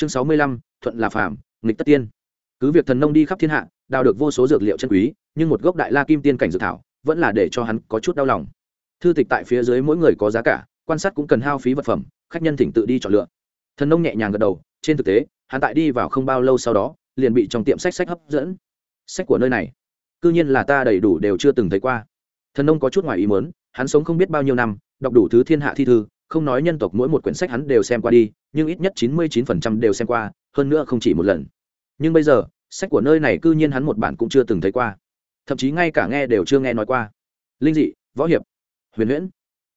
chương sáu mươi lăm, thuận là phàm, nghịch tất tiên. Cứ việc thần nông đi khắp thiên hạ, đào được vô số dược liệu chân quý, nhưng một gốc đại la kim tiên cảnh dược thảo vẫn là để cho hắn có chút đau lòng. Thư tịch tại phía dưới mỗi người có giá cả, quan sát cũng cần hao phí vật phẩm, khách nhân thỉnh tự đi chọn lựa. Thần nông nhẹ nhàng gật đầu, trên thực tế, hắn tại đi vào không bao lâu sau đó, liền bị trong tiệm sách sách hấp dẫn. Sách của nơi này, cư nhiên là ta đầy đủ đều chưa từng thấy qua. Thần nông có chút ngoài ý muốn, hắn sống không biết bao nhiêu năm, đọc đủ thứ thiên hạ thi thư không nói nhân tộc mỗi một quyển sách hắn đều xem qua đi, nhưng ít nhất chín mươi chín phần trăm đều xem qua, hơn nữa không chỉ một lần. Nhưng bây giờ, sách của nơi này cư nhiên hắn một bản cũng chưa từng thấy qua. Thậm chí ngay cả nghe đều chưa nghe nói qua. Linh dị, võ hiệp, huyền huyễn,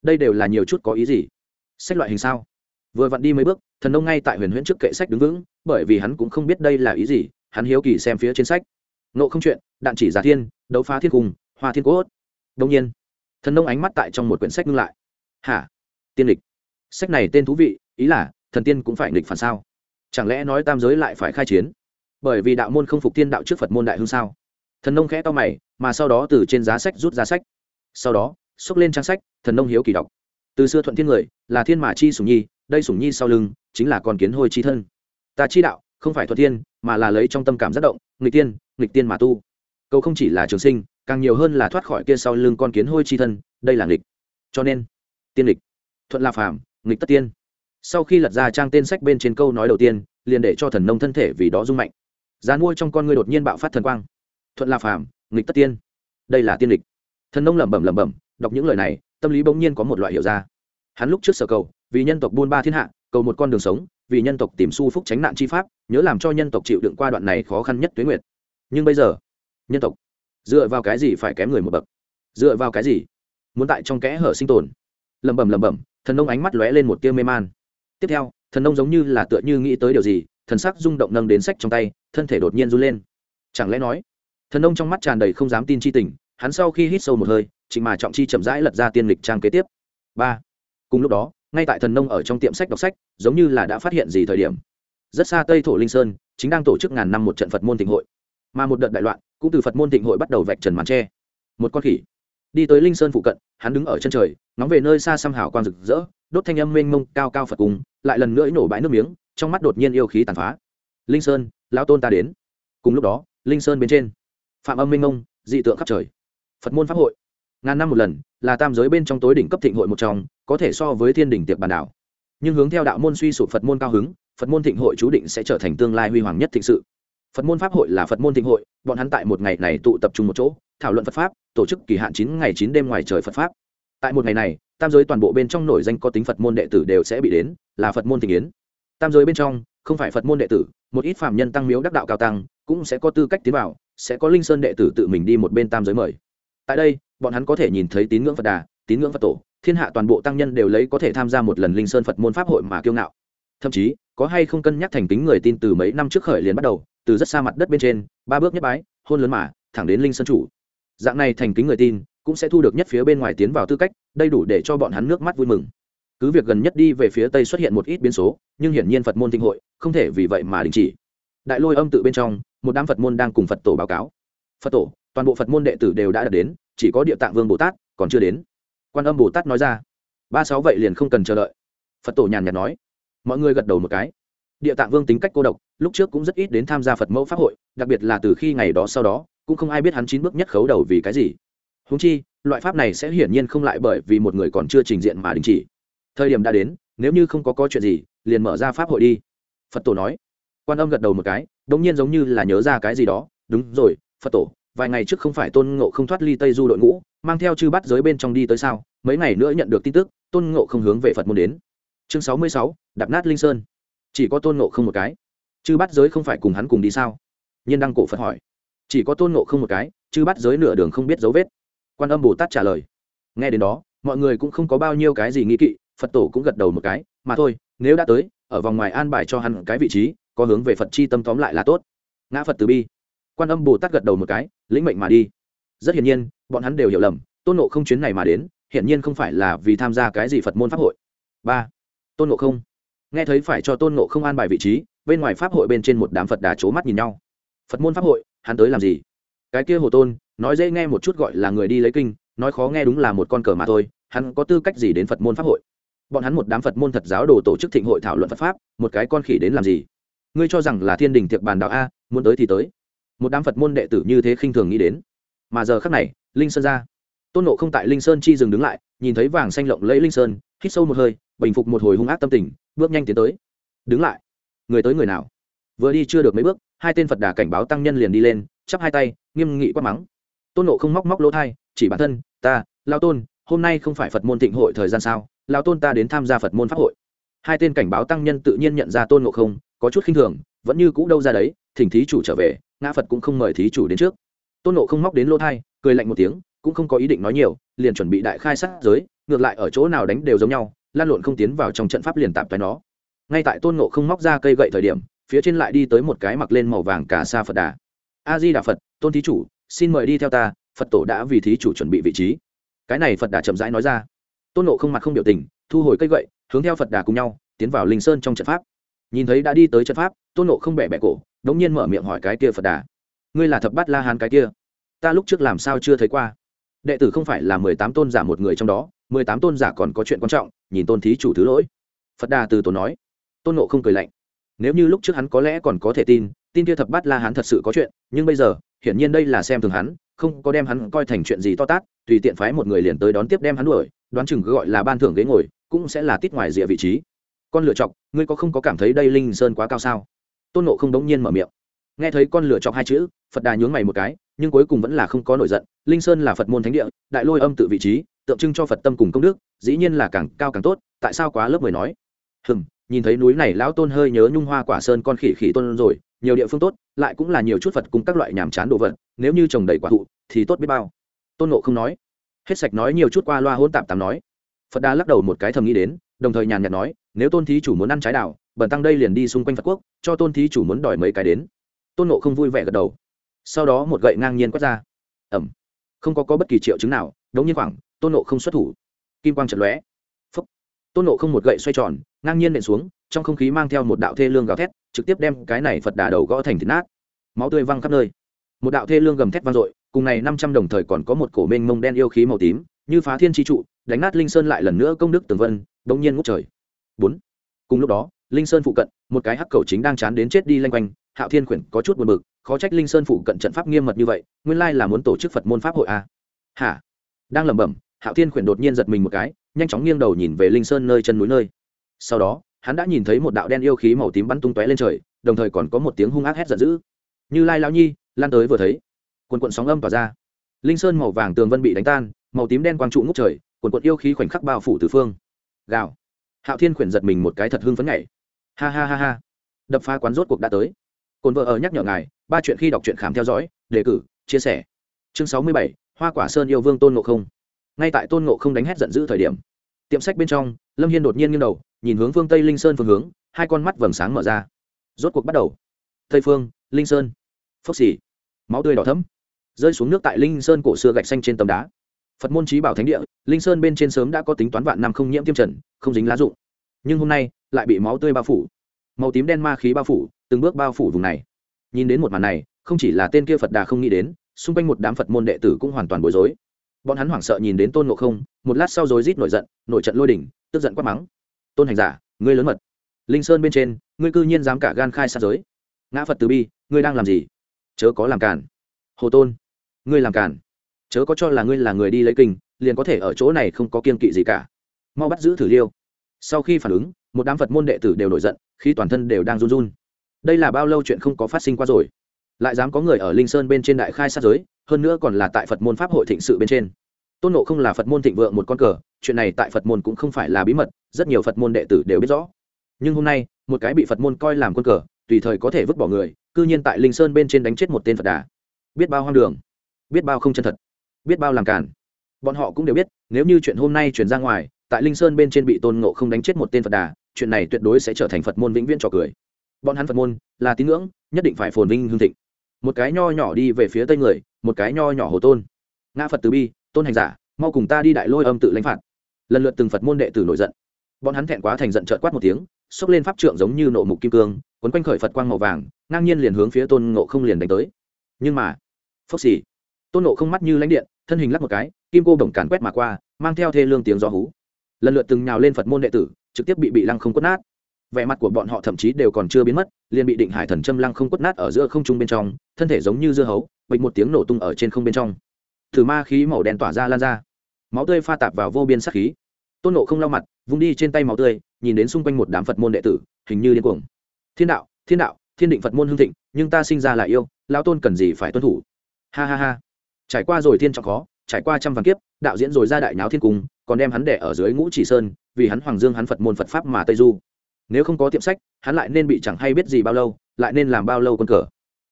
đây đều là nhiều chút có ý gì? Sách loại hình sao? Vừa vặn đi mấy bước, thần nông ngay tại huyền huyễn trước kệ sách đứng vững, bởi vì hắn cũng không biết đây là ý gì, hắn hiếu kỳ xem phía trên sách. Nộ không chuyện, đạn chỉ giả thiên, đấu phá thiên cung, hoa thiên cốt. Đông nhiên, thần nông ánh mắt tại trong một quyển sách ngưng lại. Hả? Tiên lịch. Sách này tên thú vị, ý là, thần tiên cũng phải nghịch phản sao? Chẳng lẽ nói tam giới lại phải khai chiến? Bởi vì đạo môn không phục tiên đạo trước phật môn đại hương sao? Thần nông khẽ to mày, mà sau đó từ trên giá sách rút ra sách. Sau đó, xốc lên trang sách, thần nông hiếu kỳ đọc. Từ xưa thuận thiên người, là thiên mà chi sủng nhi, đây sủng nhi sau lưng, chính là con kiến hôi chi thân. Ta chi đạo, không phải thuận thiên, mà là lấy trong tâm cảm giác động, nghịch tiên nghịch tiên mà tu. Cầu không chỉ là trường sinh, càng nhiều hơn là thoát khỏi kia sau lưng con kiến hôi chi thân, đây là nghịch. Cho nên, tiên nghịch thuận là phàm, nghịch tất tiên. Sau khi lật ra trang tên sách bên trên câu nói đầu tiên, liền để cho thần nông thân thể vì đó rung mạnh. Gian mua trong con người đột nhiên bạo phát thần quang. Thuận là phàm, nghịch tất tiên. Đây là tiên lịch thần nông lẩm bẩm lẩm bẩm, đọc những lời này, tâm lý bỗng nhiên có một loại hiểu ra. Hắn lúc trước sở cầu, vì nhân tộc buôn ba thiên hạ, cầu một con đường sống, vì nhân tộc tìm su phúc tránh nạn chi pháp, nhớ làm cho nhân tộc chịu đựng qua đoạn này khó khăn nhất tuyến nguyệt. Nhưng bây giờ, nhân tộc, dựa vào cái gì phải kém người một bậc? Dựa vào cái gì? Muốn tại trong kẽ hở sinh tồn. Lẩm bẩm lẩm bẩm thần nông ánh mắt lóe lên một tia mê man. Tiếp theo, thần nông giống như là tựa như nghĩ tới điều gì, thần sắc rung động nâng đến sách trong tay, thân thể đột nhiên run lên. Chẳng lẽ nói, thần nông trong mắt tràn đầy không dám tin chi tình, hắn sau khi hít sâu một hơi trịnh mà trọng chi chậm rãi lật ra tiên lịch trang kế tiếp. Ba. Cùng lúc đó, ngay tại thần nông ở trong tiệm sách đọc sách, giống như là đã phát hiện gì thời điểm. Rất xa tây thổ linh sơn, chính đang tổ chức ngàn năm một trận phật môn thịnh hội. Mà một đợt đại loạn, cũng từ phật môn thịnh hội bắt đầu vạch trần màn tre. Một con khỉ đi tới linh sơn phụ cận, hắn đứng ở chân trời, ngóng về nơi xa xăm hào quang rực rỡ, đốt thanh âm mênh mông, cao cao phật cùng, lại lần nữa nổ bãi nước miếng, trong mắt đột nhiên yêu khí tàn phá. Linh sơn, lão tôn ta đến. Cùng lúc đó, linh sơn bên trên, phạm âm mênh mông, dị tượng khắp trời. Phật môn pháp hội. Ngàn năm một lần, là tam giới bên trong tối đỉnh cấp thịnh hội một trong, có thể so với thiên đỉnh tiệc bàn đảo. Nhưng hướng theo đạo môn suy sụp phật môn cao hứng, phật môn thịnh hội chú định sẽ trở thành tương lai huy hoàng nhất thịnh sự. Phật môn pháp hội là phật môn thịnh hội, bọn hắn tại một ngày này tụ tập trung một chỗ thảo luận phật pháp, tổ chức kỳ hạn chín ngày chín đêm ngoài trời phật pháp. Tại một ngày này, tam giới toàn bộ bên trong nổi danh có tính phật môn đệ tử đều sẽ bị đến, là phật môn tình yến. Tam giới bên trong, không phải phật môn đệ tử, một ít phạm nhân tăng miếu đắc đạo cao tăng cũng sẽ có tư cách tiến vào, sẽ có linh sơn đệ tử tự mình đi một bên tam giới mời. Tại đây, bọn hắn có thể nhìn thấy tín ngưỡng phật đà, tín ngưỡng phật tổ, thiên hạ toàn bộ tăng nhân đều lấy có thể tham gia một lần linh sơn phật môn pháp hội mà kiêu ngạo. Thậm chí, có hay không cân nhắc thành tính người tin từ mấy năm trước khởi liền bắt đầu, từ rất xa mặt đất bên trên, ba bước nhất bái, hôn lớn mà, thẳng đến linh sơn chủ dạng này thành kính người tin, cũng sẽ thu được nhất phía bên ngoài tiến vào tư cách đây đủ để cho bọn hắn nước mắt vui mừng. Cứ việc gần nhất đi về phía tây xuất hiện một ít biến số, nhưng hiển nhiên phật môn tinh hội, không thể vì vậy mà đình chỉ. Đại lôi âm tự bên trong, một đám phật môn đang cùng phật tổ báo cáo. Phật tổ, toàn bộ phật môn đệ tử đều đã đạt đến, chỉ có địa tạng vương bồ tát còn chưa đến. Quan âm bồ tát nói ra, ba sáu vậy liền không cần chờ đợi. Phật tổ nhàn nhạt nói. Mọi người gật đầu một cái. Địa tạng vương tính cách cô độc, lúc trước cũng rất ít đến tham gia phật mẫu pháp hội, đặc biệt là từ khi ngày đó sau đó cũng không ai biết hắn chín bước nhất khấu đầu vì cái gì. Húng chi, loại pháp này sẽ hiển nhiên không lại bởi vì một người còn chưa trình diện mà đình chỉ. Thời điểm đã đến, nếu như không có có chuyện gì, liền mở ra pháp hội đi. Phật tổ nói. Quan âm gật đầu một cái đ ỗ n g nhiên giống như là nhớ ra cái gì đó. Đúng rồi, phật tổ, vài ngày trước không phải tôn ngộ không thoát ly tây du đội ngũ, mang theo chư bắt giới bên trong đi tới sao? Mấy ngày nữa nhận được tin tức, tôn ngộ không hướng về phật môn đến. Chương sáu mươi sáu, đạp nát linh sơn. Chỉ có tôn ngộ không một cái. Chư bắt giới không phải cùng hắn cùng đi sao? Nhiên đăng cổ phật hỏi chỉ có tôn ngộ không một cái, chứ bắt giới nửa đường không biết dấu vết. Quan âm bồ tát trả lời. Nghe đến đó, mọi người cũng không có bao nhiêu cái gì nghĩ kỵ, phật tổ cũng gật đầu một cái, mà thôi, nếu đã tới, ở vòng ngoài an bài cho hắn cái vị trí, có hướng về phật chi tâm tóm lại là tốt. Ngã phật từ bi. Quan âm bồ tát gật đầu một cái, lĩnh mệnh mà đi. Rất hiển nhiên, bọn hắn đều hiểu lầm, tôn nộ không chuyến này mà đến, hiển nhiên không phải là vì tham gia cái gì phật môn pháp hội. Ba. Tôn nộ không. Nghe thấy phải cho tôn nộ không an bài vị trí, bên ngoài pháp hội bên trên một đám phật đà c h ố mắt nhìn nhau. Phật môn pháp hội hắn tới làm gì? Cái kia hồ tôn, nói dễ nghe một chút gọi là người đi lấy kinh, nói khó nghe đúng là một con cờ mà thôi, hắn có tư cách gì đến phật môn pháp hội? Bọn hắn một đám phật môn thật giáo đồ tổ chức thịnh hội thảo luận phật pháp, một cái con khỉ đến làm gì? Ngươi cho rằng là thiên đình thiệp bàn đạo a, muốn tới thì tới. Một đám phật môn đệ tử như thế khinh thường nghĩ đến. Mà giờ khắc này, linh sơn ra. Tôn nộ không tại linh sơn chi dừng đứng lại, nhìn thấy vàng xanh lộng lẫy linh sơn, hít sâu một hơi, bình phục một hồi hung ác tâm tình, bước nhanh tiến tới. Đứng lại. Người tới người nào? Vừa đi chưa được mấy bước, hai tên phật đà cảnh báo tăng nhân liền đi lên, chắp hai tay, nghiêm nghị quát mắng. Tôn nộ không móc móc lỗ thai, chỉ bản thân, ta, lao tôn, hôm nay không phải phật môn thịnh hội thời gian sao? Lao tôn ta đến tham gia phật môn pháp hội. Hai tên cảnh báo tăng nhân tự nhiên nhận ra tôn nộ không, có chút khinh thường, vẫn như cũ đâu ra đấy, thỉnh thí chủ trở về, ngã phật cũng không mời thí chủ đến trước. Tôn nộ không móc đến lỗ thai, cười lạnh một tiếng, cũng không có ý định nói nhiều, liền chuẩn bị đại khai sát giới, ngược lại ở chỗ nào đánh đều giống nhau, lan lộn không tiến vào trong trận pháp liền tạp toái nó. Ngay tại tôn nộ không móc ra cây gậy thời điểm phía trên lại đi tới một cái mặc lên màu vàng cả sa phật đà. A di đà phật, tôn thí chủ, xin mời đi theo ta, phật tổ đã vì thí chủ chuẩn bị vị trí. Cái này phật đà chậm rãi nói ra. Tôn nộ không mặt không biểu tình, thu hồi cây gậy, hướng theo phật đà cùng nhau, tiến vào linh sơn trong trận pháp. Nhìn thấy đã đi tới trận pháp, tôn nộ không bẻ bẻ cổ, đống nhiên mở miệng hỏi cái kia phật đà. Ngươi là thập bát la hán cái kia? Ta lúc trước làm sao chưa thấy qua? Đệ tử không phải là mười tám tôn giả một người trong đó, mười tám tôn giả còn có chuyện quan trọng, nhìn tôn thí chủ thứ lỗi. Phật đà từ tổ nói. Tôn nộ không cười lạnh nếu như lúc trước hắn có lẽ còn có thể tin tin kia thập bát la hắn thật sự có chuyện, nhưng bây giờ, hiển nhiên đây là xem thường hắn, không có đem hắn coi thành chuyện gì to tát, tùy tiện phái một người liền tới đón tiếp đem hắn đuổi, đoán chừng cứ gọi là ban thưởng ghế ngồi, cũng sẽ là tít ngoài rìa vị trí. Con lựa chọc, ngươi có không có cảm thấy đây linh sơn quá cao sao? Tôn nộ không đống nhiên mở miệng. Nghe thấy con lựa chọc hai chữ, phật đà nhướng mày một cái, nhưng cuối cùng vẫn là không có nổi giận, linh sơn là phật môn thánh địa, đại lôi âm tự vị trí, tượng trưng cho phật tâm cùng công đức, dĩ nhiên là càng cao càng tốt, tại sao quá lớp mười nói? Hừng nhìn thấy núi này lão tôn hơi nhớ nhung hoa quả sơn con khỉ khỉ tôn rồi nhiều địa phương tốt lại cũng là nhiều chút phật cùng các loại nhàm chán đồ vật nếu như trồng đầy quả thụ thì tốt biết bao. Tôn nộ không nói. Hết sạch nói nhiều chút qua loa hôn tạm tạm nói. Phật đa lắc đầu một cái thầm nghĩ đến đồng thời nhàn nhạt nói nếu tôn thí chủ muốn ăn trái đào bần tăng đây liền đi xung quanh phật quốc cho tôn thí chủ muốn đòi mấy cái đến. Tôn nộ không vui vẻ gật đầu. Sau đó một gậy ngang nhiên quát ra. Ẩm. Không có, có bất kỳ triệu chứng nào đống nhiên khoảng tôn nộ không xuất thủ. Kim quang trận lóe. Phúc. Tôn nộ không một gậy xoay tròn ngang nhiên nện xuống, trong không khí mang theo một đạo thê lương gào thét, trực tiếp đem cái này phật đà đầu gõ thành thịt nát. Máu tươi văng khắp nơi. Một đạo thê lương gầm thét vang dội, cùng này năm trăm đồng thời còn có một cổ mênh mông đen yêu khí màu tím, như phá thiên tri trụ, đánh nát linh sơn lại lần nữa công đức tường vân đống nhiên ngút trời. Bốn. Cùng lúc đó, linh sơn phụ cận, một cái hắc cầu chính đang chán đến chết đi lanh quanh, hạo thiên khuyển có chút buồn bực, khó trách linh sơn phụ cận trận pháp nghiêm mật như vậy, nguyên lai là muốn tổ chức phật môn pháp hội a à? hả? Đang lẩm bẩm, hạo thiên khuyển đột nhiên giật mình một cái, nhanh chóng nghiêng đầu nhìn về linh sơn nơi chân núi nơi sau đó, hắn đã nhìn thấy một đạo đen yêu khí màu tím bắn tung tóe lên trời, đồng thời còn có một tiếng hung ác hét giận dữ. Như lai lão nhi, lan tới vừa thấy quần quận sóng âm tỏa ra. Linh sơn màu vàng tường vân bị đánh tan, màu tím đen quang trụ ngút trời quần quận yêu khí khoảnh khắc bao phủ từ phương. Gào. Hạo thiên khuyển giật mình một cái thật hưng phấn nhảy. Ha ha ha ha. Đập phá quán rốt cuộc đã tới. Cồn vợ ở nhắc nhở ngài, ba chuyện khi đọc truyện khám theo dõi, đề cử, chia sẻ. Chương sáu mươi bảy, hoa quả sơn yêu vương tôn ngộ không. Ngay tại tôn ngộ không đánh hét giận dữ thời điểm, tiệm sách bên trong, lâm hiên đột nhiên nghiêng đầu nhìn hướng phương tây linh sơn phương hướng, hai con mắt vầng sáng mở ra. Rốt cuộc bắt đầu. Tây phương, linh sơn. Phốc xỉ máu tươi đỏ thấm rơi xuống nước tại linh sơn cổ xưa gạch xanh trên tấm đá. Phật môn trí bảo thánh địa, linh sơn bên trên sớm đã có tính toán vạn năm không nhiễm tiêm trần, không dính lá rụng. Nhưng hôm nay, lại bị máu tươi bao phủ. Màu tím đen ma khí bao phủ, từng bước bao phủ vùng này. Nhìn đến một màn này, không chỉ là tên kia phật đà không nghĩ đến, xung quanh một đám phật môn đệ tử cũng hoàn toàn bối rối. Bọn hắn hoảng sợ nhìn đến tôn ngộ không, một lát sau rối rít nổi giận, nổi trận lôi đỉnh tức giận quát mắng tôn hành giả, ngươi lớn mật. Linh sơn bên trên, ngươi cư nhiên dám cả gan khai sát giới. Ngã phật từ bi, ngươi đang làm gì? Chớ có làm cản hồ tôn, ngươi làm cản chớ có cho là ngươi là người đi lấy kinh, liền có thể ở chỗ này không có kiên kỵ gì cả. Mau bắt giữ thử liêu. Sau khi phản ứng, một đám phật môn đệ tử đều nổi giận khi toàn thân đều đang run run. Đây là bao lâu chuyện không có phát sinh qua rồi? Lại dám có người ở linh sơn bên trên đại khai sát giới, hơn nữa còn là tại phật môn pháp hội thịnh sự bên trên tôn nộ không là phật môn thịnh vượng một con cờ, chuyện này tại phật môn cũng không phải là bí mật, rất nhiều phật môn đệ tử đều biết rõ. Nhưng hôm nay, một cái bị phật môn coi làm con cờ, tùy thời có thể vứt bỏ người, cư nhiên tại linh sơn bên trên đánh chết một tên phật đà. Biết bao hoang đường, biết bao không chân thật, biết bao làm cản bọn họ cũng đều biết, nếu như chuyện hôm nay chuyển ra ngoài, tại linh sơn bên trên bị tôn ngộ không đánh chết một tên phật đà, chuyện này tuyệt đối sẽ trở thành phật môn vĩnh viễn trò cười. Bọn hắn phật môn, là tín ngưỡng, nhất định phải phồn vinh hương thịnh. Một cái nho nhỏ đi về phía tây người, một cái nho nhỏ hồ tôn. Ngã phật từ bi tôn hành giả, mau cùng ta đi đại lôi âm tự lãnh phạt. Lần lượt từng phật môn đệ tử nổi giận. Bọn hắn thẹn quá thành giận trợt quát một tiếng, xốc lên pháp trượng giống như nộ mục kim cương, quấn quanh khởi phật quang màu vàng, ngang nhiên liền hướng phía tôn ngộ không liền đánh tới. Nhưng mà, phốc xì. Tôn ngộ không mắt như lãnh điện, thân hình lắc một cái, kim cô bổng càn quét mà qua, mang theo thê lương tiếng gió hú. Lần lượt từng nhào lên phật môn đệ tử, trực tiếp bị bị lăng không quất nát. Vẻ mặt của bọn họ thậm chí đều còn chưa biến mất, liền bị định hải thần châm lăng không quất nát ở giữa không trung bên trong, thân thể giống như dưa hấu, bịch một tiếng nổ tung ở trên không bên trong thử ma khí màu đen tỏa ra lan ra. Máu tươi pha tạp vào vô biên sắc khí. Tôn nộ không lau mặt, vung đi trên tay máu tươi, nhìn đến xung quanh một đám phật môn đệ tử, hình như điên cuồng. Thiên đạo thiên đạo, thiên định phật môn hương thịnh, nhưng ta sinh ra là yêu, lão tôn cần gì phải tuân thủ? Ha ha ha. Trải qua rồi thiên trọng khó, trải qua trăm vạn kiếp, đạo diễn rồi ra đại nháo thiên cung, còn đem hắn đẻ ở dưới ngũ chỉ sơn, vì hắn hoàng dương hắn phật môn phật pháp mà tây du. Nếu không có tiệm sách, hắn lại nên bị chẳng hay biết gì bao lâu, lại nên làm bao lâu con cờ?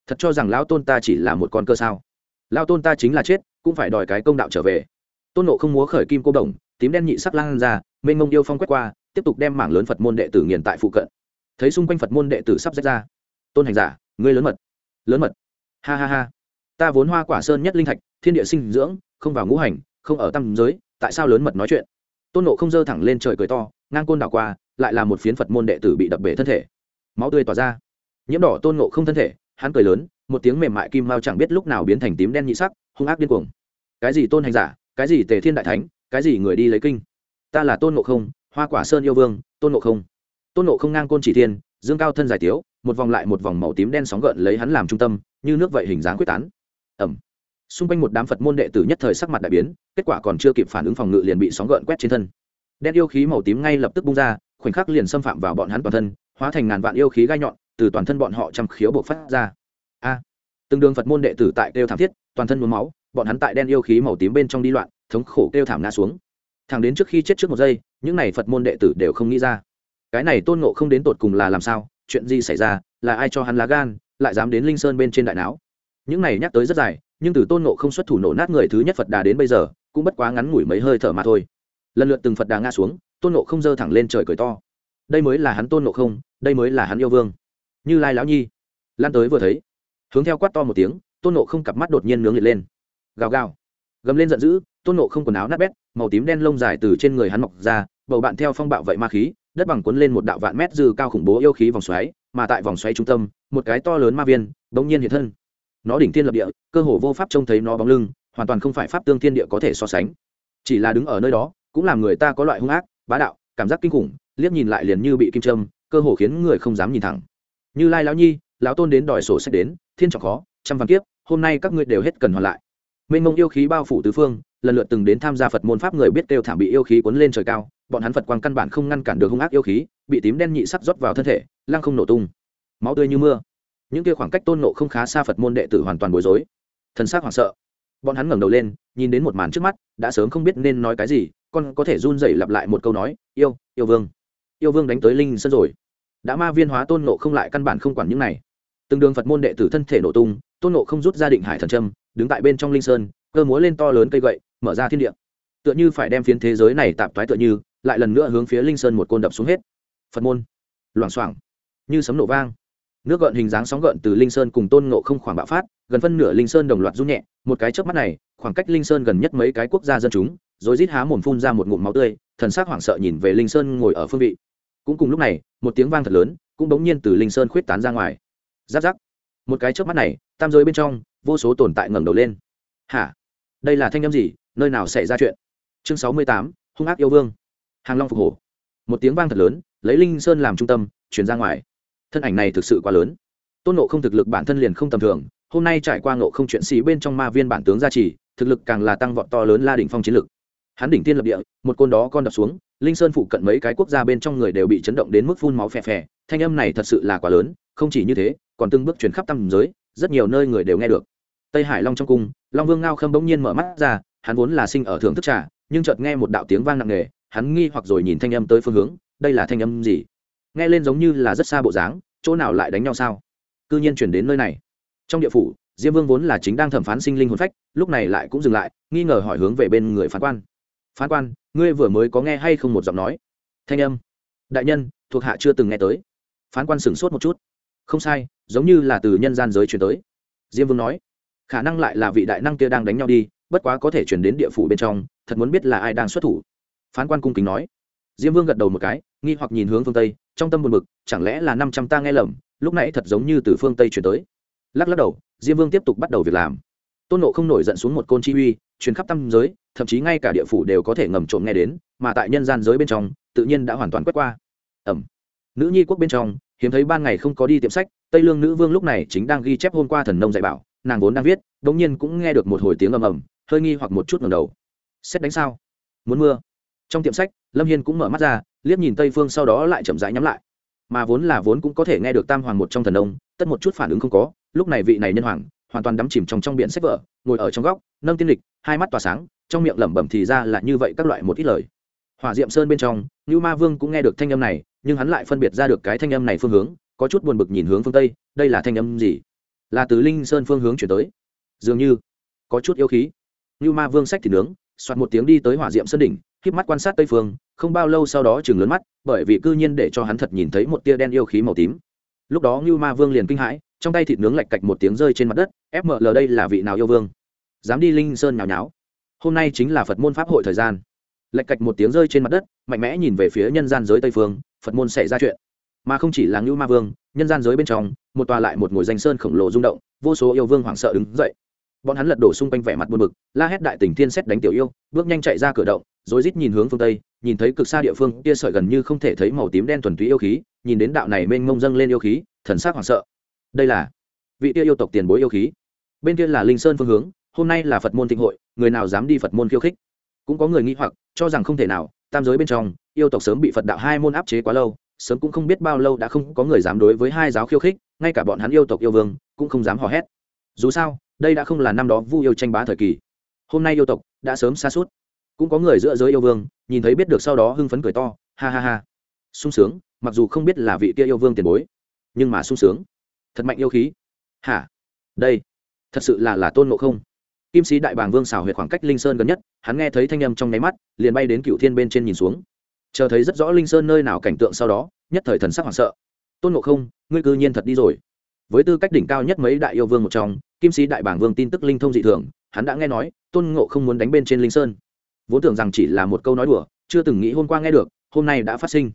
Thật cho rằng lão tôn ta chỉ là một con cơ sao? Lão tôn ta chính là chết cũng phải đòi cái công đạo trở về. Tôn nộ không múa khởi kim cô đồng, tím đen nhị sắc lan ra, mênh mông yêu phong quét qua, tiếp tục đem mảng lớn phật môn đệ tử nghiền tại phụ cận. Thấy xung quanh phật môn đệ tử sắp rách ra. Tôn hành giả, ngươi lớn mật lớn mật. Ha ha ha. Ta vốn hoa quả sơn nhất linh thạch, thiên địa sinh dưỡng, không vào ngũ hành, không ở tâm giới, tại sao lớn mật nói chuyện? Tôn nộ không dơ thẳng lên trời cười to, ngang côn đảo qua, lại là một phiến phật môn đệ tử bị đập bể thân thể. Máu tươi tỏa ra. Nhiễm đỏ tôn nộ không thân thể, hắn cười lớn, một tiếng mềm mại kim mao chẳng biết lúc nào biến thành tím đen nhị sắc, hung ác điên cuồng cái gì tôn hành giả, cái gì tề thiên đại thánh, cái gì người đi lấy kinh? Ta là tôn nộ không, hoa quả sơn yêu vương, tôn nộ không. Tôn nộ không ngang côn chỉ thiên, dương cao thân giải tiếu, một vòng lại một vòng màu tím đen sóng gợn lấy hắn làm trung tâm, như nước vậy hình dáng quyết tán. Ẩm xung quanh một đám phật môn đệ tử nhất thời sắc mặt đại biến, kết quả còn chưa kịp phản ứng phòng ngự liền bị sóng gợn quét trên thân. Đen yêu khí màu tím ngay lập tức bung ra, khoảnh khắc liền xâm phạm vào bọn hắn toàn thân, hóa thành ngàn vạn yêu khí gai nhọn, từ toàn thân bọn họ chăm khiếu buộc phát ra. A. Từng đường phật môn đệ tử tại kêu thảm thiết, toàn thân nhuốm máu bọn hắn tại đen yêu khí màu tím bên trong đi loạn, thống khổ kêu thảm ngã xuống. Thẳng đến trước khi chết trước một giây, những này phật môn đệ tử đều không nghĩ ra. Cái này tôn nộ không đến tột cùng là làm sao, chuyện gì xảy ra, là ai cho hắn lá gan, lại dám đến linh sơn bên trên đại não? Những này nhắc tới rất dài, nhưng từ tôn nộ không xuất thủ nổ nát người thứ nhất phật đà đến bây giờ, cũng bất quá ngắn ngủi mấy hơi thở mà thôi. Lần lượt từng phật đà ngã xuống, tôn nộ không dơ thẳng lên trời cười to. Đây mới là hắn tôn nộ không, đây mới là hắn yêu vương. Như lai lão nhi. Lan tới vừa thấy, hướng theo quát to một tiếng, tôn nộ không cặp mắt đột nhiên nướng liệt lên gào gào. Gầm lên giận dữ, tôn nộ không quần áo nát bét, màu tím đen lông dài từ trên người hắn mọc ra, bầu bạn theo phong bạo vậy ma khí, đất bằng cuốn lên một đạo vạn mét dư cao khủng bố yêu khí vòng xoáy, mà tại vòng xoáy trung tâm, một cái to lớn ma viên bỗng nhiên hiện thân. Nó đỉnh thiên lập địa, cơ hồ vô pháp trông thấy nó bóng lưng, hoàn toàn không phải pháp tương thiên địa có thể so sánh. Chỉ là đứng ở nơi đó, cũng làm người ta có loại hung ác, bá đạo, cảm giác kinh khủng, liếc nhìn lại liền như bị kim châm, cơ hồ khiến người không dám nhìn thẳng. Như lai lão nhi, lão tôn đến đòi sổ sách đến, thiên trọng khó, trăm vạn kiếp, hôm nay các ngươi đều hết cần hoàn lại mênh mông yêu khí bao phủ tứ phương, lần lượt từng đến tham gia phật môn pháp người biết kêu thảm bị yêu khí cuốn lên trời cao, bọn hắn phật quang căn bản không ngăn cản được hung ác yêu khí, bị tím đen nhị sắc rót vào thân thể, lăng không nổ tung. Máu tươi như mưa. Những kia khoảng cách tôn nộ không khá xa phật môn đệ tử hoàn toàn bối rối. Thân xác hoảng sợ. Bọn hắn ngẩng đầu lên, nhìn đến một màn trước mắt, đã sớm không biết nên nói cái gì con có thể run rẩy lặp lại một câu nói, yêu yêu vương. Yêu vương đánh tới linh sân rồi. Đã ma viên hóa tôn nộ không lại căn bản không quản những này. Từng đường phật môn đệ tử thân thể nổ tung, tôn nộ không rút ra định hải thần trâm đứng tại bên trong linh sơn, cơ múa lên to lớn cây gậy, mở ra thiên địa. Tựa như phải đem phiến thế giới này tạp thoái tựa như, lại lần nữa hướng phía linh sơn một côn đập xuống hết. Phật môn, loảng xoảng, như sấm nổ vang. Nước gợn hình dáng sóng gợn từ linh sơn cùng tôn ngộ không khoảng bạo phát, gần phân nửa linh sơn đồng loạt rút nhẹ, một cái chớp mắt này, khoảng cách linh sơn gần nhất mấy cái quốc gia dân chúng, rồi rít há mồm phun ra một ngụm máu tươi, thần sắc hoảng sợ nhìn về linh sơn ngồi ở phương vị. Cũng cùng lúc này, một tiếng vang thật lớn, cũng bỗng nhiên từ linh sơn khuyết tán ra ngoài. Giáp giáp. Một cái chớp mắt này, tam giới bên trong vô số tồn tại ngẩng đầu lên. Hả? Đây là thanh âm gì? Nơi nào xảy ra chuyện? Chương sáu mươi tám, hung ác yêu vương. Hàng long phục hổ. Một tiếng vang thật lớn, lấy linh sơn làm trung tâm chuyển ra ngoài. Thân ảnh này thực sự quá lớn. Tôn nộ không thực lực bản thân liền không tầm thường, hôm nay trải qua nộ không chuyện xì bên trong ma viên bản tướng gia trì, thực lực càng là tăng vọt to lớn la đỉnh phong chiến lực. Hắn đỉnh tiên lập địa, một côn đó con đập xuống, linh sơn phụ cận mấy cái quốc gia bên trong người đều bị chấn động đến mức phun máu phè phè, thanh âm này thật sự là quá lớn, không chỉ như thế, còn từng bước chuyển khắp tầm giới, rất nhiều nơi người đều nghe được tây hải long trong cung, long vương ngao khâm bỗng nhiên mở mắt ra, hắn vốn là sinh ở thưởng thức trà, nhưng chợt nghe một đạo tiếng vang nặng nề, hắn nghi hoặc rồi nhìn thanh âm tới phương hướng, đây là thanh âm gì? Nghe lên giống như là rất xa bộ dáng, chỗ nào lại đánh nhau sao? Cư nhiên chuyển đến nơi này. Trong địa phủ, diêm vương vốn là chính đang thẩm phán sinh linh hồn phách, lúc này lại cũng dừng lại, nghi ngờ hỏi hướng về bên người phán quan. Phán quan, ngươi vừa mới có nghe hay không một giọng nói? Thanh âm. Đại nhân, thuộc hạ chưa từng nghe tới. Phán quan sửng sốt một chút. Không sai, giống như là từ nhân gian giới chuyển tới. Diêm vương nói khả năng lại là vị đại năng kia đang đánh nhau đi, bất quá có thể chuyển đến địa phủ bên trong, thật muốn biết là ai đang xuất thủ. Phán quan cung kính nói. Diêm vương gật đầu một cái, nghi hoặc nhìn hướng phương tây, trong tâm buồn bực, chẳng lẽ là năm trăm ta nghe lầm, lúc nãy thật giống như từ phương tây chuyển tới. Lắc lắc đầu, diêm vương tiếp tục bắt đầu việc làm. Tôn nộ không nổi giận xuống một côn chi uy chuyến khắp tâm giới, thậm chí ngay cả địa phủ đều có thể ngầm trộm nghe đến, mà tại nhân gian giới bên trong, tự nhiên đã hoàn toàn quét qua. Ẩm. Nữ nhi quốc bên trong, hiếm thấy ban ngày không có đi tiệm sách, tây lương nữ vương lúc này chính đang ghi chép hôm qua thần nông dạy bảo nàng vốn đang viết đ ỗ n g nhiên cũng nghe được một hồi tiếng ầm ầm, hơi nghi hoặc một chút ngầm đầu. Xét đánh sao? Muốn mưa. Trong tiệm sách, lâm hiên cũng mở mắt ra, liếc nhìn tây phương sau đó lại chậm rãi nhắm lại. Mà vốn là vốn cũng có thể nghe được tam hoàng một trong thần ông tất một chút phản ứng không có, lúc này vị này nhân hoàng, hoàn toàn đắm chìm trong trong biển sách vở, ngồi ở trong góc, nâng tiên lịch, hai mắt tỏa sáng, trong miệng lẩm bẩm thì ra là như vậy các loại một ít lời. Hỏa diệm sơn bên trong như ma vương cũng nghe được thanh âm này, nhưng hắn lại phân biệt ra được cái thanh âm này phương hướng, có chút buồn bực nhìn hướng phương tây, đây là thanh âm gì? Là từ linh sơn phương hướng chuyển tới. Dường như có chút yêu khí. Như ma vương sách thì nướng soạt một tiếng đi tới hỏa diệm sơn đỉnh, híp mắt quan sát tây phương, không bao lâu sau đó chừng lớn mắt, bởi vì cư nhiên để cho hắn thật nhìn thấy một tia đen yêu khí màu tím. Lúc đó như ma vương liền kinh hãi, trong tay thịt nướng lạch cạch một tiếng rơi trên mặt đất fml đây là vị nào yêu vương? Dám đi linh sơn nhào nháo. Hôm nay chính là phật môn pháp hội thời gian. Lạch cạch một tiếng rơi trên mặt đất, mạnh mẽ nhìn về phía nhân gian giới tây phương, phật môn xảy ra chuyện. Mà không chỉ là ngưu ma vương, nhân gian giới bên trong một tòa lại một ngồi danh sơn khổng lồ rung động, vô số yêu vương hoảng sợ đứng dậy. Bọn hắn lật đổ xung quanh vẻ mặt buồn bực, la hét đại tình thiên xét đánh tiểu yêu, bước nhanh chạy ra cửa động rồi rít nhìn hướng phương tây, nhìn thấy cực xa địa phương kia sợi gần như không thể thấy màu tím đen thuần túy yêu khí, nhìn đến đạo này mênh mông dâng lên yêu khí, thần sắc hoảng sợ. Đây là vị kia yêu tộc tiền bối yêu khí. Bên kia là linh sơn phương hướng, hôm nay là phật môn thịnh hội, người nào dám đi phật môn khiêu khích? Cũng có người nghĩ hoặc, cho rằng không thể nào, tam giới bên trong, yêu tộc sớm bị phật đạo hai môn áp chế quá lâu sớm cũng không biết bao lâu đã không có người dám đối với hai giáo khiêu khích, ngay cả bọn hắn yêu tộc yêu vương cũng không dám hò hét. Dù sao, đây đã không là năm đó vu yêu tranh bá thời kỳ. Hôm nay yêu tộc đã sớm xa suốt cũng có người giữa giới yêu vương, nhìn thấy biết được sau đó hưng phấn cười to, ha ha ha. Sung sướng, mặc dù không biết là vị kia yêu vương tiền bối, nhưng mà sung sướng. Thật mạnh yêu khí. Hả? Đây, thật sự là là tôn ngộ không? Kim sĩ đại bàng vương xào huyệt khoảng cách linh sơn gần nhất, hắn nghe thấy thanh âm trong nháy mắt, liền bay đến cựu thiên bên trên nhìn xuống chờ thấy rất rõ linh sơn nơi nào cảnh tượng sau đó, nhất thời thần sắc hoảng sợ. Tôn ngộ không, ngươi cư nhiên thật đi rồi. Với tư cách đỉnh cao nhất mấy đại yêu vương một trong, kim sĩ đại bảng vương tin tức linh thông dị thường, hắn đã nghe nói, tôn ngộ không muốn đánh bên trên linh sơn. Vốn tưởng rằng chỉ là một câu nói đùa, chưa từng nghĩ hôm qua nghe được, hôm nay đã phát sinh.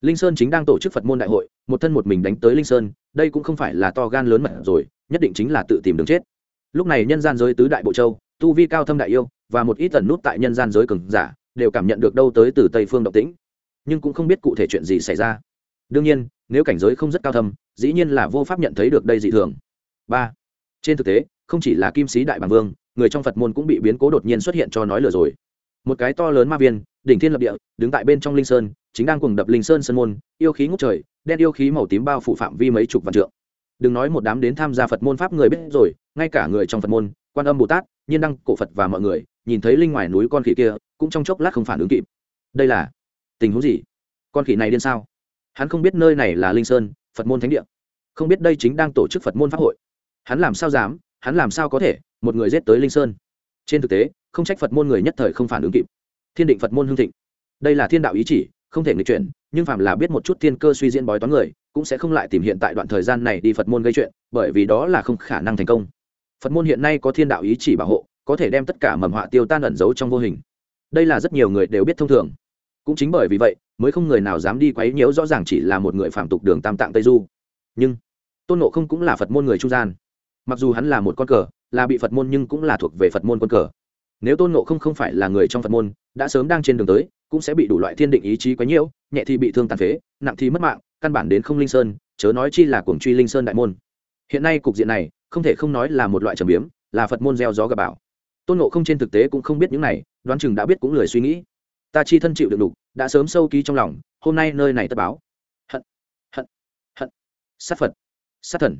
Linh sơn chính đang tổ chức phật môn đại hội, một thân một mình đánh tới linh sơn, đây cũng không phải là to gan lớn mật rồi, nhất định chính là tự tìm đường chết. Lúc này nhân gian giới tứ đại bộ châu, tu vi cao thâm đại yêu, và một ít tần nút tại nhân gian giới cường giả, đều cảm nhận được đâu tới từ tây phương động tĩnh nhưng cũng không biết cụ thể chuyện gì xảy ra. Đương nhiên, nếu cảnh giới không rất cao thâm, dĩ nhiên là vô pháp nhận thấy được đây dị thường. Ba, trên thực tế, không chỉ là kim sĩ đại bàng vương, người trong phật môn cũng bị biến cố đột nhiên xuất hiện cho nói lừa rồi. Một cái to lớn ma viên, đỉnh thiên lập địa, đứng tại bên trong linh sơn, chính đang cùng đập linh sơn sơn môn, yêu khí ngốc trời, đen yêu khí màu tím bao phủ phạm vi mấy chục vạn trượng. Đừng nói một đám đến tham gia phật môn pháp người biết rồi, ngay cả người trong phật môn, quan âm bồ tát, nhiên đăng, cổ phật và mọi người, nhìn thấy linh ngoài núi con khỉ kia, cũng trong chốc lát không phản ứng kịp. Đây là tình huống gì? Con khỉ này điên sao? Hắn không biết nơi này là linh sơn, phật môn thánh địa. Không biết đây chính đang tổ chức phật môn pháp hội. Hắn làm sao dám, hắn làm sao có thể, một người giết tới linh sơn? Trên thực tế, không trách phật môn người nhất thời không phản ứng kịp. Thiên định phật môn hương thịnh. Đây là thiên đạo ý chỉ, không thể nghịch chuyển, nhưng phạm là biết một chút thiên cơ suy diễn bói toán người, cũng sẽ không lại tìm hiện tại đoạn thời gian này đi phật môn gây chuyện, bởi vì đó là không khả năng thành công. Phật môn hiện nay có thiên đạo ý chỉ bảo hộ, có thể đem tất cả mầm họa tiêu tan ẩn giấu trong vô hình. Đây là rất nhiều người đều biết thông thường cũng chính bởi vì vậy, mới không người nào dám đi quấy nhiễu, rõ ràng chỉ là một người phạm tục đường tam tạng tây du. Nhưng, tôn nộ không cũng là phật môn người trung gian. Mặc dù hắn là một con cờ, là bị phật môn nhưng cũng là thuộc về phật môn con cờ. Nếu tôn nộ không không phải là người trong phật môn, đã sớm đang trên đường tới, cũng sẽ bị đủ loại thiên định ý chí quấy nhiễu, nhẹ thì bị thương tàn phế, nặng thì mất mạng, căn bản đến không linh sơn, chớ nói chi là cuồng truy linh sơn đại môn. Hiện nay cục diện này, không thể không nói là một loại trầm biếm, là phật môn gieo gió gặp bảo tôn nộ không trên thực tế cũng không biết những này, đoán chừng đã biết cũng lười suy nghĩ ta chi thân chịu được đục, đã sớm sâu ký trong lòng, hôm nay nơi này tất báo. Hận hận hận. Sát phật, sát thần,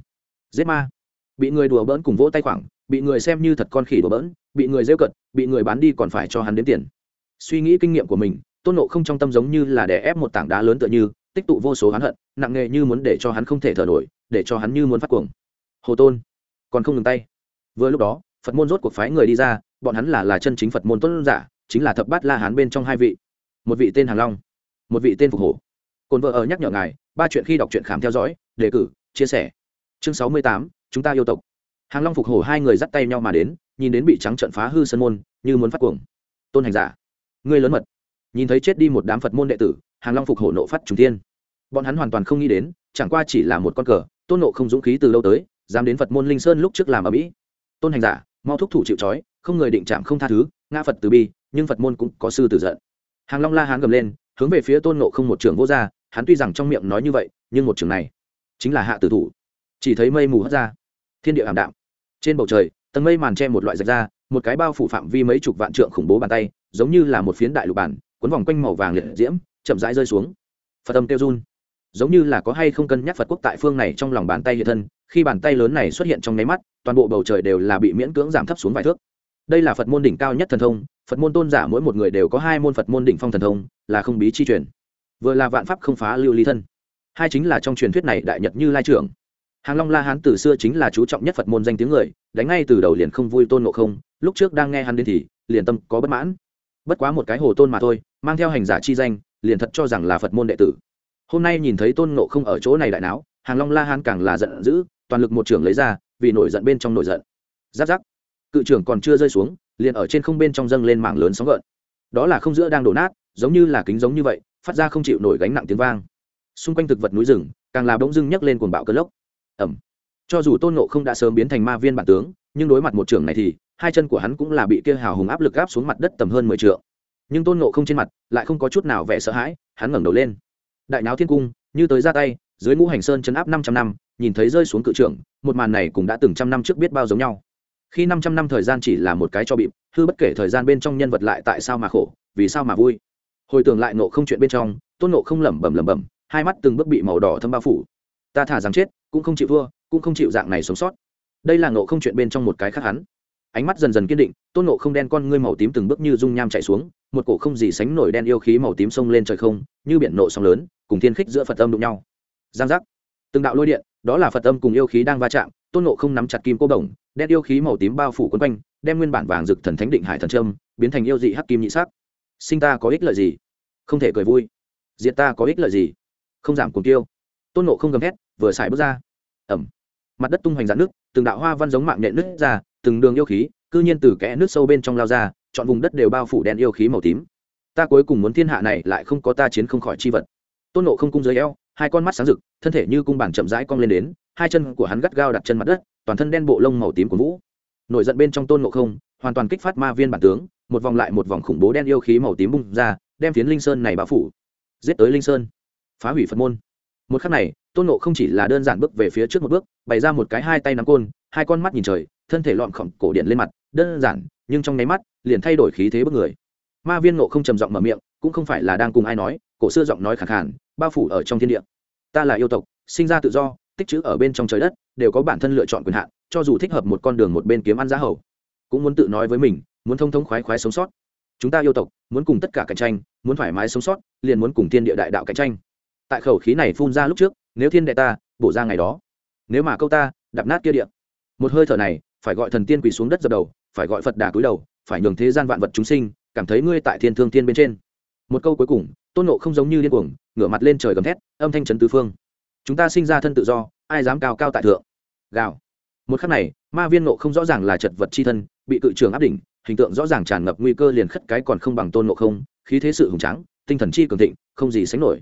giết ma. Bị người đùa bỡn cùng vỗ tay khoảng, bị người xem như thật con khỉ đùa bỡn, bị người rêu cận, bị người bán đi còn phải cho hắn đến tiền. Suy nghĩ kinh nghiệm của mình, tôn nộ không trong tâm giống như là đè ép một tảng đá lớn tựa như, tích tụ vô số hắn hận, nặng nề như muốn để cho hắn không thể thở nổi, để cho hắn như muốn phát cuồng. Hồ tôn, còn không ngừng tay. Vừa lúc đó, phật môn rốt cuộc phái người đi ra, bọn hắn là là chân chính phật môn tôn giả chính là thập bát la hán bên trong hai vị. Một vị tên hàng long, một vị tên phục hổ. Cồn vợ ở nhắc nhở ngài, ba chuyện khi đọc truyện khám theo dõi, đề cử, chia sẻ. Chương sáu mươi tám, chúng ta yêu tộc. Hàng long phục hổ hai người dắt tay nhau mà đến, nhìn đến bị trắng trận phá hư sân môn, như muốn phát cuồng. Tôn hành giả, ngươi lớn mật. Nhìn thấy chết đi một đám phật môn đệ tử, hàng long phục hổ nộ phát trùng tiên bọn hắn hoàn toàn không nghĩ đến, chẳng qua chỉ là một con cờ, tôn nộ không dũng khí từ lâu tới, dám đến phật môn linh sơn lúc trước làm ở mỹ. Tôn hành giả, mau thúc thủ chịu trói, không người định chạm không tha thứ ngã phật từ bi nhưng phật môn cũng có sư tử giận hàng long la hán gầm lên hướng về phía tôn nộ không một trường vô r hắn tuy rằng trong miệng nói như vậy nhưng một trường này chính là hạ tử thủ chỉ thấy mây mù hất ra thiên địa ảm đạm trên bầu trời tầng mây màn che một loại rạch ra một cái bao phủ phạm vi mấy chục vạn trượng khủng bố bàn tay giống như là một phiến đại lục bản cuốn vòng quanh màu vàng liệt diễm chậm rãi rơi xuống phật âm tiêu run giống như là có hay không cân nhắc phật quốc tại phương này trong lòng bàn tay hiện thân khi bàn tay lớn này xuất hiện trong nháy mắt toàn bộ bầu trời đều là bị miễn cưỡng giảm thấp xuống vài thước đây là phật môn đỉnh cao nhất thần thông, phật môn tôn giả mỗi một người đều có hai môn phật môn đỉnh phong thần thông, là không bí chi truyền. Vừa là vạn pháp không phá lưu ly thân. Hai chính là trong truyền thuyết này đại nhật như lai trưởng. Hàng long la hán từ xưa chính là chú trọng nhất phật môn danh tiếng người, đánh ngay từ đầu liền không vui tôn ngộ không, lúc trước đang nghe hắn đến thì, liền tâm có bất mãn. Bất quá một cái hồ tôn mà thôi, mang theo hành giả chi danh, liền thật cho rằng là phật môn đệ tử. Hôm nay nhìn thấy tôn ngộ không ở chỗ này đại não hàng long la hán càng là giận dữ, toàn lực một trưởng lấy ra, vì nổi giận bên trong nổi giận. Giáp giáp cự trưởng còn chưa rơi xuống, liền ở trên không bên trong dâng lên mảng lớn sóng gợn. Đó là không giữa đang đổ nát, giống như là kính giống như vậy, phát ra không chịu nổi gánh nặng tiếng vang. Xung quanh thực vật núi rừng, càng là bỗng dưng nhấc lên cuồng bạo cơn lốc. Ẩm cho dù tôn nộ không đã sớm biến thành ma viên bản tướng, nhưng đối mặt một trưởng này thì, hai chân của hắn cũng là bị kia hào hùng áp lực áp xuống mặt đất tầm hơn mười t nhưng tôn nộ không trên mặt lại không có chút nào vẻ sợ hãi, hắn ngẩng đầu lên. Đại náo thiên cung, như tới ra tay, dưới ngũ hành sơn chấn áp năm trăm năm, nhìn thấy rơi xuống cự trưởng, một màn này cũng đã từng trăm năm trước biết bao giống nhau khi năm trăm năm thời gian chỉ là một cái cho bịp, hư bất kể thời gian bên trong nhân vật lại tại sao mà khổ, vì sao mà vui. Hồi tưởng lại nộ không chuyện bên trong, tôn nộ không lẩm bẩm lẩm bẩm, hai mắt từng bước bị màu đỏ thâm bao phủ. Ta thả rằng chết, cũng không chịu thua cũng không chịu dạng này sống sót. Đây là nộ không chuyện bên trong một cái khác hắn. Ánh mắt dần dần kiên định, tôn nộ không đen con ngươi màu tím từng bước như dung nham chạy xuống, một cổ không gì sánh nổi đen yêu khí màu tím sông lên trời không, như biển nộ sóng lớn, cùng thiên khích giữa phật âm đụng nhau. Giang giác. Từng đạo lôi điện, đó là phật âm cùng yêu khí đang va chạm, tôn nộ không nắm chặt kim cô đồng đen yêu khí màu tím bao phủ quấn quanh, đem nguyên bản vàng rực thần thánh định hải thần trâm biến thành yêu dị hắc kim nhị sắc. Sinh ta có ích lợi gì? Không thể cười vui. Diệt ta có ích lợi gì? Không giảm cuồng tiêu. Tôn nộ không gầm hét vừa xài bước ra. Ẩm. Mặt đất tung hoành dạn nước từng đạo hoa văn giống mạng nhện nước ra, từng đường yêu khí, cư nhiên từ kẽ nước sâu bên trong lao ra chọn vùng đất đều bao phủ đen yêu khí màu tím. Ta cuối cùng muốn thiên hạ này lại không có ta chiến không khỏi chi vật. Tôn nộ không cung dưới eo hai con mắt sáng rực, thân thể như cung bản chậm rãi cong lên đến, hai chân của hắn gắt gao đặt chân mặt đất, toàn thân đen bộ lông màu tím của vũ. Nổi giận bên trong tôn ngộ không, hoàn toàn kích phát ma viên bản tướng, một vòng lại một vòng khủng bố đen yêu khí màu tím bung ra, đem phiến linh sơn này bao phủ. Giết tới linh sơn. Phá hủy phật môn. Một khắc này, tôn nộ không chỉ là đơn giản bước về phía trước một bước, bày ra một cái hai tay nắm côn, hai con mắt nhìn trời, thân thể lọn khổng cổ điện lên mặt, đơn giản, nhưng trong nháy mắt, liền thay đổi khí thế bước người. Ma viên nộ không trầm giọng mở miệng, cũng không phải là đang cùng ai nói cổ xưa giọng nói khẳng khàn, bao phủ ở trong thiên địa. Ta là yêu tộc sinh ra tự do tích chữ ở bên trong trời đất đều có bản thân lựa chọn quyền hạn cho dù thích hợp một con đường một bên kiếm ăn giá hầu. Cũng muốn tự nói với mình muốn thông thống khoái khoái sống sót. Chúng ta yêu tộc muốn cùng tất cả cạnh tranh muốn thoải mái sống sót liền muốn cùng thiên địa đại đạo cạnh tranh. Tại khẩu khí này phun ra lúc trước nếu thiên đệ ta bổ ra ngày đó. Nếu mà câu ta đập nát kia địa. Một hơi thở này phải gọi thần tiên quỳ xuống đất dập đầu phải gọi phật đà cúi đầu phải nhường thế gian vạn vật chúng sinh cảm thấy ngươi tại thiên thương thiên bên trên. Một câu cuối cùng tôn nộ không giống như điên cuồng, ngửa mặt lên trời gầm thét, âm thanh trấn tứ phương. Chúng ta sinh ra thân tự do, ai dám cao cao tại thượng? Gào. Một khắc này, ma viên nộ không rõ ràng là chật vật c h i thân, bị cự trường áp đỉnh, hình tượng rõ ràng tràn ngập nguy cơ liền khất cái còn không bằng tôn nộ không, khí thế sự hùng tráng, tinh thần chi cường thịnh, không gì sánh nổi.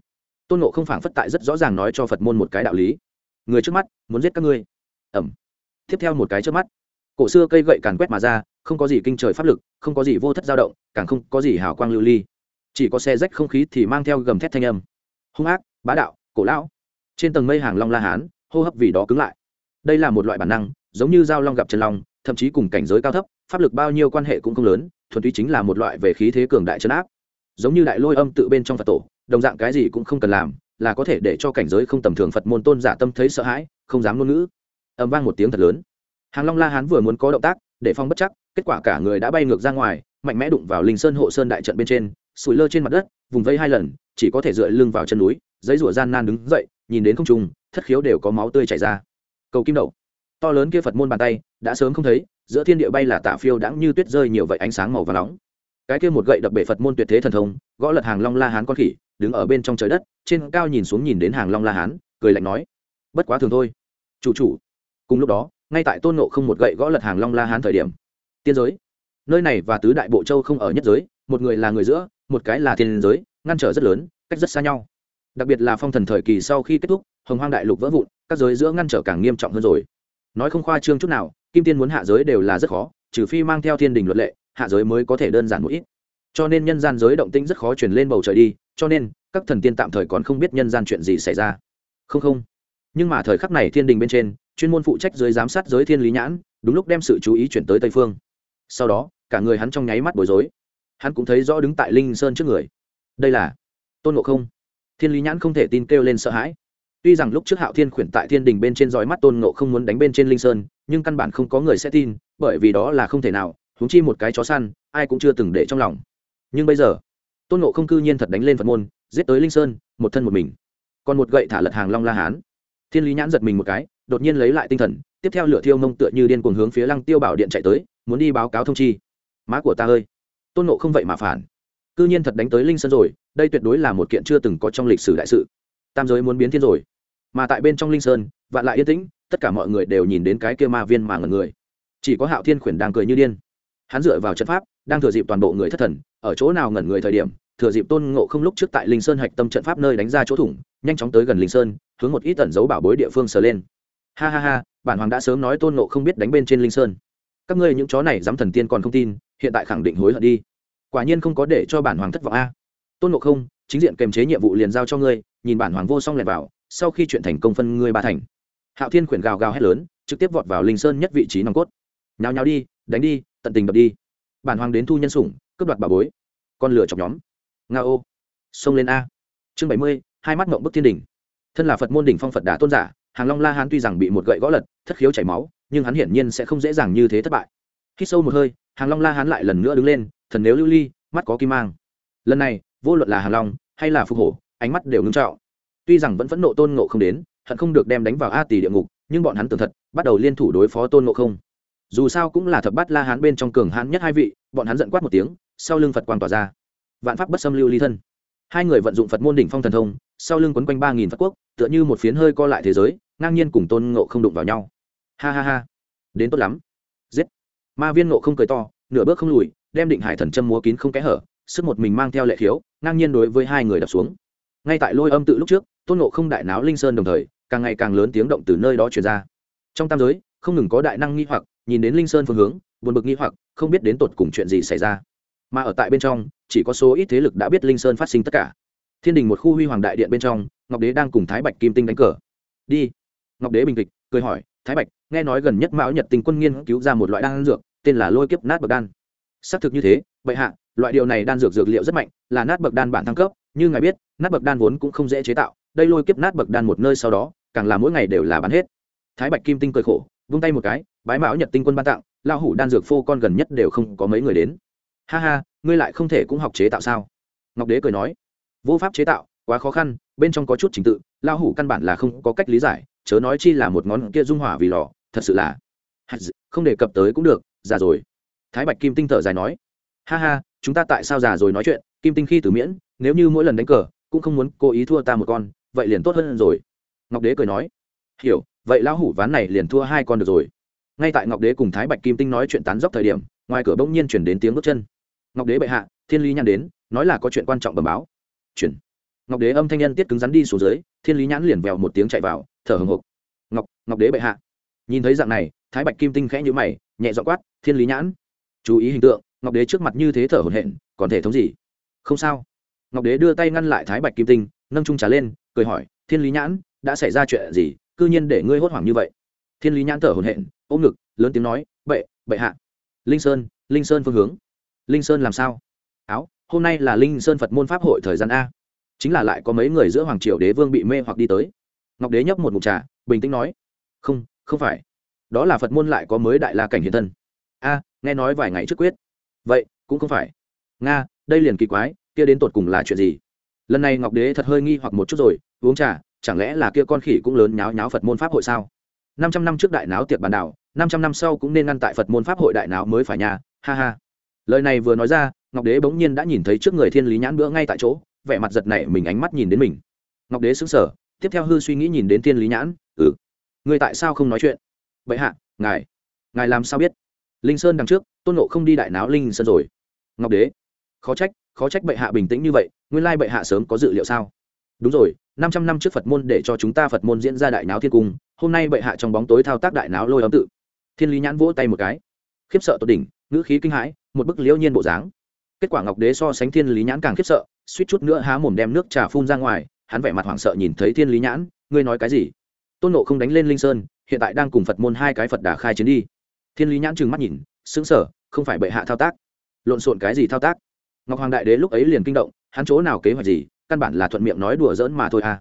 Tôn nộ không phảng phất tại rất rõ ràng nói cho phật môn một cái đạo lý. Người trước mắt, muốn giết các ngươi. Ẩm. Tiếp theo một cái trước mắt. Cổ xưa cây gậy càn quét mà ra, không có gì kinh trời pháp lực, không có gì vô thất dao động, càng không có gì hào quang lưu ly chỉ có xe rách không khí thì mang theo gầm thét thanh âm. Hung ác, bá đạo, cổ lão. Trên tầng mây hàng long la hán, hô hấp vì đó cứng lại. Đây là một loại bản năng, giống như dao long gặp chân long, thậm chí cùng cảnh giới cao thấp, pháp lực bao nhiêu quan hệ cũng không lớn, thuần túy chính là một loại về khí thế cường đại chấn áp. Giống như đại lôi âm tự bên trong phật tổ, đồng dạng cái gì cũng không cần làm, là có thể để cho cảnh giới không tầm thường phật môn tôn giả tâm thấy sợ hãi, không dám ngôn ngữ. Ầm vang một tiếng thật lớn. Hàng long la hán vừa muốn có động tác, để phong bất chắc, kết quả cả người đã bay ngược ra ngoài, mạnh mẽ đụng vào linh sơn hộ sơn đại trận bên trên sủi lơ trên mặt đất vùng vây hai lần chỉ có thể dựa lưng vào chân núi giấy rủa gian nan đứng dậy nhìn đến không trùng, thất khiếu đều có máu tươi chảy ra. Cầu kim đậu. To lớn kia phật môn bàn tay đã sớm không thấy giữa thiên địa bay là tạ phiêu đãng như tuyết rơi nhiều vậy ánh sáng màu và nóng. Cái kia một gậy đập bể phật môn tuyệt thế thần thông gõ lật hàng long la hán con khỉ đứng ở bên trong trời đất trên cao nhìn xuống nhìn đến hàng long la hán cười lạnh nói bất quá thường thôi. Chủ chủ. Cùng lúc đó ngay tại tôn nộ không một gậy gõ lật hàng long la hán thời điểm tiên giới. Nơi này và tứ đại bộ châu không ở nhất giới một người là người giữa một cái là thiên giới, ngăn trở rất lớn, cách rất xa nhau. Đặc biệt là phong thần thời kỳ sau khi kết thúc, hồng hoang đại lục vỡ vụn, các giới giữa ngăn trở càng nghiêm trọng hơn rồi. Nói không khoa trương chút nào, kim tiên muốn hạ giới đều là rất khó, trừ phi mang theo thiên đình luật lệ, hạ giới mới có thể đơn giản một ít. Cho nên nhân gian giới động tĩnh rất khó truyền lên bầu trời đi, cho nên, các thần tiên tạm thời còn không biết nhân gian chuyện gì xảy ra. Không không. Nhưng mà thời khắc này thiên đình bên trên, chuyên môn phụ trách giới giám sát giới thiên lý nhãn, đúng lúc đem sự chú ý chuyển tới tây phương. Sau đó, cả người hắn trong nháy mắt bối rối hắn cũng thấy rõ đứng tại linh sơn trước người. Đây là tôn ngộ không. Thiên lý nhãn không thể tin kêu lên sợ hãi. Tuy rằng lúc trước hạo thiên khuyển tại thiên đình bên trên dõi mắt tôn ngộ không muốn đánh bên trên linh sơn, nhưng căn bản không có người sẽ tin, bởi vì đó là không thể nào húng chi một cái chó săn, ai cũng chưa từng để trong lòng. Nhưng bây giờ, tôn ngộ không cư nhiên thật đánh lên phật môn, giết tới linh sơn, một thân một mình. Còn một gậy thả lật hàng long la hán. Thiên lý nhãn giật mình một cái, đột nhiên lấy lại tinh thần, tiếp theo lửa thiêu mông tựa như điên cuồng hướng phía lăng tiêu bảo điện chạy tới, muốn đi báo cáo thông chi. Má của ta ơi! Tôn nộ không vậy mà phản. Cư nhiên thật đánh tới linh sơn rồi, đây tuyệt đối là một kiện chưa từng có trong lịch sử đại sự. Tam giới muốn biến thiên rồi. Mà tại bên trong linh sơn, vạn lại yên tĩnh, tất cả mọi người đều nhìn đến cái kia ma viên mà ngẩn người. Chỉ có hạo thiên khuyển đang cười như điên. Hắn dựa vào trận pháp, đang thừa dịp toàn bộ người thất thần, ở chỗ nào ngẩn người thời điểm, thừa dịp tôn ngộ không lúc trước tại linh sơn hạch tâm trận pháp nơi đánh ra chỗ thủng, nhanh chóng tới gần linh sơn, hướng một ít tẩn dấu bảo bối địa phương sờ lên. Ha ha ha, bản hoàng đã sớm nói tôn ngộ không biết đánh bên trên linh sơn. Các ngươi những chó này dám thần tiên còn không tin hiện tại khẳng định hối hận đi. Quả nhiên không có để cho bản hoàng thất vọng a. Tôn ngộ không, chính diện kèm chế nhiệm vụ liền giao cho ngươi, nhìn bản hoàng vô song lẹt vào, sau khi chuyện thành công phân ngươi ba thành. Hạo thiên khuyển gào gào hét lớn, trực tiếp vọt vào linh sơn nhất vị trí nòng cốt. Nhào nhào đi, đánh đi, tận tình đập đi. Bản hoàng đến thu nhân sủng, cướp đoạt bà bối. Con lửa chọc nhóm. Nga ô. Xông lên a. Chương bảy mươi, hai mắt mộng bức thiên đỉnh. Thân là phật môn đỉnh phong phật đà tôn giả, hàng long la hán tuy rằng bị một gậy gõ lật, thất khiếu chảy máu, nhưng hắn hiển nhiên sẽ không dễ dàng như thế thất bại khi sâu một hơi, hàng long la hán lại lần nữa đứng lên, thần nếu lưu ly, mắt có kim mang. Lần này, vô luận là hàng long, hay là phục hổ, ánh mắt đều ngưng trọng. Tuy rằng vẫn phẫn nộ tôn ngộ không đến, hận không được đem đánh vào a tỷ địa ngục, nhưng bọn hắn tưởng thật, bắt đầu liên thủ đối phó tôn ngộ không. Dù sao cũng là thập bát la hán bên trong cường hán nhất hai vị, bọn hắn giận quát một tiếng, sau lưng phật quang tỏa ra. Vạn pháp bất xâm lưu ly thân. Hai người vận dụng phật môn đỉnh phong thần thông, sau lưng quấn quanh ba nghìn phật quốc, tựa như một phiến hơi co lại thế giới, ngang nhiên cùng tôn ngộ không đụng vào nhau. Ha ha ha. Đến tốt lắm. Giết ma viên nộ không cười to, nửa bước không lùi, đem định hải thần châm múa kín không kẽ hở, sức một mình mang theo lệ khiếu, ngang nhiên đối với hai người đập xuống. Ngay tại lôi âm tự lúc trước, tôn ngộ không đại náo linh sơn đồng thời, càng ngày càng lớn tiếng động từ nơi đó truyền ra. Trong tam giới, không ngừng có đại năng nghi hoặc, nhìn đến linh sơn phương hướng, buồn bực nghi hoặc, không biết đến tột cùng chuyện gì xảy ra. Mà ở tại bên trong, chỉ có số ít thế lực đã biết linh sơn phát sinh tất cả. Thiên đình một khu huy hoàng đại điện bên trong, ngọc đế đang cùng thái bạch kim tinh đánh cờ. Đi. Ngọc đế bình kịch cười hỏi thái bạch, nghe nói gần nhất mão nhật tình quân nghiên cứu ra một loại đan dược, tên là lôi kiếp nát bậc đan. Xác thực như thế, bệ hạ, loại điều này đan dược dược liệu rất mạnh, là nát bậc đan bản thăng cấp, như ngài biết, nát bậc đan vốn cũng không dễ chế tạo, đây lôi kiếp nát bậc đan một nơi sau đó, càng là mỗi ngày đều là bán hết. Thái bạch kim tinh cười khổ, vung tay một cái, bái mão nhật tinh quân ban tặng lao hủ đan dược phô con gần nhất đều không có mấy người đến. Ha ha, ngươi lại không thể cũng học chế tạo sao? Ngọc đế cười nói, vô pháp chế tạo, quá khó khăn, bên trong có chút trình tự lao hủ căn bản là không có cách lý giải chớ nói chi là một ngón kia dung hỏa vì lò, thật sự là. Không đề cập tới cũng được, già rồi. Thái bạch kim tinh thở dài nói. Ha ha, chúng ta tại sao già rồi nói chuyện? Kim tinh khi tử miễn, nếu như mỗi lần đánh cờ, cũng không muốn cố ý thua ta một con, vậy liền tốt hơn rồi. Ngọc đế cười nói. Hiểu, vậy lão hủ ván này liền thua hai con được rồi. Ngay tại ngọc đế cùng thái bạch kim tinh nói chuyện tán dốc thời điểm, ngoài cửa bỗng nhiên chuyển đến tiếng bước chân. Ngọc đế bệ hạ, thiên lý nhăn đến, nói là có chuyện quan trọng bẩm báo. Chuyển. Ngọc đế âm thanh nhân tiết cứng rắn đi xuống dưới thiên lý nhãn liền vèo một tiếng chạy vào, thở hồng hộc ngọc ngọc đế bệ hạ. Nhìn thấy dạng này, thái bạch kim tinh khẽ nhữ mày, nhẹ dọ quát, thiên lý nhãn, chú ý hình tượng, ngọc đế trước mặt như thế thở hổn hển, còn thể thống gì? Không sao. Ngọc đế đưa tay ngăn lại thái bạch kim tinh, nâng trung trà lên, cười hỏi, thiên lý nhãn, đã xảy ra chuyện gì? C ư nhiên để ngươi hốt hoảng như vậy. Thiên lý nhãn thở hổn hển, ôm ngực, lớn tiếng nói, bệ bệ hạ. Linh sơn linh sơn phương hướng. Linh sơn làm sao? Áo, hôm nay là linh sơn phật môn pháp hội thời gian a chính là lại có mấy người giữa hoàng triều đế vương bị mê hoặc đi tới. Ngọc đế nhấp một mục trà, bình tĩnh nói, không không phải. Đó là phật môn lại có mới đại la cảnh hiện thân. A, nghe nói vài ngày trước quyết. Vậy, cũng không phải. Nga, đây liền kỳ quái, kia đến tột cùng là chuyện gì? Lần này ngọc đế thật hơi nghi hoặc một chút rồi, uống trà, chẳng lẽ là kia con khỉ cũng lớn nháo nháo phật môn pháp hội sao? Năm trăm năm trước đại náo tiệc bàn đảo, năm trăm năm sau cũng nên ngăn tại phật môn pháp hội đại náo mới phải nhà. Ha ha. Lời này vừa nói ra, ngọc đế bỗng nhiên đã nhìn thấy trước người thiên lý nhãn bữa ngay tại chỗ vẻ mặt giật này mình ánh mắt nhìn đến mình. Ngọc đế xứng sở tiếp theo hư suy nghĩ nhìn đến thiên lý nhãn ừ người tại sao không nói chuyện? Vậy hạ, ngài ngài làm sao biết? Linh sơn đằng trước, tôn nộ không đi đại náo linh sơn rồi. Ngọc đế, khó trách khó trách bệ hạ bình tĩnh như vậy, nguyên lai bệ hạ sớm có dự liệu sao? Đúng rồi, năm trăm năm trước phật môn để cho chúng ta phật môn diễn ra đại náo thiên cung, hôm nay bệ hạ trong bóng tối thao tác đại náo lôi ấm tự. Thiên lý nhãn vỗ tay một cái. Khiếp sợ tột đỉnh, ngữ khí kinh hãi, một bức liễu nhiên bộ dáng. Kết quả ngọc đế so sánh thiên lý nhãn càng khiếp sợ suýt chút nữa há mồm đem nước trà phun ra ngoài, hắn vẻ mặt hoảng sợ nhìn thấy thiên lý nhãn, ngươi nói cái gì? Tôn nộ không đánh lên linh sơn, hiện tại đang cùng phật môn hai cái phật đà khai chiến đi. Thiên lý nhãn trừng mắt nhìn xứng sở, không phải bệ hạ thao tác. Lộn xộn cái gì thao tác? Ngọc hoàng đại đế lúc ấy liền kinh động, hắn chỗ nào kế hoạch gì? Căn bản là thuận miệng nói đùa giỡn mà thôi à.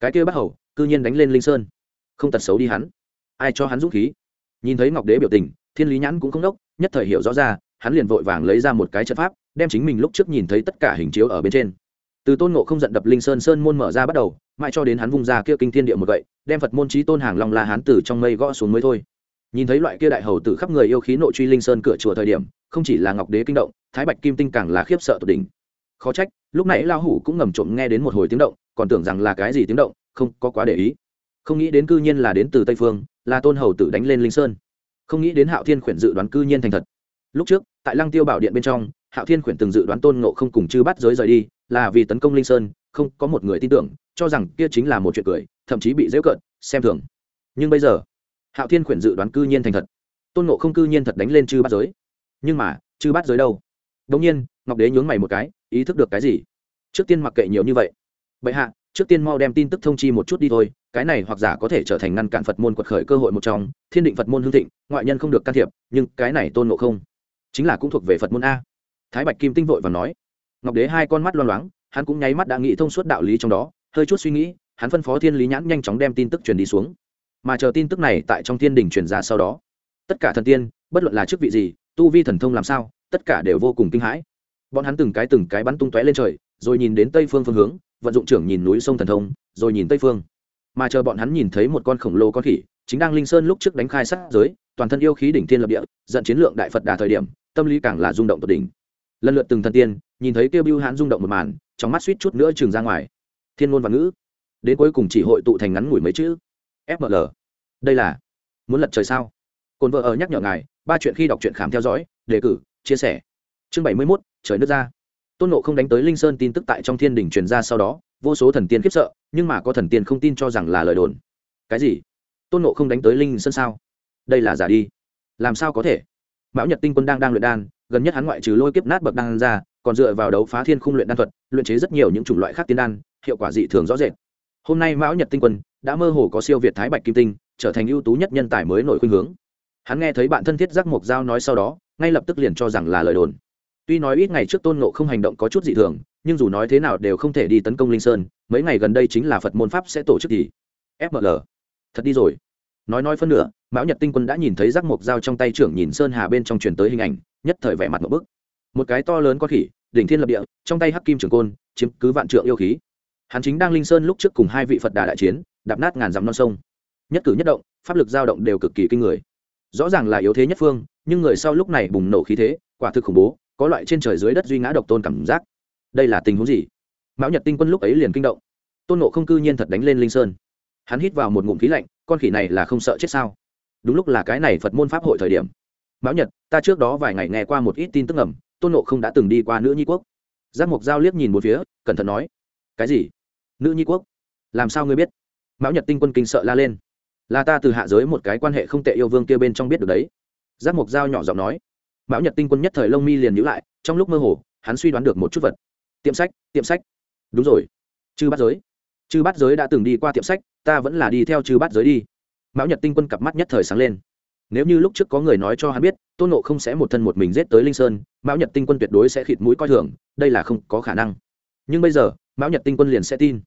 Cái kia bắt hầu, cư nhiên đánh lên linh sơn. Không tật xấu đi hắn. Ai cho hắn dũng khí? Nhìn thấy ngọc đế biểu tình, thiên lý nhãn cũng không đốc, nhất thời hiểu rõ ra, hắn liền vội vàng lấy ra một cái trận pháp đem chính mình lúc trước nhìn thấy tất cả hình chiếu ở bên trên. Từ tôn ngộ không giận đập linh sơn sơn môn mở ra bắt đầu, mãi cho đến hắn vung ra kia kinh thiên địa một vậy đem phật môn trí tôn hàng long la hán từ trong mây gõ xuống mới thôi. Nhìn thấy loại kia đại hầu tử khắp người yêu khí nội truy linh sơn cửa chùa thời điểm, không chỉ là ngọc đế kinh động, thái bạch kim tinh càng là khiếp sợ tột đỉnh. Khó trách, lúc nãy lao hủ cũng ngầm trộm nghe đến một hồi tiếng động, còn tưởng rằng là cái gì tiếng động, không có quá để ý. Không nghĩ đến cư nhiên là đến từ tây phương, là tôn hầu tử đánh lên linh sơn. Không nghĩ đến hạo thiên khuyển dự đoán cư nhiên thành thật. Lúc trước, tại lăng tiêu bảo điện bên trong hạo thiên khuyển từng dự đoán tôn ngộ không cùng chư bắt giới rời đi, là vì tấn công linh sơn, không có một người tin tưởng, cho rằng kia chính là một chuyện cười, thậm chí bị dễu cợt, xem thường. Nhưng bây giờ, hạo thiên khuyển dự đoán cư nhiên thành thật. Tôn ngộ không cư nhiên thật đánh lên chư bắt giới. Nhưng mà, chư bắt giới đâu? Đ ỗ n g nhiên, ngọc đế nhướng mày một cái, ý thức được cái gì? Trước tiên mặc kệ nhiều như vậy. Bệ hạ, trước tiên mau đem tin tức thông chi một chút đi thôi, cái này hoặc giả có thể trở thành ngăn cản phật môn quật khởi cơ hội một trong, thiên định phật môn hương thịnh, ngoại nhân không được can thiệp, nhưng cái này tôn ngộ không chính là cũng thuộc về phật môn a thái bạch kim tinh vội và nói. Ngọc đế hai con mắt loang loáng, hắn cũng nháy mắt đã nghĩ thông suốt đạo lý trong đó, hơi chút suy nghĩ, hắn phân phó thiên lý nhãn nhanh chóng đem tin tức truyền đi xuống. Mà chờ tin tức này tại trong thiên đình truyền ra sau đó, tất cả thần tiên, bất luận là chức vị gì, tu vi thần thông làm sao, tất cả đều vô cùng kinh hãi. Bọn hắn từng cái từng cái bắn tung tóe lên trời, rồi nhìn đến tây phương phương hướng, vận dụng trưởng nhìn núi sông thần thông, rồi nhìn tây phương. Mà chờ bọn hắn nhìn thấy một con khổng lồ con khỉ, chính đang linh sơn lúc trước đánh khai sát giới, toàn thân yêu khí đỉnh thiên lập địa dẫn chiến lượng đại phật đà thời điểm, tâm lý càng là rung động tột đỉnh lần lượt từng thần tiên, nhìn thấy kêu bưu hãn rung động một màn, trong mắt suýt chút nữa trường ra ngoài. Thiên ngôn và ngữ. Đến cuối cùng chỉ hội tụ thành ngắn ngủi mấy chữ. Fml đây là muốn lật trời sao? Cồn vợ ở nhắc nhở ngài, ba chuyện khi đọc truyện khám theo dõi, đề cử, chia sẻ. Chương bảy mươi mốt, trời nước ra. Tôn nộ không đánh tới linh sơn tin tức tại trong thiên đình truyền ra sau đó, vô số thần tiên khiếp sợ, nhưng mà có thần tiên không tin cho rằng là lời đồn. Cái gì? Tôn nộ không đánh tới linh sơn sao? Đây là giả đi. Làm sao có thể? Mão nhật tinh quân đang đang luyện đan gần nhất hắn ngoại trừ lôi kiếp nát bậc đan ra, còn dựa vào đấu phá thiên khung luyện đan thuật, luyện chế rất nhiều những chủng loại khác tiên đan, hiệu quả dị thường rõ rệt. Hôm nay mão nhật tinh quân đã mơ hồ có siêu việt thái bạch kim tinh, trở thành ưu tú nhất nhân tài mới nổi khuynh hướng. Hắn nghe thấy bạn thân thiết giác mộc giao nói sau đó, ngay lập tức liền cho rằng là lời đồn. Tuy nói ít ngày trước tôn nộ không hành động có chút dị thường, nhưng dù nói thế nào đều không thể đi tấn công linh sơn, mấy ngày gần đây chính là phật môn pháp sẽ tổ chức thì. Fml thật đi rồi nói nói phân nửa, mão nhật tinh quân đã nhìn thấy giác mộc dao trong tay trưởng nhìn sơn hà bên trong truyền tới hình ảnh, nhất thời vẻ mặt một bức. Một cái to lớn có khỉ, đỉnh thiên lập địa, trong tay hắc kim trường côn, chiếm cứ vạn trượng yêu khí. Hắn chính đang linh sơn lúc trước cùng hai vị phật đà đại chiến, đạp nát ngàn dặm non sông. Nhất cử nhất động, pháp lực dao động đều cực kỳ kinh người. Rõ ràng là yếu thế nhất phương, nhưng người sau lúc này bùng nổ khí thế, quả thực khủng bố, có loại trên trời dưới đất duy ngã độc tôn cảm giác. Đây là tình huống gì? Mão nhật tinh quân lúc ấy liền kinh động. Tôn nộ không cư nhiên thật đánh lên linh sơn. Hắn hít vào một ngụm khí lạnh con khỉ này là không sợ chết sao? Đúng lúc là cái này phật môn pháp hội thời điểm. Mão nhật ta trước đó vài ngày nghe qua một ít tin tức ngầm, tôn nộ không đã từng đi qua nữ nhi quốc. Giác mộc giao liếc nhìn một phía cẩn thận nói cái gì? Nữ nhi quốc? Làm sao ngươi biết? Mão nhật tinh quân kinh sợ la lên. Là ta từ hạ giới một cái quan hệ không tệ yêu vương kia bên trong biết được đấy. Giác mộc giao nhỏ giọng nói. Mão nhật tinh quân nhất thời lông mi liền nhữ lại trong lúc mơ hồ hắn suy đoán được một chút vật. Tiệm sách tiệm sách. Đúng rồi. Chư bắt giới chư bát giới đã từng đi qua tiệm sách, ta vẫn là đi theo chư bát giới đi. Mão nhật tinh quân cặp mắt nhất thời sáng lên. Nếu như lúc trước có người nói cho hắn biết, tôn nộ không sẽ một thân một mình giết tới linh sơn, mão nhật tinh quân tuyệt đối sẽ khịt mũi coi thường, đây là không có khả năng. Nhưng bây giờ, mão nhật tinh quân liền sẽ tin.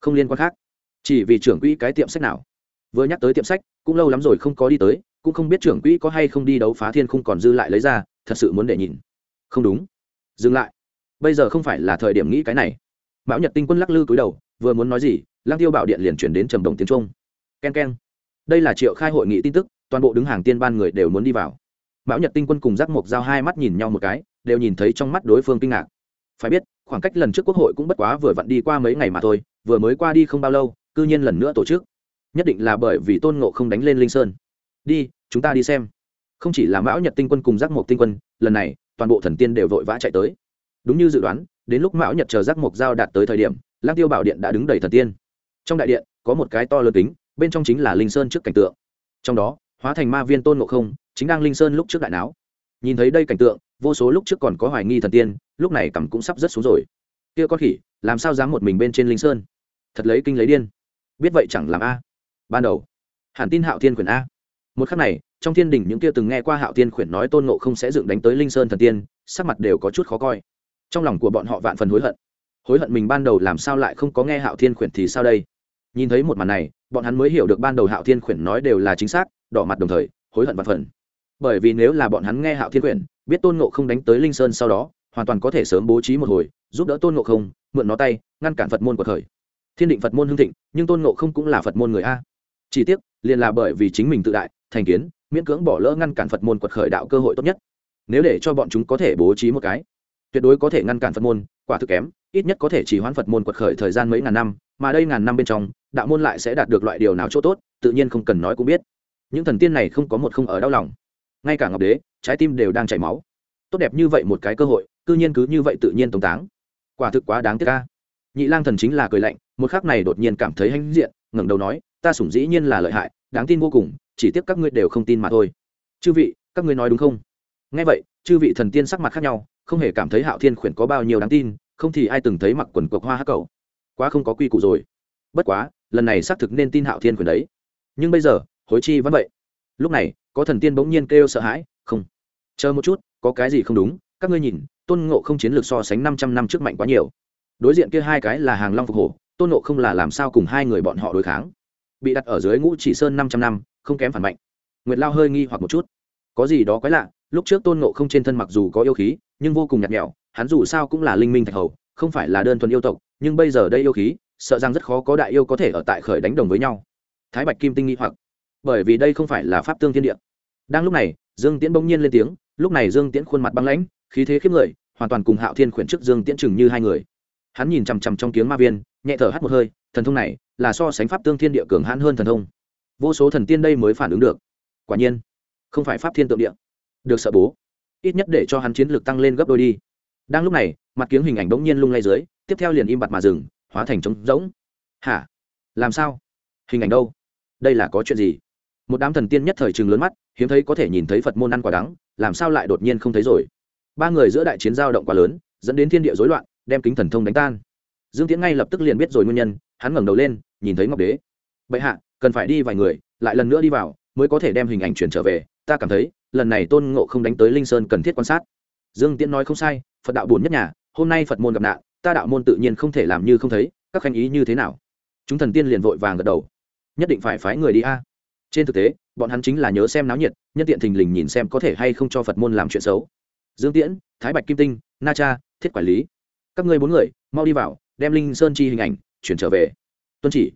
Không liên quan khác. Chỉ vì trưởng quỹ cái tiệm sách nào. Vừa nhắc tới tiệm sách, cũng lâu lắm rồi không có đi tới, cũng không biết trưởng quỹ có hay không đi đấu phá thiên không còn dư lại lấy ra, thật sự muốn để nhìn. Không đúng. Dừng lại. Bây giờ không phải là thời điểm nghĩ cái này mão nhật tinh quân lắc lư cúi đầu vừa muốn nói gì lang tiêu bảo điện liền chuyển đến trầm đồng tiếng trung. Ken Ken, đây là triệu khai hội nghị tin tức toàn bộ đứng hàng tiên ban người đều muốn đi vào. Mão nhật tinh quân cùng giác mộc giao hai mắt nhìn nhau một cái đều nhìn thấy trong mắt đối phương kinh ngạc. Phải biết khoảng cách lần trước quốc hội cũng bất quá vừa vặn đi qua mấy ngày mà thôi vừa mới qua đi không bao lâu cư nhiên lần nữa tổ chức. Nhất định là bởi vì tôn ngộ không đánh lên linh sơn. Đi chúng ta đi xem. Không chỉ là mão nhật tinh quân cùng giác mộc tinh quân lần này toàn bộ thần tiên đều vội vã chạy tới. Đúng như dự đoán đến lúc mão nhật chờ giác mộc giao đạt tới thời điểm lang tiêu bảo điện đã đứng đầy thần tiên. Trong đại điện, có một cái to lớn kính, bên trong chính là linh sơn trước cảnh tượng. Trong đó, hóa thành ma viên tôn ngộ không, chính đang linh sơn lúc trước đại não nhìn thấy đây cảnh tượng, vô số lúc trước còn có hoài nghi thần tiên, lúc này cằm cũng sắp rất xuống rồi. Kia con khỉ, làm sao dám một mình bên trên linh sơn? Thật lấy kinh lấy điên. Biết vậy chẳng làm a. Ban đầu, hẳn tin hạo thiên quyền a. Một khắc này, trong thiên đình những kia từng nghe qua hạo thiên khuyển nói tôn ngộ không sẽ dựng đánh tới linh sơn thần tiên, sắc mặt đều có chút khó coi trong lòng của bọn họ vạn phần hối hận. Hối hận mình ban đầu làm sao lại không có nghe hạo thiên quyển thì sao đây? Nhìn thấy một màn này, bọn hắn mới hiểu được ban đầu hạo thiên quyển nói đều là chính xác, đỏ mặt đồng thời, hối hận vạn phần. Bởi vì nếu là bọn hắn nghe hạo thiên quyển biết tôn Ngộ không đánh tới linh sơn sau đó, hoàn toàn có thể sớm bố trí một hồi, giúp đỡ tôn Ngộ không, mượn nó tay, ngăn cản phật môn của thời. Thiên định phật môn hưng thịnh, nhưng tôn Ngộ không cũng là phật môn người a. Chỉ tiếc, liền là bởi vì chính mình tự đại, thành kiến, miễn cưỡng bỏ lỡ ngăn cản phật môn quật khởi đạo cơ hội tốt nhất. Nếu để cho bọn chúng có thể bố trí một cái tuyệt đối có thể ngăn cản phật môn, quả thực kém, ít nhất có thể chỉ hoãn phật môn quật khởi thời gian mấy ngàn năm, mà đây ngàn năm bên trong, đạo môn lại sẽ đạt được loại điều nào chỗ tốt, tự nhiên không cần nói cũng biết. Những thần tiên này không có một không ở đau lòng. Ngay cả ngọc đế, trái tim đều đang chảy máu. Tốt đẹp như vậy một cái cơ hội, cư nhiên cứ như vậy tự nhiên tống táng. Quả thực quá đáng tiếc ca nhị lang thần chính là cười lạnh, một khắc này đột nhiên cảm thấy hãnh diện, ngẩng đầu nói, ta sủng dĩ nhiên là lợi hại, đáng tin vô cùng, chỉ tiếc các ngươi đều không tin mà thôi. Chư vị, các ngươi nói đúng không? Nghe vậy, chư vị thần tiên sắc mặt khác nhau không hề cảm thấy hạo thiên khuyển có bao nhiêu đáng tin, không thì ai từng thấy mặc quần cộc hoa hắc cầu. Quá không có quy củ rồi. Bất quá, lần này xác thực nên tin hạo thiên khuyển đấy. Nhưng bây giờ, hối chi vẫn vậy. Lúc này, có thần tiên bỗng nhiên kêu sợ hãi, không, chờ một chút, có cái gì không đúng, các ngươi nhìn, tôn ngộ không chiến lược so sánh năm trăm năm trước mạnh quá nhiều. Đối diện kia hai cái là hàng long phục hổ, tôn ngộ không là làm sao cùng hai người bọn họ đối kháng? Bị đặt ở dưới ngũ chỉ sơn năm trăm năm, không kém phản mạnh. Nguyệt lao hơi nghi hoặc một chút. Có gì đó quái lạ lúc trước tôn ngộ không trên thân mặc dù có yêu khí, nhưng vô cùng nhạt nhẽo, hắn dù sao cũng là linh minh thạch hầu, không phải là đơn thuần yêu tộc, nhưng bây giờ đây yêu khí, sợ rằng rất khó có đại yêu có thể ở tại khởi đánh đồng với nhau. Thái bạch kim tinh nghĩ hoặc. Bởi vì đây không phải là pháp tương thiên địa. Đang lúc này, dương tiễn bỗng nhiên lên tiếng, lúc này dương tiễn khuôn mặt băng lãnh, khí thế khiếp người, hoàn toàn cùng hạo thiên khuyển trước dương tiễn chừng như hai người. Hắn nhìn chằm chằm trong kiếng ma viên, nhẹ thở hắt một hơi, thần thông này là so sánh pháp tương thiên địa cường hãn hơn thần thông. Vô số thần tiên đây mới phản ứng được. Quả nhiên, không phải pháp thiên tượng địa được sợ bố. Ít nhất để cho hắn chiến lược tăng lên gấp đôi đi. Đang lúc này, mặt kiếng hình ảnh bỗng nhiên lung lay dưới, tiếp theo liền im bặt mà dừng, hóa thành trống rỗng. Hả? Làm sao? Hình ảnh đâu? Đây là có chuyện gì? Một đám thần tiên nhất thời trừng lớn mắt, hiếm thấy có thể nhìn thấy phật môn ăn quả đắng, làm sao lại đột nhiên không thấy rồi? Ba người giữa đại chiến giao động quá lớn, dẫn đến thiên địa rối loạn, đem kính thần thông đánh tan. Dương tiễn ngay lập tức liền biết rồi nguyên nhân, hắn ngẩng đầu lên, nhìn thấy ngọc đế. Bệ hạ, cần phải đi vài người, lại lần nữa đi vào, mới có thể đem hình ảnh chuyển trở về ta cảm thấy, lần này tôn ngộ không đánh tới linh sơn cần thiết quan sát. Dương tiễn nói không sai, phật đạo buồn nhất nhà, hôm nay phật môn gặp nạn, ta đạo môn tự nhiên không thể làm như không thấy, các khanh ý như thế nào? Chúng thần tiên liền vội vàng gật đầu. Nhất định phải phái người đi a. Trên thực tế, bọn hắn chính là nhớ xem náo nhiệt, nhân tiện thình lình nhìn xem có thể hay không cho phật môn làm chuyện xấu. Dương tiễn, thái bạch kim tinh, na cha, thiết quản lý. Các ngươi bốn người, mau đi vào, đem linh sơn chi hình ảnh chuyển trở về. Tuân chỉ.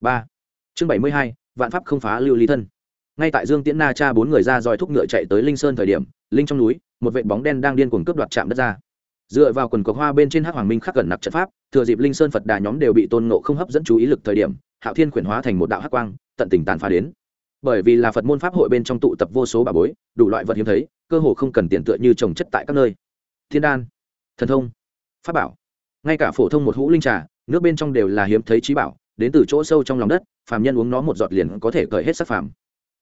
Ba. Chương bảy mươi hai, vạn pháp không phá lưu ly thân ngay tại dương tiễn na cha bốn người ra roi thúc ngựa chạy tới linh sơn thời điểm, linh trong núi, một vệ bóng đen đang điên cuồng cướp đoạt chạm đất ra. Dựa vào quần cọc hoa bên trên hắc hoàng minh khắc gần nặc trận pháp, thừa dịp linh sơn phật đà nhóm đều bị tôn nộ không hấp dẫn chú ý lực thời điểm, hạo thiên Quyển hóa thành một đạo hắc quang, tận tình tàn phá đến. Bởi vì là phật môn pháp hội bên trong tụ tập vô số bà bối, đủ loại vật hiếm thấy, cơ hồ không cần tiền tựa như trồng chất tại các nơi. Thiên đan, thần thông, pháp bảo. Ngay cả phổ thông một hũ linh trà, nước bên trong đều là hiếm thấy trí bảo, đến từ chỗ sâu trong lòng đất, phàm nhân uống nó một giọt liền có thể cởi hết sắc phàm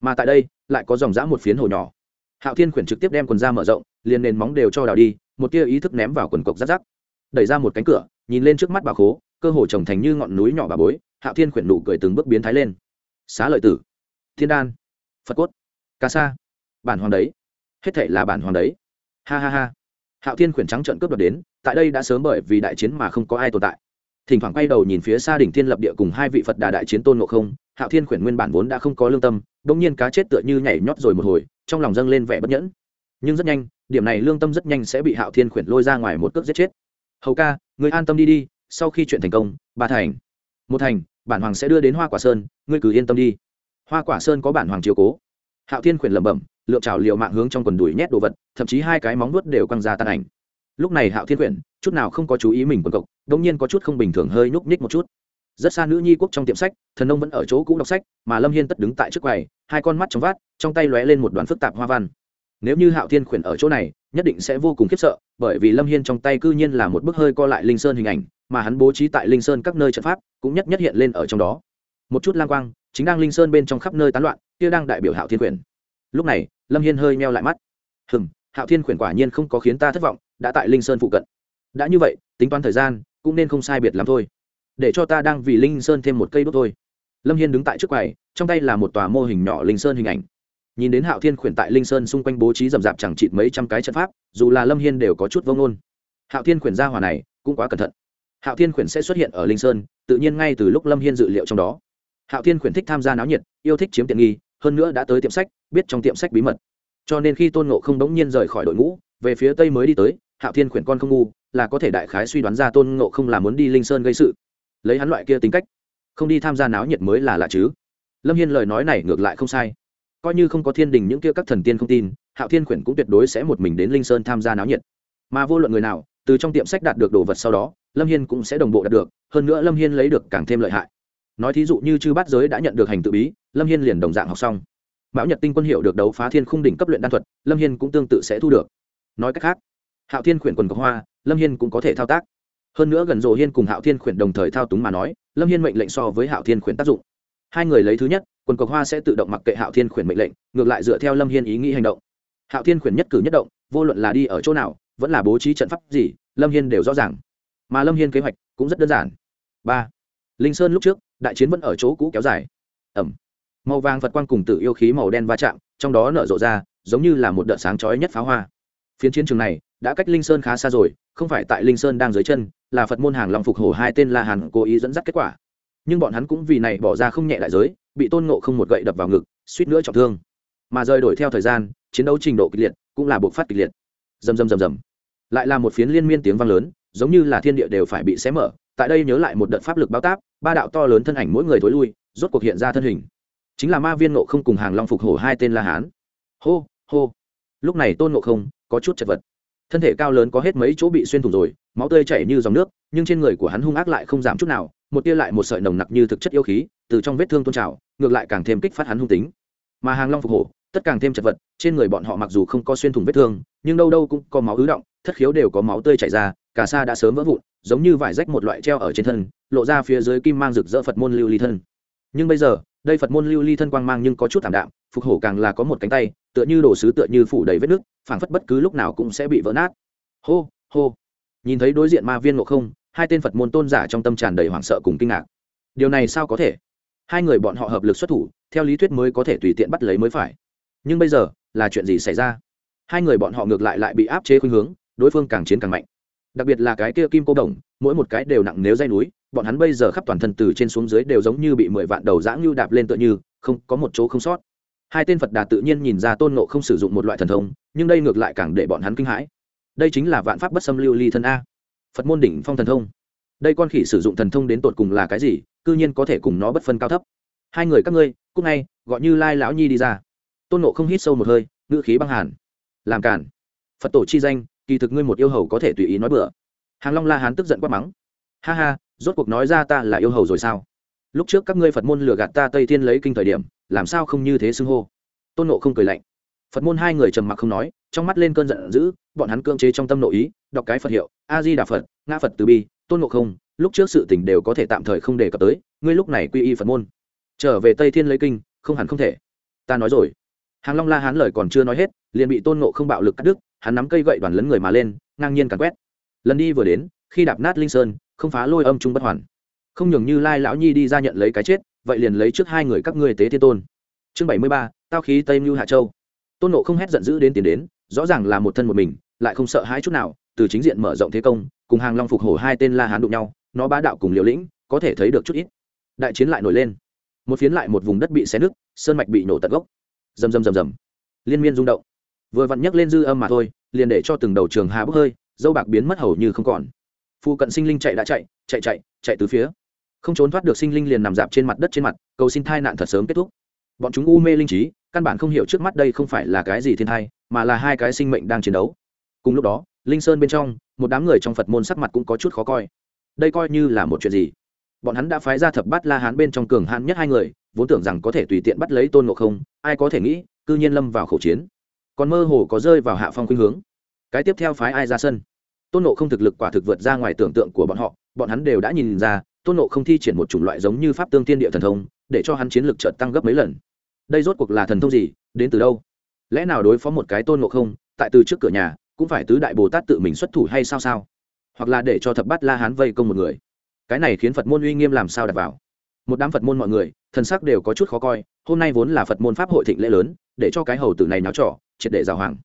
mà tại đây lại có dòng dã một phiến hồ nhỏ. Hạo thiên khuyển trực tiếp đem quần ra mở rộng, liền nền móng đều cho đào đi, một tia ý thức ném vào quần cộc rác rác đẩy ra một cánh cửa, nhìn lên trước mắt bà khố, cơ hồ trồng thành như ngọn núi nhỏ bà bối, hạo thiên khuyển nụ cười từng bước biến thái lên. Xá lợi tử. Thiên đan. Phật cốt. Ca sa. Bản hoàng đấy. Hết thệ là bản hoàng đấy. Ha ha ha. Hạo thiên khuyển trắng trợn cướp đoạt đến, tại đây đã sớm bởi vì đại chiến mà không có ai tồn tại. Thỉnh thoảng quay đầu nhìn phía xa đỉnh thiên lập địa cùng hai vị phật đà đại chiến tôn ngộ không, hạo thiên khuyển nguyên bản vốn đã không có lương tâm đông nhiên cá chết tựa như nhảy nhót rồi một hồi, trong lòng dâng lên vẻ bất nhẫn. Nhưng rất nhanh, điểm này lương tâm rất nhanh sẽ bị hạo thiên khuyển lôi ra ngoài một cước giết chết. Hầu ca người an tâm đi đi, sau khi chuyện thành công, ba thành. Một thành, bản hoàng sẽ đưa đến hoa quả sơn, ngươi cứ yên tâm đi. Hoa quả sơn có bản hoàng chiều cố. Hạo thiên khuyển lẩm bẩm lượng trào liệu mạng hướng trong quần đùi nhét đồ vật, thậm chí hai cái móng nuốt đều căng ra tan ảnh. Lúc này hạo thiên khuyển, chút nào không có chú ý mình quần cộc đông nhiên có chút không bình thường hơi nhúc nhích một chút rất xa nữ nhi quốc trong tiệm sách, thần nông vẫn ở chỗ cũ đọc sách, mà lâm hiên tất đứng tại trước quầy, hai con mắt trong vát, trong tay lóe lên một đoàn phức tạp hoa văn. Nếu như hạo thiên khuyển ở chỗ này, nhất định sẽ vô cùng khiếp sợ, bởi vì lâm hiên trong tay cư nhiên là một bức hơi co lại linh sơn hình ảnh, mà hắn bố trí tại linh sơn các nơi trận pháp, cũng nhất nhất hiện lên ở trong đó. Một chút lang quang, chính đang linh sơn bên trong khắp nơi tán loạn, kia đang đại biểu hạo thiên khuyển. lúc này, lâm hiên hơi meo lại mắt. Hừm, hạo thiên khuyển quả nhiên không có khiến ta thất vọng, đã tại linh sơn phụ cận. Đã như vậy, tính toán thời gian, cũng nên không sai biệt lắm thôi để cho ta đang vì linh sơn thêm một cây đốt thôi. Lâm hiên đứng tại trước quầy, trong tay là một tòa mô hình nhỏ linh sơn hình ảnh. Nhìn đến hạo thiên khuyển tại linh sơn xung quanh bố trí rầm rạp chẳng chịt mấy trăm cái trận pháp, dù là lâm hiên đều có chút vông ngôn. hạo thiên khuyển gia hòa này cũng quá cẩn thận. Hạo thiên khuyển sẽ xuất hiện ở linh sơn, tự nhiên ngay từ lúc lâm hiên dự liệu trong đó. Hạo thiên khuyển thích tham gia náo nhiệt, yêu thích chiếm tiện nghi, hơn nữa đã tới tiệm sách, biết trong tiệm sách bí mật. Cho nên khi tôn ngộ không đống nhiên rời khỏi đội ngũ, về phía tây mới đi tới, hạo thiên khuyển con không ngu, là có thể đại khái suy đoán ra tôn ngộ không là muốn đi linh sơn gây sự lấy hắn loại kia tính cách. Không đi tham gia náo nhiệt mới là lạ chứ. Lâm hiên lời nói này ngược lại không sai. Coi như không có thiên đình những kia các thần tiên không tin, hạo thiên khuyển cũng tuyệt đối sẽ một mình đến linh sơn tham gia náo nhiệt. Mà vô luận người nào, từ trong tiệm sách đạt được đồ vật sau đó, lâm hiên cũng sẽ đồng bộ đạt được, hơn nữa lâm hiên lấy được càng thêm lợi hại. Nói thí dụ như chư bát giới đã nhận được hành tự bí, lâm hiên liền đồng dạng học xong. Mão nhật tinh quân hiệu được đấu phá thiên khung đỉnh cấp luyện đan thuật, lâm hiên cũng tương tự sẽ thu được. Nói cách khác, hạo thiên khuyển quần có hoa, lâm hiên cũng có thể thao tác hơn nữa gần rộ hiên cùng hạo thiên khuyển đồng thời thao túng mà nói, lâm hiên mệnh lệnh so với hạo thiên khuyển tác dụng. Hai người lấy thứ nhất, quần cọc hoa sẽ tự động mặc kệ hạo thiên khuyển mệnh lệnh, ngược lại dựa theo lâm hiên ý nghĩ hành động. Hạo thiên khuyển nhất cử nhất động, vô luận là đi ở chỗ nào, vẫn là bố trí trận pháp gì, lâm hiên đều rõ ràng. Mà lâm hiên kế hoạch cũng rất đơn giản. Ba, linh sơn lúc trước, đại chiến vẫn ở chỗ cũ kéo dài. Ẩm. Màu vàng phật quang cùng tự yêu khí màu đen va chạm, trong đó nở rộ ra, giống như là một đợt sáng chói nhất pháo hoa. Phiến chiến trường này đã cách linh sơn khá xa rồi, không phải tại linh sơn đang dưới chân là phật môn hàng long phục hổ hai tên la hàn cố ý dẫn dắt kết quả. Nhưng bọn hắn cũng vì này bỏ ra không nhẹ đại giới, bị tôn ngộ không một gậy đập vào ngực, suýt nữa trọng thương. Mà rời đổi theo thời gian, chiến đấu trình độ kịch liệt, cũng là buộc phát kịch liệt. Rầm rầm rầm rầm. Lại là một phiến liên miên tiếng vang lớn, giống như là thiên địa đều phải bị xé mở. Tại đây nhớ lại một đợt pháp lực bao táp, ba đạo to lớn thân ảnh mỗi người thối lui, rốt cuộc hiện ra thân hình. Chính là ma viên ngộ không cùng hàng long phục hổ hai tên la hán. Hô hô. Lúc này tôn ngộ không có chút chật vật thân thể cao lớn có hết mấy chỗ bị xuyên thủng rồi, máu tươi chảy như dòng nước, nhưng trên người của hắn hung ác lại không giảm chút nào, một tia lại một sợi nồng nặc như thực chất yêu khí, từ trong vết thương tôn trào, ngược lại càng thêm kích phát hắn hung tính. Mà hàng long phục hổ, tất càng thêm chật vật, trên người bọn họ mặc dù không có xuyên thủng vết thương, nhưng đâu đâu cũng có máu ứ động, thất khiếu đều có máu tươi chảy ra, cả xa đã sớm vỡ vụn, giống như vải rách một loại treo ở trên thân, lộ ra phía dưới kim mang rực rỡ phật môn lưu ly thân. Nhưng bây giờ, đây phật môn lưu ly thân quang mang nhưng có chút thảm đạm, phục hổ càng là có một cánh tay tựa như đồ sứ tựa như phủ đầy vết nước phảng phất bất cứ lúc nào cũng sẽ bị vỡ nát. Hô hô. Nhìn thấy đối diện ma viên ngộ không, hai tên phật môn tôn giả trong tâm tràn đầy hoảng sợ cùng kinh ngạc. Điều này sao có thể? Hai người bọn họ hợp lực xuất thủ, theo lý thuyết mới có thể tùy tiện bắt lấy mới phải. Nhưng bây giờ, là chuyện gì xảy ra? Hai người bọn họ ngược lại lại bị áp chế khuynh hướng, đối phương càng chiến càng mạnh. Đặc biệt là cái kia kim cô đồng, mỗi một cái đều nặng nếu dây núi, bọn hắn bây giờ khắp toàn thân từ trên xuống dưới đều giống như bị mười vạn đầu dã ngưu đạp lên tựa như, không, có một chỗ không sót hai tên phật đà tự nhiên nhìn ra tôn nộ không sử dụng một loại thần thông, nhưng đây ngược lại càng để bọn hắn kinh hãi. Đây chính là vạn pháp bất xâm lưu ly thân a. Phật môn đỉnh phong thần thông. Đây con khỉ sử dụng thần thông đến tột cùng là cái gì c ư nhiên có thể cùng nó bất phân cao thấp. Hai người các ngươi cúc ngay, gọi như lai lão nhi đi ra. Tôn nộ không hít sâu một hơi, ngữ khí băng hàn. Làm cản. Phật tổ chi danh, kỳ thực ngươi một yêu hầu có thể tùy ý nói bừa. Hàng long la hán tức giận quát mắng. Ha ha, rốt cuộc nói ra ta là yêu hầu rồi sao? Lúc trước các ngươi phật môn lừa gạt ta tây thiên lấy kinh thời điểm, làm sao không như thế xưng hô? Tôn nộ không cười lạnh. Phật môn hai người trầm mặc không nói, trong mắt lên cơn giận dữ, bọn hắn cưỡng chế trong tâm nội ý, đọc cái phật hiệu a di đà phật, ngã phật từ bi, tôn nộ không, lúc trước sự tình đều có thể tạm thời không đề cập tới, ngươi lúc này quy y phật môn. Trở về tây thiên lấy kinh, không hẳn không thể. Ta nói rồi. Hàng long la hán lời còn chưa nói hết, liền bị tôn nộ không bạo lực cắt đứt, hắn nắm cây gậy đoàn lấn người mà lên, ngang nhiên càn quét. Lần đi vừa đến, khi đạp nát linh sơn, không phá lôi âm trung bất hoàn không nhường như lai lão nhi đi ra nhận lấy cái chết, vậy liền lấy trước hai người các ngươi tế thiên tôn. Chương bảy mươi ba, tao khí tây mưu hạ châu. Tôn nộ không hét giận dữ đến tiền đến, rõ ràng là một thân một mình, lại không sợ hãi chút nào, từ chính diện mở rộng thế công, cùng hàng long phục hổ hai tên la hán đụng nhau, nó bá đạo cùng liều lĩnh, có thể thấy được chút ít. Đại chiến lại nổi lên. Một phiến lại một vùng đất bị xé nứt, sơn mạch bị nổ tận gốc. Rầm rầm rầm rầm. Liên miên rung động. Vừa vặn nhấc lên dư âm mà thôi, liền để cho từng đầu trường hà bốc hơi, dâu bạc biến mất hầu như không còn. Phụ cận sinh linh chạy đã chạy chạy chạy chạy từ phía không trốn thoát được sinh linh liền nằm dạp trên mặt đất trên mặt, cầu xin thai nạn thật sớm kết thúc. Bọn chúng u mê linh trí, căn bản không hiểu trước mắt đây không phải là cái gì thiên thai, mà là hai cái sinh mệnh đang chiến đấu. Cùng lúc đó, linh sơn bên trong, một đám người trong phật môn sắc mặt cũng có chút khó coi. Đây coi như là một chuyện gì? Bọn hắn đã phái ra thập bát la hán bên trong cường hán nhất hai người, vốn tưởng rằng có thể tùy tiện bắt lấy tôn ngộ không, ai có thể nghĩ, cư nhiên lâm vào khẩu chiến. Còn mơ hồ có rơi vào hạ phong khuynh hướng. Cái tiếp theo phái ai ra sân? Tôn nộ không thực lực quả thực vượt ra ngoài tưởng tượng của bọn họ, bọn hắn đều đã nhìn ra tôn nộ không thi triển một chủng loại giống như pháp tương thiên địa thần thông, để cho hắn chiến lực chợt tăng gấp mấy lần. Đây rốt cuộc là thần thông gì, đến từ đâu? Lẽ nào đối phó một cái tôn nộ không, tại từ trước cửa nhà, cũng phải tứ đại bồ tát tự mình xuất thủ hay sao sao? Hoặc là để cho thập bát la hán vây công một người? Cái này khiến phật môn uy nghiêm làm sao đặt vào? Một đám phật môn mọi người, thần sắc đều có chút khó coi, hôm nay vốn là phật môn pháp hội thịnh lễ lớn, để cho cái hầu tử này náo trỏ triệt để rào hoàng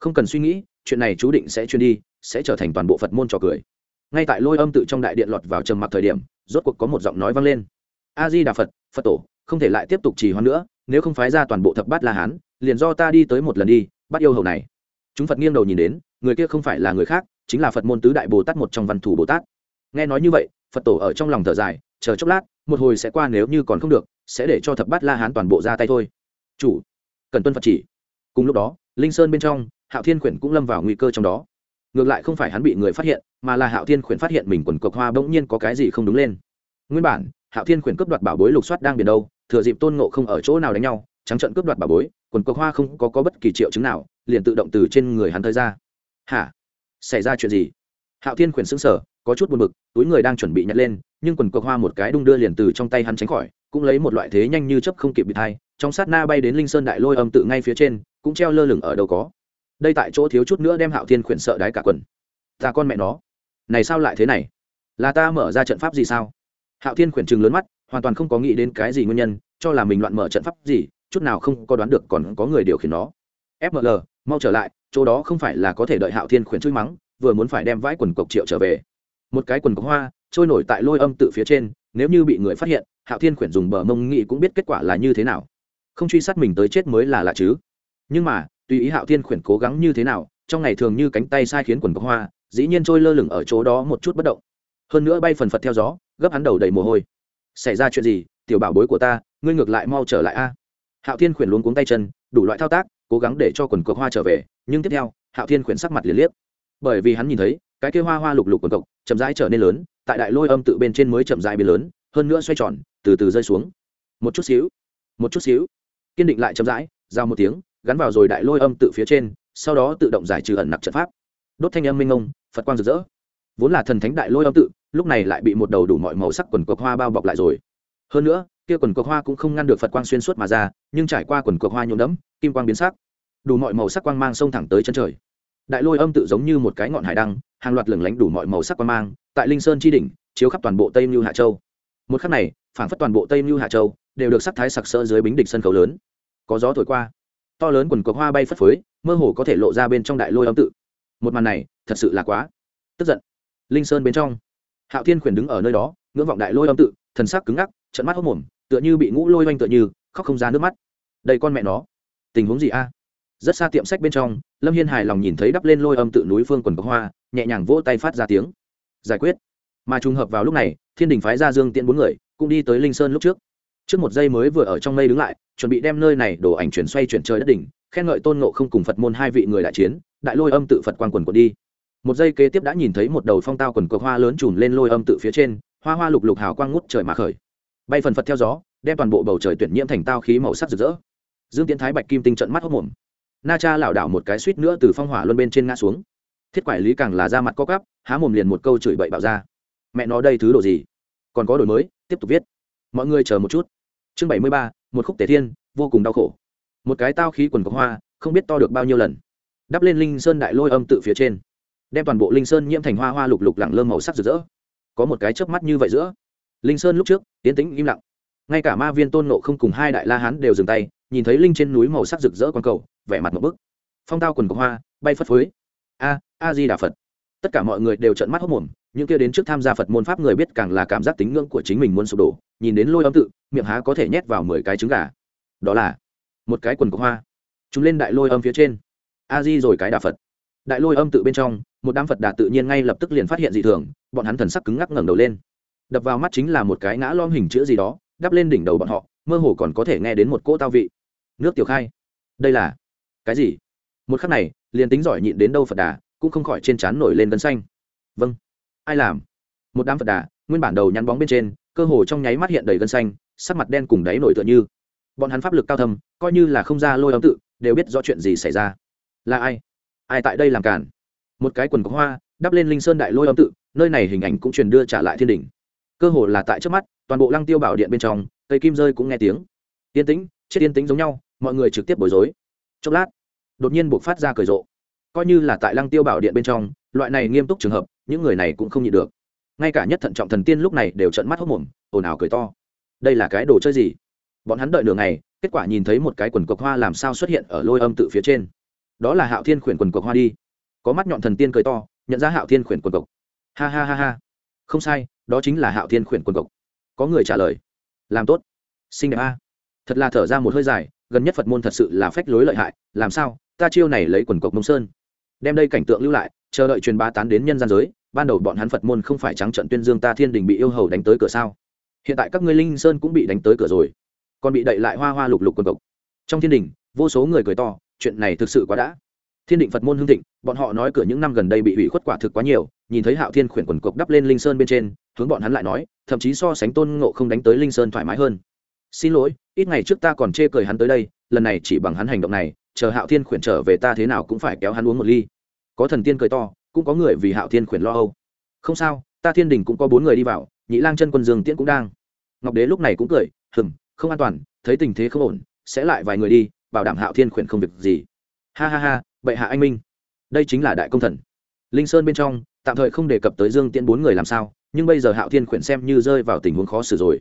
không cần suy nghĩ, chuyện này chú định sẽ truyền đi, sẽ trở thành toàn bộ phật môn trò cười ngay tại lôi âm tự trong đại điện lọt vào trầm mặc thời điểm, rốt cuộc có một giọng nói vang lên. A di đà phật phật tổ, không thể lại tiếp tục trì hoãn nữa, nếu không phái ra toàn bộ thập bát la hán, liền do ta đi tới một lần đi, bắt yêu hầu này. Chúng phật nghiêng đầu nhìn đến, người kia không phải là người khác, chính là phật môn tứ đại bồ tát một trong văn thủ bồ tát. Nghe nói như vậy, phật tổ ở trong lòng thở dài, chờ chốc lát, một hồi sẽ qua nếu như còn không được, sẽ để cho thập bát la hán toàn bộ ra tay thôi. Chủ, cần tuân phật chỉ. Cùng lúc đó, linh sơn bên trong, hạo thiên Quyển cũng lâm vào nguy cơ trong đó ngược lại không phải hắn bị người phát hiện mà là hạo thiên khuyển phát hiện mình quần cộc hoa bỗng nhiên có cái gì không đúng lên. Nguyên bản hạo thiên khuyển cướp đoạt bảo bối lục soát đang biển đâu thừa dịp tôn ngộ không ở chỗ nào đánh nhau trắng trận cướp đoạt bảo bối quần cộc hoa không có, có bất kỳ triệu chứng nào liền tự động từ trên người hắn tới ra. Hả? Xảy ra chuyện gì? Hạo thiên khuyển xứng sở có chút buồn bực túi người đang chuẩn bị nhặt lên nhưng quần cộc hoa một cái đung đưa liền từ trong tay hắn tránh khỏi cũng lấy một loại thế nhanh như chấp không kịp bị thai trong sát na bay đến linh sơn đại lôi âm tự ngay phía trên cũng treo lơ lửng ở đâu có đây tại chỗ thiếu chút nữa đem hạo thiên khuyển sợ đái cả quần. Ta con mẹ nó. Này sao lại thế này? Là ta mở ra trận pháp gì sao? Hạo thiên khuyển chừng lớn mắt, hoàn toàn không có nghĩ đến cái gì nguyên nhân, cho là mình loạn mở trận pháp gì, chút nào không có đoán được còn có người điều khiển nó. Fml mau trở lại, chỗ đó không phải là có thể đợi hạo thiên khuyển chui mắng, vừa muốn phải đem vãi quần cộc triệu trở về. Một cái quần cộc hoa, trôi nổi tại lôi âm tự phía trên, nếu như bị người phát hiện, hạo thiên khuyển dùng bờ mông nghị cũng biết kết quả là như thế nào. Không truy sát mình tới chết mới là lạ chứ. Nhưng mà tùy ý hạo thiên khuyển cố gắng như thế nào, trong ngày thường như cánh tay sai khiến quần có hoa, dĩ nhiên trôi lơ lửng ở chỗ đó một chút bất động. Hơn nữa bay phần phật theo gió, gấp hắn đầu đầy mồ hôi. Xảy ra chuyện gì, tiểu bảo bối của ta, ngươi ngược lại mau trở lại a. Hạo thiên khuyển luống cuống tay chân, đủ loại thao tác, cố gắng để cho quần cộc hoa trở về, nhưng tiếp theo, hạo thiên khuyển sắc mặt liền liếc. Bởi vì hắn nhìn thấy, cái kia hoa hoa lục lục quần cộc, chậm rãi trở nên lớn, tại đại lôi âm tự bên trên mới chậm rãi biến lớn, hơn nữa xoay tròn, từ từ rơi xuống. Một chút xíu, một chút xíu. Kiên định lại chậm rãi, giao một tiếng gắn vào rồi đại lôi âm tự phía trên, sau đó tự động giải trừ ẩn nặc trận pháp. Đốt thanh âm minh ngông phật quang rực rỡ. Vốn là thần thánh đại lôi âm tự, lúc này lại bị một đầu đủ mọi màu sắc quần cọc hoa bao bọc lại rồi. Hơn nữa, kia quần cọc hoa cũng không ngăn được phật quang xuyên suốt mà ra, nhưng trải qua quần cọc hoa nhuộm đẫm, kim quang biến sắc. Đủ mọi màu sắc quang mang xông thẳng tới chân trời. Đại lôi âm tự giống như một cái ngọn hải đăng, hàng loạt lửng lánh đủ mọi màu sắc quang mang, tại linh sơn chi đỉnh, chiếu khắp toàn bộ tây mưu hạ châu. Một khắc này, phảng phất toàn bộ tây mưu hạ châu đều được sắc thái sặc sỡ dưới bính địch sân khấu lớn. Có gió thổi qua to lớn quần cộc hoa bay phất phới, mơ hồ có thể lộ ra bên trong đại lôi âm tự. Một màn này, thật sự là quá tức giận. Linh sơn bên trong, hạo thiên khuyển đứng ở nơi đó, ngưỡng vọng đại lôi âm tự, thần sắc cứng ngắc trận mắt hốc mồm, tựa như bị ngũ lôi oanh tựa như, khóc không ra nước mắt. Đây con mẹ nó, tình huống gì a? Rất xa tiệm sách bên trong, lâm hiên hài lòng nhìn thấy đắp lên lôi âm tự núi phương quần cộc hoa, nhẹ nhàng vỗ tay phát ra tiếng. Giải quyết. Mà trùng hợp vào lúc này, thiên đình phái ra dương tiễn bốn người, cũng đi tới linh sơn lúc trước. Trước một giây mới vừa ở trong mây đứng lại chuẩn bị đem nơi này đổ ảnh chuyển xoay chuyển trời đất đỉnh, khen ngợi tôn ngộ không cùng phật môn hai vị người đại chiến, đại lôi âm tự phật quan quần quần đi. Một giây kế tiếp đã nhìn thấy một đầu phong tao quần cờ hoa lớn trùn lên lôi âm tự phía trên, hoa hoa lục lục hào quang ngút trời mà khởi. Bay phần phật theo gió, đem toàn bộ bầu trời tuyển nhiễm thành tao khí màu sắc rực rỡ. Dương tiến thái bạch kim tinh trận mắt hốc mồm na cha lảo đảo một cái suýt nữa từ phong hỏa luân bên trên ngã xuống. Thiết quản lý càng là ra mặt co cắp há mồm liền một câu chửi bậy bạo ra. Mẹ nó đây thứ đồ gì? Còn có đổi mới, tiếp tục viết. Mọi người chờ một chút. Chương bảy mươi ba một khúc tề thiên, vô cùng đau khổ. Một cái tao khí quần có hoa, không biết to được bao nhiêu lần. Đắp lên linh sơn đại lôi âm tự phía trên. Đem toàn bộ linh sơn nhiễm thành hoa hoa lục lục lẳng lơ màu sắc rực rỡ. Có một cái chớp mắt như vậy giữa. Linh sơn lúc trước tiến tĩnh im lặng. Ngay cả ma viên tôn nộ không cùng hai đại la hán đều dừng tay, nhìn thấy linh trên núi màu sắc rực rỡ q cầu, vẻ mặt một bức. Phong tao quần có hoa, bay phất phới. A a di đà phật tất cả mọi người đều trợn mắt hốc mồm, những kia đến trước tham gia phật môn pháp người biết càng là cảm giác tính ngưỡng của chính mình muốn sụp đổ, nhìn đến lôi âm tự, miệng há có thể nhét vào mười cái trứng gà. Đó là một cái quần cọc hoa. Chúng lên đại lôi âm phía trên. A di rồi cái đà phật. Đại lôi âm tự bên trong, một đám phật đà tự nhiên ngay lập tức liền phát hiện dị thường, bọn hắn thần sắc cứng ngắc ngẩng đầu lên. Đập vào mắt chính là một cái ngã lom hình chữ gì đó, đắp lên đỉnh đầu bọn họ, mơ hồ còn có thể nghe đến một cỗ tao vị. Nước tiểu khai. Đây là cái gì? Một khắc này, liền tính giỏi nhịn đến đâu phật đà cũng không khỏi trên trán nổi lên gân xanh. Vâng. Ai làm? Một đám phật đà, nguyên bản đầu nhắn bóng bên trên, cơ hồ trong nháy mắt hiện đầy gân xanh, sắc mặt đen cùng đáy nổi tựa như. Bọn hắn pháp lực cao thâm, coi như là không ra lôi âm tự, đều biết rõ chuyện gì xảy ra. Là ai? Ai tại đây làm cản một cái quần có hoa, đắp lên linh sơn đại lôi âm tự, nơi này hình ảnh cũng truyền đưa trả lại thiên đỉnh. cơ hồ là tại trước mắt, toàn bộ lăng tiêu bảo điện bên trong, cây kim rơi cũng nghe tiếng. Yên tĩnh, chết yên tĩnh giống nhau, mọi người trực tiếp bối rối. Chốc lát, đột nhiên buộc phát ra cười rộ coi như là tại lăng tiêu bảo điện bên trong, loại này nghiêm túc trường hợp, những người này cũng không nhịn được. Ngay cả nhất thận trọng thần tiên lúc này đều trận mắt hốc mồm, ồn ào cười to. Đây là cái đồ chơi gì? Bọn hắn đợi nửa ngày, kết quả nhìn thấy một cái quần cộc hoa làm sao xuất hiện ở lôi âm tự phía trên. Đó là hạo thiên khuyển quần cộc hoa đi. Có mắt nhọn thần tiên cười to, nhận ra hạo thiên khuyển quần cộc ha ha ha ha. Không sai, đó chính là hạo thiên khuyển quần cộc có người trả lời. Làm tốt. Xinh đẹp a. Thật là thở ra một hơi dài, gần nhất phật môn thật sự là phách lối lợi hại, làm sao, ta chiêu này lấy quần cộc mông sơn đem đây cảnh tượng lưu lại, chờ đợi truyền bá tán đến nhân gian giới, ban đầu bọn hắn phật môn không phải trắng trận tuyên dương ta thiên đình bị yêu hầu đánh tới cửa sao? Hiện tại các ngươi linh sơn cũng bị đánh tới cửa rồi, còn bị đậy lại hoa hoa lục lục quần cộc trong thiên đình, vô số người cười to, chuyện này thực sự quá đã. Thiên định phật môn hương thịnh, bọn họ nói cửa những năm gần đây bị hủy khuất quả thực quá nhiều, nhìn thấy hạo thiên khuyển quần cộc đắp lên linh sơn bên trên, hướng bọn hắn lại nói, thậm chí so sánh tôn ngộ không đánh tới linh sơn thoải mái hơn. Xin lỗi, ít ngày trước ta còn chê cười hắn tới đây, lần này chỉ bằng hắn hành động này chờ hạo thiên khuyển trở về ta thế nào cũng phải kéo hắn uống một ly. Có thần tiên cười to, cũng có người vì hạo thiên khuyển lo âu. Không sao, ta thiên đình cũng có bốn người đi vào, nhị lang chân quân dương tiễn cũng đang. Ngọc đế lúc này cũng cười hừng không an toàn, thấy tình thế không ổn, sẽ lại vài người đi, bảo đảm hạo thiên khuyển không việc gì. Ha ha ha, bệ hạ anh minh. Đây chính là đại công thần. Linh sơn bên trong, tạm thời không đề cập tới dương tiễn bốn người làm sao, nhưng bây giờ hạo thiên khuyển xem như rơi vào tình huống khó xử rồi.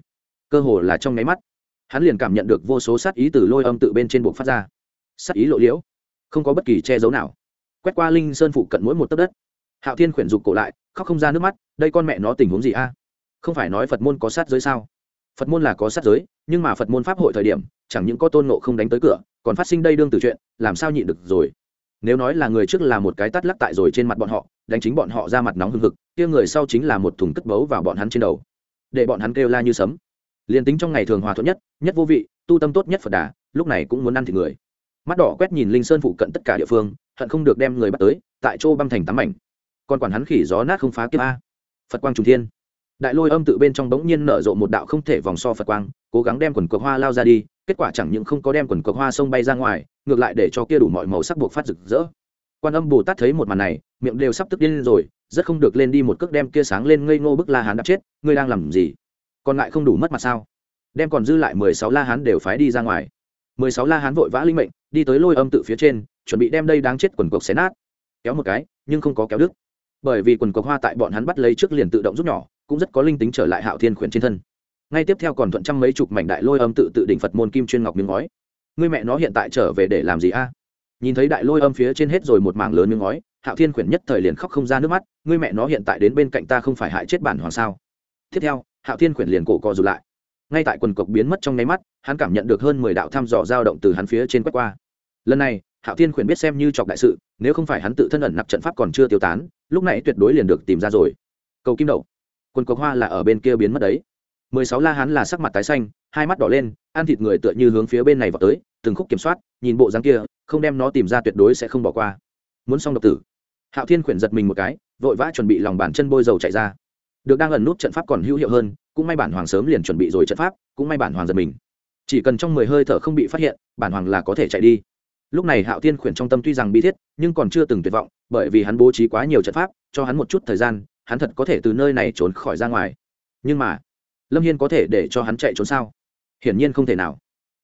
Cơ hồ là trong nháy mắt, hắn liền cảm nhận được vô số sát ý từ lôi âm tự bên trên buộc phát ra sát ý lộ liễu, không có bất kỳ che giấu nào. Quét qua linh sơn phụ cận mỗi một tấc đất. Hạo thiên khuyển dục cổ lại, khóc không ra nước mắt, đây con mẹ nó tình huống gì a? Không phải nói phật môn có sát giới sao? Phật môn là có sát giới, nhưng mà phật môn pháp hội thời điểm, chẳng những có tôn nộ không đánh tới cửa, còn phát sinh đây đương từ chuyện, làm sao nhịn được rồi? Nếu nói là người trước là một cái tắt lắc tại rồi trên mặt bọn họ, đánh chính bọn họ ra mặt nóng hừng hực, kia người sau chính là một thùng cất bấu vào bọn hắn trên đầu. Để bọn hắn kêu la như sấm. Liền tính trong ngày thường hòa thuận nhất nhất vô vị, tu tâm tốt nhất phật đà, lúc này cũng muốn ăn thịt người mắt đỏ quét nhìn linh sơn phụ cận tất cả địa phương, hận không được đem người bắt tới, tại chỗ băm thành tám mảnh. Còn quản hắn khỉ gió nát không phá kiếp a. Phật quang trùng thiên. Đại lôi âm tự bên trong bỗng nhiên nở rộ một đạo không thể vòng so phật quang, cố gắng đem quần cược hoa lao ra đi, kết quả chẳng những không có đem quần cược hoa sông bay ra ngoài, ngược lại để cho kia đủ mọi màu sắc buộc phát rực rỡ. Quan âm bồ tát thấy một màn này, miệng đều sắp tức điên rồi, rất không được lên đi một cước đem kia sáng lên ngây ngô bức la hán đập chết, ngươi đang làm gì? Còn lại không đủ mất mặt sao? Đem còn dư lại mười sáu la hán đều phái đi ra ngoài mười sáu la hán vội vã linh mệnh, đi tới lôi âm tự phía trên, chuẩn bị đem đây đáng chết quần cộc xé nát. Kéo một cái, nhưng không có kéo đứt. Bởi vì quần cộc hoa tại bọn hắn bắt lấy trước liền tự động rút nhỏ, cũng rất có linh tính trở lại hạo thiên khuyển trên thân. Ngay tiếp theo còn thuận trăm mấy chục mảnh đại lôi âm tự tự đỉnh phật môn kim chuyên ngọc miếng ngói. Người mẹ nó hiện tại trở về để làm gì a? Nhìn thấy đại lôi âm phía trên hết rồi một mảng lớn miếng ngói, hạo thiên khuyển nhất thời liền khóc không ra nước mắt người mẹ nó hiện tại đến bên cạnh ta không phải hại chết bản hoàng sao? Tiếp theo, hạo thiên khuyển liền cổ co rụt lại. Ngay tại quần cộc biến mất trong nháy mắt hắn cảm nhận được hơn mười đạo thăm dò dao động từ hắn phía trên quét qua. Lần này, hạo thiên khuyển biết xem như chọc đại sự, nếu không phải hắn tự thân ẩn nặc trận pháp còn chưa tiêu tán, lúc này tuyệt đối liền được tìm ra rồi. Cầu kim đậu. Quần cộc hoa là ở bên kia biến mất đấy. Mười sáu la hắn là sắc mặt tái xanh, hai mắt đỏ lên, ăn thịt người tựa như hướng phía bên này vào tới, từng khúc kiểm soát, nhìn bộ dáng kia, không đem nó tìm ra tuyệt đối sẽ không bỏ qua. Muốn xong độc tử. Hạo thiên khuyển giật mình một cái, vội vã chuẩn bị lòng bàn chân bôi dầu chạy ra. Được đang ẩn nút trận pháp còn hữu hiệu hơn, cũng may bản hoàng sớm liền chuẩn bị rồi trận pháp, cũng may bản hoàng giật mình chỉ cần trong mười hơi thở không bị phát hiện, bản hoàng là có thể chạy đi. Lúc này hạo thiên khuyển trong tâm tuy rằng bi thiết, nhưng còn chưa từng tuyệt vọng, bởi vì hắn bố trí quá nhiều trận pháp, cho hắn một chút thời gian, hắn thật có thể từ nơi này trốn khỏi ra ngoài. Nhưng mà, lâm hiên có thể để cho hắn chạy trốn sao? Hiển nhiên không thể nào.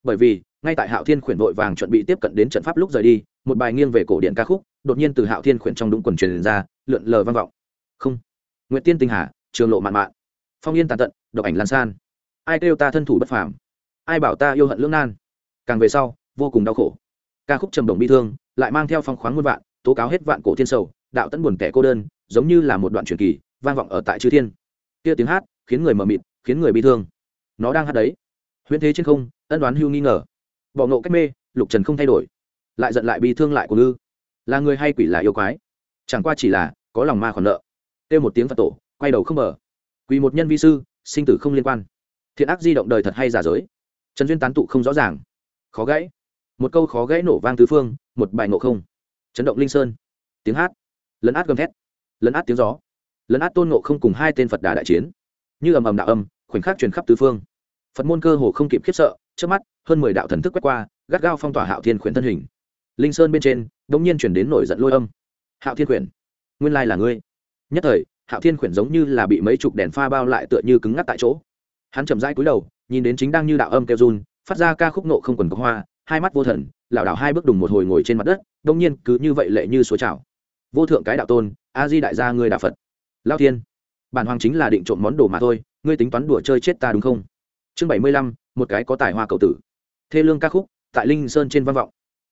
Bởi vì, ngay tại hạo thiên khuyển vội vàng chuẩn bị tiếp cận đến trận pháp lúc rời đi, một bài nghiêng về cổ điện ca khúc, đột nhiên từ hạo thiên khuyển trong đúng quần truyền ra, lượn lờ vang vọng. Không. Nguyễn tiên tinh hà, trường lộ mạn mạn. Phong yên tàn tận, độc ảnh lan san. Ai kêu ta thân thủ bất phàm? Ai bảo ta yêu hận lưỡng nan? Càng về sau, vô cùng đau khổ. Ca khúc trầm đồng bi thương lại mang theo phong khoáng muôn vạn, tố cáo hết vạn cổ thiên sầu, đạo tẫn buồn kẻ cô đơn, giống như là một đoạn truyền kỳ, vang vọng ở tại chư thiên. Kia tiếng hát khiến người mờ mịt, khiến người bi thương. Nó đang hát đấy. Huyễn thế trên không, ân đoán hưu nghi ngờ. Bọ ngộ cách mê, lục trần không thay đổi. Lại giận lại bi thương lại của ngư. Là người hay quỷ là yêu quái? Chẳng qua chỉ là có lòng ma khoản nợ. Têu một tiếng phật tổ, quay đầu không mở. Quỳ một nhân vi sư, sinh tử không liên quan. Thiện ác di động đời thật hay giả dối trần duyên tán tụ không rõ ràng. Khó gãy. Một câu khó gãy nổ vang tứ phương, một bài ngộ không. Chấn động linh sơn. Tiếng hát. Lấn át gầm thét. Lấn át tiếng gió. Lấn át tôn ngộ không cùng hai tên phật đà đại chiến. Như ầm ầm đạo âm, khoảnh khắc truyền khắp tứ phương. Phật môn cơ hồ không kịp khiếp sợ trước mắt, hơn mười đạo thần thức quét qua, gắt gao phong tỏa hạo thiên khuyển thân hình. Linh sơn bên trên đ ỗ n g nhiên chuyển đến nổi giận lôi âm. Hạo thiên khuyển nguyên lai là ngươi. Nhất thời, hạo thiên khuyển giống như là bị mấy chục đèn pha bao lại tựa như cứng ngắc tại chỗ. Hắn chậm rãi cúi đầu nhìn đến chính đang như đạo âm kêu run, phát ra ca khúc nộ không quần có hoa, hai mắt vô thần, lảo đảo hai bước đùng một hồi ngồi trên mặt đất, đông nhiên cứ như vậy lệ như số trào. Vô thượng cái đạo tôn, a di đại gia người đạo phật. Lao thiên, bản hoàng chính là định trộm món đồ mà thôi, ngươi tính toán đùa chơi chết ta đúng không? Chương bảy mươi lăm, một cái có tài hoa cầu tử. Thê lương ca khúc, tại linh sơn trên văn vọng.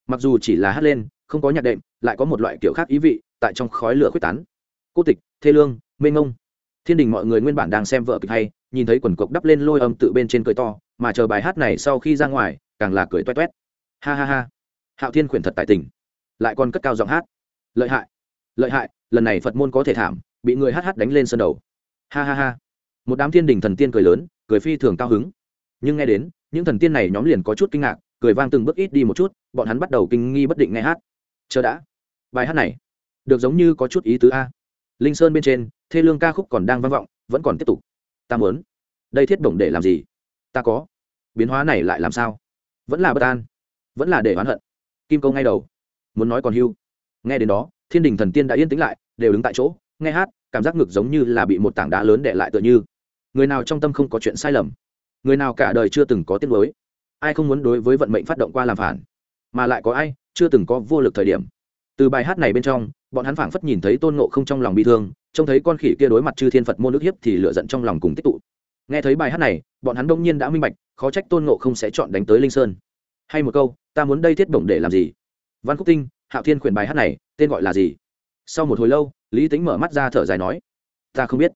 Mặc dù chỉ là hát lên, không có nhạc đệm, lại có một loại kiểu khác ý vị, tại trong khói lửa quyết tán. Cô tịch, thê lương, mênh ngông thiên đình mọi người nguyên bản đang xem vợ kịch hay, nhìn thấy quần cộc đắp lên lôi âm tự bên trên cười to, mà chờ bài hát này sau khi ra ngoài, càng là cười toét toét. Ha ha ha. Hạo thiên khuyển thật tại tình. Lại còn cất cao giọng hát. Lợi hại. Lợi hại, lần này phật môn có thể thảm, bị người hát hát đánh lên sân đầu. Ha ha ha. Một đám thiên đình thần tiên cười lớn, cười phi thường cao hứng. Nhưng nghe đến, những thần tiên này nhóm liền có chút kinh ngạc, cười vang từng bước ít đi một chút, bọn hắn bắt đầu kinh nghi bất định nghe hát. Chờ đã. Bài hát này, được giống như có chút ý tứ a. Linh sơn bên trên thê lương ca khúc còn đang vang vọng, vẫn còn tiếp tục. Ta muốn. Đây thiết bổng để làm gì? Ta có. Biến hóa này lại làm sao? Vẫn là bất an. Vẫn là để oán hận. Kim câu ngay đầu. Muốn nói còn hưu. Nghe đến đó, thiên đình thần tiên đã yên tĩnh lại, đều đứng tại chỗ, nghe hát, cảm giác ngực giống như là bị một tảng đá lớn để lại tựa như. Người nào trong tâm không có chuyện sai lầm? Người nào cả đời chưa từng có tiết mới ai không muốn đối với vận mệnh phát động qua làm phản? Mà lại có ai chưa từng có vô lực thời điểm? Từ bài hát này bên trong, bọn hắn phảng phất nhìn thấy tôn ngộ không trong lòng bị thương trông thấy con khỉ kia đối mặt chư thiên phật môn nước hiếp thì lựa giận trong lòng cùng tích tụ. Nghe thấy bài hát này, bọn hắn đông nhiên đã minh bạch, khó trách tôn ngộ không sẽ chọn đánh tới linh sơn. Hay một câu, ta muốn đây thiết bổng để làm gì? Văn khúc tinh, hạo thiên khuyển bài hát này, tên gọi là gì? Sau một hồi lâu, lý tính mở mắt ra thở dài nói, ta không biết.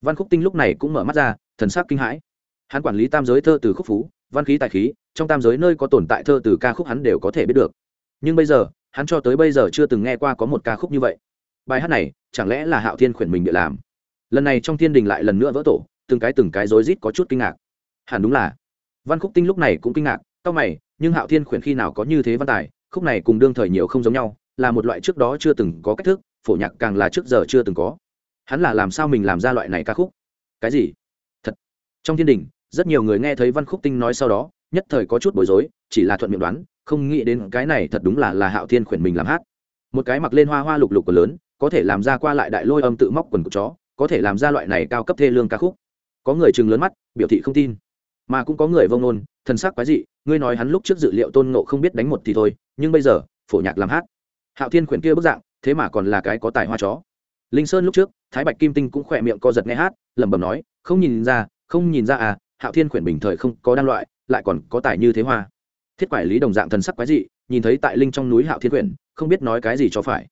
Văn khúc tinh lúc này cũng mở mắt ra, thần sắc kinh hãi. Hắn quản lý tam giới thơ từ khúc phú, văn khí tài khí, trong tam giới nơi có tồn tại thơ từ ca khúc hắn đều có thể biết được. Nhưng bây giờ, hắn cho tới bây giờ chưa từng nghe qua có một ca khúc như vậy. Bài hát này chẳng lẽ là hạo thiên khuyển mình địa làm? Lần này trong thiên đình lại lần nữa vỡ tổ, từng cái từng cái rối rít có chút kinh ngạc. Hẳn đúng là. Văn khúc tinh lúc này cũng kinh ngạc tao mày, nhưng hạo thiên khuyển khi nào có như thế văn tài, khúc này cùng đương thời nhiều không giống nhau, là một loại trước đó chưa từng có cách thức, phổ nhạc càng là trước giờ chưa từng có. Hắn là làm sao mình làm ra loại này ca khúc? Cái gì? Thật. Trong thiên đình, rất nhiều người nghe thấy văn khúc tinh nói sau đó, nhất thời có chút bối rối, chỉ là thuận miệng đoán, không nghĩ đến cái này thật đúng là là hạo thiên khuyển mình làm hát. Một cái mặc lên hoa hoa lục lục của lớn có thể làm ra qua lại đại lôi âm tự móc quần của chó, có thể làm ra loại này cao cấp thê lương ca khúc. Có người chừng lớn mắt, biểu thị không tin. Mà cũng có người vông nôn thân sắc quái dị, ngươi nói hắn lúc trước dự liệu tôn ngộ không biết đánh một thì thôi, nhưng bây giờ, phổ nhạc làm hát. Hạo thiên khuyển kia bức dạng, thế mà còn là cái có tài hoa chó. Linh sơn lúc trước, thái bạch kim tinh cũng khỏe miệng co giật nghe hát, lẩm bẩm nói, không nhìn ra, không nhìn ra à hạo thiên khuyển bình thời không có đan loại, lại còn có tài như thế hoa. Thiết quản lý đồng dạng thần sắc quái dị, nhìn thấy tại linh trong núi hạo thiên khuyển, không biết nói cái gì cho phải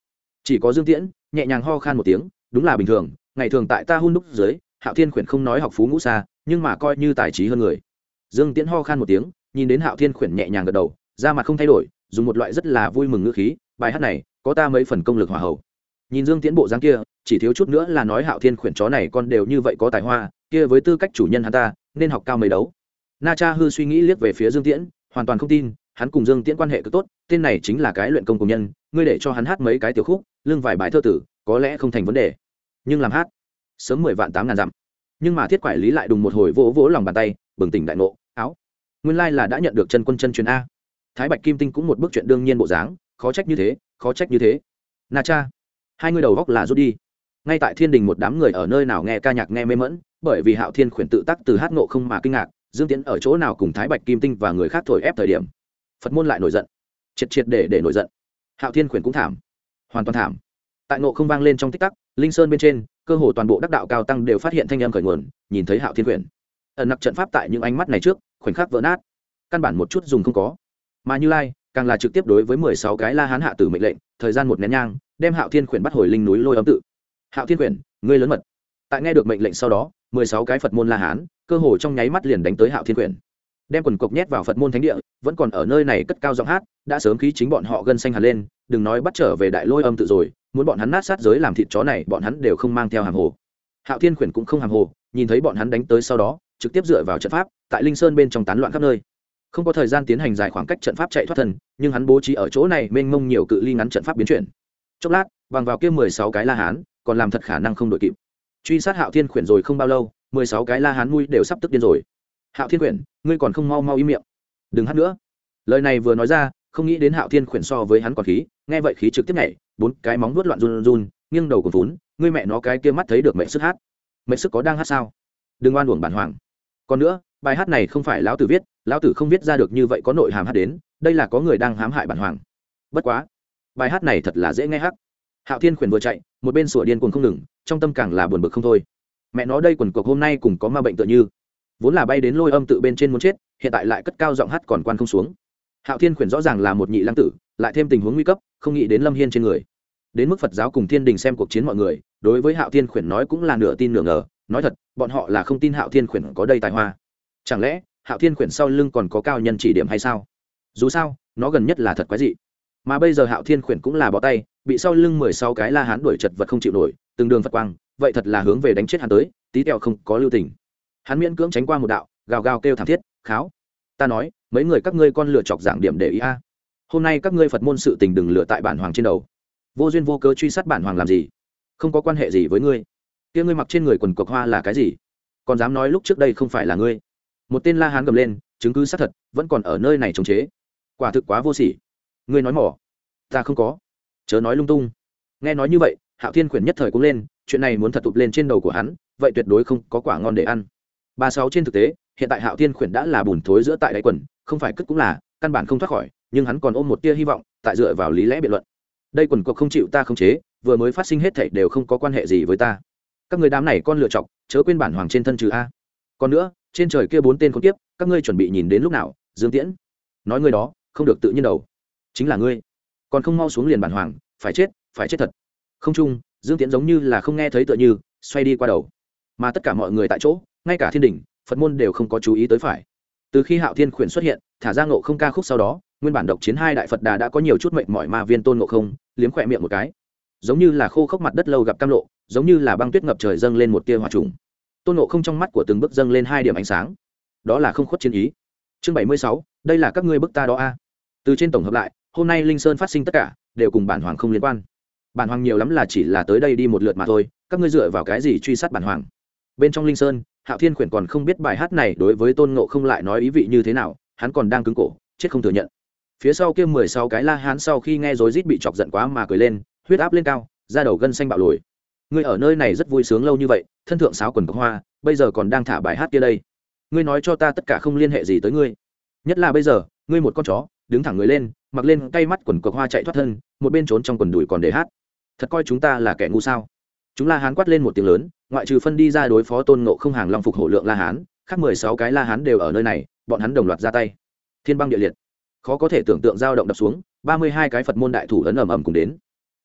chỉ có dương tiễn, nhẹ nhàng ho khan một tiếng, đúng là bình thường, ngày thường tại ta hun đúc dưới, hạo thiên khuyển không nói học phú ngũ xa, nhưng mà coi như tài trí hơn người. Dương tiễn ho khan một tiếng, nhìn đến hạo thiên khuyển nhẹ nhàng gật đầu, da mặt không thay đổi, dùng một loại rất là vui mừng ngữ khí, bài hát này, có ta mấy phần công lực hòa hậu. Nhìn dương tiễn bộ dáng kia, chỉ thiếu chút nữa là nói hạo thiên khuyển chó này con đều như vậy có tài hoa, kia với tư cách chủ nhân hắn ta, nên học cao mấy đấu. Na cha hư suy nghĩ liếc về phía dương tiễn, hoàn toàn không tin hắn cùng dương tiễn quan hệ cực tốt, tên này chính là cái luyện công công nhân, ngươi để cho hắn hát mấy cái tiểu khúc lương vài bài thơ tử, có lẽ không thành vấn đề. Nhưng làm hát, sớm mười vạn tám ngàn dặm. Nhưng mà thiết quản lý lại đùng một hồi vỗ vỗ lòng bàn tay, bừng tỉnh đại ngộ, áo. Nguyên lai là đã nhận được chân quân chân truyền a. Thái bạch kim tinh cũng một bước chuyện đương nhiên bộ dáng, khó trách như thế, khó trách như thế. Na cha, hai người đầu góc là rút đi. Ngay tại thiên đình một đám người ở nơi nào nghe ca nhạc nghe mê mẫn bởi vì hạo thiên khuyển tự tắc từ hát ngộ không mà kinh ngạc, dương tiễn ở chỗ nào cùng thái bạch kim tinh và người khác thổi ép thời điểm phật môn lại nổi giận. Triệt triệt để để nổi giận. Hạo thiên khuyển cũng thảm. Hoàn toàn thảm. Tại ngộ không vang lên trong tích tắc, linh sơn bên trên, cơ hồ toàn bộ đắc đạo cao tăng đều phát hiện thanh âm khởi nguồn, nhìn thấy hạo thiên khuyển ẩn nặc trận pháp tại những ánh mắt này trước, khoảnh khắc vỡ nát. Căn bản một chút dùng không có. Mà như lai, càng là trực tiếp đối với mười sáu cái la hán hạ tử mệnh lệnh, thời gian một nén nhang, đem hạo thiên khuyển bắt hồi linh núi lôi âm tự. Hạo thiên khuyển ngươi lớn mật. Tại nghe được mệnh lệnh sau đó, mười sáu cái phật môn la hán, cơ hồ trong nháy mắt liền đánh tới hạo thiên khuyển đem quần cộc nhét vào phật môn thánh địa, vẫn còn ở nơi này cất cao giọng hát, đã sớm khí chính bọn họ gân xanh hẳn lên, đừng nói bắt trở về đại lôi âm tự rồi, muốn bọn hắn nát sát giới làm thịt chó này, bọn hắn đều không mang theo hàng hồ. Hạo thiên khuyển cũng không hàng hồ, nhìn thấy bọn hắn đánh tới sau đó, trực tiếp dựa vào trận pháp, tại linh sơn bên trong tán loạn khắp nơi. Không có thời gian tiến hành dài khoảng cách trận pháp chạy thoát thần nhưng hắn bố trí ở chỗ này mênh mông nhiều cự ly ngắn trận pháp biến chuyển. Chốc lát, bằng vào kia mười sáu cái la hán, còn làm thật khả năng không đội kịp. Truy sát hạo thiên khuyển rồi không bao lâu, mười sáu cái la hán mui đều sắp tức điên rồi hạo thiên Quyển, ngươi còn không mau mau im miệng. Đừng hát nữa. Lời này vừa nói ra không nghĩ đến hạo thiên Quyển so với hắn còn khí nghe vậy khí trực tiếp nhảy bốn cái móng vuốt loạn run run nghiêng đầu còn vốn ngươi mẹ nó cái kia mắt thấy được mẹ sức hát. Mẹ sức có đang hát sao? Đừng oan uổng bản hoàng. Còn nữa bài hát này không phải lão tử viết lão tử không viết ra được như vậy có nội hàm hát đến đây là có người đang hãm hại bản hoàng. Bất quá bài hát này thật là dễ nghe hát. hạo thiên khuyển vừa chạy một bên sủa điên cuồng không ngừng trong tâm càng là buồn bực không thôi. Mẹ nó đây quần cuộc hôm nay cùng có ma bệnh tựa như vốn là bay đến lôi âm tự bên trên muốn chết, hiện tại lại cất cao giọng hát còn quan không xuống. Hạo thiên khuyển rõ ràng là một nhị lăng tử, lại thêm tình huống nguy cấp, không nghĩ đến lâm hiên trên người. Đến mức phật giáo cùng thiên đình xem cuộc chiến mọi người, đối với hạo thiên khuyển nói cũng là nửa tin nửa ngờ, nói thật, bọn họ là không tin hạo thiên khuyển có đây tài hoa. Chẳng lẽ, hạo thiên khuyển sau lưng còn có cao nhân chỉ điểm hay sao? Dù sao, nó gần nhất là thật quái dị. Mà bây giờ hạo thiên khuyển cũng là bỏ tay, bị sau lưng mười sáu cái la hán đuổi chật vật không chịu nổi, từng đường phật quang, vậy thật là hướng về đánh chết hắn tới, tí tẹo không có lưu tình hắn miễn cưỡng tránh qua một đạo, gào gào kêu thảm thiết, kháo, ta nói, mấy người các ngươi con lựa chọc giảng điểm để ý a. Hôm nay các ngươi phật môn sự tình đừng lựa tại bản hoàng trên đầu. Vô duyên vô cớ truy sát bản hoàng làm gì? Không có quan hệ gì với ngươi. Kia ngươi mặc trên người quần cọc hoa là cái gì? Còn dám nói lúc trước đây không phải là ngươi? Một tên la hán gầm lên, chứng cứ xác thật, vẫn còn ở nơi này chống chế. Quả thực quá vô sỉ. Ngươi nói mỏ, ta không có. Chớ nói lung tung. Nghe nói như vậy, hạo thiên khuyển nhất thời cũng lên, chuyện này muốn thật tụt lên trên đầu của hắn, vậy tuyệt đối không có quả ngon để ăn ba sáu trên thực tế, hiện tại hạo thiên khuyển đã là bùn thối giữa tại đáy quần, không phải cất cũng là, căn bản không thoát khỏi, nhưng hắn còn ôm một tia hy vọng, tại dựa vào lý lẽ biện luận. Đây quần cuộc không chịu ta không chế, vừa mới phát sinh hết thảy đều không có quan hệ gì với ta. Các người đám này con lựa chọc, chớ quên bản hoàng trên thân trừ a. Còn nữa, trên trời kia bốn tên con tiếp các ngươi chuẩn bị nhìn đến lúc nào, dương tiễn. Nói ngươi đó, không được tự nhiên đầu. Chính là ngươi. Còn không mau xuống liền bản hoàng, phải chết phải chết thật. Không chung, dương tiễn giống như là không nghe thấy tựa như, xoay đi qua đầu. Mà tất cả mọi người tại chỗ ngay cả thiên đình, phật môn đều không có chú ý tới phải. Từ khi hạo thiên khuyển xuất hiện, thả ra ngộ không ca khúc sau đó, nguyên bản độc chiến hai đại phật đà đã có nhiều chút mệnh mỏi ma viên tôn ngộ không, liếm khỏe miệng một cái. Giống như là khô khốc mặt đất lâu gặp cam lộ, giống như là băng tuyết ngập trời dâng lên một tia hòa trùng. Tôn ngộ không trong mắt của từng bước dâng lên hai điểm ánh sáng. Đó là không khuất chiến ý. Chương bảy mươi sáu, đây là các ngươi bức ta đó a. À. Từ trên tổng hợp lại, hôm nay linh sơn phát sinh tất cả, đều cùng bản hoàng không liên quan. Bản hoàng nhiều lắm là chỉ là tới đây đi một lượt mà thôi, các ngươi dựa vào cái gì truy sát bản hoàng? Bên trong linh sơn hạo thiên khuyển còn không biết bài hát này đối với tôn ngộ không lại nói ý vị như thế nào, hắn còn đang cứng cổ, chết không thừa nhận. Phía sau kia mười sáu cái la hán sau khi nghe rối rít bị chọc giận quá mà cười lên, huyết áp lên cao, da đầu gân xanh bạo lồi. Ngươi ở nơi này rất vui sướng lâu như vậy, thân thượng sáo quần có hoa, bây giờ còn đang thả bài hát kia đây. Ngươi nói cho ta tất cả không liên hệ gì tới ngươi. Nhất là bây giờ, ngươi một con chó, đứng thẳng người lên, mặc lên tay mắt quần cọc hoa chạy thoát thân, một bên trốn trong quần đùi còn để hát. Thật coi chúng ta là kẻ ngu sao? Chúng la hán quát lên một tiếng lớn ngoại trừ phân đi ra đối phó tôn ngộ không hàng long phục hổ lượng la hán, khác mười sáu cái la hán đều ở nơi này, bọn hắn đồng loạt ra tay. Thiên băng địa liệt. Khó có thể tưởng tượng dao động đập xuống, ba mươi hai cái phật môn đại thủ ấn ầm ầm cùng đến.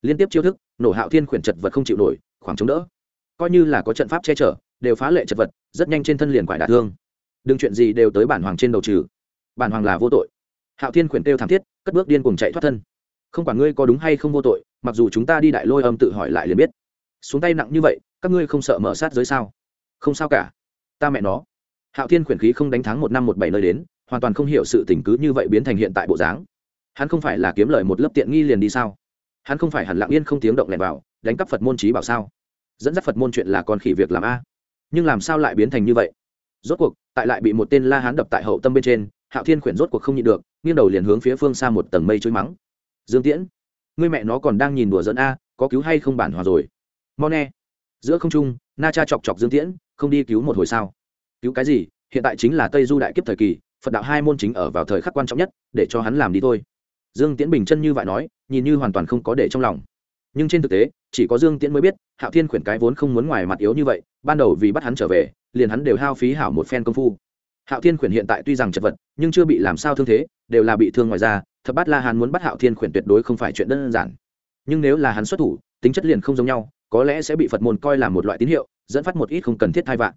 Liên tiếp chiêu thức, nổ hạo thiên khuyển chật vật không chịu nổi, khoảng chống đỡ. Coi như là có trận pháp che chở, đều phá lệ chật vật, rất nhanh trên thân liền quải đả thương. Đừng chuyện gì đều tới bản hoàng trên đầu trừ. Bản hoàng là vô tội. Hạo thiên khuyển kêu thảm thiết, cất bước điên cùng chạy thoát thân. Không quản ngươi có đúng hay không vô tội, mặc dù chúng ta đi đại lôi âm tự hỏi lại liền biết. Xuống tay nặng như vậy các ngươi không sợ mở sát giới sao? Không sao cả. Ta mẹ nó. Hạo thiên khuyển khí không đánh thắng một năm một bảy nơi đến, hoàn toàn không hiểu sự tình cứ như vậy biến thành hiện tại bộ dáng. Hắn không phải là kiếm lời một lớp tiện nghi liền đi sao? Hắn không phải hẳn lặng yên không tiếng động lẻn vào, đánh cắp phật môn trí bảo sao? Dẫn dắt phật môn chuyện là con khỉ việc làm a. Nhưng làm sao lại biến thành như vậy? Rốt cuộc, tại lại bị một tên la hán đập tại hậu tâm bên trên, hạo thiên khuyển rốt cuộc không nhịn được, nghiêng đầu liền hướng phía phương xa một tầng mây trôi mắng. Dương tiễn người mẹ nó còn đang nhìn đùa dẫn a, có cứu hay không bản hòa rồi? Mo ne giữa không trung, na cha chọc chọc dương tiễn, không đi cứu một hồi sao? Cứu cái gì? Hiện tại chính là tây du đại kiếp thời kỳ, phật đạo hai môn chính ở vào thời khắc quan trọng nhất, để cho hắn làm đi thôi. Dương tiễn bình chân như vậy nói, nhìn như hoàn toàn không có để trong lòng. Nhưng trên thực tế, chỉ có dương tiễn mới biết, hạo thiên khuyển cái vốn không muốn ngoài mặt yếu như vậy, ban đầu vì bắt hắn trở về, liền hắn đều hao phí hảo một phen công phu. Hạo thiên khuyển hiện tại tuy rằng chật vật, nhưng chưa bị làm sao thương thế, đều là bị thương ngoài ra thập bát la hàn muốn bắt hạo thiên khuyển tuyệt đối không phải chuyện đơn giản. Nhưng nếu là hắn xuất thủ, tính chất liền không giống nhau có lẽ sẽ bị phật môn coi là một loại tín hiệu, dẫn phát một ít không cần thiết thai vạn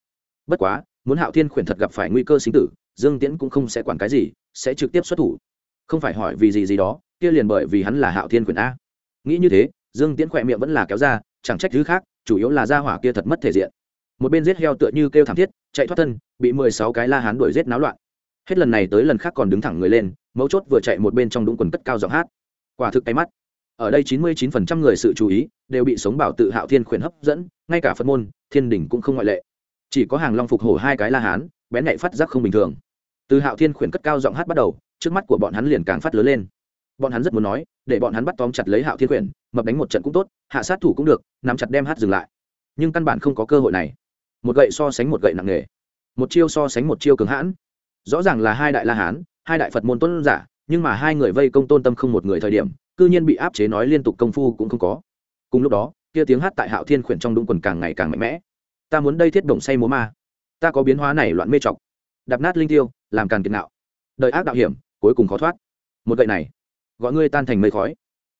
bất quá, muốn hạo thiên khuyển thật gặp phải nguy cơ sinh tử, dương tiễn cũng không sẽ quản cái gì, sẽ trực tiếp xuất thủ. Không phải hỏi vì gì gì đó, kia liền bởi vì hắn là hạo thiên khuyển a. Nghĩ như thế, dương tiễn khỏe miệng vẫn là kéo ra, chẳng trách thứ khác, chủ yếu là Ra hỏa kia thật mất thể diện. Một bên giết heo tựa như kêu thảm thiết, chạy thoát thân, bị mười sáu cái la hán đuổi giết náo loạn. Hết lần này tới lần khác còn đứng thẳng người lên, mấu chốt vừa chạy một bên trong đúng quần cất cao giọng hát. Quả thực tay mắt ở đây chín mươi chín phần trăm người sự chú ý đều bị sống bảo tự hạo thiên khuyển hấp dẫn, ngay cả phật môn, thiên đình cũng không ngoại lệ. Chỉ có hàng long phục hổ hai cái la hán, bén nhạy phát giác không bình thường. Từ hạo thiên khuyển cất cao giọng hát bắt đầu, trước mắt của bọn hắn liền càng phát lớn lên. Bọn hắn rất muốn nói, để bọn hắn bắt tóm chặt lấy hạo thiên khuyển, mập đánh một trận cũng tốt, hạ sát thủ cũng được, nắm chặt đem hát dừng lại. Nhưng căn bản không có cơ hội này. Một gậy so sánh một gậy nặng nghề một chiêu so sánh một chiêu cường hãn. Rõ ràng là hai đại la hán, hai đại phật môn tôn giả, nhưng mà hai người vây công tôn tâm không một người thời điểm cư nhiên bị áp chế nói liên tục công phu cũng không có. Cùng lúc đó, kia tiếng hát tại hạo thiên khuyển trong đúng quần càng ngày càng mạnh mẽ. Ta muốn đây thiết động say múa ma. Ta có biến hóa này loạn mê chọc. Đạp nát linh tiêu, làm càn kiệt nạo đời ác đạo hiểm, cuối cùng khó thoát. Một gậy này, gọi ngươi tan thành mây khói.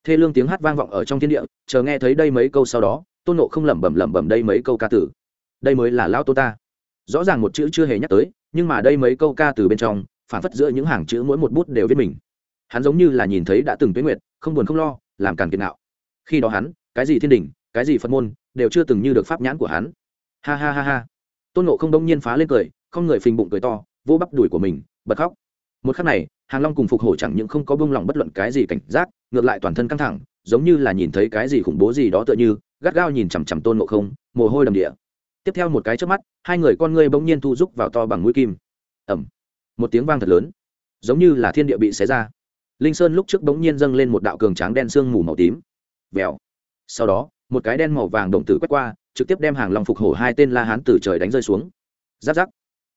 Thê lương tiếng hát vang vọng ở trong thiên địa, chờ nghe thấy đây mấy câu sau đó, tôn nộ không lẩm bẩm lẩm bẩm đây mấy câu ca tử. Đây mới là lao tô ta. Rõ ràng một chữ chưa hề nhắc tới, nhưng mà đây mấy câu ca từ bên trong, phản phất giữa những hàng chữ mỗi một bút đều viết mình hắn giống như là nhìn thấy đã từng tuyến nguyệt, không buồn không lo, làm càn kiệt nạo khi đó hắn, cái gì thiên đình, cái gì phật môn, đều chưa từng như được pháp nhãn của hắn. Ha ha ha ha. Tôn nộ không đông nhiên phá lên cười, không người phình bụng cười to vô bắp đùi của mình, bật khóc. Một khắc này, hàng long cùng phục hổ chẳng những không có bông lòng bất luận cái gì cảnh giác, ngược lại toàn thân căng thẳng, giống như là nhìn thấy cái gì khủng bố gì đó tựa như, gắt gao nhìn chằm chằm tôn nộ không, mồ hôi đầm địa. Tiếp theo một cái trước mắt, hai người con ngươi bỗng nhiên thu rúc vào to bằng mũi kim. Ẩm một tiếng vang thật lớn, giống như là thiên địa bị xé ra linh sơn lúc trước bỗng nhiên dâng lên một đạo cường tráng đen sương mù màu tím. Vèo. Sau đó, một cái đen màu vàng động tử quét qua, trực tiếp đem hàng long phục hổ hai tên la hán từ trời đánh rơi xuống. Giáp giáp.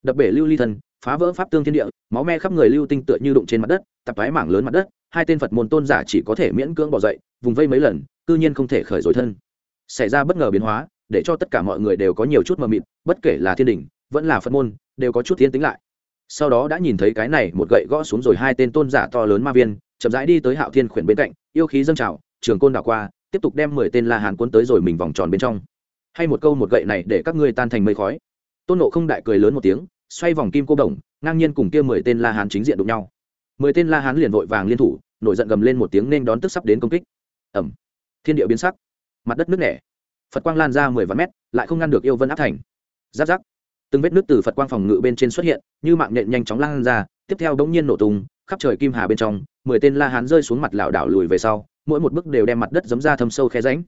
Đập bể lưu ly thân, phá vỡ pháp tương thiên địa, máu me khắp người lưu tinh tựa như đụng trên mặt đất, tập thoái mảng lớn mặt đất, hai tên phật môn tôn giả chỉ có thể miễn cưỡng bỏ dậy, vùng vây mấy lần, cư nhiên không thể khởi dối thân. Xảy ra bất ngờ biến hóa, để cho tất cả mọi người đều có nhiều chút mờ mịt, bất kể là thiên đình, vẫn là phật môn, đều có chút thiên tính lại sau đó đã nhìn thấy cái này một gậy gõ xuống rồi hai tên tôn giả to lớn ma viên, chậm rãi đi tới hạo thiên khuyển bên cạnh, yêu khí dâng trào, trường côn đảo qua, tiếp tục đem mười tên la hàn cuốn tới rồi mình vòng tròn bên trong. Hay một câu một gậy này để các ngươi tan thành mây khói. Tôn nộ không đại cười lớn một tiếng, xoay vòng kim cô đồng, ngang nhiên cùng kia mười tên la hán chính diện đụng nhau. Mười tên la hán liền vội vàng liên thủ, nổi giận gầm lên một tiếng nên đón tức sắp đến công kích. Ẩm thiên địa biến sắc, mặt đất nước nẻ. Phật quang lan ra mười vạn mét, lại không ngăn được yêu vân áp thành. Giáp giáp từng vết nước từ phật quang phòng ngự bên trên xuất hiện, như mạng nhện nhanh chóng lan ra, tiếp theo đống nhiên nổ tung, khắp trời kim hà bên trong, mười tên la hán rơi xuống mặt lảo đảo lùi về sau, mỗi một bước đều đem mặt đất giấm ra thâm sâu khe ránh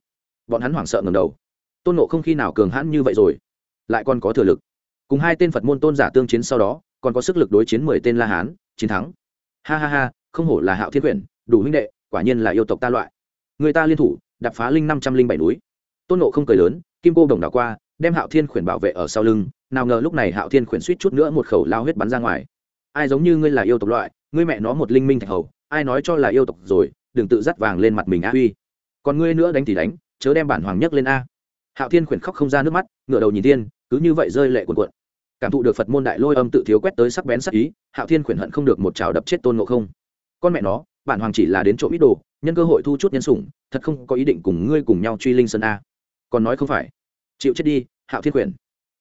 bọn hắn hoảng sợ ngầm đầu. Tôn nộ không khi nào cường hãn như vậy rồi? Lại còn có thừa lực. Cùng hai tên phật môn tôn giả tương chiến sau đó, còn có sức lực đối chiến mười tên la hán, chiến thắng. Ha ha ha, không hổ là hạo thiên quyển, đủ huynh đệ, quả nhiên là yêu tộc ta loại. Người ta liên thủ đập phá linh năm trăm linh bảy núi. Tôn nộ không cười lớn, kim cô đồng đảo qua, đem hạo thiên khuyển bảo vệ ở sau lưng nào ngờ lúc này hạo thiên khuyển suýt chút nữa một khẩu lao huyết bắn ra ngoài. Ai giống như ngươi là yêu tộc loại, ngươi mẹ nó một linh minh thạch hầu, ai nói cho là yêu tộc rồi, đừng tự dắt vàng lên mặt mình a uy. Còn ngươi nữa đánh thì đánh, chớ đem bản hoàng nhất lên a. Hạo thiên khuyển khóc không ra nước mắt ngựa đầu nhìn tiên cứ như vậy rơi lệ cuộn cuộn. Cảm thụ được phật môn đại lôi âm tự thiếu quét tới sắc bén sắc ý, hạo thiên khuyển hận không được một trào đập chết tôn ngộ không. Con mẹ nó, bản hoàng chỉ là đến chỗ ít đồ, nhân cơ hội thu chút nhân sủng, thật không có ý định cùng ngươi cùng nhau truy linh sơn a. Còn nói không phải. Chịu chết đi, hạo thiên khuyển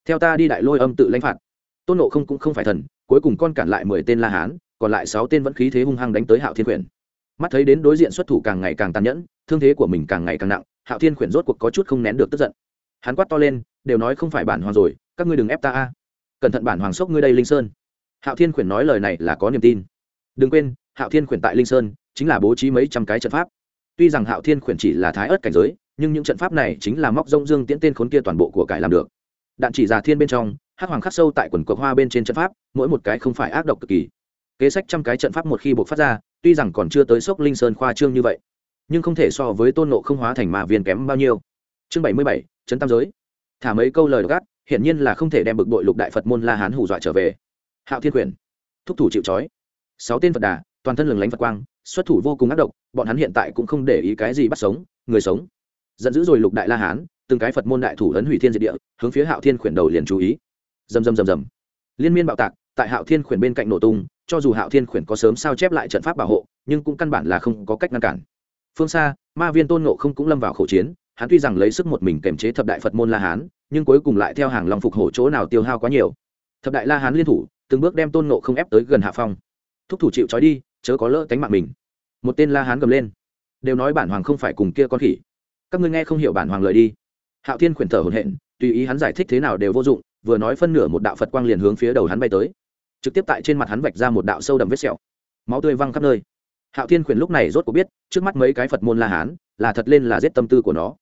theo ta đi đại lôi âm tự lãnh phạt. Tôn nộ không cũng không phải thần, cuối cùng con cản lại mười tên la hán, còn lại sáu tên vẫn khí thế hung hăng đánh tới hạo thiên quyển. Mắt thấy đến đối diện xuất thủ càng ngày càng tàn nhẫn, thương thế của mình càng ngày càng nặng, hạo thiên quyển rốt cuộc có chút không nén được tức giận. Hắn quát to lên, đều nói không phải bản hoàng rồi, các ngươi đừng ép ta a. Cẩn thận bản hoàng sốc ngươi đây linh sơn. Hạo thiên quyển nói lời này là có niềm tin. Đừng quên, hạo thiên quyển tại linh sơn, chính là bố trí mấy trăm cái trận pháp. Tuy rằng hạo thiên quyển chỉ là thái ớt cảnh giới, nhưng những trận pháp này chính là móc rông dương tiễn tên khốn kia toàn bộ của cải làm được đạn chỉ già thiên bên trong, hắc hoàng khắc sâu tại quần cộc hoa bên trên trận pháp, mỗi một cái không phải ác độc cực kỳ. Kế sách trăm cái trận pháp một khi buộc phát ra, tuy rằng còn chưa tới sốc linh sơn khoa trương như vậy, nhưng không thể so với tôn nộ không hóa thành mà viên kém bao nhiêu. Chương bảy mươi bảy, trấn tam giới. Thả mấy câu lời gắt, hiển nhiên là không thể đem bực bội lục đại phật môn la hán hù dọa trở về. Hạo thiên quyền. Thúc thủ chịu trói. Sáu tên phật đà, toàn thân lừng lánh phật quang, xuất thủ vô cùng ác độc, bọn hắn hiện tại cũng không để ý cái gì bắt sống, người sống. Giận dữ rồi lục đại la hán từng cái phật môn đại thủ ấn hủy thiên diệt địa, hướng phía hạo thiên khuyển đầu liền chú ý. Dầm dầm dầm dầm liên miên bạo tạc, tại hạo thiên khuyển bên cạnh nổ tung, cho dù hạo thiên khuyển có sớm sao chép lại trận pháp bảo hộ, nhưng cũng căn bản là không có cách ngăn cản. Phương xa, ma viên tôn nộ không cũng lâm vào khẩu chiến, hắn tuy rằng lấy sức một mình kềm chế thập đại phật môn la hán, nhưng cuối cùng lại theo hàng lòng phục hổ chỗ nào tiêu hao quá nhiều. Thập đại la hán liên thủ, từng bước đem tôn nộ không ép tới gần hạ phong. Thúc thủ chịu trói đi, chớ có lỡ tánh mạng mình. Một tên la hán gầm lên. Đều nói bản hoàng không phải cùng kia con khỉ. Các ngươi nghe không hiểu bản hoàng lời đi hạo thiên khuyển thở hồn hện tùy ý hắn giải thích thế nào đều vô dụng, vừa nói phân nửa một đạo phật quang liền hướng phía đầu hắn bay tới. Trực tiếp tại trên mặt hắn vạch ra một đạo sâu đậm vết sẹo. Máu tươi văng khắp nơi. Hạo thiên khuyển lúc này rốt cuộc biết, trước mắt mấy cái phật môn la hán, là thật lên là giết tâm tư của nó.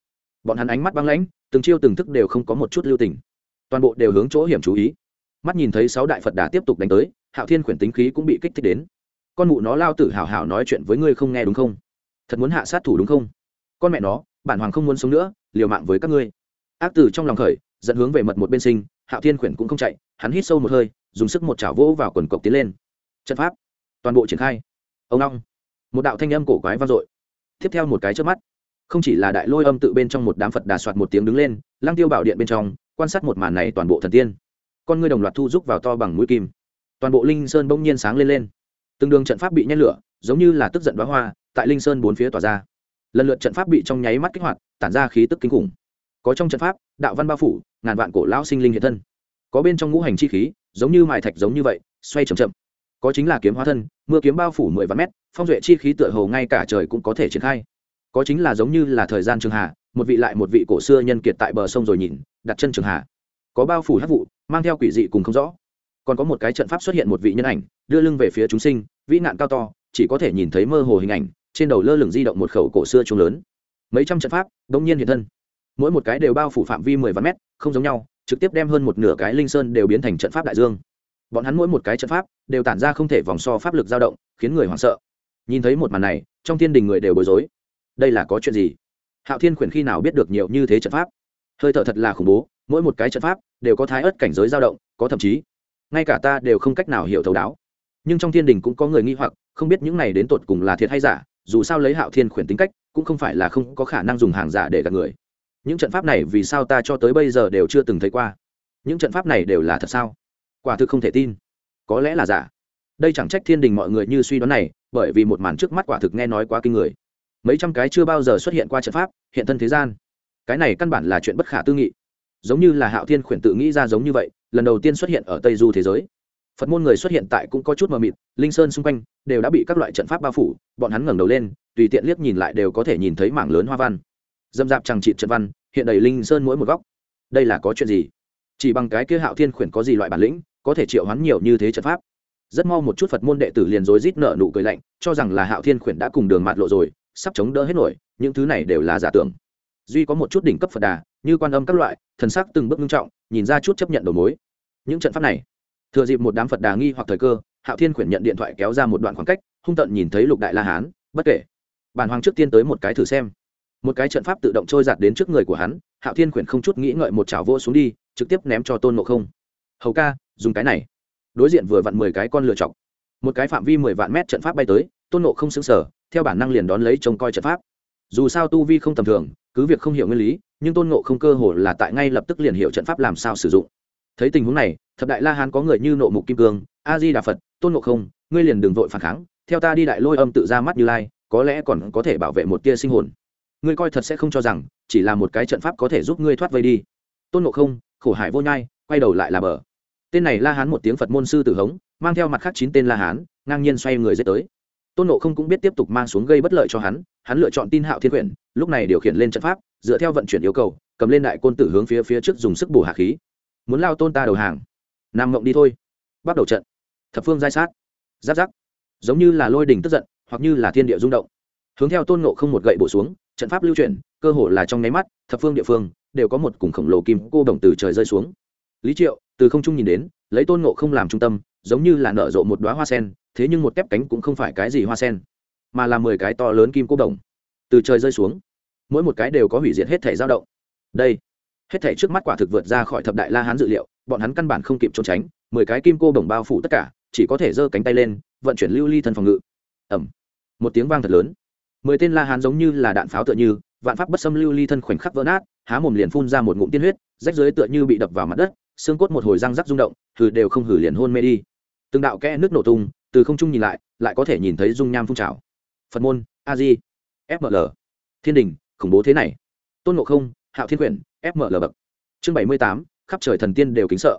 Bọn hắn ánh mắt băng lãnh, từng chiêu từng thức đều không có một chút lưu tình. Toàn bộ đều hướng chỗ hiểm chú ý. Mắt nhìn thấy sáu đại phật đà tiếp tục đánh tới, hạo thiên khuyển tính khí cũng bị kích thích đến. Con mụ nó lao tử hảo hảo nói chuyện với ngươi không nghe đúng không? Thật muốn hạ sát thủ đúng không? Con mẹ nó bản hoàng không muốn sống nữa, liều mạng với các ngươi. Ác tử trong lòng khởi dẫn hướng về mật một bên sinh, hạo thiên khuyển cũng không chạy, hắn hít sâu một hơi, dùng sức một chảo vỗ vào quần cộc tiến lên. Trận pháp, toàn bộ triển khai. Ông long, một đạo thanh âm cổ quái vang dội. Tiếp theo một cái trước mắt, không chỉ là đại lôi âm tự bên trong một đám phật đà soạt một tiếng đứng lên lang tiêu bảo điện bên trong, quan sát một màn này toàn bộ thần tiên. Con ngươi đồng loạt thu rúc vào to bằng mũi kim. Toàn bộ linh sơn bỗng nhiên sáng lên lên. Từng đường trận pháp bị nhét lửa, giống như là tức giận đoá hoa, tại linh sơn bốn phía tỏa ra lần lượt trận pháp bị trong nháy mắt kích hoạt, tản ra khí tức kinh khủng. Có trong trận pháp, đạo văn bao phủ, ngàn vạn cổ lão sinh linh hiện thân. Có bên trong ngũ hành chi khí, giống như mài thạch giống như vậy, xoay chậm chậm. Có chính là kiếm hóa thân, mưa kiếm bao phủ mười vạn mét, phong duệ chi khí tựa hồ ngay cả trời cũng có thể triển khai. Có chính là giống như là thời gian trường hà một vị lại một vị cổ xưa nhân kiệt tại bờ sông rồi nhìn, đặt chân trường hà có bao phủ hát vụ, mang theo quỷ dị cùng không rõ. Còn có một cái trận pháp xuất hiện một vị nhân ảnh, đưa lưng về phía chúng sinh, vĩ nạn cao to, chỉ có thể nhìn thấy mơ hồ hình ảnh trên đầu lơ lửng di động một khẩu cổ xưa trung lớn. Mấy trăm trận pháp đông nhiên hiện thân. Mỗi một cái đều bao phủ phạm vi mười vạn mét, không giống nhau, trực tiếp đem hơn một nửa cái linh sơn đều biến thành trận pháp đại dương. Bọn hắn mỗi một cái trận pháp đều tản ra không thể vòng so pháp lực dao động, khiến người hoảng sợ. Nhìn thấy một màn này, trong thiên đình người đều bối rối. Đây là có chuyện gì? Hạo thiên khuyển khi nào biết được nhiều như thế trận pháp? Hơi thở thật là khủng bố, mỗi một cái trận pháp đều có thái ớt cảnh giới dao động, có thậm chí, ngay cả ta đều không cách nào hiểu thấu đáo. Nhưng trong thiên đình cũng có người nghi hoặc, không biết những này đến tột cùng là thiệt hay giả dù sao lấy hạo thiên khuyển tính cách, cũng không phải là không có khả năng dùng hàng giả để gạt người. Những trận pháp này vì sao ta cho tới bây giờ đều chưa từng thấy qua? Những trận pháp này đều là thật sao? Quả thực không thể tin. Có lẽ là giả. Đây chẳng trách thiên đình mọi người như suy đoán này, bởi vì một màn trước mắt quả thực nghe nói quá kinh người. Mấy trăm cái chưa bao giờ xuất hiện qua trận pháp, hiện thân thế gian. Cái này căn bản là chuyện bất khả tư nghị. Giống như là hạo thiên khuyển tự nghĩ ra giống như vậy, lần đầu tiên xuất hiện ở tây du thế giới phật môn người xuất hiện tại cũng có chút mờ mịt, linh sơn xung quanh đều đã bị các loại trận pháp bao phủ, bọn hắn ngẩng đầu lên, tùy tiện liếc nhìn lại đều có thể nhìn thấy mảng lớn hoa văn. Dâm dạp chẳng trị trận văn, hiện đầy linh sơn mỗi một góc. Đây là có chuyện gì? Chỉ bằng cái kia hạo thiên khuyển có gì loại bản lĩnh, có thể triệu hoán nhiều như thế trận pháp? Rất mau một chút phật môn đệ tử liền rối rít nợ nụ cười lạnh, cho rằng là hạo thiên khuyển đã cùng đường mạt lộ rồi, sắp chống đỡ hết nổi, những thứ này đều là giả tưởng. Duy có một chút đỉnh cấp phật đà, như quan âm các loại, thần sắc từng bước nghiêm trọng, nhìn ra chút chấp nhận đầu mối. Những trận pháp này thừa dịp một đám phật đà nghi hoặc thời cơ, hạo thiên khuyển nhận điện thoại kéo ra một đoạn khoảng cách, hung tận nhìn thấy lục đại la hán, bất kể. Bản hoàng trước tiên tới một cái thử xem. Một cái trận pháp tự động trôi giạt đến trước người của hắn, hạo thiên khuyển không chút nghĩ ngợi một chảo vô xuống đi, trực tiếp ném cho tôn ngộ không. Hầu ca, dùng cái này. Đối diện vừa vặn mười cái con lựa chọc. Một cái phạm vi mười vạn mét trận pháp bay tới, tôn ngộ không xứng sở theo bản năng liền đón lấy trông coi trận pháp. Dù sao tu vi không tầm thường, cứ việc không hiểu nguyên lý, nhưng tôn ngộ không cơ hồ là tại ngay lập tức liền hiểu trận pháp làm sao sử dụng. Thấy tình huống này thập đại la hán có người như nộ mục kim cương, a di đà phật, tôn ngộ không, ngươi liền đừng vội phản kháng, theo ta đi đại lôi âm tự ra mắt như lai, có lẽ còn có thể bảo vệ một tia sinh hồn. Ngươi coi thật sẽ không cho rằng, chỉ là một cái trận pháp có thể giúp ngươi thoát vây đi. Tôn ngộ không, khổ hải vô nhai, quay đầu lại là bờ. Tên này la hán một tiếng phật môn sư tử hống, mang theo mặt khác chín tên la hán, ngang nhiên xoay người dết tới. Tôn ngộ không cũng biết tiếp tục mang xuống gây bất lợi cho hắn hắn lựa chọn tin hạo thiên quyển, lúc này điều khiển lên trận pháp, dựa theo vận chuyển yêu cầu, cầm lên đại côn tử hướng phía phía trước dùng sức bổ hạ khí. Muốn lao tôn ta đầu hàng nam mộng đi thôi. Bắt đầu trận. Thập phương giai sát. Giáp giáp. Giống như là lôi đình tức giận, hoặc như là thiên địa rung động. Hướng theo tôn nộ không một gậy bổ xuống, trận pháp lưu chuyển, cơ hồ là trong nháy mắt, thập phương địa phương đều có một cùng khổng lồ kim cô đồng từ trời rơi xuống. Lý triệu, từ không trung nhìn đến, lấy tôn nộ không làm trung tâm, giống như là nở rộ một đoá hoa sen, thế nhưng một tép cánh cũng không phải cái gì hoa sen, mà là mười cái to lớn kim cô đồng từ trời rơi xuống. Mỗi một cái đều có hủy diệt hết thể dao động. Đây hết thể trước mắt quả thực vượt ra khỏi thập đại la hán dự liệu, bọn hắn căn bản không kịp trốn tránh, mười cái kim cô đồng bao phủ tất cả, chỉ có thể giơ cánh tay lên, vận chuyển lưu ly thân phòng ngự. Ẩm một tiếng vang thật lớn. Mười tên la hán giống như là đạn pháo tựa như, vạn pháp bất xâm lưu ly thân khoảnh khắc vỡ nát, há mồm liền phun ra một ngụm tiên huyết, rách dưới tựa như bị đập vào mặt đất, xương cốt một hồi răng rắc rung động, hừ đều không hử liền hôn mê đi. Từng đạo kẽ nước nổ tung, từ không trung nhìn lại lại có thể nhìn thấy dung nham phun trào. Phật môn, a di fml thiên đình, khủng bố thế này. Tôn ngộ không, hạo thiên quyển fml bậc. Chương bảy mươi tám, khắp trời thần tiên đều kính sợ.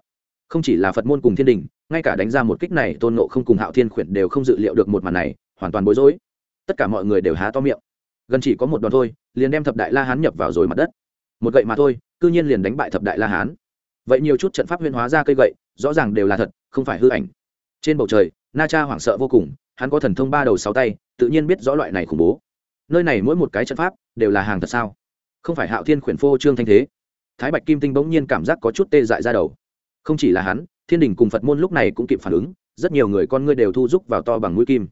Không chỉ là phật môn cùng thiên đình, ngay cả đánh ra một kích này, tôn nộ không cùng hạo thiên khuyển đều không dự liệu được một màn này, hoàn toàn bối rối. Tất cả mọi người đều há to miệng. Gần chỉ có một đoàn thôi, liền đem thập đại la hán nhập vào rồi mặt đất. Một gậy mà thôi, cư nhiên liền đánh bại thập đại la hán. Vậy nhiều chút trận pháp huyên hóa ra cây gậy, rõ ràng đều là thật, không phải hư ảnh. Trên bầu trời, na cha hoảng sợ vô cùng, hắn có thần thông ba đầu sáu tay, tự nhiên biết rõ loại này khủng bố. Nơi này mỗi một cái trận pháp, đều là hàng thật sao? Không phải hạo thiên khuyển phô trương thanh thế. Thái bạch kim tinh bỗng nhiên cảm giác có chút tê dại ra đầu. Không chỉ là hắn, thiên đình cùng phật môn lúc này cũng kịp phản ứng, rất nhiều người con ngươi đều thu rúc vào to bằng mũi kim.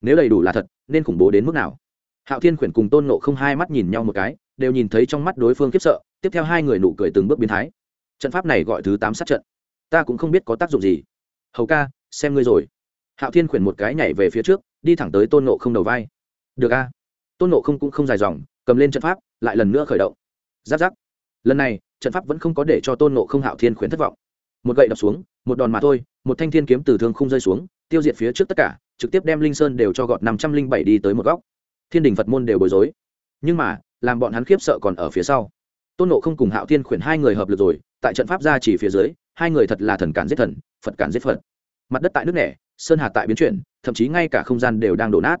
Nếu đầy đủ là thật, nên khủng bố đến mức nào? Hạo thiên khuyển cùng tôn nộ không hai mắt nhìn nhau một cái, đều nhìn thấy trong mắt đối phương khiếp sợ, tiếp theo hai người nụ cười từng bước biến thái. Trận pháp này gọi thứ tám sát trận. Ta cũng không biết có tác dụng gì. Hầu ca, xem ngươi rồi. Hạo thiên khuyển một cái nhảy về phía trước, đi thẳng tới tôn nộ không đầu vai. Được a. Tôn nộ không cũng không dài dòng, cầm lên trận pháp lại lần nữa khởi động. Giáp giáp. Lần này, trận pháp vẫn không có để cho tôn nộ không hạo thiên khuyến thất vọng. Một gậy đập xuống, một đòn mà thôi, một thanh thiên kiếm từ thương không rơi xuống, tiêu diệt phía trước tất cả, trực tiếp đem linh sơn đều cho gọt năm trăm linh bảy đi tới một góc. Thiên đình phật môn đều bối rối. Nhưng mà, làm bọn hắn khiếp sợ còn ở phía sau. Tôn nộ không cùng hạo thiên khuyển hai người hợp lực rồi, tại trận pháp ra chỉ phía dưới, hai người thật là thần cản giết thần, phật cản giết phật. Mặt đất tại nước nẻ, sơn hà tại biến chuyển, thậm chí ngay cả không gian đều đang đổ nát.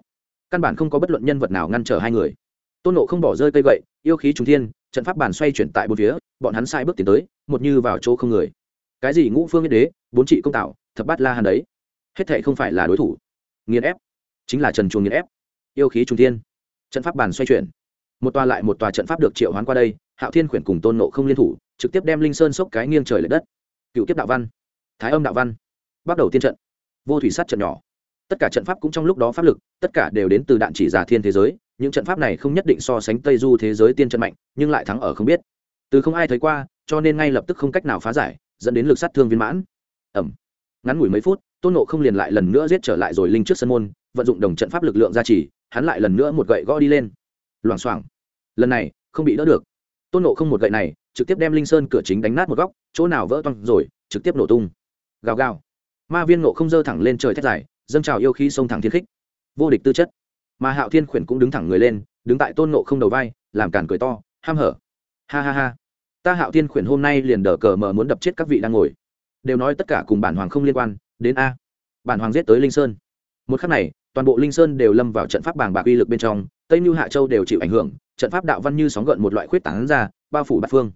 Căn bản không có bất luận nhân vật nào ngăn trở hai người tôn nộ không bỏ rơi cây gậy, yêu khí trung thiên, trận pháp bàn xoay chuyển tại bốn phía, bọn hắn sai bước tiến tới, một như vào chỗ không người. Cái gì ngũ phương yên đế, bốn trị công tạo, thập bát la hàn đấy. Hết thệ không phải là đối thủ. Nghiền ép, chính là trần chuồng nghiền ép. Yêu khí trung thiên, trận pháp bàn xoay chuyển. Một tòa lại một tòa trận pháp được triệu hoán qua đây, hạo thiên khuyển cùng tôn nộ không liên thủ, trực tiếp đem linh sơn sốc cái nghiêng trời l ệ đất. Cựu kiếp đạo văn, thái âm đạo văn, bắt đầu tiên trận. Vô thủy sắt trận nhỏ. Tất cả trận pháp cũng trong lúc đó pháp lực, tất cả đều đến từ đạn chỉ giả thiên thế giới những trận pháp này không nhất định so sánh tây du thế giới tiên trận mạnh nhưng lại thắng ở không biết. Từ không ai thấy qua cho nên ngay lập tức không cách nào phá giải dẫn đến lực sát thương viên mãn. Ẩm ngắn ngủi mấy phút tôn nộ không liền lại lần nữa giết trở lại rồi linh trước sân môn vận dụng đồng trận pháp lực lượng ra chỉ, hắn lại lần nữa một gậy gõ đi lên. Loảng xoảng. Lần này không bị đỡ được. Tôn nộ không một gậy này trực tiếp đem linh sơn cửa chính đánh nát một góc chỗ nào vỡ toang rồi trực tiếp nổ tung. Gào gào. Ma viên nộ không dơ thẳng lên trời thét dài dâng trào yêu khí sông thẳng thiên khích. Vô địch tư chất mà hạo thiên khuyển cũng đứng thẳng người lên, đứng tại tôn nộ không đầu vai, làm cản cười to, ham hở. Ha ha ha. Ta hạo thiên khuyển hôm nay liền đờ cờ mờ muốn đập chết các vị đang ngồi. Đều nói tất cả cùng bản hoàng không liên quan, đến a. Bản hoàng giết tới linh sơn. Một khắc này, toàn bộ linh sơn đều lâm vào trận pháp bàng bạc uy lực bên trong, tây mưu hạ châu đều chịu ảnh hưởng, trận pháp đạo văn như sóng gợn một loại khuyết tảng ra, bao phủ bát phương.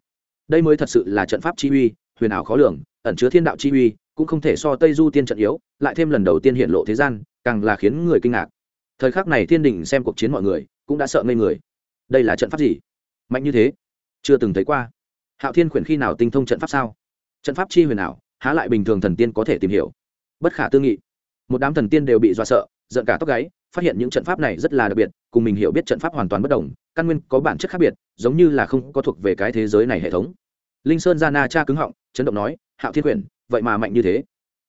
Đây mới thật sự là trận pháp chi uy, huyền ảo khó lường, ẩn chứa thiên đạo chi uy, cũng không thể so tây du tiên trận yếu, lại thêm lần đầu tiên hiện lộ thế gian, càng là khiến người kinh ngạc thời khắc này thiên đình xem cuộc chiến mọi người cũng đã sợ ngây người. Đây là trận pháp gì? Mạnh như thế? Chưa từng thấy qua. Hạo thiên khuyển khi nào tinh thông trận pháp sao? Trận pháp chi huyền ảo, há lại bình thường thần tiên có thể tìm hiểu? Bất khả tư nghị. Một đám thần tiên đều bị dọa sợ, giận cả tóc gáy, phát hiện những trận pháp này rất là đặc biệt, cùng mình hiểu biết trận pháp hoàn toàn bất đồng, căn nguyên có bản chất khác biệt, giống như là không có thuộc về cái thế giới này hệ thống. Linh sơn ra na cha cứng họng, chấn động nói, hạo thiên quyển vậy mà mạnh như thế.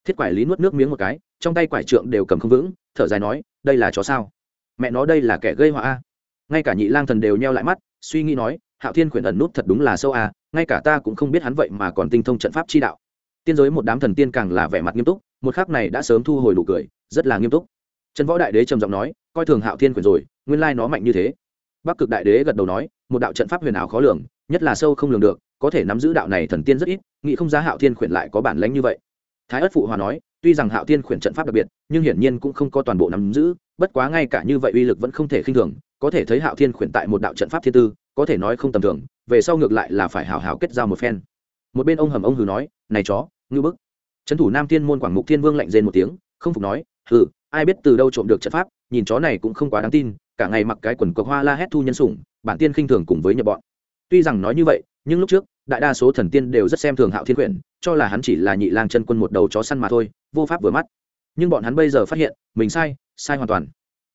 Thiết quản lý nuốt nước miếng một cái trong tay quải trượng đều cầm không vững, thở dài nói, đây là chó sao? Mẹ nó đây là kẻ gây họa a. Ngay cả nhị lang thần đều nheo lại mắt, suy nghĩ nói, hạo thiên khuyển ẩn nút thật đúng là sâu a, ngay cả ta cũng không biết hắn vậy mà còn tinh thông trận pháp chi đạo. Tiên giới một đám thần tiên càng là vẻ mặt nghiêm túc, một khắc này đã sớm thu hồi nụ cười, rất là nghiêm túc. Trần võ đại đế trầm giọng nói, coi thường hạo thiên khuyển rồi, nguyên lai nó mạnh như thế. Bắc cực đại đế gật đầu nói, một đạo trận pháp huyền ảo khó lường, nhất là sâu không lường được, có thể nắm giữ đạo này thần tiên rất ít, nghĩ không giá hạo thiên khuyển lại có bản lánh như vậy. Thái ất phụ hòa nói tuy rằng hạo thiên khuyển trận pháp đặc biệt, nhưng hiển nhiên cũng không có toàn bộ nắm giữ, bất quá ngay cả như vậy uy lực vẫn không thể khinh thường, có thể thấy hạo thiên khuyển tại một đạo trận pháp thiên tư, có thể nói không tầm thường, về sau ngược lại là phải hào hào kết giao một phen. Một bên ông hầm ông hừ nói, này chó, ngư bức. Trấn thủ nam thiên môn quảng mục thiên vương lạnh rên một tiếng, không phục nói, hừ, ai biết từ đâu trộm được trận pháp, nhìn chó này cũng không quá đáng tin, cả ngày mặc cái quần cộc hoa la hét thu nhân sủng, bản tiên khinh thường cùng với nhập bọn. Tuy rằng nói như vậy, nhưng lúc trước đại đa số thần tiên đều rất xem thường hạo thiên quyển, cho là hắn chỉ là nhị lang chân quân một đầu chó săn mà thôi, vô pháp vừa mắt. Nhưng bọn hắn bây giờ phát hiện, mình sai sai hoàn toàn.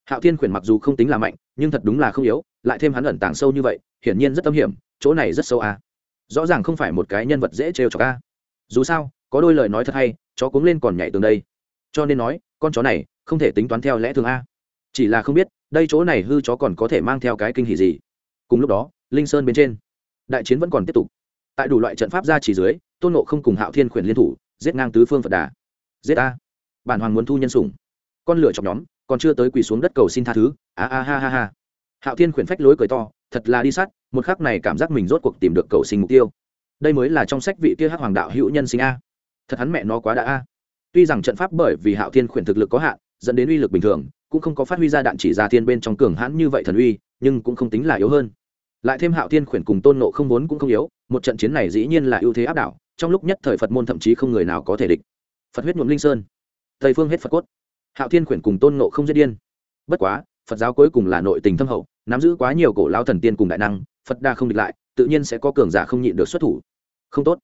Hạo thiên quyển mặc dù không tính là mạnh, nhưng thật đúng là không yếu, lại thêm hắn ẩn tàng sâu như vậy, hiển nhiên rất tâm hiểm, chỗ này rất sâu à? rõ ràng không phải một cái nhân vật dễ trêu cho ca dù sao, có đôi lời nói thật hay, chó cuống lên còn nhảy tường đây. Cho nên nói, con chó này không thể tính toán theo lẽ thường a. Chỉ là không biết, đây chỗ này hư chó còn có thể mang theo cái kinh hỉ gì. Cùng lúc đó, linh sơn bên trên, đại chiến vẫn còn tiếp tục tại đủ loại trận pháp ra chỉ dưới, tôn nộ không cùng hạo thiên khuyển liên thủ, giết ngang tứ phương phật đà. Giết a. Bản hoàng muốn thu nhân sủng. Con lửa chọc nhóm, còn chưa tới quỳ xuống đất cầu xin tha thứ. A a ha ha ha. Hạo thiên khuyển phách lối cười to, thật là đi sát, một khắc này cảm giác mình rốt cuộc tìm được cầu sinh mục tiêu. Đây mới là trong sách vị kia hắc hoàng đạo hữu nhân sinh a. Thật hắn mẹ nó quá đã a. Tuy rằng trận pháp bởi vì hạo thiên khuyển thực lực có hạn, dẫn đến uy lực bình thường, cũng không có phát huy ra đạn chỉ ra thiên bên trong cường hãn như vậy thần uy, nhưng cũng không tính là yếu hơn lại thêm hạo thiên khuyển cùng tôn nộ không vốn cũng không yếu, một trận chiến này dĩ nhiên là ưu thế áp đảo, trong lúc nhất thời phật môn thậm chí không người nào có thể địch. Phật huyết nhuộm linh sơn, tây phương hết phật cốt. Hạo thiên khuyển cùng tôn nộ không giết điên. Bất quá, phật giáo cuối cùng là nội tình thâm hậu, nắm giữ quá nhiều cổ lao thần tiên cùng đại năng, phật đa không địch lại, tự nhiên sẽ có cường giả không nhịn được xuất thủ. Không tốt.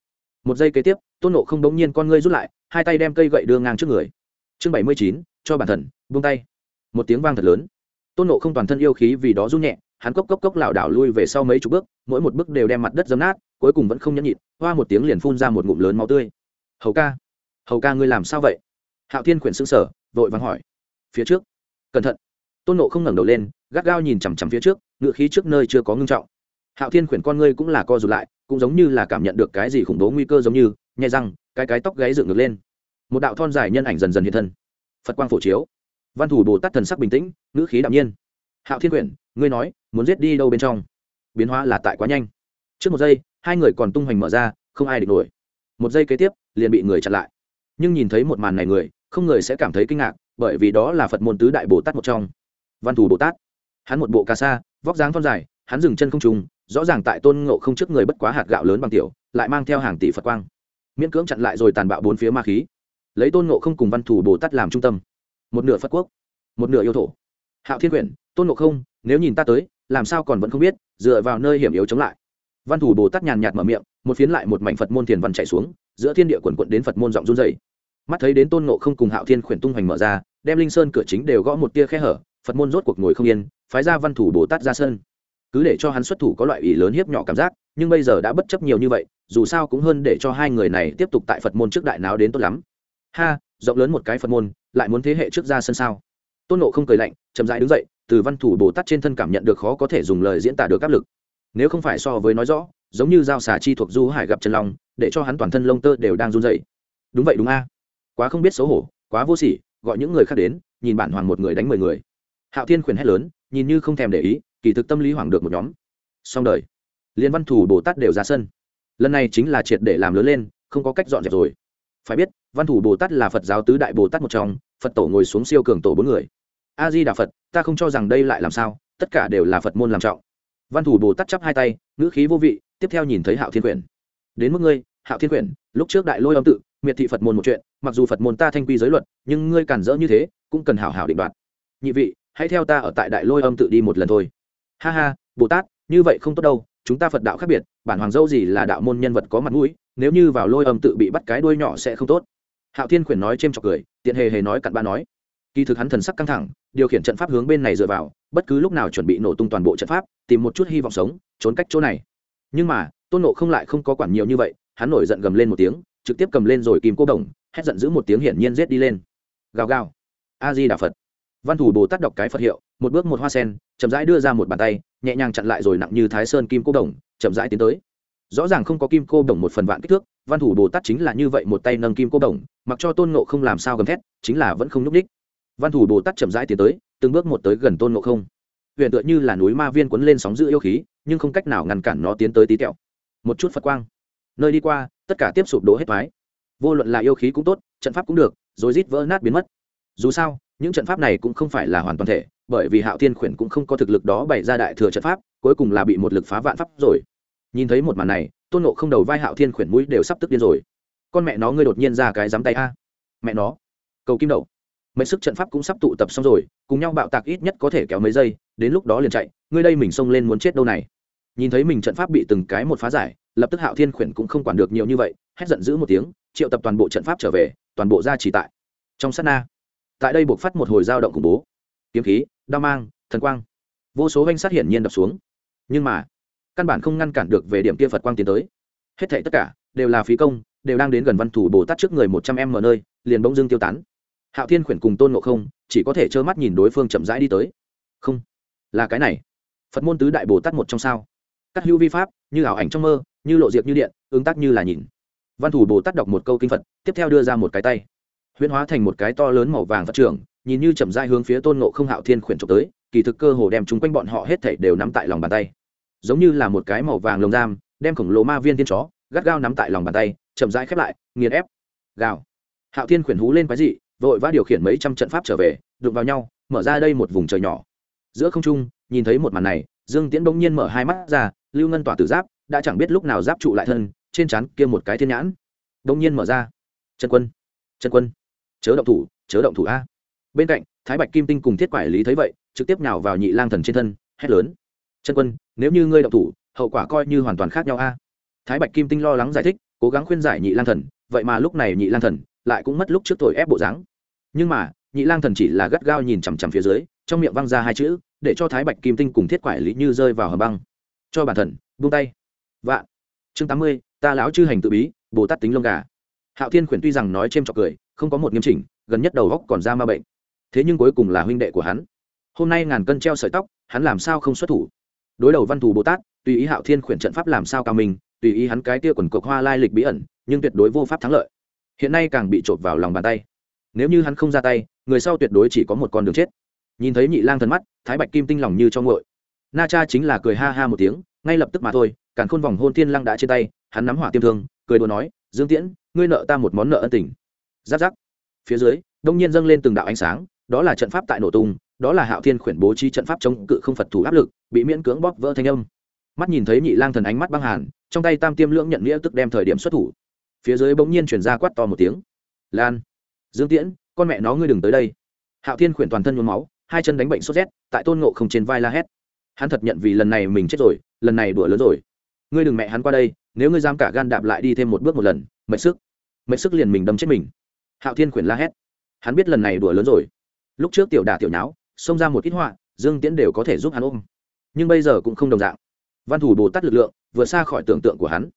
Một giây kế tiếp, tôn nộ không đống nhiên con ngươi rút lại, hai tay đem cây gậy đưa ngang trước người. Chương bảy mươi chín, cho bản thần buông tay. Một tiếng vang thật lớn. Tôn nộ không toàn thân yêu khí vì đó rung nhẹ hắn cốc cốc cốc lảo đảo lui về sau mấy chục bước, mỗi một bước đều đem mặt đất dấm nát, cuối cùng vẫn không nhẫn nhịn, hoa một tiếng liền phun ra một ngụm lớn máu tươi. Hầu ca hầu ca ngươi làm sao vậy? Hạo thiên Quyển xứng sở vội vàng hỏi. Phía trước. Cẩn thận. Tôn nộ không ngẩng đầu lên, gắt gao nhìn chằm chằm phía trước, ngựa khí trước nơi chưa có ngưng trọng. Hạo thiên Quyển con ngươi cũng là co rụt lại, cũng giống như là cảm nhận được cái gì khủng bố nguy cơ giống như, nhai răng, cái cái tóc gáy dựng ngược lên. Một đạo thon dài nhân ảnh dần dần hiện thân. Phật quang phổ chiếu. Văn thủ bồ tát thần sắc bình tĩnh, ngữ khí đạm nhiên. Hạo thiên quyển ngươi nói, muốn giết đi đâu bên trong? Biến hóa là tại quá nhanh. Trước một giây, hai người còn tung hoành mở ra, không ai địch nổi. Một giây kế tiếp, liền bị người chặn lại. Nhưng nhìn thấy một màn này người, không người sẽ cảm thấy kinh ngạc, bởi vì đó là phật môn tứ đại bồ tát một trong. Văn thủ bồ tát. Hắn một bộ ca sa, vóc dáng thon dài, hắn dừng chân không trùng, rõ ràng tại tôn ngộ không trước người bất quá hạt gạo lớn bằng tiểu, lại mang theo hàng tỷ phật quang. Miễn cưỡng chặn lại rồi tàn bạo bốn phía ma khí. Lấy tôn ngộ không cùng văn thủ bồ tát làm trung tâm. Một nửa phật quốc, một nửa yêu thổ. Hạo thiên quyển, tôn ngộ không nếu nhìn ta tới, làm sao còn vẫn không biết, dựa vào nơi hiểm yếu chống lại. Văn thủ bồ tát nhàn nhạt mở miệng, một phiến lại một mảnh phật môn thiền văn chạy xuống, giữa thiên địa quần quận đến phật môn giọng run dày mắt thấy đến tôn ngộ không cùng hạo thiên khuyển tung hoành mở ra, đem linh sơn cửa chính đều gõ một tia khe hở, phật môn rốt cuộc ngồi không yên, phái ra văn thủ bồ tát ra sơn cứ để cho hắn xuất thủ có loại ý lớn hiếp nhỏ cảm giác, nhưng bây giờ đã bất chấp nhiều như vậy, dù sao cũng hơn để cho hai người này tiếp tục tại phật môn trước đại nào đến tốt lắm. Ha, rộng lớn một cái phật môn, lại muốn thế hệ trước ra sân sao? Tôn nộ không cười lạnh, chậm dãi đứng dậy từ văn thủ bồ tát trên thân cảm nhận được khó có thể dùng lời diễn tả được áp lực. Nếu không phải so với nói rõ, giống như dao xà chi thuộc du hải gặp trần long, để cho hắn toàn thân lông tơ đều đang run dậy đúng vậy đúng a. Quá không biết xấu hổ, quá vô sỉ, gọi những người khác đến, nhìn bản hoàng một người đánh mười người. Hạo thiên khuyển hét lớn, nhìn như không thèm để ý, kỳ thực tâm lý hoàng được một nhóm. Xong đời, liên văn thủ bồ tát đều ra sân. Lần này chính là triệt để làm lớn lên, không có cách dọn dẹp rồi. Phải biết, văn thủ bồ tát là phật giáo tứ đại bồ tát một trong, phật tổ ngồi xuống siêu cường tổ bốn người a di đà phật, ta không cho rằng đây lại làm sao, tất cả đều là phật môn làm trọng. Văn thủ bồ tát chắp hai tay, ngữ khí vô vị, tiếp theo nhìn thấy hạo thiên quyển. Đến mức ngươi, hạo thiên quyển, lúc trước đại lôi âm tự, miệt thị phật môn một chuyện, mặc dù phật môn ta thanh quy giới luật, nhưng ngươi cản rỡ như thế, cũng cần hảo hảo định đoạt. Nhị vị, hãy theo ta ở tại đại lôi âm tự đi một lần thôi. Ha ha, bồ tát, như vậy không tốt đâu, chúng ta phật đạo khác biệt, bản hoàng dâu gì là đạo môn nhân vật có mặt mũi, nếu như vào lôi âm tự bị bắt cái đuôi nhỏ sẽ không tốt. Hạo thiên khuyển nói c h cười, tiện hề hề nói cặn ba nói kỳ thực hắn thần sắc căng thẳng, điều khiển trận pháp hướng bên này dựa vào, bất cứ lúc nào chuẩn bị nổ tung toàn bộ trận pháp, tìm một chút hy vọng sống, trốn cách chỗ này. Nhưng mà, tôn nộ không lại không có quản nhiều như vậy, hắn nổi giận gầm lên một tiếng, trực tiếp cầm lên rồi kìm cô đồng, hét giận giữ một tiếng hiển nhiên rết đi lên. Gào gào. A di đà phật. Văn thủ bồ tát đọc cái phật hiệu, một bước một hoa sen, chậm rãi đưa ra một bàn tay, nhẹ nhàng chặn lại rồi nặng như thái sơn kim cô đồng, chậm rãi tiến tới. Rõ ràng không có kim cô đồng một phần vạn kích thước, văn thủ bồ tát chính là như vậy một tay nâng kim cô đồng, mặc cho tôn nộ không làm sao gầm thét, chính là vẫn không nhúc ních văn thủ bồ tát chậm rãi tiến tới, từng bước một tới gần tôn ngộ không. Huyện tựa như là núi ma viên quấn lên sóng giữ yêu khí, nhưng không cách nào ngăn cản nó tiến tới tí tẹo. Một chút phật quang. Nơi đi qua, tất cả tiếp sụp đổ hết thoái vô luận là yêu khí cũng tốt, trận pháp cũng được, rồi rít vỡ nát biến mất. Dù sao, những trận pháp này cũng không phải là hoàn toàn thể, bởi vì hạo thiên khuyển cũng không có thực lực đó bày ra đại thừa trận pháp, cuối cùng là bị một lực phá vạn pháp rồi. Nhìn thấy một màn này, tôn nộ không đầu vai hạo thiên khuyển mũi đều sắp tức điên rồi. Con mẹ nó, ngươi đột nhiên ra cái dám tay a. Mẹ nó, cầu kim đậu mấy sức trận pháp cũng sắp tụ tập xong rồi, cùng nhau bạo tạc ít nhất có thể kéo mấy giây, đến lúc đó liền chạy, ngươi đây mình xông lên muốn chết đâu này. Nhìn thấy mình trận pháp bị từng cái một phá giải, lập tức hạo thiên khuyển cũng không quản được nhiều như vậy, hét giận dữ một tiếng, triệu tập toàn bộ trận pháp trở về, toàn bộ ra chỉ tại. Trong sát na, tại đây buộc phát một hồi dao động khủng bố. Kiếm khí, đao mang, thần quang, vô số danh sát hiển nhiên đập xuống. Nhưng mà, căn bản không ngăn cản được về điểm kia phật quang tiến tới. Hết thảy tất cả đều là phí công, đều đang đến gần văn thủ bồ tát trước người một trăm em mở nơi, liền bỗng dưng tiêu tán hạo thiên khuyển cùng tôn ngộ không chỉ có thể trơ mắt nhìn đối phương chậm rãi đi tới. Không, là cái này. Phật môn tứ đại bồ tát một trong sao. Các hữu vi pháp, như ảo ảnh trong mơ, như lộ diệp như điện ứng tác như là nhìn. Văn thủ bồ tát đọc một câu kinh phật, tiếp theo đưa ra một cái tay. Huyễn hóa thành một cái to lớn màu vàng phát trưởng, nhìn như chậm rãi hướng phía tôn ngộ không hạo thiên khuyển trộm tới, kỳ thực cơ hồ đem chúng quanh bọn họ hết thảy đều nắm tại lòng bàn tay. Giống như là một cái màu vàng lồng giam, đem khổng lồ ma viên tiên chó gắt gao nắm tại lòng bàn tay, chậm rãi khép lại, nghiền ép. Gào. Hạo thiên khuyển hú lên quái dị vội vã điều khiển mấy trăm trận pháp trở về, đụng vào nhau, mở ra đây một vùng trời nhỏ. Giữa không trung, nhìn thấy một màn này, dương tiễn bỗng nhiên mở hai mắt ra, lưu ngân tỏa tử giáp, đã chẳng biết lúc nào giáp trụ lại thân, trên chắn kia một cái thiên nhãn, bỗng nhiên mở ra. Chân quân chân quân, chớ động thủ, chớ động thủ a. Bên cạnh, thái bạch kim tinh cùng thiết quản lý thấy vậy, trực tiếp nào vào nhị lang thần trên thân, hét lớn. Chân quân, nếu như ngươi động thủ, hậu quả coi như hoàn toàn khác nhau a. Thái bạch kim tinh lo lắng giải thích, cố gắng khuyên giải nhị lang thần, vậy mà lúc này nhị lang thần lại cũng mất lúc trước tuổi ép bộ dáng. Nhưng mà, nhị lang thần chỉ là gắt gao nhìn chằm chằm phía dưới, trong miệng văng ra hai chữ, để cho thái bạch kim tinh cùng thiết quải lý như rơi vào hầm băng. Cho bản thần buông tay. Vạn. Chương tám mươi, ta lão chư hành tự bí, bồ tát tính lông gà. Hạo thiên khuyển tuy rằng nói c h cười, không có một nghiêm chỉnh, gần nhất đầu góc còn ra ma bệnh. Thế nhưng cuối cùng là huynh đệ của hắn. Hôm nay ngàn cân treo sợi tóc, hắn làm sao không xuất thủ? Đối đầu văn thù bồ tát, tùy ý hạo thiên khuyển trận pháp làm sao cao mình tùy ý hắn cái tia quần cộc hoa lai lịch bí ẩn, nhưng tuyệt đối vô pháp thắng lợi hiện nay càng bị trộm vào lòng bàn tay. Nếu như hắn không ra tay, người sau tuyệt đối chỉ có một con đường chết. Nhìn thấy nhị lang thần mắt, thái bạch kim tinh lòng như cho ngội na cha chính là cười ha ha một tiếng, ngay lập tức mà thôi càng khôn vòng hôn thiên lăng đã trên tay, hắn nắm hỏa tiêm thương, cười đùa nói, dương tiễn, ngươi nợ ta một món nợ ân tình. Giáp giáp. Phía dưới, đông nhiên dâng lên từng đạo ánh sáng, đó là trận pháp tại nổ tung, đó là hạo thiên khuyển bố trí trận pháp chống cự không phật thủ áp lực, bị miễn cưỡng bóp vỡ thanh âm. Mắt nhìn thấy nhị lang thần ánh mắt băng hàn, trong tay tam tiêm lưỡng nhận nghĩa tức đem thời điểm xuất thủ phía dưới bỗng nhiên chuyển ra quát to một tiếng. Lan, dương tiễn, con mẹ nó ngươi đừng tới đây. Hạo thiên khuyển toàn thân nhuốm máu, hai chân đánh bệnh sốt rét, tại tôn ngộ không trên vai la hét. Hắn thật nhận vì lần này mình chết rồi, lần này đùa lớn rồi. Ngươi đừng mẹ hắn qua đây, nếu ngươi dám cả gan đạp lại đi thêm một bước một lần, mệt sức. Mệt sức liền mình đâm chết mình. Hạo thiên khuyển la hét. Hắn biết lần này đùa lớn rồi. Lúc trước tiểu đà tiểu nháo, xông ra một ít họa, dương tiễn đều có thể giúp hắn ôm. Nhưng bây giờ cũng không đồng dạng. Văn thủ bồ tát lực lượng, vượt xa khỏi tưởng tượng của hắn.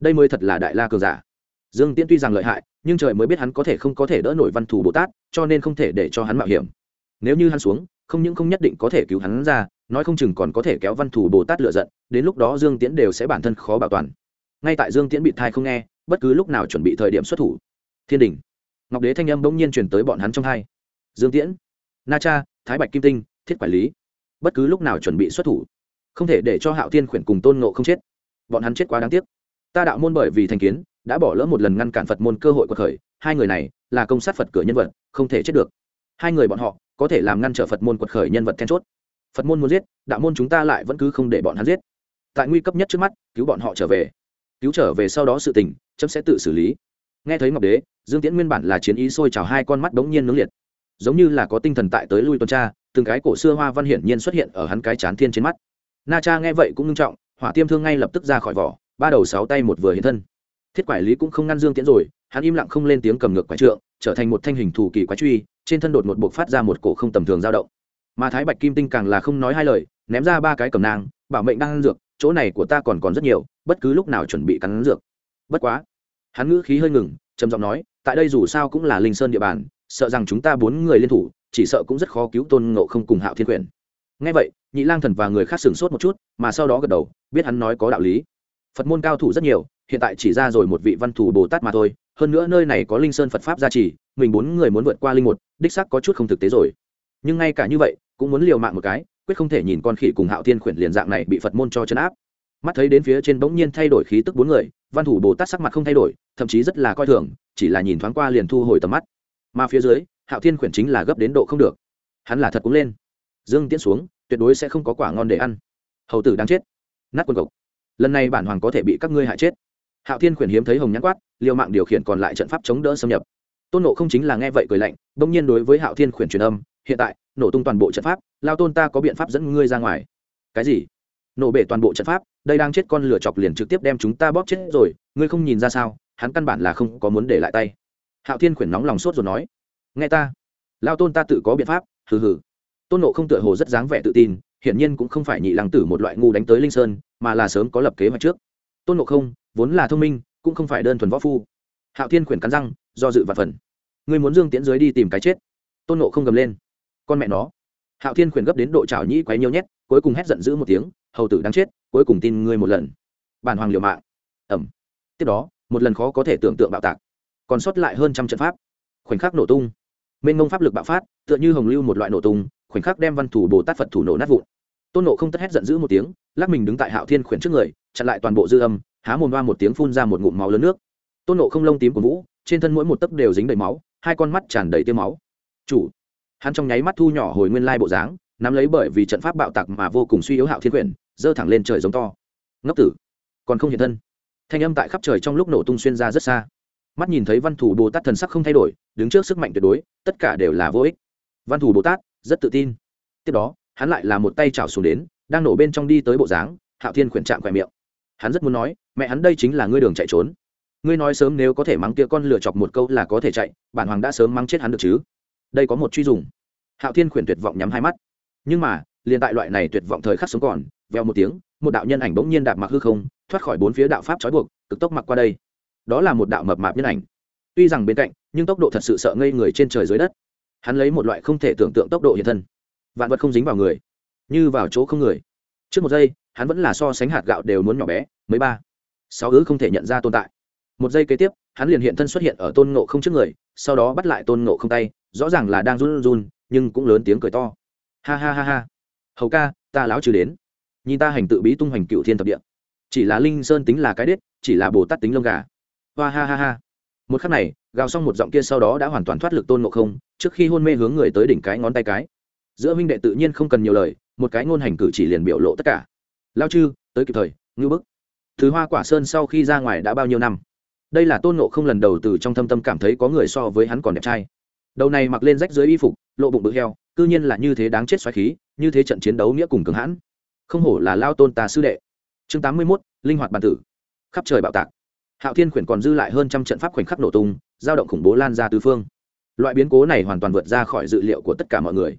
Đây mới thật là đại la cường giả dương tiễn tuy rằng lợi hại, nhưng trời mới biết hắn có thể không có thể đỡ nổi văn thủ bồ tát, cho nên không thể để cho hắn mạo hiểm. Nếu như hắn xuống, không những không nhất định có thể cứu hắn ra, nói không chừng còn có thể kéo văn thủ bồ tát lựa giận, đến lúc đó dương tiễn đều sẽ bản thân khó bảo toàn. Ngay tại dương tiễn bị thai không nghe, bất cứ lúc nào chuẩn bị thời điểm xuất thủ. Thiên đình. Ngọc đế thanh âm bỗng nhiên chuyển tới bọn hắn trong hai. Dương tiễn. Na cha, thái bạch kim tinh, thiết quản lý. Bất cứ lúc nào chuẩn bị xuất thủ, không thể để cho hạo thiên khuyển cùng tôn ngộ không chết. Bọn hắn chết quá đáng tiếc. Ta đạo môn bởi vì thành kiến đã bỏ lỡ một lần ngăn cản phật môn cơ hội của khởi, hai người này là công sát phật cửa nhân vật, không thể chết được. Hai người bọn họ có thể làm ngăn trở phật môn quật khởi nhân vật then chốt. Phật môn muốn giết, đạo môn chúng ta lại vẫn cứ không để bọn hắn giết. Tại nguy cấp nhất trước mắt, cứu bọn họ trở về. Cứu trở về sau đó sự tình, chấm sẽ tự xử lý. Nghe thấy ngọc đế, dương tiễn nguyên bản là chiến ý sôi trào hai con mắt đống nhiên nướng liệt. Giống như là có tinh thần tại tới lui tuần tra, từng cái cổ xưa hoa văn hiển nhiên xuất hiện ở hắn cái chán thiên trên mắt. Na cha nghe vậy cũng nghiêm trọng, hỏa tiêm thương ngay lập tức ra khỏi vỏ, ba đầu sáu tay một vừa hiện thân thiết quải lý cũng không ngăn dương tiễn rồi, hắn im lặng không lên tiếng cầm ngược quái trượng, trở thành một thanh hình thủ kỳ quái truy, trên thân đột một buộc phát ra một cổ không tầm thường dao động. Mà thái bạch kim tinh càng là không nói hai lời, ném ra ba cái cầm nang, bảo mệnh đang ăn dược, chỗ này của ta còn còn rất nhiều, bất cứ lúc nào chuẩn bị cắn dược. Bất quá, hắn ngữ khí hơi ngừng, trầm giọng nói, tại đây dù sao cũng là linh sơn địa bàn, sợ rằng chúng ta bốn người liên thủ, chỉ sợ cũng rất khó cứu tôn ngộ không cùng hạo thiên quyền. Ngay vậy, nhị lang thần và người khác sửng sốt một chút, mà sau đó gật đầu, biết hắn nói có đạo lý. Phật môn cao thủ rất nhiều hiện tại chỉ ra rồi một vị văn thủ bồ tát mà thôi, hơn nữa nơi này có linh sơn phật pháp gia trì, mình bốn người muốn vượt qua linh một, đích sắc có chút không thực tế rồi. Nhưng ngay cả như vậy, cũng muốn liều mạng một cái, quyết không thể nhìn con khỉ cùng hạo thiên khuyển liền dạng này bị phật môn cho chấn áp. Mắt thấy đến phía trên bỗng nhiên thay đổi khí tức bốn người, văn thủ bồ tát sắc mặt không thay đổi, thậm chí rất là coi thường, chỉ là nhìn thoáng qua liền thu hồi tầm mắt. Mà phía dưới, hạo thiên khuyển chính là gấp đến độ không được. Hắn là thật cũng lên. Dương tiễn xuống, tuyệt đối sẽ không có quả ngon để ăn. Hầu tử đang chết. Nát quân cộc lần này bản hoàng có thể bị các ngươi hại chết hạo thiên khuyển hiếm thấy hồng nhãn quát, liều mạng điều khiển còn lại trận pháp chống đỡ xâm nhập. Tôn nộ không chính là nghe vậy cười lạnh, bỗng nhiên đối với hạo thiên khuyển truyền âm, hiện tại, nổ tung toàn bộ trận pháp, lao tôn ta có biện pháp dẫn ngươi ra ngoài. Cái gì? Nổ bể toàn bộ trận pháp, đây đang chết con lửa chọc liền trực tiếp đem chúng ta bóp chết rồi, ngươi không nhìn ra sao, hắn căn bản là không có muốn để lại tay. Hạo thiên khuyển nóng lòng sốt rồi nói, nghe ta, lao tôn ta tự có biện pháp, hừ hừ. Tôn nộ không tựa hồ rất dáng vẻ tự tin, hiển nhiên cũng không phải nhị lăng tử một loại ngu đánh tới linh sơn, mà là sớm có lập kế hoạch trước. Tôn nộ không vốn là thông minh, cũng không phải đơn thuần võ phu. Hạo thiên khuyển cắn răng, do dự vặt phần. Ngươi muốn dương tiễn dưới đi tìm cái chết. Tôn nộ không gầm lên. Con mẹ nó. Hạo thiên khuyển gấp đến độ trào nhĩ quấy nhiều nhét, cuối cùng hét giận dữ một tiếng, hầu tử đang chết, cuối cùng tin ngươi một lần. Bản hoàng liều mạng. Ẩm tiếp đó, một lần khó có thể tưởng tượng bạo tạc. Còn sót lại hơn trăm trận pháp. Khoảnh khắc nổ tung. Mênh ngông pháp lực bạo phát, tựa như hồng lưu một loại nổ tung, khoảnh khắc đem văn thủ bồ tát phật thủ nổ nát vụn. Tôn nộ không tất hét giận dữ một tiếng, lắc mình đứng tại hạo thiên khuyển trước người, chặn lại toàn bộ dư âm há mồm va một tiếng phun ra một ngụm máu lớn nước. Tôn nộ không lông tím của vũ, trên thân mỗi một tấc đều dính đầy máu, hai con mắt tràn đầy tiêu máu. Chủ, hắn trong nháy mắt thu nhỏ hồi nguyên lai bộ dáng, nắm lấy bởi vì trận pháp bạo tạc mà vô cùng suy yếu hạo thiên quyển giơ thẳng lên trời giống to. Ngốc tử, còn không hiện thân. Thanh âm tại khắp trời trong lúc nổ tung xuyên ra rất xa. Mắt nhìn thấy văn thủ bồ tát thần sắc không thay đổi, đứng trước sức mạnh tuyệt đối, tất cả đều là vô ích. Văn thủ bồ tát, rất tự tin. Tiếp đó, hắn lại là một tay chảo xuống đến, đang nổ bên trong đi tới bộ dáng, hạo thiên Quyển chạm khỏe miệng hắn rất muốn nói, mẹ hắn đây chính là ngươi đường chạy trốn. Ngươi nói sớm nếu có thể mắng kia con lựa chọc một câu là có thể chạy, bản hoàng đã sớm mắng chết hắn được chứ. Đây có một truy dùng. Hạo thiên khuyển tuyệt vọng nhắm hai mắt. Nhưng mà, liền tại loại này tuyệt vọng thời khắc sống còn veo một tiếng, một đạo nhân ảnh bỗng nhiên đạp mặc hư không, thoát khỏi bốn phía đạo pháp trói buộc, cực tốc mặc qua đây. Đó là một đạo mập mạp nhân ảnh. Tuy rằng bên cạnh, nhưng tốc độ thật sự sợ ngây người trên trời dưới đất. Hắn lấy một loại không thể tưởng tượng tốc độ hiện thân. Vạn vật không dính vào người, như vào chỗ không người. Trước một giây hắn vẫn là so sánh hạt gạo đều muốn nhỏ bé, mấy ba, sáu ứ không thể nhận ra tồn tại. Một giây kế tiếp, hắn liền hiện thân xuất hiện ở tôn ngộ không trước người, sau đó bắt lại tôn ngộ không tay, rõ ràng là đang run run, nhưng cũng lớn tiếng cười to. Ha ha ha ha. Hầu ca, ta láo trừ đến. Nhìn ta hành tự bí tung hoành cựu thiên thập địa. Chỉ là linh sơn tính là cái đết, chỉ là bồ tát tính lông gà. Hoa ha ha ha. Một khắc này, gào xong một giọng kia sau đó đã hoàn toàn thoát lực tôn ngộ không, trước khi hôn mê hướng người tới đỉnh cái ngón tay cái. Giữa minh đệ tự nhiên không cần nhiều lời, một cái ngôn hành cử chỉ liền biểu lộ tất cả lao chư, tới kịp thời, ngưu bức. Thứ hoa quả sơn sau khi ra ngoài đã bao nhiêu năm? Đây là tôn ngộ không lần đầu từ trong thâm tâm cảm thấy có người so với hắn còn đẹp trai. Đầu này mặc lên rách dưới y phục, lộ bụng bự heo, cư nhiên là như thế đáng chết xoáy khí, như thế trận chiến đấu nghĩa cùng cường hãn. Không hổ là lao tôn tà sư đệ. Chương tám mươi mốt, linh hoạt bản tử. Khắp trời bạo tạc. Hạo thiên khuyển còn dư lại hơn trăm trận pháp khoảnh khắc nổ tung giao động khủng bố lan ra tứ phương. Loại biến cố này hoàn toàn vượt ra khỏi dự liệu của tất cả mọi người.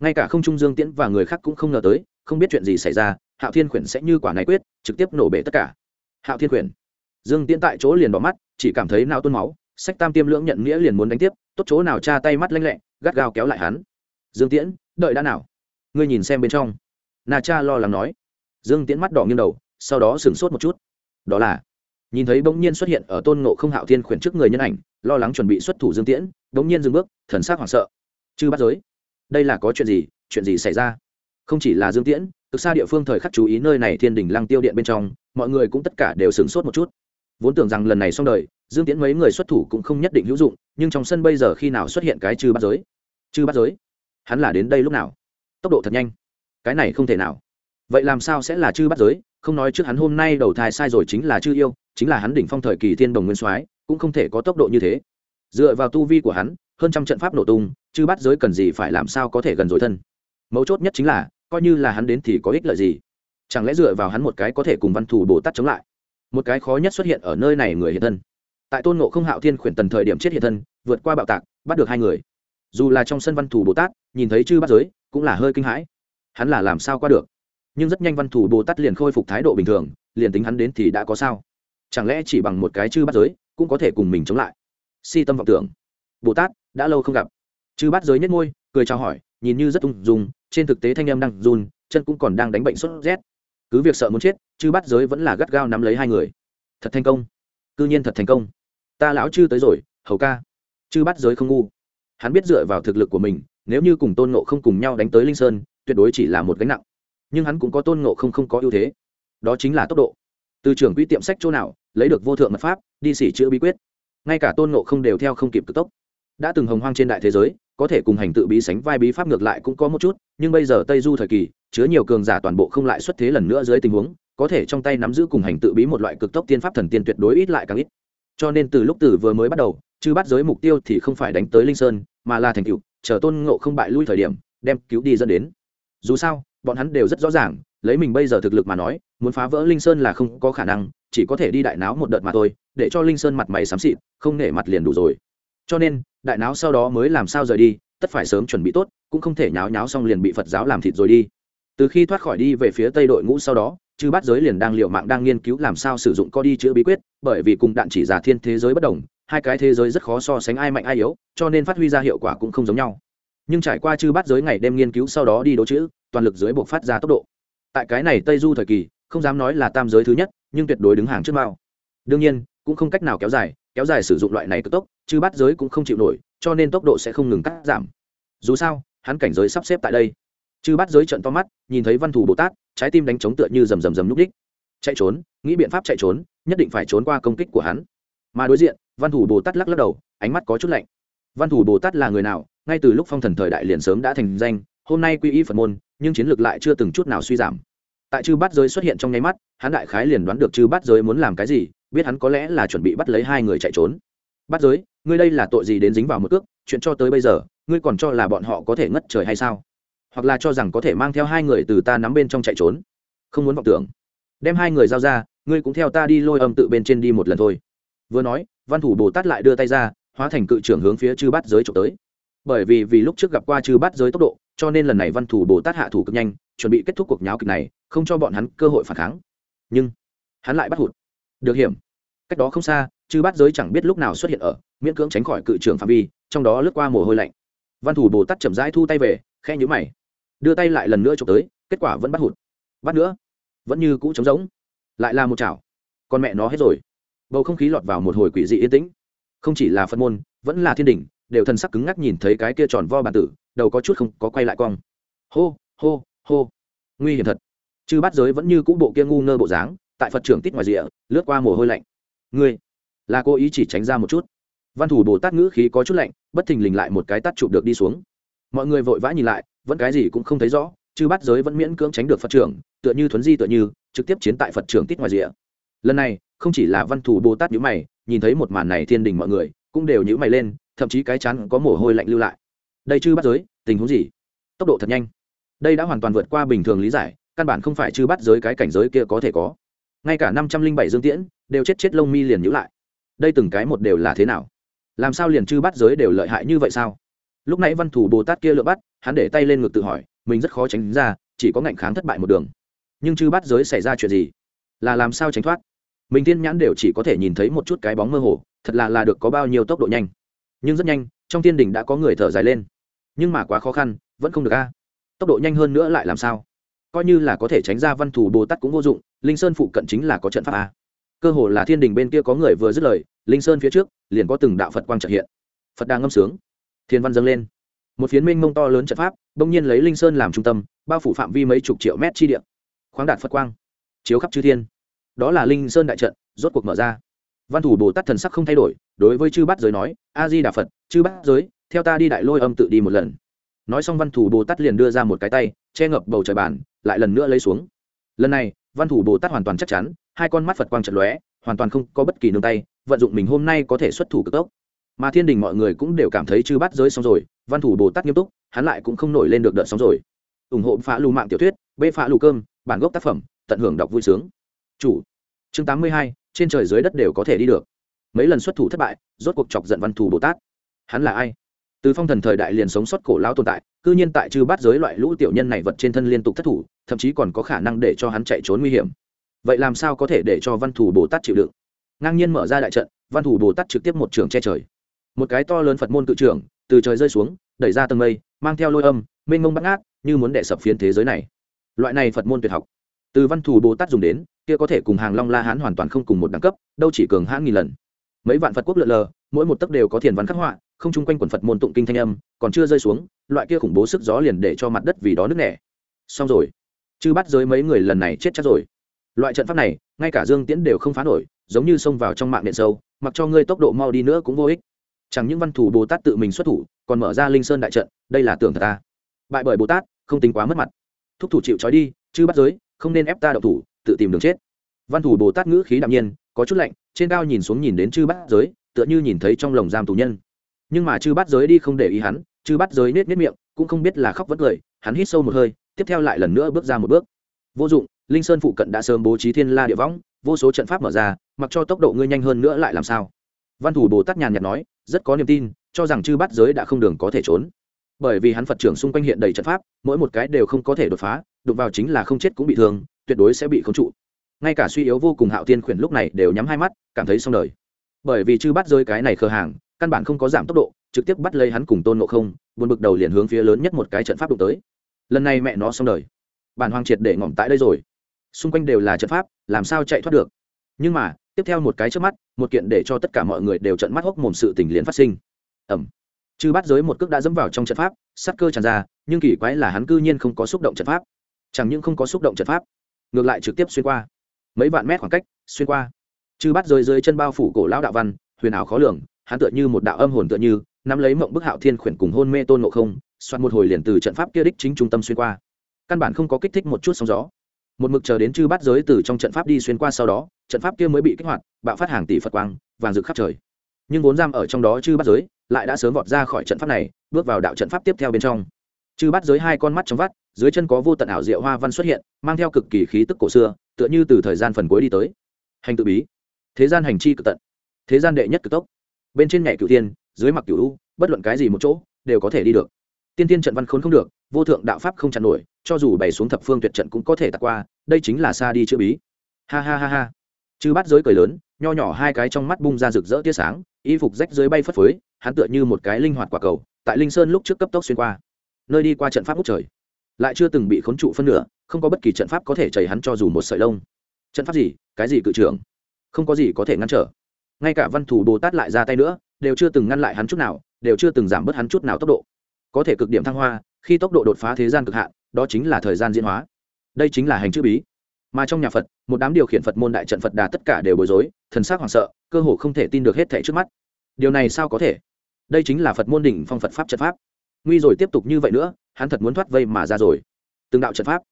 Ngay cả không trung dương tiễn và người khác cũng không ngờ tới không biết chuyện gì xảy ra, hạo thiên khuyển sẽ như quả này quyết, trực tiếp nổ bể tất cả. Hạo thiên khuyển. Dương tiễn tại chỗ liền bỏ mắt, chỉ cảm thấy nao tuôn máu, sách tam tiêm lưỡng nhận nghĩa liền muốn đánh tiếp, tốt chỗ nào cha tay mắt lanh lẹ, gắt gao kéo lại hắn. Dương tiễn, đợi đã nào? Ngươi nhìn xem bên trong. Na cha lo lắng nói. Dương tiễn mắt đỏ nghiêng đầu, sau đó sửng sốt một chút. Đó là, nhìn thấy bỗng nhiên xuất hiện ở tôn ngộ không hạo thiên khuyển trước người nhân ảnh, lo lắng chuẩn bị xuất thủ dương tiễn, bỗng nhiên dừng bước, thần sắc hoảng sợ. Chư bắt giới, đây là có chuyện gì chuyện gì xảy ra? Không chỉ là dương tiễn từ xa địa phương thời khắc chú ý nơi này thiên đình lăng tiêu điện bên trong, mọi người cũng tất cả đều sửng sốt một chút. Vốn tưởng rằng lần này xong đời, dương tiễn mấy người xuất thủ cũng không nhất định hữu dụng, nhưng trong sân bây giờ khi nào xuất hiện cái chư bắt giới? Chư bắt giới? Hắn là đến đây lúc nào? Tốc độ thật nhanh. Cái này không thể nào. Vậy làm sao sẽ là chư bắt giới? Không nói trước hắn hôm nay đầu thai sai rồi chính là chư yêu, chính là hắn đỉnh phong thời kỳ thiên đồng nguyên soái, cũng không thể có tốc độ như thế. Dựa vào tu vi của hắn, hơn trăm trận pháp nổ tung, chư bắt giới cần gì phải làm sao có thể gần rồi thân? Mấu chốt nhất chính là coi như là hắn đến thì có ích lợi gì? Chẳng lẽ dựa vào hắn một cái có thể cùng văn thủ bồ tát chống lại? Một cái khó nhất xuất hiện ở nơi này người hiện thân. Tại tôn ngộ không hạo thiên khuyển tần thời điểm chết hiện thân, vượt qua bạo tạc, bắt được hai người. Dù là trong sân văn thủ bồ tát, nhìn thấy chư bắt giới, cũng là hơi kinh hãi. Hắn là làm sao qua được? Nhưng rất nhanh văn thủ bồ tát liền khôi phục thái độ bình thường, liền tính hắn đến thì đã có sao? Chẳng lẽ chỉ bằng một cái chư bắt giới, cũng có thể cùng mình chống lại? Si tâm vọng tưởng. Bồ tát, đã lâu không gặp. Chư bắt giới nhất ngôi cười chào hỏi nhìn như rất ung dung, trên thực tế thanh âm đang run, chân cũng còn đang đánh bệnh sốt rét. Cứ việc sợ muốn chết, chư bắt giới vẫn là gắt gao nắm lấy hai người. Thật thành công. Cư nhiên thật thành công. Ta lão chư tới rồi, hầu ca. Chư bắt giới không ngu. Hắn biết dựa vào thực lực của mình, nếu như cùng tôn nộ không cùng nhau đánh tới linh sơn, tuyệt đối chỉ là một gánh nặng. Nhưng hắn cũng có tôn nộ không không có ưu thế. Đó chính là tốc độ. Từ trường quỹ tiệm sách chỗ nào, lấy được vô thượng mật pháp, đi xỉ chữa bí quyết. Ngay cả tôn nộ không đều theo không kịp cực tốc. Đã từng hồng hoang trên đại thế giới có thể cùng hành tự bí sánh vai bí pháp ngược lại cũng có một chút, nhưng bây giờ tây du thời kỳ, chứa nhiều cường giả toàn bộ không lại xuất thế lần nữa dưới tình huống, có thể trong tay nắm giữ cùng hành tự bí một loại cực tốc tiên pháp thần tiên tuyệt đối ít lại càng ít. Cho nên từ lúc tử vừa mới bắt đầu chứ bắt giới mục tiêu thì không phải đánh tới linh sơn, mà là thành cựu chờ tôn ngộ không bại lui thời điểm, đem cứu đi dẫn đến. Dù sao, bọn hắn đều rất rõ ràng, lấy mình bây giờ thực lực mà nói, muốn phá vỡ linh sơn là không có khả năng, chỉ có thể đi đại náo một đợt mà thôi, để cho linh sơn mặt mày xám xịt, không nể mặt liền đủ rồi cho nên, đại náo sau đó mới làm sao rời đi, tất phải sớm chuẩn bị tốt, cũng không thể nháo nháo xong liền bị phật giáo làm thịt rồi đi. Từ khi thoát khỏi đi về phía tây đội ngũ sau đó, chư bát giới liền đang liệu mạng đang nghiên cứu làm sao sử dụng co đi chữa bí quyết, bởi vì cùng đạn chỉ giả thiên thế giới bất đồng, hai cái thế giới rất khó so sánh ai mạnh ai yếu, cho nên phát huy ra hiệu quả cũng không giống nhau. Nhưng trải qua chư bát giới ngày đêm nghiên cứu sau đó đi đỗ chữ, toàn lực dưới buộc phát ra tốc độ. Tại cái này tây du thời kỳ, không dám nói là tam giới thứ nhất, nhưng tuyệt đối đứng hàng trước mao đương nhiên, cũng không cách nào kéo dài kéo dài sử dụng loại này cực tốc chư bát giới cũng không chịu nổi, cho nên tốc độ sẽ không ngừng cắt giảm. Dù sao, hắn cảnh giới sắp xếp tại đây. Chư bát giới trận to mắt, nhìn thấy văn thủ bồ tát, trái tim đánh trống tựa như rầm rầm rầm nhúc đích. Chạy trốn, nghĩ biện pháp chạy trốn, nhất định phải trốn qua công kích của hắn. Mà đối diện, văn thủ bồ tát lắc lắc đầu, ánh mắt có chút lạnh. Văn thủ bồ tát là người nào? Ngay từ lúc phong thần thời đại liền sớm đã thành danh, hôm nay quy y phật môn, nhưng chiến lược lại chưa từng chút nào suy giảm. Tại chư bát giới xuất hiện trong nháy mắt, hắn đại khái liền đoán được chư bát giới muốn làm cái gì biết hắn có lẽ là chuẩn bị bắt lấy hai người chạy trốn. Bát giới, ngươi đây là tội gì đến dính vào một cước, chuyện cho tới bây giờ, ngươi còn cho là bọn họ có thể ngất trời hay sao? Hoặc là cho rằng có thể mang theo hai người từ ta nắm bên trong chạy trốn? Không muốn vọng tưởng. Đem hai người giao ra, ngươi cũng theo ta đi lôi âm tự bên trên đi một lần thôi. Vừa nói, văn thủ bồ tát lại đưa tay ra, hóa thành cự trưởng hướng phía chư bát giới trộm tới. Bởi vì vì lúc trước gặp qua chư bát giới tốc độ, cho nên lần này văn thủ bồ tát hạ thủ cực nhanh, chuẩn bị kết thúc cuộc nháo kịch này, không cho bọn hắn cơ hội phản kháng. Nhưng, hắn lại bắt hụt được hiểm. Cách đó không xa, chư bát giới chẳng biết lúc nào xuất hiện ở, miễn cưỡng tránh khỏi cự trưởng phạm vi, trong đó lướt qua mồ hôi lạnh. Văn thủ bồ tát chậm rãi thu tay về khe nhữ mày. Đưa tay lại lần nữa chụp tới, kết quả vẫn bắt hụt. Bắt nữa. Vẫn như cũ trống rỗng. Lại là một chảo. Con mẹ nó hết rồi. Bầu không khí lọt vào một hồi quỷ dị yên tĩnh. Không chỉ là phân môn, vẫn là thiên đình đều thần sắc cứng ngắc nhìn thấy cái kia tròn vo bản tử, đầu có chút không có quay lại cong. Hô hô hô. Nguy hiểm thật. Chư bát giới vẫn như cũ bộ kia ngu ngơ bộ dáng tại phật trưởng tít ngoài rìa, lướt qua mồ hôi lạnh. Ngươi, là cô ý chỉ tránh ra một chút. Văn thủ bồ tát ngữ khí có chút lạnh, bất thình lình lại một cái tắt chụp được đi xuống. Mọi người vội vã nhìn lại, vẫn cái gì cũng không thấy rõ, chư bát giới vẫn miễn cưỡng tránh được phật trưởng, tựa như thuấn di tựa như, trực tiếp chiến tại phật trưởng tít ngoài rìa. Lần này, không chỉ là văn thủ bồ tát nhữ mày, nhìn thấy một màn này thiên đình mọi người cũng đều nhữ mày lên, thậm chí cái chán có mồ hôi lạnh lưu lại. Đây chư bát giới, tình huống gì? Tốc độ thật nhanh. Đây đã hoàn toàn vượt qua bình thường lý giải, căn bản không phải chư bắt giới cái cảnh giới kia có thể có ngay cả năm trăm linh bảy dương tiễn đều chết chết lông mi liền nhữ lại. Đây từng cái một đều là thế nào? Làm sao liền chư bắt giới đều lợi hại như vậy sao? Lúc nãy văn thủ bồ tát kia lựa bắt, hắn để tay lên ngực tự hỏi, mình rất khó tránh ra, chỉ có ngạnh kháng thất bại một đường. Nhưng chư bắt giới xảy ra chuyện gì? Là làm sao tránh thoát? Mình thiên nhãn đều chỉ có thể nhìn thấy một chút cái bóng mơ hồ, thật là là được có bao nhiêu tốc độ nhanh. Nhưng rất nhanh, trong thiên đình đã có người thở dài lên. Nhưng mà quá khó khăn, vẫn không được a. Tốc độ nhanh hơn nữa lại làm sao? Coi như là có thể tránh ra văn thủ bồ tát cũng vô dụng, linh sơn phụ cận chính là có trận pháp a. Cơ hồ là thiên đình bên kia có người vừa dứt lời, linh sơn phía trước, liền có từng đạo phật quang trợ hiện. Phật đang ngâm sướng. Thiên văn dâng lên. Một phiến minh mông to lớn trận pháp, bỗng nhiên lấy linh sơn làm trung tâm, bao phủ phạm vi mấy chục triệu mét chi điện khoáng đạt phật quang. Chiếu khắp chư thiên. Đó là linh sơn đại trận, rốt cuộc mở ra. Văn thủ bồ tát thần sắc không thay đổi, đối với chư bát giới nói, a di đà phật, chư bát giới, theo ta đi đại lôi âm tự đi một lần nói xong văn thủ bồ tát liền đưa ra một cái tay, che ngập bầu trời bàn, lại lần nữa lấy xuống. Lần này, văn thủ bồ tát hoàn toàn chắc chắn, hai con mắt phật quang trận lóe, hoàn toàn không có bất kỳ nương tay, vận dụng mình hôm nay có thể xuất thủ cực tốc. Mà thiên đình mọi người cũng đều cảm thấy chư bắt giới xong rồi, văn thủ bồ tát nghiêm túc, hắn lại cũng không nổi lên được đợt xong rồi. Ủng hộ phá lù mạng tiểu thuyết, bê phá lù cơm, bản gốc tác phẩm, tận hưởng đọc vui sướng. Chủ, chương tám mươi hai, trên trời dưới đất đều có thể đi được. Mấy lần xuất thủ thất bại, rốt cuộc chọc giận văn thủ bồ tát. Hắn là ai? Từ phong thần thời đại liền sống sót cổ lão tồn tại, cư nhiên tại chư bát giới loại lũ tiểu nhân này vật trên thân liên tục thất thủ, thậm chí còn có khả năng để cho hắn chạy trốn nguy hiểm. Vậy làm sao có thể để cho văn thủ bồ tát chịu đựng? Ngang nhiên mở ra đại trận, văn thủ bồ tát trực tiếp một trường che trời. Một cái to lớn phật môn cự trưởng, từ trời rơi xuống, đẩy ra tầng mây, mang theo lôi âm, mênh mông bắt ngát, như muốn đẻ sập phiến thế giới này. Loại này phật môn tuyệt học, từ văn thủ bồ tát dùng đến, kia có thể cùng hàng long la hán hoàn toàn không cùng một đẳng cấp, đâu chỉ cường hãn nghìn lần. Mấy vạn phật quốc lượn lờ, mỗi một tấc đều có thiền văn khắc họa không chung quanh quần phật môn tụng kinh thanh âm, còn chưa rơi xuống, loại kia khủng bố sức gió liền để cho mặt đất vì đó nứt nẻ. Xong rồi. Chư bắt giới mấy người lần này chết chắc rồi. Loại trận pháp này, ngay cả dương tiễn đều không phá nổi, giống như xông vào trong mạng điện sâu, mặc cho ngươi tốc độ mau đi nữa cũng vô ích. Chẳng những văn thủ bồ tát tự mình xuất thủ, còn mở ra linh sơn đại trận, đây là tưởng thật ta bại bởi bồ tát, không tính quá mất mặt. Thúc thủ chịu trói đi, chư bắt giới, không nên ép ta đậu thủ, tự tìm đường chết. Văn thủ bồ tát ngữ khí đạm nhiên, có chút lạnh, trên cao nhìn xuống nhìn đến chư bắt giới, tựa như nhìn thấy trong lồng giam tù nhân nhưng mà chư bắt giới đi không để ý hắn, chư bắt giới nết nết miệng, cũng không biết là khóc vẫn cười, hắn hít sâu một hơi, tiếp theo lại lần nữa bước ra một bước. Vô dụng, linh sơn phụ cận đã sớm bố trí thiên la địa võng, vô số trận pháp mở ra, mặc cho tốc độ ngươi nhanh hơn nữa lại làm sao? Văn thủ bồ tát nhàn nhạt nói, rất có niềm tin, cho rằng chư bắt giới đã không đường có thể trốn. Bởi vì hắn phật trưởng xung quanh hiện đầy trận pháp, mỗi một cái đều không có thể đột phá, đụng vào chính là không chết cũng bị thương, tuyệt đối sẽ bị khống trụ. Ngay cả suy yếu vô cùng hạo tiên khuyển lúc này đều nhắm hai mắt, cảm thấy xong đời. Bởi vì chư bắt rơi cái này khờ hàng căn bản không có giảm tốc độ, trực tiếp bắt lấy hắn cùng tôn ngộ không, buồn bực đầu liền hướng phía lớn nhất một cái trận pháp đụng tới. Lần này mẹ nó xong đời. Bản hoàng triệt để ngỏm tại đây rồi. Xung quanh đều là trận pháp, làm sao chạy thoát được? Nhưng mà, tiếp theo một cái trước mắt, một kiện để cho tất cả mọi người đều trận mắt hốc mồm sự tình liền phát sinh. Ẩm chư bắt giới một cước đã dẫm vào trong trận pháp sắc cơ tràn ra, nhưng kỳ quái là hắn cư nhiên không có xúc động trận pháp. Chẳng những không có xúc động trận pháp, ngược lại trực tiếp xuyên qua. Mấy vạn mét khoảng cách, xuyên qua. Chư bắt rơi dưới chân bao phủ cổ lão đạo văn, huyền ảo khó lường hắn tựa như một đạo âm hồn tựa như, nắm lấy mộng bức hạo thiên khuyển cùng hôn mê tôn ngộ không xoát một hồi liền từ trận pháp kia đích chính trung tâm xuyên qua. Căn bản không có kích thích một chút sóng gió. Một mực chờ đến chư bắt giới từ trong trận pháp đi xuyên qua sau đó, trận pháp kia mới bị kích hoạt, bạo phát hàng tỷ phật quang, vàng rực khắp trời. Nhưng vốn giam ở trong đó chư bắt giới lại đã sớm vọt ra khỏi trận pháp này, bước vào đạo trận pháp tiếp theo bên trong. Chư bắt giới hai con mắt trong vắt, dưới chân có vô tận ảo diệu hoa văn xuất hiện, mang theo cực kỳ khí tức cổ xưa, tựa như từ thời gian phần cuối đi tới. Hành tự bí. Thế gian hành chi cực tận. Thế gian đệ nhất cực tốc bên trên nhảy cửu tiên dưới mặc cửu u, bất luận cái gì một chỗ, đều có thể đi được. Tiên tiên trận văn khốn không được, vô thượng đạo pháp không chặn nổi, cho dù bày xuống thập phương tuyệt trận cũng có thể tạt qua, đây chính là xa đi chữ bí. Ha ha ha ha. Chư bắt giới cười lớn, nho nhỏ hai cái trong mắt bung ra rực rỡ tia sáng, y phục rách dưới bay phất phới, hắn tựa như một cái linh hoạt quả cầu, tại linh sơn lúc trước cấp tốc xuyên qua. Nơi đi qua trận pháp hút trời. Lại chưa từng bị khốn trụ phân nửa, không có bất kỳ trận pháp có thể chảy hắn cho dù một sợi lông. Trận pháp gì? Cái gì cự trưởng? Không có gì có thể ngăn trở ngay cả văn thủ bồ tát lại ra tay nữa, đều chưa từng ngăn lại hắn chút nào, đều chưa từng giảm bớt hắn chút nào tốc độ. Có thể cực điểm thăng hoa, khi tốc độ đột phá thế gian cực hạn, đó chính là thời gian diễn hóa. Đây chính là hành chữ bí. Mà trong nhà phật, một đám điều khiển phật môn đại trận phật đà tất cả đều bối rối, thần sắc hoảng sợ, cơ hồ không thể tin được hết thảy trước mắt. Điều này sao có thể? Đây chính là phật môn đỉnh phong phật pháp trận pháp. Nguy rồi tiếp tục như vậy nữa, hắn thật muốn thoát vây mà ra rồi. Từng đạo trận pháp.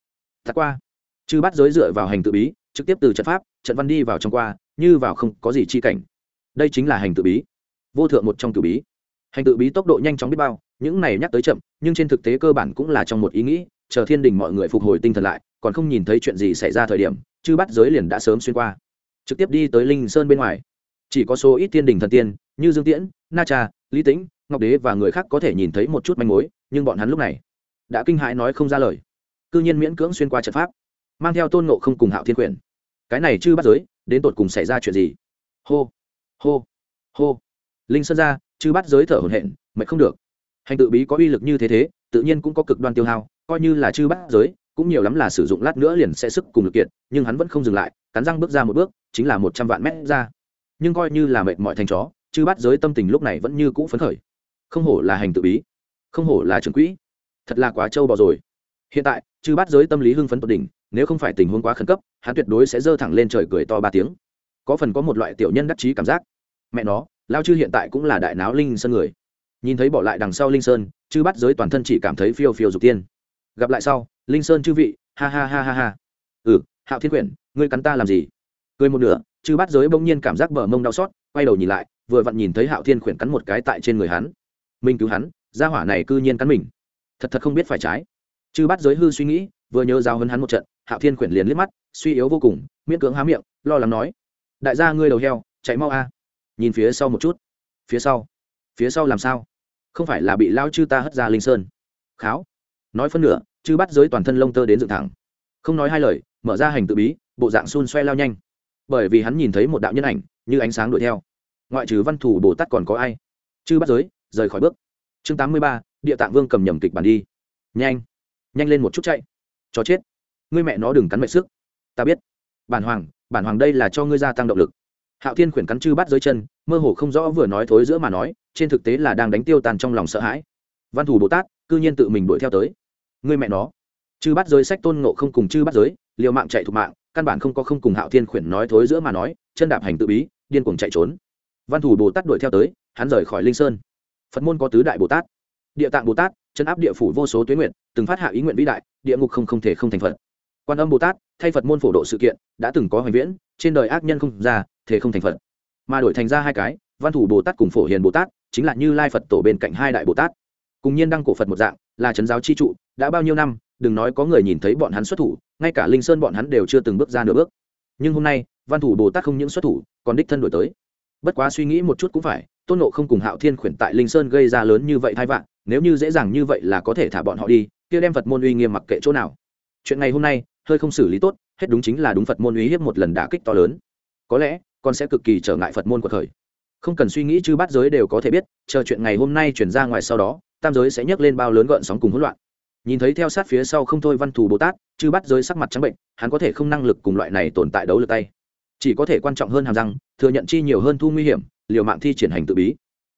Thật qua. Chư bắt giới dựa vào hành tự bí, trực tiếp từ trận pháp, trận văn đi vào trong qua, như vào không có gì chi cảnh đây chính là hành tự bí. Vô thượng một trong tự bí. Hành tự bí tốc độ nhanh chóng biết bao, những này nhắc tới chậm, nhưng trên thực tế cơ bản cũng là trong một ý nghĩ, chờ thiên đình mọi người phục hồi tinh thần lại, còn không nhìn thấy chuyện gì xảy ra thời điểm, chư bắt giới liền đã sớm xuyên qua. Trực tiếp đi tới linh sơn bên ngoài. Chỉ có số ít thiên đình thần tiên, như dương tiễn, na cha, lý tĩnh, ngọc đế và người khác có thể nhìn thấy một chút manh mối, nhưng bọn hắn lúc này đã kinh hãi nói không ra lời. Cư nhiên miễn cưỡng xuyên qua trận pháp, mang theo tôn nộ không cùng hạo thiên quyền. Cái này chư bắt giới, đến tột cùng xảy ra chuyện gì? Hô hô hô. Linh sơn ra, chư bắt giới thở hổn hển, mệt không được. Hành tự bí có uy lực như thế thế, tự nhiên cũng có cực đoan tiêu hao, coi như là chư bắt giới, cũng nhiều lắm là sử dụng lát nữa liền sẽ sức cùng lực kiện nhưng hắn vẫn không dừng lại, cắn răng bước ra một bước, chính là một trăm vạn mét ra. Nhưng coi như là mệt mọi thành chó, chư bắt giới tâm tình lúc này vẫn như cũ phấn khởi. Không hổ là hành tự bí, không hổ là trường quỹ. Thật là quá trâu bò rồi. Hiện tại, chư bắt giới tâm lý hưng phấn tột đỉnh, nếu không phải tình huống quá khẩn cấp, hắn tuyệt đối sẽ giơ thẳng lên trời cười to ba tiếng có phần có một loại tiểu nhân đắc chí cảm giác. Mẹ nó, lao chư hiện tại cũng là đại náo linh sơn người. Nhìn thấy bỏ lại đằng sau linh sơn, chư bắt giới toàn thân chỉ cảm thấy phiêu phiêu dục tiên. Gặp lại sau, linh sơn chư vị, ha ha ha ha ha. Ừ hạo thiên quyển, ngươi cắn ta làm gì? Cười một nửa, chư bắt giới bỗng nhiên cảm giác bờ mông đau xót, quay đầu nhìn lại, vừa vặn nhìn thấy hạo thiên quyển cắn một cái tại trên người hắn. Mình cứu hắn, gia hỏa này cư nhiên cắn mình. Thật thật không biết phải trái. Chư bắt giới hư suy nghĩ, vừa nhớ giao hấn hắn một trận, hạo thiên quyển liền liếc mắt, suy yếu vô cùng, miễn cưỡng há miệng, lo lắng nói đại gia ngươi đầu heo, chạy mau a. Nhìn phía sau một chút. Phía sau. Phía sau làm sao? Không phải là bị lao chư ta hất ra linh sơn. Kháo. Nói phân nửa, chư bắt giới toàn thân lông tơ đến dựng thẳng. Không nói hai lời, mở ra hành tự bí, bộ dạng xun xoe lao nhanh. Bởi vì hắn nhìn thấy một đạo nhân ảnh, như ánh sáng đuổi theo. Ngoại trừ văn thủ bồ tát còn có ai? Chư bắt giới, rời khỏi bước. Chương tám mươi ba, địa tạng vương cầm nhầm kịch bản đi. Nhanh. Nhanh lên một chút chạy. Cho chết. Ngươi mẹ nó đừng cắn mệt sức. Ta biết. Bản hoàng bản hoàng đây là cho ngươi gia tăng động lực. Hạo thiên khuyển cắn chư bắt dưới chân, mơ hồ không rõ vừa nói thối giữa mà nói, trên thực tế là đang đánh tiêu tàn trong lòng sợ hãi. Văn thủ bồ tát, cư nhiên tự mình đuổi theo tới. Ngươi mẹ nó. Chư bắt giới sách tôn ngộ không cùng chư bắt giới, liều mạng chạy thục mạng, căn bản không có không cùng hạo thiên khuyển nói thối giữa mà nói, chân đạp hành tự bí, điên cuồng chạy trốn. Văn thủ bồ tát đuổi theo tới, hắn rời khỏi linh sơn. Phật môn có tứ đại bồ tát. Địa tạng bồ tát chân áp địa phủ vô số tuyến nguyện, từng phát hạ ý nguyện vĩ đại, địa ngục không không thể không thành phật quan âm bồ tát, thay phật môn phổ độ sự kiện, đã từng có hoành viễn, trên đời ác nhân không ra thế không thành phật. Mà đổi thành ra hai cái, văn thủ bồ tát cùng phổ hiền bồ tát, chính là như lai phật tổ bên cạnh hai đại bồ tát. Cùng nhiên đăng cổ phật một dạng, là trấn giáo chi trụ, đã bao nhiêu năm, đừng nói có người nhìn thấy bọn hắn xuất thủ, ngay cả linh sơn bọn hắn đều chưa từng bước ra nửa bước. Nhưng hôm nay, văn thủ bồ tát không những xuất thủ, còn đích thân đổi tới. Bất quá suy nghĩ một chút cũng phải, tôn nộ không cùng hạo thiên khuyển tại linh sơn gây ra lớn như vậy thai vạn nếu như dễ dàng như vậy là có thể thả bọn họ đi, kia đem phật môn uy nghiêm mặc kệ chỗ nào. Chuyện ngày hôm nay hơi không xử lý tốt, hết đúng chính là đúng phật môn uy hiếp một lần đả kích to lớn. Có lẽ, con sẽ cực kỳ trở ngại phật môn của thời. Không cần suy nghĩ chứ bát giới đều có thể biết, chờ chuyện ngày hôm nay chuyển ra ngoài sau đó, tam giới sẽ nhấc lên bao lớn gợn sóng cùng hỗn loạn. Nhìn thấy theo sát phía sau không thôi văn thù bồ tát chứ bát giới sắc mặt trắng bệnh, hắn có thể không năng lực cùng loại này tồn tại đấu lực tay. Chỉ có thể quan trọng hơn hàm răng, thừa nhận chi nhiều hơn thu nguy hiểm, liều mạng thi triển hành tự bí.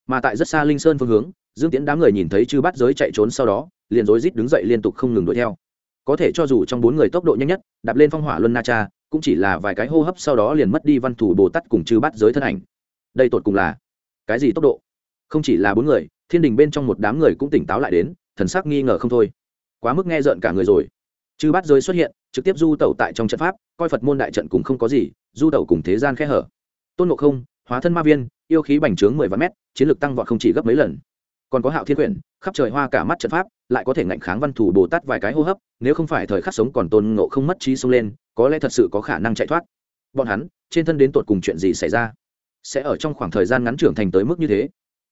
Mà tại rất xa linh sơn phương hướng, dương tiễn đám người nhìn thấy chư bát giới chạy trốn sau đó, liền rối rít đứng dậy liên tục không ngừng đuổi theo có thể cho dù trong bốn người tốc độ nhanh nhất, đạp lên phong hỏa luân na cha, cũng chỉ là vài cái hô hấp sau đó liền mất đi văn thủ bồ tát cùng chư bát giới thân ảnh. Đây tột cùng là cái gì tốc độ? Không chỉ là bốn người, thiên đình bên trong một đám người cũng tỉnh táo lại đến, thần sắc nghi ngờ không thôi. Quá mức nghe rợn cả người rồi. Chư bát giới xuất hiện, trực tiếp du tẩu tại trong trận pháp, coi phật môn đại trận cùng không có gì, du tẩu cùng thế gian khe hở. Tôn ngộ không, hóa thân ma viên, yêu khí bành trướng mười vạn mét, chiến lược tăng vọt không chỉ gấp mấy lần. Còn có hạo thiên quyển khắp trời hoa cả mắt trận pháp, lại có thể ngạnh kháng văn thủ bồ tát vài cái hô hấp, nếu không phải thời khắc sống còn tôn ngộ không mất trí xông lên, có lẽ thật sự có khả năng chạy thoát. Bọn hắn, trên thân đến tột cùng chuyện gì xảy ra? Sẽ ở trong khoảng thời gian ngắn trưởng thành tới mức như thế.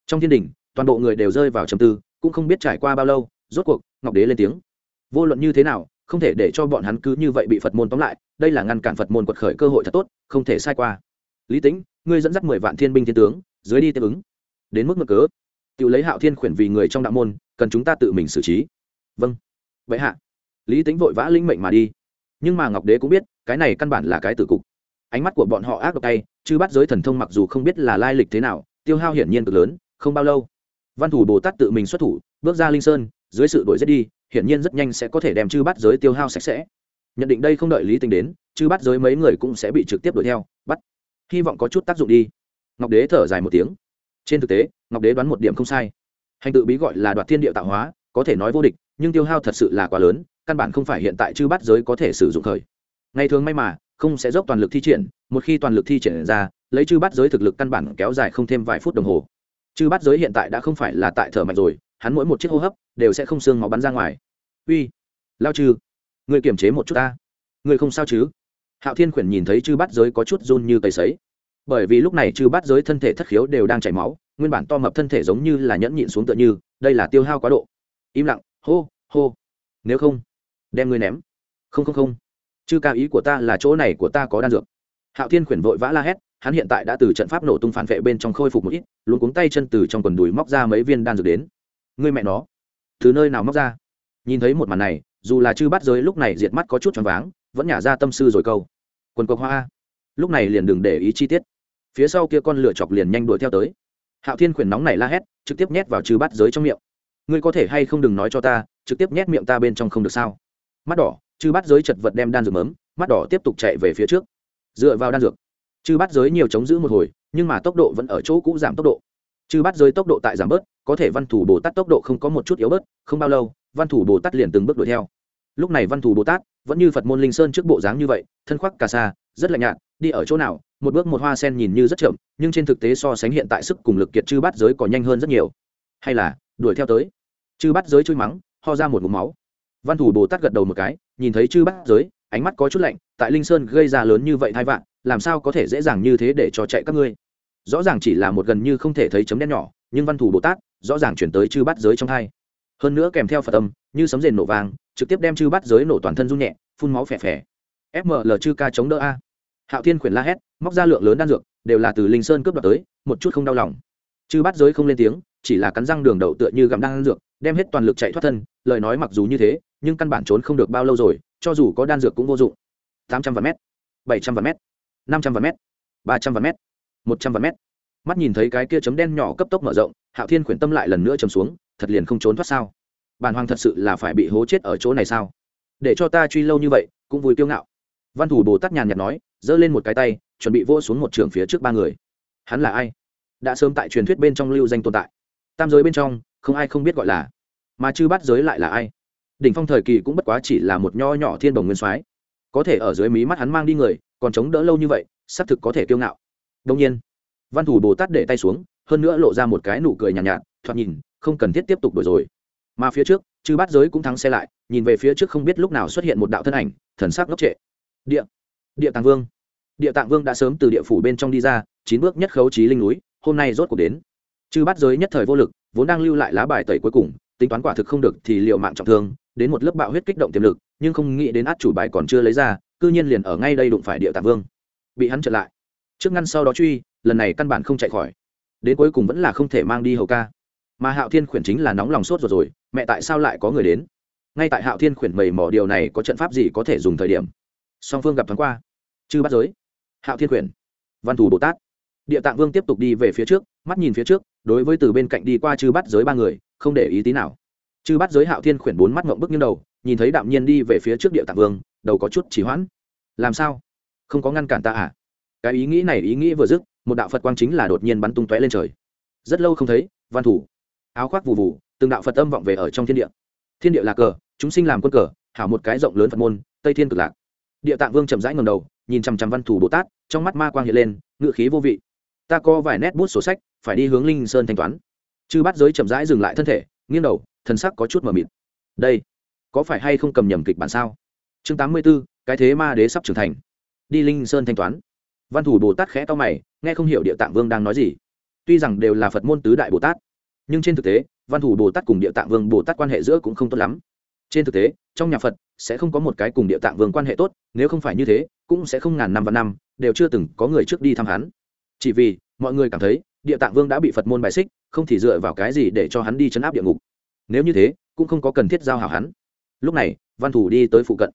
Trong thiên đình, toàn bộ người đều rơi vào trầm tư, cũng không biết trải qua bao lâu, rốt cuộc, ngọc đế lên tiếng. Vô luận như thế nào, không thể để cho bọn hắn cứ như vậy bị phật môn tóm lại, đây là ngăn cản phật môn quật khởi cơ hội thật tốt, không thể sai qua. Lý tính ngươi dẫn dắt mười vạn thiên binh thiên tướng, dưới đi tiếp ứng. Đến mức mực cớ tự lấy hạo thiên khuyển vì người trong đạo môn, cần chúng ta tự mình xử trí. Vâng. Vậy hạ. Lý tính vội vã linh mệnh mà đi. Nhưng mà ngọc đế cũng biết, cái này căn bản là cái tử cục. Ánh mắt của bọn họ ác độc tay chứ bắt giới thần thông mặc dù không biết là lai lịch thế nào, tiêu hao hiển nhiên cực lớn, không bao lâu, văn thủ bồ tát tự mình xuất thủ, bước ra linh sơn, dưới sự đổi giết đi, hiển nhiên rất nhanh sẽ có thể đem chư bắt giới tiêu hao sạch sẽ. Nhận định đây không đợi lý tính đến, chư bắt giới mấy người cũng sẽ bị trực tiếp đuổi theo, bắt. Hy vọng có chút tác dụng đi. Ngọc đế thở dài một tiếng. Trên thực tế ngọc đế đoán một điểm không sai. Hành tự bí gọi là đoạt thiên địa tạo hóa, có thể nói vô địch, nhưng tiêu hao thật sự là quá lớn, căn bản không phải hiện tại chư bắt giới có thể sử dụng khởi. Ngày thường may mà, không sẽ dốc toàn lực thi triển, một khi toàn lực thi triển ra, lấy chư bắt giới thực lực căn bản kéo dài không thêm vài phút đồng hồ. Chư bắt giới hiện tại đã không phải là tại thở mạnh rồi, hắn mỗi một chiếc hô hấp đều sẽ không xương máu bắn ra ngoài. Uy, lao chư người kiềm chế một chút ta. Người không sao chứ? Hạo thiên khuyển nhìn thấy chư bắt giới có chút run như cầy sấy. Bởi vì lúc này chư bắt giới thân thể thất khiếu đều đang chảy máu nguyên bản to mập thân thể giống như là nhẫn nhịn xuống tựa như, đây là tiêu hao quá độ. Im lặng, hô hô. Nếu không, đem ngươi ném. Không không không. Chư ca ý của ta là chỗ này của ta có đan dược. Hạo thiên khuyển vội vã la hét, hắn hiện tại đã từ trận pháp nổ tung phản vệ bên trong khôi phục một ít, luôn cuống tay chân từ trong quần đùi móc ra mấy viên đan dược đến. Ngươi mẹ nó từ nơi nào móc ra? Nhìn thấy một màn này, dù là chư bắt giới lúc này diệt mắt có chút choáng váng, vẫn nhả ra tâm sư rồi câu. Quần cộc hoa. Lúc này liền đừng để ý chi tiết. Phía sau kia con lửa chọc liền nhanh đuổi theo tới hạo thiên khuyển nóng này la hét, trực tiếp nhét vào chư bắt giới trong miệng. Ngươi có thể hay không đừng nói cho ta, trực tiếp nhét miệng ta bên trong không được sao? Mắt đỏ chư bắt giới chật vật đem đan dược mớm, mắt đỏ tiếp tục chạy về phía trước. Dựa vào đan dược chư bắt giới nhiều chống giữ một hồi, nhưng mà tốc độ vẫn ở chỗ cũ giảm tốc độ. Chư bắt giới tốc độ tại giảm bớt, có thể văn thủ bồ tát tốc độ không có một chút yếu bớt, không bao lâu, văn thủ bồ tát liền từng bước đuổi theo. Lúc này văn thủ bồ tát vẫn như phật môn linh sơn trước bộ dáng như vậy, thân khoác cà sa, rất lạnh nhạt đi ở chỗ nào, một bước một hoa sen nhìn như rất chậm, nhưng trên thực tế so sánh hiện tại sức cùng lực kiệt chư bắt giới còn nhanh hơn rất nhiều. Hay là, đuổi theo tới. Chư bắt giới chui mắng, ho ra một mụm máu. Văn thủ bồ tát gật đầu một cái, nhìn thấy chư bắt giới, ánh mắt có chút lạnh, tại linh sơn gây ra lớn như vậy thai vạn, làm sao có thể dễ dàng như thế để cho chạy các ngươi? Rõ ràng chỉ là một gần như không thể thấy chấm đen nhỏ, nhưng văn thủ bồ tát rõ ràng chuyển tới chư bắt giới trong thai. Hơn nữa kèm theo phật tâm như sấm rền nổ vàng trực tiếp đem chư bắt giới nổ toàn thân run nhẹ, phun máu phè phè. Fml chư ca chống đỡ a hạo thiên khuyển la hét, móc ra lượng lớn đan dược, đều là từ linh sơn cướp đoạt tới, một chút không đau lòng. Chư bắt giới không lên tiếng, chỉ là cắn răng đường đậu tựa như gặm đan dược, đem hết toàn lực chạy thoát thân, lời nói mặc dù như thế, nhưng căn bản trốn không được bao lâu rồi, cho dù có đan dược cũng vô dụng. Tám trăm vạn mét, bảy trăm vạn mét, năm trăm vạn mét, ba trăm vạn mét, một trăm vạn mét. Mắt nhìn thấy cái kia chấm đen nhỏ cấp tốc mở rộng, hạo thiên khuyển tâm lại lần nữa chấm xuống, thật liền không trốn thoát sao? Bản hoàng thật sự là phải bị hố chết ở chỗ này sao? Để cho ta truy lâu như vậy, cũng vui kiêu ngạo. Văn thủ bồ tát nhàn nhạt nói giơ lên một cái tay chuẩn bị vô xuống một trường phía trước ba người. Hắn là ai? Đã sớm tại truyền thuyết bên trong lưu danh tồn tại. Tam giới bên trong không ai không biết gọi là. Mà chư bắt giới lại là ai? Đỉnh phong thời kỳ cũng bất quá chỉ là một nho nhỏ thiên đồng nguyên soái. Có thể ở dưới mí mắt hắn mang đi người còn chống đỡ lâu như vậy xác thực có thể kiêu ngạo. Đông nhiên văn thủ bồ tát để tay xuống hơn nữa lộ ra một cái nụ cười nhàn nhạt, nhạt thoạt nhìn không cần thiết tiếp tục đổi rồi. Mà phía trước chư bát giới cũng thắng xe lại nhìn về phía trước không biết lúc nào xuất hiện một đạo thân ảnh thần sắc ngốc trệ. Địa địa tàng vương. Địa tạng vương đã sớm từ địa phủ bên trong đi ra, chín bước nhất khấu trí linh núi, hôm nay rốt cuộc đến. Chư bát giới nhất thời vô lực, vốn đang lưu lại lá bài tẩy cuối cùng, tính toán quả thực không được thì liệu mạng trọng thương, đến một lớp bạo huyết kích động tiềm lực, nhưng không nghĩ đến át chủ bài còn chưa lấy ra, cư nhiên liền ở ngay đây đụng phải địa tạng vương. Bị hắn trở lại. Trước ngăn sau đó truy, lần này căn bản không chạy khỏi. Đến cuối cùng vẫn là không thể mang đi hầu ca. Mà hạo thiên khuyển chính là nóng lòng sốt rồi rồi, mẹ tại sao lại có người đến? Ngay tại hạo thiên khuyển mầy mỏ điều này có trận pháp gì có thể dùng thời điểm. Song phương gặp thoáng qua chư bắt giới. Hạo thiên khuyển văn thù bồ tát. Địa tạng vương tiếp tục đi về phía trước, mắt nhìn phía trước, đối với từ bên cạnh đi qua chư bắt giới ba người, không để ý tí nào. Chư bắt giới hạo thiên khuyển bốn mắt ngộng bức như đầu, nhìn thấy đạm nhiên đi về phía trước địa tạng vương, đầu có chút chỉ hoãn. Làm sao? Không có ngăn cản ta à? Cái ý nghĩ này ý nghĩ vừa dứt, một đạo phật quang chính là đột nhiên bắn tung tóe lên trời. Rất lâu không thấy, văn thủ. Áo khoác vụ vụ từng đạo phật âm vọng về ở trong thiên địa. Thiên địa là cờ, chúng sinh làm quân cờ, hảo một cái rộng lớn phật môn, tây thiên cực lạc. Địa tạng vương chậm rãi ngầm đầu nhìn chằm chằm văn thủ bồ tát, trong mắt ma quang hiện lên ngự khí vô vị. Ta có vài nét bút sổ sách, phải đi hướng linh sơn thanh toán. Chư bắt giới chậm rãi dừng lại thân thể, nghiêng đầu thân sắc có chút mờ mịt. Đây, có phải hay không cầm nhầm kịch bản sao? Chương tám mươi b ố cái thế ma đế sắp trưởng thành. Đi linh sơn thanh toán. Văn thủ bồ tát khẽ to mày, nghe không hiểu địa tạng vương đang nói gì. Tuy rằng đều là phật môn tứ đại bồ tát, nhưng trên thực tế, văn thủ bồ tát cùng địa tạng vương bồ tát quan hệ giữa cũng không tốt lắm. Trên thực tế, trong nhà phật sẽ không có một cái cùng địa tạng vương quan hệ tốt, nếu không phải như thế cũng sẽ không ngàn năm và năm, đều chưa từng có người trước đi thăm hắn. Chỉ vì, mọi người cảm thấy, địa tạng vương đã bị phật môn bài xích, không thì dựa vào cái gì để cho hắn đi chấn áp địa ngục. Nếu như thế, cũng không có cần thiết giao hảo hắn. Lúc này, văn thủ đi tới phụ cận.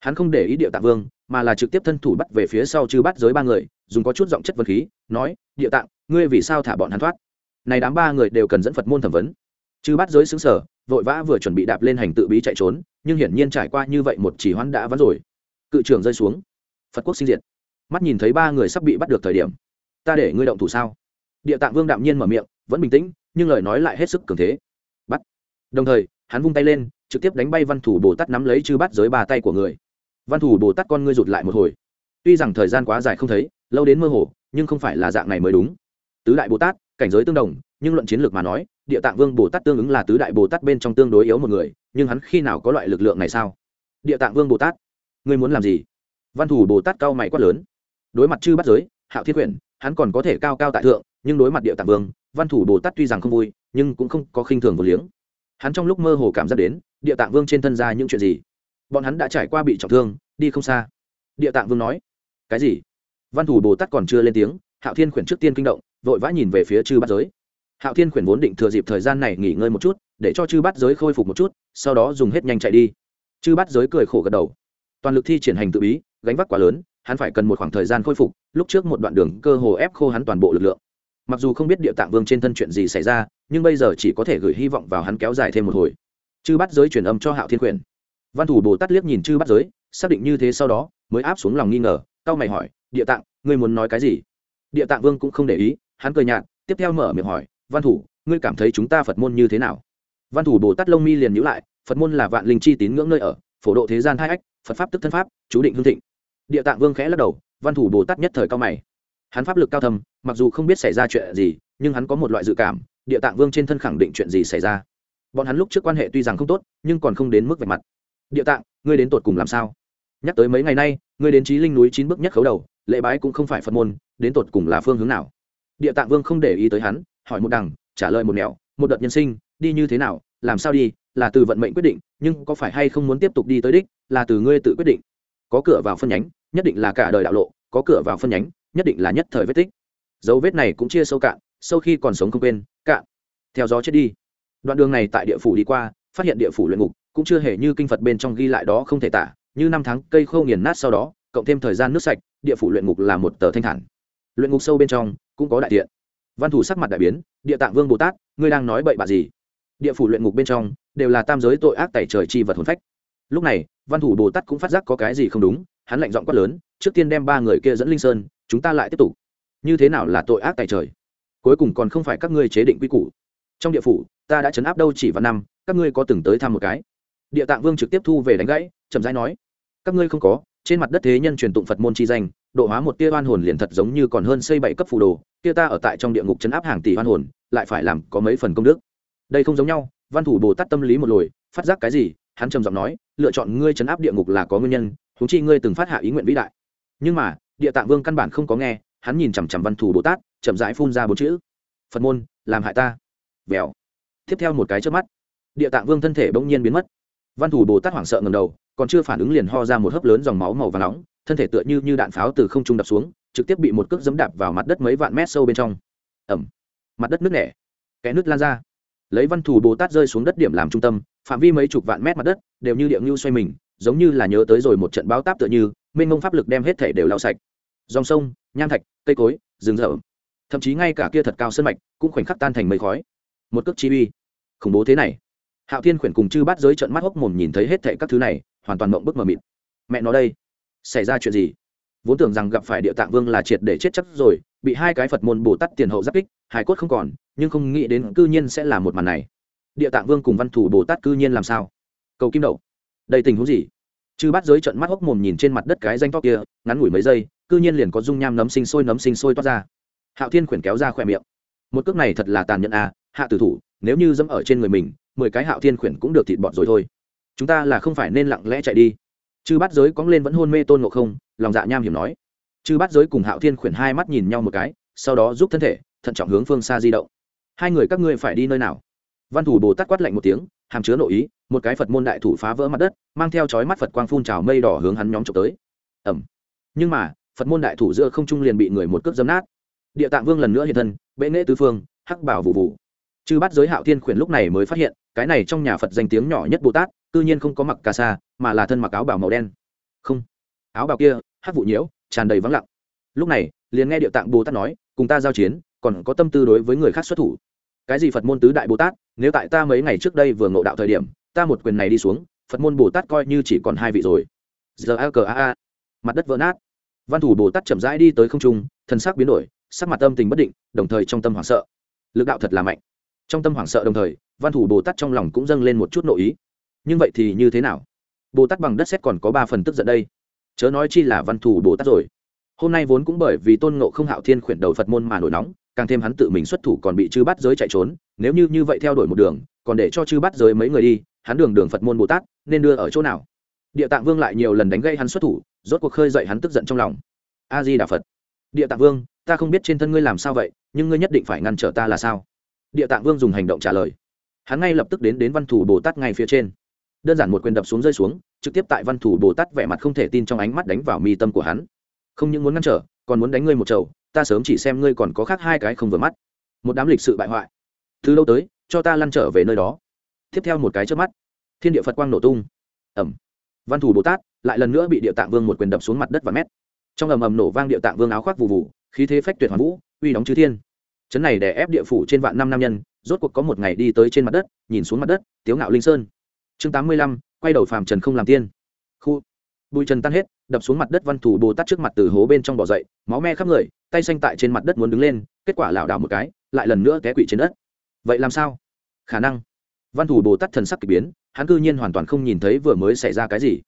Hắn không để ý địa tạng vương, mà là trực tiếp thân thủ bắt về phía sau chư bắt giới ba người, dùng có chút giọng chất vật khí, nói, địa tạng, ngươi vì sao thả bọn hắn thoát? Này đám ba người đều cần dẫn phật môn thẩm vấn. Chư bắt giới xứng sở, vội vã vừa chuẩn bị đạp lên hành tự bí chạy trốn, nhưng hiển nhiên trải qua như vậy một chỉ hoãn đã vắn rồi. Cự trưởng rơi xuống phật quốc sinh diệt. Mắt nhìn thấy ba người sắp bị bắt được thời điểm, ta để ngươi động thủ sao? Địa tạng vương đạm nhiên mở miệng, vẫn bình tĩnh, nhưng lời nói lại hết sức cường thế. Bắt. Đồng thời, hắn vung tay lên, trực tiếp đánh bay văn thủ bồ tát nắm lấy chư bắt giới ba tay của người. Văn thủ bồ tát con ngươi rụt lại một hồi. Tuy rằng thời gian quá dài không thấy, lâu đến mơ hồ, nhưng không phải là dạng này mới đúng. Tứ đại bồ tát, cảnh giới tương đồng, nhưng luận chiến lược mà nói, địa tạng vương bồ tát tương ứng là tứ đại bồ tát bên trong tương đối yếu một người, nhưng hắn khi nào có loại lực lượng này sao? Địa tạng vương bồ tát, ngươi muốn làm gì? Văn thủ bồ tát cao mày quát lớn. Đối mặt chư bắt giới, hạo thiết quyển, hắn còn có thể cao cao tại thượng, nhưng đối mặt địa tạng vương, văn thủ bồ tát tuy rằng không vui, nhưng cũng không có khinh thường vô liếng. Hắn trong lúc mơ hồ cảm giác đến, địa tạng vương trên thân ra những chuyện gì? Bọn hắn đã trải qua bị trọng thương, đi không xa. Địa tạng vương nói, cái gì? Văn thủ bồ tát còn chưa lên tiếng, hạo thiên khuyển trước tiên kinh động, vội vã nhìn về phía chư bát giới. Hạo thiên khuyển vốn định thừa dịp thời gian này nghỉ ngơi một chút, để cho chư bát giới khôi phục một chút, sau đó dùng hết nhanh chạy đi. Chư bát giới cười khổ gật đầu. Toàn lực thi triển hành tự bí gánh vác quá lớn, hắn phải cần một khoảng thời gian khôi phục, lúc trước một đoạn đường cơ hồ ép khô hắn toàn bộ lực lượng. Mặc dù không biết địa tạng vương trên thân chuyện gì xảy ra, nhưng bây giờ chỉ có thể gửi hy vọng vào hắn kéo dài thêm một hồi. Chư bắt giới truyền âm cho hạo thiên quyền. Văn thủ bồ tát liếc nhìn chư bắt giới, xác định như thế sau đó, mới áp xuống lòng nghi ngờ tao mày hỏi, địa tạng, ngươi muốn nói cái gì? Địa tạng vương cũng không để ý, hắn cười nhạt, tiếp theo mở miệng hỏi, văn thủ, ngươi cảm thấy chúng ta phật môn như thế nào? Văn thủ bồ tát lông mi liền nhữ lại, phật môn là vạn linh chi tín ngưỡng nơi ở, phổ độ thế gian hai ách, phật pháp tức thân pháp, chú định hương thịnh địa tạng vương khẽ lắc đầu, văn thủ bồ tát nhất thời cao mày. Hắn pháp lực cao thầm mặc dù không biết xảy ra chuyện gì, nhưng hắn có một loại dự cảm, địa tạng vương trên thân khẳng định chuyện gì xảy ra. Bọn hắn lúc trước quan hệ tuy rằng không tốt, nhưng còn không đến mức vạch mặt. Địa tạng, ngươi đến tột cùng làm sao? Nhắc tới mấy ngày nay, ngươi đến trí linh núi chín bước nhất khấu đầu, lễ bái cũng không phải phật môn, đến tột cùng là phương hướng nào? Địa tạng vương không để ý tới hắn, hỏi một đằng, trả lời một nẻo, một đợt nhân sinh, đi như thế nào, làm sao đi, là từ vận mệnh quyết định, nhưng có phải hay không muốn tiếp tục đi tới đích, là từ ngươi tự quyết định. Có cửa vào phân nhánh nhất định là cả đời đạo lộ, có cửa vào phân nhánh, nhất định là nhất thời vết tích. Dấu vết này cũng chia sâu cạn sâu khi còn sống không quên, cạn. Theo gió chết đi. Đoạn đường này tại địa phủ đi qua, phát hiện địa phủ luyện ngục, cũng chưa hề như kinh phật bên trong ghi lại đó không thể tả, như năm tháng cây khô nghiền nát sau đó, cộng thêm thời gian nước sạch, địa phủ luyện ngục là một tờ thanh thản. Luyện ngục sâu bên trong, cũng có đại thiện văn thủ sắc mặt đại biến, địa tạng vương bồ tát, ngươi đang nói bậy bạ gì? Địa phủ luyện ngục bên trong, đều là tam giới tội ác tẩy trời chi vật hồn phách. Lúc này, văn thủ bồ tát cũng phát giác có cái gì không đúng hắn lạnh giọng quát lớn, trước tiên đem ba người kia dẫn linh sơn, chúng ta lại tiếp tục. Như thế nào là tội ác tại trời? Cuối cùng còn không phải các ngươi chế định quy củ. Trong địa phủ, ta đã chấn áp đâu chỉ vào năm, các ngươi có từng tới thăm một cái? Địa tạng vương trực tiếp thu về đánh gãy, chậm rãi nói, các ngươi không có, trên mặt đất thế nhân truyền tụng phật môn chi danh, độ hóa một tia oan hồn liền thật giống như còn hơn xây bảy cấp phù đồ, kia ta ở tại trong địa ngục chấn áp hàng tỷ oan hồn, lại phải làm có mấy phần công đức. Đây không giống nhau, văn thủ bồ tát tâm lý một lồi, phát giác cái gì, hắn trầm giọng nói, lựa chọn ngươi chấn áp địa ngục là có nguyên nhân thúng chi ngươi từng phát hạ ý nguyện vĩ đại. Nhưng mà, địa tạng vương căn bản không có nghe, hắn nhìn chằm chằm văn thù bồ tát, chậm rãi phun ra bốn chữ. Phật môn, làm hại ta. Vèo. Tiếp theo một cái trước mắt, địa tạng vương thân thể bỗng nhiên biến mất. Văn thủ bồ tát hoảng sợ ngầm đầu, còn chưa phản ứng liền ho ra một hớp lớn dòng máu màu và nóng, thân thể tựa như như đạn pháo từ không trung đập xuống, trực tiếp bị một cước dẫm đạp vào mặt đất mấy vạn mét sâu bên trong. Ẩm. Mặt đất nước nẻ. Kẽ nước lan ra. Lấy văn thủ bồ tát rơi xuống đất điểm làm trung tâm, phạm vi mấy chục vạn mét mặt đất đều như địa ngưu xoay mình giống như là nhớ tới rồi một trận báo táp tựa như, mênh mông pháp lực đem hết thể đều lao sạch. Dòng sông, nham thạch, cây cối, rừng rậm, thậm chí ngay cả kia thật cao sân mạch cũng khoảnh khắc tan thành mây khói. Một cước chi uy. Khủng bố thế này. Hạo thiên khuyển cùng chư bát giới trận mắt hốc mồm nhìn thấy hết thệ các thứ này, hoàn toàn mộng bức mờ mịt. Mẹ nó đây, xảy ra chuyện gì? Vốn tưởng rằng gặp phải địa tạng vương là triệt để chết chắc rồi, bị hai cái phật môn bồ tát tiền hậu giáp kích hải cốt không còn, nhưng không nghĩ đến cư nhiên sẽ là một màn này. Địa tạng vương cùng văn thủ bồ tát cư nhiên làm sao? Cầu kim đậu đây tình huống gì? Chư bát giới trận mắt hốc mồm nhìn trên mặt đất cái danh to kia, ngắn ngủi mấy giây, cư nhiên liền có dung nham nấm sinh sôi nấm sinh sôi toát ra. Hạo thiên khuyển kéo ra khỏe miệng. Một cước này thật là tàn nhẫn à hạ tử thủ, nếu như dẫm ở trên người mình, mười cái hạo thiên khuyển cũng được thịt bọt rồi thôi. Chúng ta là không phải nên lặng lẽ chạy đi. Chư bát giới cóng lên vẫn hôn mê tôn ngộ không, lòng dạ nham hiểm nói. Chư bát giới cùng hạo thiên khuyển hai mắt nhìn nhau một cái, sau đó giúp thân thể, thận trọng hướng phương xa di động. Hai người các ngươi phải đi nơi nào? Văn thủ bồ tát quát lạnh một tiếng hàm chứa nội ý, một cái phật môn đại thủ phá vỡ mặt đất, mang theo chói mắt phật quang phun trào mây đỏ hướng hắn nhóm trộm tới. Ẩm. Nhưng mà, phật môn đại thủ giữa không trung liền bị người một cước dấm nát. Địa tạng vương lần nữa hiện thân, bệ nghệ tứ phương, hắc bảo vụ vụ. Chư bắt giới hạo thiên khuyển lúc này mới phát hiện, cái này trong nhà phật danh tiếng nhỏ nhất bồ tát, cư nhiên không có mặc cà sa, mà là thân mặc áo bào màu đen. Không. Áo bào kia, hắc vụ nhiễu, tràn đầy vắng lặng. Lúc này, liền nghe địa tạng bồ tát nói, cùng ta giao chiến, còn có tâm tư đối với người khác xuất thủ. Cái gì phật môn tứ đại bồ tát? Nếu tại ta mấy ngày trước đây vừa ngộ đạo thời điểm, ta một quyền này đi xuống, phật môn bồ tát coi như chỉ còn hai vị rồi. Giờ a cờ a a. Mặt đất vỡ nát. Văn thủ bồ tát chậm rãi đi tới không trung thân sắc biến đổi, sắc mặt âm tình bất định, đồng thời trong tâm hoảng sợ. Lực đạo thật là mạnh. Trong tâm hoảng sợ đồng thời, văn thủ bồ tát trong lòng cũng dâng lên một chút nội ý. Nhưng vậy thì như thế nào? Bồ tát bằng đất xét còn có ba phần tức giận đây. Chớ nói chi là văn thủ bồ tát rồi. Hôm nay vốn cũng bởi vì tôn ngộ không hạo thiên khuyển đầu phật môn mà nổi nóng, càng thêm hắn tự mình xuất thủ còn bị chư bắt giới chạy trốn nếu như như vậy theo đuổi một đường, còn để cho chư bắt giới mấy người đi, hắn đường đường phật môn bồ tát, nên đưa ở chỗ nào? Địa tạng vương lại nhiều lần đánh gây hắn xuất thủ, rốt cuộc khơi dậy hắn tức giận trong lòng. A di đà phật. Địa tạng vương, ta không biết trên thân ngươi làm sao vậy, nhưng ngươi nhất định phải ngăn trở ta là sao? Địa tạng vương dùng hành động trả lời. Hắn ngay lập tức đến đến văn thủ bồ tát ngay phía trên. Đơn giản một quyền đập xuống rơi xuống, trực tiếp tại văn thủ bồ tát vẻ mặt không thể tin trong ánh mắt đánh vào mi tâm của hắn. Không những muốn ngăn trở, còn muốn đánh ngươi một chầu, ta sớm chỉ xem ngươi còn có khác hai cái không vừa mắt. Một đám lịch sự bại hoại từ lâu tới, cho ta lăn trở về nơi đó. Tiếp theo một cái trước mắt, thiên địa phật quang nổ tung. Ẩm. Văn thủ bồ tát lại lần nữa bị địa tạng vương một quyền đập xuống mặt đất và mét. Trong ầm ầm nổ vang địa tạng vương áo khoác vụ vụ khí thế phách tuyệt hoàn vũ, uy đóng chư thiên. Chấn này đè ép địa phủ trên vạn năm nam nhân, rốt cuộc có một ngày đi tới trên mặt đất, nhìn xuống mặt đất, tiếu ngạo linh sơn. Chương tám mươi lăm, quay đầu phàm trần không làm tiên. Khu. Bụi trần tan hết, đập xuống mặt đất văn thủ bồ tát trước mặt từ hố bên trong bỏ dậy, máu me khắp người, tay xanh tại trên mặt đất muốn đứng lên, kết quả lảo đảo một cái, lại lần nữa té quỵ trên đất vậy làm sao? Khả năng. Văn thủ bồ tát thần sắc k ỳ biến, hắn cư nhiên hoàn toàn không nhìn thấy vừa mới xảy ra cái gì.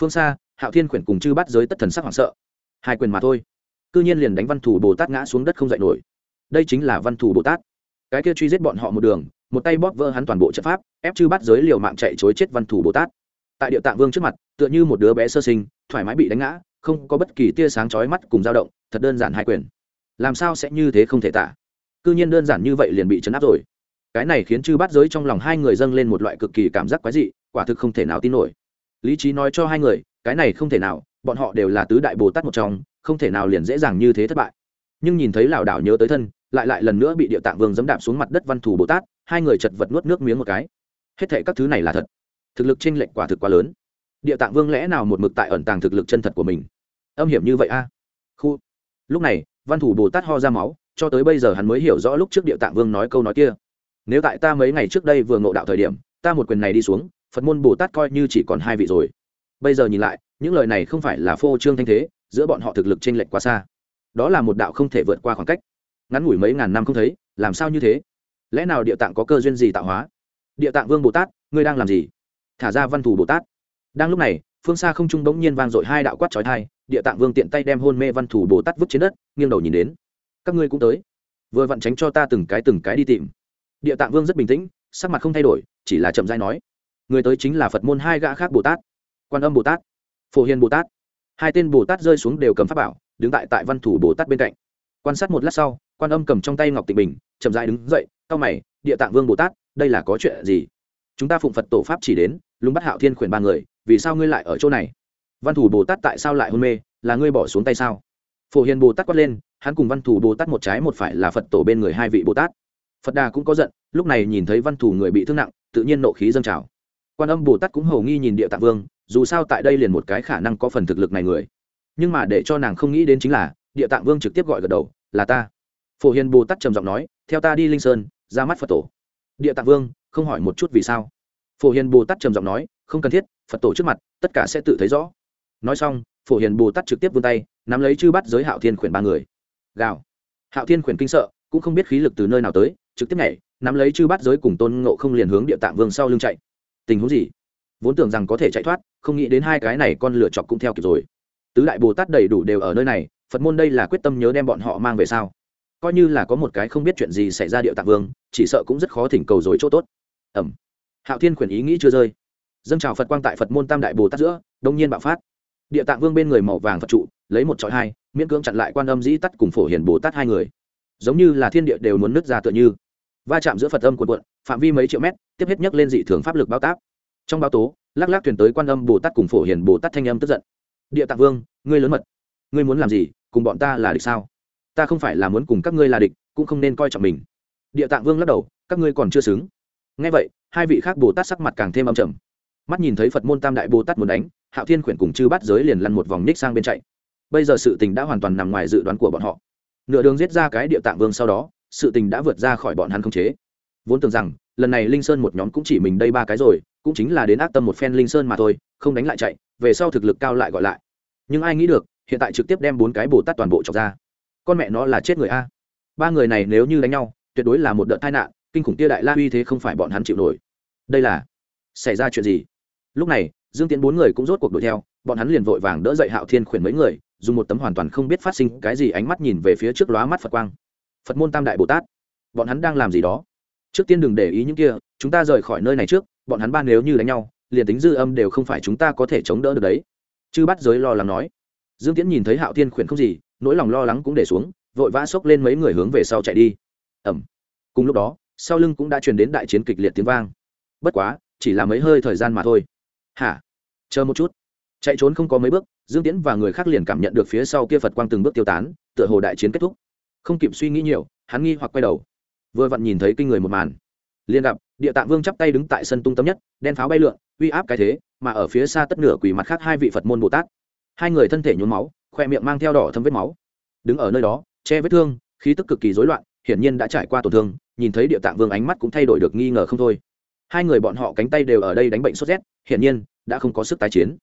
Phương xa, hạo thiên khuyển cùng chư bắt giới tất thần sắc hoảng sợ. Hai quyền mà thôi. Cư nhiên liền đánh văn thủ bồ tát ngã xuống đất không dậy nổi. Đây chính là văn thủ bồ tát. Cái kia truy giết bọn họ một đường, một tay bóp vỡ hắn toàn bộ trận pháp, ép chư bắt giới liều mạng chạy chối chết văn thủ bồ tát. Tại địa tạng vương trước mặt, tựa như một đứa bé sơ sinh, thoải mái bị đánh ngã, không có bất kỳ tia sáng chói mắt cùng dao động, thật đơn giản hai quyền. Làm sao sẽ như thế không thể tả? Cư nhiên đơn giản như vậy liền bị chấn áp rồi cái này khiến chư bát giới trong lòng hai người dâng lên một loại cực kỳ cảm giác quái dị, quả thực không thể nào tin nổi. Lý trí nói cho hai người, cái này không thể nào, bọn họ đều là tứ đại bồ tát một trong, không thể nào liền dễ dàng như thế thất bại. Nhưng nhìn thấy lảo đảo nhớ tới thân, lại lại lần nữa bị địa tạng vương dẫm đạp xuống mặt đất văn thủ bồ tát, hai người chật vật nuốt nước miếng một cái. Hết thệ các thứ này là thật. Thực lực chênh lệch quả thực quá lớn. Địa tạng vương lẽ nào một mực tại ẩn tàng thực lực chân thật của mình? Âm hiểm như vậy a? Khu. Lúc này, văn thủ bồ tát ho ra máu, cho tới bây giờ hắn mới hiểu rõ lúc trước địa tạng vương nói câu nói kia nếu tại ta mấy ngày trước đây vừa ngộ đạo thời điểm, ta một quyền này đi xuống, phật môn bồ tát coi như chỉ còn hai vị rồi. Bây giờ nhìn lại, những lời này không phải là phô trương thanh thế, giữa bọn họ thực lực t r ê n lệch quá xa. Đó là một đạo không thể vượt qua khoảng cách. Ngắn ngủi mấy ngàn năm không thấy, làm sao như thế? Lẽ nào địa tạng có cơ duyên gì tạo hóa? Địa tạng vương bồ tát, ngươi đang làm gì? Thả ra văn thủ bồ tát. Đang lúc này, phương xa không trung bỗng nhiên vang dội hai đạo quát trói thai địa tạng vương tiện tay đem hôn mê văn thủ bồ tát vứt trên đất, nghiêng đầu nhìn đến. Các ngươi cũng tới. Vừa vặn tránh cho ta từng cái từng cái đi tìm địa tạng vương rất bình tĩnh, sắc mặt không thay đổi, chỉ là chậm dai nói, người tới chính là phật môn hai gã khác bồ tát. Quan âm bồ tát, phổ hiền bồ tát. Hai tên bồ tát rơi xuống đều cầm pháp bảo, đứng tại tại văn thủ bồ tát bên cạnh. Quan sát một lát sau, quan âm cầm trong tay ngọc tịnh bình, chậm dại đứng dậy cao mày, địa tạng vương bồ tát, đây là có chuyện gì? Chúng ta phụng phật tổ pháp chỉ đến lúng bắt hạo thiên khuyển ba người, vì sao ngươi lại ở chỗ này? Văn thủ bồ tát tại sao lại hôn mê, là ngươi bỏ xuống tay sao? Phổ hiền bồ tát quát lên, hắn cùng văn thủ bồ tát một trái một phải là phật tổ bên người hai vị bồ tát phật đà cũng có giận, lúc này nhìn thấy văn thủ người bị thương nặng, tự nhiên nộ khí dâng trào. Quan âm bồ tát cũng hầu nghi nhìn địa tạng vương, dù sao tại đây liền một cái khả năng có phần thực lực này người. Nhưng mà để cho nàng không nghĩ đến chính là, địa tạng vương trực tiếp gọi gật đầu, là ta. Phổ hiền bồ tát trầm giọng nói, theo ta đi linh sơn, ra mắt phật tổ. Địa tạng vương, không hỏi một chút vì sao? Phổ hiền bồ tát trầm giọng nói, không cần thiết, phật tổ trước mặt, tất cả sẽ tự thấy rõ. Nói xong, phổ hiền bồ tát trực tiếp vươn tay, nắm lấy chư bắt giới hạo thiên khuyển ba người. Gào. Hạo thiên khuyển kinh sợ cũng không biết khí lực từ nơi nào tới, trực tiếp nhảy, nắm lấy chư bát giới cùng tôn ngộ không liền hướng địa tạng vương sau lưng chạy. Tình huống gì? Vốn tưởng rằng có thể chạy thoát, không nghĩ đến hai cái này con lửa chọc cũng theo kịp rồi. Tứ đại bồ tát đầy đủ đều ở nơi này, phật môn đây là quyết tâm nhớ đem bọn họ mang về sao? Coi như là có một cái không biết chuyện gì xảy ra địa tạng vương, chỉ sợ cũng rất khó thỉnh cầu rồi chỗ tốt. Ẩm. Hạo thiên khuyển ý nghĩ chưa rơi. Dâng trào phật quang tại phật môn tam đại bồ tát giữa, đông nhiên bạo phát. Địa tạng vương bên người màu vàng phật trụ, lấy một trọi hai, miễn cưỡng chặn lại quan âm dĩ tắt cùng phổ hiền bồ tát hai người giống như là thiên địa đều muốn nứt ra tựa như. Va chạm giữa phật âm cuộn cuộn, phạm vi mấy triệu mét, tiếp hết nhấc lên dị thường pháp lực bao táp. Trong báo tố, lắc lắc thuyền tới quan âm bồ tát cùng phổ hiền bồ tát thanh âm tức giận. Địa tạng vương, ngươi lớn mật. Ngươi muốn làm gì, cùng bọn ta là địch sao? Ta không phải là muốn cùng các ngươi là địch, cũng không nên coi trọng mình. Địa tạng vương lắc đầu, các ngươi còn chưa xứng. Ngay vậy, hai vị khác bồ tát sắc mặt càng thêm âm trầm. Mắt nhìn thấy phật môn tam đại bồ tát muốn đánh, hạo thiên khuyển cùng chư bát giới liền lăn một vòng ních sang bên chạy. Bây giờ sự tình đã hoàn toàn nằm ngoài dự đoán của bọn họ nửa đường giết ra cái địa tạng vương sau đó, sự tình đã vượt ra khỏi bọn hắn không chế. Vốn tưởng rằng, lần này linh sơn một nhóm cũng chỉ mình đây ba cái rồi, cũng chính là đến ác tâm một phen linh sơn mà thôi, không đánh lại chạy, về sau thực lực cao lại gọi lại. Nhưng ai nghĩ được, hiện tại trực tiếp đem bốn cái bồ tát toàn bộ chọc ra. Con mẹ nó là chết người a. Ba người này nếu như đánh nhau, tuyệt đối là một đợt tai nạn, kinh khủng tia đại la uy thế không phải bọn hắn chịu nổi. Đây là, xảy ra chuyện gì? Lúc này, dương tiến bốn người cũng rốt cuộc đuổi theo, bọn hắn liền vội vàng đỡ dậy hạo thiên khuyển mấy người dùng một tấm hoàn toàn không biết phát sinh cái gì ánh mắt nhìn về phía trước lóa mắt phật quang. Phật môn tam đại bồ tát. Bọn hắn đang làm gì đó? Trước tiên đừng để ý những kia, chúng ta rời khỏi nơi này trước, bọn hắn ban nếu như đánh nhau, liền tính dư âm đều không phải chúng ta có thể chống đỡ được đấy. Chư bắt giới lo lắng nói. Dương tiễn nhìn thấy hạo thiên khuyển không gì, nỗi lòng lo lắng cũng để xuống, vội vã xốc lên mấy người hướng về sau chạy đi. Ẩm cùng lúc đó, sau lưng cũng đã truyền đến đại chiến kịch liệt tiếng vang. Bất quá, chỉ là mấy hơi thời gian mà thôi. Hả? Chờ một chút. Chạy trốn không có mấy bước dương tiễn và người khác liền cảm nhận được phía sau kia phật quang từng bước tiêu tán, tựa hồ đại chiến kết thúc. Không kịp suy nghĩ nhiều, hắn nghi hoặc quay đầu. Vừa vặn nhìn thấy kinh người một màn. Liền gặp, địa tạng vương chắp tay đứng tại sân tung tâm nhất, đen pháo bay lượn, uy áp cái thế, mà ở phía xa tất nửa quỳ mặt khác hai vị phật môn bồ tát. Hai người thân thể nhuốm máu, khoe miệng mang theo đỏ thâm vết máu. Đứng ở nơi đó, che vết thương, khí tức cực kỳ rối loạn, hiển nhiên đã trải qua tổn thương, nhìn thấy địa tạng vương ánh mắt cũng thay đổi được nghi ngờ không thôi. Hai người bọn họ cánh tay đều ở đây đánh bệnh sốt rét, hiển nhiên, đã không có sức tái chiến.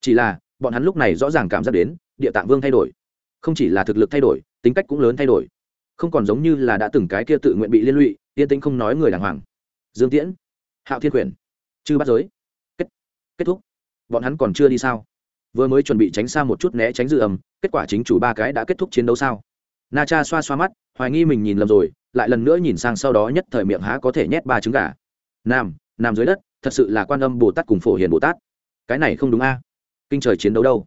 Chỉ là bọn hắn lúc này rõ ràng cảm giác đến, địa tạng vương thay đổi. Không chỉ là thực lực thay đổi, tính cách cũng lớn thay đổi. Không còn giống như là đã từng cái kia tự nguyện bị liên lụy yên tĩnh không nói người đàng hoàng. Dương tiễn, hạo thiên quyền, chư bắt giới. Kết kết thúc. Bọn hắn còn chưa đi sao? Vừa mới chuẩn bị tránh xa một chút né tránh dư ầm kết quả chính chủ ba cái đã kết thúc chiến đấu sao? Na cha xoa xoa mắt, hoài nghi mình nhìn lầm rồi, lại lần nữa nhìn sang sau đó nhất thời miệng há có thể nhét ba trứng gà. Nam nằm dưới đất, thật sự là quan âm bồ tát cùng phổ hiền bồ tát. Cái này không đúng a kinh trời chiến đấu đâu?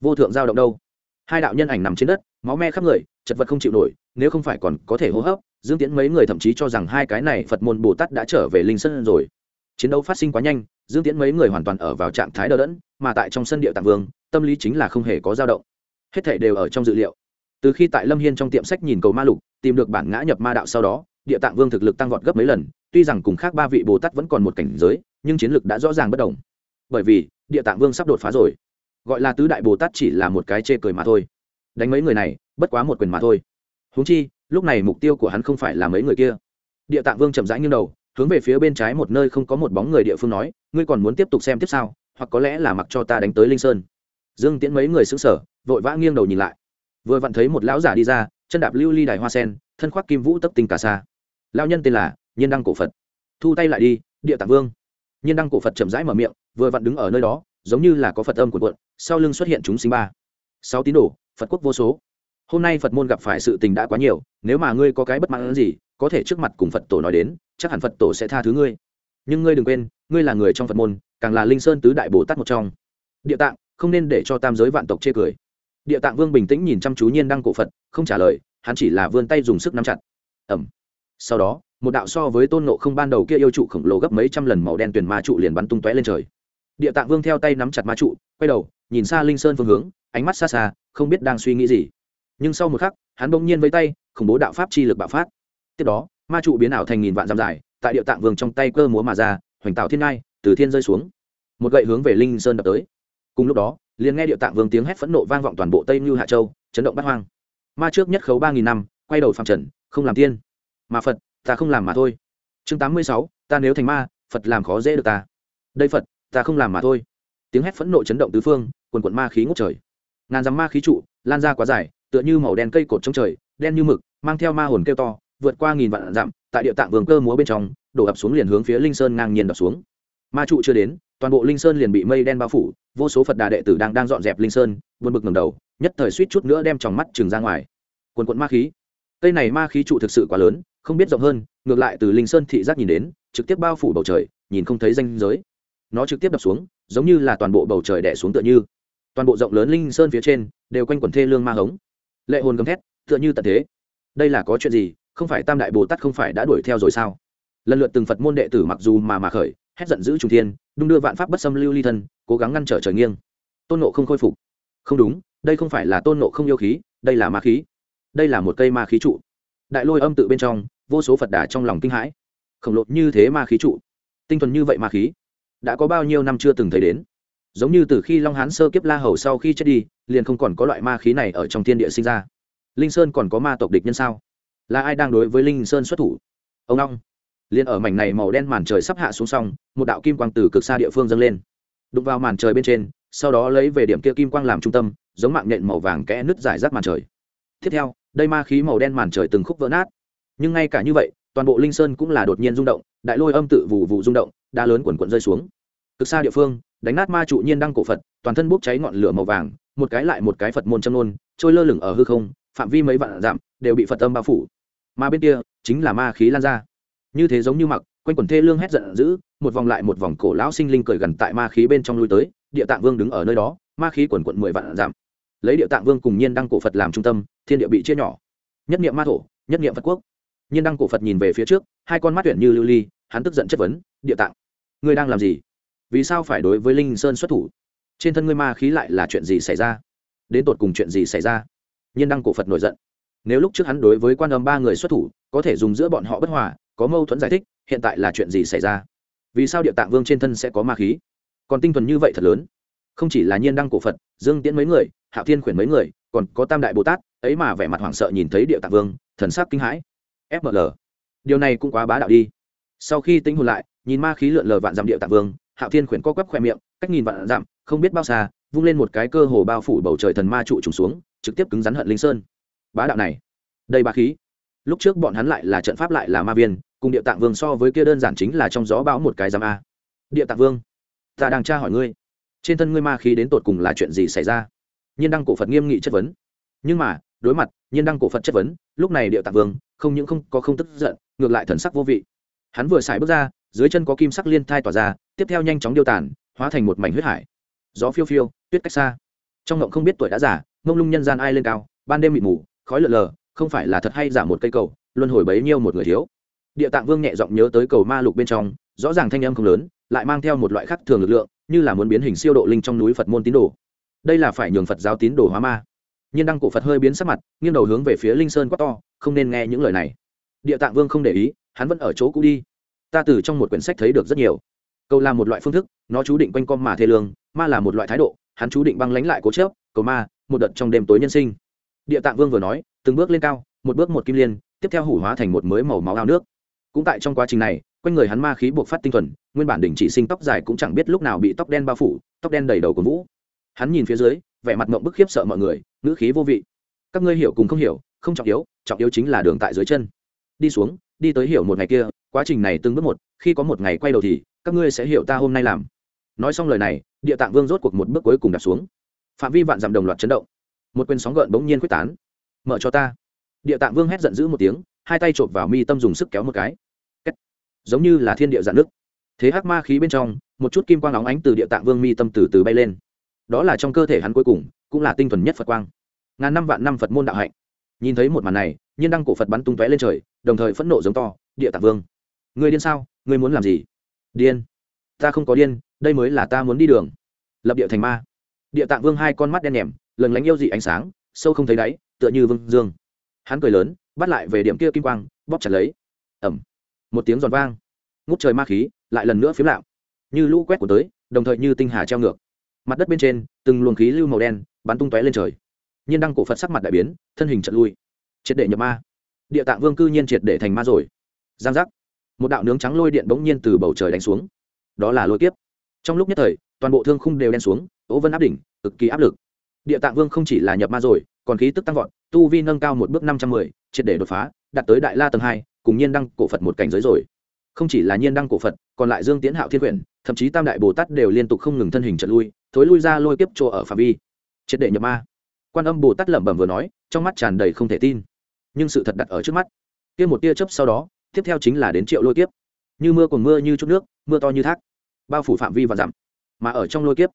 Vô thượng giao động đâu? Hai đạo nhân ảnh nằm trên đất, máu me khắp người, chật vật không chịu nổi, nếu không phải còn có thể hô hấp, dương tiễn mấy người thậm chí cho rằng hai cái này phật môn bồ tát đã trở về linh sơn rồi. Chiến đấu phát sinh quá nhanh, dương tiễn mấy người hoàn toàn ở vào trạng thái đờ đẫn, mà tại trong sân địa tạng vương, tâm lý chính là không hề có dao động. Hết thể đều ở trong dự liệu. Từ khi tại lâm hiên trong tiệm sách nhìn cầu ma lục, tìm được bản ngã nhập ma đạo sau đó, địa tạng vương thực lực tăng vọt gấp mấy lần, tuy rằng cùng khác ba vị bồ tát vẫn còn một cảnh giới, nhưng chiến lực đã rõ ràng bất đồng. Bởi vì, địa tạng vương sắp đột phá rồi gọi là tứ đại bồ tát chỉ là một cái chê cười mà thôi. Đánh mấy người này, bất quá một quyền mà thôi. Húng chi, lúc này mục tiêu của hắn không phải là mấy người kia. Địa tạng vương chậm rãi nghiêng đầu, hướng về phía bên trái một nơi không có một bóng người địa phương nói, ngươi còn muốn tiếp tục xem tiếp sao? Hoặc có lẽ là mặc cho ta đánh tới linh sơn. Dương tiễn mấy người xứng sở vội vã nghiêng đầu nhìn lại. Vừa vặn thấy một lão giả đi ra, chân đạp lưu ly đài hoa sen, thân khoác kim vũ tấp tinh cả xa lão nhân tên là nhiên đăng cổ phật. Thu tay lại đi, địa tạng vương. Nhiên đăng cổ phật chậm rãi mở miệng, vừa vặn đứng ở nơi đó giống như là có phật âm của quận sau lưng xuất hiện chúng sinh ba. Sáu tín đồ, phật quốc vô số. Hôm nay phật môn gặp phải sự tình đã quá nhiều, nếu mà ngươi có cái bất mãn gì, có thể trước mặt cùng phật tổ nói đến, chắc hẳn phật tổ sẽ tha thứ ngươi. Nhưng ngươi đừng quên, ngươi là người trong phật môn, càng là linh sơn tứ đại bồ tát một trong. Địa tạng, không nên để cho tam giới vạn tộc chê cười. Địa tạng vương bình tĩnh nhìn chăm chú nhiên đăng cổ phật, không trả lời, hắn chỉ là vươn tay dùng sức nắm chặt. Ẩm. Sau đó, một đạo so với tôn nộ không ban đầu kia yêu trụ khổng lồ gấp mấy trăm lần màu đen tuyền ma trụ liền bắn tung tóe lên trời địa tạng vương theo tay nắm chặt ma trụ, quay đầu, nhìn xa linh sơn phương hướng, ánh mắt xa xa, không biết đang suy nghĩ gì. Nhưng sau một khắc, hắn bỗng nhiên với tay, khủng bố đạo pháp chi lực bạo phát. Tiếp đó, ma trụ biến ảo thành nghìn vạn dặm dài, tại địa tạng vương trong tay cơ múa mà ra, hoành tạo thiên ngai, từ thiên rơi xuống. Một gậy hướng về linh sơn đập tới. Cùng lúc đó, liền nghe địa tạng vương tiếng hét phẫn nộ vang vọng toàn bộ tây như hạ châu, chấn động bắt hoang. Ma trước nhất khấu ba nghìn năm, quay đầu phạm trần, không làm tiên. Mà phật, ta không làm mà thôi. Chương tám mươi sáu, ta nếu thành ma, phật làm khó dễ được ta. Đây phật ta không làm mà thôi. Tiếng hét phẫn nộ chấn động tứ phương, quần quận ma khí ngốc trời. Ngàn dặm ma khí trụ, lan ra quá dài, tựa như màu đen cây cột trong trời, đen như mực, mang theo ma hồn kêu to, vượt qua nghìn vạn dặm, tại địa tạng vương cơ múa bên trong, đổ ập xuống liền hướng phía linh sơn ngang nhiên đập xuống. Ma trụ chưa đến, toàn bộ linh sơn liền bị mây đen bao phủ, vô số phật đà đệ tử đang đang dọn dẹp linh sơn, buồn bực ngầm đầu, nhất thời suýt chút nữa đem tròng mắt trừng ra ngoài. Quần quận ma khí. Cây này ma khí trụ thực sự quá lớn, không biết rộng hơn, ngược lại từ linh sơn thị giác nhìn đến, trực tiếp bao phủ bầu trời, nhìn không thấy danh giới nó trực tiếp đập xuống, giống như là toàn bộ bầu trời đẻ xuống tựa như. Toàn bộ rộng lớn linh sơn phía trên đều quanh quần thê lương ma hống. Lệ hồn gầm thét, tựa như tận thế. Đây là có chuyện gì? Không phải tam đại bồ tát không phải đã đuổi theo rồi sao? Lần lượt từng phật môn đệ tử mặc dù mà mà khởi, hét giận dữ trung thiên, đung đưa vạn pháp bất xâm lưu ly thân, cố gắng ngăn trở trời nghiêng. Tôn nộ không khôi phục. Không đúng, đây không phải là tôn nộ không yêu khí, đây là ma khí. Đây là một cây ma khí trụ. Đại lôi âm tự bên trong, vô số phật đà trong lòng kinh hãi. Khổng lồ như thế ma khí trụ. Tinh thuần như vậy ma khí đã có bao nhiêu năm chưa từng thấy đến. Giống như từ khi long hán sơ kiếp la hầu sau khi chết đi, liền không còn có loại ma khí này ở trong thiên địa sinh ra. Linh sơn còn có ma tộc địch nhân sao? Là ai đang đối với linh sơn xuất thủ? Ông long. Liền ở mảnh này màu đen màn trời sắp hạ xuống xong, một đạo kim quang từ cực xa địa phương dâng lên. Đụng vào màn trời bên trên, sau đó lấy về điểm kia kim quang làm trung tâm, giống mạng nhện màu vàng kẽ nứt giải rác màn trời. Tiếp theo, đây ma khí màu đen màn trời từng khúc vỡ nát. Nhưng ngay cả như vậy, toàn bộ linh sơn cũng là đột nhiên rung động, đại lôi âm tự vụ vụ rung động đá lớn quần quận rơi xuống. Cực xa địa phương, đánh nát ma trụ nhiên đăng cổ phật, toàn thân bốc cháy ngọn lửa màu vàng, một cái lại một cái phật môn châm nôn, trôi lơ lửng ở hư không, phạm vi mấy vạn dặm đều bị phật âm bao phủ. Mà bên kia, chính là ma khí lan ra. Như thế giống như mặc, quanh quần thê lương hét giận dữ, một vòng lại một vòng cổ lão sinh linh cười gần tại ma khí bên trong lui tới, địa tạng vương đứng ở nơi đó, ma khí quần quận mười vạn giảm lấy địa tạng vương cùng nhiên đăng cổ phật làm trung tâm, thiên địa bị chia nhỏ. Nhất niệm ma thổ, nhất niệm phật quốc. Nhiên đăng cổ phật nhìn về phía trước, hai con mắt tuyển như lưu ly, hắn tức giận chất vấn, địa tạng ngươi đang làm gì? Vì sao phải đối với linh sơn xuất thủ? Trên thân ngươi ma khí lại là chuyện gì xảy ra? Đến tột cùng chuyện gì xảy ra? Nhiên đăng cổ phật nổi giận. Nếu lúc trước hắn đối với quan âm ba người xuất thủ, có thể dùng giữa bọn họ bất hòa, có mâu thuẫn giải thích, hiện tại là chuyện gì xảy ra? Vì sao địa tạng vương trên thân sẽ có ma khí? Còn tinh thuần như vậy thật lớn. Không chỉ là nhiên đăng cổ phật, dương tiễn mấy người hạ thiên khuyển mấy người, còn có tam đại bồ tát, ấy mà vẻ mặt hoảng sợ nhìn thấy địa tạng vương, thần sắc kinh hãi. Fml điều này cũng quá bá đạo đi. Sau khi tính hồn lại nhìn ma khí lượn lờ vạn dặm địa tạng vương, hạo thiên khuyển co quắp khoe miệng, cách nghìn vạn dặm, không biết bao xa, vung lên một cái cơ hồ bao phủ bầu trời thần ma trụ trùng xuống, trực tiếp cứng rắn hận linh sơn. Bá đạo này đây ba khí. Lúc trước bọn hắn lại là trận pháp lại là ma viên, cùng địa tạng vương so với kia đơn giản chính là trong gió bão một cái giam a. Địa tạng vương, ta đang tra hỏi ngươi, trên thân ngươi ma khí đến tột cùng là chuyện gì xảy ra? Nhiên đăng cổ phật nghiêm nghị chất vấn. Nhưng mà, đối mặt, nhiên đăng cổ phật chất vấn, lúc này địa tạng vương, không những không có không tức giận, ngược lại thần sắc vô vị. Hắn vừa xài bước ra dưới chân có kim sắc liên thai tỏa ra, tiếp theo nhanh chóng điêu tàn, hóa thành một mảnh huyết hải. Gió phiêu phiêu, tuyết cách xa. Trong ngộng không biết tuổi đã giả mông lung nhân gian ai lên cao, ban đêm mịt mù, khói lờ lờ, không phải là thật hay giả một cây cầu, luân hồi bấy nhiêu một người thiếu. Địa tạng vương nhẹ giọng nhớ tới cầu ma lục bên trong, rõ ràng thanh âm không lớn, lại mang theo một loại khắc thường lực lượng, như là muốn biến hình siêu độ linh trong núi phật môn tín đồ. Đây là phải nhường phật giáo tín đồ hóa ma. Nhiên đăng cổ phật hơi biến sắc mặt, nghiêng đầu hướng về phía linh sơn quát to, không nên nghe những lời này. Địa tạng vương không để ý, hắn vẫn ở chỗ cũ đi ta từ trong một quyển sách thấy được rất nhiều. Cầu là một loại phương thức, nó chú định quanh com mà thê lương, ma là một loại thái độ, hắn chú định băng lánh lại cố chớp cầu ma, một đợt trong đêm tối nhân sinh. Địa tạng vương vừa nói, từng bước lên cao, một bước một kim liên, tiếp theo hủ hóa thành một mới màu máu ao nước. Cũng tại trong quá trình này, quanh người hắn ma khí buộc phát tinh thuần, nguyên bản đỉnh chỉ sinh tóc dài cũng chẳng biết lúc nào bị tóc đen bao phủ, tóc đen đầy đầu của vũ. Hắn nhìn phía dưới, vẻ mặt mộng bức khiếp sợ mọi người, ngữ khí vô vị. Các ngươi hiểu cùng không hiểu, không trọng yếu trọng yếu chính là đường tại dưới chân. Đi xuống, đi tới hiểu một ngày kia quá trình này từng bước một, khi có một ngày quay đầu thì, các ngươi sẽ hiểu ta hôm nay làm. Nói xong lời này, địa tạng vương rốt cuộc một bước cuối cùng đặt xuống. Phạm vi vạn dặm đồng loạt chấn động. Một quyền sóng gợn bỗng nhiên quyết tán. Mở cho ta. Địa tạng vương hét giận dữ một tiếng, hai tay chộp vào mi tâm dùng sức kéo một cái. Kết. giống như là thiên địa dạn nước. Thế hắc ma khí bên trong, một chút kim quang óng ánh từ địa tạng vương mi tâm từ từ bay lên. Đó là trong cơ thể hắn cuối cùng, cũng là tinh thuần nhất phật quang. Ngàn năm vạn năm phật môn đạo hạnh. Nhìn thấy một màn này, nhiên đăng cổ phật bắn tung tóe lên trời, đồng thời phẫn nộ giống to, địa tạng vương người điên sao? Người muốn làm gì? Điên. Ta không có điên, đây mới là ta muốn đi đường. Lập địa thành ma. Địa tạng vương hai con mắt đen nhèm lần lánh yêu dị ánh sáng, sâu không thấy đáy, tựa như vương dương. Hắn cười lớn, bắt lại về điểm kia kim quang, bóp chặt lấy. Ẩm một tiếng giòn vang. Ngút trời ma khí, lại lần nữa phiếm lạo. Như lũ quét của tới, đồng thời như tinh hà treo ngược. Mặt đất bên trên, từng luồng khí lưu màu đen, bắn tung tóe lên trời. Nhiên đăng cổ phật sắc mặt đại biến, thân hình trận lui. Triệt để nhập ma. Địa tạng vương cư nhiên triệt để thành ma rồi. Giang giác một đạo nướng trắng lôi điện bỗng nhiên từ bầu trời đánh xuống. Đó là lôi kiếp. Trong lúc nhất thời, toàn bộ thương khung đều đen xuống ố vân áp đỉnh, cực kỳ áp lực. Địa tạng vương không chỉ là nhập ma rồi, còn khí tức tăng vọt, tu vi nâng cao một bước năm trăm mười, triệt để đột phá, đạt tới đại la tầng hai, cùng nhiên đăng cổ phật một cảnh giới rồi. Không chỉ là nhiên đăng cổ phật, còn lại dương tiến hạo thiên quyển, thậm chí tam đại bồ tát đều liên tục không ngừng thân hình trật lui, thối lui ra lôi kiếp chỗ ở phạm vi. Triệt để nhập ma. Quan âm bồ tát lẩm bẩm vừa nói, trong mắt tràn đầy không thể tin. Nhưng sự thật đặt ở trước mắt. Kia một tia chớp sau đó tiếp theo chính là đến triệu lôi kiếp. Như mưa còn mưa như chút nước, mưa to như thác. Bao phủ phạm vi và dặm, mà ở trong lôi kiếp.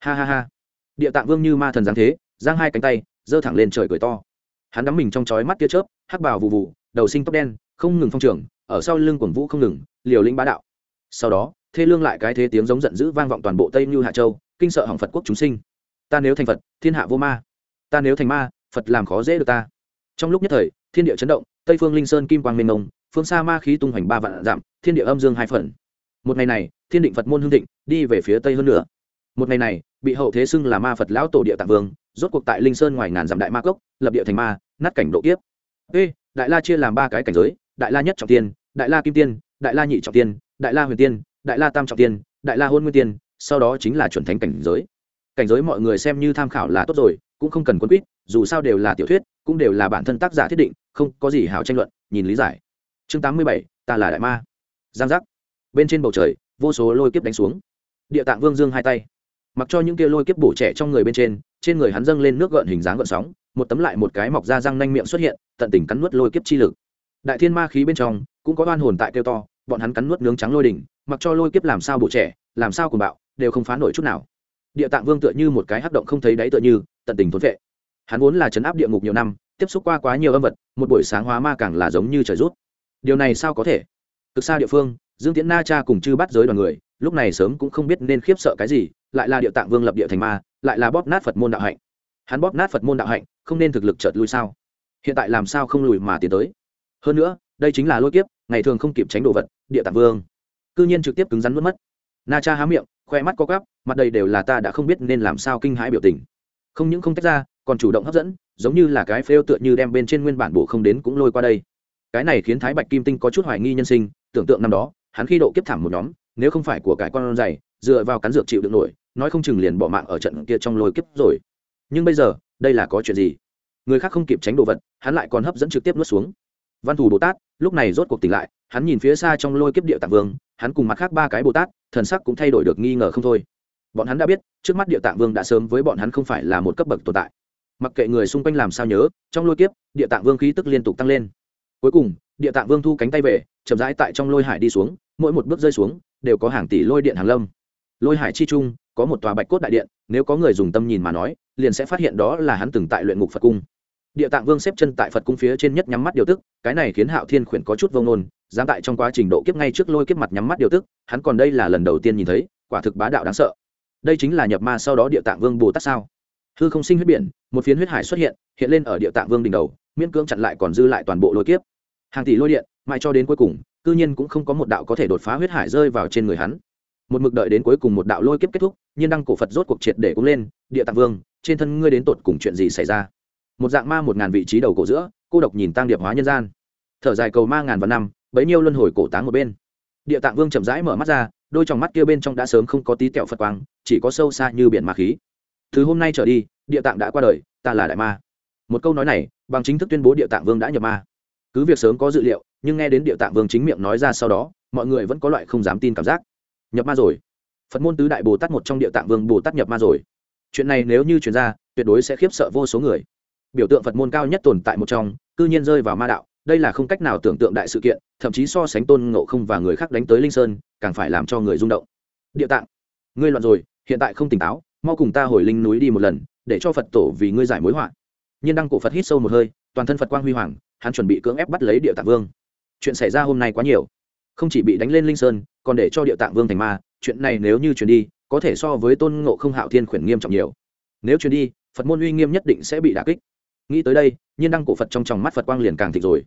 Ha ha ha. Địa tạng vương như ma thần giáng thế, giang hai cánh tay, giơ thẳng lên trời cười to. Hắn đắm mình trong chói mắt tia chớp, hắc bào vụ vụ đầu sinh tóc đen, không ngừng phong trường, ở sau lưng quần vũ không ngừng, liều lĩnh bá đạo. Sau đó, thê lương lại cái thế tiếng giống giận dữ vang vọng toàn bộ tây như hạ châu, kinh sợ hỏng phật quốc chúng sinh. Ta nếu thành phật, thiên hạ vô ma. Ta nếu thành ma, phật làm khó dễ được ta. Trong lúc nhất thời, thiên địa chấn động, tây phương linh sơn kim quang mênh mông phương xa ma khí tung hoành ba vạn giảm thiên địa âm dương hai phần. Một ngày này, thiên định phật môn hương thịnh, đi về phía tây hơn nữa một ngày này, bị hậu thế xưng là ma phật lão tổ địa tạng vương, rốt cuộc tại linh sơn ngoài ngàn dặm đại ma cốc, lập địa thành ma, nát cảnh độ kiếp. Ê, đại la chia làm ba cái cảnh giới, đại la nhất trọng tiên, đại la kim tiên, đại la nhị trọng tiên, đại la huyền tiên, đại la tam trọng tiên, đại la hôn nguyên tiên, sau đó chính là chuẩn thánh cảnh giới. Cảnh giới mọi người xem như tham khảo là tốt rồi, cũng không cần quân quýt, dù sao đều là tiểu thuyết, cũng đều là bản thân tác giả thiết định, không có gì hảo tranh luận, nhìn lý giải chương tám mươi bảy, ta là đại ma. Giang giác. Bên trên bầu trời, vô số lôi kiếp đánh xuống. Địa tạng vương dương hai tay. Mặc cho những kia lôi kiếp bổ trẻ trong người bên trên trên người hắn dâng lên nước gợn hình dáng gợn sóng, một tấm lại một cái mọc ra răng nanh miệng xuất hiện, tận tình cắn nuốt lôi kiếp chi lực. Đại thiên ma khí bên trong, cũng có oan hồn tại kêu to, bọn hắn cắn nuốt nướng trắng lôi đỉnh, mặc cho lôi kiếp làm sao bổ trẻ, làm sao cùng bạo, đều không phá nổi chút nào. Địa tạng vương tựa như một cái hắc động không thấy đáy tựa như, tận tình thốn vệ. Hắn vốn là chấn áp địa ngục nhiều năm, tiếp xúc qua quá nhiều âm vật, một buổi sáng hóa ma càng là giống như trời rút điều này sao có thể? Cực xa địa phương, dương tiễn na cha cùng chư bắt giới đoàn người, lúc này sớm cũng không biết nên khiếp sợ cái gì, lại là địa tạng vương lập địa thành ma, lại là bóp nát phật môn đạo hạnh. Hắn bóp nát phật môn đạo hạnh, không nên thực lực chợt lui sao? Hiện tại làm sao không lùi mà tiến tới? Hơn nữa, đây chính là lôi kiếp, ngày thường không kịp tránh đồ vật, địa tạng vương. Cư nhiên trực tiếp cứng rắn mất mất. Na cha há miệng, khoe mắt có gắp mặt đầy đều là ta đã không biết nên làm sao kinh hãi biểu tình. Không những không tách ra, còn chủ động hấp dẫn, giống như là cái phêu tựa như đem bên trên nguyên bản bộ không đến cũng lôi qua đây cái này khiến thái bạch kim tinh có chút hoài nghi nhân sinh, tưởng tượng năm đó, hắn khi độ kiếp thảm một nhóm, nếu không phải của cái con dày, dựa vào cắn dược chịu được nổi, nói không chừng liền bỏ mạng ở trận kia trong lôi kiếp rồi. Nhưng bây giờ, đây là có chuyện gì? Người khác không kịp tránh đồ vật, hắn lại còn hấp dẫn trực tiếp nuốt xuống. Văn thù bồ tát, lúc này rốt cuộc tỉnh lại, hắn nhìn phía xa trong lôi kiếp địa tạng vương, hắn cùng mặt khác ba cái bồ tát, thần sắc cũng thay đổi được nghi ngờ không thôi. Bọn hắn đã biết, trước mắt địa tạng vương đã sớm với bọn hắn không phải là một cấp bậc tồn tại. Mặc kệ người xung quanh làm sao nhớ, trong lôi kiếp, địa tạng vương khí tức liên tục tăng lên cuối cùng, địa tạng vương thu cánh tay về, chậm rãi tại trong lôi hải đi xuống, mỗi một bước rơi xuống, đều có hàng tỷ lôi điện hàng lâm. Lôi hải chi trung, có một tòa bạch cốt đại điện, nếu có người dùng tâm nhìn mà nói, liền sẽ phát hiện đó là hắn từng tại luyện ngục phật cung. Địa tạng vương xếp chân tại phật cung phía trên nhất nhắm mắt điều tức, cái này khiến hạo thiên khuyển có chút vông nôn dám tại trong quá trình độ kiếp ngay trước lôi kiếp mặt nhắm mắt điều tức, hắn còn đây là lần đầu tiên nhìn thấy, quả thực bá đạo đáng sợ. Đây chính là nhập ma sau đó địa tạng vương bồ tát sao? Hư không sinh huyết biển, một phiến huyết hải xuất hiện hiện lên ở địa tạng vương đỉnh đầu, miễn cưỡng chặn lại còn dư lại toàn bộ lôi kiếp hàng tỷ lôi điện, mãi cho đến cuối cùng, cư nhiên cũng không có một đạo có thể đột phá huyết hải rơi vào trên người hắn. Một mực đợi đến cuối cùng một đạo lôi kiếp kết thúc, nhiên đăng cổ phật rốt cuộc triệt để cũng lên, địa tạng vương, trên thân ngươi đến tột cùng chuyện gì xảy ra? Một dạng ma một ngàn vị trí đầu cổ giữa, cô độc nhìn tăng điệp hóa nhân gian. Thở dài cầu ma ngàn vạn năm, bấy nhiêu luân hồi cổ táng một bên. Địa tạng vương chậm rãi mở mắt ra, đôi trong mắt kia bên trong đã sớm không có tí tẹo phật quang, chỉ có sâu xa như biển ma khí. Từ hôm nay trở đi, địa tạng đã qua đời, ta là đại ma. Một câu nói này, bằng chính thức tuyên bố địa tạng vương đã nhập ma cứ việc sớm có dự liệu, nhưng nghe đến địa tạng vương chính miệng nói ra sau đó, mọi người vẫn có loại không dám tin cảm giác. Nhập ma rồi. Phật môn tứ đại bồ tát một trong địa tạng vương bồ tát nhập ma rồi. Chuyện này nếu như chuyển ra, tuyệt đối sẽ khiếp sợ vô số người. Biểu tượng phật môn cao nhất tồn tại một trong, cư nhiên rơi vào ma đạo, đây là không cách nào tưởng tượng đại sự kiện, thậm chí so sánh tôn ngộ không và người khác đánh tới linh sơn, càng phải làm cho người rung động. Địa tạng, ngươi loạn rồi, hiện tại không tỉnh táo, mau cùng ta hồi linh núi đi một lần, để cho phật tổ vì ngươi giải mối họa. Nhiên đăng cổ phật hít sâu một hơi, toàn thân phật quang huy hoàng hắn chuẩn bị cưỡng ép bắt lấy địa tạng vương. Chuyện xảy ra hôm nay quá nhiều. Không chỉ bị đánh lên linh sơn, còn để cho địa tạng vương thành ma. Chuyện này nếu như chuyển đi, có thể so với tôn ngộ không hạo thiên khuyển nghiêm trọng nhiều. Nếu chuyển đi, phật môn uy nghiêm nhất định sẽ bị đà kích. Nghĩ tới đây, nhiên đăng cổ phật trong tròng mắt phật quang liền càng thịt rồi.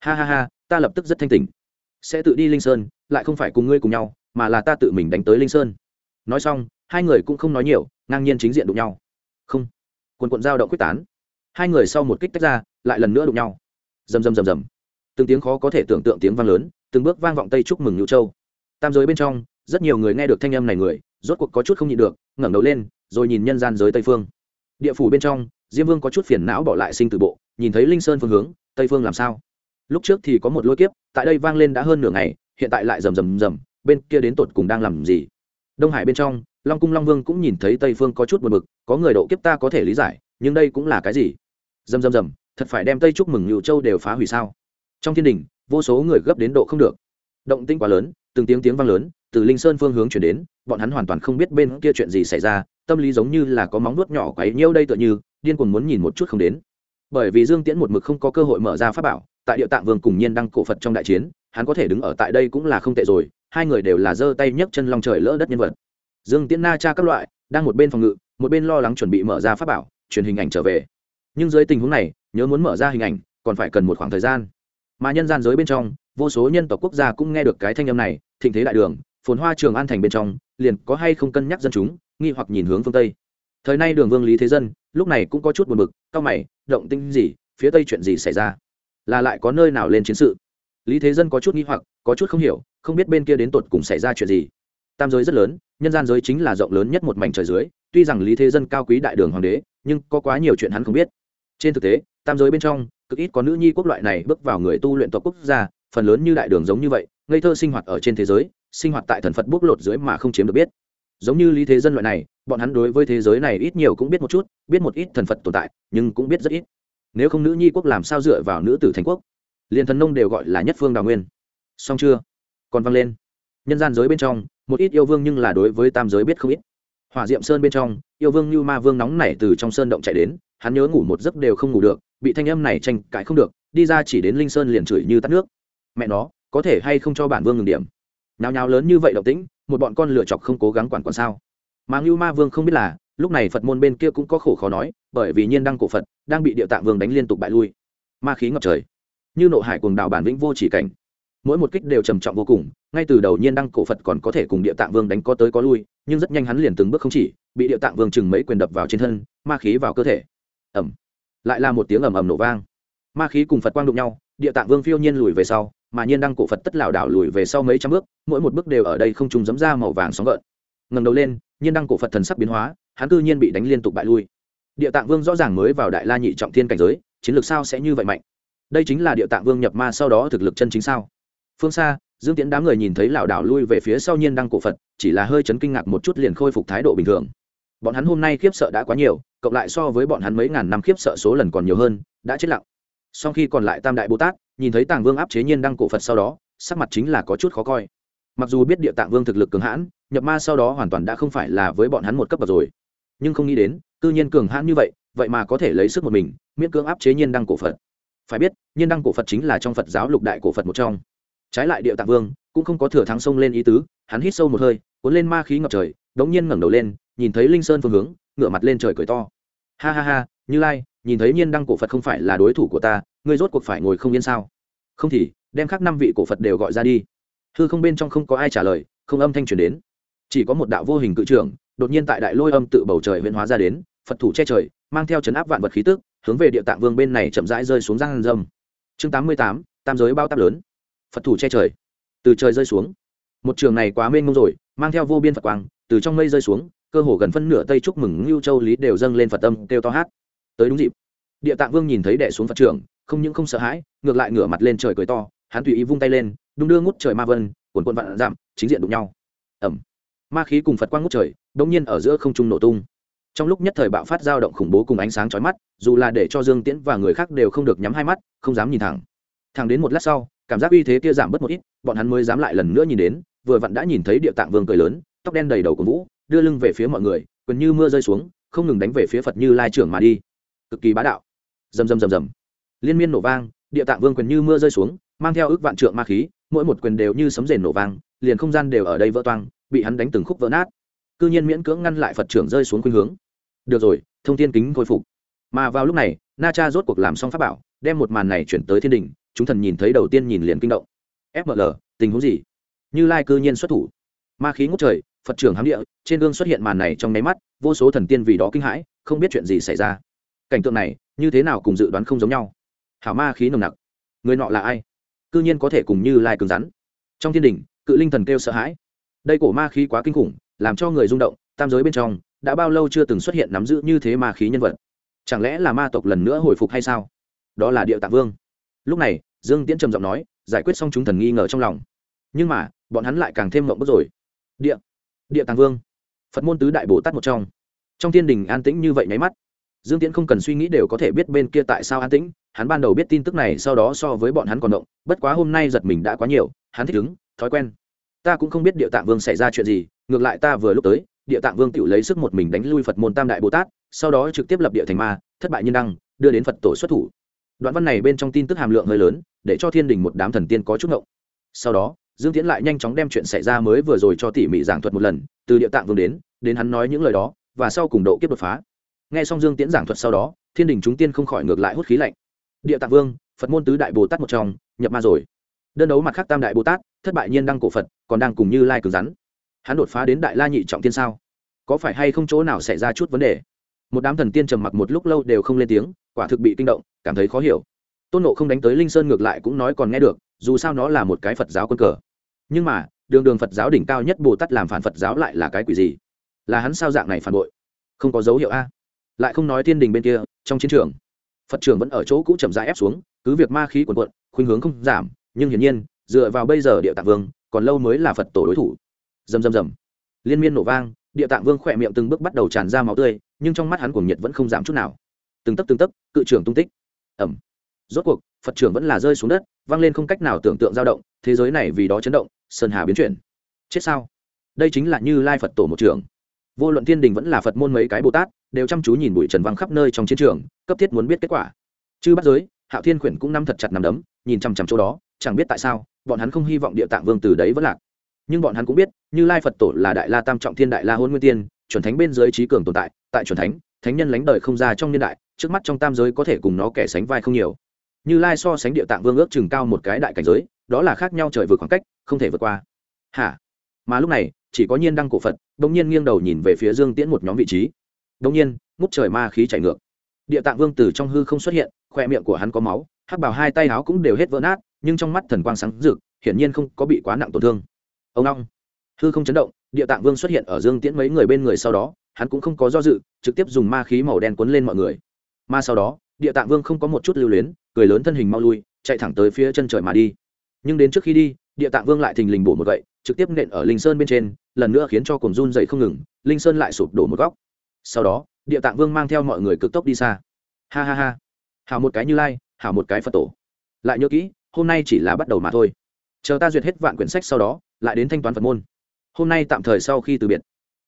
Ha ha ha, ta lập tức rất thanh tỉnh. Sẽ tự đi linh sơn, lại không phải cùng ngươi cùng nhau, mà là ta tự mình đánh tới linh sơn. Nói xong, hai người cũng không nói nhiều, ngang nhiên chính diện đụng nhau. Không. Quần quận giao động quyết tán. Hai người sau một kích tách ra, lại lần nữa đụng nhau rầm rầm rầm rầm. Từng tiếng khó có thể tưởng tượng tiếng vang lớn, từng bước vang vọng tây chúc mừng nhu châu. Tam giới bên trong, rất nhiều người nghe được thanh âm này người, rốt cuộc có chút không nhịn được, ngẩng đầu lên, rồi nhìn nhân gian giới tây phương. Địa phủ bên trong, diêm vương có chút phiền não bỏ lại sinh tử bộ, nhìn thấy linh sơn phương hướng, tây phương làm sao? Lúc trước thì có một lôi kiếp, tại đây vang lên đã hơn nửa ngày, hiện tại lại rầm rầm rầm, bên kia đến tột cùng đang làm gì? Đông hải bên trong, long cung long vương cũng nhìn thấy tây phương có chút buồn bực, có người độ kiếp ta có thể lý giải, nhưng đây cũng là cái gì? Rầm rầm rầm thật phải đem tây chúc mừng nhựu châu đều phá hủy sao? Trong thiên đình, vô số người gấp đến độ không được. Động tinh quá lớn, từng tiếng tiếng vang lớn, từ linh sơn phương hướng chuyển đến, bọn hắn hoàn toàn không biết bên kia chuyện gì xảy ra, tâm lý giống như là có móng nuốt nhỏ quấy nhiêu đây tựa như, điên cuồng muốn nhìn một chút không đến. Bởi vì dương tiễn một mực không có cơ hội mở ra pháp bảo, tại địa tạng vương cùng nhiên đăng cổ phật trong đại chiến, hắn có thể đứng ở tại đây cũng là không tệ rồi, hai người đều là giơ tay nhấc chân lòng trời lỡ đất nhân vật. Dương tiễn na cha các loại, đang một bên phòng ngự, một bên lo lắng chuẩn bị mở ra pháp bảo, truyền hình ảnh trở về. Nhưng dưới tình huống này nhớ muốn mở ra hình ảnh, còn phải cần một khoảng thời gian. Mà nhân gian giới bên trong, vô số nhân tộc quốc gia cũng nghe được cái thanh âm này, thịnh thế đại đường, phồn hoa trường an thành bên trong, liền có hay không cân nhắc dân chúng, nghi hoặc nhìn hướng phương tây. Thời nay đường vương lý thế dân, lúc này cũng có chút buồn bực cao mày, động tinh gì, phía tây chuyện gì xảy ra? Là lại có nơi nào lên chiến sự? Lý thế dân có chút nghi hoặc, có chút không hiểu, không biết bên kia đến tột cùng xảy ra chuyện gì. Tam giới rất lớn, nhân gian giới chính là rộng lớn nhất một mảnh trời dưới, tuy rằng lý thế dân cao quý đại đường hoàng đế, nhưng có quá nhiều chuyện hắn không biết. Trên thực tế tam giới bên trong, cực ít có nữ nhi quốc loại này bước vào người tu luyện tộc quốc gia, phần lớn như đại đường giống như vậy, ngây thơ sinh hoạt ở trên thế giới, sinh hoạt tại thần phật bốc lột dưới mà không chiếm được biết. Giống như lý thế dân loại này, bọn hắn đối với thế giới này ít nhiều cũng biết một chút, biết một ít thần phật tồn tại, nhưng cũng biết rất ít. Nếu không nữ nhi quốc làm sao dựa vào nữ tử thành quốc? Liền thần nông đều gọi là nhất phương đào nguyên. Xong chưa? Còn vang lên. Nhân gian giới bên trong, một ít yêu vương nhưng là đối với tam giới biết không ít. Hỏa diệm sơn bên trong, yêu vương như ma vương nóng nảy từ trong sơn động chạy đến, hắn nhớ ngủ một giấc đều không ngủ được bị thanh âm này tranh cãi không được, đi ra chỉ đến linh sơn liền chửi như tắt nước. Mẹ nó, có thể hay không cho bản vương ngừng điểm? Nhào nhào lớn như vậy động tĩnh, một bọn con lựa chọc không cố gắng quản quản sao? Mà ngưu ma vương không biết là, lúc này phật môn bên kia cũng có khổ khó nói, bởi vì nhiên đăng cổ phật, đang bị địa tạng vương đánh liên tục bại lui. Ma khí ngập trời. Như nộ hải cuồng đào bản vĩnh vô chỉ cảnh. Mỗi một kích đều trầm trọng vô cùng, ngay từ đầu nhiên đăng cổ phật còn có thể cùng địa tạng vương đánh có tới có lui, nhưng rất nhanh hắn liền từng bước không chỉ, bị địa tạng vương chừng mấy quyền đập vào trên thân, ma khí vào cơ thể. Ẩm lại là một tiếng ầm ầm nổ vang. Ma khí cùng phật quang đụng nhau, địa tạng vương phiêu nhiên lùi về sau, mà nhiên đăng cổ phật tất lảo đảo lùi về sau mấy trăm bước, mỗi một bước đều ở đây không trùng dấm ra màu vàng sóng gợn. Ngầm đầu lên, nhiên đăng cổ phật thần sắc biến hóa, hắn cư nhiên bị đánh liên tục bại lui. Địa tạng vương rõ ràng mới vào đại la nhị trọng thiên cảnh giới, chiến lược sao sẽ như vậy mạnh? Đây chính là địa tạng vương nhập ma sau đó thực lực chân chính sao? Phương xa, dương tiễn đám người nhìn thấy lảo đảo lui về phía sau nhiên đăng cổ phật, chỉ là hơi chấn kinh ngạc một chút liền khôi phục thái độ bình thường bọn hắn hôm nay khiếp sợ đã quá nhiều, cộng lại so với bọn hắn mấy ngàn năm khiếp sợ số lần còn nhiều hơn, đã chết lặng. Sau khi còn lại tam đại bồ tát, nhìn thấy tàng vương áp chế nhiên đăng cổ phật sau đó, sắc mặt chính là có chút khó coi. Mặc dù biết địa tạng vương thực lực cường hãn, nhập ma sau đó hoàn toàn đã không phải là với bọn hắn một cấp bậc rồi. Nhưng không nghĩ đến, cư nhiên cường hãn như vậy vậy mà có thể lấy sức một mình, miễn cưỡng áp chế nhiên đăng cổ phật. Phải biết, nhiên đăng cổ phật chính là trong phật giáo lục đại cổ phật một trong. Trái lại địa tạng vương cũng không có thừa thắng sông lên ý tứ, hắn hít sâu một hơi, cuốn lên ma khí ngập trời, đống nhiên ngẩng đầu lên nhìn thấy linh sơn phương hướng, ngửa mặt lên trời cười to. Ha ha ha, như lai, nhìn thấy nhiên đăng cổ phật không phải là đối thủ của ta, ngươi rốt cuộc phải ngồi không yên sao? Không thì, đem khắc năm vị cổ phật đều gọi ra đi. Hư không bên trong không có ai trả lời, không âm thanh truyền đến. Chỉ có một đạo vô hình cự trưởng, đột nhiên tại đại lôi âm tự bầu trời huyễn hóa ra đến, phật thủ che trời, mang theo chấn áp vạn vật khí tức, hướng về địa tạng vương bên này chậm rãi rơi xuống giang dâm. Chương tám mươi tám, tam giới bao táp lớn. Phật thủ che trời. Từ trời rơi xuống. Một trường này quá mênh mông rồi, mang theo vô biên phật quang, từ trong mây rơi xuống cơ hồ gần phân nửa tây chúc mừng ngưu châu lý đều dâng lên phật tâm kêu to hát. Tới đúng dịp. Địa tạng vương nhìn thấy đẻ xuống phật trưởng, không những không sợ hãi, ngược lại ngửa mặt lên trời cười to, hắn tùy ý vung tay lên, đung đưa ngút trời ma vân, cuồn cuộn vạn giảm chính diện đụng nhau. Ẩm ma khí cùng phật quang ngút trời đông nhiên ở giữa không trung nổ tung. Trong lúc nhất thời bạo phát dao động khủng bố cùng ánh sáng chói mắt, dù là để cho dương tiễn và người khác đều không được nhắm hai mắt, không dám nhìn thẳng. Thẳng đến một lát sau, cảm giác uy thế kia giảm bớt một ít, bọn hắn mới dám lại lần nữa nhìn đến, vừa vặn đã nhìn thấy địa tạng vương cười lớn, tóc đen đầy đầu của vũ đưa lưng về phía mọi người quyền như mưa rơi xuống, không ngừng đánh về phía phật như lai trưởng mà đi. Cực kỳ bá đạo. Rầm rầm rầm rầm. Liên miên nổ vang, địa tạng vương quyền như mưa rơi xuống, mang theo ước vạn trượng ma khí, mỗi một quyền đều như sấm rền nổ vang, liền không gian đều ở đây vỡ toang, bị hắn đánh từng khúc vỡ nát. Cư nhiên miễn cưỡng ngăn lại phật trưởng rơi xuống khuynh hướng. Được rồi, thông thiên kính khôi phục. Mà vào lúc này, na cha rốt cuộc làm xong pháp bảo, đem một màn này chuyển tới thiên đình, chúng thần nhìn thấy đầu tiên nhìn liền kinh động. Fml tình huống gì? Như lai cư nhiên xuất thủ. Ma khí ngút trời phật trưởng hám địa, trên gương xuất hiện màn này trong nháy mắt, vô số thần tiên vì đó kinh hãi, không biết chuyện gì xảy ra. Cảnh tượng này, như thế nào cùng dự đoán không giống nhau. Hảo ma khí nồng nặc. Người nọ là ai? Cư nhiên có thể cùng như lai cứng rắn. Trong thiên đình, cự linh thần kêu sợ hãi. Đây cổ ma khí quá kinh khủng, làm cho người rung động, tam giới bên trong, đã bao lâu chưa từng xuất hiện nắm giữ như thế ma khí nhân vật? Chẳng lẽ là ma tộc lần nữa hồi phục hay sao? Đó là địa tạ vương. Lúc này, dương tiễn trầm giọng nói, giải quyết xong chúng thần nghi ngờ trong lòng. Nhưng mà, bọn hắn lại càng thêm mộng bức rồi. Địa địa tàng vương. Phật môn tứ đại bồ tát một trong. Trong thiên đình an tĩnh như vậy nháy mắt. Dương tiễn không cần suy nghĩ đều có thể biết bên kia tại sao an tĩnh. Hắn ban đầu biết tin tức này, sau đó so với bọn hắn còn động. Bất quá hôm nay giật mình đã quá nhiều, hắn thích ứng, thói quen. Ta cũng không biết địa tạng vương xảy ra chuyện gì, ngược lại ta vừa lúc tới, địa tạng vương tự lấy sức một mình đánh lui phật môn tam đại bồ tát, sau đó trực tiếp lập địa thành ma, thất bại nhân đăng, đưa đến phật tổ xuất thủ. Đoạn văn này bên trong tin tức hàm lượng hơi lớn, để cho thiên đình một đám thần tiên có chút ngộng. Sau đó dương tiễn lại nhanh chóng đem chuyện xảy ra mới vừa rồi cho tỉ mỉ giảng thuật một lần, từ địa tạng vương đến đến hắn nói những lời đó, và sau cùng độ kiếp đột phá. Nghe xong dương tiễn giảng thuật sau đó, thiên đình chúng tiên không khỏi ngược lại hút khí lạnh. Địa tạng vương, phật môn tứ đại bồ tát một trong, nhập ma rồi. Đơn đấu mặt khác tam đại bồ tát, thất bại nhiên đăng cổ phật, còn đang cùng như lai cứng rắn. Hắn đột phá đến đại la nhị trọng tiên sao? Có phải hay không chỗ nào xảy ra chút vấn đề? Một đám thần tiên trầm mặc một lúc lâu đều không lên tiếng, quả thực bị kinh động, cảm thấy khó hiểu. Tôn nộ không đánh tới linh sơn ngược lại cũng nói còn nghe được, dù sao nó là một cái phật giáo quân cờ nhưng mà, đường đường phật giáo đỉnh cao nhất bồ tát làm phản phật giáo lại là cái quỷ gì? Là hắn sao dạng này phản bội? Không có dấu hiệu a? Lại không nói thiên đình bên kia, trong chiến trường, phật trường vẫn ở chỗ cũ chậm rãi ép xuống, cứ việc ma khí quần quận khuynh hướng không giảm, nhưng hiển nhiên, dựa vào bây giờ địa tạng vương, còn lâu mới là phật tổ đối thủ. Dầm dầm dầm liên miên nổ vang, địa tạng vương khỏe miệng từng bước bắt đầu tràn ra máu tươi, nhưng trong mắt hắn cuồng nhiệt vẫn không giảm chút nào. Từng tấc từng tấc, cự trưởng tung tích. Ẩm rốt cuộc, phật trưởng vẫn là rơi xuống đất, vang lên không cách nào tưởng tượng dao động, thế giới này vì đó chấn động sơn hà biến chuyển. Chết sao? Đây chính là như lai phật tổ một trường, vô luận thiên đình vẫn là phật môn mấy cái bồ tát đều chăm chú nhìn bụi trần văng khắp nơi trong chiến trường cấp thiết muốn biết kết quả. Chư bắt giới hạo thiên khuyển cũng nắm thật chặt nằm đấm nhìn chằm chằm chỗ đó chẳng biết tại sao bọn hắn không hy vọng địa tạng vương từ đấy vẫn lạc. Nhưng bọn hắn cũng biết như lai phật tổ là đại la tam trọng thiên đại la hôn nguyên tiên chuẩn thánh bên dưới trí cường tồn tại tại chuẩn thánh thánh nhân lánh đời không ra trong niên đại trước mắt trong tam giới có thể cùng nó kẻ sánh vai không nhiều. Như lai so sánh địa tạng vương ước chừng cao một cái đại cảnh giới đó là khác nhau trời vượt khoảng cách không thể vượt qua. Hả? Mà lúc này, chỉ có nhiên đăng cổ phật, bỗng nhiên nghiêng đầu nhìn về phía dương tiễn một nhóm vị trí. Bỗng nhiên, ngút trời ma khí chảy ngược. Địa tạng vương từ trong hư không xuất hiện, khoe miệng của hắn có máu, hắc bảo hai tay áo cũng đều hết vỡ nát, nhưng trong mắt thần quang sáng rực, hiển nhiên không có bị quá nặng tổn thương. Ông long! Hư không chấn động, địa tạng vương xuất hiện ở dương tiễn mấy người bên người sau đó, hắn cũng không có do dự, trực tiếp dùng ma khí màu đen cuốn lên mọi người. Mà sau đó, địa tạng vương không có một chút lưu luyến, cười lớn thân hình mau lui, chạy thẳng tới phía chân trời mà đi. Nhưng đến trước khi đi địa tạng vương lại thình lình bổ một gậy, trực tiếp nện ở linh sơn bên trên, lần nữa khiến cho cồn run dậy không ngừng, linh sơn lại sụp đổ một góc. Sau đó, địa tạng vương mang theo mọi người cực tốc đi xa. Ha ha ha. Hảo một cái như lai, hảo một cái phật tổ. Lại nhớ kỹ, hôm nay chỉ là bắt đầu mà thôi. Chờ ta duyệt hết vạn quyển sách sau đó, lại đến thanh toán phật môn. Hôm nay tạm thời sau khi từ biệt,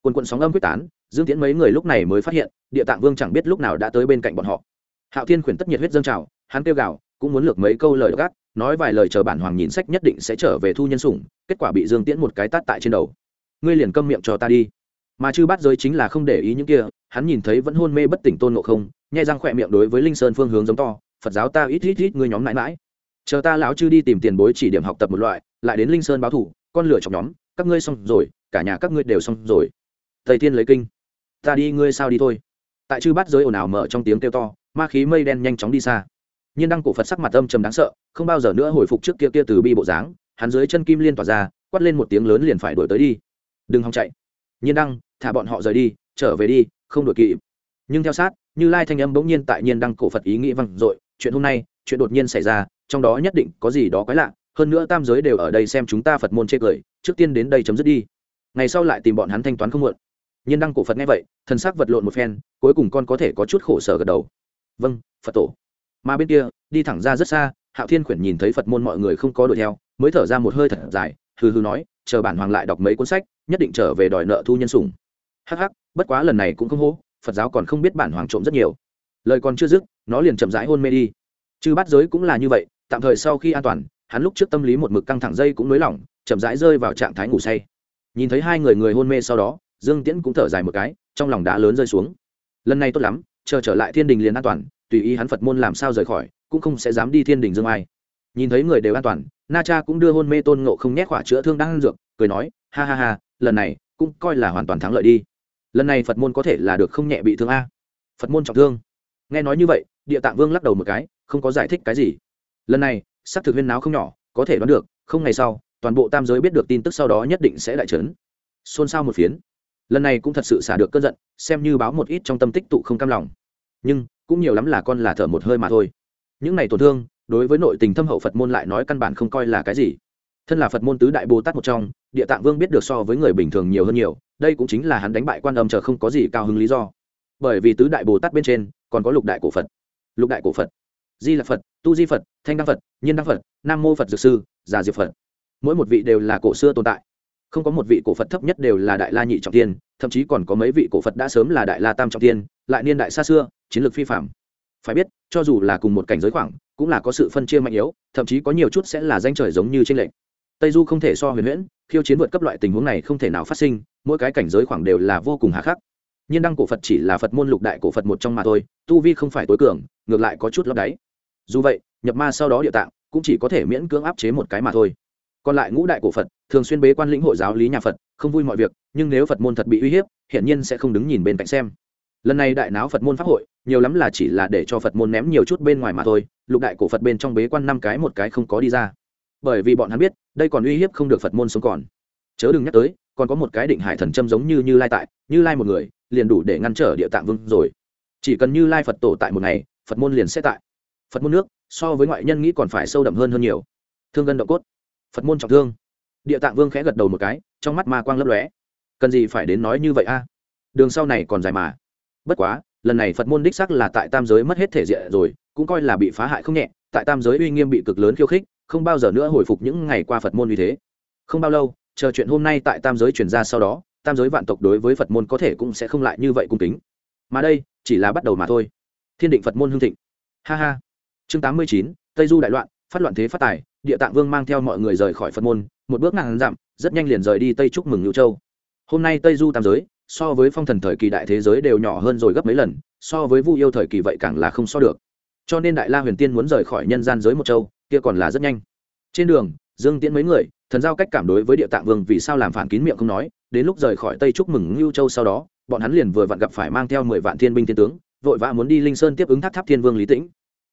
quần quận sóng âm quyết tán, dương tiễn mấy người lúc này mới phát hiện, địa tạng vương chẳng biết lúc nào đã tới bên cạnh bọn họ. Hạo thiên khuyển tất nhiệt huyết dâng trào, hắn kêu gào, cũng muốn lược mấy câu lời gác nói vài lời chờ bản hoàng nhìn sách nhất định sẽ trở về thu nhân sủng, kết quả bị dương tiễn một cái tát tại trên đầu. Ngươi liền câm miệng cho ta đi. Mà chư bát giới chính là không để ý những kia, hắn nhìn thấy vẫn hôn mê bất tỉnh tôn ngộ không, nhai răng khỏe miệng đối với linh sơn phương hướng giống to, phật giáo ta ít ít ít ngươi nhóm mãi mãi. Chờ ta lão chư đi tìm tiền bối chỉ điểm học tập một loại, lại đến linh sơn báo thủ, con lửa chọc nhóm, các ngươi xong rồi, cả nhà các ngươi đều xong rồi. Thầy tiên lấy kinh. Ta đi, ngươi sao đi thôi. Tại chư bát giới ồn ào mở trong tiếng kêu to, ma khí mây đen nhanh chóng đi xa nhiên đăng cổ phật sắc mặt âm trầm đáng sợ, không bao giờ nữa hồi phục trước kia kia từ bi bộ dáng, hắn dưới chân kim liên tỏa ra, quát lên một tiếng lớn liền phải đuổi tới đi. Đừng hòng chạy. Nhiên đăng, thả bọn họ rời đi, trở về đi, không đuổi kịp. Nhưng theo sát, như lai thanh âm bỗng nhiên tại nhiên đăng cổ phật ý nghĩ văng dội, chuyện hôm nay, chuyện đột nhiên xảy ra, trong đó nhất định có gì đó quái lạ, hơn nữa tam giới đều ở đây xem chúng ta phật môn chê cười, trước tiên đến đây chấm dứt đi. Ngày sau lại tìm bọn hắn thanh toán không muộn. Nhiên đăng cổ phật nghe vậy thân xác vật lộn một phen, cuối cùng con có thể có chút khổ sở gật đầu. Vâng phật tổ mà bên kia, đi thẳng ra rất xa, hạo thiên khuyển nhìn thấy phật môn mọi người không có đuổi theo, mới thở ra một hơi thật dài, hừ hừ nói, chờ bản hoàng lại đọc mấy cuốn sách, nhất định trở về đòi nợ thu nhân sủng. Hắc hắc, bất quá lần này cũng không hố phật giáo còn không biết bản hoàng trộm rất nhiều. Lời còn chưa dứt, nó liền chậm rãi hôn mê đi. Chư bát giới cũng là như vậy, tạm thời sau khi an toàn, hắn lúc trước tâm lý một mực căng thẳng dây cũng nới lỏng, chậm rãi rơi vào trạng thái ngủ say. Nhìn thấy hai người người hôn mê sau đó, dương tiễn cũng thở dài một cái, trong lòng đá lớn rơi xuống. Lần này tốt lắm, chờ trở lại thiên đình liền an toàn tùy ý hắn phật môn làm sao rời khỏi, cũng không sẽ dám đi thiên đình dương ai. Nhìn thấy người đều an toàn, na cha cũng đưa hôn mê tôn ngộ không nhét khỏa chữa thương đang dược, cười nói, ha ha ha, lần này cũng coi là hoàn toàn thắng lợi đi. Lần này phật môn có thể là được không nhẹ bị thương a. Phật môn trọng thương. Nghe nói như vậy, địa tạng vương lắc đầu một cái, không có giải thích cái gì. Lần này, xác thực huyên náo không nhỏ, có thể đoán được, không ngày sau, toàn bộ tam giới biết được tin tức sau đó nhất định sẽ đại trấn xôn xao một phiến. Lần này cũng thật sự xả được cơn giận, xem như báo một ít trong tâm tích tụ không cam lòng. Nhưng cũng nhiều lắm là con là thở một hơi mà thôi. Những này tổn thương, đối với nội tình thâm hậu phật môn lại nói căn bản không coi là cái gì. Thân là phật môn tứ đại bồ tát một trong, địa tạng vương biết được so với người bình thường nhiều hơn nhiều, đây cũng chính là hắn đánh bại quan âm chờ không có gì cao hứng lý do. Bởi vì tứ đại bồ tát bên trên, còn có lục đại cổ phật. Lục đại cổ phật. Di là phật, tu di phật, thanh đăng phật, nhiên đăng phật, nam mô phật dược sư, già diệp phật. Mỗi một vị đều là cổ xưa tồn tại không có một vị cổ phật thấp nhất đều là đại la nhị trọng tiên thậm chí còn có mấy vị cổ phật đã sớm là đại la tam trọng tiên lại niên đại xa xưa, chiến lược phi phạm phải biết, cho dù là cùng một cảnh giới khoảng, cũng là có sự phân chia mạnh yếu, thậm chí có nhiều chút sẽ là danh trời giống như trên lệnh tây du không thể so huyền huyễn, khiêu chiến vượt cấp loại tình huống này không thể nào phát sinh, mỗi cái cảnh giới khoảng đều là vô cùng hà khắc. Nhiên đăng cổ phật chỉ là phật môn lục đại cổ phật một trong mà thôi, tu vi không phải tối cường, ngược lại có chút lấp đáy. Dù vậy, nhập ma sau đó địa tạng, cũng chỉ có thể miễn cưỡng áp chế một cái mà thôi. Còn lại ngũ đại cổ phật thường xuyên bế quan lĩnh hội giáo lý nhà phật, không vui mọi việc, nhưng nếu phật môn thật bị uy hiếp, hiển nhiên sẽ không đứng nhìn bên cạnh xem. Lần này đại náo phật môn pháp hội, nhiều lắm là chỉ là để cho phật môn ném nhiều chút bên ngoài mà thôi, lục đại cổ phật bên trong bế quan năm cái một cái không có đi ra. Bởi vì bọn hắn biết, đây còn uy hiếp không được phật môn sống còn. Chớ đừng nhắc tới, còn có một cái định hải thần châm giống như như lai tại, như lai một người, liền đủ để ngăn trở địa tạng vương rồi. Chỉ cần như lai phật tổ tại một ngày, phật môn liền sẽ tại. Phật môn nước, so với ngoại nhân nghĩ còn phải sâu đậm hơn hơn nhiều. Thương gân động cốt. Phật môn trọng thương địa tạng vương khẽ gật đầu một cái, trong mắt ma quang lấp lóe. Cần gì phải đến nói như vậy a? Đường sau này còn dài mà. Bất quá, lần này phật môn đích sắc là tại tam giới mất hết thể diện rồi, cũng coi là bị phá hại không nhẹ, tại tam giới uy nghiêm bị cực lớn khiêu khích, không bao giờ nữa hồi phục những ngày qua phật môn như thế. Không bao lâu, chờ chuyện hôm nay tại tam giới truyền ra sau đó, tam giới vạn tộc đối với phật môn có thể cũng sẽ không lại như vậy cung kính. Mà đây, chỉ là bắt đầu mà thôi. Thiên định phật môn hương thịnh. Ha ha. Chương tám mươi chín, tây du đại loạn, phát loạn thế phát tài địa tạng vương mang theo mọi người rời khỏi phật môn, một bước ngàn dặm, rất nhanh liền rời đi tây chúc mừng ngưu châu. Hôm nay tây du tam giới, so với phong thần thời kỳ đại thế giới đều nhỏ hơn rồi gấp mấy lần, so với vu yêu thời kỳ vậy càng là không so được. Cho nên đại la huyền tiên muốn rời khỏi nhân gian giới một châu, kia còn là rất nhanh. Trên đường, dương tiễn mấy người, thần giao cách cảm đối với địa tạng vương vì sao làm phản kín miệng không nói, đến lúc rời khỏi tây chúc mừng ngưu châu sau đó, bọn hắn liền vừa vặn gặp phải mang theo mười vạn thiên binh thiên tướng, vội vã muốn đi linh sơn tiếp ứng tháp tháp thiên vương lý tĩnh.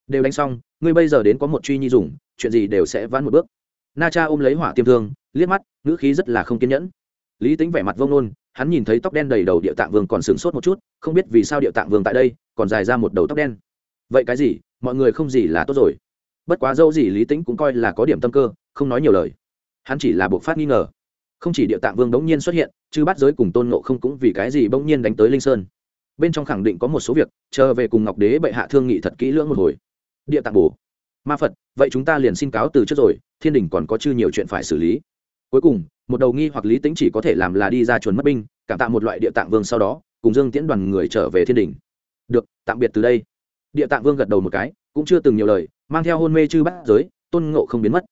Đều đánh xong, ngươi bây giờ đến có một truy nhi dùng chuyện gì đều sẽ vãn một bước. Na cha ôm lấy hỏa tiêm thương, liếc mắt, ngữ khí rất là không kiên nhẫn. Lý tính vẻ mặt vông nôn hắn nhìn thấy tóc đen đầy đầu địa tạng vương còn sửng sốt một chút, không biết vì sao địa tạng vương tại đây, còn dài ra một đầu tóc đen. Vậy cái gì? Mọi người không gì là tốt rồi. Bất quá dâu gì lý tính cũng coi là có điểm tâm cơ, không nói nhiều lời. Hắn chỉ là buộc phát nghi ngờ. Không chỉ địa tạng vương bỗng nhiên xuất hiện chứ bắt giới cùng tôn nộ không cũng vì cái gì bỗng nhiên đánh tới linh sơn. Bên trong khẳng định có một số việc, chờ về cùng ngọc đế bệ hạ thương nghị thật kỹ lưỡng một hồi. Địa tạng bổ ma phật, vậy chúng ta liền xin cáo từ trước rồi, thiên đình còn có chưa nhiều chuyện phải xử lý. Cuối cùng, một đầu nghi hoặc lý tính chỉ có thể làm là đi ra chuồn mất binh, cảm tạ một loại địa tạng vương sau đó, cùng dương tiễn đoàn người trở về thiên đình. Được, tạm biệt từ đây. Địa tạng vương gật đầu một cái, cũng chưa từng nhiều lời, mang theo hôn mê chư bát giới, tôn ngộ không biến mất.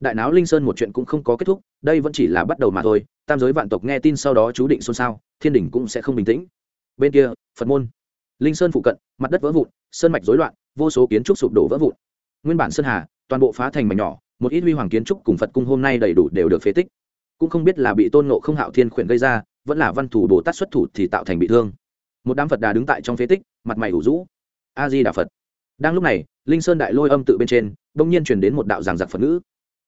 Đại náo linh sơn một chuyện cũng không có kết thúc, đây vẫn chỉ là bắt đầu mà thôi, tam giới vạn tộc nghe tin sau đó chú định xôn xao, thiên đình cũng sẽ không bình tĩnh. Bên kia, phật môn. Linh sơn phụ cận, mặt đất vỡ vụn, sơn mạch rối loạn, vô số kiến trúc sụp đổ vỡ vụn nguyên bản sơn hà, toàn bộ phá thành mảnh nhỏ, một ít huy hoàng kiến trúc cùng phật cung hôm nay đầy đủ đều được phế tích. Cũng không biết là bị tôn nộ không hạo thiên khuyển gây ra, vẫn là văn thủ bồ tát xuất thủ thì tạo thành bị thương. Một đám phật đà đứng tại trong phế tích, mặt mày ủ rũ. A di đà phật. Đang lúc này, linh sơn đại lôi âm tự bên trên, bỗng nhiên truyền đến một đạo giảng giặc phật ngữ.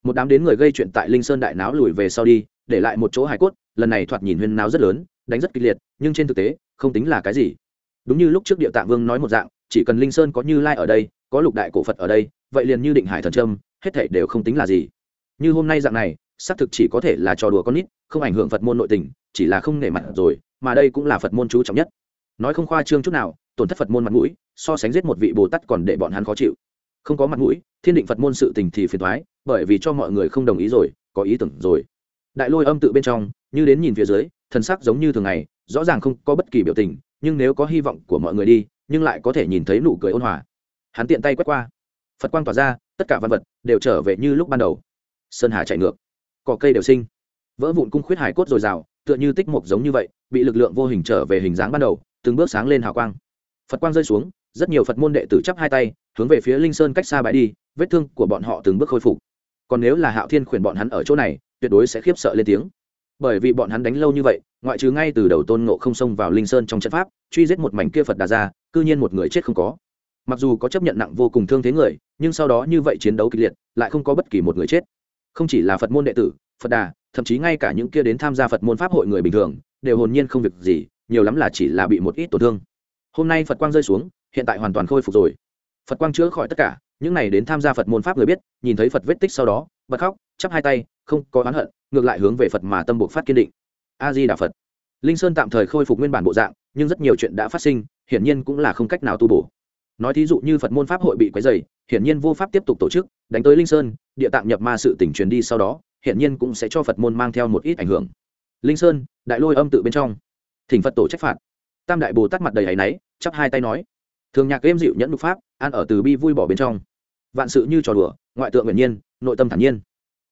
Một đám đến người gây chuyện tại linh sơn đại náo lùi về sau đi, để lại một chỗ hải cốt, lần này thoạt nhìn huyên náo rất lớn, đánh rất kịch liệt, nhưng trên thực tế, không tính là cái gì. Đúng như lúc trước địa tạng vương nói một dạng, chỉ cần linh sơn có như lai ở đây, có lục đại cổ phật ở đây vậy liền như định hải thần trâm, hết thảy đều không tính là gì. Như hôm nay dạng này, xác thực chỉ có thể là trò đùa con nít, không ảnh hưởng phật môn nội tình, chỉ là không nể mặt rồi, mà đây cũng là phật môn chú trọng nhất. Nói không khoa trương chút nào, tổn thất phật môn mặt mũi, so sánh giết một vị bồ tát còn để bọn hắn khó chịu. Không có mặt mũi, thiên định phật môn sự tình thì phiền thoái bởi vì cho mọi người không đồng ý rồi, có ý tưởng rồi. Đại lôi âm tự bên trong, như đến nhìn phía dưới, thần sắc giống như thường ngày, rõ ràng không có bất kỳ biểu tình, nhưng nếu có hy vọng của mọi người đi, nhưng lại có thể nhìn thấy nụ cười ôn hòa. Hắn tiện tay quét qua phật quang tỏa ra, tất cả văn vật đều trở về như lúc ban đầu. Sơn hà chạy ngược, cỏ cây đều sinh. Vỡ vụn cung khuyết hải cốt dồi dào, tựa như tích mộc giống như vậy, bị lực lượng vô hình trở về hình dáng ban đầu, từng bước sáng lên hào quang. Phật quang rơi xuống, rất nhiều phật môn đệ tử chắp hai tay, hướng về phía linh sơn cách xa bãi đi, vết thương của bọn họ từng bước khôi phục. Còn nếu là hạo thiên khuyển bọn hắn ở chỗ này, tuyệt đối sẽ khiếp sợ lên tiếng. Bởi vì bọn hắn đánh lâu như vậy, ngoại trừ ngay từ đầu tôn ngộ không xông vào linh sơn trong trận pháp, truy giết một mảnh kia phật đà ra, cư nhiên một người chết không có mặc dù có chấp nhận nặng vô cùng thương thế người, nhưng sau đó như vậy chiến đấu kịch liệt, lại không có bất kỳ một người chết. Không chỉ là phật môn đệ tử, phật đà, thậm chí ngay cả những kia đến tham gia phật môn pháp hội người bình thường, đều hồn nhiên không việc gì, nhiều lắm là chỉ là bị một ít tổn thương. Hôm nay phật quang rơi xuống, hiện tại hoàn toàn khôi phục rồi. Phật quang chữa khỏi tất cả, những này đến tham gia phật môn pháp người biết, nhìn thấy phật vết tích sau đó, bật khóc, chắp hai tay, không có oán hận, ngược lại hướng về phật mà tâm buộc phát kiên định. A di đà phật. Linh sơn tạm thời khôi phục nguyên bản bộ dạng, nhưng rất nhiều chuyện đã phát sinh, hiển nhiên cũng là không cách nào tu bổ nói thí dụ như phật môn pháp hội bị quấy dày hiển nhiên vô pháp tiếp tục tổ chức, đánh tới linh sơn, địa tạng nhập ma sự tỉnh truyền đi sau đó, hiển nhiên cũng sẽ cho phật môn mang theo một ít ảnh hưởng. Linh sơn, đại lôi âm tự bên trong. Thỉnh phật tổ trách phạt. Tam đại bồ tát mặt đầy áy náy, chắp hai tay nói, thường nhạc êm dịu nhẫn đục pháp, an ở từ bi vui bỏ bên trong. Vạn sự như trò đùa, ngoại tượng nguyện nhiên, nội tâm thản nhiên.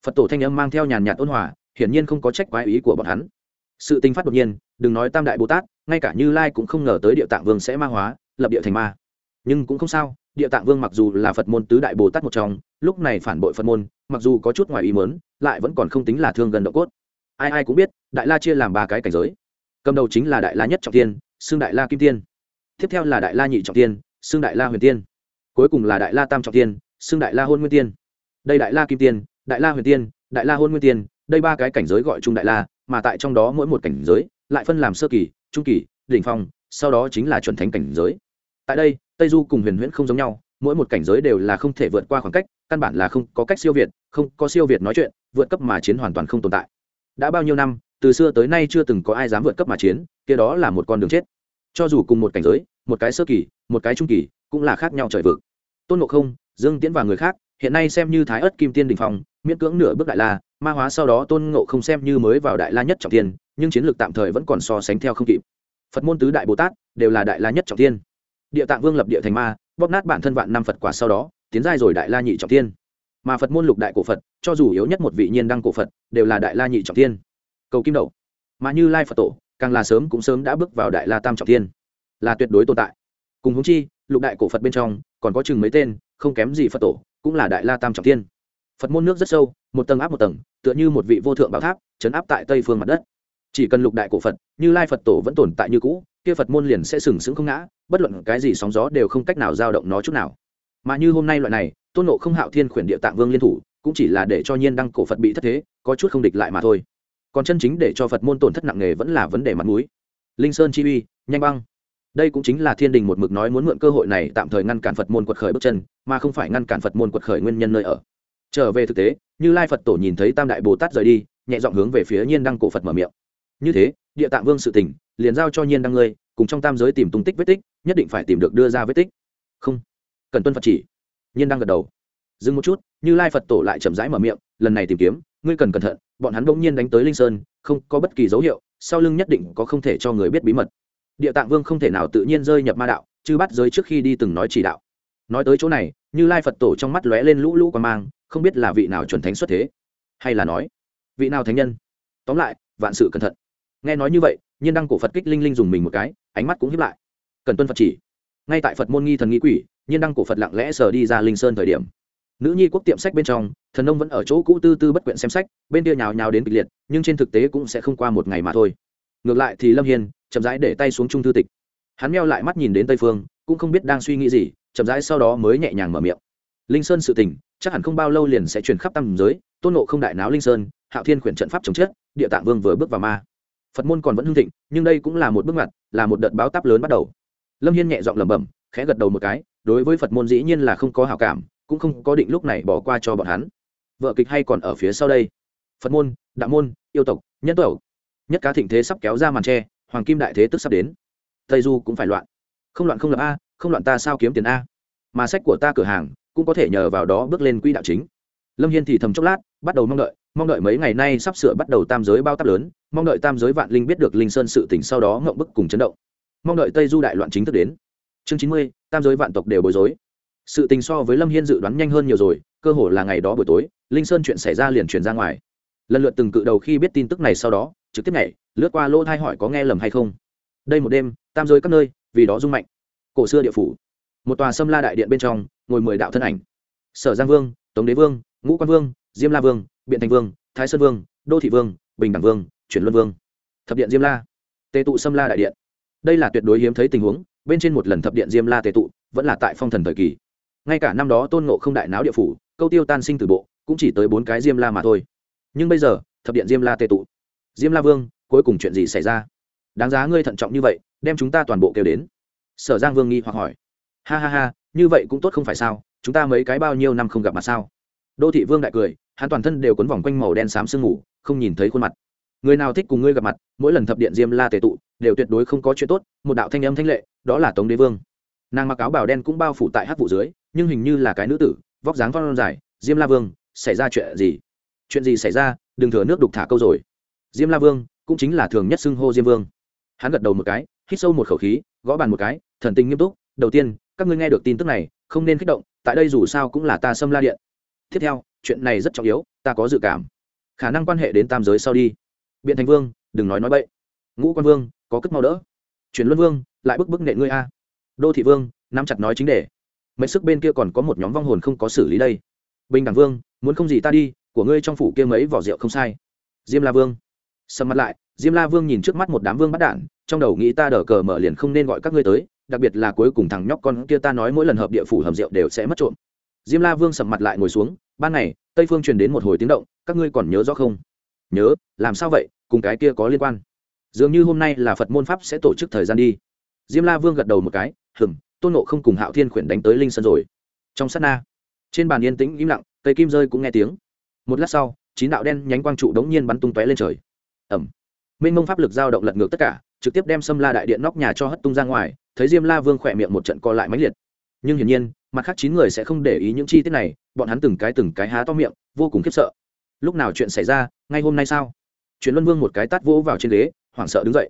Phật tổ thanh âm mang theo nhàn nhạt ôn hòa, hiển nhiên không có trách quái ý của bọn hắn. Sự tinh phát đột nhiên, đừng nói tam đại bồ tát, ngay cả như lai cũng không ngờ tới địa tạng vương sẽ ma hóa, lập địa thành ma nhưng cũng không sao địa tạng vương mặc dù là phật môn tứ đại bồ tát một trong lúc này phản bội phật môn mặc dù có chút ngoài ý mớn lại vẫn còn không tính là thương gần độ cốt ai ai cũng biết đại la chia làm ba cái cảnh giới cầm đầu chính là đại la nhất trọng tiên xương đại la kim tiên tiếp theo là đại la nhị trọng tiên xương đại la huyền tiên cuối cùng là đại la tam trọng tiên xương đại la hôn nguyên tiên đây đại la kim tiên đại la huyền tiên đại la hôn nguyên tiên đây ba cái cảnh giới gọi chung đại la mà tại trong đó mỗi một cảnh giới lại phân làm sơ kỳ trung kỳ đỉnh phong sau đó chính là chuẩn thánh cảnh giới tại đây, tây du cùng huyền huyễn không giống nhau, mỗi một cảnh giới đều là không thể vượt qua khoảng cách, căn bản là không có cách siêu việt, không có siêu việt nói chuyện, vượt cấp mà chiến hoàn toàn không tồn tại. Đã bao nhiêu năm, từ xưa tới nay chưa từng có ai dám vượt cấp mà chiến, kia đó là một con đường chết. Cho dù cùng một cảnh giới, một cái sơ kỳ, một cái trung kỳ, cũng là khác nhau trời vực. Tôn ngộ không, dương tiễn và người khác, hiện nay xem như thái ớt kim tiên đình phong, miễn cưỡng nửa bước đại la, ma hóa sau đó tôn ngộ không xem như mới vào đại la nhất trọng tiên nhưng chiến lược tạm thời vẫn còn so sánh theo không kịp. Phật môn tứ đại bồ tát, đều là đại la nhất trọng tiên địa tạng vương lập địa thành ma, bóp nát bản thân vạn năm phật quả sau đó, tiến giai rồi đại la nhị trọng tiên mà phật môn lục đại cổ phật, cho dù yếu nhất một vị nhiên đăng cổ phật, đều là đại la nhị trọng tiên cầu kim đầu. Mà như lai phật tổ, càng là sớm cũng sớm đã bước vào đại la tam trọng tiên là tuyệt đối tồn tại. Cùng húng chi, lục đại cổ phật bên trong, còn có chừng mấy tên, không kém gì phật tổ, cũng là đại la tam trọng tiên phật môn nước rất sâu, một tầng áp một tầng, tựa như một vị vô thượng bảo tháp, chấn áp tại tây phương mặt đất chỉ cần lục đại cổ phật, như lai phật tổ vẫn tồn tại như cũ, kia phật môn liền sẽ sừng sững không ngã, bất luận cái gì sóng gió đều không cách nào dao động nó chút nào. Mà như hôm nay loại này, tôn nộ không hạo thiên khuyển địa tạng vương liên thủ, cũng chỉ là để cho nhiên đăng cổ phật bị thất thế, có chút không địch lại mà thôi. Còn chân chính để cho phật môn tổn thất nặng nề vẫn là vấn đề mặt mũi. Linh sơn chi uy, nhanh băng. Đây cũng chính là thiên đình một mực nói muốn mượn cơ hội này tạm thời ngăn cản phật môn quật khởi bước chân, mà không phải ngăn cản phật môn quật khởi nguyên nhân nơi ở. Trở về thực tế, như lai phật tổ nhìn thấy tam đại bồ tát rời đi, nhẹ dọn hướng về phía nhiên đăng cổ phật mở miệng như thế, địa tạng vương sự tỉnh liền giao cho nhiên đăng ngươi, cùng trong tam giới tìm tung tích vết tích, nhất định phải tìm được đưa ra vết tích. Không. Cần tuân phật chỉ. Nhiên đăng gật đầu. Dừng một chút, như lai phật tổ lại chậm rãi mở miệng, lần này tìm kiếm, ngươi cần cẩn thận, bọn hắn bỗng nhiên đánh tới linh sơn, không có bất kỳ dấu hiệu, sau lưng nhất định có không thể cho người biết bí mật. Địa tạng vương không thể nào tự nhiên rơi nhập ma đạo chứ bắt giới trước khi đi từng nói chỉ đạo. Nói tới chỗ này, như lai phật tổ trong mắt lóe lên lũ lũ qua mang, không biết là vị nào chuẩn thánh xuất thế, hay là nói, vị nào thánh nhân. Tóm lại, vạn sự cẩn thận nghe nói như vậy, nhiên đăng cổ phật kích linh linh dùng mình một cái, ánh mắt cũng hiếp lại. Cần tuân phật chỉ. Ngay tại phật môn nghi thần nghi quỷ, nhiên đăng cổ phật lặng lẽ sờ đi ra linh sơn thời điểm. Nữ nhi quốc tiệm sách bên trong, thần nông vẫn ở chỗ cũ tư tư bất quyện xem sách, bên kia nhào nhào đến kịch liệt, nhưng trên thực tế cũng sẽ không qua một ngày mà thôi. Ngược lại thì lâm hiền chậm rãi để tay xuống trung thư tịch. Hắn meo lại mắt nhìn đến tây phương, cũng không biết đang suy nghĩ gì, chậm rãi sau đó mới nhẹ nhàng mở miệng. Linh sơn sự tình, chắc hẳn không bao lâu liền sẽ truyền khắp tam giới, tôn nộ không đại náo linh sơn, hạo thiên khuyển trận pháp chống chết, địa tạng vương vừa bước vào ma phật môn còn vẫn hưng thịnh, nhưng đây cũng là một bước ngoặt, là một đợt báo táp lớn bắt đầu. Lâm hiên nhẹ giọng lẩm bẩm, khẽ gật đầu một cái, đối với phật môn dĩ nhiên là không có hảo cảm, cũng không có định lúc này bỏ qua cho bọn hắn. Vợ kịch hay còn ở phía sau đây. Phật môn, đạo môn, yêu tộc, nhân tộc. Nhất cá thịnh thế sắp kéo ra màn tre, hoàng kim đại thế tức sắp đến. Tây du cũng phải loạn. Không loạn không lập a, không loạn ta sao kiếm tiền a. Mà sách của ta cửa hàng, cũng có thể nhờ vào đó bước lên quỹ đạo chính. Lâm hiên thì thầm chốc lát, bắt đầu mong đợi mong đợi mấy ngày nay sắp sửa bắt đầu tam giới bao táp lớn, mong đợi tam giới vạn linh biết được linh sơn sự tỉnh sau đó ngậm bức cùng chấn động. Mong đợi tây du đại loạn chính thức đến. Chương chín mươi, tam giới vạn tộc đều bối rối. Sự tình so với lâm hiên dự đoán nhanh hơn nhiều rồi, cơ hồ là ngày đó buổi tối, linh sơn chuyện xảy ra liền truyền ra ngoài. Lần lượt từng cự đầu khi biết tin tức này sau đó, trực tiếp nhảy, lướt qua lỗ thai hỏi có nghe lầm hay không. Đây một đêm, tam giới các nơi, vì đó rung mạnh. Cổ xưa địa phủ, một tòa sâm la đại điện bên trong, ngồi mười đạo thân ảnh. Sở giang vương, tống đế vương, ngũ quan vương, diêm la vương biện thành vương, thái sơn vương, đô thị vương, bình đẳng vương, chuyển luân vương. Thập điện diêm la. Tề tụ sâm la đại điện. Đây là tuyệt đối hiếm thấy tình huống, bên trên một lần thập điện diêm la tề tụ, vẫn là tại phong thần thời kỳ. Ngay cả năm đó tôn ngộ không đại náo địa phủ, câu tiêu tan sinh từ bộ, cũng chỉ tới bốn cái diêm la mà thôi. Nhưng bây giờ, thập điện diêm la tề tụ. Diêm la vương, cuối cùng chuyện gì xảy ra? Đáng giá ngươi thận trọng như vậy, đem chúng ta toàn bộ kêu đến. Sở giang vương nghi hoặc hỏi. Ha ha ha, như vậy cũng tốt không phải sao? Chúng ta mấy cái bao nhiêu năm không gặp mặt sao? Đô thị vương đại cười, hắn toàn thân đều quấn vòng quanh màu đen xám sương ngủ không nhìn thấy khuôn mặt. Người nào thích cùng ngươi gặp mặt, mỗi lần thập điện diêm la tề tụ, đều tuyệt đối không có chuyện tốt, một đạo thanh âm thanh lệ, đó là tống đế vương. Nàng mặc áo bào đen cũng bao phủ tại hát vụ dưới, nhưng hình như là cái nữ tử, vóc dáng von dài, diêm la vương, xảy ra chuyện gì? Chuyện gì xảy ra? Đừng thừa nước đục thả câu rồi. Diêm la vương, cũng chính là thường nhất xưng hô diêm vương. Hắn gật đầu một cái, hít sâu một khẩu khí, gõ bàn một cái, thần tình nghiêm túc, đầu tiên, các ngươi nghe được tin tức này, không nên kích động, tại đây dù sao cũng là ta xâm la điện tiếp theo, chuyện này rất trọng yếu, ta có dự cảm. Khả năng quan hệ đến tam giới sau đi. Biện thành vương, đừng nói nói bậy. Ngũ quan vương, có cất mau đỡ. Chuyển luân vương, lại bức bức nệ ngươi a. Đô thị vương, nắm chặt nói chính đề. Mấy sức bên kia còn có một nhóm vong hồn không có xử lý đây. Bình đẳng vương, muốn không gì ta đi, của ngươi trong phủ kia mấy vỏ rượu không sai. Diêm la vương. Sầm mặt lại, diêm la vương nhìn trước mắt một đám vương bắt đản trong đầu nghĩ ta đờ cờ mở liền không nên gọi các ngươi tới, đặc biệt là cuối cùng thằng nhóc con kia ta nói mỗi lần hợp địa phủ hầm rượu đều sẽ mất trộm diêm la vương sầm mặt lại ngồi xuống, ban ngày, tây phương truyền đến một hồi tiếng động, các ngươi còn nhớ rõ không? Nhớ, làm sao vậy? Cùng cái kia có liên quan. Dường như hôm nay là phật môn pháp sẽ tổ chức thời gian đi. Diêm la vương gật đầu một cái hừng tôn nộ không cùng hạo thiên khuyển đánh tới linh sơn rồi. Trong sát na, trên bàn yên tĩnh im lặng, cây kim rơi cũng nghe tiếng. Một lát sau, chín đạo đen nhánh quang trụ đống nhiên bắn tung tóe lên trời. Ẩm. Minh mông pháp lực giao động lật ngược tất cả, trực tiếp đem xâm la đại điện nóc nhà cho hất tung ra ngoài, thấy diêm la vương khỏe miệng một trận co lại mãnh liệt nhưng hiển nhiên, mặt khác chín người sẽ không để ý những chi tiết này, bọn hắn từng cái từng cái há to miệng, vô cùng khiếp sợ. Lúc nào chuyện xảy ra, ngay hôm nay sao? Chuyện luân vương một cái tát vỗ vào trên ghế, hoảng sợ đứng dậy.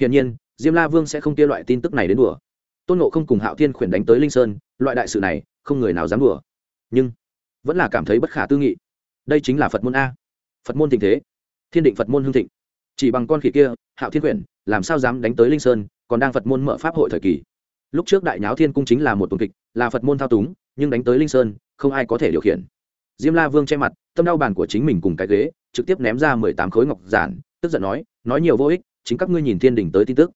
Hiển nhiên, diêm la vương sẽ không kia loại tin tức này đến đùa. Tôn nộ không cùng hạo thiên khuyển đánh tới linh sơn, loại đại sự này, không người nào dám đùa. Nhưng, vẫn là cảm thấy bất khả tư nghị. Đây chính là phật môn a. Phật môn tình thế. Thiên định phật môn hương thịnh. Chỉ bằng con khỉ kia, hạo thiên quyển làm sao dám đánh tới linh sơn, còn đang phật môn mở pháp hội thời kỳ lúc trước đại nháo thiên cung chính là một tuần kịch, là phật môn thao túng, nhưng đánh tới linh sơn, không ai có thể điều khiển. Diêm la vương che mặt, tâm đau bàn của chính mình cùng cái ghế, trực tiếp ném ra mười tám khối ngọc giản, tức giận nói nói nhiều vô ích, chính các ngươi nhìn thiên đình tới tin tức.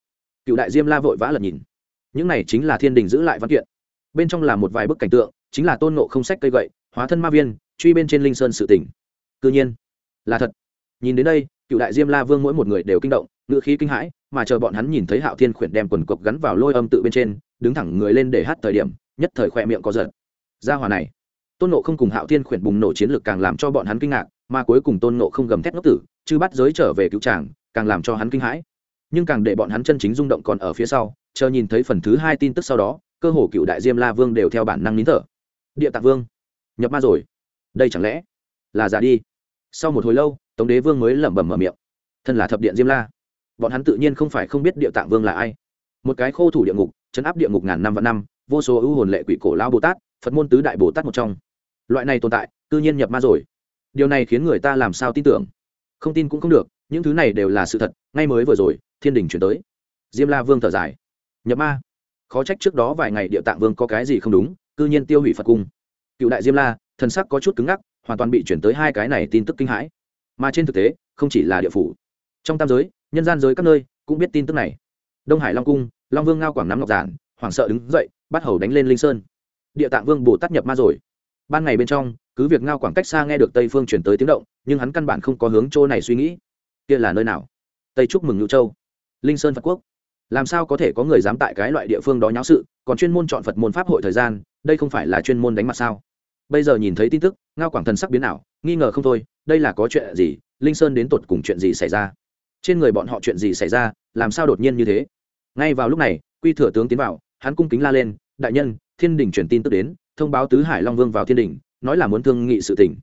Cựu đại diêm la vội vã lật nhìn. Những này chính là thiên đình giữ lại văn kiện. Bên trong là một vài bức cảnh tượng, chính là tôn nộ không sách cây gậy, hóa thân ma viên, truy bên trên linh sơn sự tỉnh cư nhiên, là thật. Nhìn đến đây, cựu đại diêm la vương mỗi một người đều kinh động ngự khí kinh hãi, mà chờ bọn hắn nhìn thấy hạo thiên khuyển đem quần cộc gắn vào lôi âm tự bên trên, đứng thẳng người lên để hát thời điểm, nhất thời khỏe miệng có giật. Ra hòa này. Tôn nộ không cùng hạo thiên khuyển bùng nổ chiến lược càng làm cho bọn hắn kinh ngạc, mà cuối cùng tôn nộ không gầm thét ngốc tử chứ bắt giới trở về cứu tràng càng làm cho hắn kinh hãi. Nhưng càng để bọn hắn chân chính rung động còn ở phía sau, chờ nhìn thấy phần thứ hai tin tức sau đó, cơ hồ cựu đại diêm la vương đều theo bản năng nín thở. Địa tạng vương. Nhập ma rồi. Đây chẳng lẽ là giả đi? Sau một hồi lâu, tống đế vương mới lẩm bẩm mở miệng. Thân là thập điện diêm la bọn hắn tự nhiên không phải không biết địa tạng vương là ai. Một cái khô thủ địa ngục, chấn áp địa ngục ngàn năm và năm, vô số ưu hồn lệ quỷ cổ lao bồ tát, phật môn tứ đại bồ tát một trong. Loại này tồn tại tự nhiên nhập ma rồi. Điều này khiến người ta làm sao tin tưởng? Không tin cũng không được, những thứ này đều là sự thật, ngay mới vừa rồi, thiên đình chuyển tới. Diêm la vương thở dài. Nhập ma? Khó trách trước đó vài ngày địa tạng vương có cái gì không đúng, cư nhiên tiêu hủy phật cung. Cựu đại diêm la, thần sắc có chút cứng ngắc, hoàn toàn bị chuyển tới hai cái này tin tức kinh hãi. Mà trên thực tế, không chỉ là địa phủ. Trong tam giới nhân gian giới các nơi cũng biết tin tức này. Đông hải long cung, long vương ngao quảng nắm ngọc giản hoảng sợ đứng dậy, bắt hầu đánh lên linh sơn. Địa tạng vương bồ tát nhập ma rồi. Ban ngày bên trong, cứ việc ngao quảng cách xa nghe được tây phương chuyển tới tiếng động, nhưng hắn căn bản không có hướng chỗ này suy nghĩ. Kia là nơi nào? Tây chúc mừng ngự châu. Linh sơn phật quốc. Làm sao có thể có người dám tại cái loại địa phương đó nháo sự, còn chuyên môn chọn phật môn pháp hội thời gian, đây không phải là chuyên môn đánh mặt sao? Bây giờ nhìn thấy tin tức, ngao quảng thần sắc biến ảo, nghi ngờ không thôi, đây là có chuyện gì, linh sơn đến tột cùng chuyện gì xảy ra? Trên người bọn họ chuyện gì xảy ra, làm sao đột nhiên như thế? Ngay vào lúc này, quy thừa tướng tiến vào, hắn cung kính la lên, đại nhân, thiên đình truyền tin tức đến, thông báo tứ hải long vương vào thiên đình, nói là muốn thương nghị sự tỉnh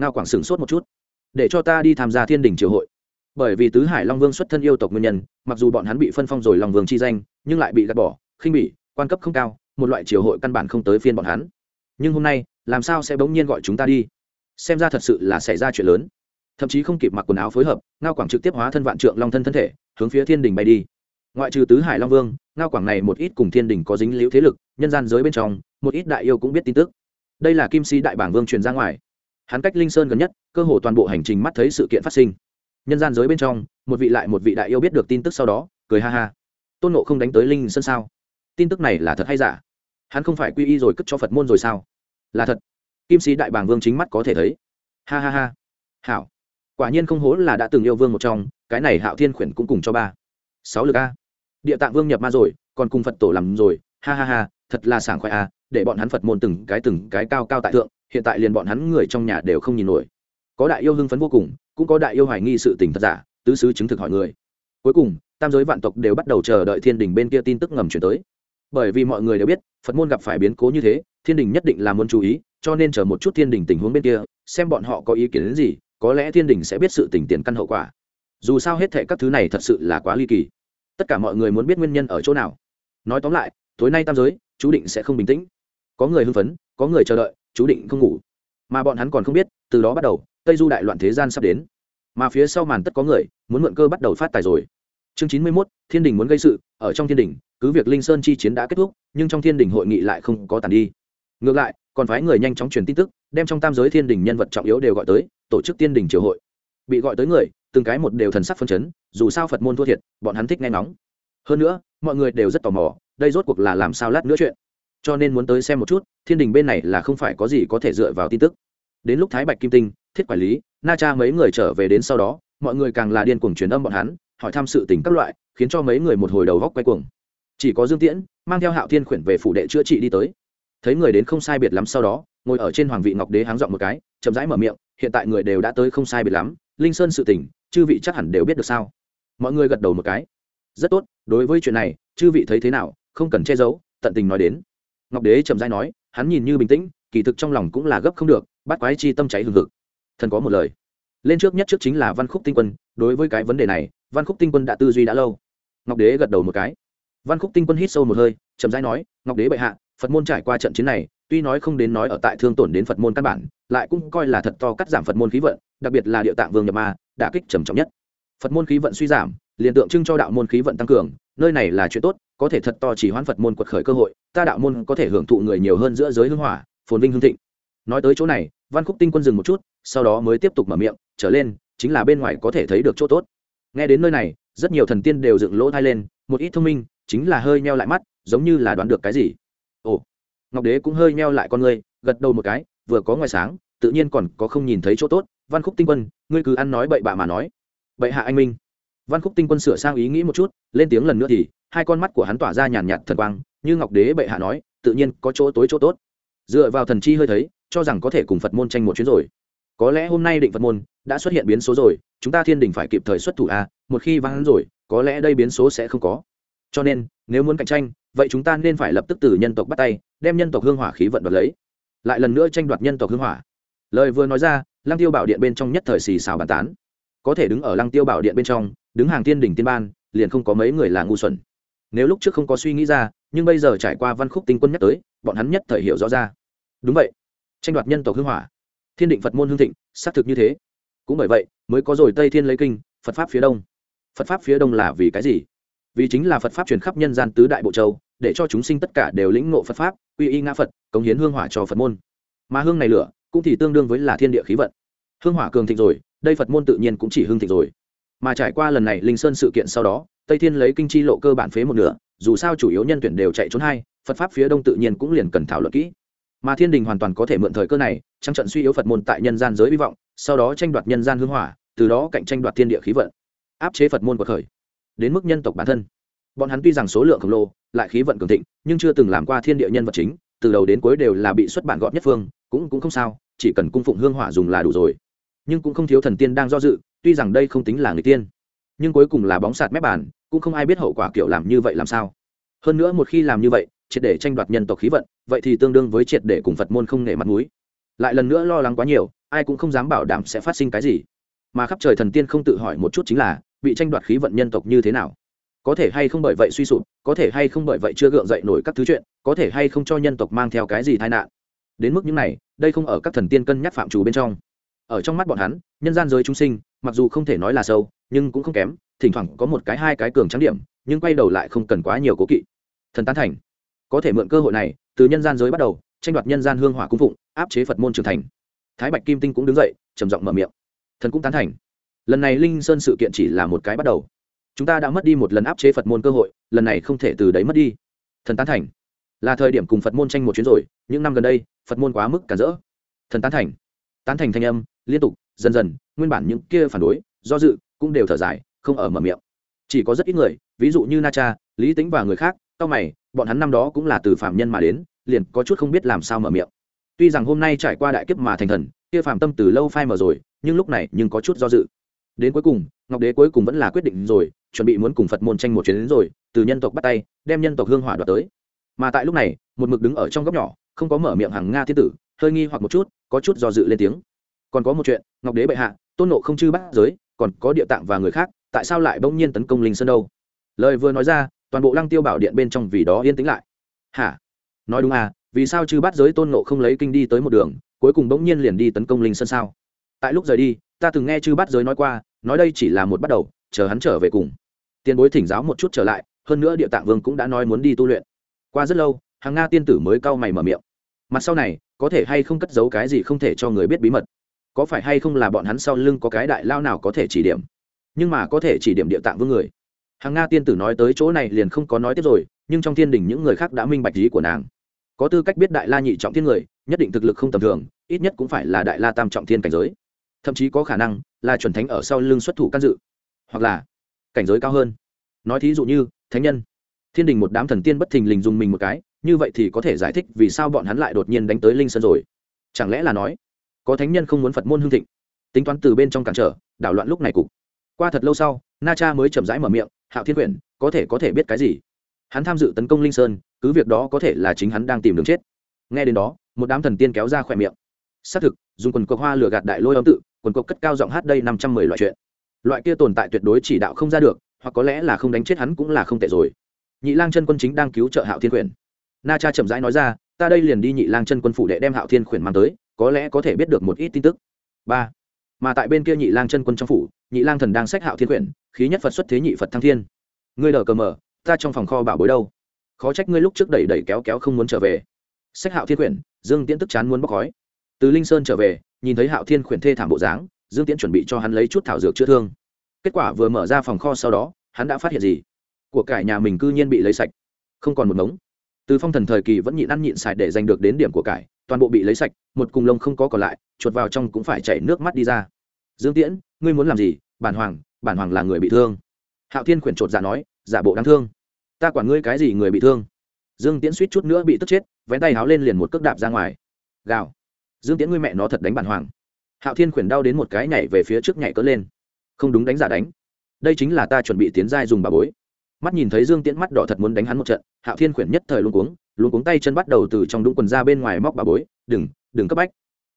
ngao quảng sửng sốt một chút. Để cho ta đi tham gia thiên đình triều hội. Bởi vì tứ hải long vương xuất thân yêu tộc nguyên nhân, mặc dù bọn hắn bị phân phong rồi long vương chi danh, nhưng lại bị gạt bỏ, khinh bỉ, quan cấp không cao, một loại triều hội căn bản không tới phiên bọn hắn. Nhưng hôm nay, làm sao sẽ bỗng nhiên gọi chúng ta đi? Xem ra thật sự là xảy ra chuyện lớn thậm chí không kịp mặc quần áo phối hợp, ngao quảng trực tiếp hóa thân vạn trượng long thân thân thể, hướng phía thiên đình bay đi. Ngoại trừ tứ hải long vương, ngao quảng này một ít cùng thiên đình có dính liễu thế lực, nhân gian giới bên trong, một ít đại yêu cũng biết tin tức. Đây là kim si đại bảng vương truyền ra ngoài. Hắn cách linh sơn gần nhất, cơ hồ toàn bộ hành trình mắt thấy sự kiện phát sinh. Nhân gian giới bên trong, một vị lại một vị đại yêu biết được tin tức sau đó, cười ha ha. Tôn nộ không đánh tới linh sơn sao? Tin tức này là thật hay giả? Hắn không phải quy y rồi cất cho phật môn rồi sao? Là thật. Kim sĩ đại bàng vương chính mắt có thể thấy. Ha ha ha. Hảo quả nhiên không hố là đã từng yêu vương một trong, cái này hạo thiên khuyển cũng cùng cho ba. Sáu lực a. Địa tạng vương nhập ma rồi, còn cùng phật tổ làm rồi. Ha ha ha, thật là sảng khoai a, để bọn hắn phật môn từng cái từng cái cao cao tại thượng, hiện tại liền bọn hắn người trong nhà đều không nhìn nổi. Có đại yêu hưng phấn vô cùng, cũng có đại yêu hoài nghi sự tình thật giả, tứ sứ chứng thực hỏi người. Cuối cùng, tam giới vạn tộc đều bắt đầu chờ đợi thiên đình bên kia tin tức ngầm chuyển tới. Bởi vì mọi người đều biết, phật môn gặp phải biến cố như thế, thiên đình nhất định là muốn chú ý, cho nên chờ một chút thiên đình tình huống bên kia, xem bọn họ có ý kiến đến gì có lẽ thiên đình sẽ biết sự tình tiền căn hậu quả. Dù sao hết thệ các thứ này thật sự là quá ly kỳ. Tất cả mọi người muốn biết nguyên nhân ở chỗ nào. Nói tóm lại, tối nay tam giới, chú định sẽ không bình tĩnh. Có người hưng phấn, có người chờ đợi, chú định không ngủ. Mà bọn hắn còn không biết, từ đó bắt đầu, tây du đại loạn thế gian sắp đến. Mà phía sau màn tất có người, muốn mượn cơ bắt đầu phát tài rồi. Chương chín mươi mốt, thiên đình muốn gây sự, ở trong thiên đình, cứ việc linh sơn chi chiến đã kết thúc, nhưng trong thiên đình hội nghị lại không có tàn đi. Ngược lại, còn phái người nhanh chóng truyền tin tức đem trong tam giới thiên đình nhân vật trọng yếu đều gọi tới, tổ chức tiên đình triều hội. Bị gọi tới người, từng cái một đều thần sắc phân chấn, dù sao phật môn thua thiệt, bọn hắn thích nghe ngóng. Hơn nữa, mọi người đều rất tò mò, đây rốt cuộc là làm sao lát nữa chuyện. Cho nên muốn tới xem một chút, thiên đình bên này là không phải có gì có thể dựa vào tin tức. Đến lúc thái bạch kim tinh, thiết quản lý, na cha mấy người trở về đến sau đó, mọi người càng là điên cuồng truyền âm bọn hắn, hỏi thăm sự tình các loại, khiến cho mấy người một hồi đầu góc quay cuồng. Chỉ có dương tiễn, mang theo hạo thiên khuyển về phủ đệ chữa trị đi tới thấy người đến không sai biệt lắm sau đó, ngồi ở trên hoàng vị ngọc đế háng dọn một cái, chậm rãi mở miệng, hiện tại người đều đã tới không sai biệt lắm, linh sơn sự tỉnh chư vị chắc hẳn đều biết được sao? Mọi người gật đầu một cái. Rất tốt, đối với chuyện này, chư vị thấy thế nào, không cần che giấu, tận tình nói đến. Ngọc đế chậm rãi nói, hắn nhìn như bình tĩnh, kỳ thực trong lòng cũng là gấp không được, bắt quái chi tâm cháy hừng hực. Thần có một lời. Lên trước nhất trước chính là văn khúc tinh quân, đối với cái vấn đề này, văn khúc tinh quân đã tư duy đã lâu. Ngọc đế gật đầu một cái. Văn khúc tinh quân hít sâu một hơi, chậm rãi nói, ngọc đế bệ hạ phật môn trải qua trận chiến này, tuy nói không đến nói ở tại thương tổn đến phật môn căn bản, lại cũng coi là thật to cắt giảm phật môn khí vận, đặc biệt là địa tạng vương nhập ma đã kích trầm trọng nhất. Phật môn khí vận suy giảm, liền tượng trưng cho đạo môn khí vận tăng cường, nơi này là chuyện tốt, có thể thật to chỉ hoãn phật môn quật khởi cơ hội, ta đạo môn có thể hưởng thụ người nhiều hơn giữa giới hưng hỏa, phồn vinh hương thịnh. Nói tới chỗ này, văn khúc tinh quân dừng một chút, sau đó mới tiếp tục mở miệng, trở lên, chính là bên ngoài có thể thấy được chỗ tốt. Nghe đến nơi này, rất nhiều thần tiên đều dựng lỗ thai lên, một ít thông minh, chính là hơi meo lại mắt, giống như là đoán được cái gì ồ, ngọc đế cũng hơi meo lại con ngươi, gật đầu một cái, vừa có ngoài sáng, tự nhiên còn có không nhìn thấy chỗ tốt. Văn khúc tinh quân, ngươi cứ ăn nói bậy bạ mà nói. Bậy hạ anh minh. Văn khúc tinh quân sửa sang ý nghĩ một chút, lên tiếng lần nữa thì, hai con mắt của hắn tỏa ra nhàn nhạt thần quang, như ngọc đế bệ hạ nói, tự nhiên có chỗ tối chỗ tốt. Dựa vào thần chi hơi thấy, cho rằng có thể cùng phật môn tranh một chuyến rồi. Có lẽ hôm nay định phật môn đã xuất hiện biến số rồi, chúng ta thiên đình phải kịp thời xuất thủ a một khi vắng rồi, có lẽ đây biến số sẽ không có cho nên, nếu muốn cạnh tranh, vậy chúng ta nên phải lập tức từ nhân tộc bắt tay, đem nhân tộc hương hỏa khí vận đoạt lấy. Lại lần nữa tranh đoạt nhân tộc hương hỏa. Lời vừa nói ra, lăng tiêu bảo điện bên trong nhất thời xì xào bàn tán. Có thể đứng ở lăng tiêu bảo điện bên trong, đứng hàng tiên đỉnh tiên ban, liền không có mấy người là ngu xuẩn. Nếu lúc trước không có suy nghĩ ra, nhưng bây giờ trải qua văn khúc tinh quân nhắc tới, bọn hắn nhất thời hiểu rõ ra. Đúng vậy. Tranh đoạt nhân tộc hương hỏa. Thiên định phật môn hương thịnh, xác thực như thế. Cũng bởi vậy, mới có rồi tây thiên lấy kinh, phật pháp phía đông. Phật pháp phía đông là vì cái gì? Vì chính là phật pháp truyền khắp nhân gian tứ đại bộ châu, để cho chúng sinh tất cả đều lĩnh ngộ phật pháp uy y ngã phật, cống hiến hương hỏa cho phật môn. Mà hương này lửa, cũng thì tương đương với là thiên địa khí vận. Hương hỏa cường thịnh rồi, đây phật môn tự nhiên cũng chỉ hương thịnh rồi. Mà trải qua lần này linh sơn sự kiện sau đó, tây thiên lấy kinh chi lộ cơ bản phế một nửa, dù sao chủ yếu nhân tuyển đều chạy trốn hai, phật pháp phía đông tự nhiên cũng liền cần thảo luận kỹ. Mà thiên đình hoàn toàn có thể mượn thời cơ này, trăng trận suy yếu phật môn tại nhân gian giới hy vọng, sau đó tranh đoạt nhân gian hương hỏa, từ đó cạnh tranh đoạt thiên địa khí vận, áp chế phật môn cuộc khởi đến mức nhân tộc bản thân. Bọn hắn tuy rằng số lượng khổng lồ, lại khí vận cường thịnh, nhưng chưa từng làm qua thiên địa nhân vật chính, từ đầu đến cuối đều là bị xuất bản gọn nhất phương, cũng cũng không sao, chỉ cần cung phụng hương hỏa dùng là đủ rồi. Nhưng cũng không thiếu thần tiên đang do dự, tuy rằng đây không tính là người tiên, nhưng cuối cùng là bóng sạt mép bàn, cũng không ai biết hậu quả kiểu làm như vậy làm sao. Hơn nữa một khi làm như vậy, triệt để tranh đoạt nhân tộc khí vận, vậy thì tương đương với triệt để cùng phật môn không nể mặt mũi. Lại lần nữa lo lắng quá nhiều, ai cũng không dám bảo đảm sẽ phát sinh cái gì. Mà khắp trời thần tiên không tự hỏi một chút chính là bị tranh đoạt khí vận nhân tộc như thế nào? Có thể hay không bởi vậy suy sụp, có thể hay không bởi vậy chưa gượng dậy nổi các thứ chuyện, có thể hay không cho nhân tộc mang theo cái gì tai nạn? Đến mức những này, đây không ở các thần tiên cân nhắc phạm trù bên trong. Ở trong mắt bọn hắn, nhân gian giới chúng sinh, mặc dù không thể nói là sâu, nhưng cũng không kém, thỉnh thoảng có một cái hai cái cường trắng điểm, nhưng quay đầu lại không cần quá nhiều cố kỵ. Thần tán thành. Có thể mượn cơ hội này, từ nhân gian giới bắt đầu, tranh đoạt nhân gian hương hỏa cung phụng, áp chế phật môn trưởng thành. Thái bạch kim tinh cũng đứng dậy, trầm giọng mở miệng. Thần cũng tán thành lần này linh sơn sự kiện chỉ là một cái bắt đầu. Chúng ta đã mất đi một lần áp chế phật môn cơ hội, lần này không thể từ đấy mất đi. Thần tán thành. Là thời điểm cùng phật môn tranh một chuyến rồi, những năm gần đây, phật môn quá mức cản rỡ. Thần tán thành. Tán thành thanh âm, liên tục, dần dần, nguyên bản những kia phản đối, do dự, cũng đều thở dài, không ở mở miệng. Chỉ có rất ít người, ví dụ như na cha, lý tính và người khác tao mày, bọn hắn năm đó cũng là từ phạm nhân mà đến, liền có chút không biết làm sao mở miệng. Tuy rằng hôm nay trải qua đại kiếp mà thành thần, kia phạm tâm từ lâu phai mở rồi, nhưng lúc này nhưng có chút do dự đến cuối cùng, ngọc đế cuối cùng vẫn là quyết định rồi, chuẩn bị muốn cùng phật môn tranh một chuyến đến rồi, từ nhân tộc bắt tay, đem nhân tộc hương hỏa đoạt tới. Mà tại lúc này, một mực đứng ở trong góc nhỏ, không có mở miệng hàng nga thiên tử, hơi nghi hoặc một chút, có chút do dự lên tiếng. Còn có một chuyện, ngọc đế bệ hạ, tôn nộ không chư bắt giới, còn có địa tạng và người khác, tại sao lại bỗng nhiên tấn công linh sơn đâu? Lời vừa nói ra, toàn bộ lăng tiêu bảo điện bên trong vì đó yên tĩnh lại. Hả? Nói đúng à vì sao chư bắt giới tôn nộ không lấy kinh đi tới một đường, cuối cùng bỗng nhiên liền đi tấn công linh sơn sao? Tại lúc rời đi ta từng nghe chư bát giới nói qua, nói đây chỉ là một bắt đầu, chờ hắn trở về cùng. Tiền bối thỉnh giáo một chút trở lại, hơn nữa địa tạng vương cũng đã nói muốn đi tu luyện. Qua rất lâu, hàng nga tiên tử mới cau mày mở miệng. Mặt sau này, có thể hay không cất giấu cái gì không thể cho người biết bí mật? Có phải hay không là bọn hắn sau lưng có cái đại lao nào có thể chỉ điểm? Nhưng mà có thể chỉ điểm địa tạng vương người. Hàng nga tiên tử nói tới chỗ này liền không có nói tiếp rồi, nhưng trong thiên đình những người khác đã minh bạch lý của nàng. Có tư cách biết đại la nhị trọng thiên người, nhất định thực lực không tầm thường, ít nhất cũng phải là đại la tam trọng thiên cảnh giới thậm chí có khả năng là chuẩn thánh ở sau lưng xuất thủ can dự, hoặc là cảnh giới cao hơn. Nói thí dụ như, thánh nhân. Thiên đình một đám thần tiên bất thình lình dùng mình một cái, như vậy thì có thể giải thích vì sao bọn hắn lại đột nhiên đánh tới linh sơn rồi. Chẳng lẽ là nói, có thánh nhân không muốn phật môn hương thịnh? Tính toán từ bên trong cản trở, đảo loạn lúc này cục. Qua thật lâu sau, na cha mới chậm rãi mở miệng, hạo thiên quyển, có thể có thể biết cái gì? Hắn tham dự tấn công linh sơn, cứ việc đó có thể là chính hắn đang tìm đường chết. Nghe đến đó, một đám thần tiên kéo ra khỏe miệng xác thực, dùng quần cộc hoa lửa gạt đại lôi âm tự, quần cộc cất cao giọng hát đây năm trăm mười loại chuyện. Loại kia tồn tại tuyệt đối chỉ đạo không ra được, hoặc có lẽ là không đánh chết hắn cũng là không tệ rồi. Nhị lang chân quân chính đang cứu trợ hạo thiên quyển. Na cha chậm rãi nói ra, ta đây liền đi nhị lang chân quân phủ đệ đem hạo thiên quyển mang tới, có lẽ có thể biết được một ít tin tức. Ba. Mà tại bên kia nhị lang chân quân trong phủ, nhị lang thần đang sách hạo thiên quyển, khí nhất phật xuất thế nhị phật thăng thiên. Ngươi đờ cờ mờ ta trong phòng kho bảo bối đâu? Khó trách ngươi lúc trước đẩy đẩy kéo kéo không muốn trở về. Sách hạo thiên quyển, dương tiễn tức chán muốn bóc khói từ linh sơn trở về, nhìn thấy hạo thiên khuyển thê thảm bộ dáng, dương tiễn chuẩn bị cho hắn lấy chút thảo dược chữa thương. Kết quả vừa mở ra phòng kho sau đó, hắn đã phát hiện gì? Của cải nhà mình cư nhiên bị lấy sạch. Không còn một ngống. Từ phong thần thời kỳ vẫn nhịn ăn nhịn xài để giành được đến điểm của cải, toàn bộ bị lấy sạch, một cùng lông không có còn lại, chuột vào trong cũng phải chảy nước mắt đi ra. Dương tiễn, ngươi muốn làm gì? Bản hoàng bản hoàng là người bị thương. Hạo thiên khuyển chột dạ nói, giả bộ đáng thương. Ta quản ngươi cái gì người bị thương? Dương tiễn suýt chút nữa bị tức chết, vén tay háo lên liền một cước đạp ra ngoài. Gào dương tiễn ngươi mẹ nó thật đánh bản hoàng. Hạo thiên khuyển đau đến một cái nhảy về phía trước nhảy cỡ lên. Không đúng đánh giả đánh. Đây chính là ta chuẩn bị tiến giai dùng bà bối. Mắt nhìn thấy dương tiễn mắt đỏ thật muốn đánh hắn một trận, hạo thiên khuyển nhất thời luôn cuống luôn cuống tay chân bắt đầu từ trong đúng quần ra bên ngoài móc bà bối, đừng đừng cấp bách.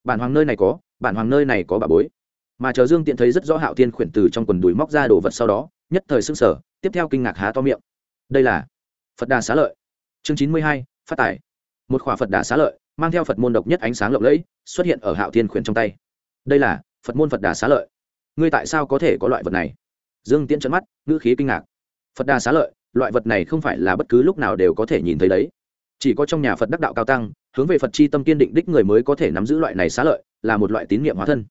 Bản hoàng nơi này có, bản hoàng nơi này có bà bối. Mà chờ dương tiễn thấy rất rõ hạo thiên khuyển từ trong quần đùi móc ra đồ vật sau đó, nhất thời sưng sở tiếp theo kinh ngạc há to miệng. Đây là phật đà xá lợi. Chương chín mươi hai, phát tải một khỏa phật đà xá lợi mang theo phật môn độc nhất ánh sáng lộng lẫy xuất hiện ở hạo thiên khuyển trong tay đây là phật môn phật đà xá lợi ngươi tại sao có thể có loại vật này dương tiễn trận mắt ngữ khí kinh ngạc phật đà xá lợi loại vật này không phải là bất cứ lúc nào đều có thể nhìn thấy đấy chỉ có trong nhà phật đắc đạo cao tăng hướng về phật c h i tâm kiên định đích người mới có thể nắm giữ loại này xá lợi là một loại tín nhiệm hóa thân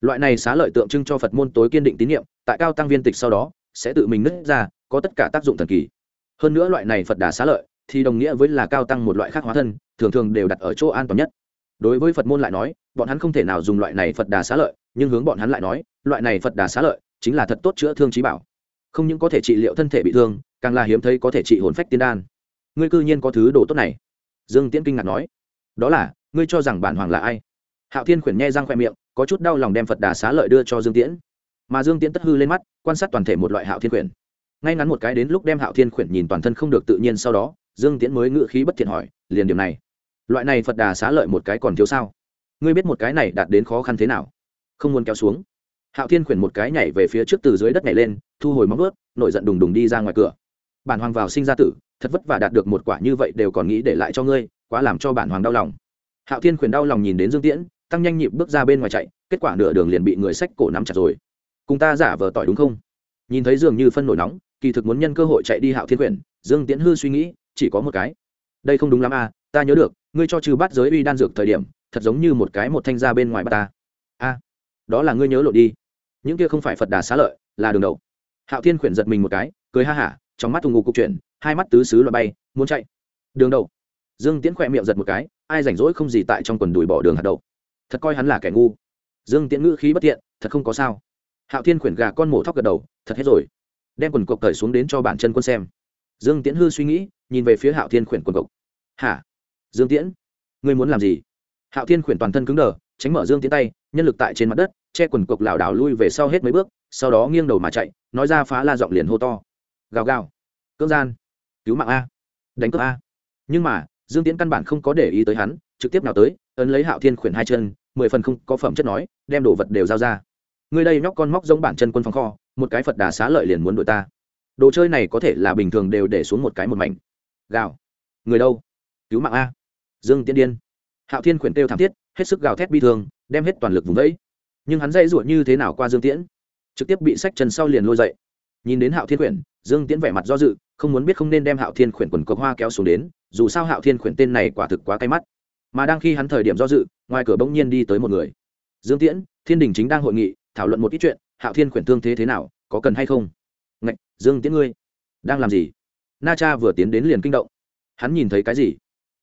loại này xá lợi tượng trưng cho phật môn tối kiên định tín nhiệm tại cao tăng viên tịch sau đó sẽ tự mình nứt ra có tất cả tác dụng thần kỳ hơn nữa loại này phật đà xá lợi thì đồng nghĩa với là cao tăng một loại khác hóa thân thường thường đều đặt ở chỗ an toàn nhất. Đối với phật môn lại nói, bọn hắn không thể nào dùng loại này phật đà xá lợi, nhưng hướng bọn hắn lại nói, loại này phật đà xá lợi chính là thật tốt chữa thương trí bảo. Không những có thể trị liệu thân thể bị thương, càng là hiếm thấy có thể trị hồn phách tiên đan. Ngươi cư nhiên có thứ đồ tốt này. Dương tiễn kinh ngạc nói. Đó là, ngươi cho rằng bản hoàng là ai? Hạo thiên khuyển nghe răng khoe miệng, có chút đau lòng đem phật đà xá lợi đưa cho dương tiễn. Mà dương tiễn tất hư lên mắt, quan sát toàn thể một loại hạo thiên khuyển. Ngay ngắn một cái đến lúc đem hạo thiên khuyển nhìn toàn thân không được tự nhiên sau đó, dương tiễn mới ngự khí bất thiện hỏi, liền điểm này loại này phật đà xá lợi một cái còn thiếu sao? Ngươi biết một cái này đạt đến khó khăn thế nào? Không muốn kéo xuống. Hạo thiên khuyển một cái nhảy về phía trước từ dưới đất nhảy lên, thu hồi móng ướt nổi giận đùng đùng đi ra ngoài cửa. Bản hoàng vào sinh ra tử, thật vất vả đạt được một quả như vậy đều còn nghĩ để lại cho ngươi, quá làm cho bản hoàng đau lòng. Hạo thiên khuyển đau lòng nhìn đến dương tiễn, tăng nhanh nhịp bước ra bên ngoài chạy, kết quả nửa đường liền bị người sách cổ nắm chặt rồi. Cùng ta giả vờ tỏi đúng không? Nhìn thấy dường như phân nổi nóng, kỳ thực muốn nhân cơ hội chạy đi hạo thiên quyển dương tiễn hư suy nghĩ, chỉ có một cái. Đây không đúng lắm à ta nhớ được ngươi cho trừ bắt giới uy đan dược thời điểm thật giống như một cái một thanh ra bên ngoài bà ta. A à, đó là ngươi nhớ lộ đi. Những kia không phải phật đà xá lợi là đường đầu. Hạo thiên khuyển giật mình một cái cười ha hả trong mắt thùng ngục cục chuyển hai mắt tứ xứ loại bay muốn chạy. Đường đầu. Dương tiễn khỏe miệng giật một cái ai rảnh rỗi không gì tại trong quần đùi bỏ đường hạt đậu. Thật coi hắn là kẻ ngu. Dương tiễn ngữ khí bất tiện thật không có sao. Hạo thiên khuyển gà con mổ thóc gật đầu thật hết rồi. Đem quần cộc cởi xuống đến cho bản chân quân xem. Dương tiễn hư suy nghĩ nhìn về phía hạo thiên khuyển quần cộc hả? Dương tiễn, ngươi muốn làm gì? Hạo thiên khuyển toàn thân cứng đờ, tránh mở dương tiễn tay, nhân lực tại trên mặt đất, che quần cộc lảo đảo lui về sau hết mấy bước, sau đó nghiêng đầu mà chạy, nói ra phá la giọng liền hô to. Gào gào. Cưỡng gian. Cứu mạng a. Đánh cướp a. Nhưng mà, dương tiễn căn bản không có để ý tới hắn, trực tiếp nào tới, ấn lấy hạo thiên khuyển hai chân, mười phần không có phẩm chất nói, đem đồ vật đều giao ra. Người đây nhóc con móc giống bản chân quân phòng kho, một cái phật đà xá lợi liền muốn đuổi ta. Đồ chơi này có thể là bình thường đều để xuống một cái một mảnh. Gào. Người đâu? Cứu mạng a dương Tiễn điên. Hạo thiên khuyển kêu thảm thiết, hết sức gào thét bi thương, đem hết toàn lực vùng vẫy. Nhưng hắn dây ruột như thế nào qua dương tiễn? Trực tiếp bị sách chân sau liền lôi dậy. Nhìn đến hạo thiên khuyển, dương tiễn vẻ mặt do dự, không muốn biết không nên đem hạo thiên khuyển quần cọc hoa kéo xuống đến, dù sao hạo thiên khuyển tên này quả thực quá cay mắt. Mà đang khi hắn thời điểm do dự, ngoài cửa bỗng nhiên đi tới một người. Dương tiễn, thiên đình chính đang hội nghị, thảo luận một ít chuyện, hạo thiên khuyển thương thế thế nào, có cần hay không? Ngạch, dương tiễn ngươi, đang làm gì? Na cha vừa tiến đến liền kinh động. Hắn nhìn thấy cái gì?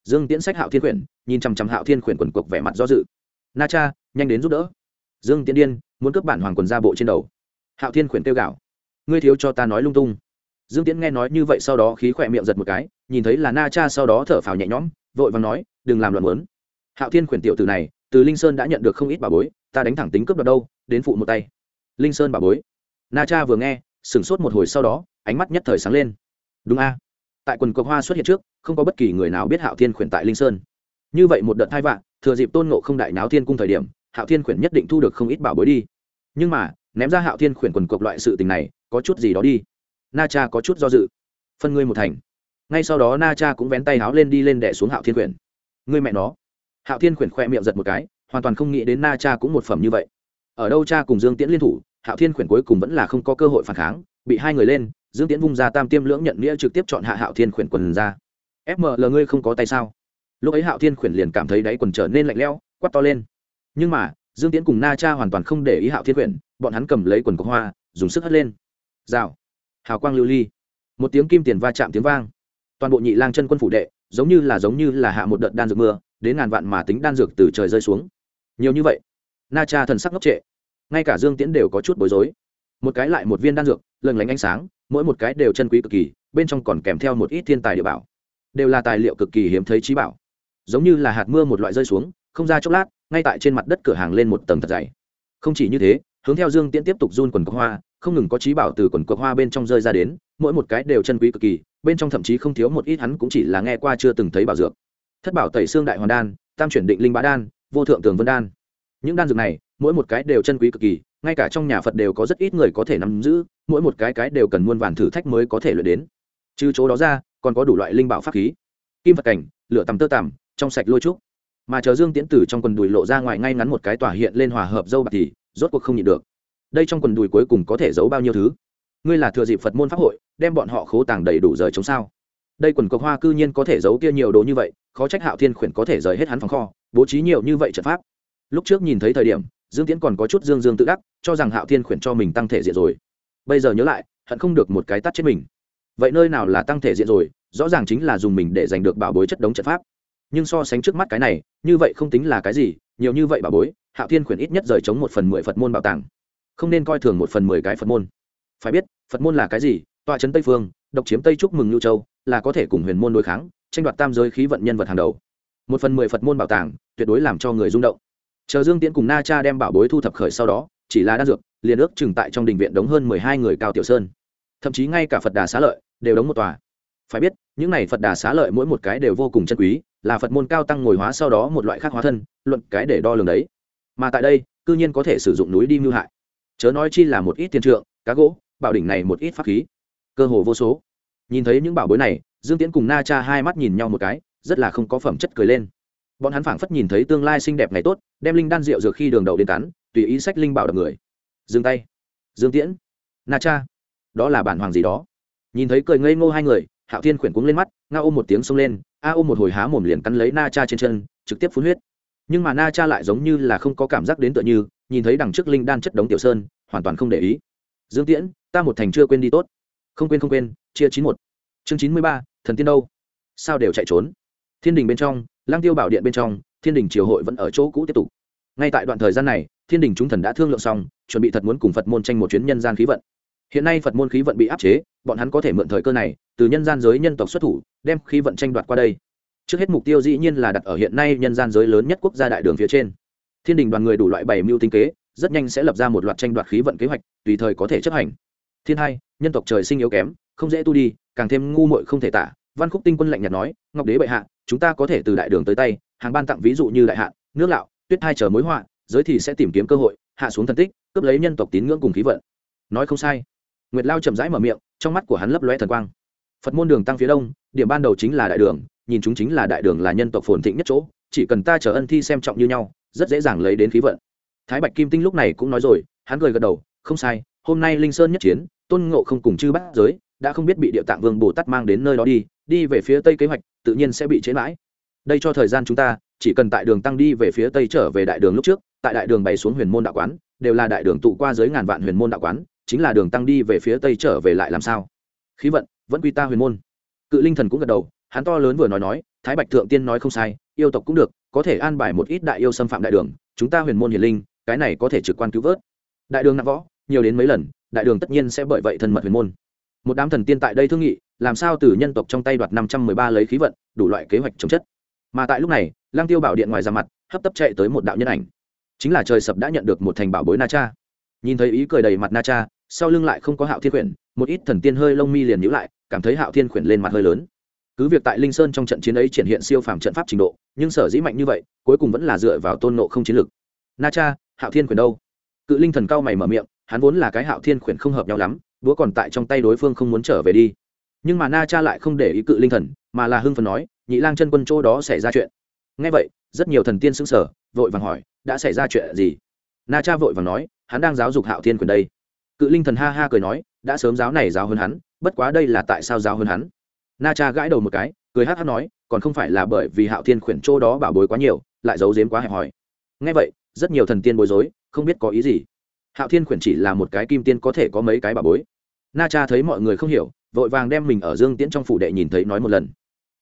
Dương tiễn sách hạo thiên khuyển nhìn chằm chằm hạo thiên khuyển quần cộc vẻ mặt do dự. Na cha, nhanh đến giúp đỡ. Dương tiễn điên, muốn cướp bản hoàng quần ra bộ trên đầu. Hạo thiên khuyển kêu gạo ngươi thiếu cho ta nói lung tung. Dương tiễn nghe nói như vậy sau đó khí khỏe miệng giật một cái, nhìn thấy là na cha sau đó thở phào nhẹ nhõm, vội và nói, đừng làm loạn muốn. Hạo thiên khuyển tiểu từ này, từ linh sơn đã nhận được không ít bà bối, ta đánh thẳng tính cướp đoạt đâu, đến phụ một tay. Linh sơn bà bối. Na cha vừa nghe, sửng sốt một hồi sau đó, ánh mắt nhất thời sáng lên. Đúng a tại quần cộc hoa xuất hiện trước, không có bất kỳ người nào biết hạo thiên khuyển tại linh sơn. Như vậy một đợt thai vạn thừa dịp tôn nộ không đại náo thiên cung thời điểm, hạo thiên khuyển nhất định thu được không ít bảo bối đi. Nhưng mà, ném ra hạo thiên khuyển quần cộc loại sự tình này, có chút gì đó đi. Na cha có chút do dự. Phân ngươi một thành. Ngay sau đó na cha cũng vén tay háo lên đi lên đẻ xuống hạo thiên khuyển. Ngươi mẹ nó. Hạo thiên khuyển khoe miệng giật một cái, hoàn toàn không nghĩ đến na cha cũng một phẩm như vậy. Ở đâu cha cùng dương tiễn liên thủ, hạo thiên khuyển cuối cùng vẫn là không có cơ hội phản kháng, bị hai người lên dương tiễn vung ra tam tiêm lưỡng nhận nghĩa trực tiếp chọn hạ hạo thiên khuyển quần ra. Fm là ngươi không có tay sao? Lúc ấy hạo thiên khuyển liền cảm thấy đáy quần trở nên lạnh lẽo quắt to lên. Nhưng mà, dương tiễn cùng na cha hoàn toàn không để ý hạo thiên khuyển, bọn hắn cầm lấy quần có hoa, dùng sức hất lên. Rào. Hào quang lưu ly. Một tiếng kim tiền va chạm tiếng vang. Toàn bộ nhị lang chân quân phủ đệ, giống như là giống như là hạ một đợt đan dược mưa, đến ngàn vạn mà tính đan dược từ trời rơi xuống. Nhiều như vậy, na cha thần sắc ngốc trệ. Ngay cả dương tiễn đều có chút bối rối. Một cái lại một viên đan dược lần lánh ánh sáng mỗi một cái đều chân quý cực kỳ, bên trong còn kèm theo một ít thiên tài địa bảo. Đều là tài liệu cực kỳ hiếm thấy trí bảo. Giống như là hạt mưa một loại rơi xuống, không ra chốc lát, ngay tại trên mặt đất cửa hàng lên một tầng thật dày. Không chỉ như thế, hướng theo dương tiễn tiếp tục run quần cọc hoa, không ngừng có trí bảo từ quần cọc hoa bên trong rơi ra đến, mỗi một cái đều chân quý cực kỳ, bên trong thậm chí không thiếu một ít hắn cũng chỉ là nghe qua chưa từng thấy bảo dược. Thất bảo tẩy xương đại hoàn đan, tam chuyển định linh bá đan, vô thượng tường vân đan. Những đan dược này mỗi một cái đều chân quý cực kỳ, ngay cả trong nhà phật đều có rất ít người có thể nắm giữ, mỗi một cái cái đều cần muôn vàn thử thách mới có thể luyện đến. Trừ chỗ đó ra, còn có đủ loại linh bảo pháp khí. Kim phật cảnh, lửa tầm tơ tằm trong sạch lôi trúc. Mà chờ dương tiễn tử trong quần đùi lộ ra ngoài ngay ngắn một cái tỏa hiện lên hòa hợp dâu bạc thì, rốt cuộc không nhịn được. Đây trong quần đùi cuối cùng có thể giấu bao nhiêu thứ? Ngươi là thừa dịp phật môn pháp hội, đem bọn họ khố tàng đầy đủ rời chống sao? Đây quần cọc hoa cư nhiên có thể giấu kia nhiều đồ như vậy, khó trách hạo thiên khuyển có thể rời hết hắn phòng kho, bố trí nhiều như vậy trận pháp. Lúc trước nhìn thấy thời điểm dương tiễn còn có chút dương dương tự đắc, cho rằng hạo thiên khuyển cho mình tăng thể diện rồi. Bây giờ nhớ lại, hận không được một cái tắt chết mình. Vậy nơi nào là tăng thể diện rồi, rõ ràng chính là dùng mình để giành được bảo bối chất đống trận pháp. Nhưng so sánh trước mắt cái này, như vậy không tính là cái gì, nhiều như vậy bảo bối, hạo thiên khuyển ít nhất rời chống một phần mười phật môn bảo tàng. Không nên coi thường một phần mười cái phật môn. Phải biết, phật môn là cái gì? Tọa trấn tây phương, độc chiếm tây trúc mừng nhu châu, là có thể cùng huyền môn đối kháng, tranh đoạt tam giới khí vận nhân vật hàng đầu. Một phần mười phật môn bảo tàng, tuyệt đối làm cho người rung động chờ dương tiễn cùng na cha đem bảo bối thu thập khởi sau đó, chỉ là đan dược, liền ước chừng tại trong đình viện đóng hơn mười hai người cao tiểu sơn. Thậm chí ngay cả phật đà xá lợi đều đóng một tòa. Phải biết, những này phật đà xá lợi mỗi một cái đều vô cùng chân quý, là phật môn cao tăng ngồi hóa sau đó một loại khác hóa thân, luận cái để đo lường đấy. Mà tại đây, cư nhiên có thể sử dụng núi đi mưu hại. Chớ nói chi là một ít tiền trượng, cá gỗ, bảo đỉnh này một ít pháp khí. Cơ hồ vô số. Nhìn thấy những bảo bối này, dương tiễn cùng na cha hai mắt nhìn nhau một cái, rất là không có phẩm chất cười lên. Bọn hắn phảng phất nhìn thấy tương lai xinh đẹp ngày tốt đem linh đan rượu dược khi đường đầu đến cắn, tùy ý sách linh bảo đập người. Dừng tay. Dương tiễn. Na cha. Đó là bản hoàng gì đó. Nhìn thấy cười ngây ngô hai người, hạo thiên khuyển cuống lên mắt, nga ôm một tiếng xông lên, a ôm một hồi há mồm liền cắn lấy na cha trên chân, trực tiếp phun huyết. Nhưng mà na cha lại giống như là không có cảm giác đến tựa như, nhìn thấy đằng trước linh đan chất đống tiểu sơn, hoàn toàn không để ý. Dương tiễn, ta một thành chưa quên đi tốt. Không quên không quên, chia chín một. Chương chín mươi ba, thần tiên đâu? Sao đều chạy trốn? Thiên đình bên trong lang tiêu bảo điện bên trong thiên đình triều hội vẫn ở chỗ cũ tiếp tục. Ngay tại đoạn thời gian này, thiên đình chúng thần đã thương lượng xong, chuẩn bị thật muốn cùng phật môn tranh một chuyến nhân gian khí vận. Hiện nay phật môn khí vận bị áp chế, bọn hắn có thể mượn thời cơ này, từ nhân gian giới nhân tộc xuất thủ, đem khí vận tranh đoạt qua đây. Trước hết mục tiêu dĩ nhiên là đặt ở hiện nay nhân gian giới lớn nhất quốc gia đại đường phía trên. Thiên đình đoàn người đủ loại bảy mưu tinh kế, rất nhanh sẽ lập ra một loạt tranh đoạt khí vận kế hoạch, tùy thời có thể chấp hành. Thiên hai, nhân tộc trời sinh yếu kém, không dễ tu đi, càng thêm ngu muội không thể tả. Văn khúc tinh quân lạnh nhạt nói, ngọc đế bệ hạ, chúng ta có thể từ đại đường tới tay hàng ban tặng ví dụ như đại hạn, nước lạo tuyết hai chờ mối họa giới thì sẽ tìm kiếm cơ hội hạ xuống thần tích cướp lấy nhân tộc tín ngưỡng cùng khí vận. Nói không sai. Nguyệt lao chậm rãi mở miệng trong mắt của hắn lấp lóe thần quang. Phật môn đường tăng phía đông điểm ban đầu chính là đại đường nhìn chúng chính là đại đường là nhân tộc phồn thịnh nhất chỗ chỉ cần ta chờ ân thi xem trọng như nhau rất dễ dàng lấy đến khí vận. Thái bạch kim tinh lúc này cũng nói rồi hắn cười gật đầu không sai hôm nay linh sơn nhất chiến tôn ngộ không cùng chư bát giới đã không biết bị địa tạng vương bồ tát mang đến nơi đó đi đi về phía tây kế hoạch tự nhiên sẽ bị chế mãi đây cho thời gian chúng ta, chỉ cần tại đường tăng đi về phía tây trở về đại đường lúc trước, tại đại đường bày xuống huyền môn đạo quán, đều là đại đường tụ qua dưới ngàn vạn huyền môn đạo quán, chính là đường tăng đi về phía tây trở về lại làm sao? Khí vận, vẫn quy ta huyền môn. Cự linh thần cũng gật đầu, hắn to lớn vừa nói nói, thái bạch thượng tiên nói không sai, yêu tộc cũng được, có thể an bài một ít đại yêu xâm phạm đại đường, chúng ta huyền môn hiền linh, cái này có thể trực quan cứu vớt. Đại đường nặng võ, nhiều đến mấy lần, đại đường tất nhiên sẽ bởi vậy thân mật huyền môn. Một đám thần tiên tại đây thương nghị, làm sao từ nhân tộc trong tay đoạt năm trăm mười ba lấy khí vận, đủ loại kế hoạch chống chất mà tại lúc này lang tiêu bảo điện ngoài ra mặt, hấp tấp chạy tới một đạo nhân ảnh. Chính là trời sập đã nhận được một thành bảo bối na cha. Nhìn thấy ý cười đầy mặt na cha, sau lưng lại không có hạo thiên quyển, một ít thần tiên hơi lông mi liền nhữ lại, cảm thấy hạo thiên quyển lên mặt hơi lớn. Cứ việc tại linh sơn trong trận chiến ấy triển hiện siêu phàm trận pháp trình độ, nhưng sở dĩ mạnh như vậy, cuối cùng vẫn là dựa vào tôn nộ không chiến lực. na cha, hạo thiên quyển đâu? Cự linh thần cao mày mở miệng, hắn vốn là cái hạo thiên quyển không hợp nhau lắm, búa còn tại trong tay đối phương không muốn trở về đi. Nhưng mà na cha lại không để ý cự linh thần, mà là hưng phần nói nhị lang chân quân chỗ đó xảy ra chuyện. Ngay vậy, rất nhiều thần tiên xứng sở vội vàng hỏi, đã xảy ra chuyện gì? Na cha vội vàng nói, hắn đang giáo dục hạo thiên quyền đây. Cự linh thần ha ha cười nói, đã sớm giáo này giáo hơn hắn, bất quá đây là tại sao giáo hơn hắn? Na cha gãi đầu một cái, cười hát hát nói, còn không phải là bởi vì hạo thiên khuyển chỗ đó bảo bối quá nhiều, lại giấu giếm quá hẹp hòi. Ngay vậy, rất nhiều thần tiên bối rối, không biết có ý gì. Hạo thiên khuyển chỉ là một cái kim tiên có thể có mấy cái bảo bối. Na cha thấy mọi người không hiểu, vội vàng đem mình ở dương tiễn trong phủ đệ nhìn thấy nói một lần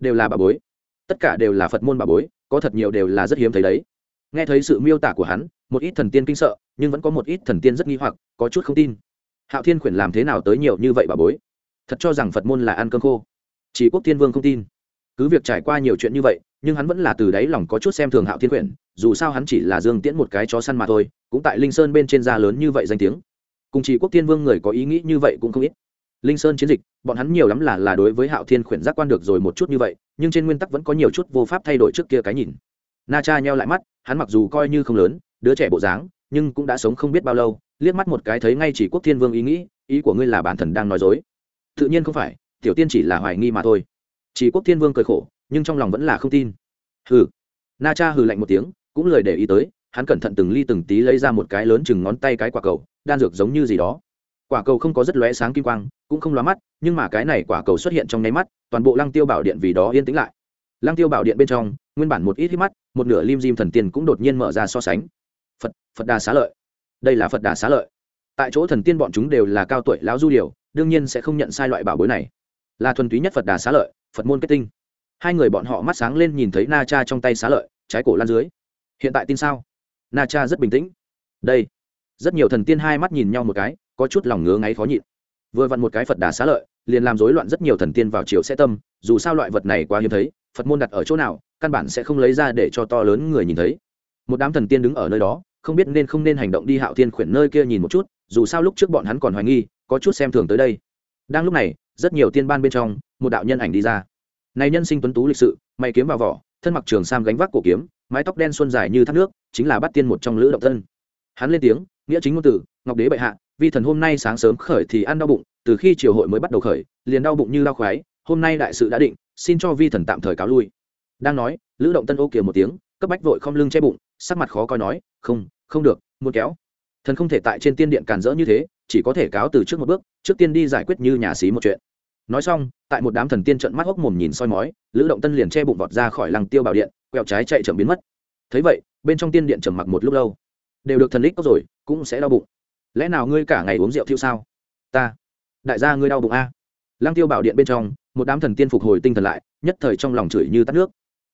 đều là bà bối. Tất cả đều là phật môn bà bối, có thật nhiều đều là rất hiếm thấy đấy. Nghe thấy sự miêu tả của hắn, một ít thần tiên kinh sợ, nhưng vẫn có một ít thần tiên rất nghi hoặc, có chút không tin. Hạo thiên khuyển làm thế nào tới nhiều như vậy bà bối? Thật cho rằng phật môn là ăn cơm khô. Chỉ quốc thiên vương không tin. Cứ việc trải qua nhiều chuyện như vậy, nhưng hắn vẫn là từ đáy lòng có chút xem thường hạo thiên khuyển dù sao hắn chỉ là dương tiễn một cái chó săn mà thôi, cũng tại linh sơn bên trên da lớn như vậy danh tiếng. Cùng chỉ quốc thiên vương người có ý nghĩ như vậy cũng không ít linh sơn chiến dịch, bọn hắn nhiều lắm là là đối với hạo thiên khuyển giác quan được rồi một chút như vậy, nhưng trên nguyên tắc vẫn có nhiều chút vô pháp thay đổi trước kia cái nhìn. Na cha nheo lại mắt, hắn mặc dù coi như không lớn, đứa trẻ bộ dáng, nhưng cũng đã sống không biết bao lâu, liếc mắt một cái thấy ngay chỉ quốc thiên vương ý nghĩ, ý của ngươi là bản thần đang nói dối. Tự nhiên không phải, tiểu tiên chỉ là hoài nghi mà thôi. Chỉ quốc thiên vương cười khổ, nhưng trong lòng vẫn là không tin. Hừ. Na cha hừ lạnh một tiếng, cũng lời để ý tới, hắn cẩn thận từng ly từng tí lấy ra một cái lớn chừng ngón tay cái quả cầu, đan dược giống như gì đó quả cầu không có rất lóe sáng kim quang, cũng không lóa mắt, nhưng mà cái này quả cầu xuất hiện trong nháy mắt, toàn bộ lăng tiêu bảo điện vì đó yên tĩnh lại. Lăng tiêu bảo điện bên trong, nguyên bản một ít hít mắt, một nửa lim dim thần tiên cũng đột nhiên mở ra so sánh. Phật phật đà xá lợi. Đây là phật đà xá lợi. Tại chỗ thần tiên bọn chúng đều là cao tuổi lão du điều, đương nhiên sẽ không nhận sai loại bảo bối này. Là thuần túy nhất phật đà xá lợi, phật môn kết tinh. Hai người bọn họ mắt sáng lên nhìn thấy na cha trong tay xá lợi, trái cổ lan dưới. Hiện tại tin sao? Na cha rất bình tĩnh. Đây. Rất nhiều thần tiên hai mắt nhìn nhau một cái có chút lòng ngứa ngáy khó nhịn. Vừa vặn một cái phật đà xá lợi, liền làm rối loạn rất nhiều thần tiên vào chiều sẽ tâm, dù sao loại vật này quá hiếm thấy, phật môn đặt ở chỗ nào, căn bản sẽ không lấy ra để cho to lớn người nhìn thấy. Một đám thần tiên đứng ở nơi đó, không biết nên không nên hành động đi hạo thiên khuyển nơi kia nhìn một chút, dù sao lúc trước bọn hắn còn hoài nghi, có chút xem thường tới đây. Đang lúc này, rất nhiều tiên ban bên trong, một đạo nhân ảnh đi ra. Này nhân sinh tuấn tú lịch sự mày kiếm vào vỏ, thân mặc trường sam gánh vác cổ kiếm, mái tóc đen xuân dài như thác nước, chính là bát tiên một trong lữ động thân. Hắn lên tiếng nghĩa chính ngôn tử ngọc đế bệ hạ, vi thần hôm nay sáng sớm khởi thì ăn đau bụng, từ khi triều hội mới bắt đầu khởi, liền đau bụng như đau khoái, hôm nay đại sự đã định, xin cho vi thần tạm thời cáo lui. Đang nói, lữ động tân ô kìa một tiếng, cấp bách vội không lưng che bụng, sắc mặt khó coi nói, không không được, muốn kéo. Thần không thể tại trên tiên điện càn rỡ như thế, chỉ có thể cáo từ trước một bước, trước tiên đi giải quyết như nhà xí một chuyện. Nói xong, tại một đám thần tiên trận mắt hốc mồm nhìn soi mói, lữ động tân liền che bụng vọt ra khỏi làng tiêu bảo điện, quẹo trái chạy chậm biến mất. Thấy vậy, bên trong tiên điện trầm mặc một lúc lâu đều được thần lích cốc rồi, cũng sẽ đau bụng. Lẽ nào ngươi cả ngày uống rượu thiêu sao? Ta. Đại gia ngươi đau bụng a. Lăng tiêu bảo điện bên trong, một đám thần tiên phục hồi tinh thần lại, nhất thời trong lòng chửi như tắt nước.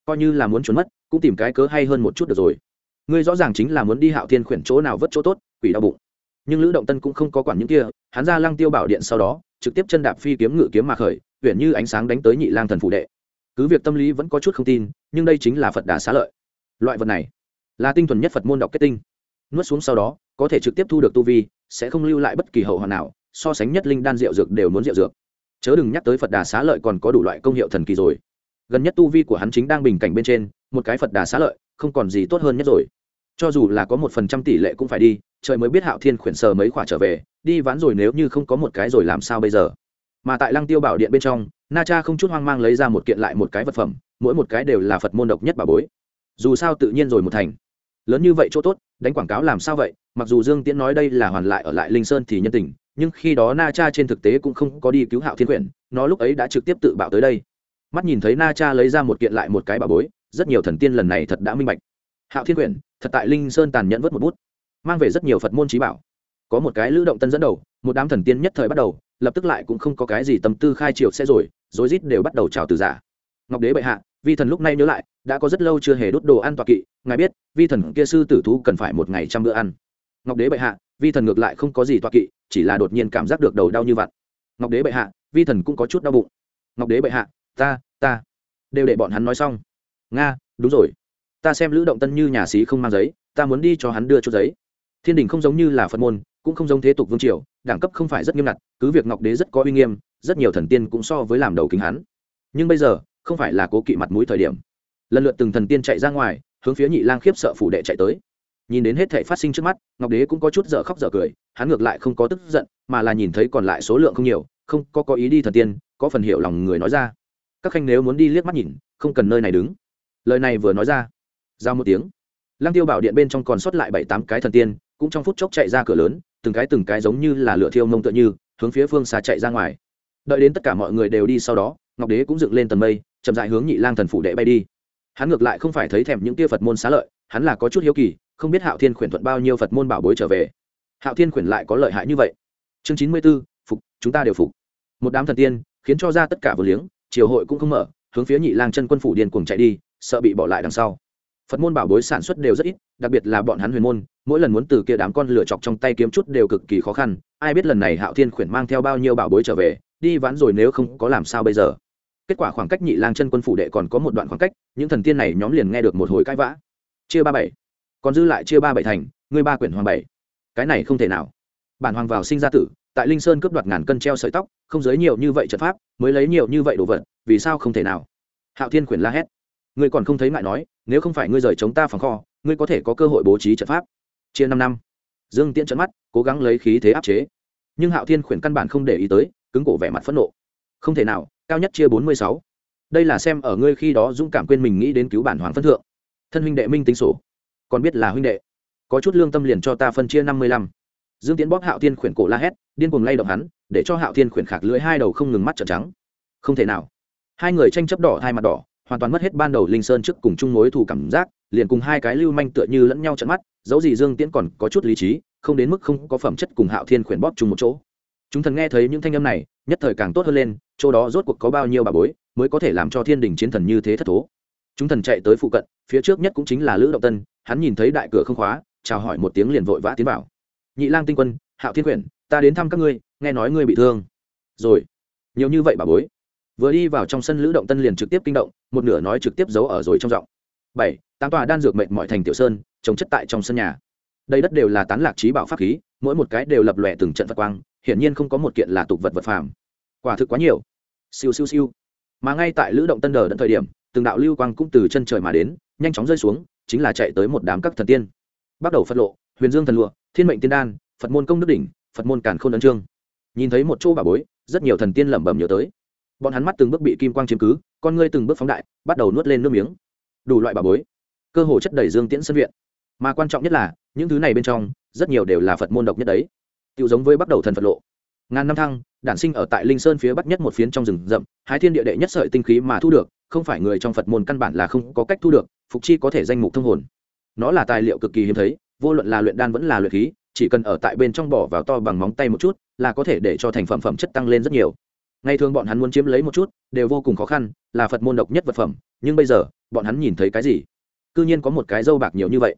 Coi như là muốn trốn mất, cũng tìm cái cớ hay hơn một chút được rồi. Ngươi rõ ràng chính là muốn đi hạo thiên khuyển chỗ nào vất chỗ tốt, quỷ đau bụng. Nhưng lữ động tân cũng không có quản những kia, hắn ra lăng tiêu bảo điện sau đó, trực tiếp chân đạp phi kiếm ngự kiếm mà khởi huyện như ánh sáng đánh tới nhị lang thần phụ đệ. Cứ việc tâm lý vẫn có chút không tin, nhưng đây chính là phật đà xá lợi. Loại vật này là tinh thuần nhất phật môn đọc kết tinh nuốt xuống sau đó, có thể trực tiếp thu được tu vi, sẽ không lưu lại bất kỳ hậu hoạn nào, so sánh nhất linh đan rượu dược đều muốn rượu dược. Chớ đừng nhắc tới phật đà xá lợi còn có đủ loại công hiệu thần kỳ rồi. Gần nhất tu vi của hắn chính đang bình cảnh bên trên, một cái phật đà xá lợi, không còn gì tốt hơn nhất rồi. Cho dù là có một phần trăm tỷ lệ cũng phải đi, trời mới biết hạo thiên khuyển sờ mấy khoả trở về, đi ván rồi nếu như không có một cái rồi làm sao bây giờ? Mà tại lăng tiêu bảo điện bên trong, na cha không chút hoang mang lấy ra một kiện lại một cái vật phẩm, mỗi một cái đều là phật môn độc nhất bà bối. Dù sao tự nhiên rồi một thành lớn như vậy chỗ tốt, đánh quảng cáo làm sao vậy? Mặc dù dương tiễn nói đây là hoàn lại ở lại linh sơn thì nhân tình, nhưng khi đó na cha trên thực tế cũng không có đi cứu hạo thiên quyển, nó lúc ấy đã trực tiếp tự bạo tới đây. Mắt nhìn thấy na cha lấy ra một kiện lại một cái bà bối, rất nhiều thần tiên lần này thật đã minh bạch. Hạo thiên quyển, thật tại linh sơn tàn nhẫn vớt một bút, mang về rất nhiều phật môn trí bảo. Có một cái lữ động tân dẫn đầu, một đám thần tiên nhất thời bắt đầu, lập tức lại cũng không có cái gì tâm tư khai triều sẽ rồi, rối rít đều bắt đầu trào từ giả. Ngọc đế bệ hạ, vi thần lúc này nhớ lại đã có rất lâu chưa hề đốt đồ ăn tọa kỵ, ngài biết, vi thần kia sư tử thú cần phải một ngày trăm bữa ăn. Ngọc đế bệ hạ, vi thần ngược lại không có gì tọa kỵ, chỉ là đột nhiên cảm giác được đầu đau như vặt ngọc đế bệ hạ, vi thần cũng có chút đau bụng. Ngọc đế bệ hạ, ta ta, đều để bọn hắn nói xong. Nga, đúng rồi. Ta xem lữ động tân như nhà sĩ không mang giấy, ta muốn đi cho hắn đưa chút giấy. Thiên đình không giống như là phật môn, cũng không giống thế tục vương triều, đẳng cấp không phải rất nghiêm ngặt, cứ việc ngọc đế rất có uy nghiêm, rất nhiều thần tiên cũng so với làm đầu kính hắn. Nhưng bây giờ, không phải là cố kỵ mặt mũi thời điểm lần lượt từng thần tiên chạy ra ngoài, hướng phía nhị lang khiếp sợ phủ đệ chạy tới. Nhìn đến hết thể phát sinh trước mắt, ngọc đế cũng có chút dở khóc dở cười, hắn ngược lại không có tức giận, mà là nhìn thấy còn lại số lượng không nhiều, không có có ý đi thần tiên, có phần hiểu lòng người nói ra. Các khanh nếu muốn đi liếc mắt nhìn, không cần nơi này đứng. Lời này vừa nói ra, giao một tiếng. Lăng tiêu bảo điện bên trong còn sót lại bảy tám cái thần tiên, cũng trong phút chốc chạy ra cửa lớn, từng cái từng cái giống như là lửa thiêu mông tựa như, hướng phía phương xa chạy ra ngoài. Đợi đến tất cả mọi người đều đi sau đó, ngọc đế cũng dựng lên tầng mây, chậm dại hướng nhị lang thần phủ đệ bay đi hắn ngược lại không phải thấy thèm những tia phật môn xá lợi, hắn là có chút hiếu kỳ, không biết hạo thiên khuyển thuận bao nhiêu phật môn bảo bối trở về. Hạo thiên khuyển lại có lợi hại như vậy. Chương chín mươi b ố phục, chúng ta đều phục. Một đám thần tiên, khiến cho ra tất cả vừa liếng, triều hội cũng không mở, hướng phía nhị lang chân quân phủ điên cuồng chạy đi, sợ bị bỏ lại đằng sau. Phật môn bảo bối sản xuất đều rất ít, đặc biệt là bọn hắn huyền môn, mỗi lần muốn từ kia đám con lửa chọc trong tay kiếm chút đều cực kỳ khó khăn. Ai biết lần này hạo thiên khuyển mang theo bao nhiêu bảo bối trở về, đi ván rồi nếu không có làm sao bây giờ? Kết quả khoảng cách nhị lang chân quân phủ đệ còn có một đoạn khoảng cách, những thần tiên này nhóm liền nghe được một hồi cãi vã. Chia ba bảy. Còn dư lại chia ba bảy thành, ngươi ba quyển hoàng bảy. Cái này không thể nào. Bản hoàng vào sinh ra tử, tại linh sơn cướp đoạt ngàn cân treo sợi tóc, không giới nhiều như vậy trận pháp, mới lấy nhiều như vậy đồ vật, vì sao không thể nào? Hạo thiên quyển la hét. Ngươi còn không thấy ngại nói, nếu không phải ngươi rời chống ta phòng kho, ngươi có thể có cơ hội bố trí trận pháp. Chia năm năm. Dương tiễn trận mắt, cố gắng lấy khí thế áp chế. Nhưng hạo thiên khuyển căn bản không để ý tới, cứng cổ vẻ mặt phẫn nộ. Không thể nào cao nhất chia bốn mươi sáu. Đây là xem ở ngươi khi đó dũng cảm quên mình nghĩ đến cứu bản hoàng phân thượng. Thân huynh đệ minh tính sổ. Còn biết là huynh đệ. Có chút lương tâm liền cho ta phân chia năm mươi lăm. Dương tiến bóp hạo thiên khuyển cổ la hét, điên cuồng lay động hắn, để cho hạo thiên khuyển khạc lưỡi hai đầu không ngừng mắt trợn trắng. Không thể nào. Hai người tranh chấp đỏ, hai mặt đỏ, hoàn toàn mất hết ban đầu linh sơn trước cùng chung mối thù cảm giác, liền cùng hai cái lưu manh tựa như lẫn nhau trận mắt dẫu gì dương tiễn còn có chút lý trí, không đến mức không có phẩm chất cùng hạo thiên khuyển bóp chung một chỗ. Chúng thần nghe thấy những thanh âm này, nhất thời càng tốt hơn lên chỗ đó rốt cuộc có bao nhiêu bà bối mới có thể làm cho thiên đình chiến thần như thế thất thố? Chúng thần chạy tới phụ cận, phía trước nhất cũng chính là lữ động tân, hắn nhìn thấy đại cửa không khóa, chào hỏi một tiếng liền vội vã tiến vào. Nhị lang tinh quân, hạo thiên quyển, ta đến thăm các ngươi, nghe nói ngươi bị thương. Rồi, nhiều như vậy bà bối? Vừa đi vào trong sân lữ động tân liền trực tiếp kinh động, một nửa nói trực tiếp giấu ở rồi trong giọng. Bảy, tám tòa đan dược mệnh mọi thành tiểu sơn, trồng chất tại trong sân nhà. Đây đất đều là tán lạc trí bảo pháp khí, mỗi một cái đều lập lòe từng trận vật quang, hiển nhiên không có một kiện là tục vật vật phàm. Quả thực quá nhiều siêu siêu siêu. Mà ngay tại lữ động tân đờ đẫn thời điểm, từng đạo lưu quang cũng từ chân trời mà đến, nhanh chóng rơi xuống, chính là chạy tới một đám các thần tiên. Bắt đầu phật lộ, huyền dương thần lụa, thiên mệnh tiên đan, phật môn công đức đỉnh, phật môn càn k h ô n ấn trương. Nhìn thấy một chỗ bà bối, rất nhiều thần tiên lẩm bẩm nhớ tới. Bọn hắn mắt từng bước bị kim quang chiếm cứ, con ngươi từng bước phóng đại, bắt đầu nuốt lên nước miếng. Đủ loại bà bối. Cơ hồ chất đầy dương tiễn sân viện. Mà quan trọng nhất là, những thứ này bên trong, rất nhiều đều là phật môn độc nhất đấy. Tự giống với bắt đầu thần phật lộ. Ngàn năm thăng đản sinh ở tại linh sơn phía bắc nhất một phiến trong rừng rậm, hái thiên địa đệ nhất sợi tinh khí mà thu được, không phải người trong phật môn căn bản là không có cách thu được, phục chi có thể danh mục thông hồn. Nó là tài liệu cực kỳ hiếm thấy, vô luận là luyện đan vẫn là luyện khí, chỉ cần ở tại bên trong bỏ vào to bằng móng tay một chút, là có thể để cho thành phẩm phẩm chất tăng lên rất nhiều. Ngày thường bọn hắn muốn chiếm lấy một chút, đều vô cùng khó khăn, là phật môn độc nhất vật phẩm, nhưng bây giờ, bọn hắn nhìn thấy cái gì? C ư nhiên có một cái dâu bạc nhiều như vậy.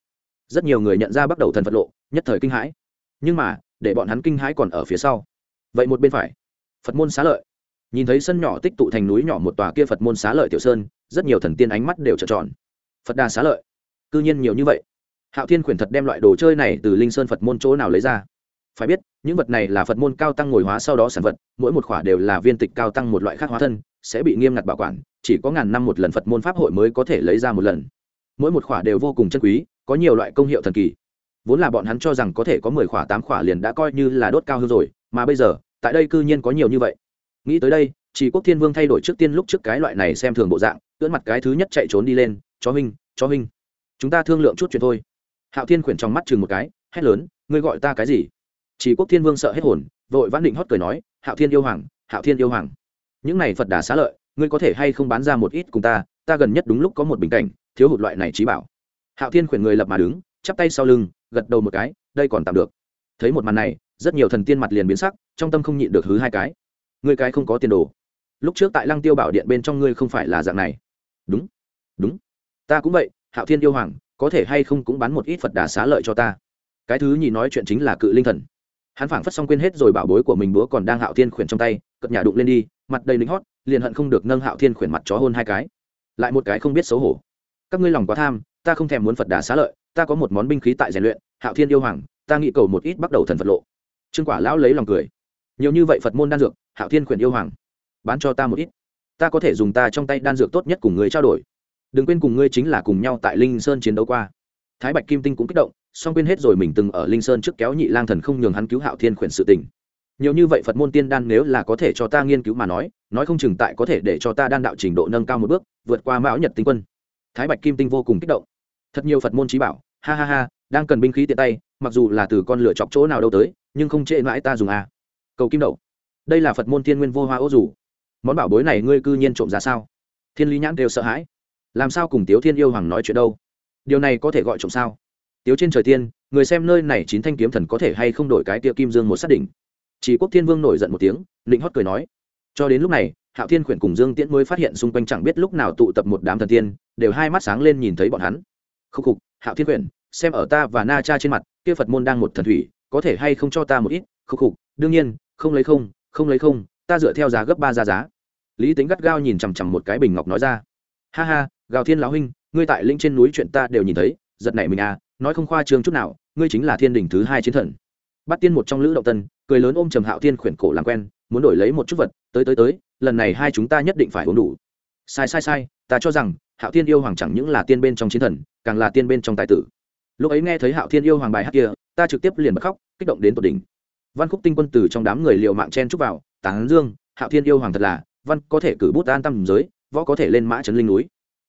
Rất nhiều người nhận ra bắt đầu thần phật lộ, nhất thời kinh hãi. Nhưng mà, để bọn hắn kinh hãi còn ở phía sau vậy một bên phải, phật môn xá lợi. Nhìn thấy sân nhỏ tích tụ thành núi nhỏ một tòa kia phật môn xá lợi tiểu sơn, rất nhiều thần tiên ánh mắt đều trợn tròn. Phật đà xá lợi. Cư nhiên nhiều như vậy. Hạo thiên khuyển thật đem loại đồ chơi này từ linh sơn phật môn chỗ nào lấy ra? Phải biết, những vật này là phật môn cao tăng ngồi hóa sau đó sản vật, mỗi một khỏa đều là viên tịch cao tăng một loại khác hóa thân, sẽ bị nghiêm ngặt bảo quản, chỉ có ngàn năm một lần phật môn pháp hội mới có thể lấy ra một lần. Mỗi một khỏa đều vô cùng chân quý, có nhiều loại công hiệu thần kỳ. Vốn là bọn hắn cho rằng có thể có mười khỏa tám khỏa liền đã coi như là đốt cao hơn rồi mà bây giờ, tại đây cư nhiên có nhiều như vậy. Nghĩ tới đây, chỉ quốc thiên vương thay đổi trước tiên lúc trước cái loại này xem thường bộ dạng, ưỡn mặt cái thứ nhất chạy trốn đi lên cho huynh cho huynh, chúng ta thương lượng chút chuyện thôi. Hạo thiên khuyển trong mắt chừng một cái, hét lớn, ngươi gọi ta cái gì? Chỉ quốc thiên vương sợ hết hồn, vội vãn định hót cười nói, hạo thiên yêu hoàng, hạo thiên yêu hoàng. Những này phật đà xá lợi, ngươi có thể hay không bán ra một ít cùng ta ta gần nhất đúng lúc có một bình cảnh, thiếu hụt loại này trí bảo. Hạo thiên khuyển người lập mà đứng, chắp tay sau lưng, gật đầu một cái, đây còn tạm được thấy một màn này, rất nhiều thần tiên mặt liền biến sắc, trong tâm không nhịn được hứ hai cái. Người cái không có tiền đồ. Lúc trước tại lăng tiêu bảo điện bên trong ngươi không phải là dạng này. Đúng. Đúng. Ta cũng vậy, hạo thiên yêu hoàng, có thể hay không cũng bán một ít phật đà xá lợi cho ta. Cái thứ nhì nói chuyện chính là cự linh thần. Hắn phảng phất xong quên hết rồi bảo bối của mình búa còn đang hạo thiên khuyển trong tay, cất nhà đụng lên đi, mặt đầy lính hót, liền hận không được nâng hạo thiên khuyển mặt chó hôn hai cái. Lại một cái không biết xấu hổ. Các ngươi lòng quá tham, ta không thèm muốn phật đà xá lợi, ta có một món binh khí tại rèn luyện, hạo thiên yêu hoàng ta nghĩ cầu một ít bắt đầu thần phật lộ trương quả lão lấy lòng cười nhiều như vậy phật môn đan dược hạo thiên khuyển yêu hoàng bán cho ta một ít ta có thể dùng ta trong tay đan dược tốt nhất cùng người trao đổi đừng quên cùng ngươi chính là cùng nhau tại linh sơn chiến đấu qua thái bạch kim tinh cũng kích động song quên hết rồi mình từng ở linh sơn trước kéo nhị lang thần không nhường hắn cứu hạo thiên khuyển sự tình nhiều như vậy phật môn tiên đan nếu là có thể cho ta nghiên cứu mà nói nói không chừng tại có thể để cho ta đan đạo trình độ nâng cao một bước vượt qua mão nhật tinh quân thái bạch kim tinh vô cùng kích động thật nhiều phật môn trí bảo ha ha ha đang cần binh khí tiện tay mặc dù là từ con lửa chọc chỗ nào đâu tới, nhưng không trễ mãi ta dùng à. cầu kim đậu. Đây là phật môn thiên nguyên vô hoa ô dù. Món bảo bối này ngươi cư nhiên trộm ra sao? Thiên lý nhãn đều sợ hãi. Làm sao cùng tiếu thiên yêu hoàng nói chuyện đâu? Điều này có thể gọi trộm sao? Tiếu trên trời tiên, người xem nơi này chín thanh kiếm thần có thể hay không đổi cái tia kim dương một xác định chỉ quốc thiên vương nổi giận một tiếng định hót cười nói. Cho đến lúc này, hạo thiên khuyển cùng dương tiễn mới phát hiện xung quanh chẳng biết lúc nào tụ tập một đám thần tiên, đều hai mắt sáng lên nhìn thấy bọn hắn. Khúc khục, hạo thiên khuyển xem ở ta và na cha trên mặt, kia phật môn đang một thần thủy, có thể hay không cho ta một ít? Khúc khục, đương nhiên, không lấy không không lấy không, ta dựa theo giá gấp ba giá giá. Lý tính gắt gao nhìn chằm chằm một cái bình ngọc nói ra. Ha ha, gào thiên lão huynh, ngươi tại linh trên núi chuyện ta đều nhìn thấy, giật nảy mình à nói không khoa trương chút nào, ngươi chính là thiên đình thứ hai chiến thần. Bắt tiên một trong lữ động tân, cười lớn ôm trầm hạo thiên khuyển cổ làm quen, muốn đổi lấy một chút vật, tới tới tới, lần này hai chúng ta nhất định phải uống đủ. Sai sai sai, ta cho rằng, hạo thiên yêu hoàng chẳng những là tiên bên trong chiến thần, càng là tiên bên trong tài tử lúc ấy nghe thấy hạo thiên yêu hoàng bài hát kia, ta trực tiếp liền bật khóc, kích động đến tột đỉnh. Văn khúc tinh quân từ trong đám người liệu mạng chen chúc vào, tán dương, hạo thiên yêu hoàng thật là, văn có thể cử bút an tâm giới, võ có thể lên mã trấn linh núi.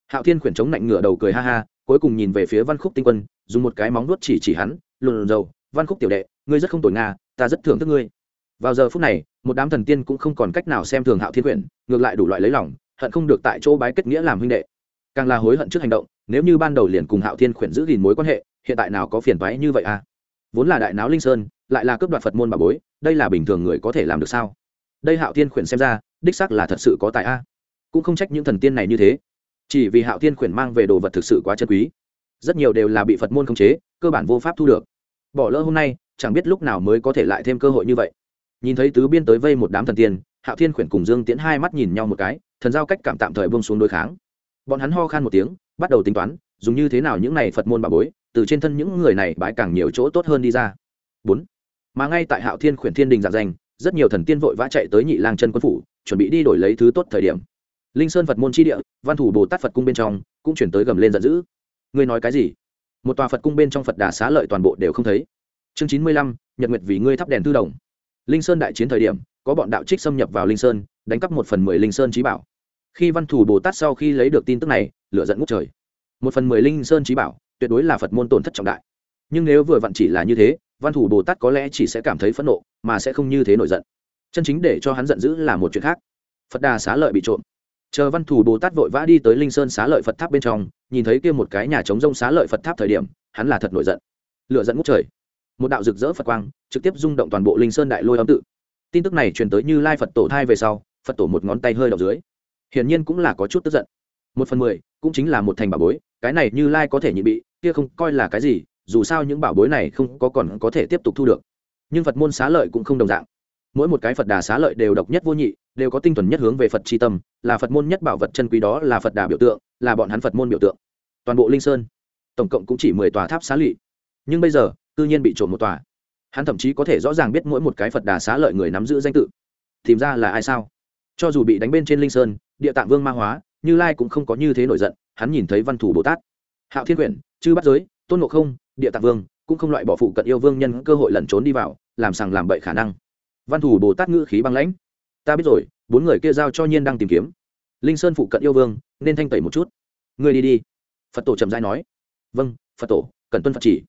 Hạo thiên khuyển chống lạnh ngựa đầu cười ha ha, cuối cùng nhìn về phía văn khúc tinh quân, dùng một cái móng nuốt chỉ chỉ hắn, lùn dầu văn khúc tiểu đệ, ngươi rất không tồi nga, ta rất thưởng thức ngươi. Vào giờ phút này, một đám thần tiên cũng không còn cách nào xem thường hạo thiên quyển ngược lại đủ loại lấy lòng, hận không được tại chỗ bái kết nghĩa làm huynh đệ. Càng là hối hận trước hành động, nếu như ban đầu liền cùng hạo thiên khuyển giữ gìn mối quan hệ hiện tại nào có phiền toái như vậy à? Vốn là đại náo linh sơn, lại là cướp đoạt phật môn bà bối, đây là bình thường người có thể làm được sao? Đây hạo thiên khuyển xem ra, đích xác là thật sự có tài a. Cũng không trách những thần tiên này như thế. Chỉ vì hạo thiên khuyển mang về đồ vật thực sự quá chân quý. Rất nhiều đều là bị phật môn khống chế, cơ bản vô pháp thu được. Bỏ lỡ hôm nay, chẳng biết lúc nào mới có thể lại thêm cơ hội như vậy. Nhìn thấy tứ biên tới vây một đám thần tiên, hạo thiên khuyển cùng dương tiễn hai mắt nhìn nhau một cái, thần giao cách cảm tạm thời bông xuống đối kháng. Bọn hắn ho khan một tiếng, bắt đầu tính toán, dùng như thế nào những này phật môn bà bối từ trên thân những người này bãi càng nhiều chỗ tốt hơn đi ra. Bốn, mà ngay tại hạo thiên khuyển thiên đình dạng danh, rất nhiều thần tiên vội vã chạy tới nhị lang chân quân phủ, chuẩn bị đi đổi lấy thứ tốt thời điểm. Linh sơn phật môn tri địa, văn thủ bồ tát phật cung bên trong, cũng chuyển tới gầm lên giận dữ. Ngươi nói cái gì? Một tòa phật cung bên trong phật đà xá lợi toàn bộ đều không thấy. Chương chín mươi lăm, nhật nguyệt vì ngươi thắp đèn tư đồng. Linh sơn đại chiến thời điểm, có bọn đạo trích xâm nhập vào linh sơn, đánh cắp một phần mười linh sơn trí bảo. Khi văn thủ bồ tát sau khi lấy được tin tức này lựa dẫn ngút trời. Một phần mười linh sơn trí bảo tuyệt đối là phật môn tổn thất trọng đại. Nhưng nếu vừa vặn chỉ là như thế, văn thủ bồ tát có lẽ chỉ sẽ cảm thấy phẫn nộ, mà sẽ không như thế nổi giận. Chân chính để cho hắn giận dữ là một chuyện khác. Phật đà xá lợi bị trộm. Chờ văn thủ bồ tát vội vã đi tới linh sơn xá lợi phật tháp bên trong, nhìn thấy kia một cái nhà chống rông xá lợi phật tháp thời điểm, hắn là thật nổi giận. Lựa dẫn ngút trời. Một đạo rực rỡ phật quang, trực tiếp rung động toàn bộ linh sơn đại lôi âm tự. Tin tức này truyền tới như lai phật tổ thai về sau, phật tổ một ngón tay hơi đậu dưới. Hiển nhiên cũng là có chút tức giận. Một phần mười, cũng chính là một thành bảo bối, cái này như lai có thể nhị bị kia không coi là cái gì, dù sao những bảo bối này không có còn có thể tiếp tục thu được. Nhưng phật môn xá lợi cũng không đồng dạng. Mỗi một cái phật đà xá lợi đều độc nhất vô nhị, đều có tinh thuần nhất hướng về phật tri tâm, là phật môn nhất bảo vật chân quý đó là phật đà biểu tượng, là bọn hắn phật môn biểu tượng. Toàn bộ linh sơn, tổng cộng cũng chỉ mười tòa tháp xá lụy nhưng bây giờ tự nhiên bị trộm một tòa. Hắn thậm chí có thể rõ ràng biết mỗi một cái phật đà xá lợi người nắm giữ danh tự. Tìm ra là ai sao? Cho dù bị đánh bên trên linh sơn, địa tạng vương ma hóa, như lai cũng không có như thế nổi giận, hắn nhìn thấy văn thủ bồ tát hạo thiên quyển, chư bắt giới, tôn ngộ không, địa tạng vương, cũng không loại bỏ phụ cận yêu vương nhân cơ hội lẩn trốn đi vào, làm sằng làm bậy khả năng. Văn thủ bồ tát ngữ khí băng lãnh. Ta biết rồi, bốn người kia giao cho nhiên đang tìm kiếm. Linh sơn phụ cận yêu vương, nên thanh tẩy một chút. Ngươi đi đi. Phật tổ trầm giai nói. Vâng phật tổ cần tuân phật chỉ.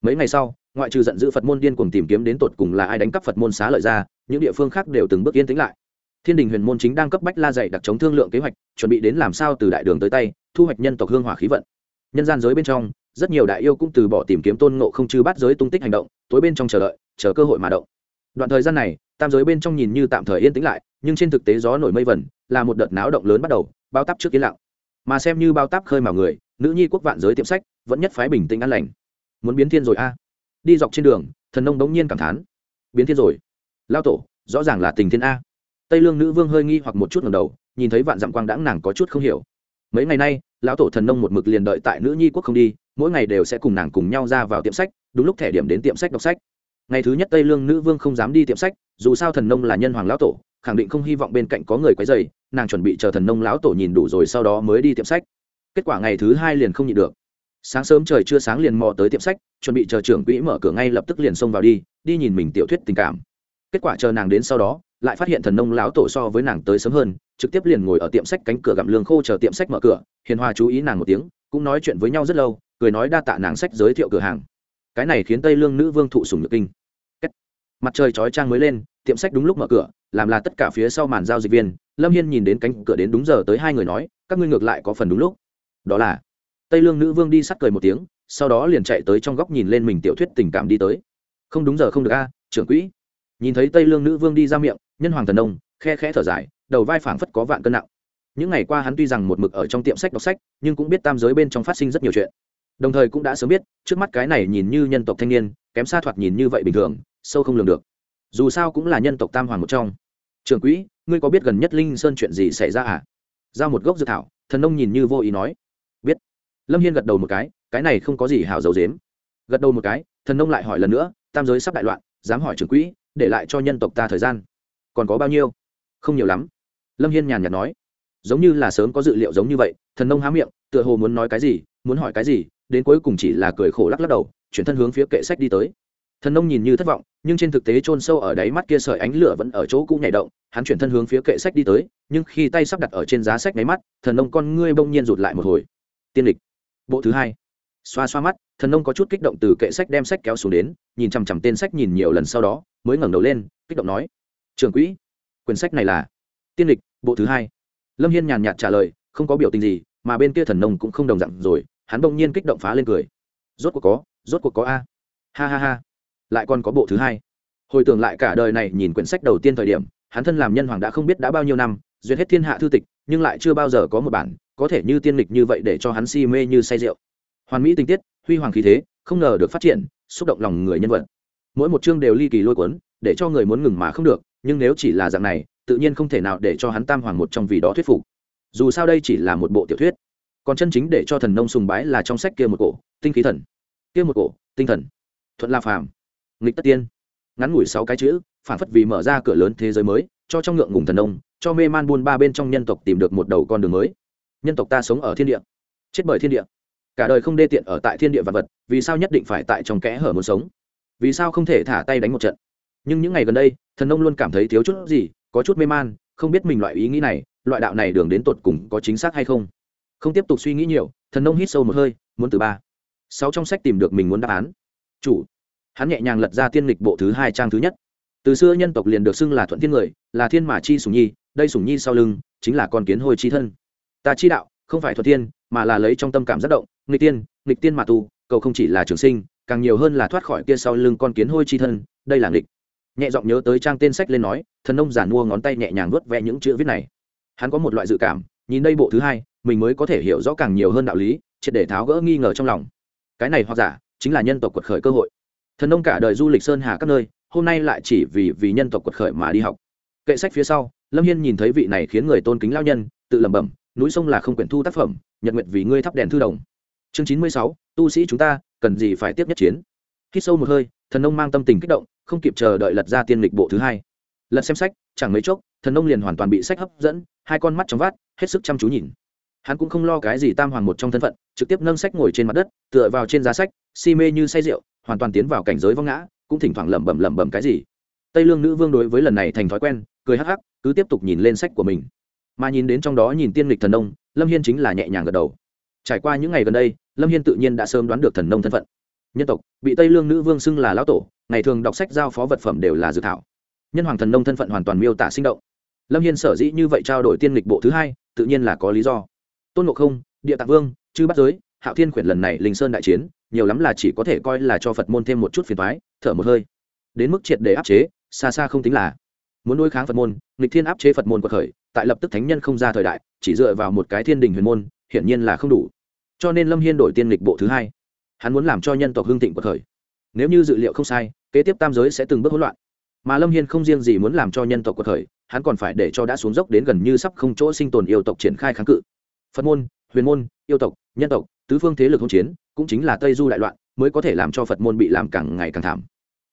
Mấy ngày sau, ngoại trừ giận dữ phật môn điên cuồng tìm kiếm đến tột cùng là ai đánh cắp phật môn xá lợi ra, những địa phương khác đều từng bước yên tĩnh lại. Thiên đình huyền môn chính đang cấp bách la dạy đặc chống thương lượng kế hoạch, chuẩn bị đến làm sao từ đại đường tới tay, thu hoạch nhân tộc hương hỏa khí vận nhân gian giới bên trong, rất nhiều đại yêu cũng từ bỏ tìm kiếm tôn ngộ không chư bắt giới tung tích hành động, tối bên trong chờ đợi, chờ cơ hội mà động. Đoạn thời gian này, tam giới bên trong nhìn như tạm thời yên tĩnh lại, nhưng trên thực tế gió nổi mây vẩn là một đợt náo động lớn bắt đầu, bao tắp trước yên lặng. Mà xem như bao tắp khơi mào người, nữ nhi quốc vạn giới tiệm sách, vẫn nhất phái bình tĩnh an lành. Muốn biến thiên rồi a. Đi dọc trên đường, thần nông đống nhiên cảm thán. Biến thiên rồi. Lao tổ, rõ ràng là tình thiên a. Tây lương nữ vương hơi nghi hoặc một chút ngầm đầu, nhìn thấy vạn dặm quang đãng nàng có chút không hiểu. Mấy ngày nay lão tổ thần nông một mực liền đợi tại nữ nhi quốc không đi, mỗi ngày đều sẽ cùng nàng cùng nhau ra vào tiệm sách, đúng lúc thẻ điểm đến tiệm sách đọc sách. Ngày thứ nhất tây lương nữ vương không dám đi tiệm sách, dù sao thần nông là nhân hoàng lão tổ, khẳng định không hy vọng bên cạnh có người quấy dày nàng chuẩn bị chờ thần nông lão tổ nhìn đủ rồi sau đó mới đi tiệm sách. Kết quả ngày thứ hai liền không nhịn được. Sáng sớm trời chưa sáng liền mò tới tiệm sách, chuẩn bị chờ trưởng quỹ mở cửa ngay lập tức liền xông vào đi đi nhìn mình tiểu thuyết tình cảm. Kết quả chờ nàng đến sau đó lại phát hiện thần nông lão tổ so với nàng tới sớm hơn, trực tiếp liền ngồi ở tiệm sách cánh cửa gặm lương khô chờ tiệm sách mở cửa. Hiền hòa chú ý nàng một tiếng, cũng nói chuyện với nhau rất lâu, cười nói đa tạ nàng sách giới thiệu cửa hàng. Cái này khiến tây lương nữ vương thụ sùng nhược kinh. Mặt trời chói trang mới lên, tiệm sách đúng lúc mở cửa, làm là tất cả phía sau màn giao dịch viên. Lâm hiên nhìn đến cánh cửa đến đúng giờ tới hai người nói, các ngươi ngược lại có phần đúng lúc. Đó là, tây lương nữ vương đi sắt cười một tiếng, sau đó liền chạy tới trong góc nhìn lên mình tiểu thuyết tình cảm đi tới. Không đúng giờ không được a, trưởng quỹ. Nhìn thấy tây lương nữ vương đi ra miệng nhân hoàng thần nông, khe khẽ thở dài, đầu vai phảng phất có vạn cân nặng. Những ngày qua hắn tuy rằng một mực ở trong tiệm sách đọc sách, nhưng cũng biết tam giới bên trong phát sinh rất nhiều chuyện. Đồng thời cũng đã sớm biết, trước mắt cái này nhìn như nhân tộc thanh niên, kém xa thoạt nhìn như vậy bình thường, sâu không lường được. Dù sao cũng là nhân tộc tam hoàng một trong. Trưởng quỹ, ngươi có biết gần nhất linh sơn chuyện gì xảy ra à? Giao một gốc dự thảo, thần nông nhìn như vô ý nói. Biết. Lâm hiên gật đầu một cái cái này không có gì hảo dầu dếm gật đầu một cái, thần nông lại hỏi lần nữa, tam giới sắp đại loạn, dám hỏi trưởng quỹ, để lại cho nhân tộc ta thời gian còn có bao nhiêu? Không nhiều lắm. Lâm hiên nhàn nhạt nói. Giống như là sớm có dự liệu giống như vậy, thần nông há miệng, tựa hồ muốn nói cái gì, muốn hỏi cái gì, đến cuối cùng chỉ là cười khổ lắc lắc đầu, chuyển thân hướng phía kệ sách đi tới. Thần nông nhìn như thất vọng, nhưng trên thực tế chôn sâu ở đáy mắt kia sợi ánh lửa vẫn ở chỗ cũ nhảy động, hắn chuyển thân hướng phía kệ sách đi tới, nhưng khi tay sắp đặt ở trên giá sách đáy mắt, thần nông con ngươi bỗng nhiên rụt lại một hồi. Tiên lịch. Bộ thứ hai. Xoa xoa mắt, thần nông có chút kích động từ kệ sách đem sách kéo xuống đến, nhìn chằm chằm tên sách nhìn nhiều lần sau đó, mới ngẩng đầu lên, kích động nói trưởng quỹ. Quyển sách này là tiên lịch, bộ thứ hai. Lâm hiên nhàn nhạt trả lời, không có biểu tình gì, mà bên kia thần nông cũng không đồng dặn rồi, hắn bỗng nhiên kích động phá lên cười. Rốt cuộc có, rốt cuộc có a. Ha ha ha. Lại còn có bộ thứ hai. Hồi tưởng lại cả đời này nhìn quyển sách đầu tiên thời điểm, hắn thân làm nhân hoàng đã không biết đã bao nhiêu năm, duyệt hết thiên hạ thư tịch, nhưng lại chưa bao giờ có một bản, có thể như tiên lịch như vậy để cho hắn si mê như say rượu. Hoàn mỹ tình tiết, huy hoàng khí thế, không ngờ được phát triển, xúc động lòng người nhân vật. Mỗi một chương đều ly kỳ lôi cuốn, để cho người muốn ngừng mà không được nhưng nếu chỉ là dạng này, tự nhiên không thể nào để cho hắn tam hoàng một trong vì đó thuyết phục. Dù sao đây chỉ là một bộ tiểu thuyết. Còn chân chính để cho thần nông sùng bái là trong sách kia một cổ, tinh khí thần. Kia một cổ, tinh thần. Thuận la phàm. Nghịch tất tiên. Ngắn ngủi sáu cái chữ, phản phất vì mở ra cửa lớn thế giới mới, cho trong ngượng ngùng thần nông, cho mê man buôn ba bên trong nhân tộc tìm được một đầu con đường mới. Nhân tộc ta sống ở thiên địa, chết bởi thiên địa. Cả đời không đê tiện ở tại thiên địa vật vật, vì sao nhất định phải tại trong kẽ hở muốn sống? Vì sao không thể thả tay đánh một trận? Nhưng những ngày gần đây, thần nông luôn cảm thấy thiếu chút gì, có chút mê man, không biết mình loại ý nghĩ này, loại đạo này đường đến tột cùng có chính xác hay không. Không tiếp tục suy nghĩ nhiều, thần nông hít sâu một hơi, muốn từ ba. Sáu trong sách tìm được mình muốn đáp án. Chủ. Hắn nhẹ nhàng lật ra tiên lịch bộ thứ hai trang thứ nhất. Từ xưa nhân tộc liền được xưng là thuận thiên người, là thiên mà chi sùng nhi, đây sùng nhi sau lưng, chính là con kiến hồi chi thân. Ta chi đạo, không phải thuận thiên, mà là lấy trong tâm cảm giác động, nghịch tiên nghịch tiên mà tu, cầu không chỉ là trường sinh, càng nhiều hơn là thoát khỏi kia sau lưng con kiến hôi chi thân, đây là nghịch nhẹ giọng nhớ tới trang tên sách lên nói, thần nông giản mua ngón tay nhẹ nhàng vuốt vẽ những chữ viết này. Hắn có một loại dự cảm, nhìn đây bộ thứ hai, mình mới có thể hiểu rõ càng nhiều hơn đạo lý, triệt để tháo gỡ nghi ngờ trong lòng. Cái này hoặc giả, chính là nhân tộc quật khởi cơ hội. Thần nông cả đời du lịch sơn hà các nơi, hôm nay lại chỉ vì vì nhân tộc quật khởi mà đi học. Kệ sách phía sau, lâm hiên nhìn thấy vị này khiến người tôn kính lao nhân, tự lẩm bẩm, núi sông là không quyển thu tác phẩm, nhật nguyện vì ngươi thắp đèn thư đồng. Chương chín mươi sáu, tu sĩ chúng ta, cần gì phải tiếp nhất chiến? Khi sâu một hơi, thần nông mang tâm tình kích động không kịp chờ đợi lật ra tiên lịch bộ thứ hai. Lật xem sách, chẳng mấy chốc, thần nông liền hoàn toàn bị sách hấp dẫn, hai con mắt trong vát hết sức chăm chú nhìn. Hắn cũng không lo cái gì tam hoàng một trong thân phận, trực tiếp nâng sách ngồi trên mặt đất, tựa vào trên giá sách, si mê như say rượu, hoàn toàn tiến vào cảnh giới vong ngã, cũng thỉnh thoảng lẩm bẩm lẩm bẩm cái gì. Tây lương nữ vương đối với lần này thành thói quen, cười hắc hắc, cứ tiếp tục nhìn lên sách của mình. Mà nhìn đến trong đó nhìn tiên lịch thần nông lâm hiên chính là nhẹ nhàng gật đầu. Trải qua những ngày gần đây, lâm hiên tự nhiên đã sớm đoán được thần nông thân phận nhân tộc, bị tây lương nữ vương xưng là lão tổ, ngày thường đọc sách giao phó vật phẩm đều là dự thảo. Nhân hoàng thần nông thân phận hoàn toàn miêu tả sinh động. Lâm hiên sở dĩ như vậy trao đổi tiên lịch bộ thứ hai, tự nhiên là có lý do. Tôn ngộ không, địa tạng vương, chư bắt giới, hạo thiên khuyển lần này linh sơn đại chiến, nhiều lắm là chỉ có thể coi là cho phật môn thêm một chút phiền thoái thở một hơi. Đến mức triệt để áp chế, xa xa không tính là. Muốn nuôi kháng phật môn, nghịch thiên áp chế phật môn quật khởi, tại lập tức thánh nhân không ra thời đại, chỉ dựa vào một cái thiên đình huyền môn, hiển nhiên là không đủ. Cho nên lâm hiên đổi tiên lịch bộ thứ hai hắn muốn làm cho nhân tộc hương thịnh của thời. nếu như dự liệu không sai kế tiếp tam giới sẽ từng bước hỗn loạn. Mà lâm hiên không riêng gì muốn làm cho nhân tộc của thời, hắn còn phải để cho đã xuống dốc đến gần như sắp không chỗ sinh tồn yêu tộc triển khai kháng cự. Phật môn huyền môn yêu tộc nhân tộc tứ phương thế lực hỗn chiến cũng chính là tây du đại loạn mới có thể làm cho phật môn bị làm càng ngày càng thảm.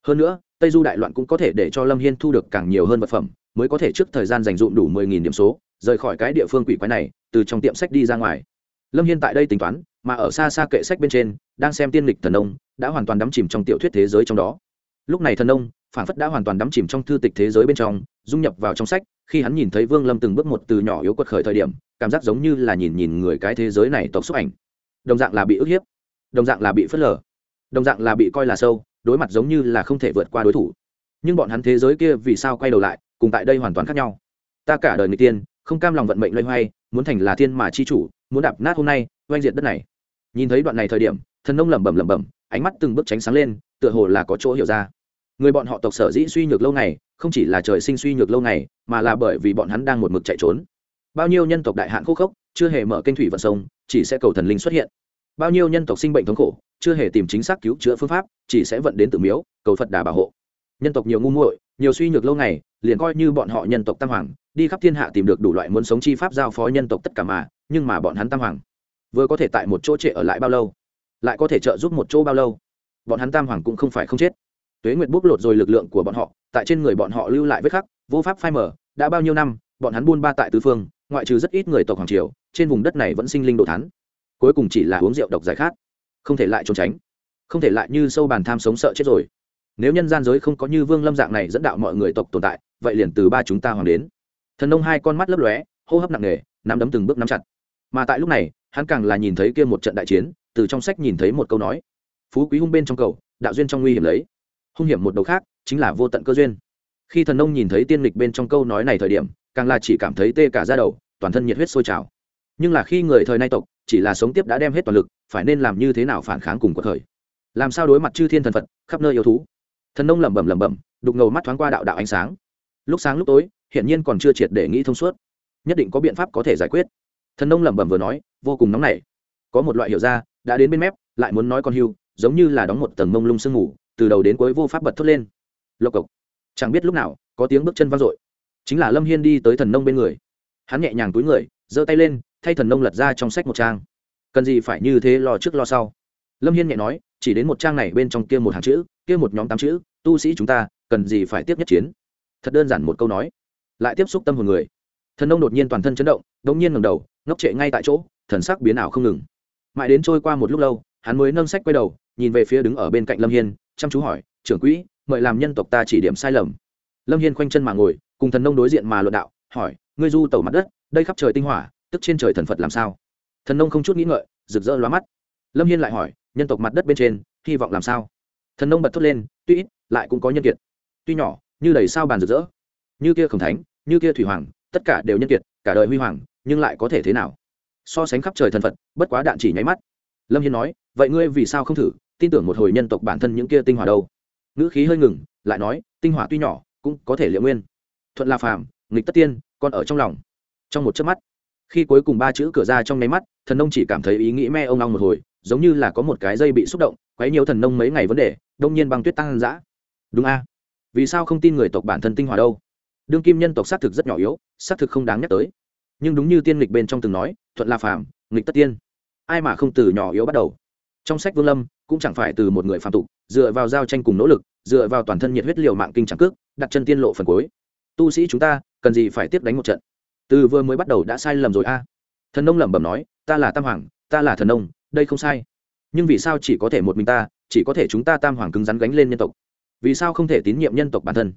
Hơn nữa tây du đại loạn cũng có thể để cho lâm hiên thu được càng nhiều hơn vật phẩm mới có thể trước thời gian dành dụm đủ mười nghìn điểm số rời khỏi cái địa phương quỷ quái này từ trong tiệm sách đi ra ngoài. Lâm hiên tại đây tính toán mà ở xa xa kệ sách bên trên, đang xem tiên lịch thần nông, đã hoàn toàn đắm chìm trong tiểu thuyết thế giới trong đó. Lúc này thần nông phản phất đã hoàn toàn đắm chìm trong thư tịch thế giới bên trong, dung nhập vào trong sách, khi hắn nhìn thấy vương lâm từng bước một từ nhỏ yếu quật khởi thời điểm, cảm giác giống như là nhìn nhìn người cái thế giới này tộc xúc ảnh. Đồng dạng là bị ức hiếp, đồng dạng là bị phớt lờ, đồng dạng là bị coi là sâu, đối mặt giống như là không thể vượt qua đối thủ. Nhưng bọn hắn thế giới kia vì sao quay đầu lại, cùng tại đây hoàn toàn khác nhau. Ta cả đời người tiên, không cam lòng vận mệnh loay hoay, muốn thành là thiên mà chi chủ, muốn đạp nát hôm nay, oanh diệt đất này nhìn thấy đoạn này thời điểm, thần nông lẩm bẩm lẩm bẩm, ánh mắt từng bước tránh sáng lên, tựa hồ là có chỗ hiểu ra. Người bọn họ tộc sở dĩ suy nhược lâu ngày, không chỉ là trời sinh suy nhược lâu ngày, mà là bởi vì bọn hắn đang một mực chạy trốn. Bao nhiêu nhân tộc đại hạn khô khốc, chưa hề mở kênh thủy vận sông, chỉ sẽ cầu thần linh xuất hiện. Bao nhiêu nhân tộc sinh bệnh thống khổ, chưa hề tìm chính xác cứu chữa phương pháp, chỉ sẽ vận đến tự miếu, cầu phật đà bảo hộ. Nhân tộc nhiều ngu muội, nhiều suy nhược lâu ngày, liền coi như bọn họ nhân tộc tam hoàng, đi khắp thiên hạ tìm được đủ loại muốn sống chi pháp giao phó nhân tộc tất cả mà, nhưng mà bọn hắn tam hoàng vừa có thể tại một chỗ trệ ở lại bao lâu, lại có thể trợ giúp một chỗ bao lâu. Bọn hắn tam hoàng cũng không phải không chết. Tuế nguyệt bốc lột rồi lực lượng của bọn họ, tại trên người bọn họ lưu lại vết khắc, vô pháp phai mở đã bao nhiêu năm, bọn hắn buôn ba tại tứ phương, ngoại trừ rất ít người tộc hoàng triều, trên vùng đất này vẫn sinh linh đồ thắn cuối cùng chỉ là uống rượu độc giải khát, không thể lại trốn tránh, không thể lại như sâu bàn tham sống sợ chết rồi. Nếu nhân gian giới không có như vương lâm dạng này dẫn đạo mọi người tộc tồn tại, vậy liền từ ba chúng ta hoàng đến. Thần nông hai con mắt lấp lóe, hô hấp nặng nề, nắm đấm từng bước nắm chặt mà tại lúc này, hắn càng là nhìn thấy kia một trận đại chiến, từ trong sách nhìn thấy một câu nói, phú quý hung bên trong cầu, đạo duyên trong nguy hiểm lấy. Hung hiểm một đầu khác, chính là vô tận cơ duyên. Khi thần nông nhìn thấy tiên lịch bên trong câu nói này thời điểm, càng là chỉ cảm thấy tê cả ra đầu, toàn thân nhiệt huyết sôi trào. Nhưng là khi người thời nay tộc, chỉ là sống tiếp đã đem hết toàn lực, phải nên làm như thế nào phản kháng cùng cuộc thời làm sao đối mặt chư thiên thần phật, khắp nơi yêu thú? Thần nông lẩm bẩm lẩm bẩm, đục ngầu mắt thoáng qua đạo đạo ánh sáng. Lúc sáng lúc tối, hiển nhiên còn chưa triệt để nghĩ thông suốt. Nhất định có biện pháp có thể giải quyết thần nông lẩm bẩm vừa nói, vô cùng nóng nảy. Có một loại hiểu ra, đã đến bên mép, lại muốn nói con hưu, giống như là đóng một tầng mông lung sương ngủ từ đầu đến cuối vô pháp bật thốt lên. Lộc cộc. Chẳng biết lúc nào, có tiếng bước chân vang dội. Chính là lâm hiên đi tới thần nông bên người. Hắn nhẹ nhàng túi người, giơ tay lên, thay thần nông lật ra trong sách một trang. Cần gì phải như thế lo trước lo sau? Lâm hiên nhẹ nói, chỉ đến một trang này bên trong kia một hàng chữ, kia một nhóm tám chữ, tu sĩ chúng ta, cần gì phải tiếp nhất chiến? Thật đơn giản một câu nói. Lại tiếp xúc tâm hồn người. Thần nông đột nhiên toàn thân chấn động đ nhiên ngầm đầu, ngốc trệ ngay tại chỗ, thần sắc biến ảo không ngừng. Mãi đến trôi qua một lúc lâu, hắn mới nâng sách quay đầu, nhìn về phía đứng ở bên cạnh lâm hiên, chăm chú hỏi, trưởng quỹ, mời làm nhân tộc ta chỉ điểm sai lầm. Lâm hiên khoanh chân mà ngồi, cùng thần nông đối diện mà luận đạo, hỏi, ngươi du tẩu mặt đất, đây khắp trời tinh hỏa, tức trên trời thần phật làm sao? Thần nông không chút nghĩ ngợi, rực rỡ lóa mắt. Lâm hiên lại hỏi, nhân tộc mặt đất bên trên, hy vọng làm sao? Thần nông bật thốt lên, tuy ít, lại cũng có nhân kiệt. Tuy nhỏ, như đầy sao bàn rực rỡ. Như kia khổng thánh, như kia thủy hoàng, tất cả đều nhân kiệt, cả đời huy hoàng nhưng lại có thể thế nào? So sánh khắp trời thần phật, bất quá đạn chỉ nháy mắt. Lâm hiên nói, vậy ngươi vì sao không thử, tin tưởng một hồi nhân tộc bản thân những kia tinh hỏa đâu? Ngữ khí hơi ngừng, lại nói, tinh hỏa tuy nhỏ, cũng có thể liệu nguyên. Thuận là phàm, nghịch tất tiên, còn ở trong lòng. Trong một chớp mắt, khi cuối cùng ba chữ cửa ra trong nháy mắt, thần nông chỉ cảm thấy ý nghĩ me ông long một hồi, giống như là có một cái dây bị xúc động, quấy nhiều thần nông mấy ngày vấn đề, đông nhiên băng tuyết tăng dã đúng a? Vì sao không tin người tộc bản thân tinh hỏa đâu? Đương kim nhân tộc xác thực rất nhỏ yếu, xác thực không đáng nhắc tới nhưng đúng như tiên lịch bên trong từng nói, thuận là phàm, nghịch tất tiên. Ai mà không từ nhỏ yếu bắt đầu? Trong sách vương lâm, cũng chẳng phải từ một người phạm tục, dựa vào giao tranh cùng nỗ lực, dựa vào toàn thân nhiệt huyết liều mạng kinh trắng cước, đặt chân tiên lộ phần cuối. Tu sĩ chúng ta, cần gì phải tiếp đánh một trận? Từ vừa mới bắt đầu đã sai lầm rồi a. Thần nông lẩm bẩm nói, ta là tam hoàng, ta là thần nông, đây không sai. Nhưng vì sao chỉ có thể một mình ta, chỉ có thể chúng ta tam hoàng cứng rắn gánh lên nhân tộc? Vì sao không thể tín nhiệm nhân tộc bản thân?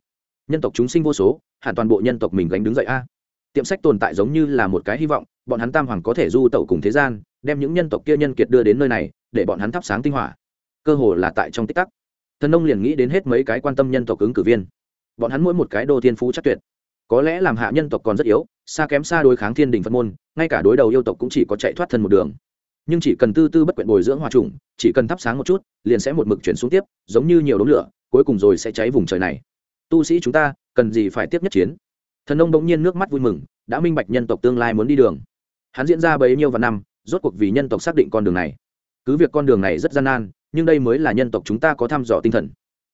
Nhân tộc chúng sinh vô số, hẳn toàn bộ nhân tộc mình gánh đứng dậy a tiệm sách tồn tại giống như là một cái hy vọng, bọn hắn tam hoàng có thể du tẩu cùng thế gian, đem những nhân tộc kia nhân kiệt đưa đến nơi này, để bọn hắn thắp sáng tinh hỏa. Cơ hồ là tại trong tích tắc. Thần nông liền nghĩ đến hết mấy cái quan tâm nhân tộc ứng cử viên. Bọn hắn mỗi một cái đô thiên phú chắc tuyệt. Có lẽ làm hạ nhân tộc còn rất yếu, xa kém xa đối kháng thiên đình phật môn, ngay cả đối đầu yêu tộc cũng chỉ có chạy thoát thân một đường. Nhưng chỉ cần tư tư bất quyện bồi dưỡng hòa trùng, chỉ cần thắp sáng một chút, liền sẽ một mực chuyển xuống tiếp, giống như nhiều đống lửa, cuối cùng rồi sẽ cháy vùng trời này. Tu sĩ chúng ta, cần gì phải tiếp nhất chiến? Thần nông bỗng nhiên nước mắt vui mừng, đã minh bạch nhân tộc tương lai muốn đi đường. Hắn diễn ra bấy nhiêu và năm, rốt cuộc vì nhân tộc xác định con đường này. Cứ việc con đường này rất gian nan, nhưng đây mới là nhân tộc chúng ta có thăm dò tinh thần.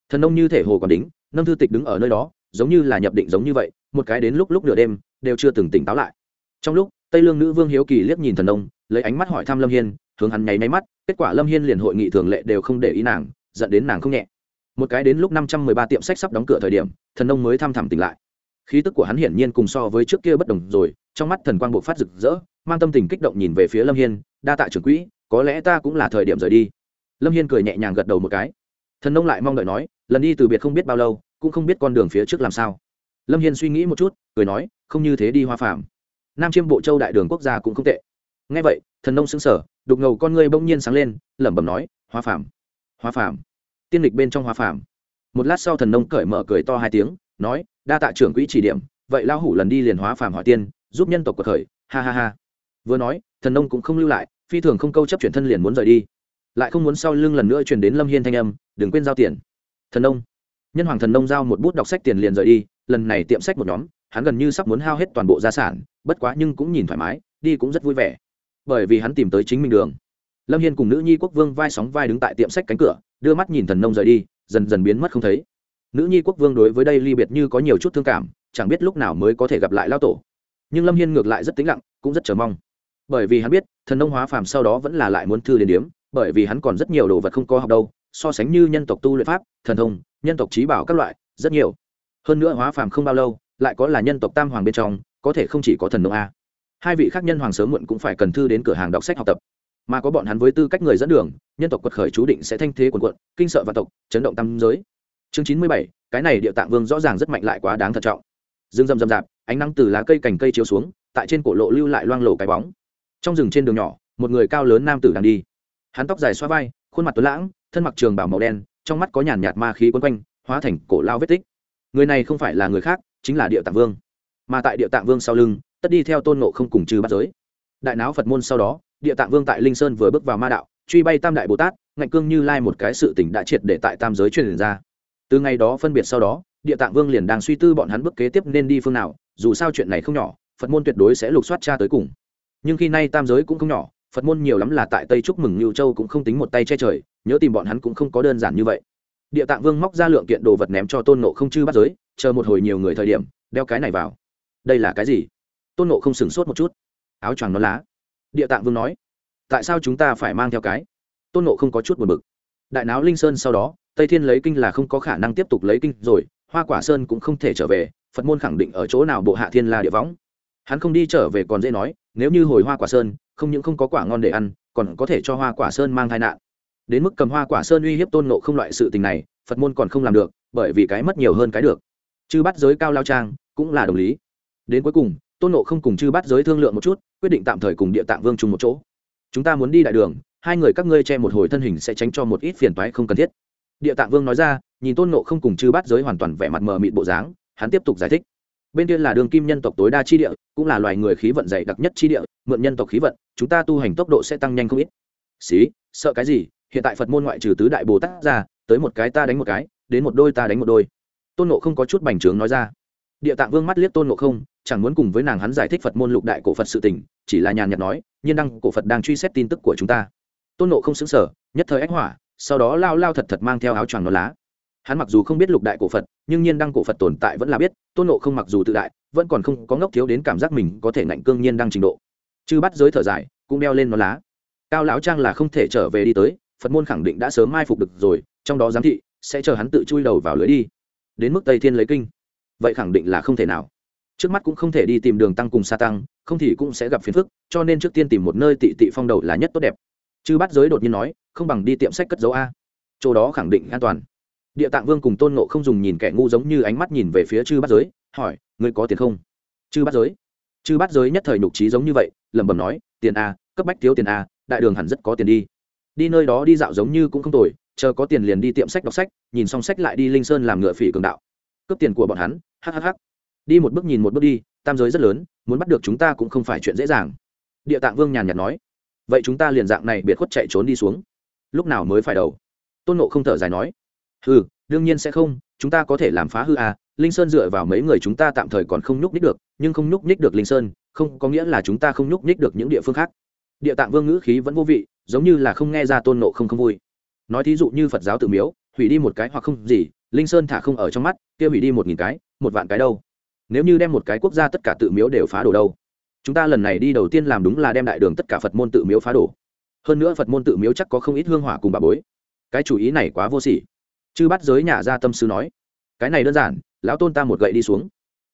Thần nông như thể hồ còn đính nâng thư tịch đứng ở nơi đó, giống như là nhập định giống như vậy, một cái đến lúc lúc nửa đêm, đều chưa từng tỉnh táo lại. Trong lúc, tây lương nữ vương hiếu kỳ liếc nhìn thần nông, lấy ánh mắt hỏi thăm lâm hiên, hướng hắn nháy máy mắt, kết quả lâm hiên liền hội nghị thường lệ đều không để ý nàng dẫn đến nàng không nhẹ. Một cái đến lúc năm trăm mười ba tiệm sách sắp đóng cửa thời điểm, thần nông mới thăm thẳm tỉnh lại khí tức của hắn hiển nhiên cùng so với trước kia bất đồng rồi, trong mắt thần quang bộ phát rực rỡ, mang tâm tình kích động nhìn về phía lâm hiên, đa tạ trưởng quỹ, có lẽ ta cũng là thời điểm rời đi. Lâm hiên cười nhẹ nhàng gật đầu một cái. Thần nông lại mong đợi nói, lần đi từ biệt không biết bao lâu, cũng không biết con đường phía trước làm sao. Lâm hiên suy nghĩ một chút, cười nói, không như thế đi hoa phạm nam chiêm bộ châu đại đường quốc gia cũng không tệ. Ngay vậy, thần nông xứng sở đục ngầu con ngươi bỗng nhiên sáng lên, lẩm bẩm nói, hoa phạm hoa phạm tiên lịch bên trong hoa phạm một lát sau thần nông cởi mở cười to hai tiếng nói, đa tạ trưởng quỹ chỉ điểm, vậy lao hủ lần đi liền hóa phàm hỏi tiên, giúp nhân tộc cuộc khởi, ha ha ha. Vừa nói, thần nông cũng không lưu lại, phi thường không câu chấp chuyển thân liền muốn rời đi. Lại không muốn sau lưng lần nữa chuyển đến lâm hiên thanh âm, đừng quên giao tiền. Thần nông. Nhân hoàng thần nông giao một bút đọc sách tiền liền rời đi, lần này tiệm sách một nhóm, hắn gần như sắp muốn hao hết toàn bộ gia sản, bất quá nhưng cũng nhìn thoải mái, đi cũng rất vui vẻ. Bởi vì hắn tìm tới chính mình đường. Lâm hiên cùng nữ nhi quốc vương vai sóng vai đứng tại tiệm sách cánh cửa, đưa mắt nhìn thần nông rời đi, dần dần biến mất không thấy nữ nhi quốc vương đối với đây ly biệt như có nhiều chút thương cảm, chẳng biết lúc nào mới có thể gặp lại lao tổ. Nhưng lâm hiên ngược lại rất tĩnh lặng, cũng rất chờ mong. Bởi vì hắn biết, thần nông hóa phàm sau đó vẫn là lại muốn thư đến điếm, bởi vì hắn còn rất nhiều đồ vật không có học đâu, so sánh như nhân tộc tu luyện pháp, thần thông, nhân tộc trí bảo các loại, rất nhiều. Hơn nữa hóa phàm không bao lâu, lại có là nhân tộc tam hoàng bên trong, có thể không chỉ có thần nông a. Hai vị khác nhân hoàng sớm muộn cũng phải cần thư đến cửa hàng đọc sách học tập. Mà có bọn hắn với tư cách người dẫn đường, nhân tộc quật khởi chú định sẽ thanh thế quần quận kinh sợ và tộc, chấn động tam giới chương chín mươi bảy, cái này địa tạng vương rõ ràng rất mạnh lại quá đáng thận trọng. Dương rầm rầm rạp, ánh nắng từ lá cây cành cây chiếu xuống, tại trên cổ lộ lưu lại loang lổ cái bóng. Trong rừng trên đường nhỏ, một người cao lớn nam tử đang đi. Hắn tóc dài xoa vai, khuôn mặt tuấn lãng, thân mặc trường bảo màu đen, trong mắt có nhàn nhạt ma khí quấn quanh, hóa thành cổ lao vết tích. Người này không phải là người khác, chính là địa tạng vương. Mà tại địa tạng vương sau lưng, tất đi theo tôn nộ không cùng trừ bắt giới. Đại náo phật môn sau đó, địa tạng vương tại linh sơn vừa bước vào ma đạo, truy bay tam đại bồ tát, ngạnh cương như lai một cái sự tỉnh đã triệt để tại tam giới truyền ra từ ngày đó phân biệt sau đó, địa tạng vương liền đang suy tư bọn hắn bước kế tiếp nên đi phương nào, dù sao chuyện này không nhỏ, phật môn tuyệt đối sẽ lục soát cha tới cùng. Nhưng khi nay tam giới cũng không nhỏ, phật môn nhiều lắm là tại tây chúc mừng lưu châu cũng không tính một tay che trời, nhớ tìm bọn hắn cũng không có đơn giản như vậy. Địa tạng vương móc ra lượng kiện đồ vật ném cho tôn nộ không chư bắt giới, chờ một hồi nhiều người thời điểm, đeo cái này vào. Đây là cái gì? Tôn nộ không sửng sốt một chút. Áo choàng nó lá. Địa tạng vương nói, tại sao chúng ta phải mang theo cái? Tôn nộ không có chút buồn bực. Đại náo linh sơn sau đó tây thiên lấy kinh là không có khả năng tiếp tục lấy kinh rồi, hoa quả sơn cũng không thể trở về, phật môn khẳng định ở chỗ nào bộ hạ thiên la địa võng. Hắn không đi trở về còn dễ nói, nếu như hồi hoa quả sơn, không những không có quả ngon để ăn, còn có thể cho hoa quả sơn mang tai nạn. Đến mức cầm hoa quả sơn uy hiếp tôn nộ không loại sự tình này, phật môn còn không làm được, bởi vì cái mất nhiều hơn cái được. Chư bắt giới cao lao trang, cũng là đồng lý. Đến cuối cùng, tôn nộ không cùng chư bắt giới thương lượng một chút, quyết định tạm thời cùng địa tạng vương chung một chỗ. Chúng ta muốn đi đại đường, hai người các ngươi che một hồi thân hình sẽ tránh cho một ít phiền toái không cần thiết địa tạng vương nói ra, nhìn tôn nộ không cùng chư Bát giới hoàn toàn vẻ mặt mờ mịt bộ dáng, hắn tiếp tục giải thích. Bên kia là đường kim nhân tộc tối đa chi địa, cũng là loài người khí vận dày đặc nhất chi địa, mượn nhân tộc khí vận, chúng ta tu hành tốc độ sẽ tăng nhanh không ít. Xí, sợ cái gì? Hiện tại phật môn ngoại trừ tứ đại bồ tát ra, tới một cái ta đánh một cái, đến một đôi ta đánh một đôi. Tôn nộ không có chút bành trướng nói ra. Địa tạng vương mắt liếc tôn nộ không, chẳng muốn cùng với nàng hắn giải thích phật môn lục đại cổ phật sự tình, chỉ là nhàn nhạt nói, nhiên đăng cổ phật đang truy xét tin tức của chúng ta. Tôn nộ không xứng sở nhất thời ách hỏa sau đó lao lao thật thật mang theo áo choàng nó lá. Hắn mặc dù không biết lục đại cổ phật, nhưng nhiên đăng cổ phật tồn tại vẫn là biết, tôn nộ không mặc dù tự đại, vẫn còn không có ngốc thiếu đến cảm giác mình có thể ngạnh cương nhiên đăng trình độ. Chư bắt giới thở dài, cũng đeo lên nó lá. Cao lão trang là không thể trở về đi tới, phật môn khẳng định đã sớm mai phục được rồi, trong đó giám thị, sẽ chờ hắn tự chui đầu vào lưới đi. Đến mức tây thiên lấy kinh. Vậy khẳng định là không thể nào. Trước mắt cũng không thể đi tìm đường tăng cùng sa tăng, không thì cũng sẽ gặp phiền phức, cho nên trước tiên tìm một nơi tị tị phong đầu là nhất tốt đẹp. Chư bắt giới đột nhiên nói không bằng đi tiệm sách cất dấu a. Chỗ đó khẳng định an toàn. Địa tạng vương cùng tôn nộ không dùng nhìn kẻ ngu giống như ánh mắt nhìn về phía chư bát giới, hỏi, ngươi có tiền không? Chư bát giới? Chư bát giới nhất thời nhục trí giống như vậy, lẩm bẩm nói, tiền a, cấp bách thiếu tiền a, đại đường hẳn rất có tiền đi. Đi nơi đó đi dạo giống như cũng không tồi, chờ có tiền liền đi tiệm sách đọc sách, nhìn xong sách lại đi linh sơn làm ngựa phỉ cường đạo. Cướp tiền của bọn hắn hhh đi một bước nhìn một bước đi, tam giới rất lớn, muốn bắt được chúng ta cũng không phải chuyện dễ dàng. Địa tạng vương nhàn nhạt nói. Vậy chúng ta liền dạng này biệt khuất chạy trốn đi xuống lúc nào mới phải đầu? Tôn nộ không thở dài nói ừ đương nhiên sẽ không, chúng ta có thể làm phá hư à linh sơn dựa vào mấy người chúng ta tạm thời còn không nhúc nhích được, nhưng không nhúc nhích được linh sơn, không, có nghĩa là chúng ta không nhúc nhích được những địa phương khác. Địa tạng vương ngữ khí vẫn vô vị, giống như là không nghe ra tôn nộ không không vui. Nói thí dụ như phật giáo tự miếu, hủy đi một cái hoặc không gì, linh sơn thả không ở trong mắt, kia hủy đi một nghìn cái, một vạn cái đâu? Nếu như đem một cái quốc gia tất cả tự miếu đều phá đổ đâu? Chúng ta lần này đi đầu tiên làm đúng là đem đại đường tất cả phật môn tự miếu phá đổ hơn nữa phật môn tự miếu chắc có không ít hương hỏa cùng bà bối. Cái chủ ý này quá vô sỉ. Chư bắt giới nhà ra tâm sư nói, cái này đơn giản, lão tôn ta một gậy đi xuống.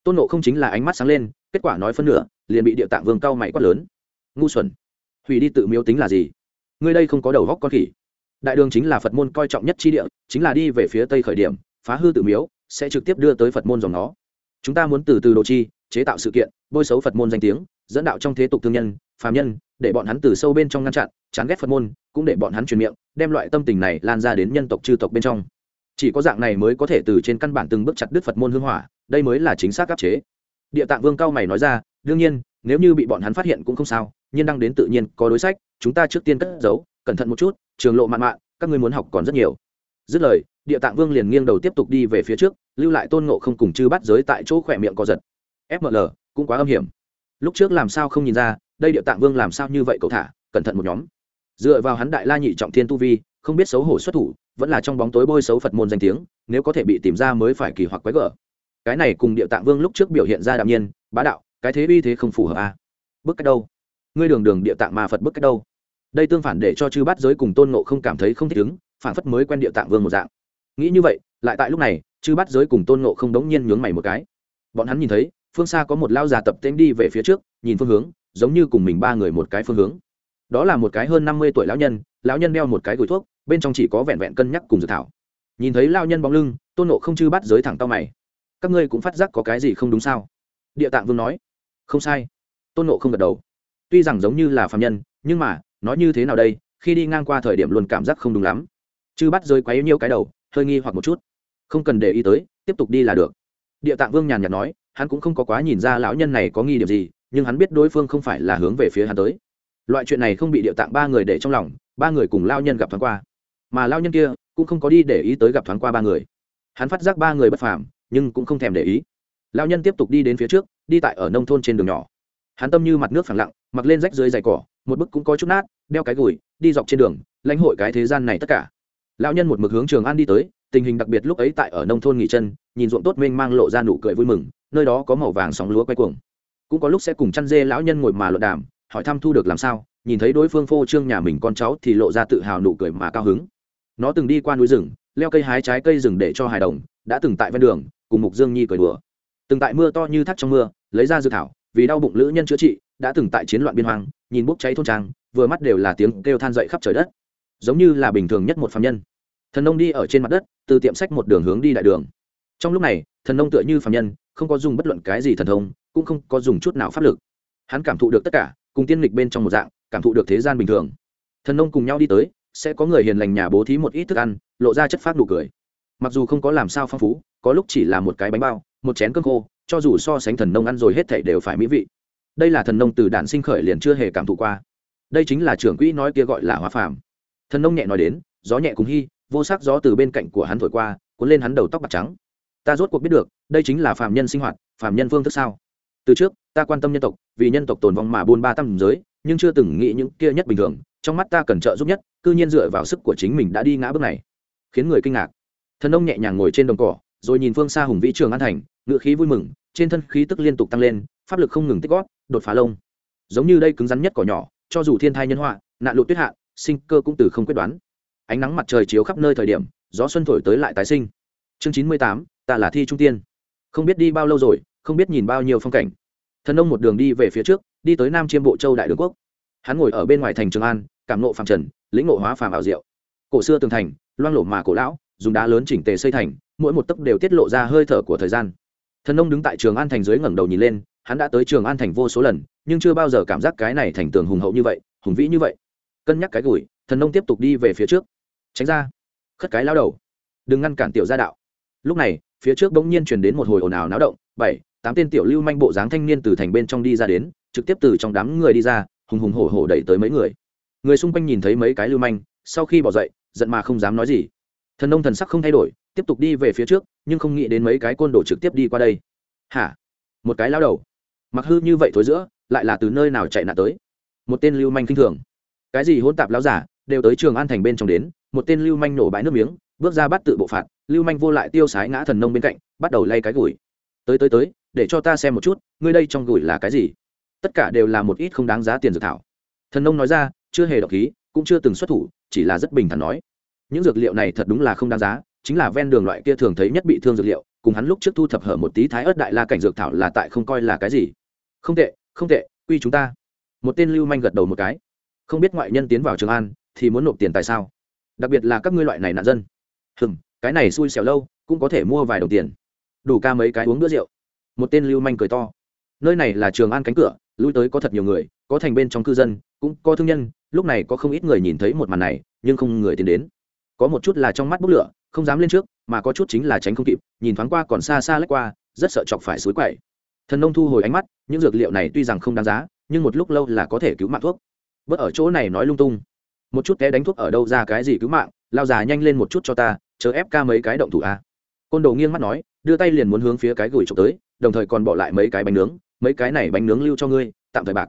Tôn nộ không chính là ánh mắt sáng lên, kết quả nói phân nửa, liền bị địa tạng vương cao mày quát lớn. Ngu xuẩn, hủy đi tự miếu tính là gì? Ngươi đây không có đầu góc con khỉ. Đại đường chính là phật môn coi trọng nhất chi địa, chính là đi về phía tây khởi điểm, phá hư tự miếu, sẽ trực tiếp đưa tới phật môn dòng nó. Chúng ta muốn từ từ đồ chi, chế tạo sự kiện, bôi xấu phật môn danh tiếng, dẫn đạo trong thế tục thương nhân, phàm nhân để bọn hắn từ sâu bên trong ngăn chặn, chán ghét phật môn, cũng để bọn hắn truyền miệng, đem loại tâm tình này lan ra đến nhân tộc, chư tộc bên trong. Chỉ có dạng này mới có thể từ trên căn bản từng bước chặt đứt phật môn hưng hỏa, đây mới là chính xác áp chế. Địa tạng vương cao mày nói ra, đương nhiên, nếu như bị bọn hắn phát hiện cũng không sao, nhưng đang đến tự nhiên có đối sách, chúng ta trước tiên cất giấu, cẩn thận một chút, trường lộ mạn mạn, các ngươi muốn học còn rất nhiều. Dứt lời, địa tạng vương liền nghiêng đầu tiếp tục đi về phía trước, lưu lại tôn ngộ không cùng chư bắt giới tại chỗ khỏe miệng co giật. Fml cũng quá âm hiểm. Lúc trước làm sao không nhìn ra đây địa tạng vương làm sao như vậy cậu thả, cẩn thận một nhóm. Dựa vào hắn đại la nhị trọng thiên tu vi, không biết xấu hổ xuất thủ, vẫn là trong bóng tối bôi xấu phật môn danh tiếng, nếu có thể bị tìm ra mới phải kỳ hoặc quái gở. Cái này cùng địa tạng vương lúc trước biểu hiện ra đạm nhiên, bá đạo, cái thế uy thế không phù hợp a à? bức cách đâu? Ngươi đường đường địa tạng mà phật bức cách đâu? Đây tương phản để cho chư bát giới cùng tôn nộ không cảm thấy không thích ứng, phản phất mới quen địa tạng vương một dạng. Nghĩ như vậy, lại tại lúc này, chư bát giới cùng tôn nộ không đống nhiên nhướng mày một cái. Bọn hắn nhìn thấy, phương xa có một lao già tập tên đi về phía trước, nhìn phương hướng giống như cùng mình ba người một cái phương hướng. Đó là một cái hơn năm mươi tuổi lão nhân lão nhân đeo một cái gối thuốc, bên trong chỉ có vẹn vẹn cân nhắc cùng dự thảo. Nhìn thấy lao nhân bóng lưng, tôn nộ không chư bắt giới thẳng tao mày. Các ngươi cũng phát giác có cái gì không đúng sao? Địa tạng vương nói. Không sai. Tôn nộ không gật đầu. Tuy rằng giống như là phạm nhân, nhưng mà, nói như thế nào đây, khi đi ngang qua thời điểm luôn cảm giác không đúng lắm. Chư bắt giới quấy nhiêu cái đầu, hơi nghi hoặc một chút. Không cần để ý tới, tiếp tục đi là được. Địa tạng vương nhàn nhạt nói, hắn cũng không có quá nhìn ra lão nhân này có nghi điểm gì nhưng hắn biết đối phương không phải là hướng về phía hắn tới. Loại chuyện này không bị điệu tạng ba người để trong lòng, ba người cùng lao nhân gặp thoáng qua. Mà lao nhân kia cũng không có đi để ý tới gặp thoáng qua ba người. Hắn phát giác ba người bất phàm, nhưng cũng không thèm để ý. Lao nhân tiếp tục đi đến phía trước, đi tại ở nông thôn trên đường nhỏ. Hắn tâm như mặt nước phẳng lặng, mặc lên rách dưới dày cỏ, một bức cũng có chút nát, đeo cái gùi, đi dọc trên đường, lãnh hội cái thế gian này tất cả. Lao nhân một mực hướng trường an đi tới, tình hình đặc biệt lúc ấy tại ở nông thôn nghỉ chân, nhìn ruộng tốt mênh mang lộ ra nụ cười vui mừng, nơi đó có màu vàng sóng lúa quay cuồng cũng có lúc sẽ cùng chăn dê lão nhân ngồi mà luận đàm, hỏi thăm thu được làm sao, nhìn thấy đối phương phô trương nhà mình con cháu thì lộ ra tự hào nụ cười mà cao hứng. Nó từng đi qua núi rừng, leo cây hái trái cây rừng để cho hài đồng, đã từng tại ven đường, cùng mục dương nhi cười đùa. Từng tại mưa to như thác trong mưa, lấy ra dự thảo, vì đau bụng lữ nhân chữa trị, đã từng tại chiến loạn biên hoang, nhìn bốc cháy thôn trang, vừa mắt đều là tiếng kêu than dậy khắp trời đất. Giống như là bình thường nhất một phạm nhân. Thần nông đi ở trên mặt đất, từ tiệm sách một đường hướng đi đại đường. Trong lúc này, thần nông tựa như phạm nhân, không có dùng bất luận cái gì thần thông cũng không có dùng chút nào pháp lực. Hắn cảm thụ được tất cả, cùng tiên lịch bên trong một dạng, cảm thụ được thế gian bình thường. Thần nông cùng nhau đi tới, sẽ có người hiền lành nhà bố thí một ít thức ăn, lộ ra chất phát nụ cười. Mặc dù không có làm sao phong phú, có lúc chỉ là một cái bánh bao, một chén cơm khô, cho dù so sánh thần nông ăn rồi hết thảy đều phải mỹ vị. Đây là thần nông từ đản sinh khởi liền chưa hề cảm thụ qua. Đây chính là trưởng quỹ nói kia gọi là hóa phàm. Thần nông nhẹ nói đến, gió nhẹ cùng hy vô sắc gió từ bên cạnh của hắn thổi qua, cuốn lên hắn đầu tóc bạc trắng. Ta rốt cuộc biết được, đây chính là phàm nhân sinh hoạt, phàm nhân phương thức sao? Từ trước, ta quan tâm nhân tộc, vì nhân tộc tồn vong mà buôn ba tâm giới, nhưng chưa từng nghĩ những kia nhất bình thường, trong mắt ta cần trợ giúp nhất, cư nhiên dựa vào sức của chính mình đã đi ngã bước này. Khiến người kinh ngạc. Thần ông nhẹ nhàng ngồi trên đồng cỏ, rồi nhìn phương xa hùng vĩ trường an thành, ngựa khí vui mừng, trên thân khí tức liên tục tăng lên, pháp lực không ngừng tích gót đột phá lông. Giống như đây cứng rắn nhất cỏ nhỏ, cho dù thiên thai nhân họa, nạn lụt tuyết hạ, sinh cơ cũng từ không quyết đoán. Ánh nắng mặt trời chiếu khắp nơi thời điểm, gió xuân thổi tới lại tái sinh. Chương chín mươi tám, ta là thi trung tiên. Không biết đi bao lâu rồi không biết nhìn bao nhiêu phong cảnh. Thần ông một đường đi về phía trước, đi tới nam chiêm bộ châu đại đường quốc. Hắn ngồi ở bên ngoài thành trường an, cảm nộ phàm trần, lĩnh ngộ hóa phàm ảo diệu. Cổ xưa tường thành, loang lổ mà cổ lão, dùng đá lớn chỉnh tề xây thành, mỗi một tấc đều tiết lộ ra hơi thở của thời gian. Thần ông đứng tại trường an thành dưới ngẩng đầu nhìn lên, hắn đã tới trường an thành vô số lần, nhưng chưa bao giờ cảm giác cái này thành tường hùng hậu như vậy, hùng vĩ như vậy. Cân nhắc cái gùi thần ông tiếp tục đi về phía trước. Tránh ra, khất cái lao đầu. Đừng ngăn cản tiểu gia đạo. Lúc này, phía trước bỗng nhiên chuyển đến một hồi ồn ào náo động, bảy tám tên tiểu lưu manh bộ dáng thanh niên từ thành bên trong đi ra đến, trực tiếp từ trong đám người đi ra, hùng hùng hổ hổ đẩy tới mấy người. Người xung quanh nhìn thấy mấy cái lưu manh, sau khi bỏ dậy, giận mà không dám nói gì. Thần nông thần sắc không thay đổi, tiếp tục đi về phía trước, nhưng không nghĩ đến mấy cái côn đồ trực tiếp đi qua đây. Hả? Một cái lao đầu. Mặc hư như vậy thối giữa, lại là từ nơi nào chạy nạn tới? Một tên lưu manh kinh thường. Cái gì hôn tạp lao giả, đều tới trường an thành bên trong đến, một tên lưu manh nổ bãi nước miếng, bước ra bắt tự bộ phạt, lưu manh vô lại tiêu sái ngã thần nông bên cạnh, bắt đầu lay cái gùi. Tới tới tới để cho ta xem một chút, ngươi đây trong gửi là cái gì? Tất cả đều là một ít không đáng giá tiền dược thảo. Thần nông nói ra, chưa hề đọc khí, cũng chưa từng xuất thủ, chỉ là rất bình thản nói. Những dược liệu này thật đúng là không đáng giá, chính là ven đường loại kia thường thấy nhất bị thương dược liệu, cùng hắn lúc trước thu thập hở một tí thái ớt đại la cảnh dược thảo là tại không coi là cái gì. Không tệ không tệ, quy chúng ta. Một tên lưu manh gật đầu một cái. Không biết ngoại nhân tiến vào trường an, thì muốn nộp tiền tại sao? Đặc biệt là các ngươi loại này nạn dân. Hừng cái này xui xẻo lâu, cũng có thể mua vài đồng tiền. Đủ ca mấy cái uống bữa rượu một tên lưu manh cười to. Nơi này là trường an cánh cửa, lui tới có thật nhiều người, có thành bên trong cư dân, cũng có thương nhân, lúc này có không ít người nhìn thấy một màn này, nhưng không người tiến đến. Có một chút là trong mắt bốc lửa, không dám lên trước, mà có chút chính là tránh không kịp, nhìn thoáng qua còn xa xa lách qua, rất sợ chọc phải suối quậy. Thần nông thu hồi ánh mắt, những dược liệu này tuy rằng không đáng giá, nhưng một lúc lâu là có thể cứu mạng thuốc. Bớt ở chỗ này nói lung tung. Một chút té đánh thuốc ở đâu ra cái gì cứu mạng, lao già nhanh lên một chút cho ta, chớ ép ca mấy cái động thủ a. Côn đồ nghiêng mắt nói đưa tay liền muốn hướng phía cái gửi trộm tới, đồng thời còn bỏ lại mấy cái bánh nướng, mấy cái này bánh nướng lưu cho ngươi, tạm thời bạc.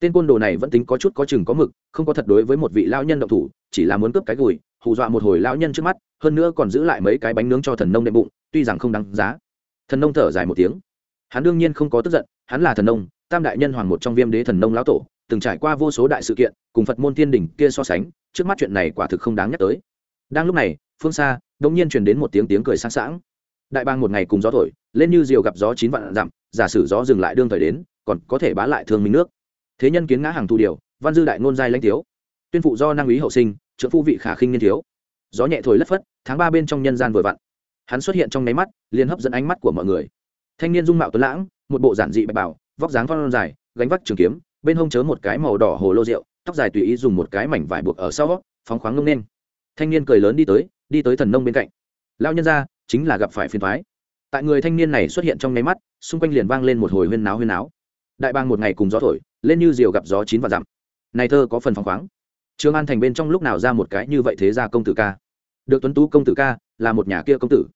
Tên côn đồ này vẫn tính có chút có chừng có mực, không có thật đối với một vị lao nhân động thủ, chỉ là muốn cướp cái gùi hù dọa một hồi lao nhân trước mắt, hơn nữa còn giữ lại mấy cái bánh nướng cho thần nông đệm bụng, tuy rằng không đáng giá. Thần nông thở dài một tiếng. Hắn đương nhiên không có tức giận, hắn là thần nông, tam đại nhân hoàng một trong viêm đế thần nông lão tổ, từng trải qua vô số đại sự kiện, cùng phật môn thiên đỉnh kia so sánh, trước mắt chuyện này quả thực không đáng nhắc tới. Đang lúc này, phương xa đống nhiên truyền đến một tiếng tiếng cười sáng sảng đại bang một ngày cùng gió thổi, lên như diều gặp gió chín vạn dặm, giả sử gió dừng lại đương thời đến, còn có thể bá lại thương minh nước. Thế nhân kiến ngã hàng thu điều, văn dư đại ngôn giai lãnh thiếu tuyên phụ do năng ý hậu sinh trợ phu vị khả khinh niên thiếu. Gió nhẹ thổi lất phất, tháng ba bên trong nhân gian vừa vặn. Hắn xuất hiện trong nháy mắt, liền hấp dẫn ánh mắt của mọi người. Thanh niên dung mạo tuấn lãng, một bộ giản dị bạch bảo vóc dáng phong dài, gánh vác trường kiếm, bên hông chớ một cái màu đỏ hồ lô rượu, tóc dài tùy ý dùng một cái mảnh vải buộc ở sau, phóng khoáng ngông nên thanh niên cười lớn đi tới đi tới thần nông bên cạnh. Lao nhân ra chính là gặp phải phiền thoái. Tại người thanh niên này xuất hiện trong nháy mắt, xung quanh liền vang lên một hồi huyên náo huyên náo. Đại bang một ngày cùng gió thổi, lên như diều gặp gió chín và dặm. Này thơ có phần phóng khoáng. Trương an thành bên trong lúc nào ra một cái như vậy thế ra công tử ca? Được tuấn tú công tử ca, là một nhà kia công tử.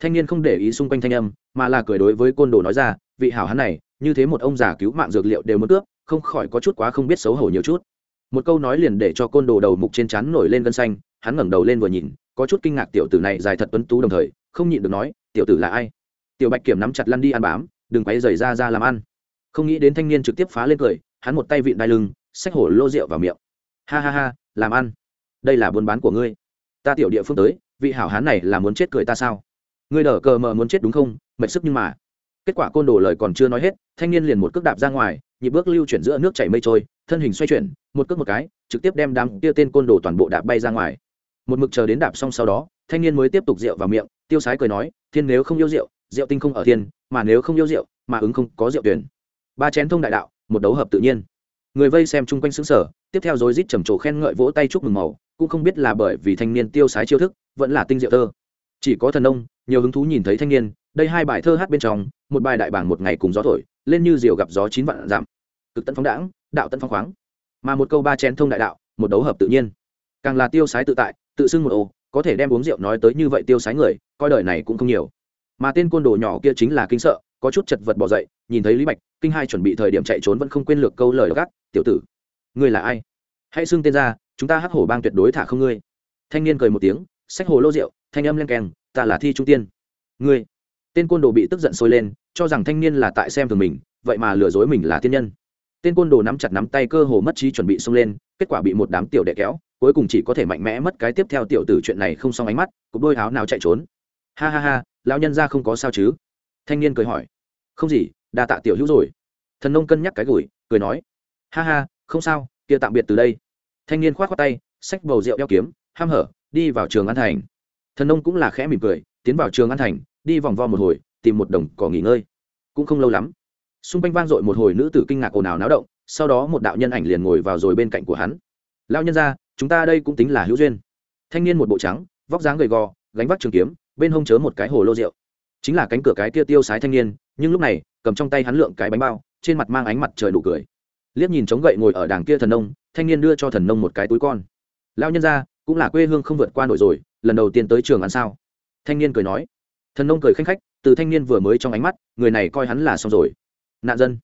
Thanh niên không để ý xung quanh thanh âm, mà là cười đối với côn đồ nói ra, vị hảo hắn này, như thế một ông già cứu mạng dược liệu đều mất cướp, không khỏi có chút quá không biết xấu hổ nhiều chút. Một câu nói liền để cho côn đồ đầu mục trên chắn nổi lên gân xanh, hắn ngẩng đầu lên vừa nhìn, có chút kinh ngạc tiểu tử này dài thật tuấn tú đồng thời không nhịn được nói, tiểu tử là ai? Tiểu bạch kiểm nắm chặt lăn đi ăn bám, đừng quay rời ra ra làm ăn. Không nghĩ đến thanh niên trực tiếp phá lên cười, hắn một tay vịn đai lưng, xách hổ lô rượu vào miệng. Ha ha ha, làm ăn. Đây là buôn bán của ngươi. Ta tiểu địa phương tới, vị hảo hán này là muốn chết cười ta sao? Ngươi đỡ cờ mờ muốn chết đúng không? Mệt sức nhưng mà. Kết quả côn đồ lời còn chưa nói hết, thanh niên liền một cước đạp ra ngoài, nhịp bước lưu chuyển giữa nước chảy mây trôi, thân hình xoay chuyển, một cước một cái, trực tiếp đem đám kia tên côn đồ toàn bộ đạp bay ra ngoài. Một mực chờ đến đạp xong sau đó, thanh niên mới tiếp tục rượu vào miệng tiêu sái cười nói, thiên nếu không yêu rượu rượu tinh không ở thiên, mà nếu không yêu rượu, mà ứng không có rượu tuyển. Ba chén thông đại đạo, một đấu hợp tự nhiên. Người vây xem chung quanh xứng sở tiếp theo rồi rít trầm trồ khen ngợi vỗ tay chúc mừng màu, cũng không biết là bởi vì thanh niên tiêu sái chiêu thức, vẫn là tinh diệu thơ. Chỉ có thần ông nhiều hứng thú nhìn thấy thanh niên, đây hai bài thơ hát bên trong, một bài đại bảng một ngày cùng gió thổi, lên như diều gặp gió chín vạn giảm. Cực tận phóng đãng, đạo tận phóng khoáng. Mà một câu ba chén thông đại đạo, một đấu hợp tự nhiên. Càng là tiêu sái tự tại, tự xưng một ô, có thể đem uống rượu nói tới như vậy tiêu sái người coi đời này cũng không nhiều. Mà tên côn đồ nhỏ kia chính là kinh sợ, có chút chật vật bỏ dậy, nhìn thấy lý bạch, kinh hai chuẩn bị thời điểm chạy trốn vẫn không quên lược câu lời gắt tiểu tử, ngươi là ai? Hãy xưng tên ra, chúng ta hắc hổ bang tuyệt đối thả không ngươi. Thanh niên cười một tiếng xách hồ lô rượu, thanh âm len keng, ta là thi trung tiên. Ngươi? Tên côn đồ bị tức giận sôi lên, cho rằng thanh niên là tại xem thường mình, vậy mà lừa dối mình là tiên nhân. Tên côn đồ nắm chặt nắm tay cơ hồ mất trí chuẩn bị xông lên, kết quả bị một đám tiểu đệ kéo, cuối cùng chỉ có thể mạnh mẽ mất cái tiếp theo tiểu tử chuyện này không xong ánh mắt, cục đôi áo nào chạy trốn ha ha ha, lão nhân ra không có sao chứ? Thanh niên cười hỏi. Không gì, đa tạ tiểu hữu rồi. Thần nông cân nhắc cái gửi, cười nói. Ha ha, không sao, kia tạm biệt từ đây. Thanh niên k h o á t khoác tay, xách bầu rượu đeo kiếm, ham hở, đi vào trường an thành. Thần nông cũng là khẽ mỉm cười, tiến vào trường an thành, đi vòng vo một hồi, tìm một đồng cỏ nghỉ ngơi. Cũng không lâu lắm, xung quanh vang dội một hồi nữ tử kinh ngạc ồn ào náo động, sau đó một đạo nhân ảnh liền ngồi vào rồi bên cạnh của hắn. Lao nhân ra chúng ta đây cũng tính là hữu duyên. Thanh niên một bộ trắng, vóc dáng gầy gò, gánh vác trường kiếm bên hông chớ một cái hồ lô rượu. Chính là cánh cửa cái kia tiêu sái thanh niên, nhưng lúc này, cầm trong tay hắn lượng cái bánh bao, trên mặt mang ánh mặt trời đủ cười. Liếc nhìn chống gậy ngồi ở đàng kia thần nông, thanh niên đưa cho thần nông một cái túi con. Lao nhân ra cũng là quê hương không vượt qua nổi rồi, lần đầu tiên tới trường ăn sao? Thanh niên cười nói. Thần nông cười khanh khách, từ thanh niên vừa mới trong ánh mắt, người này coi hắn là xong rồi. Nạn dân.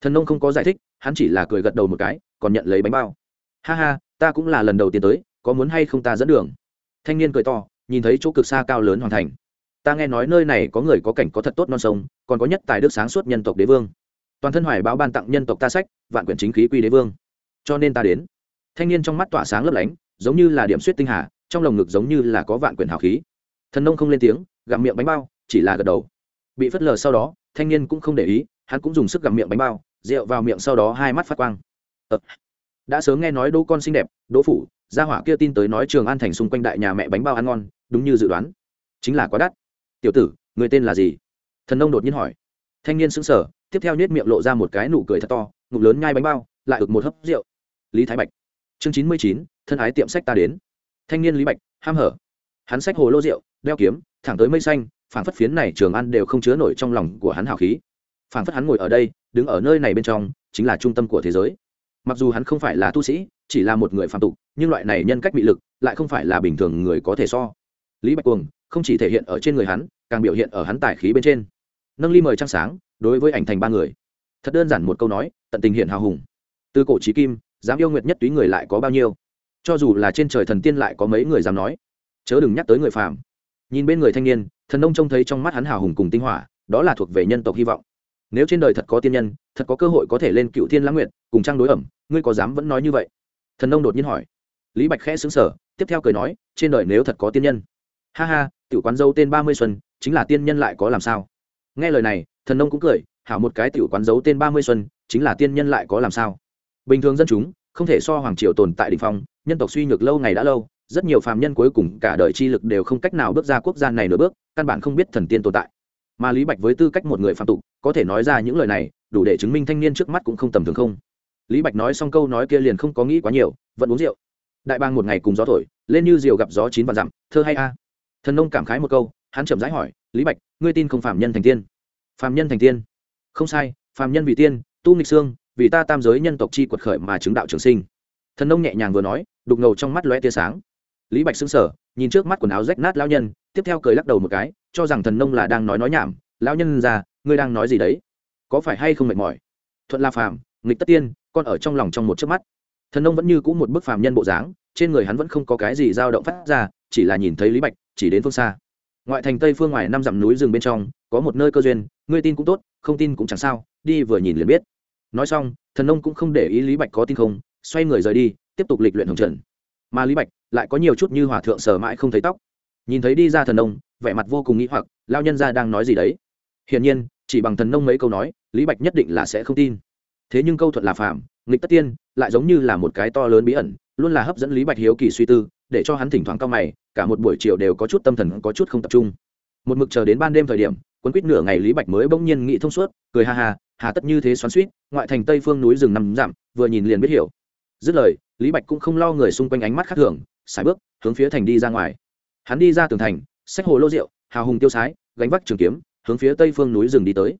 Thần nông không có giải thích, hắn chỉ là cười gật đầu một cái, còn nhận lấy bánh bao. Ha ha, ta cũng là lần đầu tiên tới, có muốn hay không ta dẫn đường? Thanh niên cười to nhìn thấy chỗ cực xa cao lớn hoàn thành. Ta nghe nói nơi này có người có cảnh có thật tốt non sông, còn có nhất tài đức sáng suốt nhân tộc đế vương. Toàn thân hoài báo ban tặng nhân tộc ta sách, vạn quyển chính khí quy đế vương. Cho nên ta đến. Thanh niên trong mắt tỏa sáng lấp lánh, giống như là điểm suýt tinh hà, trong lồng ngực giống như là có vạn quyển hào khí. Thần nông không lên tiếng, gặm miệng bánh bao, chỉ là gật đầu. Bị phất lờ sau đó, thanh niên cũng không để ý, hắn cũng dùng sức gặm miệng bánh bao, rượu vào miệng sau đó hai mắt phát quang. Ờ. đã sớm nghe nói đỗ con xinh đẹp, đỗ phủ gia hỏa kia tin tới nói trường an thành xung quanh đại nhà mẹ bánh bao ăn ngon, đúng như dự đoán. Chính là quá đắt. Tiểu tử, người tên là gì? Thần nông đột nhiên hỏi. Thanh niên sững sờ, tiếp theo nhét miệng lộ ra một cái nụ cười thật to, ngụm lớn nhai bánh bao, lại ực một hớp rượu. Lý thái bạch. Chương chín mươi chín, thân ái tiệm sách ta đến. Thanh niên lý bạch, ham hở. Hắn sách hồ lô rượu, đeo kiếm, thẳng tới mây xanh, phảng phất phiến này trường ăn đều không chứa nổi trong lòng của hắn hào khí. Phảng phất hắn ngồi ở đây, đứng ở nơi này bên trong, chính là trung tâm của thế giới. Mặc dù hắn không phải là tu sĩ chỉ là một người phạm tục, nhưng loại này nhân cách bị lực lại không phải là bình thường người có thể so. Lý bạch cuồng không chỉ thể hiện ở trên người hắn, càng biểu hiện ở hắn tài khí bên trên. Nâng ly mời trăng sáng, đối với ảnh thành ba người. Thật đơn giản một câu nói, tận tình hiện hào hùng. Từ cổ trí kim, dám yêu nguyệt nhất túy người lại có bao nhiêu? Cho dù là trên trời thần tiên lại có mấy người dám nói? Chớ đừng nhắc tới người phàm. Nhìn bên người thanh niên, thần nông trông thấy trong mắt hắn hào hùng cùng tinh hỏa, đó là thuộc về nhân tộc hy vọng. Nếu trên đời thật có tiên nhân, thật có cơ hội có thể lên cựu thiên lãng nguyện cùng trang đối ẩm, ngươi có dám vẫn nói như vậy? Thần nông đột nhiên hỏi. Lý bạch khẽ xứng sở tiếp theo cười nói, trên đời nếu thật có tiên nhân. Ha ha, tiểu quán dâu tên ba mươi xuân, chính là tiên nhân lại có làm sao? Nghe lời này, thần nông cũng cười, hảo một cái tiểu quán dấu tên ba mươi xuân, chính là tiên nhân lại có làm sao? Bình thường dân chúng, không thể so hoàng triều tồn tại đỉnh phong, nhân tộc suy nhược lâu ngày đã lâu, rất nhiều phàm nhân cuối cùng cả đời chi lực đều không cách nào bước ra quốc gia này nửa bước, căn bản không biết thần tiên tồn tại. Mà lý bạch với tư cách một người phạm tục, có thể nói ra những lời này, đủ để chứng minh thanh niên trước mắt cũng không tầm thường không lý bạch nói xong câu nói kia liền không có nghĩ quá nhiều vẫn uống rượu. Đại bang một ngày cùng gió thổi lên như diều gặp gió chín và dặm thơ hay a. Thần nông cảm khái một câu hắn chậm rãi hỏi lý bạch ngươi tin không phạm nhân thành tiên? Phạm nhân thành tiên? Không sai phạm nhân vì tiên tu nghịch xương vì ta tam giới nhân tộc chi quật khởi mà chứng đạo trường sinh. Thần nông nhẹ nhàng vừa nói đục ngầu trong mắt lóe tia sáng. Lý bạch xứng sở nhìn trước mắt quần áo rách nát lao nhân tiếp theo cười lắc đầu một cái cho rằng thần nông là đang nói nói nhảm. Lão nhân già, ngươi đang nói gì đấy? Có phải hay không mệt mỏi? Thuận la phàm nghịch tất tiên con ở trong lòng trong một chớp mắt. Thần nông vẫn như cũ một bức phàm nhân bộ dáng, trên người hắn vẫn không có cái gì dao động phát ra, chỉ là nhìn thấy lý bạch, chỉ đến phương xa. Ngoại thành tây phương ngoài năm dặm núi rừng bên trong, có một nơi cơ duyên, ngươi tin cũng tốt, không tin cũng chẳng sao, đi vừa nhìn liền biết. Nói xong, thần nông cũng không để ý lý bạch có tin không, xoay người rời đi, tiếp tục lịch luyện hồng trần. Mà lý bạch lại có nhiều chút như hòa thượng sờ mãi không thấy tóc. Nhìn thấy đi ra thần nông, vẻ mặt vô cùng nghĩ hoặc, lao nhân ra đang nói gì đấy? Hiển nhiên, chỉ bằng thần nông mấy câu nói, lý bạch nhất định là sẽ không tin thế nhưng câu thuận là phạm nghịch tất tiên, lại giống như là một cái to lớn bí ẩn, luôn là hấp dẫn lý bạch hiếu kỳ suy tư, để cho hắn thỉnh thoảng cao mày, cả một buổi chiều đều có chút tâm thần có chút không tập trung. Một mực chờ đến ban đêm thời điểm quấn quýt nửa ngày lý bạch mới bỗng nhiên nghĩ thông suốt, cười ha ha, hà tất như thế xoắn suýt ngoại thành tây phương núi rừng nằm giảm vừa nhìn liền biết hiểu. Dứt lời, lý bạch cũng không lo người xung quanh ánh mắt khác thường, xài bước, hướng phía thành đi ra ngoài. Hắn đi ra tường thành, xách hồ lô rượu, hào hùng tiêu sái, gánh vác trường kiếm, hướng phía tây phương núi rừng đi tới.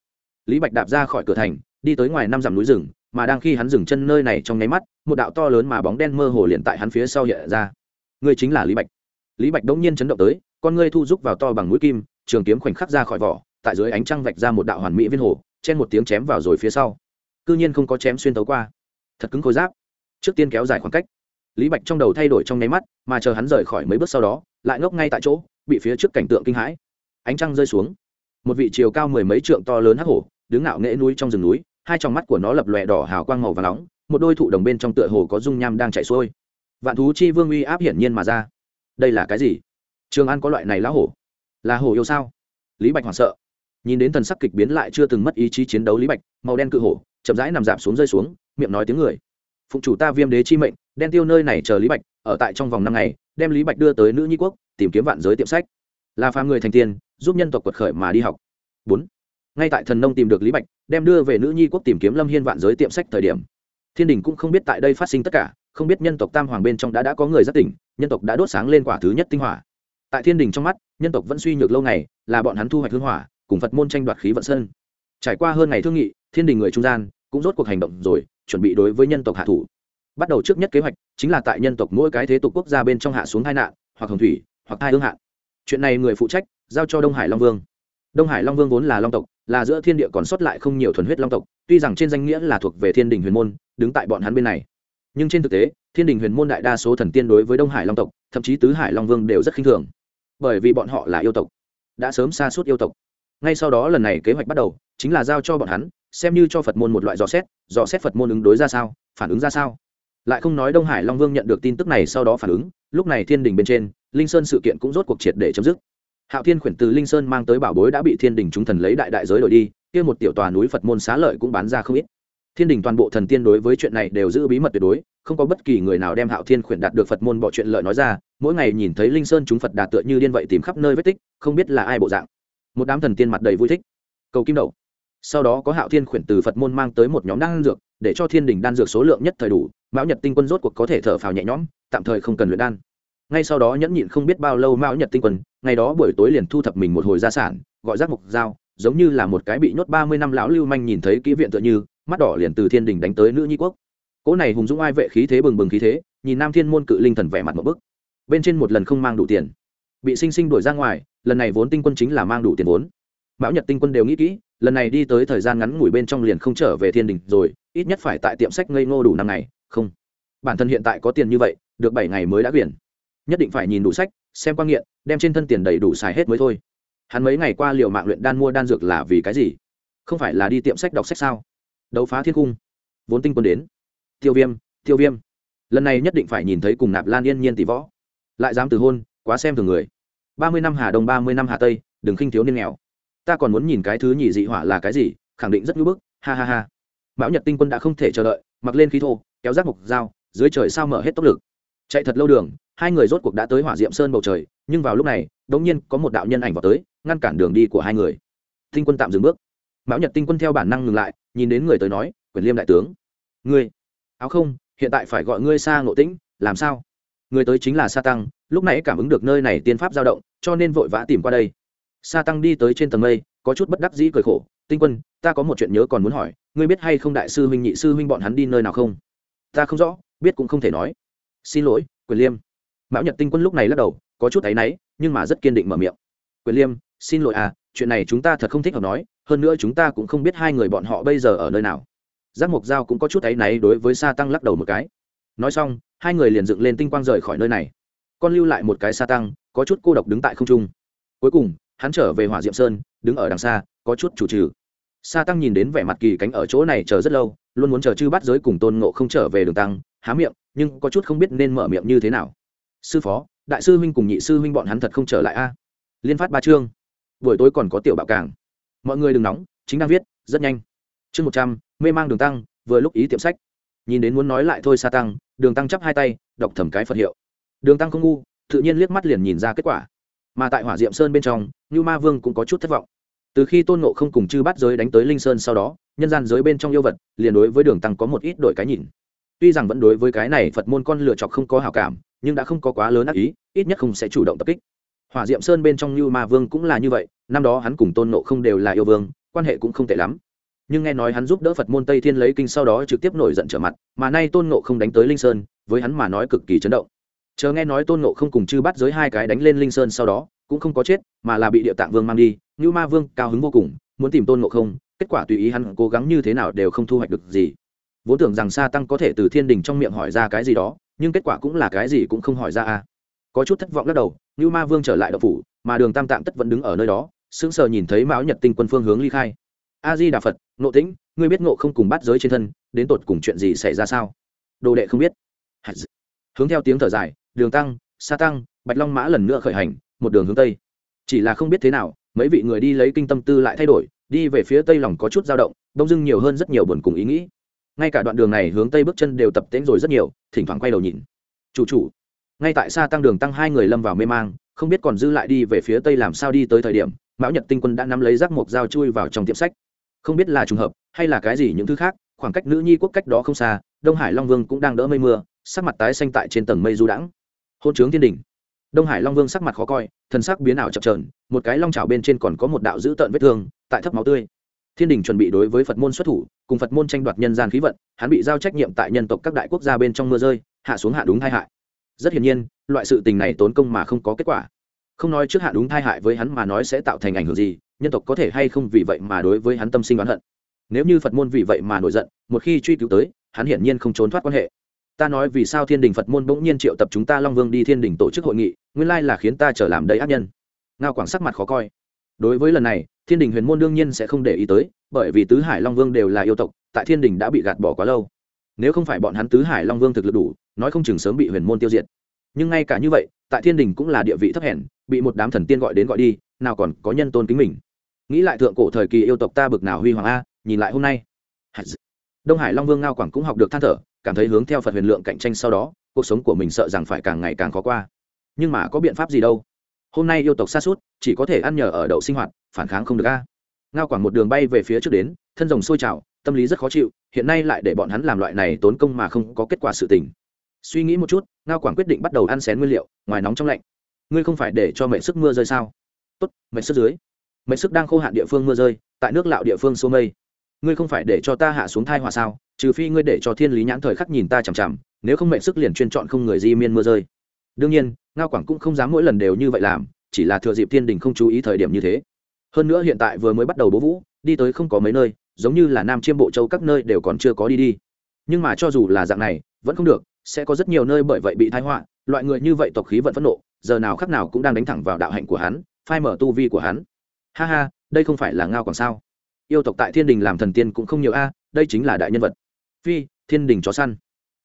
Lý bạch đạp ra khỏi cửa thành đi tới ngoài năm dặm núi rừng, mà đang khi hắn dừng chân nơi này trong nháy mắt, một đạo to lớn mà bóng đen mơ hồ liền tại hắn phía sau hiện ra. Ngươi chính là lý bạch. Lý bạch đống nhiên chấn động tới, con ngươi thu rúc vào to bằng mũi kim, trường kiếm khoảnh khắc ra khỏi vỏ, tại dưới ánh trăng vạch ra một đạo hoàn mỹ viên hồ, chen một tiếng chém vào rồi phía sau. Cư nhiên không có chém xuyên tấu qua. Thật cứng khối giáp. Trước tiên kéo dài khoảng cách. Lý bạch trong đầu thay đổi trong nháy mắt, mà chờ hắn rời khỏi mấy bước sau đó, lại ngốc ngay tại chỗ, bị phía trước cảnh tượng kinh hãi. Ánh trăng rơi xuống. Một vị chiều cao mười mấy trượng to lớn hắc hổ đứng ngạo nghễ núi trong rừng núi, hai trong mắt của nó lập lòe đỏ hào quang màu và nóng, một đôi thụ đồng bên trong tựa hồ có dung nham đang chạy xuôi. Vạn thú chi vương uy áp hiển nhiên mà ra. Đây là cái gì? Trường an có loại này lá hổ? Là hổ yêu sao? Lý bạch hoảng sợ. Nhìn đến thần sắc kịch biến lại chưa từng mất ý chí chiến đấu lý bạch, màu đen cự hổ, chậm rãi nằm rạp xuống rơi xuống, miệng nói tiếng người. Phụng chủ ta viêm đế chi mệnh, đen tiêu nơi này chờ lý bạch, ở tại trong vòng năm ngày, đem lý bạch đưa tới nữ nhi quốc, tìm kiếm vạn giới tiệm sách. Là phàm người thành tiên, giúp nhân tộc quật khởi mà đi học. Bốn ngay tại thần nông tìm được lý bạch, đem đưa về nữ nhi quốc tìm kiếm lâm hiên vạn giới tiệm sách thời điểm. Thiên đình cũng không biết tại đây phát sinh tất cả, không biết nhân tộc tam hoàng bên trong đã đã có người rất tỉnh, nhân tộc đã đốt sáng lên quả thứ nhất tinh hỏa. Tại thiên đình trong mắt, nhân tộc vẫn suy nhược lâu ngày, là bọn hắn thu hoạch hương hỏa, cùng phật môn tranh đoạt khí vận sơn. Trải qua hơn ngày thương nghị, thiên đình người trung gian cũng rốt cuộc hành động rồi, chuẩn bị đối với nhân tộc hạ thủ. Bắt đầu trước nhất kế hoạch chính là tại nhân tộc mỗi cái thế tục quốc gia bên trong hạ xuống hai nạn, hoặc hồng thủy, hoặc hai hương hạn. Chuyện này người phụ trách giao cho đông hải long vương. Đông hải long vương vốn là long tộc là giữa thiên địa còn sót lại không nhiều thuần huyết long tộc, tuy rằng trên danh nghĩa là thuộc về thiên đình huyền môn, đứng tại bọn hắn bên này. Nhưng trên thực tế, thiên đình huyền môn đại đa số thần tiên đối với đông hải long tộc, thậm chí tứ hải long vương đều rất khinh thường. Bởi vì bọn họ là yêu tộc, đã sớm xa suốt yêu tộc. Ngay sau đó lần này kế hoạch bắt đầu, chính là giao cho bọn hắn, xem như cho phật môn một loại dò xét dò xét phật môn ứng đối ra sao, phản ứng ra sao. Lại không nói đông hải long vương nhận được tin tức này sau đó phản ứng, lúc này thiên đình bên trên, linh sơn sự kiện cũng rốt cuộc triệt để chấm dứt hạo thiên khuyển từ linh sơn mang tới bảo bối đã bị thiên đình chúng thần lấy đại đại giới đổi đi, kia một tiểu tòa núi phật môn xá lợi cũng bán ra không ít. Thiên đình toàn bộ thần tiên đối với chuyện này đều giữ bí mật tuyệt đối, không có bất kỳ người nào đem hạo thiên khuyển đạt được phật môn bỏ chuyện lợi nói ra, mỗi ngày nhìn thấy linh sơn chúng phật đạt tựa như điên vậy tìm khắp nơi vết tích, không biết là ai bộ dạng. Một đám thần tiên mặt đầy vui thích. Cầu kim đậu sau đó có hạo thiên khuyển từ phật môn mang tới một nhóm đan dược, để cho thiên đình đan dược số lượng nhất thời đủ, mão nhật tinh quân rốt cuộc có thể thở phào nhẹ nhõm, tạm thời không cần luyện đan ngay sau đó nhẫn nhịn không biết bao lâu mão nhật tinh quân ngày đó buổi tối liền thu thập mình một hồi gia sản, gọi giác mục dao, giống như là một cái bị nhốt ba mươi năm lão lưu manh nhìn thấy kỹ viện tựa như, mắt đỏ liền từ thiên đình đánh tới nữ nhi quốc. Cỗ này hùng dũng ai vệ khí thế bừng bừng khí thế, nhìn nam thiên môn cự linh thần vẻ mặt một bức. Bên trên một lần không mang đủ tiền. Bị sinh sinh đuổi ra ngoài, lần này vốn tinh quân chính là mang đủ tiền vốn. Mão nhật tinh quân đều nghĩ kỹ, lần này đi tới thời gian ngắn ngủi bên trong liền không trở về thiên đình rồi, ít nhất phải tại tiệm sách ngây ngô đủ năm ngày, không. Bản thân hiện tại có tiền như vậy, được bảy ngày mới đã biển nhất định phải nhìn đủ sách, xem quan nghiện, đem trên thân tiền đầy đủ xài hết mới thôi. Hắn mấy ngày qua liều mạng luyện đan mua đan dược là vì cái gì? Không phải là đi tiệm sách đọc sách sao? Đấu phá thiên cung. Vốn tinh quân đến. Tiêu viêm tiêu viêm. Lần này nhất định phải nhìn thấy cùng nạp lan yên nhiên tỷ võ. Lại dám từ hôn, quá xem thường người. Ba mươi năm hà đông, ba mươi năm hà tây, đừng khinh thiếu niên nghèo. Ta còn muốn nhìn cái thứ nhị dị hỏa là cái gì, khẳng định rất ngưỡng bức, ha ha ha. Mão nhật tinh quân đã không thể chờ đợi, mặc lên khí thô, kéo rác mục dao, dưới trời sao mở hết tốc lực. Chạy thật lâu đường hai người rốt cuộc đã tới hỏa diệm sơn bầu trời, nhưng vào lúc này đ ỗ n g nhiên có một đạo nhân ảnh vào tới, ngăn cản đường đi của hai người. Tinh quân tạm dừng bước. Mão nhật tinh quân theo bản năng ngừng lại, nhìn đến người tới nói, quyền liêm đại tướng, ngươi, áo không, hiện tại phải gọi ngươi xa ngộ tĩnh, làm sao? Người tới chính là sa tăng, lúc nãy cảm ứng được nơi này tiên pháp dao động, cho nên vội vã tìm qua đây. Sa tăng đi tới trên tầng mây, có chút bất đắc dĩ cười khổ, tinh quân, ta có một chuyện nhớ còn muốn hỏi, ngươi biết hay không đại sư huynh, nhị sư huynh bọn hắn đi nơi nào không? Ta không rõ, biết cũng không thể nói. Xin lỗi, quyền liêm mão nhật tinh quân lúc này lắc đầu, có chút áy náy, nhưng mà rất kiên định mở miệng. Quyền liêm, xin lỗi à chuyện này chúng ta thật không thích hợp nói, hơn nữa chúng ta cũng không biết hai người bọn họ bây giờ ở nơi nào. Giác mộc giao cũng có chút áy náy đối với sa tăng lắc đầu một cái. Nói xong, hai người liền dựng lên tinh quang rời khỏi nơi này. Con lưu lại một cái sa tăng, có chút cô độc đứng tại không trung. Cuối cùng, hắn trở về hỏa diệm sơn, đứng ở đằng xa, có chút chủ trừ. Sa tăng nhìn đến vẻ mặt kỳ cánh ở chỗ này chờ rất lâu, luôn muốn chờ chư bắt giới cùng tôn ngộ không trở về đường tăng, há miệng, nhưng có chút không biết nên mở miệng như thế nào sư phó, đại sư huynh cùng nhị sư huynh bọn hắn thật không trở lại a. Liên phát ba chương. Buổi tối còn có tiểu bạo cảng mọi người đừng nóng, chính đang viết, rất nhanh. Chương một trăm, mê mang đường tăng, vừa lúc ý tiệm sách. Nhìn đến muốn nói lại thôi sa tăng, đường tăng chắp hai tay, đọc thầm cái phật hiệu. Đường tăng không ngu, tự nhiên liếc mắt liền nhìn ra kết quả. Mà tại hỏa diệm sơn bên trong như ma vương cũng có chút thất vọng. Từ khi tôn nộ không cùng chư bắt giới đánh tới linh sơn sau đó, nhân gian giới bên trong yêu vật, liền đối với đường tăng có một ít đổi cái nhìn. Tuy rằng vẫn đối với cái này phật môn con lựa chọc không có hào cảm nhưng đã không có quá lớn ác ý, ít nhất không sẽ chủ động tập kích. Hỏa diệm sơn bên trong như ma vương cũng là như vậy, năm đó hắn cùng tôn nộ không đều là yêu vương, quan hệ cũng không tệ lắm. Nhưng nghe nói hắn giúp đỡ phật môn tây thiên lấy kinh sau đó trực tiếp nổi giận trở mặt, mà nay tôn nộ không đánh tới linh sơn, với hắn mà nói cực kỳ chấn động. Chờ nghe nói tôn nộ không cùng chư bắt giới hai cái đánh lên linh sơn sau đó, cũng không có chết, mà là bị địa tạng vương mang đi, như ma vương cao hứng vô cùng, muốn tìm tôn nộ không, kết quả tùy ý hắn cố gắng như thế nào đều không thu hoạch được gì. Vốn tưởng rằng sa tăng có thể từ thiên đình trong miệng hỏi ra cái gì đó nhưng kết quả cũng là cái gì cũng không hỏi ra a. Có chút thất vọng lắc đầu như ma vương trở lại đậu phủ, mà đường tam tạng tất vẫn đứng ở nơi đó, sững sờ nhìn thấy mão nhật tinh quân phương hướng ly khai. A di đà phật nộ tĩnh, ngươi biết ngộ không cùng bắt giới trên thân, đến tột cùng chuyện gì xảy ra sao? Đồ đệ không biết. Hướng theo tiếng thở dài, đường tăng, sa tăng, bạch long mã lần nữa khởi hành, một đường hướng tây. Chỉ là không biết thế nào, mấy vị người đi lấy kinh tâm tư lại thay đổi, đi về phía tây lòng có chút dao động, đông dưng nhiều hơn rất nhiều buồn cùng ý nghĩ ngay cả đoạn đường này hướng tây bước chân đều tập tễnh rồi rất nhiều, thỉnh thoảng quay đầu nhìn. Chủ chủ. Ngay tại xa tăng đường tăng hai người lâm vào mê mang, không biết còn dư lại đi về phía tây làm sao đi tới thời điểm, mão nhật tinh quân đã nắm lấy rác mộc dao chui vào trong tiệm sách. Không biết là trùng hợp, hay là cái gì những thứ khác, khoảng cách nữ nhi quốc cách đó không xa, đông hải long vương cũng đang đỡ mây mưa, sắc mặt tái xanh tại trên tầng mây du đãng. Hôn trướng thiên đình đông hải long vương sắc mặt khó coi, thần sắc biến ảo chập trờn một cái long trào bên trên còn có một đạo dữ tợn vết thương, tại thấp máu tươi thiên đình chuẩn bị đối với phật môn xuất thủ, cùng phật môn tranh đoạt nhân gian khí vận, hắn bị giao trách nhiệm tại nhân tộc các đại quốc gia bên trong mưa rơi, hạ xuống hạ đúng tai hại. Rất hiển nhiên, loại sự tình này tốn công mà không có kết quả. Không nói trước hạ đúng thai hại với hắn mà nói sẽ tạo thành ảnh hưởng gì, nhân tộc có thể hay không vì vậy mà đối với hắn tâm sinh oán hận. Nếu như phật môn vì vậy mà nổi giận, một khi truy cứu tới, hắn hiển nhiên không trốn thoát quan hệ. Ta nói vì sao thiên đình phật môn bỗng nhiên triệu tập chúng ta long vương đi thiên đình tổ chức hội nghị, nguyên lai là khiến ta trở làm đầy ác nhân. Ngao quảng sắc mặt khó coi. Đối với lần này thiên đình huyền môn đương nhiên sẽ không để ý tới, bởi vì tứ hải long vương đều là yêu tộc, tại thiên đình đã bị gạt bỏ quá lâu. Nếu không phải bọn hắn tứ hải long vương thực lực đủ, nói không chừng sớm bị huyền môn tiêu diệt. Nhưng ngay cả như vậy, tại thiên đình cũng là địa vị thấp hèn, bị một đám thần tiên gọi đến gọi đi, nào còn có nhân tôn kính mình. Nghĩ lại thượng cổ thời kỳ yêu tộc ta bực nào huy hoàng a, nhìn lại hôm nay. Đông hải long vương ngao quảng cũng học được than thở, cảm thấy hướng theo phật huyền lượng cạnh tranh sau đó, cuộc sống của mình sợ rằng phải càng ngày càng khó qua. Nhưng mà có biện pháp gì đâu? Hôm nay yêu tộc xa suốt, chỉ có thể ăn nhờ ở đậu sinh hoạt, phản kháng không được a. Ngao quảng một đường bay về phía trước đến, thân rồng sôi trào, tâm lý rất khó chịu, hiện nay lại để bọn hắn làm loại này tốn công mà không có kết quả sự tình. Suy nghĩ một chút, ngao quảng quyết định bắt đầu ăn xén nguyên liệu, ngoài nóng trong lạnh. Ngươi không phải để cho mệnh sức mưa rơi sao? Tốt mệnh sức dưới. Mệnh sức đang khô hạn địa phương mưa rơi, tại nước lạo địa phương xô mây. Ngươi không phải để cho ta hạ xuống thai hòa sao? Trừ phi ngươi để cho thiên lý nhãn thời khắc nhìn ta chằm chằm, nếu không mệnh sức liền chuyên chọn không người di miên mưa rơi đương nhiên, ngao quảng cũng không dám mỗi lần đều như vậy làm, chỉ là thừa dịp thiên đình không chú ý thời điểm như thế. Hơn nữa hiện tại vừa mới bắt đầu bố vũ, đi tới không có mấy nơi, giống như là nam chiêm bộ châu các nơi đều còn chưa có đi đi. Nhưng mà cho dù là dạng này, vẫn không được, sẽ có rất nhiều nơi bởi vậy bị thái họa, loại người như vậy tộc khí vẫn phẫn nộ, giờ nào khắc nào cũng đang đánh thẳng vào đạo hạnh của hắn, phai mở tu vi của hắn. Ha ha, đây không phải là ngao còn sao? Yêu tộc tại thiên đình làm thần tiên cũng không nhiều a, đây chính là đại nhân vật. Phi, thiên đình chó săn.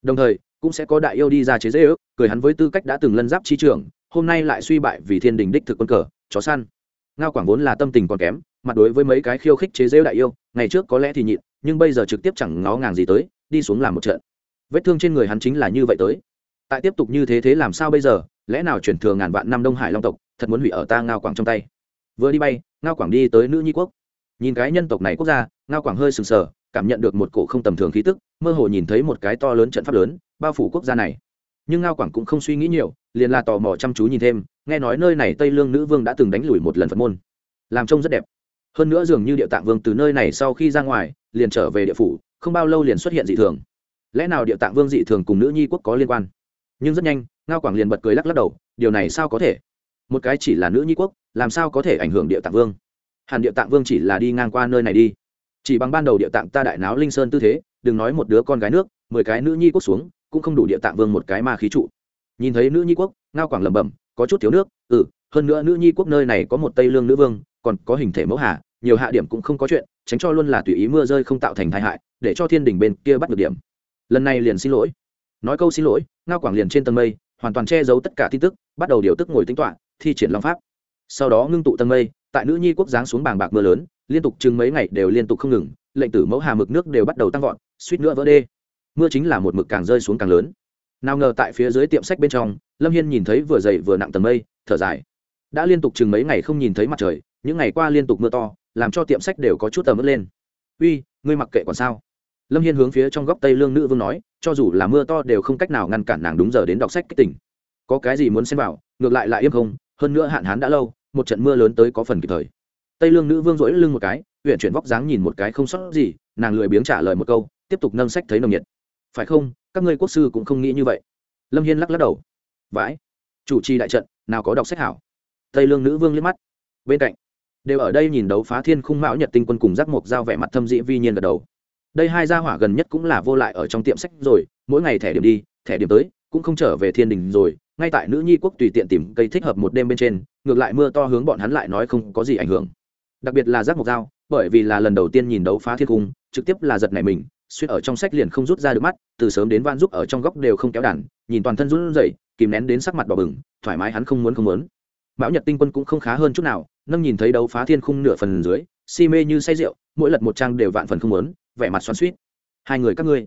Đồng thời cũng sẽ có đại yêu đi ra chế dễ ước, cười hắn với tư cách đã từng lân giáp chi trưởng, hôm nay lại suy bại vì thiên đình đích thực quân cờ, chó săn. Ngao quảng vốn là tâm tình còn kém, mặt đối với mấy cái khiêu khích chế rêu đại yêu, ngày trước có lẽ thì nhịn, nhưng bây giờ trực tiếp chẳng ngó ngàng gì tới, đi xuống làm một trận. Vết thương trên người hắn chính là như vậy tới. Tại tiếp tục như thế thế làm sao bây giờ, lẽ nào chuyển thừa ngàn vạn năm đông hải long tộc, thật muốn hủy ở ta ngao quảng trong tay. Vừa đi bay, ngao quảng đi tới nữ nhi quốc. Nhìn cái nhân tộc này quốc gia, ngao quảng hơi sừng sờ, cảm nhận được một cổ không tầm thường khí tức, mơ hồ nhìn thấy một cái to lớn trận pháp lớn bao phủ quốc gia này. Nhưng ngao quảng cũng không suy nghĩ nhiều, liền là tò mò chăm chú nhìn thêm, nghe nói nơi này tây lương nữ vương đã từng đánh lùi một lần phật môn. Làm trông rất đẹp. Hơn nữa dường như địa tạng vương từ nơi này sau khi ra ngoài, liền trở về địa phủ, không bao lâu liền xuất hiện dị thường. Lẽ nào địa tạng vương dị thường cùng nữ nhi quốc có liên quan? Nhưng rất nhanh, ngao quảng liền bật cười lắc lắc đầu, điều này sao có thể? Một cái chỉ là nữ nhi quốc, làm sao có thể ảnh hưởng địa tạng vương? Hàn địa tạng vương chỉ là đi ngang qua nơi này đi. Chỉ bằng ban đầu địa tạng ta đại náo linh sơn tư thế, đừng nói một đứa con gái nước, mười cái nữ nhi quốc xuống cũng không đủ địa tạng vương một cái ma khí trụ. Nhìn thấy nữ nhi quốc, ngao quảng lẩm bẩm, có chút thiếu nước ừ hơn nữa nữ nhi quốc nơi này có một tây lương nữ vương, còn có hình thể mẫu hà, nhiều hạ điểm cũng không có chuyện, tránh cho luôn là tùy ý mưa rơi không tạo thành tai hại, để cho thiên đình bên kia bắt được điểm. Lần này liền xin lỗi. Nói câu xin lỗi, ngao quảng liền trên tầng mây, hoàn toàn che giấu tất cả tin tức, bắt đầu điều tức ngồi tính toán thi triển long pháp. Sau đó ngưng tụ tầng mây, tại nữ nhi quốc giáng xuống bảng bạc mưa lớn, liên tục chừng mấy ngày đều liên tục không ngừng, lệnh tử mẫu hà mực nước đều bắt đầu tăng vọt, suýt nữa vỡ đê mưa chính là một mực càng rơi xuống càng lớn. Nào ngờ tại phía dưới tiệm sách bên trong, lâm hiên nhìn thấy vừa dày vừa nặng tầng mây, thở dài. Đã liên tục chừng mấy ngày không nhìn thấy mặt trời, những ngày qua liên tục mưa to, làm cho tiệm sách đều có chút tầm ướt lên. Uy, ngươi mặc kệ còn sao? Lâm hiên hướng phía trong góc tây lương nữ vương nói, cho dù là mưa to đều không cách nào ngăn cản nàng đúng giờ đến đọc sách kích tỉnh. Có cái gì muốn xem vào, ngược lại lại im không, hơn nữa hạn hán đã lâu, một trận mưa lớn tới có phần kịp thời. Tây lương nữ vương rỗi lưng một cái huyện chuyển vóc dáng nhìn một cái không sót gì, nàng lười biếng trả lời một câu, tiếp tục nâng sách thấy nồng nhiệt phải không? Các ngươi quốc sư cũng không nghĩ như vậy. Lâm hiên lắc lắc đầu. Vãi. Chủ trì đại trận, nào có đọc sách hảo. Tây lương nữ vương liếc mắt. Bên cạnh, đều ở đây nhìn đấu phá thiên khung mão nhật tinh quân cùng giác mộc giao vẻ mặt thâm dĩ vi nhiên gật đầu. Đây hai gia hỏa gần nhất cũng là vô lại ở trong tiệm sách rồi, mỗi ngày thẻ điểm đi, thẻ điểm tới, cũng không trở về thiên đình rồi, ngay tại nữ nhi quốc tùy tiện tìm cây thích hợp một đêm bên trên, ngược lại mưa to hướng bọn hắn lại nói không có gì ảnh hưởng. Đặc biệt là giác mộc dao bởi vì là lần đầu tiên nhìn đấu phá thiên cung trực tiếp là giật này mình xuyên ở trong sách liền không rút ra được mắt, từ sớm đến van giúp ở trong góc đều không kéo đàn, nhìn toàn thân run rẩy, kìm nén đến sắc mặt đỏ bừng, thoải mái hắn không muốn không muốn. Mão nhật tinh quân cũng không khá hơn chút nào, nâng nhìn thấy đấu phá thiên khung nửa phần dưới, si mê như say rượu, mỗi lật một trang đều vạn phần không muốn, vẻ mặt xoắn suýt hai người các ngươi.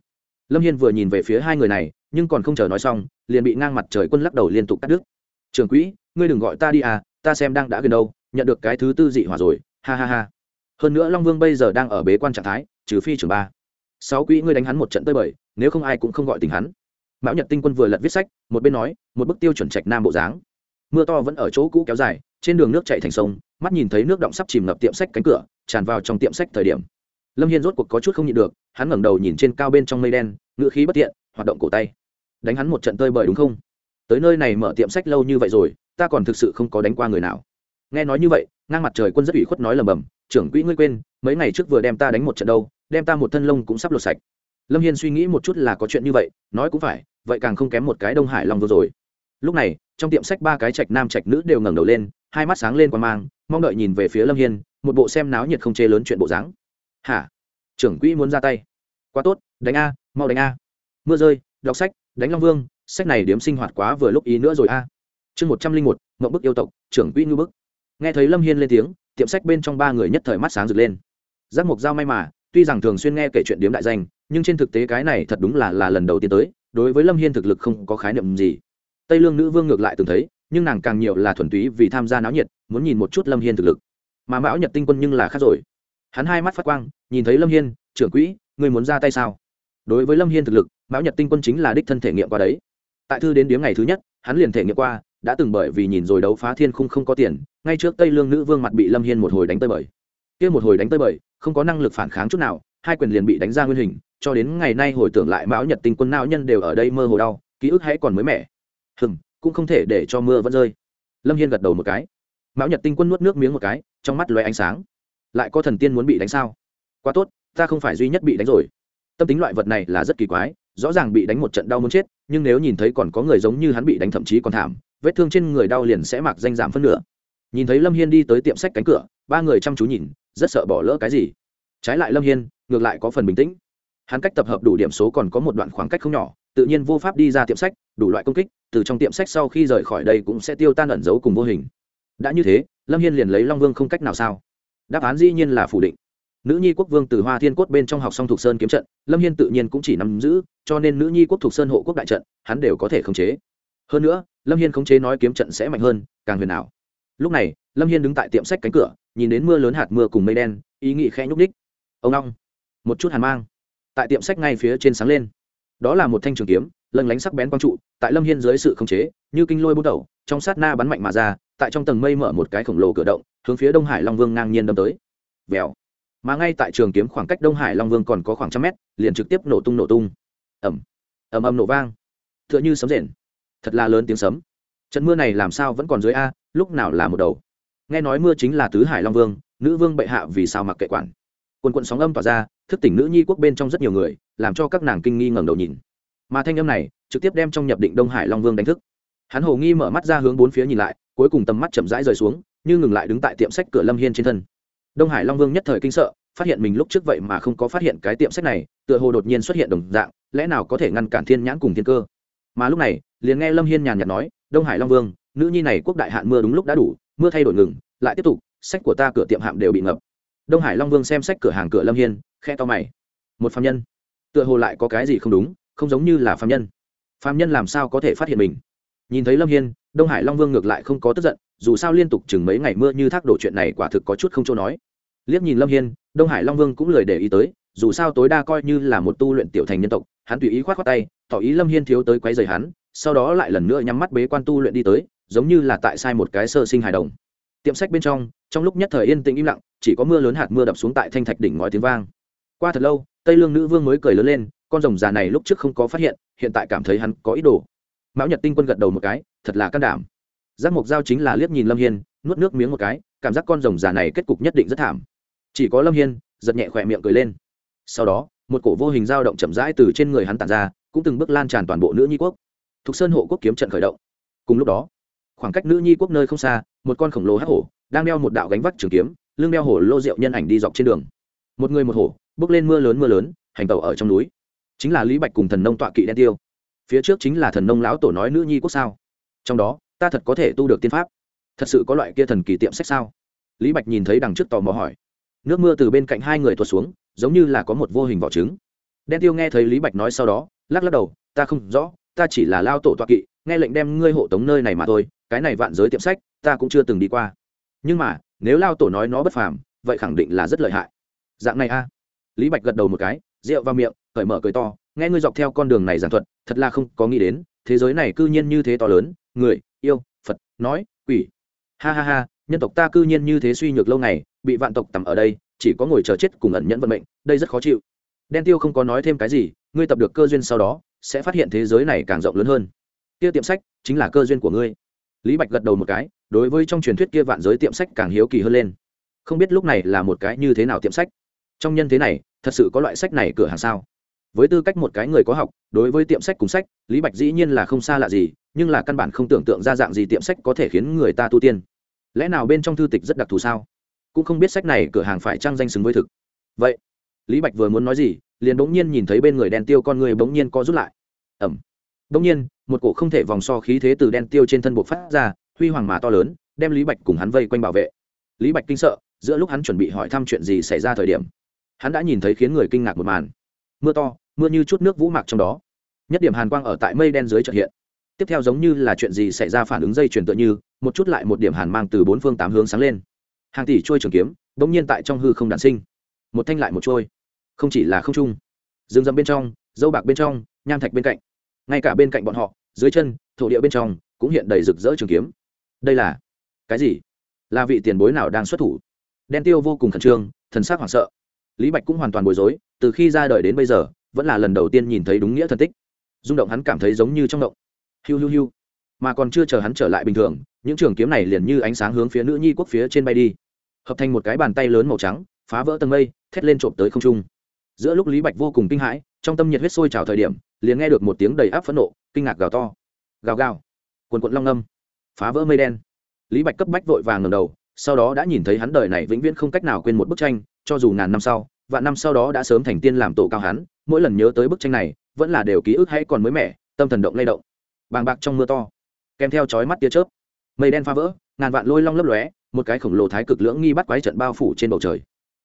Lâm hiên vừa nhìn về phía hai người này, nhưng còn không chờ nói xong, liền bị ngang mặt trời quân lắc đầu liên tục cắt đứt. Trường quỹ, ngươi đừng gọi ta đi à ta xem đang đã gần đâu, nhận được cái thứ tư dị hỏa rồi, ha ha ha. Hơn nữa long vương bây giờ đang ở bế quan trạng thái, trừ phi trưởng ba sáu quỹ ngươi đánh hắn một trận tơi bời, nếu không ai cũng không gọi tình hắn. Mão nhật tinh quân vừa lật viết sách, một bên nói, một bức tiêu chuẩn trạch nam bộ dáng. Mưa to vẫn ở chỗ cũ kéo dài, trên đường nước chạy thành sông, mắt nhìn thấy nước động sắp chìm ngập tiệm sách cánh cửa, tràn vào trong tiệm sách thời điểm. Lâm hiên rốt cuộc có chút không nhịn được, hắn ngẩng đầu nhìn trên cao bên trong mây đen, ngựa khí bất tiện hoạt động cổ tay. Đánh hắn một trận tơi bời đúng không? Tới nơi này mở tiệm sách lâu như vậy rồi, ta còn thực sự không có đánh qua người nào. Nghe nói như vậy, ngang mặt trời quân rất ủy khuất nói lầm bầm, trưởng quỹ ngươi quên, mấy ngày trước vừa đem ta đánh một trận đâu đem ta một thân lông cũng sắp lột sạch. Lâm hiên suy nghĩ một chút là có chuyện như vậy, nói cũng phải, vậy càng không kém một cái đông hải long vừa rồi. Lúc này, trong tiệm sách ba cái trạch nam trạch nữ đều ngẩng đầu lên, hai mắt sáng lên qua mang, mong đợi nhìn về phía lâm hiên, một bộ xem náo nhiệt không chê lớn chuyện bộ dáng. Hả? Trưởng quỹ muốn ra tay. Quá tốt, đánh a, mau đánh a. Mưa rơi, đọc sách, đánh long vương, sách này điếm sinh hoạt quá vừa lúc ý nữa rồi a. Chương một trăm linh một mậu bức yêu tộc, trưởng quỹ ngư bức. Nghe thấy lâm hiên lên tiếng, tiệm sách bên trong ba người nhất thời mắt sáng rực lên. Giác mục dao may mà tuy rằng thường xuyên nghe kể chuyện điếm đại danh, nhưng trên thực tế cái này thật đúng là là lần đầu tiên tới, đối với lâm hiên thực lực không có khái niệm gì. Tây lương nữ vương ngược lại từng thấy, nhưng nàng càng nhiều là thuần túy vì tham gia náo nhiệt, muốn nhìn một chút lâm hiên thực lực. Mà mão nhật tinh quân nhưng là khác rồi. Hắn hai mắt phát quang, nhìn thấy lâm hiên, trưởng quỹ người muốn ra tay sao? Đối với lâm hiên thực lực, mão nhật tinh quân chính là đích thân thể nghiệm qua đấy. Tại thư đến điếm ngày thứ nhất, hắn liền thể nghiệm qua, đã từng bởi vì nhìn rồi đấu phá thiên khung không có tiền, ngay trước tây lương nữ vương mặt bị lâm hiên một hồi đánh tơi bời. Kia một hồi đánh tơi bời không có năng lực phản kháng chút nào, hai quyền liền bị đánh ra nguyên hình, cho đến ngày nay hồi tưởng lại mão nhật tinh quân não nhân đều ở đây mơ hồ đau, ký ức hãy còn mới mẻ. Hừng cũng không thể để cho mưa vẫn rơi. Lâm hiên gật đầu một cái. Mão nhật tinh quân nuốt nước miếng một cái, trong mắt loé ánh sáng. Lại có thần tiên muốn bị đánh sao? Quá tốt, ta không phải duy nhất bị đánh rồi. Tâm tính loại vật này là rất kỳ quái, rõ ràng bị đánh một trận đau muốn chết, nhưng nếu nhìn thấy còn có người giống như hắn bị đánh thậm chí còn thảm, vết thương trên người đau liền sẽ mặc danh giảm phân nửa. Nhìn thấy lâm hiên đi tới tiệm sách cánh cửa, ba người chăm chú nhìn rất sợ bỏ lỡ cái gì. Trái lại lâm hiên, ngược lại có phần bình tĩnh. Hắn cách tập hợp đủ điểm số còn có một đoạn khoảng cách không nhỏ, tự nhiên vô pháp đi ra tiệm sách, đủ loại công kích, từ trong tiệm sách sau khi rời khỏi đây cũng sẽ tiêu tan ẩn giấu cùng vô hình. Đã như thế, lâm hiên liền lấy long vương không cách nào sao? Đáp án dĩ nhiên là phủ định. Nữ nhi quốc vương từ hoa thiên cốt bên trong học song thuộc sơn kiếm trận, lâm hiên tự nhiên cũng chỉ nắm giữ, cho nên nữ nhi quốc thuộc sơn hộ quốc đại trận, hắn đều có thể khống chế. Hơn nữa, lâm hiên khống chế nói kiếm trận sẽ mạnh hơn, càng huyền ảo lúc này, lâm hiên đứng tại tiệm sách cánh cửa, nhìn đến mưa lớn hạt mưa cùng mây đen, ý nghĩ khẽ nhúc ních ông long, một chút hàn mang. Tại tiệm sách ngay phía trên sáng lên. Đó là một thanh trường kiếm lân lánh sắc bén quang trụ, tại lâm hiên dưới sự khống chế, như kinh lôi bút đầu, trong sát na bắn mạnh mà ra, tại trong tầng mây mở một cái khổng lồ cửa động, hướng phía đông hải long vương ngang nhiên đâm tới. Vèo. Mà ngay tại trường kiếm khoảng cách đông hải long vương còn có khoảng trăm mét, liền trực tiếp nổ tung nổ tung. Ẩm ẩm ẩm nổ vang. T h ư ợ n h ư sấm rền. Thật là lớn tiếng sấm. Trận mưa này làm sao vẫn còn dưới a lúc nào là một đầu. Nghe nói mưa chính là tứ hải long vương, nữ vương bệ hạ vì sao mặc kệ quản. Quần quận sóng âm tỏa ra, thức tỉnh nữ nhi quốc bên trong rất nhiều người, làm cho các nàng kinh nghi ngẩng đầu nhìn. Mà thanh âm này, trực tiếp đem trong nhập định đông hải long vương đánh thức. Hắn hồ nghi mở mắt ra hướng bốn phía nhìn lại, cuối cùng tầm mắt chậm rãi rời xuống, như ngừng lại đứng tại tiệm sách cửa lâm hiên trên thân. Đông hải long vương nhất thời kinh sợ, phát hiện mình lúc trước vậy mà không có phát hiện cái tiệm sách này, tựa hồ đột nhiên xuất hiện đồng dạng, lẽ nào có thể ngăn cản thiên nhãn cùng thiên cơ? Mà lúc này, liền nghe lâm hiên nhàn nhạt nói, đông hải long vương nữ nhi này quốc đại hạn mưa đúng lúc đã đủ, mưa thay đổi ngừng, lại tiếp tục, sách của ta cửa tiệm hạm đều bị ngập. Đông hải long vương xem sách cửa hàng cửa lâm hiên khe to mày. Một phạm nhân. Tựa hồ lại có cái gì không đúng, không giống như là phạm nhân. Phạm nhân làm sao có thể phát hiện mình? Nhìn thấy lâm hiên, đông hải long vương ngược lại không có tức giận, dù sao liên tục chừng mấy ngày mưa như thác đổ chuyện này quả thực có chút không chỗ nói. Liếc nhìn lâm hiên, đông hải long vương cũng lời để ý tới, dù sao tối đa coi như là một tu luyện tiểu thành nhân tộc, hắn tùy ý k h o á t khoác tay, tỏ ý lâm hiên thiếu tới quấy rầy hắn, sau đó lại lần nữa nhắm mắt bế quan tu luyện đi tới giống như là tại sai một cái sơ sinh hài đồng. Tiệm sách bên trong trong lúc nhất thời yên tĩnh im lặng, chỉ có mưa lớn hạt mưa đập xuống tại thanh thạch đỉnh ngói tiếng vang. Qua thật lâu, tây lương nữ vương mới cười lớn lên, con rồng già này lúc trước không có phát hiện hiện tại cảm thấy hắn có ý đồ. Mão nhật tinh quân gật đầu một cái, thật là can đảm. Giác mộc giao chính là liếc nhìn lâm hiên, nuốt nước miếng một cái, cảm giác con rồng già này kết cục nhất định rất thảm. Chỉ có lâm hiên, giật nhẹ khỏe miệng cười lên. Sau đó, một cổ vô hình dao động chậm rãi từ trên người hắn tàn ra, cũng từng bước lan tràn toàn bộ nữ nhi quốc. Thục sơn hộ quốc kiếm trận khởi động. Cùng lúc đó khoảng cách nữ nhi quốc nơi không xa, một con khổng lồ hắc hổ đang đeo một đạo gánh vác trường kiếm, lưng đeo hổ lô rượu nhân ảnh đi dọc trên đường. Một người một hổ bước lên mưa lớn mưa lớn, hành tẩu ở trong núi. Chính là lý bạch cùng thần nông tọa kỵ đen tiêu. Phía trước chính là thần nông lão tổ nói nữ nhi quốc sao? Trong đó, ta thật có thể tu được tiên pháp. Thật sự có loại kia thần kỳ tiệm sách sao? Lý bạch nhìn thấy đằng trước tò mò hỏi. Nước mưa từ bên cạnh hai người tuột xuống, giống như là có một vô hình vỏ trứng. Đen tiêu nghe thấy lý bạch nói sau đó, lắc lắc đầu, ta không rõ, ta chỉ là lao tổ Tọa kỵ, nghe lệnh đem ngươi hộ tống nơi này mà thôi cái này vạn giới tiệm sách, ta cũng chưa từng đi qua. Nhưng mà, nếu lao tổ nói nó bất phàm, vậy khẳng định là rất lợi hại. Dạng này a. Lý bạch gật đầu một cái, rượu vào miệng, cởi mở cười to, nghe ngươi dọc theo con đường này giảng thuật, thật là không có nghĩ đến, thế giới này cư nhiên như thế to lớn, người, yêu, phật, nói, quỷ. Ha ha ha, nhân tộc ta cư nhiên như thế suy nhược lâu ngày, bị vạn tộc tầm ở đây, chỉ có ngồi chờ chết cùng ẩn nhẫn vận mệnh, đây rất khó chịu. Đen tiêu không có nói thêm cái gì, ngươi tập được cơ duyên sau đó, sẽ phát hiện thế giới này càng rộng lớn hơn. Tiêu tiệm sách chính là cơ duyên của ngươi lý bạch gật đầu một cái, đối với trong truyền thuyết kia vạn giới tiệm sách càng hiếu kỳ hơn lên. Không biết lúc này là một cái như thế nào tiệm sách? Trong nhân thế này, thật sự có loại sách này cửa hàng sao? Với tư cách một cái người có học, đối với tiệm sách cùng sách, lý bạch dĩ nhiên là không xa lạ gì, nhưng là căn bản không tưởng tượng ra dạng gì tiệm sách có thể khiến người ta tu tiên. Lẽ nào bên trong thư tịch rất đặc thù sao? Cũng không biết sách này cửa hàng phải trang danh xứng với thực. Vậy, lý bạch vừa muốn nói gì, liền bỗng nhiên nhìn thấy bên người đèn tiêu con người bỗng nhiên co rút lại. Ẩm. Đông nhiên, một cổ không thể vòng so khí thế từ đen tiêu trên thân buộc phát ra, huy hoàng mà to lớn, đem lý bạch cùng hắn vây quanh bảo vệ. Lý bạch kinh sợ, giữa lúc hắn chuẩn bị hỏi thăm chuyện gì xảy ra thời điểm, hắn đã nhìn thấy khiến người kinh ngạc một màn. Mưa to, mưa như chút nước vũ mạc trong đó. Nhất điểm hàn quang ở tại mây đen dưới chợt hiện. Tiếp theo giống như là chuyện gì xảy ra phản ứng dây chuyển tựa như, một chút lại một điểm hàn mang từ bốn phương tám hướng sáng lên. Hàng tỷ trôi trường kiếm bỗng nhiên tại trong hư không đản sinh. Một thanh lại một trôi không chỉ là không trung. Dương dẫm bên trong, dâu bạc bên trong, nham thạch bên cạnh ngay cả bên cạnh bọn họ, dưới chân, thổ địa bên trong, cũng hiện đầy rực rỡ trường kiếm. Đây là cái gì? Là vị tiền bối nào đang xuất thủ? Đen tiêu vô cùng khẩn trương, thần sắc hoảng sợ. Lý bạch cũng hoàn toàn bối rối, từ khi ra đời đến bây giờ, vẫn là lần đầu tiên nhìn thấy đúng nghĩa thần tích. Rung động hắn cảm thấy giống như trong động. Hiu hiu hiu. Mà còn chưa chờ hắn trở lại bình thường, những trường kiếm này liền như ánh sáng hướng phía nữ nhi quốc phía trên bay đi. Hợp thành một cái bàn tay lớn màu trắng, phá vỡ tầng mây, thét lên trộm tới không trung. Giữa lúc lý bạch vô cùng kinh hãi, trong tâm nhiệt huyết sôi trào thời điểm liền nghe được một tiếng đầy áp phẫn nộ, kinh ngạc gào to. Gào gào. Quần quận long âm. Phá vỡ mây đen. Lý bạch cấp bách vội vàng ngầm đầu, sau đó đã nhìn thấy hắn đời này vĩnh viễn không cách nào quên một bức tranh, cho dù ngàn năm sau và năm sau đó đã sớm thành tiên làm tổ cao hắn, mỗi lần nhớ tới bức tranh này, vẫn là đều ký ức hay còn mới mẻ, tâm thần động lay động. Bàng bạc trong mưa to. Kèm theo chói mắt tia chớp. Mây đen phá vỡ, ngàn vạn lôi long lấp lóe, một cái khổng lồ thái cực lưỡng nghi bắt quái trận bao phủ trên bầu trời.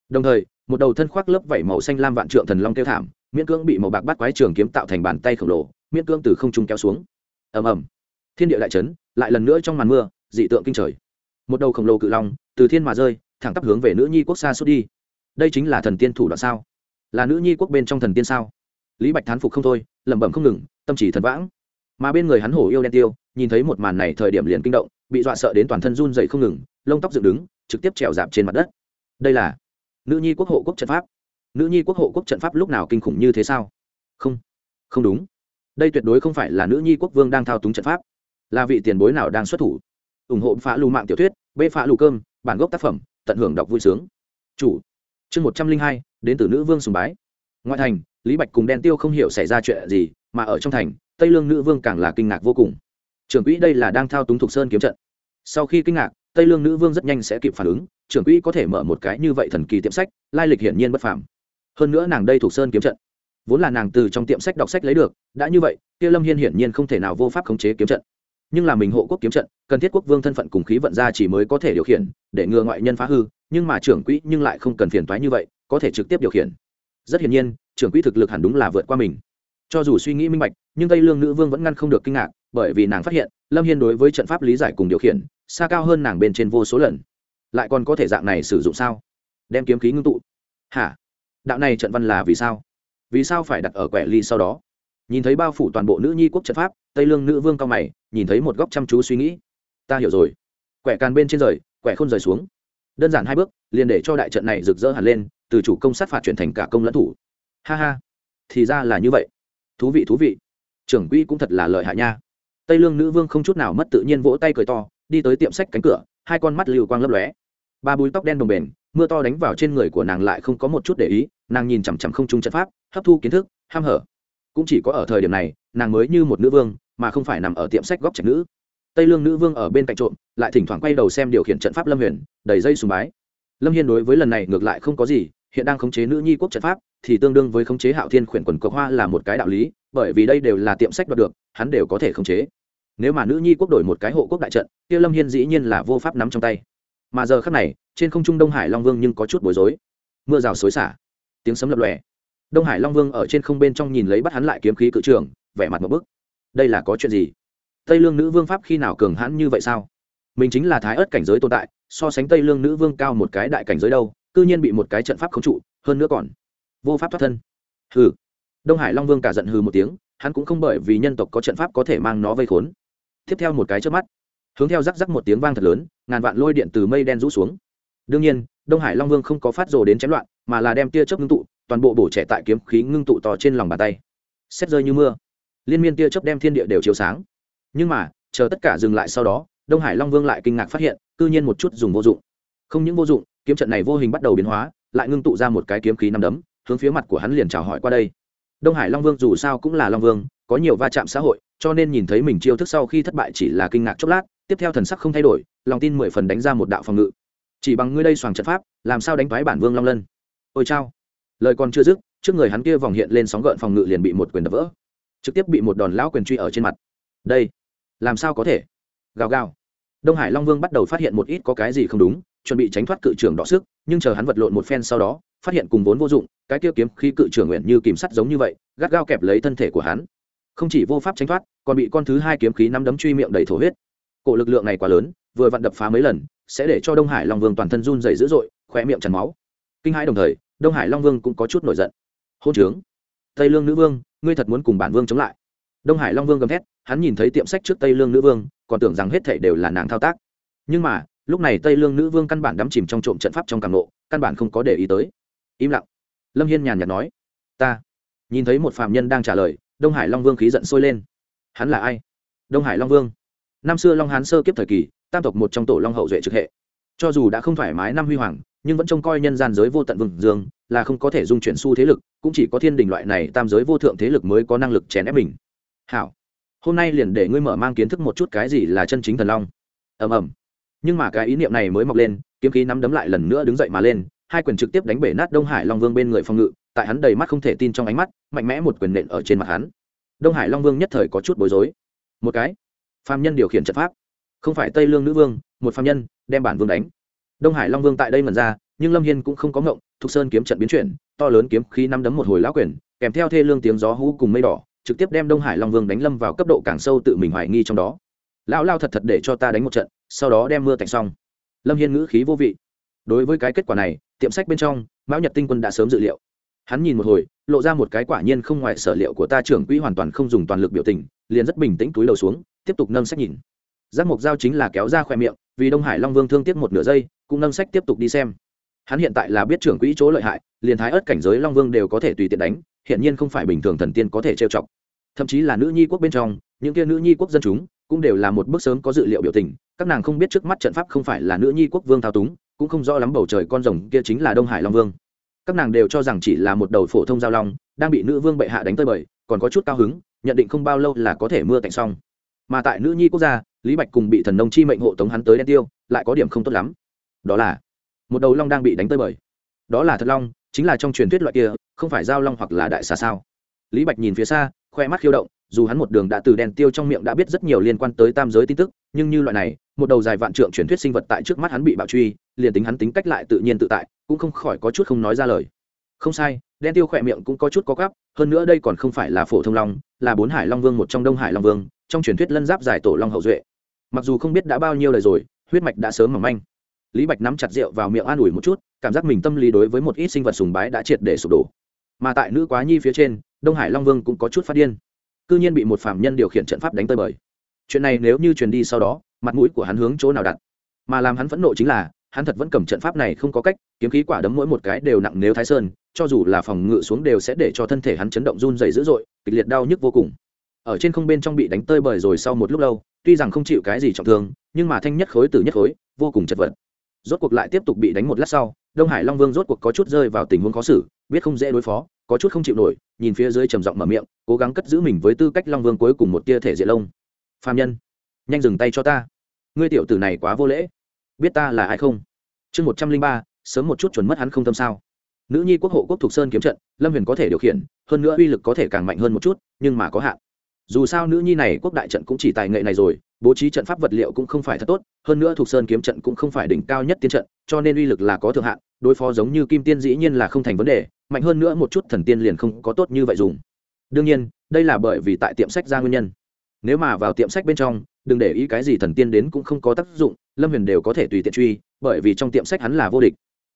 Đồng thời, một đầu thân khoác lớp vảy màu xanh lam vạn trượng thần long kêu thảm miễn cưỡng bị màu bạc bắt quái trường kiếm tạo thành bàn tay khổng lồ, miễn cưỡng từ không trung kéo xuống. Ầm ầm. Thiên địa đại chấn, lại lần nữa trong màn mưa, dị tượng kinh trời. Một đầu khổng lồ cự long, từ thiên mà rơi, thẳng tắp hướng về nữ nhi quốc xa xuất đi. Đây chính là thần tiên thủ đoạn sao? Là nữ nhi quốc bên trong thần tiên sao? Lý bạch thán phục không thôi, lẩm bẩm không ngừng, tâm chỉ thần vãng. Mà bên người hắn hổ yêu đen tiêu, nhìn thấy một màn này thời điểm liền kinh động, bị dọa sợ đến toàn thân run dậy không ngừng, lông tóc dựng đứng, trực tiếp trèo dạp trên mặt đất. Đây là nữ nhi quốc hộ quốc trận pháp nữ nhi quốc hộ quốc trận pháp lúc nào kinh khủng như thế sao? Không không đúng. Đây tuyệt đối không phải là nữ nhi quốc vương đang thao túng trận pháp. Là vị tiền bối nào đang xuất thủ? Ủng hộ phá lù mạng tiểu thuyết, bê phá lù cơm, bản gốc tác phẩm, tận hưởng đọc vui sướng. Chủ, chương một trăm linh hai, đến từ nữ vương sùng bái. Ngoại thành, lý bạch cùng đen tiêu không hiểu xảy ra chuyện gì, mà ở trong thành, tây lương nữ vương càng là kinh ngạc vô cùng. Trưởng quỹ đây là đang thao túng thục sơn kiếm trận. Sau khi kinh ngạc, tây lương nữ vương rất nhanh sẽ kịp phản ứng. Trưởng quỹ có thể mở một cái như vậy thần kỳ tiệm sách, lai lịch hiển nhiên bất phàm hơn nữa nàng đây thuộc sơn kiếm trận. Vốn là nàng từ trong tiệm sách đọc sách lấy được, đã như vậy, kia lâm hiên hiển nhiên không thể nào vô pháp khống chế kiếm trận. Nhưng là mình hộ quốc kiếm trận, cần thiết quốc vương thân phận cùng khí vận ra chỉ mới có thể điều khiển, để ngừa ngoại nhân phá hư, nhưng mà trưởng quỹ nhưng lại không cần phiền toái như vậy, có thể trực tiếp điều khiển. Rất hiển nhiên, trưởng quỹ thực lực hẳn đúng là vượt qua mình. Cho dù suy nghĩ minh bạch, nhưng tây lương nữ vương vẫn ngăn không được kinh ngạc, bởi vì nàng phát hiện, lâm hiên đối với trận pháp lý giải cùng điều khiển, xa cao hơn nàng bên trên vô số lần. Lại còn có thể dạng này sử dụng sao? Đem kiếm khí ngưng tụ. Hả? Đạo này trận văn là vì sao? Vì sao phải đặt ở quẻ ly sau đó? Nhìn thấy bao phủ toàn bộ nữ nhi quốc trận pháp, tây lương nữ vương cao mày, nhìn thấy một góc chăm chú suy nghĩ. Ta hiểu rồi. Quẻ càn bên trên rời, quẻ không rời xuống. Đơn giản hai bước, liền để cho đại trận này rực rỡ hẳn lên, từ chủ công sát phạt chuyển thành cả công lẫn thủ. Ha ha. Thì ra là như vậy. Thú vị thú vị. Trưởng quỹ cũng thật là lợi hại nha. Tây lương nữ vương không chút nào mất tự nhiên vỗ tay cười to, đi tới tiệm sách cánh cửa, hai con mắt lưu quang lấp lóe ba búi tóc đen đồng bền mưa to đánh vào trên người của nàng lại không có một chút để ý, nàng nhìn chằm chằm không trung trận pháp, hấp thu kiến thức, ham hở. Cũng chỉ có ở thời điểm này, nàng mới như một nữ vương, mà không phải nằm ở tiệm sách góc trạch nữ. Tây lương nữ vương ở bên cạnh trộm, lại thỉnh thoảng quay đầu xem điều khiển trận pháp lâm huyền, đầy dây sùng bái. Lâm hiên đối với lần này ngược lại không có gì, hiện đang khống chế nữ nhi quốc trận pháp, thì tương đương với khống chế hạo thiên khuyển quần cộc hoa là một cái đạo lý, bởi vì đây đều là tiệm sách đoạt được, hắn đều có thể khống chế. Nếu mà nữ nhi quốc đổi một cái hộ quốc đại trận, kia lâm hiên dĩ nhiên là vô pháp nắm trong tay mà giờ khắc này, trên không trung đông hải long vương nhưng có chút bối rối. Mưa rào xối xả, tiếng sấm lập lòe. Đông hải long vương ở trên không bên trong nhìn lấy bắt hắn lại kiếm khí cự trường, vẻ mặt một bức. Đây là có chuyện gì? Tây lương nữ vương pháp khi nào cường hãn như vậy sao? Mình chính là thái ớt cảnh giới tồn tại, so sánh tây lương nữ vương cao một cái đại cảnh giới đâu, cư nhiên bị một cái trận pháp khống trụ, hơn nữa còn vô pháp thoát thân. Hừ. Đông hải long vương cả giận hừ một tiếng, hắn cũng không bởi vì nhân tộc có trận pháp có thể mang nó vây khốn. Tiếp theo một cái trước mắt hướng theo rắc rắc một tiếng vang thật lớn, ngàn vạn lôi điện từ mây đen rũ xuống. Đương nhiên, đông hải long vương không có phát rồ đến chém loạn, mà là đem tia chớp ngưng tụ, toàn bộ bổ trẻ tại kiếm khí ngưng tụ to trên lòng bàn tay. Xét rơi như mưa, liên miên tia chớp đem thiên địa đều chiếu sáng. Nhưng mà, chờ tất cả dừng lại sau đó, đông hải long vương lại kinh ngạc phát hiện, cư nhiên một chút dùng vô dụng. Không những vô dụng, kiếm trận này vô hình bắt đầu biến hóa, lại ngưng tụ ra một cái kiếm khí nằm đấm, hướng phía mặt của hắn liền chào hỏi qua đây. Đông hải long vương dù sao cũng là long vương, có nhiều va chạm xã hội, cho nên nhìn thấy mình chiêu thức sau khi thất bại chỉ là kinh ngạc chốc lát tiếp theo thần sắc không thay đổi, lòng tin mười phần đánh ra một đạo phòng ngự. Chỉ bằng ngươi đây xoàng trận pháp, làm sao đánh thoái bản vương long lân? Ôi chao. Lời còn chưa dứt, trước người hắn kia vòng hiện lên sóng gợn phòng ngự liền bị một quyền đập vỡ. Trực tiếp bị một đòn lão quyền truy ở trên mặt. Đây, làm sao có thể? Gào gào. Đông hải long vương bắt đầu phát hiện một ít có cái gì không đúng, chuẩn bị tránh thoát cự trưởng đọ sức, nhưng chờ hắn vật lộn một phen sau đó, phát hiện cùng vốn vô dụng, cái kia kiếm khi cự trưởng nguyện như kìm sắt giống như vậy, gắt gao kẹp lấy thân thể của hắn. Không chỉ vô pháp tránh thoát, còn bị con thứ hai kiếm khí nắm đấm truy miệng đầy thổ huyết cổ lực lượng này quá lớn, vừa vặn đập phá mấy lần, sẽ để cho đông hải long vương toàn thân run dày dữ dội khỏe miệng chắn máu. Kinh hãi đồng thời, đông hải long vương cũng có chút nổi giận. Hôn trướng, tây lương nữ vương, ngươi thật muốn cùng bản vương chống lại? Đông hải long vương gầm thét, hắn nhìn thấy tiệm sách trước tây lương nữ vương, còn tưởng rằng hết thảy đều là nàng thao tác. Nhưng mà, lúc này tây lương nữ vương căn bản đắm chìm trong trộm trận pháp trong càng nộ, căn bản không có để ý tới. Im lặng. Lâm hiên nhàn nhạt nói, ta. Nhìn thấy một phạm nhân đang trả lời, đông hải long vương khí giận sôi lên. Hắn là ai? Đông hải long vương năm xưa long hán sơ kiếp thời kỳ, tam tộc một trong tổ long hậu duệ trực hệ. Cho dù đã không thoải mái năm huy hoàng, nhưng vẫn trông coi nhân gian giới vô tận vừng dương, là không có thể dung chuyển xu thế lực, cũng chỉ có thiên đình loại này tam giới vô thượng thế lực mới có năng lực chèn ép mình. Hảo, hôm nay liền để ngươi mở mang kiến thức một chút cái gì là chân chính thần long. Ầm ầm. Nhưng mà cái ý niệm này mới mọc lên, kiếm khí nắm đấm lại lần nữa đứng dậy mà lên, hai quyền trực tiếp đánh bể nát đông hải long vương bên người phòng ngự, tại hắn đầy mắt không thể tin trong ánh mắt, mạnh mẽ một quyền nện ở trên mặt hắn. Đông hải long vương nhất thời có chút bối rối. Một cái phạm nhân điều khiển trận pháp. Không phải tây lương nữ vương, một phạm nhân, đem bản vương đánh. Đông hải long vương tại đây mần ra, nhưng lâm hiên cũng không có ngộng, thục sơn kiếm trận biến chuyển, to lớn kiếm khí năm đấm một hồi lão quyền, kèm theo thê lương tiếng gió hú cùng mây đỏ, trực tiếp đem đông hải long vương đánh lâm vào cấp độ càng sâu tự mình hoài nghi trong đó. Lão lao thật thật để cho ta đánh một trận, sau đó đem mưa tạnh xong. Lâm hiên ngữ khí vô vị. Đối với cái kết quả này, tiệm sách bên trong, mão nhật tinh quân đã sớm dự liệu. Hắn nhìn một hồi, lộ ra một cái quả nhiên không ngoài sở liệu của ta trưởng quỹ hoàn toàn không dùng toàn lực biểu tình, liền rất bình tĩnh túi đầu xuống tiếp tục nâng sách nhìn. Giác mục giao chính là kéo ra khoe miệng, vì đông hải long vương thương tiếc một nửa giây, cũng nâng sách tiếp tục đi xem. Hắn hiện tại là biết trưởng quỹ chỗ lợi hại, liền thái ớt cảnh giới long vương đều có thể tùy tiện đánh hiện nhiên không phải bình thường thần tiên có thể trêu chọc. Thậm chí là nữ nhi quốc bên trong, những kia nữ nhi quốc dân chúng, cũng đều là một bước sớm có dự liệu biểu tình, các nàng không biết trước mắt trận pháp không phải là nữ nhi quốc vương thao túng, cũng không rõ lắm bầu trời con rồng kia chính là đông hải long vương. Các nàng đều cho rằng chỉ là một đầu phổ thông giao long, đang bị nữ vương bệ hạ đánh tơi bời, còn có chút cao hứng, nhận định không bao lâu là có thể mưa tạnh xong mà tại nữ nhi quốc gia, lý bạch cùng bị thần nông chi mệnh hộ tống hắn tới đen tiêu, lại có điểm không tốt lắm. Đó là, một đầu long đang bị đánh tơi bời. Đó là thật long, chính là trong truyền thuyết loại kia, không phải giao long hoặc là đại xà sao. Lý bạch nhìn phía xa, khoe mắt khiêu động, dù hắn một đường đã từ đèn tiêu trong miệng đã biết rất nhiều liên quan tới tam giới tin tức, nhưng như loại này, một đầu dài vạn trượng truyền thuyết sinh vật tại trước mắt hắn bị bạo truy, liền tính hắn tính cách lại tự nhiên tự tại, cũng không khỏi có chút không nói ra lời. Không sai, đen tiêu khỏe miệng cũng có chút có gắp, hơn nữa đây còn không phải là phổ thông long, là bốn hải long vương một trong đông hải long vương trong truyền thuyết lân giáp giải tổ long hậu duệ. Mặc dù không biết đã bao nhiêu lời rồi, huyết mạch đã sớm mỏng manh. Lý bạch nắm chặt rượu vào miệng an ủi một chút, cảm giác mình tâm lý đối với một ít sinh vật sùng bái đã triệt để sụp đổ. Mà tại nữ quá nhi phía trên, đông hải long vương cũng có chút phát điên. Cư nhiên bị một phạm nhân điều khiển trận pháp đánh tơi bời. Chuyện này nếu như truyền đi sau đó, mặt mũi của hắn hướng chỗ nào đặt? Mà làm hắn phẫn nộ chính là, hắn thật vẫn cầm trận pháp này không có cách, kiếm khí quả đấm mỗi một cái đều nặng nếu thái sơn, cho dù là phòng ngự xuống đều sẽ để cho thân thể hắn chấn động run dày dữ dội, kịch liệt đau nhức vô cùng ở trên không bên trong bị đánh tơi bời rồi sau một lúc lâu, tuy rằng không chịu cái gì trọng thương, nhưng mà thanh nhất khối từ nhất khối, vô cùng chật vật. Rốt cuộc lại tiếp tục bị đánh một lát sau, đông hải long vương rốt cuộc có chút rơi vào tình huống khó xử, biết không dễ đối phó, có chút không chịu nổi, nhìn phía dưới trầm giọng mở miệng, cố gắng cất giữ mình với tư cách long vương cuối cùng một tia thể diện lông. Phạm nhân, nhanh dừng tay cho ta. Ngươi tiểu tử này quá vô lễ. Biết ta là ai không? Chương một trăm linh ba, sớm một chút chuẩn mất hắn không tâm sao. Nữ nhi quốc hộ quốc thục sơn kiếm trận, lâm huyền có thể điều khiển, hơn nữa uy lực có thể càng mạnh hơn một chút, nhưng mà có hạn dù sao nữ nhi này quốc đại trận cũng chỉ tài nghệ này rồi, bố trí trận pháp vật liệu cũng không phải thật tốt, hơn nữa thuộc sơn kiếm trận cũng không phải đỉnh cao nhất tiên trận, cho nên uy lực là có thượng hạn, đối phó giống như kim tiên dĩ nhiên là không thành vấn đề, mạnh hơn nữa một chút thần tiên liền không có tốt như vậy dùng. Đương nhiên, đây là bởi vì tại tiệm sách ra nguyên nhân. Nếu mà vào tiệm sách bên trong, đừng để ý cái gì thần tiên đến cũng không có tác dụng, lâm huyền đều có thể tùy tiện truy, bởi vì trong tiệm sách hắn là vô địch.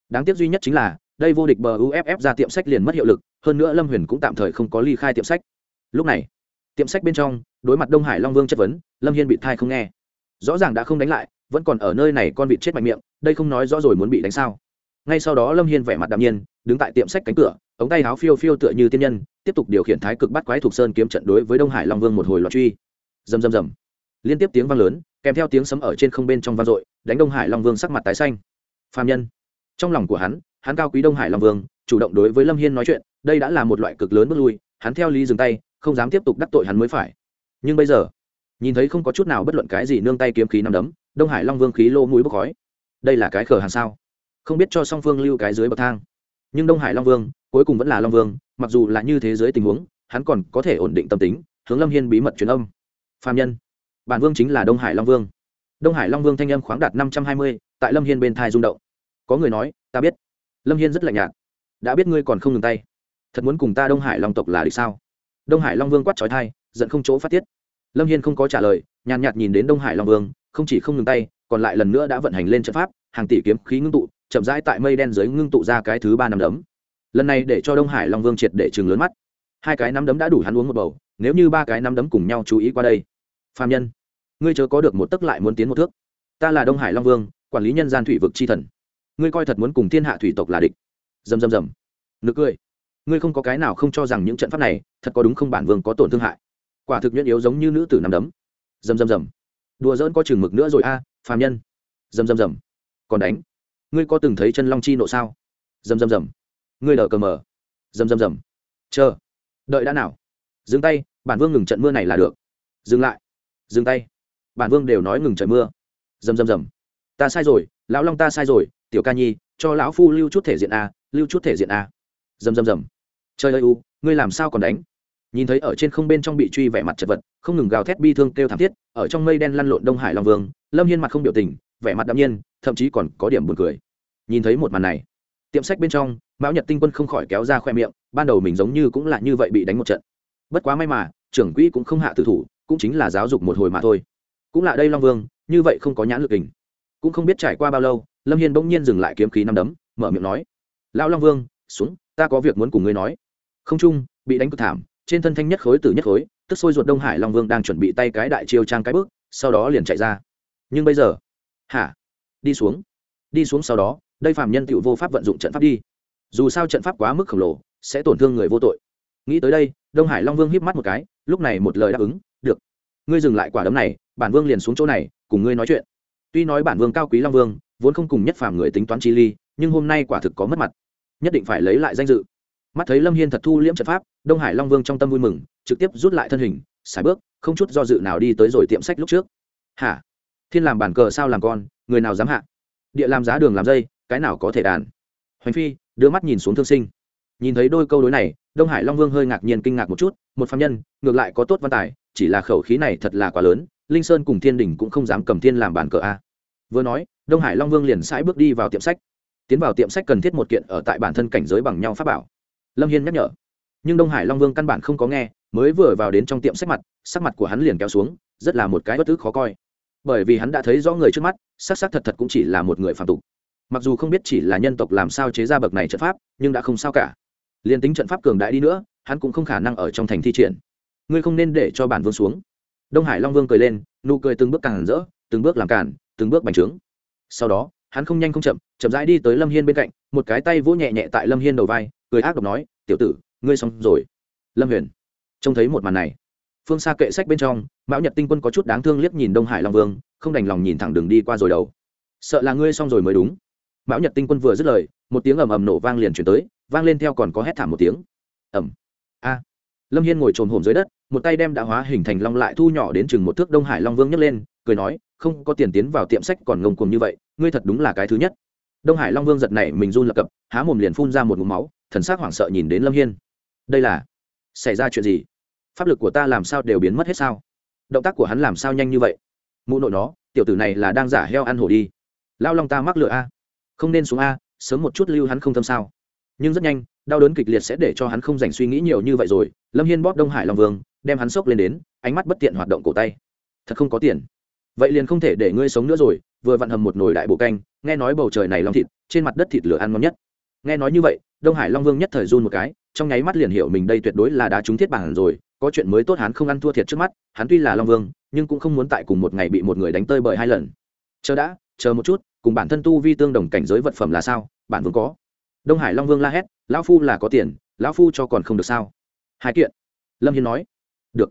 Đáng tiếc duy nhất chính là, đây vô địch bờ uff ra tiệm sách liền mất hiệu lực, hơn nữa lâm huyền cũng tạm thời không có ly khai tiệm sách. Lúc này tiệm sách bên trong, đối mặt đông hải long vương chất vấn, lâm hiên bị thai không nghe. Rõ ràng đã không đánh lại, vẫn còn ở nơi này con vịt chết mạnh miệng, đây không nói rõ rồi muốn bị đánh sao. Ngay sau đó lâm hiên vẻ mặt đạm nhiên, đứng tại tiệm sách cánh cửa, ống tay áo phiêu phiêu tựa như tiên nhân, tiếp tục điều khiển thái cực bắt quái thuộc sơn kiếm trận đối với đông hải long vương một hồi loạt truy. Rầm rầm rầm. Liên tiếp tiếng vang lớn, kèm theo tiếng sấm ở trên không bên trong vang dội, đánh đông hải long vương sắc mặt tái xanh. Phạm nhân. Trong lòng của hắn hắn cao quý đông hải long vương, chủ động đối với lâm hiên nói chuyện, đây đã là một loại cực lớn bước lui, hắn theo lý dừng tay không dám tiếp tục đắc tội hắn mới phải. Nhưng bây giờ, nhìn thấy không có chút nào bất luận cái gì nương tay kiếm khí nằm đấm, đông hải long vương khí lô mũi bốc khói. Đây là cái khở hàng sao? Không biết cho song phương lưu cái dưới bậc thang. Nhưng đông hải long vương, cuối cùng vẫn là long vương, mặc dù là như thế giới tình huống, hắn còn có thể ổn định tâm tính, hướng lâm hiên bí mật truyền âm. Phạm nhân. Bản vương chính là đông hải long vương. Đông hải long vương thanh âm khoáng đạt năm trăm hai mươi, tại lâm hiên bên thai rung động. Có người nói, ta biết. Lâm hiên rất lạnh nhạt. Đã biết ngươi còn không ngừng tay. Thật muốn cùng ta đông hải long tộc là địch sao? Đông hải long vương quát trói thai giận không chỗ phát tiết. Lâm hiên không có trả lời, nhàn nhạt nhìn đến đông hải long vương, không chỉ không ngừng tay, còn lại lần nữa đã vận hành lên trận pháp, hàng tỷ kiếm khí ngưng tụ, chậm rãi tại mây đen dưới ngưng tụ ra cái thứ ba năm đấm. Lần này để cho đông hải long vương triệt để chừng lớn mắt. Hai cái nắm đấm đã đủ hắn uống một bầu, nếu như ba cái nắm đấm cùng nhau chú ý qua đây. Phạm nhân, ngươi chớ có được một tấc lại muốn tiến một thước. Ta là đông hải long vương, quản lý nhân gian thủy vực c h i thần. Ngươi coi thật muốn cùng thiên hạ thủy tộc là địch. Dầm dầm dầm nực cười ngươi không có cái nào không cho rằng những trận pháp này thật có đúng không bản vương có tổn thương hại? Quả thực nhuyễn yếu giống như nữ tử nằm đấm. Dầm dầm dầm đùa dỡn có chừng mực nữa rồi a, phàm nhân. Dầm dầm dầm còn đánh. Ngươi có từng thấy chân long chi nộ sao? Dầm dầm dầm ngươi đờ cờ mờ. Dầm dầm dầm chờ. Đợi đã nào? Dừng tay, bản vương ngừng trận mưa này là được. Dừng lại. Dừng tay. Bản vương đều nói ngừng trời mưa. Dầm dầm dầm ta sai rồi, lão long ta sai rồi, tiểu ca nhi, cho lão phu lưu chút thể diện a, lưu chút thể diện a dầm dầm dầm trời ơi, u, ngươi làm sao còn đánh? Nhìn thấy ở trên không bên trong bị truy vẻ mặt chật vật, không ngừng gào thét bi thương kêu thảm thiết, ở trong mây đen lăn lộn đông hải long vương, lâm hiên mặt không biểu tình, vẻ mặt đạm nhiên, thậm chí còn có điểm buồn cười. Nhìn thấy một màn này, tiệm sách bên trong, mão nhật tinh quân không khỏi kéo ra khoe miệng, ban đầu mình giống như cũng là như vậy bị đánh một trận. Bất quá may mà, trưởng quỹ cũng không hạ tử thủ, cũng chính là giáo dục một hồi mà thôi. Cũng là đây long vương, như vậy không có nhãn lực hình cũng không biết trải qua bao lâu, lâm hiên bỗng nhiên dừng lại kiếm khí năm đấm, mở miệng nói, lão long vương xuống, ta có việc muốn cùng ngươi nói. Không trung bị đánh cực thảm, trên thân thanh nhất khối tử nhất khối, tức sôi ruột đông hải long vương đang chuẩn bị tay cái đại chiêu trang cái bước, sau đó liền chạy ra. Nhưng bây giờ, hả? Đi xuống. Đi xuống sau đó, đây phạm nhân tựu vô pháp vận dụng trận pháp đi. Dù sao trận pháp quá mức khổng lồ, sẽ tổn thương người vô tội. Nghĩ tới đây, đông hải long vương híp mắt một cái, lúc này một lời đáp ứng, được. Ngươi dừng lại quả đấm này, bản vương liền xuống chỗ này, cùng ngươi nói chuyện. Tuy nói bản vương cao quý long vương, vốn không cùng nhất phàm người tính toán chi ly, nhưng hôm nay quả thực có mất mặt nhất định phải lấy lại danh dự. Mắt thấy lâm hiên thật thu liễm trận pháp, đông hải long vương trong tâm vui mừng, trực tiếp rút lại thân hình xài bước, không chút do dự nào đi tới rồi tiệm sách lúc trước. Hả? Thiên làm bản cờ sao làm con, người nào dám hạ? Địa làm giá đường làm dây, cái nào có thể đàn? Hoành phi, đưa mắt nhìn xuống thương sinh. Nhìn thấy đôi câu đối này, đông hải long vương hơi ngạc nhiên kinh ngạc một chút, một phạm nhân, ngược lại có tốt văn tài, chỉ là khẩu khí này thật là quá lớn, linh sơn cùng thiên đình cũng không dám cầm thiên làm bản cờ a. Vừa nói, đông hải long vương liền sãi bước đi vào tiệm sách tiến vào tiệm sách cần thiết một kiện ở tại bản thân cảnh giới bằng nhau pháp bảo. Lâm hiên nhắc nhở. Nhưng đông hải long vương căn bản không có nghe, mới vừa vào đến trong tiệm sách mặt, sắc mặt của hắn liền kéo xuống, rất là một cái bất tức khó coi. Bởi vì hắn đã thấy rõ người trước mắt sắc sắc thật thật cũng chỉ là một người phạm tục. Mặc dù không biết chỉ là nhân tộc làm sao chế ra bậc này trận pháp, nhưng đã không sao cả. Liền tính trận pháp cường đại đi nữa, hắn cũng không khả năng ở trong thành thi triển. Ngươi không nên để cho bản vương xuống. Đông hải long vương cười lên, nụ cười từng bước càng rỡ, từng bước làm cản từng bước bành trướng. Sau đó hắn không nhanh không chậm chậm rãi đi tới lâm hiên bên cạnh, một cái tay vỗ nhẹ nhẹ tại lâm hiên đầu vai, cười ác độc nói, tiểu tử, ngươi xong rồi. Lâm huyền, trông thấy một màn này, phương xa kệ sách bên trong, mão nhật tinh quân có chút đáng thương liếc nhìn đông hải long vương, không đành lòng nhìn thẳng đường đi qua rồi đầu. Sợ là ngươi xong rồi mới đúng. Mão nhật tinh quân vừa dứt lời, một tiếng ầm ầm nổ vang liền chuyển tới, vang lên theo còn có hét thảm một tiếng. Ầm. A. Lâm hiên ngồi trồm hổm dưới đất, một tay đem đã hóa hình thành long lại thu nhỏ đến chừng một thước đông hải long vương nhấc lên, cười nói không có tiền tiến vào tiệm sách còn ngông cuồng như vậy, ngươi thật đúng là cái thứ nhất. Đông hải long vương giật này mình run lập cập, há mồm liền phun ra một mũ máu, thần s c hoảng sợ nhìn đến lâm hiên. Đây là, xảy ra chuyện gì? Pháp lực của ta làm sao đều biến mất hết sao? Động tác của hắn làm sao nhanh như vậy? Mụ nội nó, tiểu tử này là đang giả heo ăn hổ đi. Lao long ta mắc lựa a. Không nên xuống a, sớm một chút lưu hắn không thâm sao. Nhưng rất nhanh, đau đớn kịch liệt sẽ để cho hắn không dành suy nghĩ nhiều như vậy rồi. Lâm hiên bóp đông hải long vương, đem hắn sốc lên đến, ánh mắt bất tiện hoạt động cổ tay. Thật không có tiền vậy liền không thể để ngươi sống nữa rồi, vừa vặn hầm một nồi đại bộ canh, nghe nói bầu trời này long thịt, trên mặt đất thịt lửa ăn ngon nhất. Nghe nói như vậy, đông hải long vương nhất thời run một cái, trong nháy mắt liền hiểu mình đây tuyệt đối là đá trúng thiết bản rồi, có chuyện mới tốt hắn không ăn thua thiệt trước mắt, hắn tuy là long vương, nhưng cũng không muốn tại cùng một ngày bị một người đánh tơi bởi hai lần. Chờ đã, chờ một chút, cùng bản thân tu vi tương đồng cảnh giới vật phẩm là sao, bản vương có. Đông hải long vương la hét, lão phu là có tiền, lão phu cho còn không được sao? Hai kiện. Lâm hiên nói, được.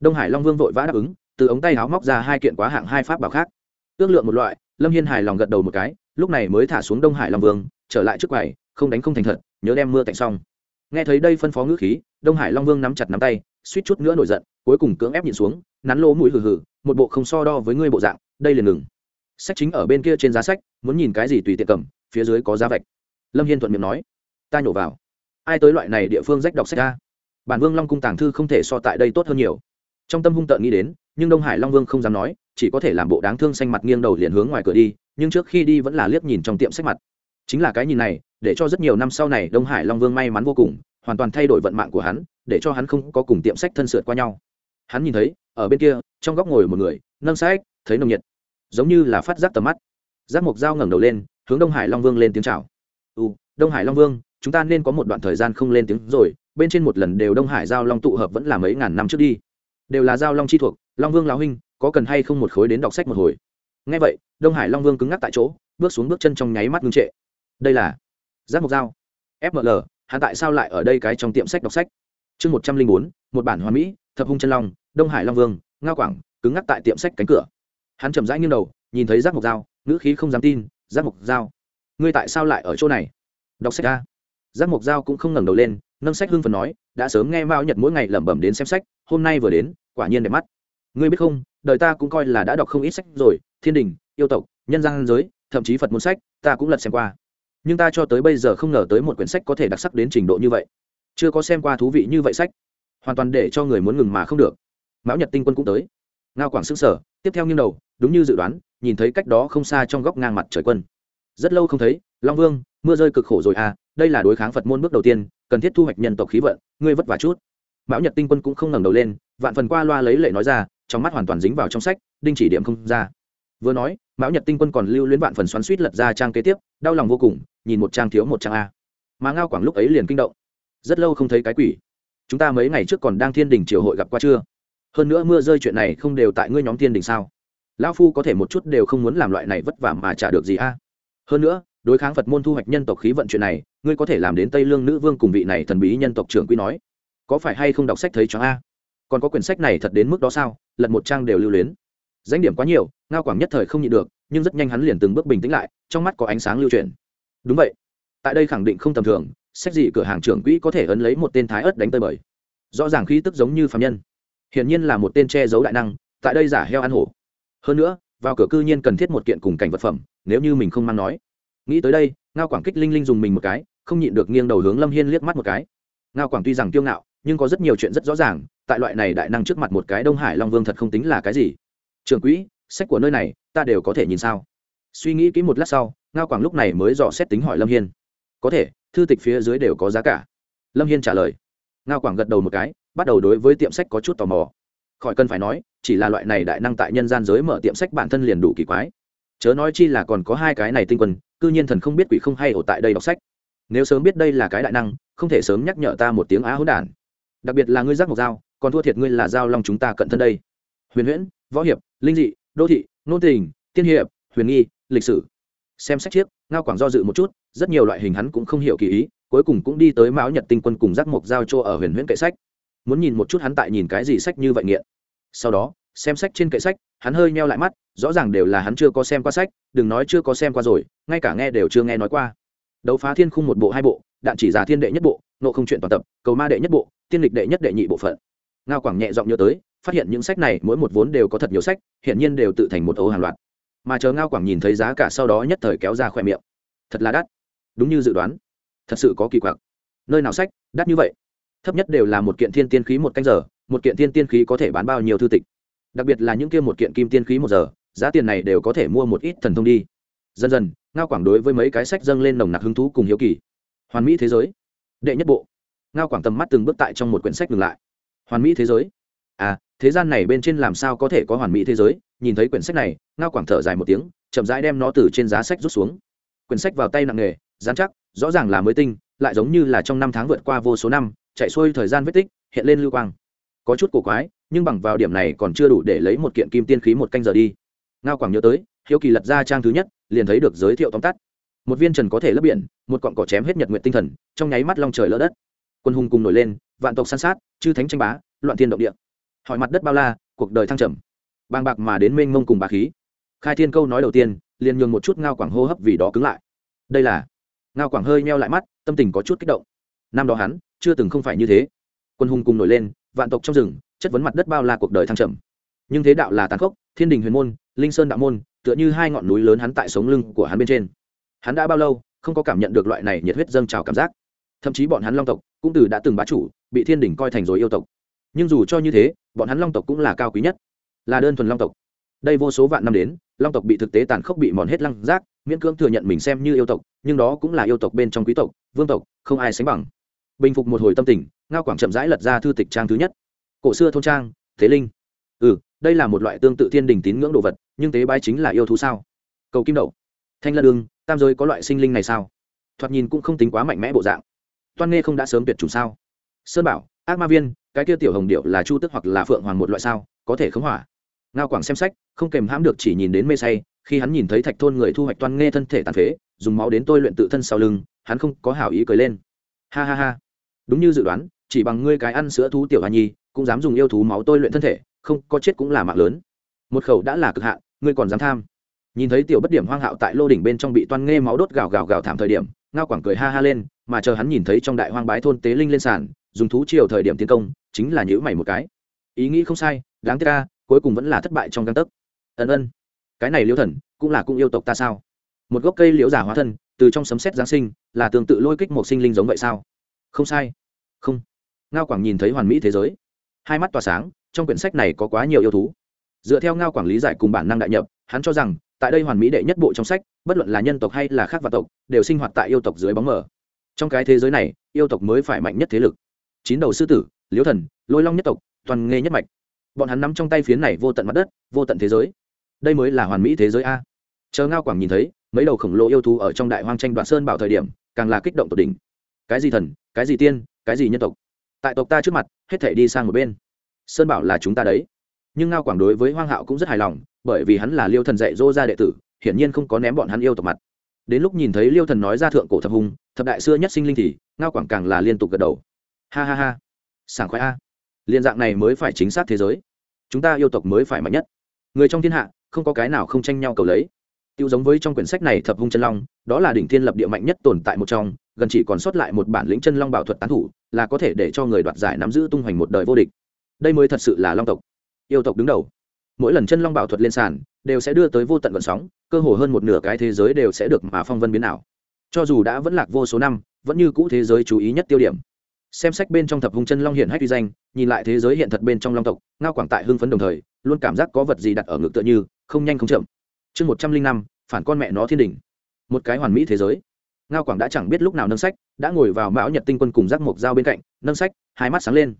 Đông hải long vương vội vã đáp ứng từ ống tay áo móc ra hai kiện quá hạng hai pháp bảo khác. Ước lượng một loại, lâm hiên hài lòng gật đầu một cái, lúc này mới thả xuống đông hải long vương, trở lại trước quầy, không đánh không thành thật, nhớ đem mưa tạnh xong. Nghe thấy đây phân phó ngữ khí, đông hải long vương nắm chặt nắm tay, suýt chút nữa nổi giận, cuối cùng cưỡng ép nhìn xuống, nắn lỗ mũi hừ hừ, một bộ không so đo với ngươi bộ dạng, đây liền ngừng. Sách chính ở bên kia trên giá sách, muốn nhìn cái gì tùy tiện cầm, phía dưới có giá vạch. Lâm hiên thuận miệng nói, ta nhổ vào. Ai tới loại này địa phương rách đọc sách ra bản vương long cung tàng thư không thể so tại đây tốt hơn nhiều. Trong tâm hung tợn nghĩ đến nhưng đông hải long vương không dám nói, chỉ có thể làm bộ đáng thương xanh mặt nghiêng đầu liền hướng ngoài cửa đi, nhưng trước khi đi vẫn là liếc nhìn trong tiệm sách mặt. Chính là cái nhìn này, để cho rất nhiều năm sau này đông hải long vương may mắn vô cùng, hoàn toàn thay đổi vận mạng của hắn, để cho hắn không có cùng tiệm sách thân sượt qua nhau. Hắn nhìn thấy, ở bên kia, trong góc ngồi một người, nâng sách, thấy nồng nhiệt. Giống như là phát giác tầm mắt. Giác mộc dao ngẩng đầu lên, hướng đông hải long vương lên tiếng chào. Ừ đông hải long vương, chúng ta nên có một đoạn thời gian không lên tiếng rồi, bên trên một lần đều đông hải giao long tụ hợp vẫn là mấy ngàn năm trước đi. Đều là giao long chi thuộc long vương lão huynh, có cần hay không một khối đến đọc sách một hồi? Ngay vậy, đông hải long vương cứng ngắc tại chỗ, bước xuống bước chân trong nháy mắt ngưng trệ. Đây là giác mộc dao fml hắn tại sao lại ở đây cái trong tiệm sách đọc sách? Chương một trăm linh bốn, một bản hoa mỹ, thập hung chân long, đông hải long vương, ngao quảng, cứng ngắc tại tiệm sách cánh cửa. Hắn chậm rãi nghiêng đầu, nhìn thấy giác mộc dao ngữ khí không dám tin, giác mộc dao ngươi tại sao lại ở chỗ này? Đọc sách ra giác mộc dao cũng không ngẩng đầu lên, nâng sách hưng phần nói, đã sớm nghe mao nhật mỗi ngày lẩm bẩm đến xem sách, hôm nay vừa đến, quả nhiên đẹp mắt ngươi biết không, đời ta cũng coi là đã đọc không ít sách rồi, thiên đình, yêu tộc, nhân gian giới, thậm chí phật môn sách, ta cũng lật xem qua. Nhưng ta cho tới bây giờ không ngờ tới một quyển sách có thể đặc sắc đến trình độ như vậy. Chưa có xem qua thú vị như vậy sách. Hoàn toàn để cho người muốn ngừng mà không được. Mão nhật tinh quân cũng tới. Ngao quảng xứng sở tiếp theo nghiêng đầu, đúng như dự đoán, nhìn thấy cách đó không xa trong góc ngang mặt trời quân. Rất lâu không thấy, long vương, mưa rơi cực khổ rồi à đây là đối kháng phật môn bước đầu tiên, cần thiết thu hoạch nhân tộc khí vận, ngươi vất vả chút. Mão nhật tinh quân cũng không ngẩng đầu lên, vạn phần qua loa lấy lệ nói ra trong mắt hoàn toàn dính vào trong sách, đinh chỉ điểm không ra. Vừa nói, mão nhật tinh quân còn lưu luyến vạn phần xoắn suýt lật ra trang kế tiếp, đau lòng vô cùng, nhìn một trang thiếu một trang a. Mà ngao quảng lúc ấy liền kinh động. Rất lâu không thấy cái quỷ. Chúng ta mấy ngày trước còn đang thiên đình triều hội gặp qua chưa? Hơn nữa mưa rơi chuyện này không đều tại ngươi nhóm thiên đình sao? Lão phu có thể một chút đều không muốn làm loại này vất vả mà trả được gì a. Hơn nữa, đối kháng phật môn thu hoạch nhân tộc khí vận chuyện này, ngươi có thể làm đến tây lương nữ vương cùng vị này thần bí nhân tộc trưởng quý nói. Có phải hay không đọc sách thấy cho a? Còn có quyển sách này thật đến mức đó sao? Lật một trang đều lưu luyến. Danh điểm quá nhiều, ngao quảng nhất thời không nhịn được, nhưng rất nhanh hắn liền từng bước bình tĩnh lại, trong mắt có ánh sáng lưu truyền đúng vậy. Tại đây khẳng định không tầm thường, sách gì cửa hàng trưởng quỹ có thể ấn lấy một tên thái ớt đánh tơi bời. Rõ ràng khí tức giống như phạm nhân. Hiển nhiên là một tên che giấu đại năng, tại đây giả heo ăn hổ. Hơn nữa, vào cửa cư nhiên cần thiết một kiện cùng cảnh vật phẩm, nếu như mình không mang nói. Nghĩ tới đây, ngao quảng kích linh linh dùng mình một cái, không nhịn được nghiêng đầu hướng lâm hiên liếc mắt một cái. Ngao quảng tuy rằng kiêu ngạo, nhưng có rất nhiều chuyện rất rõ ràng tại loại này đại năng trước mặt một cái đông hải long vương thật không tính là cái gì. Trường quỹ, sách của nơi này, ta đều có thể nhìn sao? Suy nghĩ kỹ một lát sau, ngao quảng lúc này mới dò xét tính hỏi lâm hiên. Có thể, thư tịch phía dưới đều có giá cả. Lâm hiên trả lời. Ngao quảng gật đầu một cái, bắt đầu đối với tiệm sách có chút tò mò. Khỏi cần phải nói, chỉ là loại này đại năng tại nhân gian giới mở tiệm sách bản thân liền đủ kỳ quái. Chớ nói chi là còn có hai cái này tinh quân cư nhiên thần không biết quỷ không hay ở tại đây đọc sách. Nếu sớm biết đây là cái đại năng, không thể sớm nhắc nhở ta một tiếng á hỗn đản. Đặc biệt là ngươi giác mộc dao còn thua thiệt ngươi là giao long chúng ta cận thân đây. Huyền huyễn, võ hiệp, linh dị, đô thị, nôn tình, tiên hiệp, huyền nghi, lịch sử. Xem sách chiếc, ngao quảng do dự một chút, rất nhiều loại hình hắn cũng không hiểu kỳ ý, cuối cùng cũng đi tới mão nhật tinh quân cùng giác mộc giao cho ở huyền huyễn kệ sách. Muốn nhìn một chút hắn tại nhìn cái gì sách như vậy nghiện. Sau đó, xem sách trên kệ sách, hắn hơi meo lại mắt, rõ ràng đều là hắn chưa có xem qua sách, đừng nói chưa có xem qua rồi, ngay cả nghe đều chưa nghe nói qua. Đấu phá thiên khung một bộ hai bộ, đạn chỉ giả thiên đệ nhất bộ, nộ không chuyện toàn tập, cầu ma đệ nhất bộ, tiên lịch đệ nhất đệ nhị bộ phận ngao quảng nhẹ giọng nhớ tới, phát hiện những sách này mỗi một vốn đều có thật nhiều sách hiện nhiên đều tự thành một ấu hàng loạt. Mà chờ ngao quảng nhìn thấy giá cả sau đó nhất thời kéo ra khoe miệng. Thật là đắt. Đúng như dự đoán. Thật sự có kỳ quặc. Nơi nào sách đắt như vậy? Thấp nhất đều là một kiện thiên tiên khí một canh giờ, một kiện thiên tiên khí có thể bán bao nhiêu thư tịch? Đặc biệt là những kia một kiện kim tiên khí một giờ, giá tiền này đều có thể mua một ít thần thông đi. Dần dần, ngao quảng đối với mấy cái sách dâng lên nồng nặc hứng thú cùng hiếu kỳ. Hoàn mỹ thế giới. Đệ nhất bộ. Ngao quảng tầm mắt từng bước tại trong một quyển sách ngừng lại hoàn mỹ thế giới. À thế gian này bên trên làm sao có thể có hoàn mỹ thế giới? Nhìn thấy quyển sách này, ngao quảng thở dài một tiếng, chậm rãi đem nó từ trên giá sách rút xuống. Quyển sách vào tay nặng nề, dán chắc, rõ ràng là mới tinh, lại giống như là trong năm tháng vượt qua vô số năm, chạy xuôi thời gian vết tích, hiện lên lưu quang. Có chút cổ quái, nhưng bằng vào điểm này còn chưa đủ để lấy một kiện kim tiên khí một canh giờ đi. Ngao quảng nhớ tới, hiếu kỳ lật ra trang thứ nhất, liền thấy được giới thiệu tóm tắt. Một viên trần có thể lấp biển, một cọn cỏ chém hết nhật nguyện tinh thần, trong nháy mắt long trời lỡ đất. Quân hùng cùng nổi lên vạn tộc san sát, chư thánh tranh bá, loạn thiên động địa. Hỏi mặt đất bao la, cuộc đời thăng trầm. Bàng bạc mà đến mênh mông cùng bà khí. Khai thiên câu nói đầu tiên, liền nhường một chút ngao quảng hô hấp vì đó cứng lại. Đây là, ngao quảng hơi meo lại mắt, tâm tình có chút kích động. Năm đó hắn, chưa từng không phải như thế. Quân hùng cùng nổi lên, vạn tộc trong rừng, chất vấn mặt đất bao la cuộc đời thăng trầm. Nhưng thế đạo là tàn khốc, thiên đình huyền môn, linh sơn đạo môn, tựa như hai ngọn núi lớn hắn tại sống lưng của hắn bên trên. Hắn đã bao lâu, không có cảm nhận được loại này nhiệt huyết dâng trào cảm giác. Thậm chí bọn hắn long tộc cũng từ đã từng bá chủ bị thiên đình coi thành rồi yêu tộc. Nhưng dù cho như thế, bọn hắn long tộc cũng là cao quý nhất, là đơn thuần long tộc. Đây vô số vạn năm đến, long tộc bị thực tế tàn khốc bị mòn hết lăng giác, miễn cưỡng thừa nhận mình xem như yêu tộc, nhưng đó cũng là yêu tộc bên trong quý tộc, vương tộc, không ai sánh bằng. Bình phục một hồi tâm tình, ngao quảng chậm rãi lật ra thư tịch trang thứ nhất. Cổ xưa thôn trang, thế linh. Ừ đây là một loại tương tự thiên đình tín ngưỡng đồ vật, nhưng tế bái chính là yêu thú sao? Cầu kim đậu. Thanh lân đương tam giới có loại sinh linh này sao? Thoạt nhìn cũng không tính quá mạnh mẽ bộ dạng. Toan nghe không đã sớm tuyệt chủng sao? Sơn bảo, ác ma viên, cái kia tiểu hồng điệu là chu tức hoặc là phượng hoàng một loại sao, có thể khống hỏa. Ngao quảng xem sách, không kèm hãm được chỉ nhìn đến mê say, khi hắn nhìn thấy thạch thôn người thu hoạch toan nghe thân thể tàn phế, dùng máu đến tôi luyện tự thân sau lưng, hắn không có hảo ý cười lên. Ha ha ha. Đúng như dự đoán, chỉ bằng ngươi cái ăn sữa thú tiểu hoa nhi, cũng dám dùng yêu thú máu tôi luyện thân thể, không, có chết cũng là mạng lớn. Một khẩu đã là cực hạn, ngươi còn dám tham. Nhìn thấy tiểu bất điểm hoang hạo tại lô đỉnh bên trong bị toan nghe máu đốt gào gào gào thảm thời điểm, ngao quảng cười ha ha lên, mà chờ hắn nhìn thấy trong đại hoang bái thôn tế linh lên sàn dùng thú chiều thời điểm tiến công, chính là nhữ mày một cái. Ý nghĩ không sai, đáng tiếc ca cuối cùng vẫn là thất bại trong găng tấc. Ân ân, cái này liễu thần, cũng là cung yêu tộc ta sao? Một gốc cây liễu giả hóa thân, từ trong sấm sét giáng sinh, là tương tự lôi kích một sinh linh giống vậy sao? Không sai. Không. Ngao quảng nhìn thấy hoàn mỹ thế giới. Hai mắt tỏa sáng, trong quyển sách này có quá nhiều yêu thú. Dựa theo ngao quảng lý giải cùng bản năng đại nhập, hắn cho rằng, tại đây hoàn mỹ đệ nhất bộ trong sách, bất luận là nhân tộc hay là khác và tộc, đều sinh hoạt tại yêu tộc dưới bóng mờ. Trong cái thế giới này, yêu tộc mới phải mạnh nhất thế lực chín đầu sư tử liêu thần, lôi long nhất tộc, toàn nghề nhất mạch. Bọn hắn nắm trong tay phiến này vô tận mặt đất, vô tận thế giới. Đây mới là hoàn mỹ thế giới a. Chờ ngao quảng nhìn thấy, mấy đầu khổng lồ yêu thú ở trong đại hoang tranh đoạn sơn bảo thời điểm, càng là kích động tột đỉnh. Cái gì thần, cái gì tiên, cái gì nhân tộc? Tại tộc ta trước mặt, hết thể đi sang một bên. Sơn bảo là chúng ta đấy. Nhưng ngao quảng đối với hoang hạo cũng rất hài lòng, bởi vì hắn là liêu thần dạy dỗ ra đệ tử, hiển nhiên không có ném bọn hắn yêu tộc mặt. Đến lúc nhìn thấy liêu thần nói ra thượng cổ thập hùng, thập đại xưa nhất sinh linh thì, ngao quảng càng là liên tục gật đầu ha ha ha. Sảng khoái a. Liên dạng này mới phải chính xác thế giới. Chúng ta yêu tộc mới phải mạnh nhất. Người trong thiên hạ, không có cái nào không tranh nhau cầu lấy. Tiêu giống với trong quyển sách này thập hung chân long, đó là đỉnh thiên lập địa mạnh nhất tồn tại một trong, gần chỉ còn sót lại một bản lĩnh chân long bảo thuật tán thủ, là có thể để cho người đoạt giải nắm giữ tung hoành một đời vô địch. Đây mới thật sự là long tộc. Yêu tộc đứng đầu. Mỗi lần chân long bảo thuật lên sàn, đều sẽ đưa tới vô tận vận sóng, cơ hồ hơn một nửa cái thế giới đều sẽ được mà phong vân biến ảo. Cho dù đã vẫn lạc vô số năm, vẫn như cũ thế giới chú ý nhất tiêu điểm xem sách bên trong thập hung chân long hiện hách uy danh, nhìn lại thế giới hiện thật bên trong long tộc, ngao quảng tại hưng phấn đồng thời, luôn cảm giác có vật gì đặt ở ngực tựa như, không nhanh không chậm. Chương một trăm linh năm, phản con mẹ nó thiên đình một cái hoàn mỹ thế giới. Ngao quảng đã chẳng biết lúc nào nâng sách, đã ngồi vào mão nhật tinh quân cùng giác mộc dao bên cạnh, nâng sách, hai mắt sáng lên.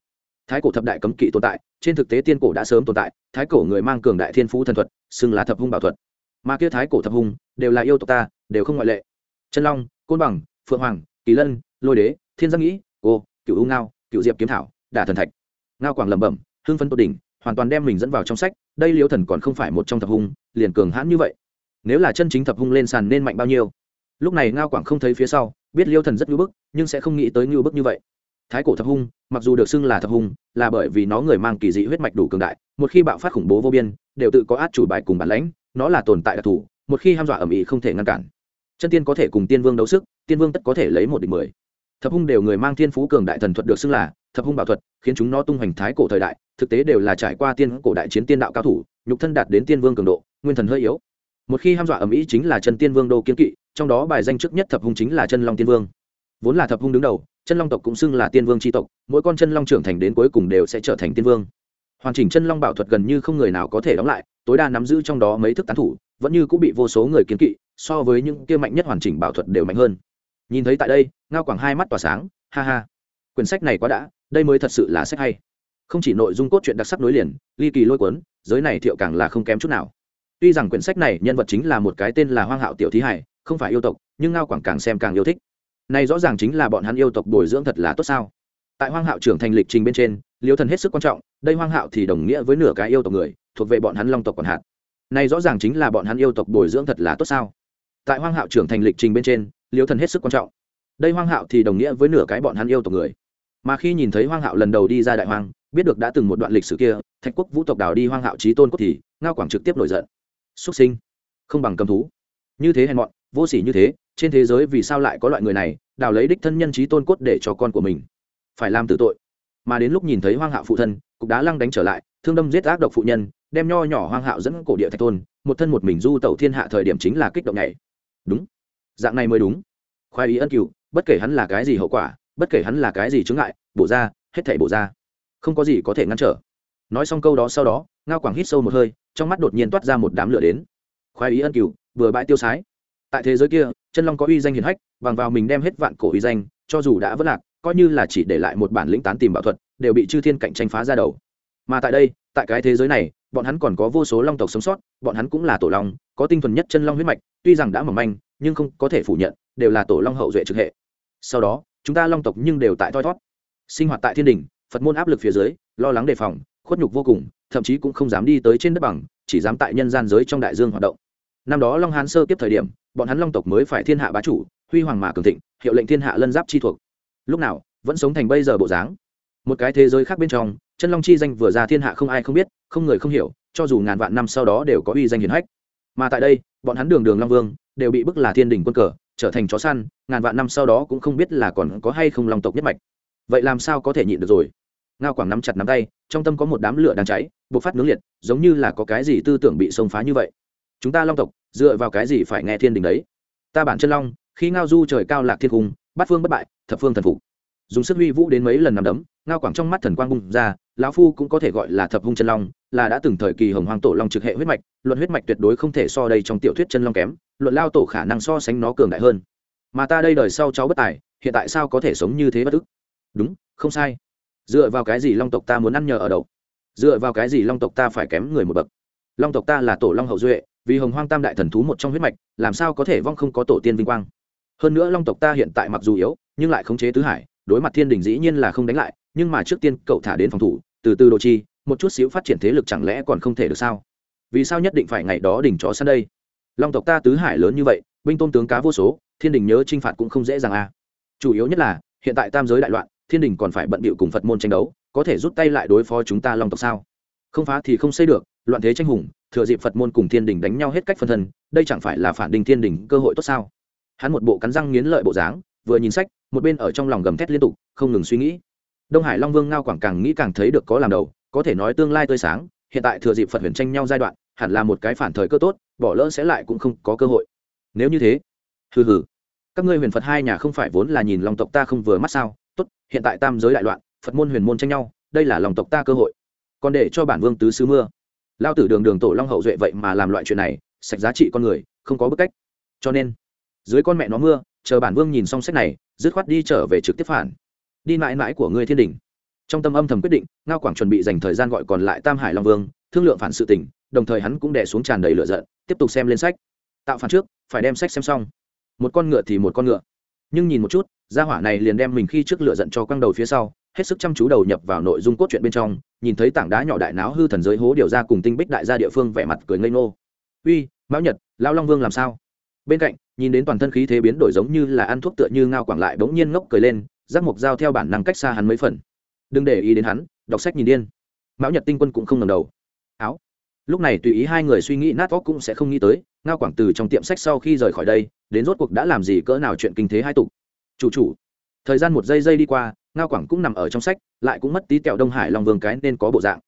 Thái cổ thập đại cấm kỵ tồn tại, trên thực tế tiên cổ đã sớm tồn tại, thái cổ người mang cường đại thiên phú thần thuật, xưng là thập hung bảo thuật. Mà kia thái cổ thập hung, đều là yêu tộc ta, đều không ngoại lệ. Chân long, côn bằng, phượng hoàng, kỳ lân, lôi đế, thiên giang nghĩ cô cựu u ngao, cựu diệp kiếm thảo, đả thần thạch. Ngao quảng lẩm bẩm, hưng phân tô đỉnh, hoàn toàn đem mình dẫn vào trong sách, đây liêu thần còn không phải một trong thập hung, liền cường hãn như vậy. Nếu là chân chính thập hung lên sàn nên mạnh bao nhiêu? Lúc này ngao quảng không thấy phía sau, biết liêu thần rất ngưu bức, nhưng sẽ không nghĩ tới ngưu bức như vậy. Thái cổ thập hung, mặc dù được xưng là thập hung, là bởi vì nó người mang kỳ dị huyết mạch đủ cường đại, một khi bạo phát khủng bố vô biên, đều tự có át chủ bài cùng bản lãnh, nó là tồn tại đặc thù, một khi ham dọa ẩm ĩ không thể ngăn cản. Chân tiên có thể cùng tiên vương đấu sức, tiên vương tất có thể lấy một địch mười thập hung đều người mang thiên phú cường đại thần thuật được xưng là thập hung bảo thuật, khiến chúng nó tung hoành thái cổ thời đại, thực tế đều là trải qua tiên cổ đại chiến tiên đạo cao thủ, nhục thân đạt đến tiên vương cường độ, nguyên thần hơi yếu. Một khi ham dọa ẩm ý chính là chân tiên vương đô kiên kỵ, trong đó bài danh trước nhất thập hung chính là chân long tiên vương. Vốn là thập hung đứng đầu, chân long tộc cũng xưng là tiên vương tri tộc, mỗi con chân long trưởng thành đến cuối cùng đều sẽ trở thành tiên vương. Hoàn chỉnh chân long bảo thuật gần như không người nào có thể đóng lại, tối đa nắm giữ trong đó mấy thức tán thủ, vẫn như cũng bị vô số người kiến kỵ, so với những kia mạnh nhất hoàn chỉnh bảo thuật đều mạnh hơn nhìn thấy tại đây, ngao quảng hai mắt tỏa sáng, ha ha. Quyển sách này quá đã, đây mới thật sự là sách hay. Không chỉ nội dung cốt truyện đặc sắc nối liền, ly kỳ lôi cuốn, giới này thiệu càng là không kém chút nào. Tuy rằng quyển sách này nhân vật chính là một cái tên là hoang hạo tiểu thí hải, không phải yêu tộc, nhưng ngao quảng càng xem càng yêu thích. Này rõ ràng chính là bọn hắn yêu tộc bồi dưỡng thật là tốt sao. Tại hoang hạo trưởng thành lịch trình bên trên, liêu thần hết sức quan trọng, đây hoang hạo thì đồng nghĩa với nửa cái yêu tộc người, thuộc về bọn hắn long tộc còn hạt. Này rõ ràng chính là bọn hắn yêu tộc bồi dưỡng thật là tốt sao. Tại hoang hạo trưởng thành lịch trình bên trên liêu thần hết sức quan trọng. Đây hoang hạo thì đồng nghĩa với nửa cái bọn hắn yêu tộc người. Mà khi nhìn thấy hoang hạo lần đầu đi ra đại hoang, biết được đã từng một đoạn lịch sử kia, thạch quốc vũ tộc đào đi hoang hạo trí tôn quốc thì ngao quảng trực tiếp nổi giận. Xuất sinh. Không bằng cầm thú. Như thế hèn mọn, vô sỉ như thế, trên thế giới vì sao lại có loại người này, đào lấy đích thân nhân trí tôn cốt để cho con của mình phải làm tử tội. Mà đến lúc nhìn thấy hoang hạo phụ thân, cục đá lăng đánh trở lại, thương đâm giết ác độc phụ nhân, đem nho nhỏ hoang hạo dẫn cổ địa thạch tôn, một thân một mình du tẩu thiên hạ thời điểm chính là kích động này đúng dạng này mới đúng. Khoái ý ân cựu bất kể hắn là cái gì hậu quả, bất kể hắn là cái gì chướng ngại, bổ ra, hết thảy bổ ra. Không có gì có thể ngăn trở. Nói xong câu đó sau đó, ngao quảng hít sâu một hơi, trong mắt đột nhiên toát ra một đám lửa đến. Khoái ý ân cựu vừa bãi tiêu sái. Tại thế giới kia, chân long có uy danh hiền hách, bằng vào mình đem hết vạn cổ uy danh, cho dù đã vất lạc, coi như là chỉ để lại một bản lĩnh tán tìm bảo thuật, đều bị chư thiên cạnh tranh phá ra đầu. Mà tại đây, tại cái thế giới này, bọn hắn còn có vô số long tộc sống sót, bọn hắn cũng là tổ long, có tinh thuần nhất chân long huyết mạch, tuy rằng đã mỏng manh nhưng không có thể phủ nhận, đều là tổ long hậu duệ trực hệ. Sau đó, chúng ta long tộc nhưng đều tại thoi thót. Sinh hoạt tại thiên đình, phật môn áp lực phía dưới, lo lắng đề phòng, khuất nhục vô cùng, thậm chí cũng không dám đi tới trên đất bằng, chỉ dám tại nhân gian giới trong đại dương hoạt động. Năm đó long hán sơ tiếp thời điểm, bọn hắn long tộc mới phải thiên hạ bá chủ, huy hoàng mà cường thịnh, hiệu lệnh thiên hạ lân giáp chi thuộc. Lúc nào, vẫn sống thành bây giờ bộ dáng. Một cái thế giới khác bên trong, chân long chi danh vừa ra thiên hạ không ai không biết, không người không hiểu, cho dù ngàn vạn năm sau đó đều có uy danh hiển hách. Mà tại đây, bọn hắn đường đường long vương đều bị bức là thiên đình quân cờ, trở thành chó săn, ngàn vạn năm sau đó cũng không biết là còn có hay không long tộc nhất mạch. Vậy làm sao có thể nhịn được rồi? Ngao quảng nắm chặt nắm tay, trong tâm có một đám lửa đang cháy, bộc phát nướng liệt, giống như là có cái gì tư tưởng bị xông phá như vậy. Chúng ta long tộc, dựa vào cái gì phải nghe thiên đình đấy? Ta bản chân long, khi ngao du trời cao lạc thiên cung, bát phương bất bại, thập phương thần phục. Dùng sức huy vũ đến mấy lần nằm đấm, ngao quảng trong mắt thần quang bung ra lão phu cũng có thể gọi là thập hung chân long, là đã từng thời kỳ hồng hoàng tổ long trực hệ huyết mạch, luận huyết mạch tuyệt đối không thể so đây trong tiểu thuyết chân long kém, luận lao tổ khả năng so sánh nó cường đại hơn. Mà ta đây đời sau cháu bất tài, hiện tại sao có thể sống như thế bất ức? Đúng, không sai. Dựa vào cái gì long tộc ta muốn ăn nhờ ở đậu? Dựa vào cái gì long tộc ta phải kém người một bậc? Long tộc ta là tổ long hậu duệ, vì hồng hoang tam đại thần thú một trong huyết mạch, làm sao có thể vong không có tổ tiên vinh quang? Hơn nữa long tộc ta hiện tại mặc dù yếu, nhưng lại khống chế tứ hải đối mặt thiên đình dĩ nhiên là không đánh lại, nhưng mà trước tiên cậu thả đến phòng thủ, từ từ đồ chi, một chút xíu phát triển thế lực chẳng lẽ còn không thể được sao? Vì sao nhất định phải ngày đó đỉnh chó săn đây? Long tộc ta tứ hải lớn như vậy, binh tôn tướng cá vô số, thiên đình nhớ t r i n h phạt cũng không dễ dàng à. Chủ yếu nhất là, hiện tại tam giới đại loạn, thiên đình còn phải bận bịu cùng phật môn tranh đấu, có thể rút tay lại đối phó chúng ta long tộc sao? Không phá thì không xây được, loạn thế tranh hùng, thừa dịp phật môn cùng thiên đình đánh nhau hết cách phân thân, đây chẳng phải là phản đình thiên đình cơ hội tốt sao? Hắn một bộ cắn răng nghiến lợi bộ dáng vừa nhìn sách, một bên ở trong lòng gầm thét liên tục, không ngừng suy nghĩ. Đông hải long vương ngao quảng càng nghĩ càng thấy được có làm đầu, có thể nói tương lai tươi sáng, hiện tại thừa dịp phật huyền tranh nhau giai đoạn, hẳn là một cái phản thời cơ tốt, bỏ lỡ sẽ lại cũng không có cơ hội. Nếu như thế, hừ hừ. Các ngươi huyền phật hai nhà không phải vốn là nhìn lòng tộc ta không vừa mắt sao? Tốt, hiện tại tam giới đại loạn, phật môn huyền môn tranh nhau, đây là lòng tộc ta cơ hội. Còn để cho bản vương tứ sứ mưa. Lao tử đường đường tổ long hậu duệ vậy mà làm loại chuyện này, sạch giá trị con người, không có bức cách. Cho nên, dưới con mẹ nó mưa chờ bản vương nhìn xong sách này, dứt khoát đi trở về trực tiếp phản. Đi mãi mãi của ngươi thiên đình. Trong tâm âm thầm quyết định, ngao quảng chuẩn bị dành thời gian gọi còn lại tam hải long vương, thương lượng phản sự tỉnh đồng thời hắn cũng đẻ xuống tràn đầy lửa giận, tiếp tục xem lên sách. Tạo phản trước, phải đem sách xem xong. Một con ngựa thì một con ngựa. Nhưng nhìn một chút, gia hỏa này liền đem mình khi trước lửa giận cho quăng đầu phía sau, hết sức chăm chú đầu nhập vào nội dung cốt truyện bên trong, nhìn thấy tảng đá nhỏ đại náo hư thần giới hố điều ra cùng tinh bích đại gia địa phương vẻ mặt cười ngây ngô. Uy, mão nhật, lão long vương làm sao? Bên cạnh, nhìn đến toàn thân khí thế biến đổi giống như là ăn thuốc tựa như ngao quảng lại bỗng nhiên ngốc cười lên, giác mộc dao theo bản năng cách xa hắn mấy phần. Đừng để ý đến hắn, đọc sách nhìn điên. Mão nhật tinh quân cũng không ngầm đầu. Áo. Lúc này tùy ý hai người suy nghĩ nát óc cũng sẽ không nghĩ tới, ngao quảng từ trong tiệm sách sau khi rời khỏi đây, đến rốt cuộc đã làm gì cỡ nào chuyện kinh thế hai tục. Chủ chủ. Thời gian một giây giây đi qua, ngao quảng cũng nằm ở trong sách, lại cũng mất tí kẹo đông hải long vương cái nên có bộ dạng.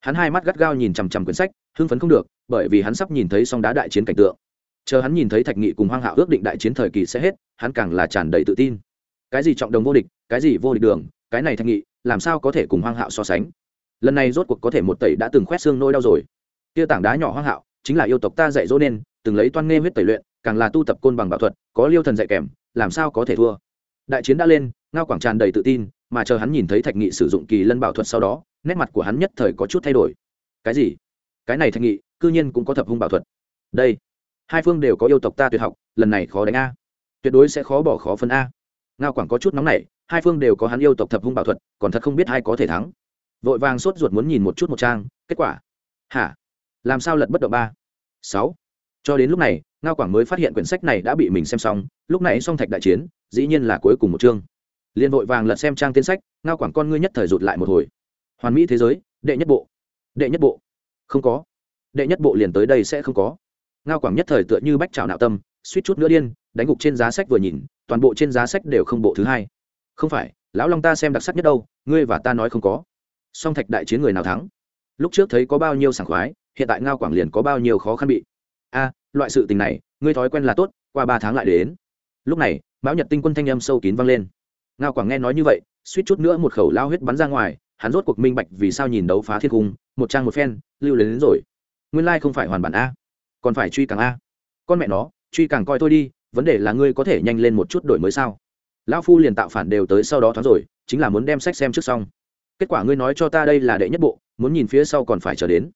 Hắn hai mắt gắt gao nhìn chằm chằm quyển sách, hưng phấn không được, bởi vì hắn sắp nhìn thấy song đá đại chiến cảnh tượng chờ hắn nhìn thấy thạch nghị cùng hoang hạo ước định đại chiến thời kỳ sẽ hết, hắn càng là tràn đầy tự tin. Cái gì trọng đồng vô địch, cái gì vô địch đường, cái này thạch nghị, làm sao có thể cùng hoang hạo so sánh? Lần này rốt cuộc có thể một tẩy đã từng khoét xương nôi đau rồi. Kia tảng đá nhỏ hoang hạo, chính là yêu tộc ta dạy dỗ nên, từng lấy toan nghe huyết tẩy luyện, càng là tu tập côn bằng bảo thuật, có liêu thần dạy kèm, làm sao có thể thua? Đại chiến đã lên, ngao quảng tràn đầy tự tin, mà chờ hắn nhìn thấy thạch nghị sử dụng kỳ lân bảo thuật sau đó, nét mặt của hắn nhất thời có chút thay đổi. Cái gì? Cái này thạch nghị, cư nhiên cũng có thập hung bảo thuật. Đây hai phương đều có yêu tộc ta tuyệt học, lần này khó đánh a. Tuyệt đối sẽ khó bỏ khó phân a. Ngao quảng có chút nóng này hai phương đều có hắn yêu tộc thập hung bảo thuật, còn thật không biết ai có thể thắng. Vội vàng sốt ruột muốn nhìn một chút một trang, kết quả. Hả? Làm sao lật bất động ba? Sáu. Cho đến lúc này, ngao quảng mới phát hiện quyển sách này đã bị mình xem xong, lúc này song thạch đại chiến, dĩ nhiên là cuối cùng một chương. Liền vội vàng lật xem trang tên sách, ngao quảng con ngươi nhất thời rụt lại một hồi. Hoàn mỹ thế giới, đệ nhất bộ. Đệ nhất bộ. Không có. Đệ nhất bộ liền tới đây sẽ không có ngao quảng nhất thời tựa như bách trào nạo tâm, suýt chút nữa điên, đánh gục trên giá sách vừa nhìn, toàn bộ trên giá sách đều không bộ thứ hai. Không phải, lão long ta xem đặc sắc nhất đâu, ngươi và ta nói không có. Song thạch đại chiến người nào thắng? Lúc trước thấy có bao nhiêu sảng khoái, hiện tại ngao quảng liền có bao nhiêu khó khăn bị. A, loại sự tình này, ngươi thói quen là tốt, qua ba tháng lại đến. Lúc này, mão nhật tinh quân thanh âm sâu kín vang lên. Ngao quảng nghe nói như vậy, suýt chút nữa một khẩu lao huyết bắn ra ngoài, hắn rốt cuộc minh bạch vì sao nhìn đấu phá thiên cung, một trang một phen, lưu lên đến rồi. Nguyên lai không phải hoàn bản a còn phải truy càng a. Con mẹ nó, truy càng coi tôi đi, vấn đề là ngươi có thể nhanh lên một chút đổi mới sao? Lão phu liền tạo phản đều tới sau đó thoáng rồi, chính là muốn đem sách xem trước xong. Kết quả ngươi nói cho ta đây là đệ nhất bộ, muốn nhìn phía sau còn phải chờ đến.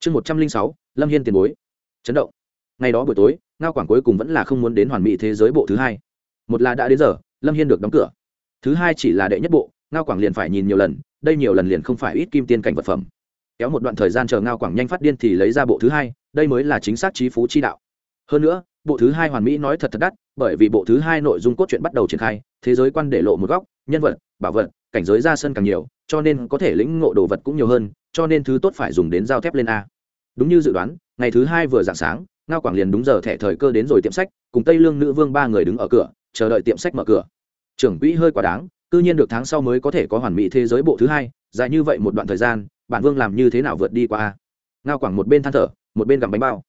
Chương một trăm linh sáu, lâm hiên tiền bối. Chấn động. Ngày đó buổi tối, ngao quảng cuối cùng vẫn là không muốn đến hoàn mỹ thế giới bộ thứ hai. Một là đã đến giờ, lâm hiên được đóng cửa. Thứ hai chỉ là đệ nhất bộ, ngao quảng liền phải nhìn nhiều lần, đây nhiều lần liền không phải ít kim tiên cảnh vật phẩm kéo một đoạn thời gian chờ ngao quảng nhanh phát điên thì lấy ra bộ thứ hai, đây mới là chính xác trí phú chi đạo. Hơn nữa, bộ thứ hai hoàn mỹ nói thật thật đắt, bởi vì bộ thứ hai nội dung cốt truyện bắt đầu triển khai, thế giới quan để lộ một góc, nhân vật, bảo vật, cảnh giới ra sân càng nhiều, cho nên có thể lĩnh ngộ đồ vật cũng nhiều hơn, cho nên thứ tốt phải dùng đến giao thép lên a. Đúng như dự đoán, ngày thứ hai vừa dạng sáng, ngao quảng liền đúng giờ thẻ thời cơ đến rồi tiệm sách, cùng tây lương nữ vương ba người đứng ở cửa, chờ đợi tiệm sách mở cửa. Trưởng quỹ hơi quá đáng, cư nhiên được tháng sau mới có thể có hoàn mỹ thế giới bộ thứ hai, dài như vậy một đoạn thời gian bản vương làm như thế nào vượt đi qua a? Ngao quảng một bên than thở, một bên gặm bánh bao.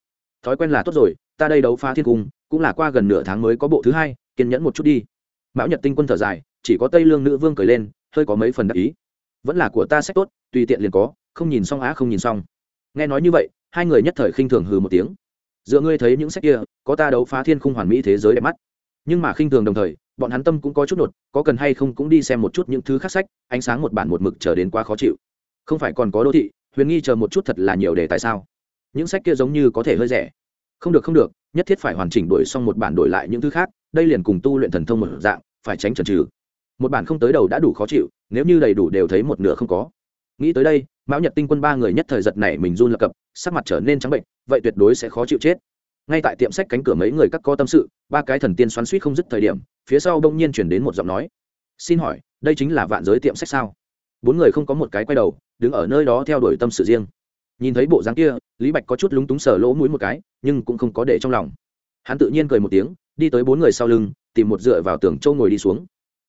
Thói quen là tốt rồi, ta đây đấu phá thiên cung, cũng là qua gần nửa tháng mới có bộ thứ hai, kiên nhẫn một chút đi. Mão nhật tinh quân thở dài, chỉ có tây lương nữ vương cười lên, hơi có mấy phần đặc ý. Vẫn là của ta sách tốt, tùy tiện liền có, không nhìn xong á không nhìn xong. Nghe nói như vậy, hai người nhất thời khinh thường hừ một tiếng. Dựa ngươi thấy những sách kia, có ta đấu phá thiên khung hoàn mỹ thế giới đẹp mắt. Nhưng mà khinh thường đồng thời, bọn hắn tâm cũng có chút nột có cần hay không cũng đi xem một chút những thứ khác sách, ánh sáng một bản một mực trở đến quá khó chịu không phải còn có đô thị, huyền nghi chờ một chút thật là nhiều để tại sao? Những sách kia giống như có thể hơi rẻ. Không được không được, nhất thiết phải hoàn chỉnh đổi xong một bản đổi lại những thứ khác, đây liền cùng tu luyện thần thông một dạng, phải tránh trần trừ một bản không tới đầu đã đủ khó chịu, nếu như đầy đủ đều thấy một nửa không có. Nghĩ tới đây, mão nhật tinh quân ba người nhất thời giật này mình run lập cập, sắc mặt trở nên trắng bệnh, vậy tuyệt đối sẽ khó chịu chết. Ngay tại tiệm sách cánh cửa mấy người các co tâm sự, ba cái thần tiên xoắn suýt không dứt thời điểm, phía sau đông nhiên chuyển đến một giọng nói. Xin hỏi, đây chính là vạn giới tiệm sách sao? Bốn người không có một cái quay đầu, đứng ở nơi đó theo đuổi tâm sự riêng. Nhìn thấy bộ dáng kia, lý bạch có chút lúng túng sờ lỗ mũi một cái, nhưng cũng không có để trong lòng. Hắn tự nhiên cười một tiếng, đi tới bốn người sau lưng, tìm một dựa vào tường châu ngồi đi xuống.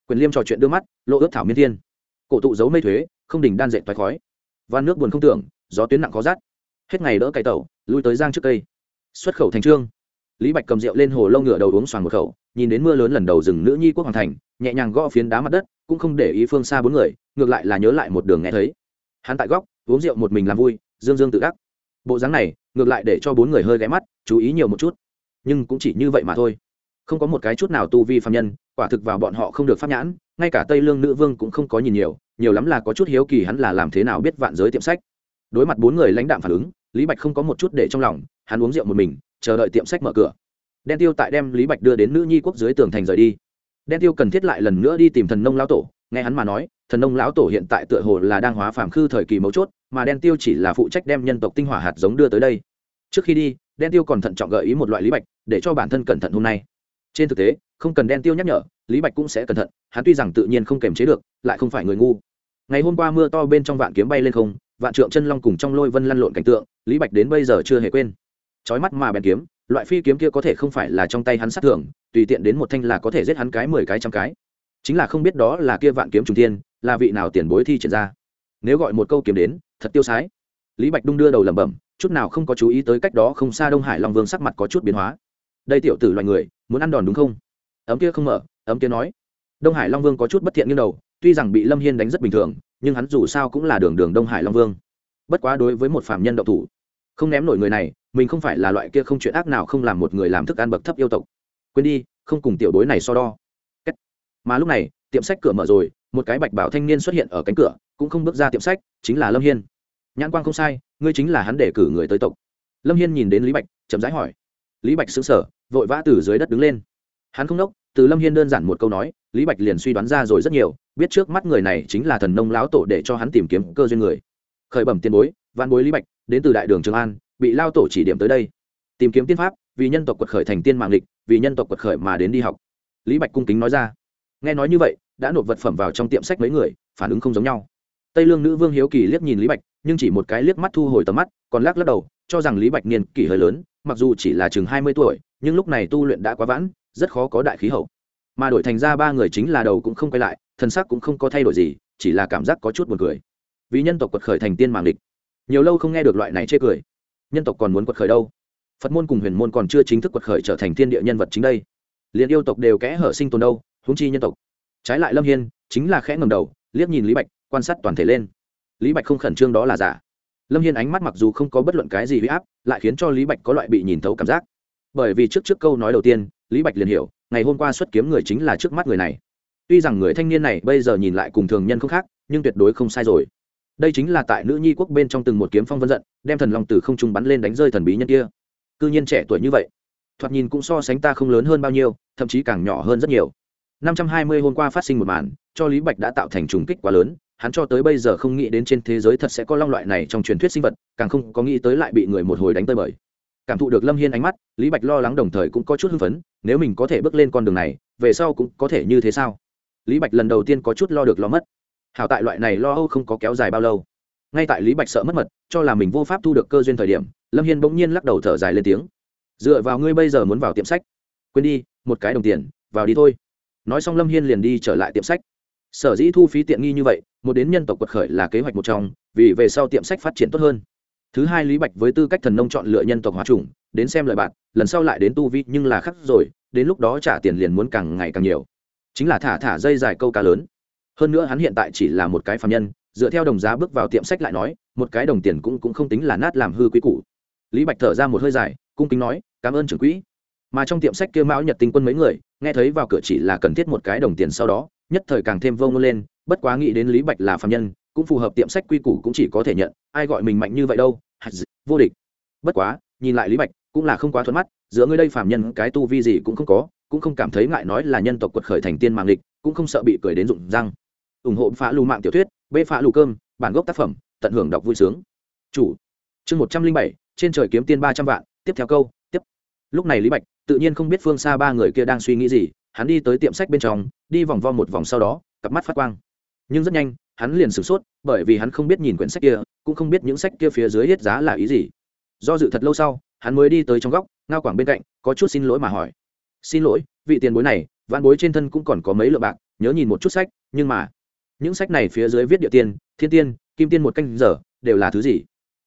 Quyền liêm trò chuyện đưa mắt, lộ ướt thảo miên thiên. Cổ tụ giấu mây thuế, không đỉnh đan dệt toái khói. Van nước buồn không tưởng, gió tuyến nặng khó rát. Hết ngày đỡ cày tẩu, lui tới giang trước cây. Xuất khẩu thành trương. Lý bạch cầm rượu lên hồ lâu ngựa đầu uống xoàng một khẩu, nhìn đến mưa lớn lần đầu rừng nữ nhi quốc hoàng thành, nhẹ nhàng gõ phiến đá mặt đất, cũng không để ý phương xa bốn người ngược lại là nhớ lại một đường nghe thấy. Hắn tại góc, uống rượu một mình làm vui, dương dương tự đắc. Bộ dáng này, ngược lại để cho bốn người hơi ghé mắt, chú ý nhiều một chút. Nhưng cũng chỉ như vậy mà thôi. Không có một cái chút nào tu vi phạm nhân, quả thực vào bọn họ không được pháp nhãn, ngay cả tây lương nữ vương cũng không có nhìn nhiều nhiều lắm là có chút hiếu kỳ hắn là làm thế nào biết vạn giới tiệm sách. Đối mặt bốn người lãnh đạm phản ứng, lý bạch không có một chút để trong lòng, hắn uống rượu một mình, chờ đợi tiệm sách mở cửa. Đen tiêu tại đem lý bạch đưa đến nữ nhi quốc dưới tường thành rời đi. Đen tiêu cần thiết lại lần nữa đi tìm thần nông lao tổ nghe hắn mà nói, thần nông lão tổ hiện tại tựa hồ là đang hóa phàm khư thời kỳ mấu chốt, mà đen tiêu chỉ là phụ trách đem nhân tộc tinh hỏa hạt giống đưa tới đây. Trước khi đi, đen tiêu còn thận trọng gợi ý một loại lý bạch, để cho bản thân cẩn thận hôm nay. Trên thực tế, không cần đen tiêu nhắc nhở, lý bạch cũng sẽ cẩn thận, hắn tuy rằng tự nhiên không kềm chế được, lại không phải người ngu. Ngày hôm qua mưa to bên trong vạn kiếm bay lên không, vạn trượng chân long cùng trong lôi vân lăn lộn cảnh tượng, lý bạch đến bây giờ chưa hề quên. Trói mắt mà bèn kiếm, loại phi kiếm kia có thể không phải là trong tay hắn sát thường tùy tiện đến một thanh là có thể giết hắn cái mười cái trăm cái chính là không biết đó là kia vạn kiếm trùng thiên, là vị nào tiền bối thi triển ra. Nếu gọi một câu kiếm đến, thật tiêu sái. Lý bạch đung đưa đầu lẩm bẩm, chút nào không có chú ý tới cách đó không xa đông hải long vương sắc mặt có chút biến hóa. Đây tiểu tử loài người, muốn ăn đòn đúng không? Ấm kia không mở, ấm kia nói. Đông hải long vương có chút bất thiện như đầu, tuy rằng bị lâm hiên đánh rất bình thường, nhưng hắn dù sao cũng là đường đường đông hải long vương. Bất quá đối với một phạm nhân đậu thủ, không ném nổi người này, mình không phải là loại kia không chuyện ác nào không làm một người làm thức ăn bậc thấp yêu tộc. Quên đi, không cùng tiểu đối này so đo mà lúc này, tiệm sách cửa mở rồi, một cái bạch bảo thanh niên xuất hiện ở cánh cửa, cũng không bước ra tiệm sách, chính là lâm hiên. Nhãn quang không sai, ngươi chính là hắn để cử người tới tộc. Lâm hiên nhìn đến lý bạch, chậm rãi hỏi. Lý bạch xứng sở vội vã từ dưới đất đứng lên. Hắn không đốc, từ lâm hiên đơn giản một câu nói, lý bạch liền suy đoán ra rồi rất nhiều, biết trước mắt người này chính là thần nông lão tổ để cho hắn tìm kiếm cơ duyên người. Khởi bẩm tiền bối văn bối lý bạch, đến từ đại đường trường an, bị lao tổ chỉ điểm tới đây. Tìm kiếm tiên pháp, vì nhân tộc quật khởi thành tiên mạng lịch, vì nhân tộc quật khởi mà đến đi học. Lý bạch cung kính nói ra nghe nói như vậy, đã nộp vật phẩm vào trong tiệm sách mấy người, phản ứng không giống nhau. Tây lương nữ vương hiếu kỳ liếc nhìn lý bạch, nhưng chỉ một cái liếc mắt thu hồi tầm mắt, còn lắc lắc đầu, cho rằng lý bạch niên kỷ hơi lớn, mặc dù chỉ là chừng hai mươi tuổi, nhưng lúc này tu luyện đã quá vãn, rất khó có đại khí hậu. Mà đổi thành ra ba người chính là đầu cũng không quay lại, thân xác cũng không có thay đổi gì, chỉ là cảm giác có chút buồn cười. Vì nhân tộc quật khởi thành tiên màng địch. Nhiều lâu không nghe được loại này chê cười. Nhân tộc còn muốn quật khởi đâu? Phật môn cùng huyền môn còn chưa chính thức quật khởi trở thành thiên địa nhân vật chính đây. Liền yêu tộc đều kẽ hở sinh tồn đâu huống chi nhân tộc. Trái lại lâm hiên chính là khẽ ngầm đầu, liếc nhìn lý bạch, quan sát toàn thể lên. Lý bạch không khẩn trương đó là giả. Lâm hiên ánh mắt mặc dù không có bất luận cái gì huy áp, lại khiến cho lý bạch có loại bị nhìn thấu cảm giác. Bởi vì trước trước câu nói đầu tiên, lý bạch liền hiểu, ngày hôm qua xuất kiếm người chính là trước mắt người này. Tuy rằng người thanh niên này bây giờ nhìn lại cùng thường nhân không khác, nhưng tuyệt đối không sai rồi. Đây chính là tại nữ nhi quốc bên trong từng một kiếm phong vân giận, đem thần long từ không trung bắn lên đánh rơi thần bí nhân kia. Cư nhiên trẻ tuổi như vậy, thoạt nhìn cũng so sánh ta không lớn hơn bao nhiêu, thậm chí càng nhỏ hơn rất nhiều năm trăm hai mươi hôm qua phát sinh một màn, cho lý bạch đã tạo thành trùng kích quá lớn, hắn cho tới bây giờ không nghĩ đến trên thế giới thật sẽ có long loại này trong truyền thuyết sinh vật, càng không có nghĩ tới lại bị người một hồi đánh tơi bời cảm thụ được lâm hiên ánh mắt, lý bạch lo lắng đồng thời cũng có chút hưng phấn, nếu mình có thể bước lên con đường này, về sau cũng có thể như thế sao? Lý bạch lần đầu tiên có chút lo được lo mất. Hảo tại loại này lo âu không có kéo dài bao lâu. Ngay tại lý bạch sợ mất mật, cho là mình vô pháp thu được cơ duyên thời điểm, lâm hiên bỗng nhiên lắc đầu thở dài lên tiếng. Dựa vào ngươi bây giờ muốn vào tiệm sách, quên đi, một cái đồng tiền, vào đi thôi nói xong lâm hiên liền đi trở lại tiệm sách. Sở dĩ thu phí tiện nghi như vậy, một đến nhân tộc quật khởi là kế hoạch một trong, vì về sau tiệm sách phát triển tốt hơn. Thứ hai lý bạch với tư cách thần nông chọn lựa nhân tộc hóa chủng, đến xem lời bạn, lần sau lại đến tu vi nhưng là khắc rồi, đến lúc đó trả tiền liền muốn càng ngày càng nhiều. Chính là thả thả dây dài câu cá lớn. Hơn nữa hắn hiện tại chỉ là một cái phạm nhân, dựa theo đồng giá bước vào tiệm sách lại nói, một cái đồng tiền cũng cũng không tính là nát làm hư quý cũ lý bạch thở ra một hơi dài, cung kính nói, cảm ơn trưởng quỹ mà trong tiệm sách kia mão nhật tinh quân mấy người, nghe thấy vào cửa chỉ là cần thiết một cái đồng tiền sau đó, nhất thời càng thêm vông lên, bất quá nghĩ đến lý bạch là phạm nhân, cũng phù hợp tiệm sách quy củ cũng chỉ có thể nhận, ai gọi mình mạnh như vậy đâu vô địch. Bất quá, nhìn lại lý bạch, cũng là không quá thuận mắt, giữa ngươi đây phạm nhân, cái tu vi gì cũng không có, cũng không cảm thấy ngại nói là nhân tộc quật khởi thành tiên mạng lịch cũng không sợ bị cười đến rụng răng. Ủng hộ phá lù mạng tiểu thuyết bê phá lù cơm, bản gốc tác phẩm, tận hưởng đọc vui sướng. Chủ chương một trăm linh bảy, trên trời kiếm tiên ba trăm vạn, tiếp theo câu lúc này lý bạch tự nhiên không biết phương xa ba người kia đang suy nghĩ gì, hắn đi tới tiệm sách bên trong, đi vòng vo một vòng sau đó, cặp mắt phát quang. Nhưng rất nhanh, hắn liền sửng sốt, bởi vì hắn không biết nhìn quyển sách kia, cũng không biết những sách kia phía dưới hết giá là ý gì. Do dự thật lâu sau, hắn mới đi tới trong góc, ngao quảng bên cạnh, có chút xin lỗi mà hỏi. Xin lỗi, vị tiền bối này văn bối trên thân cũng còn có mấy lượng bạc, nhớ nhìn một chút sách, nhưng mà những sách này phía dưới viết địa tiên, thiên tiên, kim tiên một canh giờ, đều là thứ gì?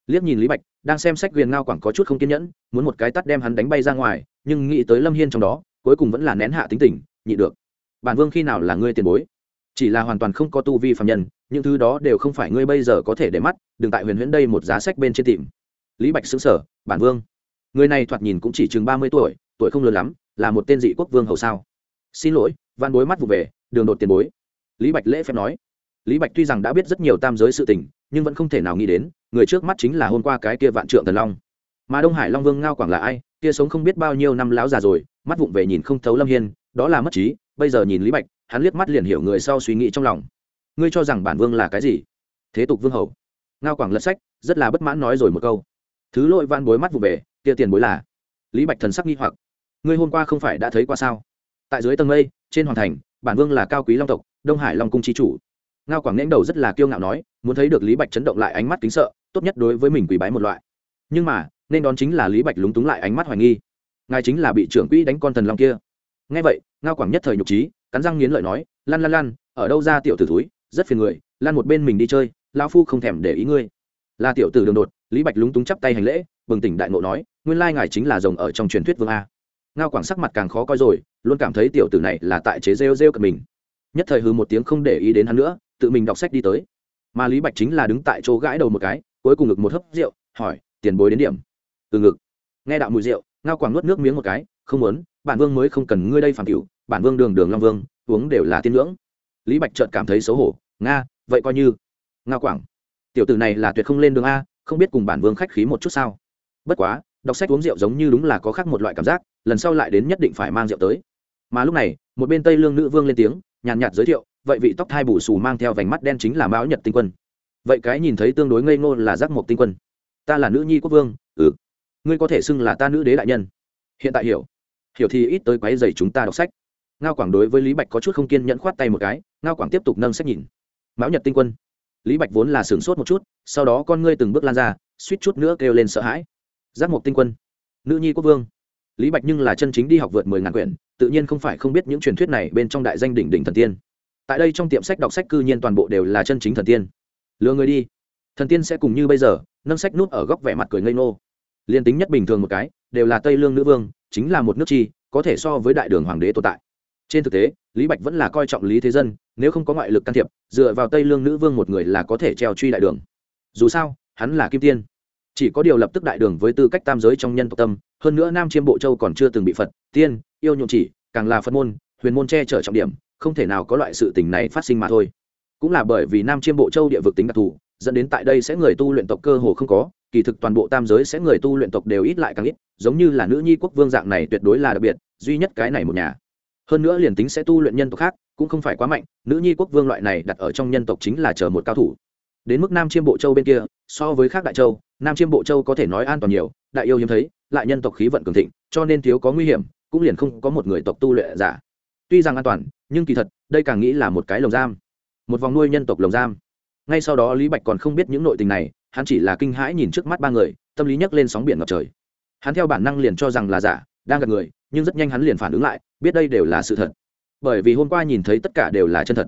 Liếc nhìn lý bạch đang xem sách quyền ngao quảng có chút không kiên nhẫn, muốn một cái tắt đem hắn đánh bay ra ngoài, nhưng nghĩ tới lâm hiên trong đó, cuối cùng vẫn là nén hạ tính tình, nhị được. Bản vương khi nào là ngươi tiền bối? Chỉ là hoàn toàn không có tu vi phạm nhân, những thứ đó đều không phải ngươi bây giờ có thể để mắt, đừng tại huyền huyễn đây một giá sách bên trên tìm. Lý bạch xứng sở bản vương. Người này thoạt nhìn cũng chỉ chừng ba mươi tuổi tuổi không lớn lắm, là một tên dị quốc vương hầu sao? Xin lỗi, văn bối mắt vụ về, đường đột tiền bối. Lý bạch lễ phép nói. Lý bạch tuy rằng đã biết rất nhiều tam giới sự tình, nhưng vẫn không thể nào nghĩ đến người trước mắt chính là hôm qua cái kia vạn trượng thần long. Mà đông hải long vương ngao quảng là ai? Kia sống không biết bao nhiêu năm láo già rồi, mắt vụng về nhìn không thấu lâm hiên, đó là mất trí, bây giờ nhìn lý bạch, hắn liếc mắt liền hiểu người sau suy nghĩ trong lòng. Ngươi cho rằng bản vương là cái gì? Thế tục vương hầu. Ngao quảng lật sách, rất là bất mãn nói rồi một câu. Thứ lội van bối mắt vụ về, kia tiền bối là? Lý bạch thần sắc nghi hoặc. Ngươi hôm qua không phải đã thấy qua sao? Tại dưới tầng mây, trên hoàng thành, bản vương là cao quý long tộc, đông hải long cung chi chủ. Ngao quảng nghẽn đầu rất là kiêu ngạo nói, muốn thấy được lý bạch chấn động lại ánh mắt kính sợ tốt nhất đối với mình quỳ bái một loại. Nhưng mà, nên đón chính là lý bạch lúng túng lại ánh mắt hoài nghi. Ngài chính là bị trưởng quỹ đánh con thần long kia. Ngay vậy, ngao quảng nhất thời nhục trí, cắn răng nghiến lợi nói lăn lăn lăn ở đâu ra tiểu tử thúi, rất phiền người, lan một bên mình đi chơi lao phu không thèm để ý ngươi. Là tiểu tử đường đột, lý bạch lúng túng chắp tay hành lễ, bừng tỉnh đại ngộ nói, nguyên lai ngài chính là rồng ở trong truyền thuyết vương a. Ngao quảng sắc mặt càng khó coi rồi, luôn cảm thấy tiểu tử này là tại chế rêu rêu cận mình. Nhất thời hư một tiếng không để ý đến hắn nữa, tự mình đọc sách đi tới. Mà lý bạch chính là đứng tại chỗ gãi đầu một cái cuối cùng ngực một hớp rượu hỏi tiền bối đến điểm? Từ ngực. Nghe đạo mùi rượu ngao quảng nuốt nước miếng một cái không muốn bản vương mới không cần ngươi đây phản cựu, bản vương đường đường long vương uống đều là tiên ngưỡng. Lý bạch trợt cảm thấy xấu hổ nga vậy coi như. Ngao quảng tiểu tử này là tuyệt không lên đường a không biết cùng bản vương khách khí một chút sao? Bất quá đọc sách uống rượu giống như đúng là có khác một loại cảm giác lần sau lại đến nhất định phải mang rượu tới. Mà lúc này một bên tây lương nữ vương lên tiếng nhàn nhạt giới thiệu vậy vị tóc thai bù xù mang theo vành mắt đen chính là mão nhật tinh quân vậy cái nhìn thấy tương đối ngây ngô là giác mộc tinh quân. Ta là nữ nhi quốc vương ừ. Ngươi có thể xưng là ta nữ đế đại nhân. Hiện tại hiểu. Hiểu thì ít tới quáy dày chúng ta đọc sách. Ngao quảng đối với lý bạch có chút không kiên nhẫn khoát tay một cái, ngao quảng tiếp tục nâng sách nhìn. Mão nhật tinh quân. Lý bạch vốn là sửng sốt một chút, sau đó con ngươi từng bước lan ra, suýt chút nữa kêu lên sợ hãi. Giác mộc tinh quân. Nữ nhi quốc vương. Lý bạch nhưng là chân chính đi học vượt mười ngàn quyển, tự nhiên không phải không biết những truyền thuyết này bên trong đại danh đỉnh đỉnh thần tiên. Tại đây trong tiệm sách đọc sách cư nhiên toàn bộ đều là chân chính thần tiên lừa người đi. Thần tiên sẽ cùng như bây giờ, nâng sách nút ở góc vẻ mặt cười ngây ngô. Liên tính nhất bình thường một cái, đều là tây lương nữ vương, chính là một nước chi, có thể so với đại đường hoàng đế tồn tại. Trên thực tế, lý bạch vẫn là coi trọng lý thế dân, nếu không có ngoại lực can thiệp, dựa vào tây lương nữ vương một người là có thể treo truy đại đường. Dù sao, hắn là kim tiên. Chỉ có điều lập tức đại đường với tư cách tam giới trong nhân tộc tâm, hơn nữa nam chiêm bộ châu còn chưa từng bị phật, tiên, yêu nhộn chỉ, càng là phật môn, huyền môn che chở trọng điểm, không thể nào có loại sự tình này phát sinh mà thôi cũng là bởi vì nam chiêm bộ châu địa vực tính đặc thù, dẫn đến tại đây sẽ người tu luyện tộc cơ hồ không có, kỳ thực toàn bộ tam giới sẽ người tu luyện tộc đều ít lại càng ít, giống như là nữ nhi quốc vương dạng này tuyệt đối là đặc biệt, duy nhất cái này một nhà. Hơn nữa liền tính sẽ tu luyện nhân tộc khác, cũng không phải quá mạnh, nữ nhi quốc vương loại này đặt ở trong nhân tộc chính là chờ một cao thủ. Đến mức nam chiêm bộ châu bên kia, so với khác đại châu, nam chiêm bộ châu có thể nói an toàn nhiều, đại yêu hiếm thấy, lại nhân tộc khí vận cường thịnh, cho nên thiếu có nguy hiểm, cũng liền không có một người tộc tu luyện giả. Tuy rằng an toàn, nhưng kỳ thật, đây càng nghĩ là một cái lồng giam một vòng nuôi nhân tộc lồng giam. Ngay sau đó lý bạch còn không biết những nội tình này, hắn chỉ là kinh hãi nhìn trước mắt ba người, tâm lý nhấc lên sóng biển ngập trời. Hắn theo bản năng liền cho rằng là giả, đang gặp người, nhưng rất nhanh hắn liền phản ứng lại, biết đây đều là sự thật. Bởi vì hôm qua nhìn thấy tất cả đều là chân thật.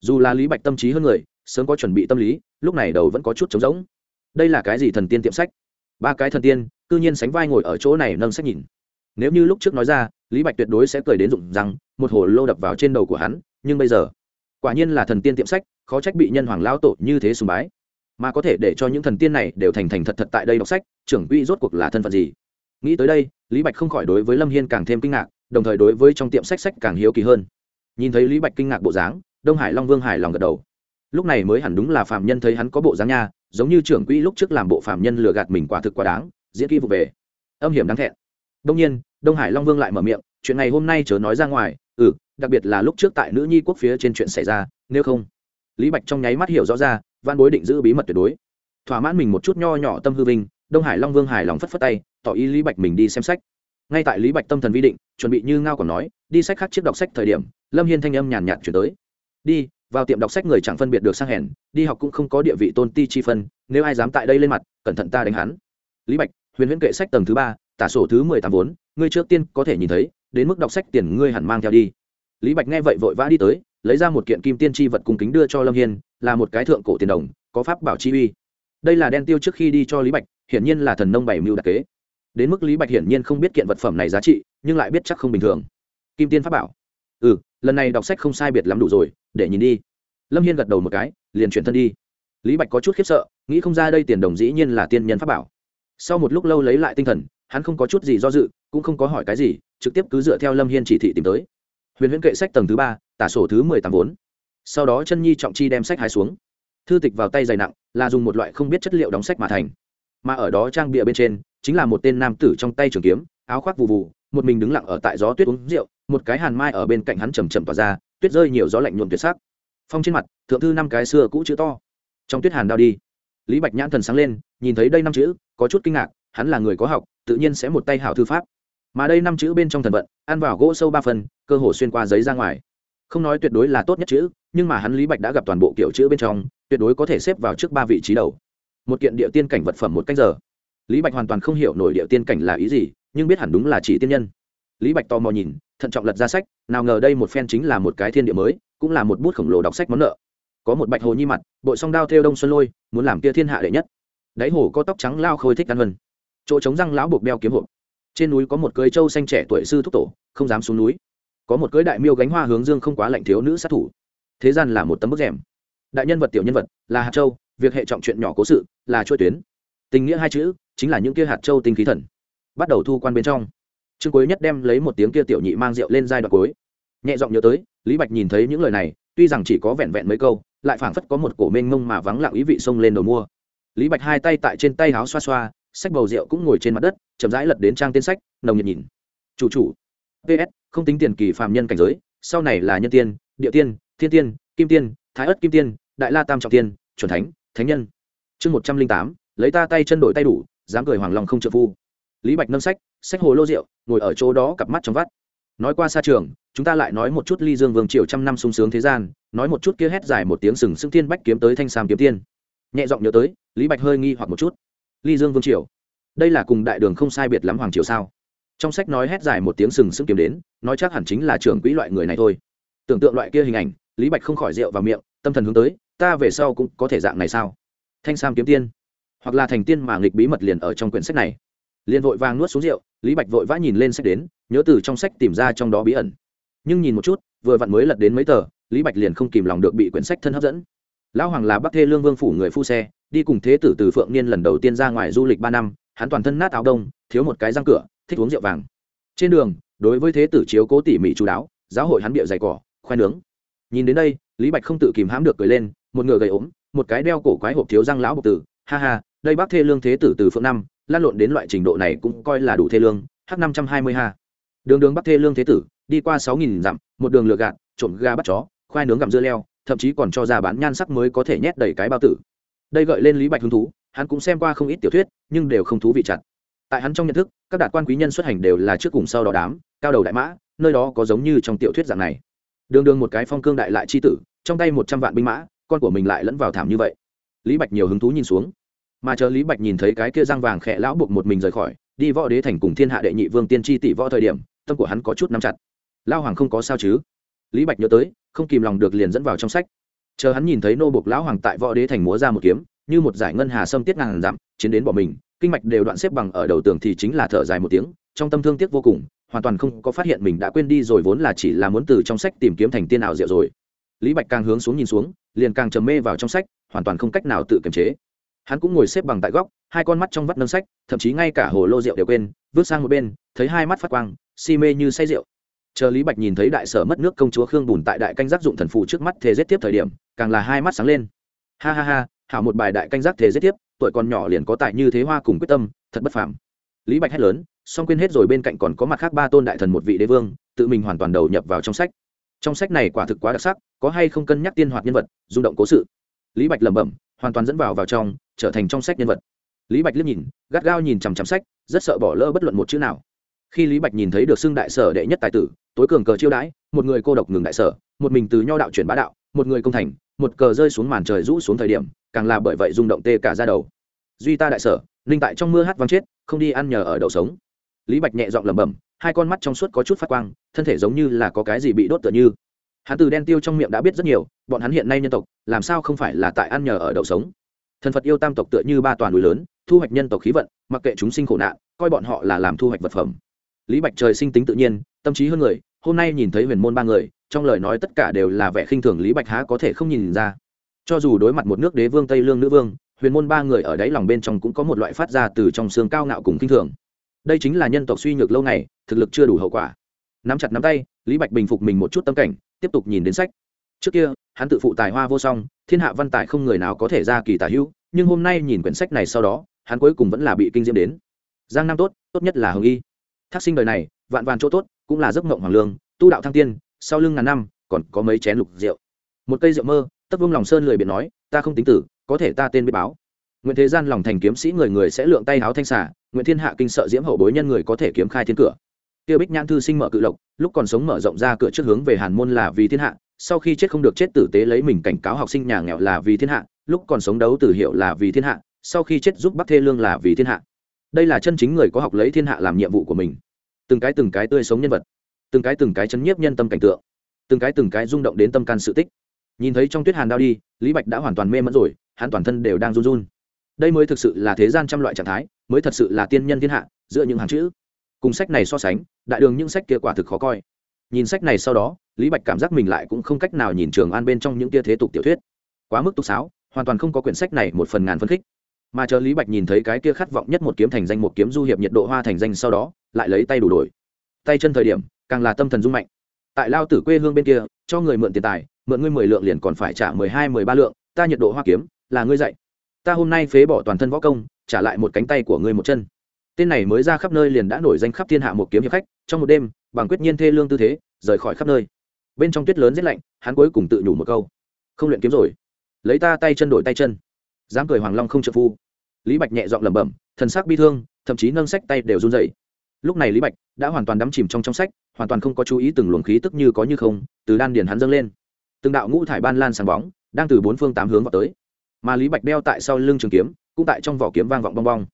Dù là lý bạch tâm trí hơn người, sớm có chuẩn bị tâm lý, lúc này đầu vẫn có chút trống rỗng. Đây là cái gì thần tiên tiệm sách? Ba cái thần tiên, cư nhiên sánh vai ngồi ở chỗ này nâng sách nhìn. Nếu như lúc trước nói ra, lý bạch tuyệt đối sẽ cười đến rụng rằng, một hồ lô đập vào trên đầu của hắn, nhưng bây giờ quả nhiên là thần tiên tiệm sách, khó trách bị nhân hoàng lao tổ như thế sùng bái. Mà có thể để cho những thần tiên này đều thành thành thật thật tại đây đọc sách, trưởng quỹ rốt cuộc là thân phận gì? Nghĩ tới đây, lý bạch không khỏi đối với lâm hiên càng thêm kinh ngạc, đồng thời đối với trong tiệm sách sách càng hiếu kỳ hơn. Nhìn thấy lý bạch kinh ngạc bộ dáng, đông hải long vương hài lòng gật đầu. Lúc này mới hẳn đúng là phạm nhân thấy hắn có bộ dáng nha, giống như trưởng quỹ lúc trước làm bộ phạm nhân lừa gạt mình quả thực quá đáng, diễn kỹ vụ về. Âm hiểm đáng thẹn. Đông nhiên, đông hải long vương lại mở miệng, chuyện này hôm nay chớ nói ra ngoài ừ đặc biệt là lúc trước tại nữ nhi quốc phía trên chuyện xảy ra, nếu không, lý bạch trong nháy mắt hiểu rõ ra, văn bối định giữ bí mật tuyệt đối. Thỏa mãn mình một chút nho nhỏ tâm hư vinh, đông hải long vương hài lòng phất phất tay, tỏ ý lý bạch mình đi xem sách. Ngay tại lý bạch tâm thần vi định, chuẩn bị như ngao còn nói, đi sách khác chiếc đọc sách thời điểm, lâm hiên thanh âm nhàn nhạt chuyển tới. Đi, vào tiệm đọc sách người chẳng phân biệt được sang hèn, đi học cũng không có địa vị tôn ti chi phân, nếu ai dám tại đây lên mặt, cẩn thận ta đánh hắn. Lý bạch, huyền huyễn kệ sách tầng thứ ba, tả sổ thứ mười tám vốn, ngươi trước tiên có thể nhìn thấy, đến mức đọc sách tiền ngươi hẳn mang theo đi lý bạch nghe vậy vội vã đi tới, lấy ra một kiện kim tiên tri vật cung kính đưa cho lâm hiên, là một cái thượng cổ tiền đồng, có pháp bảo chi uy. Đây là đen tiêu trước khi đi cho lý bạch, hiển nhiên là thần nông bảy mưu đặc kế. Đến mức lý bạch hiển nhiên không biết kiện vật phẩm này giá trị, nhưng lại biết chắc không bình thường. Kim tiên pháp bảo. Ừ lần này đọc sách không sai biệt lắm đủ rồi, để nhìn đi. Lâm hiên gật đầu một cái, liền chuyển thân đi. Lý bạch có chút khiếp sợ, nghĩ không ra đây tiền đồng dĩ nhiên là tiên nhân pháp bảo. Sau một lúc lâu lấy lại tinh thần, hắn không có chút gì do dự, cũng không có hỏi cái gì, trực tiếp cứ dựa theo lâm hiên chỉ thị tìm tới huyền huyễn kệ sách tầng thứ ba, tả sổ thứ mười tám vốn. Sau đó chân nhi trọng chi đem sách hái xuống. Thư tịch vào tay dày nặng, là dùng một loại không biết chất liệu đóng sách mà thành. Mà ở đó trang bịa bên trên, chính là một tên nam tử trong tay trường kiếm, áo khoác vụ vụ một mình đứng lặng ở tại gió tuyết uống rượu, một cái hàn mai ở bên cạnh hắn chầm chầm tỏa ra, tuyết rơi nhiều gió lạnh nhuộm tuyệt sắc. Phong trên mặt, thượng thư năm cái xưa cũ chữ to. Trong tuyết hàn đao đi. Lý bạch nhãn thần sáng lên, nhìn thấy đây năm chữ, có chút kinh ngạc, hắn là người có học, tự nhiên sẽ một tay hảo thư pháp mà đây năm chữ bên trong thần vận, ăn vào gỗ sâu ba phần, cơ hồ xuyên qua giấy ra ngoài. Không nói tuyệt đối là tốt nhất chữ, nhưng mà hắn lý bạch đã gặp toàn bộ kiểu chữ bên trong, tuyệt đối có thể xếp vào trước ba vị trí đầu. Một kiện địa tiên cảnh vật phẩm một cách giờ. Lý bạch hoàn toàn không hiểu nổi địa tiên cảnh là ý gì, nhưng biết hẳn đúng là chỉ tiên nhân. Lý bạch tò mò nhìn, thận trọng lật ra sách, nào ngờ đây một phen chính là một cái thiên địa mới, cũng là một bút khổng lồ đọc sách món nợ. Có một bạch hồ nhi mặt, bội song đao theo đông xuân lôi, muốn làm kia thiên hạ đệ nhất. Đáy hồ có tóc trắng lao khôi thích ăn vân. Chỗ trống răng lão buộc đeo kiếm hộp trên núi có một cưới trâu xanh trẻ tuổi sư thúc tổ, không dám xuống núi. Có một cưới đại miêu gánh hoa hướng dương không quá lạnh thiếu nữ sát thủ. Thế gian là một tấm bức rèm. Đại nhân vật, tiểu nhân vật, là hạt châu việc hệ trọng chuyện nhỏ cố sự, là chuỗi tuyến. Tình nghĩa hai chữ, chính là những kia hạt châu tinh khí thần. Bắt đầu thu quan bên trong. Chương cuối nhất đem lấy một tiếng kia tiểu nhị mang rượu lên giai đoạn cuối. Nhẹ giọng nhớ tới, lý bạch nhìn thấy những lời này, tuy rằng chỉ có vẹn vẹn mấy câu, lại phảng phất có một cổ mênh mông mà vắng lặng ý vị xông lên đầu mua lý bạch hai tay tại trên tay áo xoa xoa sách bầu rượu cũng ngồi trên mặt đất chậm rãi lật đến trang tên sách, nồng nhiệt nhìn. Chủ chủ. Ps không tính tiền kỳ phạm nhân cảnh giới, sau này là nhân tiên, địa tiên, thiên tiên, kim tiên, thái ất kim tiên, đại la tam trọng tiên, chuẩn thánh thánh nhân. Chương một trăm linh tám, lấy ta tay chân đổi tay đủ, dám cười hoàng long không trợ phu. Lý bạch nâng sách sách hồ lô rượu, ngồi ở chỗ đó cặp mắt trong vắt. Nói qua xa trường, chúng ta lại nói một chút ly dương vương triều trăm năm sung sướng thế gian, nói một chút kia hét dài một tiếng sừng sững tiên bách kiếm tới thanh sam kiếm tiên. Nhẹ giọng nhớ tới, lý bạch hơi nghi hoặc một chút. Ly dương vương triều đây là cùng đại đường không sai biệt lắm hoàng triều sao? Trong sách nói hét dài một tiếng sừng sững kiếm đến, nói chắc hẳn chính là trưởng quỹ loại người này thôi. Tưởng tượng loại kia hình ảnh, lý bạch không khỏi rượu vào miệng, tâm thần hướng tới, ta về sau cũng có thể dạng này sao? Thanh sam kiếm tiên. Hoặc là thành tiên mà nghịch bí mật liền ở trong quyển sách này. Liền vội vàng nuốt xuống rượu, lý bạch vội vã nhìn lên sách đến, nhớ từ trong sách tìm ra trong đó bí ẩn. Nhưng nhìn một chút, vừa vặn mới lật đến mấy tờ, lý bạch liền không kìm lòng được bị quyển sách thân hấp dẫn. Lão hoàng là bắc thê lương vương phủ người phu xe, đi cùng thế tử từ phượng niên lần đầu tiên ra ngoài du lịch ba năm hắn toàn thân nát áo đông, thiếu một cái răng cửa, thích uống rượu vàng. Trên đường, đối với thế tử chiếu cố tỉ mỉ chú đáo, giáo hội hắn bịa dày cỏ, khoe nướng. Nhìn đến đây, lý bạch không tự kìm hãm được cười lên, một ngựa gầy ốm, một cái đeo cổ quái hộp thiếu răng lão bộc tử. Ha ha, đây bác thê lương thế tử từ phượng năm, lan lộn đến loại trình độ này cũng coi là đủ thê lương h năm trăm hai mươi ha. Đường đường bắc thê lương thế tử, đi qua sáu nghìn dặm, một đường lừa gạt, trộm ga bắt chó, khoai nướng gặm dưa leo, thậm chí còn cho ra bán nhan sắc mới có thể nhét đầy cái bao tử. Đây gợi lên lý bạch hứng thú hắn cũng xem qua không ít tiểu thuyết, nhưng đều không thú vị chặt. Tại hắn trong nhận thức, các đạt quan quý nhân xuất hành đều là trước cùng sau đó đám, cao đầu đại mã, nơi đó có giống như trong tiểu thuyết dạng này. Đường đường một cái phong cương đại lại c h i tử, trong tay một trăm vạn binh mã, con của mình lại lẫn vào thảm như vậy. Lý bạch nhiều hứng thú nhìn xuống. Mà chờ lý bạch nhìn thấy cái kia răng vàng khẽ lão buộc một mình rời khỏi, đi võ đế thành cùng thiên hạ đệ nhị vương tiên tri tỷ võ thời điểm, tâm của hắn có chút nắm chặt. Lao hoàng không có sao chứ? Lý bạch nhớ tới, không kìm lòng được liền dẫn vào trong sách. Chờ hắn nhìn thấy nô buộc lão hoàng tại võ đế thành múa ra một kiếm như một giải ngân hà sâm tiết ngàn dặm, chiến đến bỏ mình, kinh mạch đều đoạn xếp bằng ở đầu tường thì chính là thở dài một tiếng, trong tâm thương tiếc vô cùng, hoàn toàn không có phát hiện mình đã quên đi rồi vốn là chỉ là muốn từ trong sách tìm kiếm thành tiên ảo diệu rồi. Lý bạch càng hướng xuống nhìn xuống, liền càng trầm mê vào trong sách, hoàn toàn không cách nào tự kiềm chế. Hắn cũng ngồi xếp bằng tại góc, hai con mắt trong vắt nâng sách, thậm chí ngay cả hồ lô rượu đều quên, vứt sang một bên, thấy hai mắt phát quang, si mê như say rượu. Chờ lý bạch nhìn thấy đại sở mất nước công chúa khương bùn tại đại canh giác dụng thần phù trước mắt thế giết tiếp thời điểm, càng là hai mắt sáng lên. Ha ha ha hảo một bài đại canh giác thế giết tiếp, tuổi còn nhỏ liền có tài như thế hoa cùng quyết tâm, thật bất phàm. Lý bạch hét lớn, song quên hết rồi bên cạnh còn có mặt khác ba tôn đại thần một vị đế vương, tự mình hoàn toàn đầu nhập vào trong sách. Trong sách này quả thực quá đặc sắc, có hay không cân nhắc tiên hoạt nhân vật, rung động cố sự. Lý bạch lẩm bẩm, hoàn toàn dẫn vào vào trong, trở thành trong sách nhân vật. Lý bạch liếc nhìn, gắt gao nhìn chằm chằm sách, rất sợ bỏ lỡ bất luận một chữ nào. Khi lý bạch nhìn thấy được xưng đại sở đệ nhất tài tử, tối cường cờ chiêu đãi, một người cô độc ngừng đại sở, một mình từ nho đạo chuyển bá đạo, một người công thành, một cờ rơi xuống màn trời rũ xuống thời điểm càng là bởi vậy rung động tê cả ra đầu. Duy ta đại sở linh tại trong mưa hát vang chết, không đi ăn nhờ ở đậu sống. Lý bạch nhẹ giọng lẩm bẩm, hai con mắt trong suốt có chút phát quang, thân thể giống như là có cái gì bị đốt tựa như. Hắn từ đen tiêu trong miệng đã biết rất nhiều, bọn hắn hiện nay nhân tộc, làm sao không phải là tại ăn nhờ ở đậu sống? Thần phật yêu tam tộc tựa như ba toàn núi lớn, thu hoạch nhân tộc khí vận, mặc kệ chúng sinh khổ nạn, coi bọn họ là làm thu hoạch vật phẩm. Lý bạch trời sinh tính tự nhiên, tâm trí hơn người, hôm nay nhìn thấy huyền môn ba người, trong lời nói tất cả đều là vẻ khinh thường lý bạch há có thể không nhìn ra cho dù đối mặt một nước đế vương, tây lương nữ vương, huyền môn ba người ở đáy lòng bên trong cũng có một loại phát ra từ trong xương cao ngạo cùng khinh thường. Đây chính là nhân tộc suy nhược lâu ngày, thực lực chưa đủ hậu quả. Nắm chặt nắm tay, lý bạch bình phục mình một chút tâm cảnh, tiếp tục nhìn đến sách. Trước kia, hắn tự phụ tài hoa vô song, thiên hạ văn tài không người nào có thể ra kỳ tả hữu, nhưng hôm nay nhìn quyển sách này sau đó, hắn cuối cùng vẫn là bị kinh diễm đến. Giang nam tốt tốt nhất là hồng y. Thác sinh đời này, vạn vạn chỗ tốt, cũng là giấc mộng hoàng lương, tu đạo thăng tiên, sau lưng ngàn năm, còn có mấy chén lục rượu. Một cây rượu mơ tất vương lòng sơn lười biện nói, ta không tính tử, có thể ta tên biết báo. Nguyện thế gian lòng thành kiếm sĩ người người sẽ lượng tay háo thanh xả nguyện thiên hạ kinh sợ diễm hậu bối nhân người có thể kiếm khai thiên cửa. Tiêu bích nhãn thư sinh mở cự lộc, lúc còn sống mở rộng ra cửa trước hướng về hàn môn là vì thiên hạ, sau khi chết không được chết tử tế lấy mình cảnh cáo học sinh nhà nghèo là vì thiên hạ, lúc còn sống đấu tử hiệu là vì thiên hạ, sau khi chết giúp bắc thê lương là vì thiên hạ. Đây là chân chính người có học lấy thiên hạ làm nhiệm vụ của mình. Từng cái từng cái tươi sống nhân vật, từng cái từng cái chấn nhiếp nhân tâm cảnh tượng, từng cái từng cái rung động đến tâm can sự tích nhìn thấy trong tuyết hàn đao đi, lý bạch đã hoàn toàn mê mẫn rồi, hắn toàn thân đều đang run run. Đây mới thực sự là thế gian trăm loại trạng thái, mới thật sự là tiên nhân thiên hạ, giữa những hàng chữ. Cùng sách này so sánh, đại đường những sách kia quả thực khó coi. Nhìn sách này sau đó, lý bạch cảm giác mình lại cũng không cách nào nhìn trường an bên trong những tia thế tục tiểu thuyết. Quá mức tục sáo, hoàn toàn không có quyển sách này một phần ngàn phân khích. Mà chờ lý bạch nhìn thấy cái kia khát vọng nhất một kiếm thành danh một kiếm du hiệp nhiệt độ hoa thành danh sau đó, lại lấy tay đủ đổi. Tay chân thời điểm, càng là tâm thần dung mạnh. Tại lao tử quê hương bên kia, cho người mượn tiền tài mượn ngươi mười lượng liền còn phải trả mười hai, mười ba lượng, ta nhiệt độ hoa kiếm, là ngươi dạy. Ta hôm nay phế bỏ toàn thân võ công, trả lại một cánh tay của ngươi một chân. Tên này mới ra khắp nơi liền đã nổi danh khắp thiên hạ một kiếm hiệp khách, trong một đêm, bằng quyết nhiên thê lương tư thế, rời khỏi khắp nơi. Bên trong tuyết lớn rét lạnh, hắn cuối cùng tự nhủ một câu. Không luyện kiếm rồi. Lấy ta tay chân đổi tay chân. Dám cười hoàng long không trợ phu. Lý bạch nhẹ giọng lẩm bẩm, thần sắc bi thương, thậm chí nâng sách tay đều run dậy lúc này lý bạch đã hoàn toàn đắm chìm trong trong sách, hoàn toàn không có chú ý từng luồng khí tức như có như không, từ đan điền hắn dâng lên từng đạo ngũ thải ban lan sáng bóng, đang từ bốn phương tám hướng vào tới. Mà lý bạch đeo tại sau lưng trường kiếm, cũng tại trong vỏ kiếm vang vọng bong bong.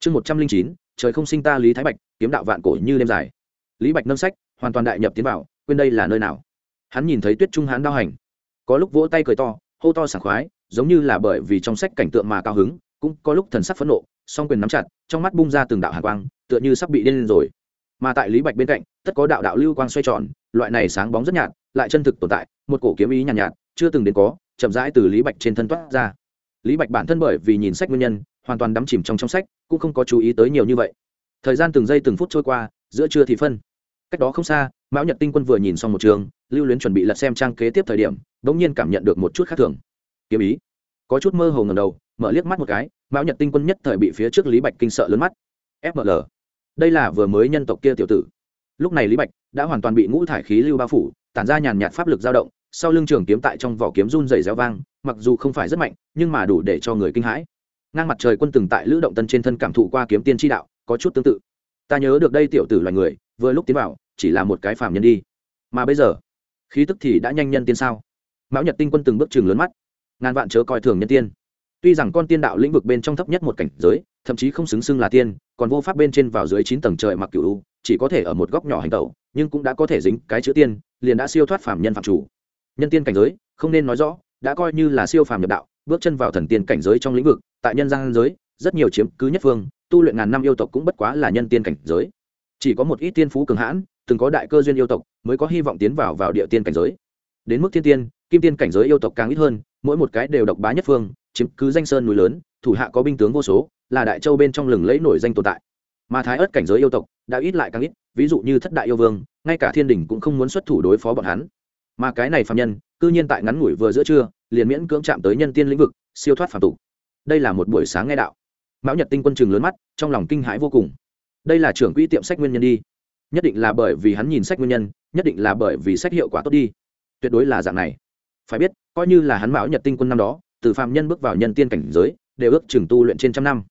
Chương một trăm linh chín, trời không sinh ta lý thái bạch, kiếm đạo vạn cổ như đêm dài. Lý bạch nâm sách, hoàn toàn đại nhập tiến vào, quên đây là nơi nào. Hắn nhìn thấy tuyết trung hán đao hành. Có lúc vỗ tay cười to, hô to sảng khoái, giống như là bởi vì trong sách cảnh tượng mà cao hứng, cũng có lúc thần sắc phẫn nộ, song quyền nắm chặt, trong mắt bung ra từng đạo hàn quang, tựa như sắp bị điên lên rồi. Mà tại lý bạch bên cạnh, tất có đạo đạo lưu quang xoay tròn, loại này sáng bóng rất nhạt, lại chân thực tồn tại một cổ kiếm ý nhàn nhạt, nhạt chưa từng đến có chậm rãi từ lý bạch trên thân toát ra. Lý bạch bản thân bởi vì nhìn sách nguyên nhân hoàn toàn đắm chìm trong trong sách cũng không có chú ý tới nhiều như vậy. Thời gian từng giây từng phút trôi qua giữa trưa thì phân. Cách đó không xa mão nhật tinh quân vừa nhìn xong một trường lưu luyến chuẩn bị lật xem trang kế tiếp thời điểm đ ỗ n g nhiên cảm nhận được một chút khác thường. Kiếm ý. Có chút mơ hồ ngầm đầu mở liếc mắt một cái mão nhật tinh quân nhất thời bị phía trước lý bạch kinh sợ lớn mắt. Fml đây là vừa mới nhân tộc kia tiểu tử. Lúc này lý bạch đã hoàn toàn bị ngũ thải khí lưu bao phủ tản ra nhàn nhạt pháp lực dao động, sau lưng trường kiếm tại trong vỏ kiếm run dày réo vang, mặc dù không phải rất mạnh, nhưng mà đủ để cho người kinh hãi. Ngang mặt trời quân từng tại lữ động tân trên thân cảm thụ qua kiếm tiên tri đạo, có chút tương tự. Ta nhớ được đây tiểu tử loài người, vừa lúc tiến vào, chỉ là một cái phàm nhân đi. Mà bây giờ, khí tức thì đã nhanh nhân tiên sao? Mão nhật tinh quân từng bước chừng lớn mắt. Ngàn vạn chớ coi thường nhân tiên. Tuy rằng con tiên đạo lĩnh vực bên trong thấp nhất một cảnh giới, thậm chí không xứng xưng là tiên, còn vô pháp bên trên vào dưới chín tầng trời mặc cựu chỉ có thể ở một góc nhỏ hành tẩu, nhưng cũng đã có thể dính cái chữ tiên liền đã siêu thoát phàm nhân phạm chủ. Nhân tiên cảnh giới, không nên nói rõ, đã coi như là siêu phàm nhập đạo, bước chân vào thần tiên cảnh giới trong lĩnh vực, tại nhân gian giới, rất nhiều chiếm cứ nhất phương, tu luyện ngàn năm yêu tộc cũng bất quá là nhân tiên cảnh giới. Chỉ có một ít tiên phú cường hãn, từng có đại cơ duyên yêu tộc, mới có hy vọng tiến vào vào địa tiên cảnh giới. Đến mức thiên tiên, kim tiên cảnh giới yêu tộc càng ít hơn, mỗi một cái đều độc bá nhất phương, chiếm cứ danh sơn núi lớn, thủ hạ có binh tướng vô số, là đại châu bên trong lừng lẫy nổi danh tồn tại. Mà thái ớt cảnh giới yêu tộc, đã ít lại càng ít ví dụ như thất đại yêu vương, ngay cả thiên đình cũng không muốn xuất thủ đối phó bọn hắn. Mà cái này phạm nhân, cư nhiên tại ngắn ngủi vừa giữa trưa, liền miễn cưỡng chạm tới nhân tiên lĩnh vực, siêu thoát phạm tục. Đây là một buổi sáng nghe đạo. Mão nhật tinh quân trường lớn mắt, trong lòng kinh hãi vô cùng. Đây là trưởng quỹ tiệm sách nguyên nhân đi. Nhất định là bởi vì hắn nhìn sách nguyên nhân, nhất định là bởi vì sách hiệu quả tốt đi. Tuyệt đối là dạng này. Phải biết, coi như là hắn mão nhật tinh quân năm đó, từ phạm nhân bước vào nhân tiên cảnh giới, đều ước chừng tu luyện trên trăm năm.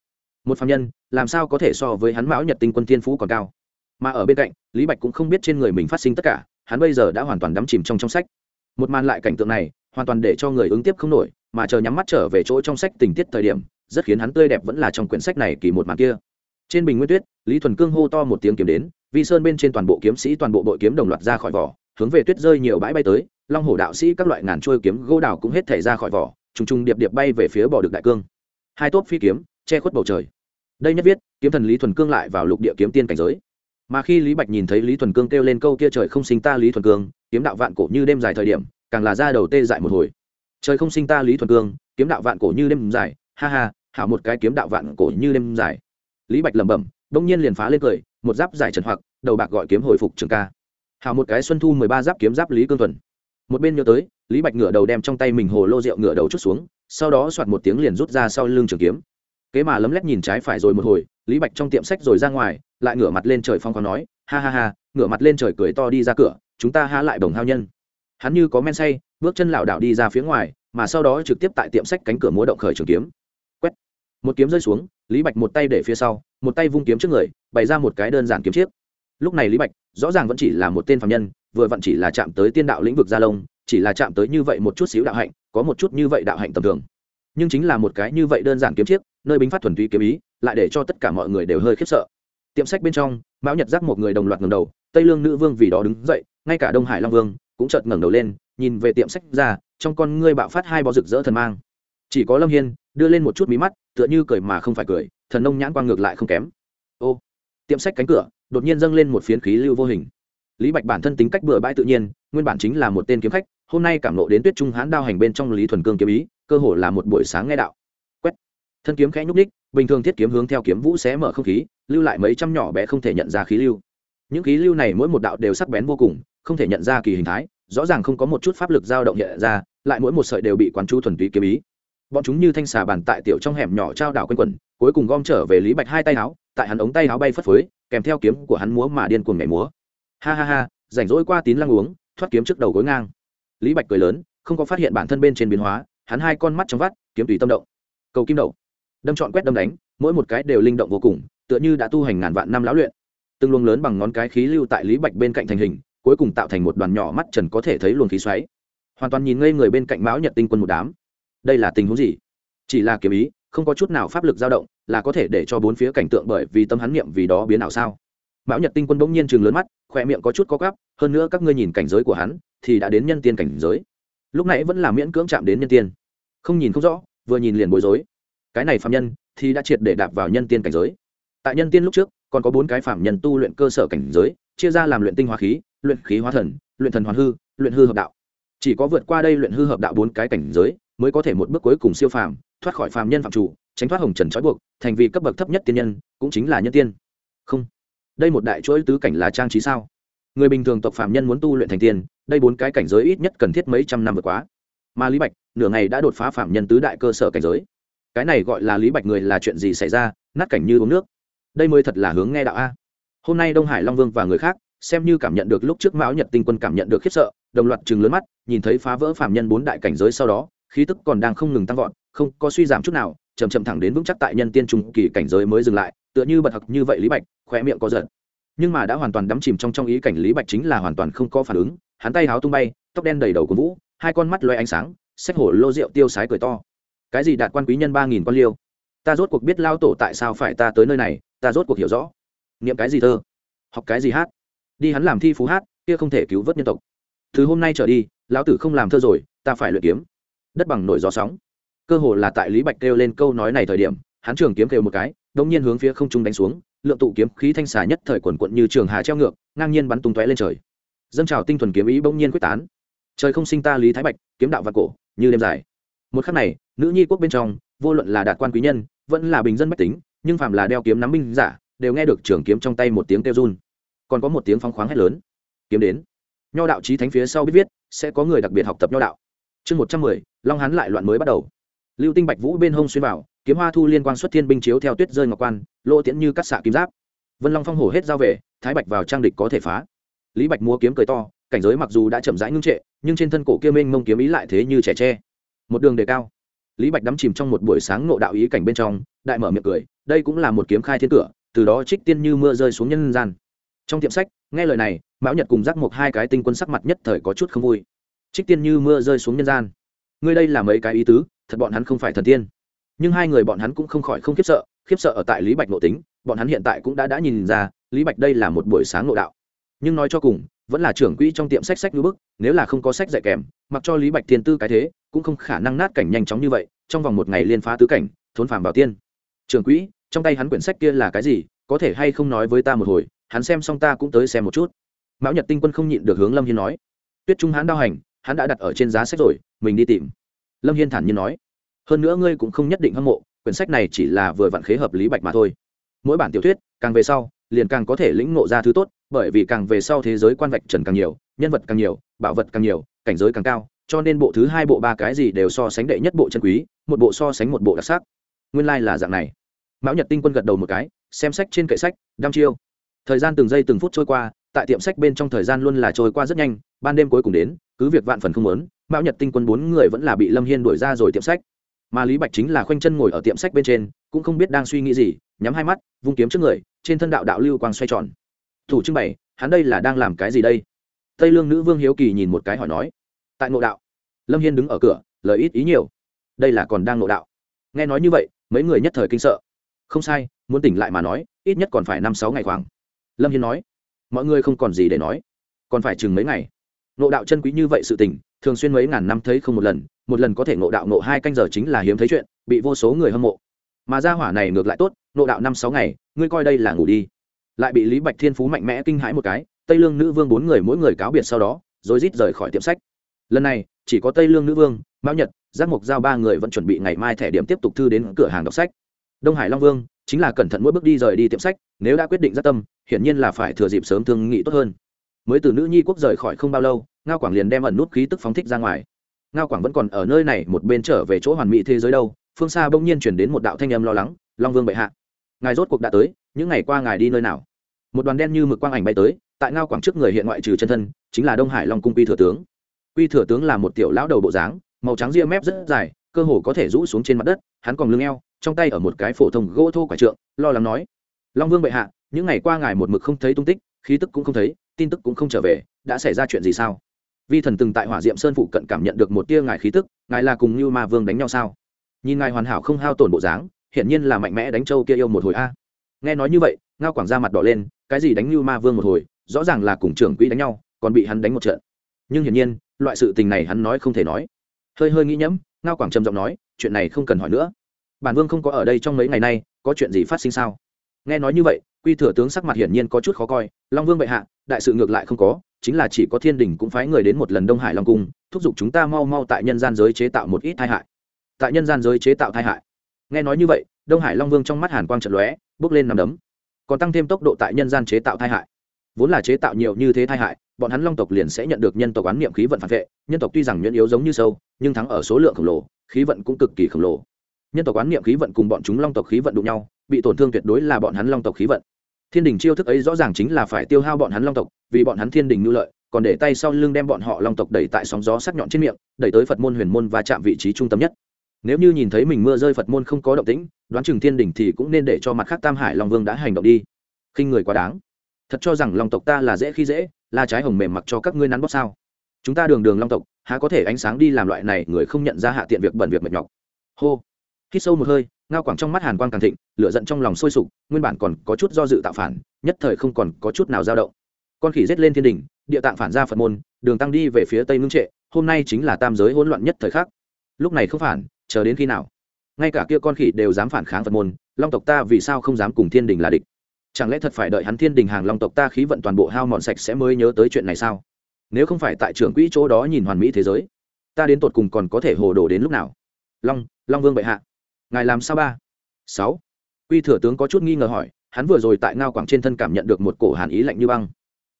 Một phạm nhân, làm sao có thể so với hắn mão nhật tinh quân tiên phú còn cao? Mà ở bên cạnh, lý bạch cũng không biết trên người mình phát sinh tất cả, hắn bây giờ đã hoàn toàn đắm chìm trong trong sách. Một màn lại cảnh tượng này, hoàn toàn để cho người ứng tiếp không nổi, mà chờ nhắm mắt trở về chỗ trong sách tình tiết thời điểm, rất khiến hắn tươi đẹp vẫn là trong quyển sách này kỳ một màn kia. Trên bình nguyên tuyết, lý thuần cương hô to một tiếng kiếm đến, vi sơn bên trên toàn bộ kiếm sĩ, toàn bộ đội kiếm đồng loạt ra khỏi vỏ, hướng về tuyết rơi nhiều bãi bay tới, long hổ đạo sĩ các loại ngàn trôi kiếm gỗ đào cũng hết thể ra khỏi vỏ, trùng trùng điệp điệp bay về phía bỏ được đại cương. Hai tốp phi kiếm, che khuất bầu trời. Đây nhất viết, kiếm thần lý thuần cương lại vào lục địa kiếm tiên cảnh giới mà khi lý bạch nhìn thấy lý thuần cương kêu lên câu kia trời không sinh ta lý thuần cương, kiếm đạo vạn cổ như đêm dài thời điểm, càng là ra đầu tê dại một hồi. Trời không sinh ta lý thuần cương, kiếm đạo vạn cổ như đêm dài, ha ha, hảo một cái kiếm đạo vạn cổ như đêm dài. Lý bạch lẩm bẩm đông nhiên liền phá lên cười, một giáp giải trần hoặc, đầu bạc gọi kiếm hồi phục trường ca. Hảo một cái xuân thu mười ba giáp kiếm giáp lý cương thuần. Một bên nhớ tới, lý bạch ngửa đầu đem trong tay mình hồ lô rượu ngửa đầu chút xuống, sau đó soạt một tiếng liền rút ra sau lưng trường kiếm. Kế mà lấm lét nhìn trái phải rồi một hồi lý bạch trong tiệm sách rồi ra ngoài, lại ngửa mặt lên trời phong khoáng nói, ha ha ha, ngửa mặt lên trời cười to đi ra cửa, chúng ta há lại bồng hao nhân. Hắn như có men say, bước chân lảo đảo đi ra phía ngoài, mà sau đó trực tiếp tại tiệm sách cánh cửa múa động khởi trường kiếm. Quét. Một kiếm rơi xuống, lý bạch một tay để phía sau, một tay vung kiếm trước người, bày ra một cái đơn giản kiếm chiếc. Lúc này lý bạch, rõ ràng vẫn chỉ là một tên phạm nhân, vừa vặn chỉ là chạm tới tiên đạo lĩnh vực gia lông, chỉ là chạm tới như vậy một chút xíu đạo hạnh, có một chút như vậy đạo hạnh tầm thường. Nhưng chính là một cái như vậy đơn giản kiếm chiếc, nơi bính phát thuần túy kiếm ý lại để cho tất cả mọi người đều hơi khiếp sợ. Tiệm sách bên trong, mão nhật giác một người đồng loạt ngầm đầu, tây lương nữ vương vì đó đứng dậy, ngay cả đông hải long vương cũng chợt ngẩng đầu lên, nhìn về tiệm sách ra, trong con ngươi bạo phát hai bó rực rỡ thần mang. Chỉ có lâm hiên, đưa lên một chút mí mắt, tựa như cười mà không phải cười, thần nông nhãn quang ngược lại không kém. Ô, tiệm sách cánh cửa, đột nhiên dâng lên một phiến khí lưu vô hình. Lý bạch bản thân tính cách bừa bãi tự nhiên, nguyên bản chính là một tên kiếm khách, hôm nay cảm lộ đến tuyết trung hãn đao hành bên trong lý thuần cương kiếm ý, cơ hồ là một buổi sáng nghe đạo thân kiếm khẽ nhúc ních bình thường thiết kiếm hướng theo kiếm vũ xé mở không khí, lưu lại mấy trăm nhỏ bé không thể nhận ra khí lưu. Những khí lưu này mỗi một đạo đều sắc bén vô cùng, không thể nhận ra kỳ hình thái, rõ ràng không có một chút pháp lực dao động hiện ra, lại mỗi một sợi đều bị quán chú thuần túy kiếm ý. Bọn chúng như thanh xà bàn tại tiểu trong hẻm nhỏ trao đảo quanh quẩn, cuối cùng gom trở về lý bạch hai tay áo, tại hắn ống tay áo bay phất phới, kèm theo kiếm của hắn múa mà điên cuồng nhảy múa. Ha ha ha, rảnh rỗi qua tín lăng uống, thoát kiếm trước đầu gối ngang. Lý bạch cười lớn, không có phát hiện bản thân bên trên biến hóa, hắn hai con mắt trong vắt, kiếm tùy tâm động. Cầu kim đậu đâm chọn quét đâm đánh, mỗi một cái đều linh động vô cùng, tựa như đã tu hành ngàn vạn năm lão luyện. Từng luồng lớn bằng ngón cái khí lưu tại lý bạch bên cạnh thành hình, cuối cùng tạo thành một đoàn nhỏ mắt trần có thể thấy luồng khí xoáy. Hoàn toàn nhìn ngây người bên cạnh mão nhật tinh quân một đám. Đây là tình huống gì? Chỉ là kiếm ý, không có chút nào pháp lực dao động, là có thể để cho bốn phía cảnh tượng bởi vì tâm hắn niệm vì đó biến ảo sao? Mão nhật tinh quân bỗng nhiên chừng lớn mắt khoe miệng có chút có gắp hơn nữa các ngươi nhìn cảnh giới của hắn, thì đã đến nhân tiên cảnh giới. Lúc nãy vẫn là miễn cưỡng chạm đến nhân tiên. Không nhìn không rõ, vừa nhìn liền bối rối cái này phạm nhân thì đã triệt để đạp vào nhân tiên cảnh giới. Tại nhân tiên lúc trước, còn có bốn cái phạm nhân tu luyện cơ sở cảnh giới, chia ra làm luyện tinh hóa khí, luyện khí hóa thần, luyện thần hoàn hư, luyện hư hợp đạo. Chỉ có vượt qua đây luyện hư hợp đạo bốn cái cảnh giới, mới có thể một bước cuối cùng siêu phàm, thoát khỏi phàm nhân phạm chủ, tránh thoát hồng trần trói buộc, thành vì cấp bậc thấp nhất tiên nhân, cũng chính là nhân tiên. Không. Đây một đại chuỗi tứ cảnh là trang trí sao? Người bình thường tộc phạm nhân muốn tu luyện thành tiên, đây bốn cái cảnh giới ít nhất cần thiết mấy trăm năm vượt quá. Mà lý bạch, nửa ngày đã đột phá phạm nhân tứ đại cơ sở cảnh giới cái này gọi là lý bạch người là chuyện gì xảy ra, nát cảnh như uống nước. Đây mới thật là hướng nghe đạo a. Hôm nay đông hải long vương và người khác, xem như cảm nhận được lúc trước mão nhật tinh quân cảm nhận được khiếp sợ, đồng loạt chừng lớn mắt, nhìn thấy phá vỡ phạm nhân bốn đại cảnh giới sau đó, khí tức còn đang không ngừng tăng vọt, không có suy giảm chút nào chầm chậm thẳng đến vững chắc tại nhân tiên trung kỳ cảnh giới mới dừng lại, tựa như bật học như vậy lý bạch khỏe miệng có giật. Nhưng mà đã hoàn toàn đắm chìm trong trong ý cảnh lý bạch chính là hoàn toàn không có phản ứng, hắn tay háo tung bay, tóc đen đầy đầu của vũ, hai con mắt loay ánh sáng, xách hổ lô rượu tiêu sái cười to cái gì đạt quan quý nhân ba nghìn con liêu? Ta rốt cuộc biết lao tổ tại sao phải ta tới nơi này, ta rốt cuộc hiểu rõ. Niệm cái gì thơ? Học cái gì hát? Đi hắn làm thi phú hát, kia không thể cứu vớt nhân tộc. Từ hôm nay trở đi, lão tử không làm thơ rồi, ta phải luyện kiếm. Đất bằng nổi gió sóng. Cơ hồ là tại lý bạch kêu lên câu nói này thời điểm, hắn trường kiếm kêu một cái đông nhiên hướng phía không trung đánh xuống, lượng tụ kiếm khí thanh xà nhất thời quần quận như trường hà treo ngược, ngang nhiên bắn tung tóe lên trời. Dâng trào tinh thuần kiếm ý bỗng nhiên quyết tán. Trời không sinh ta lý thái bạch, kiếm đạo và cổ, như đêm dài một khắc này, nữ nhi quốc bên trong, vô luận là đạt quan quý nhân, vẫn là bình dân bách tính, nhưng phạm là đeo kiếm nắm binh giả, đều nghe được trường kiếm trong tay một tiếng kêu run. Còn có một tiếng phong khoáng hét lớn. Kiếm đến. Nho đạo trí thánh phía sau biết viết, sẽ có người đặc biệt học tập nho đạo. Chương một trăm mười, long hắn lại loạn mới bắt đầu. Lưu tinh bạch vũ bên hông xuyên vào, kiếm hoa thu liên quan xuất thiên binh chiếu theo tuyết rơi ngọc quan, lỗ tiễn như cắt xạ kim giáp. Vân long phong hổ hết giao về, thái bạch vào trang địch có thể phá. Lý bạch múa kiếm cười to, cảnh giới mặc dù đã chậm rãi ngưng trệ, nhưng trên thân cổ kia mênh mông kiếm ý lại thế như trẻ tre một đường đề cao. Lý bạch đắm chìm trong một buổi sáng ngộ đạo ý cảnh bên trong, đại mở miệng cười, đây cũng là một kiếm khai thiên cửa, từ đó trích tiên như mưa rơi xuống nhân gian. Trong tiệm sách, nghe lời này, mão nhật cùng giác một hai cái tinh quân sắc mặt nhất thời có chút không vui. Trích tiên như mưa rơi xuống nhân gian. Ngươi đây là mấy cái ý tứ, thật bọn hắn không phải thần tiên. Nhưng hai người bọn hắn cũng không khỏi không khiếp sợ khiếp sợ ở tại lý bạch nội tính, bọn hắn hiện tại cũng đã đã nhìn ra, lý bạch đây là một buổi sáng nội đạo. Nhưng nói cho cùng vẫn là trưởng quỹ trong tiệm sách sách ngữ bức, nếu là không có sách dạy kèm, mặc cho lý bạch thiên tư cái thế, cũng không khả năng nát cảnh nhanh chóng như vậy, trong vòng một ngày liên phá tứ cảnh, thốn phàm bảo tiên. Trưởng quỹ, trong tay hắn quyển sách kia là cái gì, có thể hay không nói với ta một hồi, hắn xem xong ta cũng tới xem một chút. Mão nhật tinh quân không nhịn được hướng lâm hiên nói. Tuyết trung hắn đao hành, hắn đã đặt ở trên giá sách rồi, mình đi tìm. Lâm hiên thản nhiên nói. Hơn nữa ngươi cũng không nhất định hâm mộ, quyển sách này chỉ là vừa vặn khế hợp lý bạch mà thôi. Mỗi bản tiểu thuyết, càng về sau liền càng có thể lĩnh ngộ ra thứ tốt, bởi vì càng về sau thế giới quan vạch trần càng nhiều, nhân vật càng nhiều, bảo vật càng nhiều, cảnh giới càng cao, cho nên bộ thứ hai bộ ba cái gì đều so sánh đệ nhất bộ chân quý, một bộ so sánh một bộ đặc sắc. Nguyên lai、like、là dạng này. Mão nhật tinh quân gật đầu một cái, xem sách trên kệ sách, đăm chiêu. Thời gian từng giây từng phút trôi qua, tại tiệm sách bên trong thời gian luôn là trôi qua rất nhanh, ban đêm cuối cùng đến, cứ việc vạn phần không muốn, mão nhật tinh quân bốn người vẫn là bị lâm hiên đuổi ra rồi tiệm sách. Mà lý bạch chính là khoanh chân ngồi ở tiệm sách bên trên, cũng không biết đang suy nghĩ gì, nhắm hai mắt, vung kiếm trước người trên thân đạo đạo lưu quang xoay tròn. Thủ trưng bày, hắn đây là đang làm cái gì đây? Tây lương nữ vương hiếu kỳ nhìn một cái hỏi nói. Tại ngộ đạo. Lâm hiên đứng ở cửa, lời ít ý nhiều. Đây là còn đang ngộ đạo. Nghe nói như vậy, mấy người nhất thời kinh sợ. Không sai, muốn tỉnh lại mà nói, ít nhất còn phải năm sáu ngày khoảng. Lâm hiên nói. Mọi người không còn gì để nói. Còn phải chừng mấy ngày. Ngộ đạo chân quý như vậy sự tỉnh, thường xuyên mấy ngàn năm thấy không một lần. Một lần có thể ngộ đạo ngộ hai canh giờ chính là hiếm thấy chuyện, bị vô số người hâm mộ mà ra hỏa này ngược lại tốt ngộ đạo năm sáu ngày, ngươi coi đây là ngủ đi. Lại bị lý bạch thiên phú mạnh mẽ kinh hãi một cái, tây lương nữ vương bốn người mỗi người cáo biệt sau đó, rồi rít rời khỏi tiệm sách. Lần này, chỉ có tây lương nữ vương, mão nhật, giác mục giao ba người vẫn chuẩn bị ngày mai thẻ điểm tiếp tục thư đến cửa hàng đọc sách. Đông hải long vương, chính là cẩn thận mỗi bước đi rời đi tiệm sách, nếu đã quyết định ra tâm, hiển nhiên là phải thừa dịp sớm thương nghị tốt hơn. Mới từ nữ nhi quốc rời khỏi không bao lâu, ngao quảng liền đem ẩn nút khí tức phóng thích ra ngoài. Ngao quảng vẫn còn ở nơi này, một bên trở về chỗ hoàn mỹ thế giới đâu phương xa bỗng nhiên chuyển đến một đạo thanh âm lo lắng, long vương bệ hạ, ngài rốt cuộc đã tới, những ngày qua ngài đi nơi nào? Một đoàn đen như mực quang ảnh bay tới, tại ngao quảng trước người hiện ngoại trừ chân thân, chính là đông hải long cung quy thừa tướng. Quy thừa tướng là một tiểu lão đầu bộ dáng, màu trắng ria mép rất dài, cơ hồ có thể rũ xuống trên mặt đất, hắn còn lưng eo, trong tay ở một cái phổ thông gỗ thô quả trượng, lo lắng nói, long vương bệ hạ, những ngày qua ngài một mực không thấy tung tích, khí tức cũng không thấy, tin tức cũng không trở về, đã xảy ra chuyện gì sao? Vi thần từng tại hỏa diệm sơn phụ cận cảm nhận được một tia ngài khí tức, ngài là cùng như ma vương đánh nhau sao? Nhìn ngài hoàn hảo không hao tổn bộ dáng, hiển nhiên là mạnh mẽ đánh châu kia yêu một hồi a. Nghe nói như vậy, ngao quảng ra mặt đỏ lên, cái gì đánh như ma vương một hồi, rõ ràng là cùng trưởng quỹ đánh nhau, còn bị hắn đánh một trận. Nhưng hiển nhiên, loại sự tình này hắn nói không thể nói. Hơi hơi nghĩ nhẫm, ngao quảng trầm giọng nói, chuyện này không cần hỏi nữa. Bản vương không có ở đây trong mấy ngày nay, có chuyện gì phát sinh sao? Nghe nói như vậy, quy thừa tướng sắc mặt hiển nhiên có chút khó coi, long vương bệ hạ, đại sự ngược lại không có, chính là chỉ có thiên đình cũng phái người đến một lần đông hải long cung, thúc giục chúng ta mau mau tại nhân gian giới chế tạo một ít tai hại tại nhân gian giới chế tạo tai hại. Nghe nói như vậy, đông hải long vương trong mắt hàn quang trận lóe, bước lên nằm đấm. Còn tăng thêm tốc độ tại nhân gian chế tạo tai hại. Vốn là chế tạo nhiều như thế tai hại, bọn hắn long tộc liền sẽ nhận được nhân tộc oán niệm khí vận phản vệ. Nhân tộc tuy rằng nhuyễn yếu giống như sâu, nhưng thắng ở số lượng khổng lồ, khí vận cũng cực kỳ khổng lồ. Nhân tộc oán niệm khí vận cùng bọn chúng long tộc khí vận đụng nhau, bị tổn thương tuyệt đối là bọn hắn long tộc khí vận. Thiên đình chiêu thức ấy rõ ràng chính là phải tiêu hao bọn hắn long tộc, vì bọn hắn thiên đình ngư lợi, còn để tay sau lưng đem bọn họ long tộc đẩy tại sóng gió sắc nhọn trên miệng, đẩy tới phật môn, huyền môn và chạm vị trí trung tâm nhất nếu như nhìn thấy mình mưa rơi phật môn không có động tĩnh, đoán chừng thiên đình thì cũng nên để cho mặt khác tam hải long vương đã hành động đi. Khinh người quá đáng. Thật cho rằng long tộc ta là dễ khi dễ là trái hồng mềm mặc cho các ngươi nắn bóp sao? Chúng ta đường đường long tộc, há có thể ánh sáng đi làm loại này người không nhận ra hạ tiện việc bẩn việc mệt nhọc? Hô. Khi sâu một hơi, ngao quảng trong mắt hàn quang càng thịnh, lửa giận trong lòng sôi sục, nguyên bản còn có chút do dự tạo phản, nhất thời không còn có chút nào dao động. Con khỉ rết lên thiên đình, địa tạng phản ra phật môn, đường tăng đi về phía tây ngưng trệ, hôm nay chính là tam giới hỗn loạn nhất thời khắc. Lúc này không phản chờ đến khi nào? Ngay cả kia con khỉ đều dám phản kháng phật môn, long tộc ta vì sao không dám cùng thiên đình là địch? Chẳng lẽ thật phải đợi hắn thiên đình hàng long tộc ta khí vận toàn bộ hao mòn sạch sẽ mới nhớ tới chuyện này sao? Nếu không phải tại trưởng quỹ chỗ đó nhìn hoàn mỹ thế giới, ta đến tột cùng còn có thể hồ đồ đến lúc nào? Long long vương bệ hạ, ngài làm sao ba? Sáu. Quy thừa tướng có chút nghi ngờ hỏi, hắn vừa rồi tại ngao quảng trên thân cảm nhận được một cổ hàn ý lạnh như băng.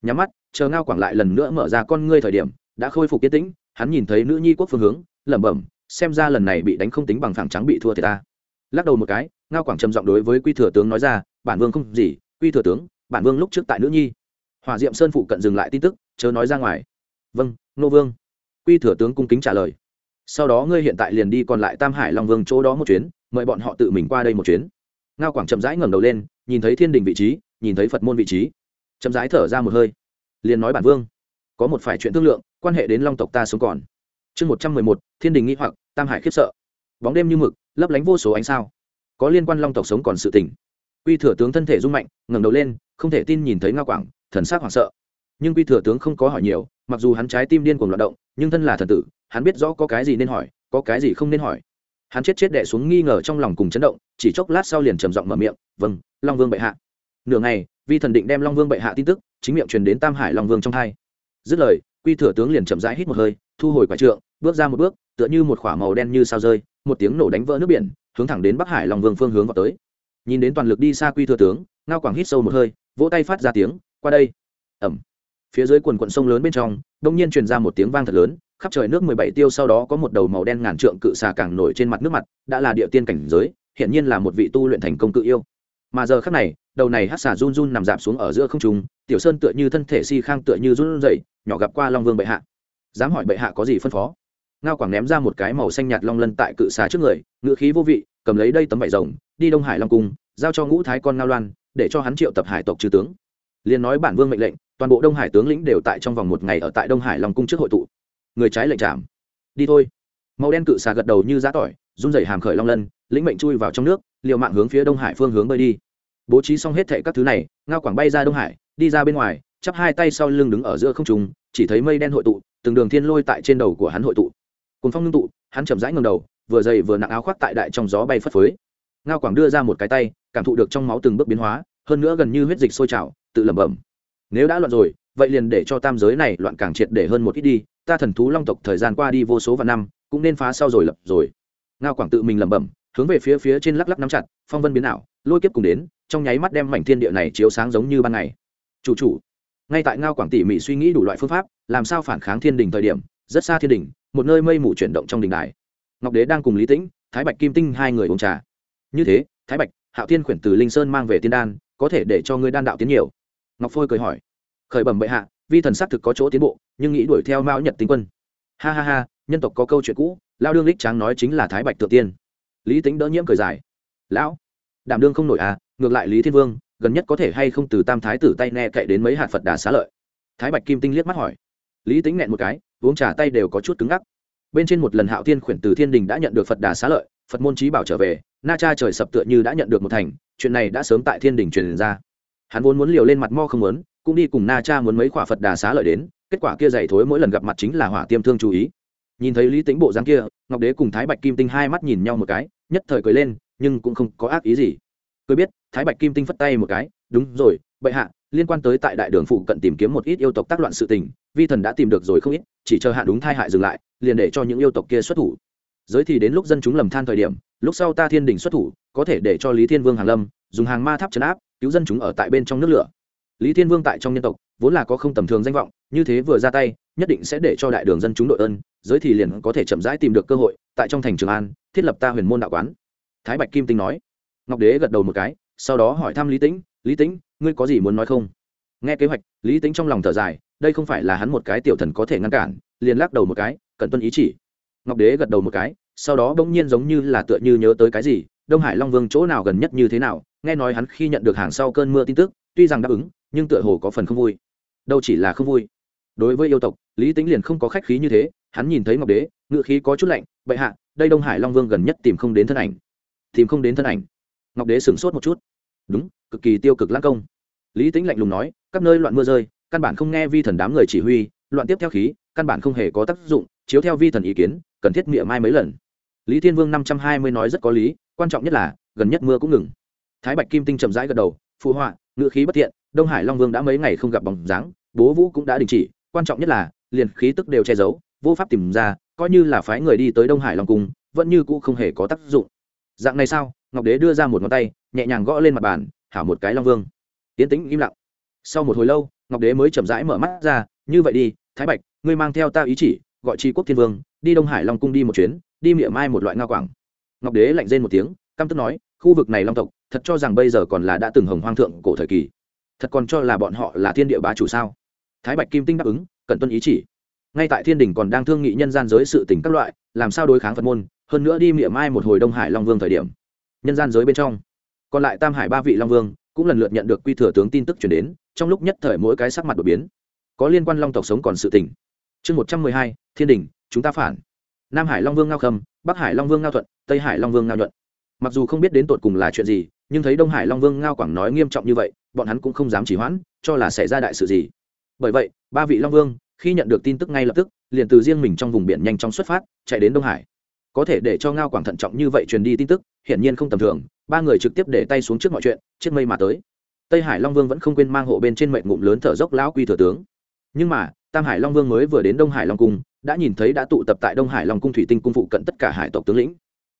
Nhắm mắt, chờ ngao quảng lại lần nữa mở ra con ngươi thời điểm, đã khôi phục yên tĩnh, hắn nhìn thấy nữ nhi quốc phương hướng, lẩm bẩm xem ra lần này bị đánh không tính bằng phẳng trắng bị thua thì ta. Lắc đầu một cái, ngao quảng trầm giọng đối với quy thừa tướng nói ra, bản vương không gì, quy thừa tướng, bản vương lúc trước tại nữ nhi. Hòa diệm sơn phụ cận dừng lại tin tức, chớ nói ra ngoài. Vâng nô vương. Quy thừa tướng cung kính trả lời. Sau đó ngươi hiện tại liền đi còn lại tam hải long vương chỗ đó một chuyến, mời bọn họ tự mình qua đây một chuyến. Ngao quảng chậm rãi ngẩng đầu lên, nhìn thấy thiên đình vị trí, nhìn thấy phật môn vị trí. Chậm rãi thở ra một hơi, liền nói bản vương, có một phải chuyện thương lượng, quan hệ đến long tộc ta sống còn chương một trăm mười một, thiên đình nghĩ hoặc, tam hải khiếp sợ. Bóng đêm như mực, lấp lánh vô số ánh sao. Có liên quan long tộc sống còn sự tỉnh quy thừa tướng thân thể rung mạnh, ngẩng đầu lên, không thể tin nhìn thấy ngao quảng, thần sắc hoảng sợ. Nhưng quy thừa tướng không có hỏi nhiều, mặc dù hắn trái tim điên cuồng loạt động, nhưng thân là thần tử, hắn biết rõ có cái gì nên hỏi, có cái gì không nên hỏi. Hắn chết chết đệ xuống nghi ngờ trong lòng cùng chấn động, chỉ chốc lát sau liền trầm giọng mở miệng vâng long vương bệ hạ. Nửa ngày, vi thần định đem long vương bệ hạ tin tức, chính miệng truyền đến tam hải long vương trong hai. Dứt lời, quy thừa tướng liền chậm rãi hít một hơi, thu hồi quả trượng bước ra một bước, tựa như một k h ỏ a màu đen như sao rơi, một tiếng nổ đánh vỡ nước biển, hướng thẳng đến bắc hải long vương phương hướng vào tới. Nhìn đến toàn lực đi xa quy thừa tướng, ngao quảng hít sâu một hơi, vỗ tay phát ra tiếng, qua đây. Ẩm. Phía dưới quần quận sông lớn bên trong, đông nhiên truyền ra một tiếng vang thật lớn, khắp trời nước mười bảy tiêu sau đó có một đầu màu đen ngàn trượng cự xà càng nổi trên mặt nước mặt, đã là địa tiên cảnh giới hiện nhiên là một vị tu luyện thành công cự yêu. Mà giờ khắc này, đầu này hát xà run run nằm dạp xuống ở giữa không trung, tiểu sơn tựa như thân thể si khang tựa như run rẩy, nhỏ gặp qua long vương bệ hạ. Dám hỏi bệ hạ có gì phân phó? Ngao quảng ném ra một cái màu xanh nhạt long lân tại cự xà trước người ngự khí vô vị, cầm lấy đây tấm vải rồng, đi đông hải long cung, giao cho ngũ thái con ngao loan, để cho hắn triệu tập hải tộc trừ tướng. Liền nói bản vương mệnh lệnh, toàn bộ đông hải tướng lĩnh đều tại trong vòng một ngày ở tại đông hải long cung trước hội tụ. Người trái lệnh chạm đi thôi. Màu đen cự xà gật đầu như giá tỏi, run rẩy hàm khởi long lân, lĩnh mệnh chui vào trong nước, liều mạng hướng phía đông hải phương hướng bơi đi. Bố trí xong hết thệ các thứ này, ngao quảng bay ra đông hải, đi ra bên ngoài, chắp hai tay sau lưng đứng ở giữa không trùng chỉ thấy mây đen hội tụ, từng đường thiên lôi tại trên đầu của hắn hội tụ cùng phong ngưng tụ, hắn chậm rãi ngầm đầu, vừa dày vừa nặng áo khoác tại đại trong gió bay phất phới. Ngao quảng đưa ra một cái tay, cảm thụ được trong máu từng bước biến hóa, hơn nữa gần như huyết dịch sôi trào, tự lẩm bẩm. Nếu đã loạn rồi, vậy liền để cho tam giới này loạn càng triệt để hơn một ít đi, ta thần thú long tộc thời gian qua đi vô số vạn năm, cũng nên phá sau rồi lập rồi. Ngao quảng tự mình lẩm bẩm, hướng về phía phía trên lắc lắc nắm chặt, phong vân biến ảo, lôi kiếp cùng đến, trong nháy mắt đem mảnh thiên địa này chiếu sáng giống như ban ngày. Chủ chủ, ngay tại ngao quảng tỉ mỉ suy nghĩ đủ loại phương pháp, làm sao phản kháng thiên đình thời điểm, rất xa thiên đình một nơi mây mù chuyển động trong đình đài. Ngọc đế đang cùng lý tĩnh, thái bạch kim tinh hai người uống trà. Như thế, thái bạch, hạo thiên khuyển từ linh sơn mang về tiên đan, có thể để cho ngươi đan đạo tiến nhiều. Ngọc phôi cười hỏi. Khởi bẩm bệ hạ, vi thần xác thực có chỗ tiến bộ, nhưng nghĩ đuổi theo mao nhật tinh quân. Ha ha ha, nhân tộc có câu chuyện cũ, lao đương lích tráng nói chính là thái bạch Tự tiên. Lý tính đỡ nhiễm cười dài. Lão, đảm đương không nổi à ngược lại lý thiên vương, gần nhất có thể hay không từ tam thái tử tay nghe cậy đến mấy hạt phật đà xá lợi? Thái bạch kim tinh liếc mắt hỏi. Lý tính nghẹn một cái uống trà tay đều có chút cứng ngắc. Bên trên một lần hạo thiên khuyển từ thiên đình đã nhận được phật đà xá lợi, phật môn trí bảo trở về, na cha trời sập tựa như đã nhận được một thành, chuyện này đã sớm tại thiên đình truyền ra. Hắn vốn muốn liều lên mặt mo không muốn, cũng đi cùng na cha muốn mấy quả phật đà xá lợi đến, kết quả kia dày thối mỗi lần gặp mặt chính là hỏa tiêm thương chú ý. Nhìn thấy lý tính bộ dáng kia, ngọc đế cùng thái bạch kim tinh hai mắt nhìn nhau một cái, nhất thời cười lên, nhưng cũng không có ác ý gì. Cười biết, thái bạch kim tinh phất tay một cái, đúng rồi, bệ hạ, liên quan tới tại đại đường phụ cận tìm kiếm một ít yêu tộc tác loạn sự tình vi thần đã tìm được rồi không ít, chỉ chờ hạ đúng thai hại dừng lại, liền để cho những yêu tộc kia xuất thủ. Giới thì đến lúc dân chúng lầm than thời điểm, lúc sau ta thiên đình xuất thủ, có thể để cho lý thiên vương hàng lâm, dùng hàng ma tháp chấn áp, cứu dân chúng ở tại bên trong nước lửa. Lý thiên vương tại trong nhân tộc, vốn là có không tầm thường danh vọng, như thế vừa ra tay, nhất định sẽ để cho đại đường dân chúng đội ơn, giới thì liền có thể chậm rãi tìm được cơ hội, tại trong thành trường an, thiết lập ta huyền môn đạo quán. Thái bạch kim tinh nói. Ngọc đế gật đầu một cái, sau đó hỏi thăm lý tĩnh lý tĩnh, ngươi có gì muốn nói không? Nghe kế hoạch, lý tĩnh trong lòng thở dài đây không phải là hắn một cái tiểu thần có thể ngăn cản, liền lắc đầu một cái, cẩn tuân ý chỉ. Ngọc đế gật đầu một cái, sau đó bỗng nhiên giống như là tựa như nhớ tới cái gì, đông hải long vương chỗ nào gần nhất như thế nào, nghe nói hắn khi nhận được hàng sau cơn mưa tin tức, tuy rằng đáp ứng, nhưng tựa hồ có phần không vui. Đâu chỉ là không vui. Đối với yêu tộc, lý tính liền không có khách khí như thế, hắn nhìn thấy ngọc đế ngự khí có chút lạnh, bệ hạ, đây đông hải long vương gần nhất tìm không đến thân ảnh. Tìm không đến thân ảnh? Ngọc đế sửng sốt một chút. Đúng, cực kỳ tiêu cực lãng công. Lý tính lạnh lùng nói, các nơi loạn mưa rơi căn bản không nghe vi thần đám người chỉ huy, loạn tiếp theo khí, căn bản không hề có tác dụng, chiếu theo vi thần ý kiến, cần thiết miệng mai mấy lần. Lý thiên vương năm trăm hai mươi nói rất có lý, quan trọng nhất là, gần nhất mưa cũng ngừng. Thái bạch kim tinh chậm rãi gật đầu, phụ họa, ngự khí bất thiện, đông hải long vương đã mấy ngày không gặp bóng dáng, bố vũ cũng đã đình chỉ, quan trọng nhất là, liền khí tức đều che giấu, vô pháp tìm ra, coi như là phái người đi tới đông hải long cung, vẫn như cũ không hề có tác dụng. Dạng này sao? Ngọc đế đưa ra một ngón tay, nhẹ nhàng gõ lên mặt bàn, hảo một cái long vương. Tiến tĩnh im lặng. Sau một hồi lâu ngọc đế mới chậm rãi mở mắt ra, như vậy đi, thái bạch, ngươi mang theo ta ý chỉ, gọi tri quốc thiên vương, đi đông hải long cung đi một chuyến, đi miệng mai một loại ngao quảng. Ngọc đế lạnh rên một tiếng, căm tức nói, khu vực này long tộc, thật cho rằng bây giờ còn là đã từng hồng hoang thượng cổ thời kỳ. Thật còn cho là bọn họ là thiên địa bá chủ sao? Thái bạch kim tinh đáp ứng cần tuân ý chỉ. Ngay tại thiên đình còn đang thương nghị nhân gian giới sự tình các loại, làm sao đối kháng phật môn, hơn nữa đi miệng mai một hồi đông hải long vương thời điểm. Nhân gian giới bên trong. Còn lại tam hải ba vị long vương cũng lần lượt nhận được quy thừa tướng tin tức chuyển đến, trong lúc nhất thời mỗi cái sắc mặt đột biến. Có liên quan long tộc sống còn sự tình. Chương một trăm mười hai, thiên đình, chúng ta phản. Nam hải long vương ngao khâm, bắc hải long vương ngao thuận, tây hải long vương ngao nhuận. Mặc dù không biết đến tột cùng là chuyện gì, nhưng thấy đông hải long vương ngao quảng nói nghiêm trọng như vậy, bọn hắn cũng không dám chỉ hoãn, cho là xảy ra đại sự gì. Bởi vậy, ba vị long vương, khi nhận được tin tức ngay lập tức, liền từ riêng mình trong vùng biển nhanh chóng xuất phát, chạy đến đông hải. Có thể để cho ngao quảng thận trọng như vậy truyền đi tin tức hiển nhiên không tầm thường, ba người trực tiếp để tay xuống trước mọi chuyện, chiếc mây mà tới. Tây hải long vương vẫn không quên mang hộ bên trên mệnh ngụm lớn thở dốc lão quy thừa tướng. Nhưng mà, tam hải long vương mới vừa đến đông hải long cung, đã nhìn thấy đã tụ tập tại đông hải long cung thủy tinh cung phụ cận tất cả hải tộc tướng lĩnh.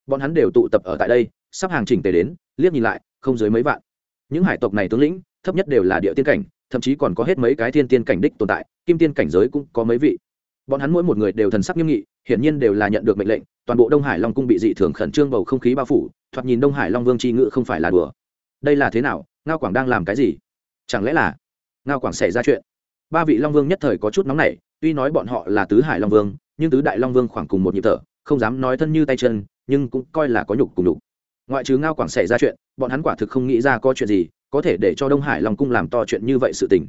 Bọn hắn đều tụ tập ở tại đây, sắp hàng chỉnh tề đến, liếc nhìn lại, không dưới mấy vạn. Những hải tộc này tướng lĩnh, thấp nhất đều là địa tiên cảnh, thậm chí còn có hết mấy cái thiên tiên cảnh đích tồn tại, kim tiên cảnh giới cũng có mấy vị. Bọn hắn mỗi một người đều thần sắc nghiêm nghị, hiển nhiên đều là nhận được mệnh lệnh, toàn bộ đông hải long cung bị dị thường khẩn trương bầu không khí bao phủ thoạt nhìn đông hải long vương c h i ngự không phải là đùa. Đây là thế nào? Ngao quảng đang làm cái gì? Chẳng lẽ là ngao quảng xảy ra chuyện? Ba vị long vương nhất thời có chút nóng nảy, tuy nói bọn họ là tứ hải long vương, nhưng tứ đại long vương khoảng cùng một nhịp thở, không dám nói thân như tay chân, nhưng cũng coi là có nhục cùng nhục. Ngoại trừ ngao quảng xảy ra chuyện, bọn hắn quả thực không nghĩ ra có chuyện gì có thể để cho đông hải long cung làm to chuyện như vậy sự tình.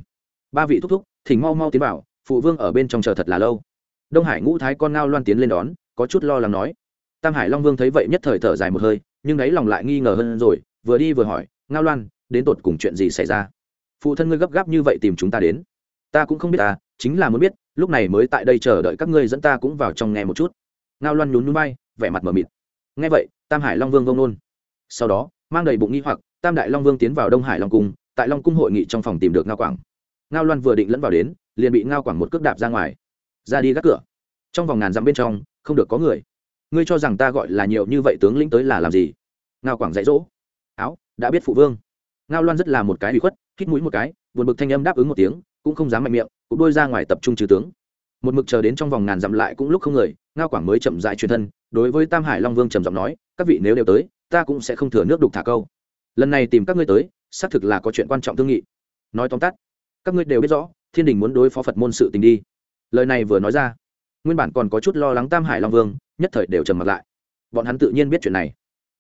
Ba vị thúc thúc, thỉnh mau mau tiến vào, phụ vương ở bên trong chờ thật là lâu. Đông hải ngũ thái con ngao loan tiến lên đón, có chút lo lắng nói. Tam hải long vương thấy vậy nhất thời thở dài một hơi nhưng đáy lòng lại nghi ngờ hơn rồi, vừa đi vừa hỏi, ngao loan, đến tột cùng chuyện gì xảy ra? Phụ thân ngươi gấp gáp như vậy tìm chúng ta đến. Ta cũng không biết ta chính là muốn biết, lúc này mới tại đây chờ đợi các ngươi dẫn ta cũng vào trong nghe một chút. Ngao loan nhún núi bay vẻ mặt mờ mịt. Nghe vậy, tam hải long vương vông nôn sau đó, mang đầy bụng nghi hoặc, tam đại long vương tiến vào đông hải long cung, tại long cung hội nghị trong phòng tìm được ngao quảng. Ngao loan vừa định lẫn vào đến, liền bị ngao quảng một cước đạp ra ngoài, ra đi gác cửa. Trong vòng ngàn dặm bên trong, không được có người ngươi cho rằng ta gọi là nhiều như vậy tướng lĩnh tới là làm gì? Ngao quảng dạy dỗ. Áo, đã biết phụ vương. Ngao loan rất là một cái bị khuất, hít mũi một cái, buồn bực thanh âm đáp ứng một tiếng, cũng không dám mạnh miệng, cũng đôi ra ngoài tập trung trừ tướng. Một mực chờ đến trong vòng ngàn dặm lại cũng lúc không người, ngao quảng mới chậm dại truyền thân, đối với tam hải long vương trầm giọng nói, các vị nếu đều tới, ta cũng sẽ không thừa nước đục thả câu. Lần này tìm các ngươi tới, xác thực là có chuyện quan trọng thương nghị. Nói tóm tắt, các ngươi đều biết rõ, thiên đình muốn đối phó phật môn sự tình đi. Lời này vừa nói ra, nguyên bản còn có chút lo lắng tam hải long vương nhất thời đều trầm mặt lại. Bọn hắn tự nhiên biết chuyện này.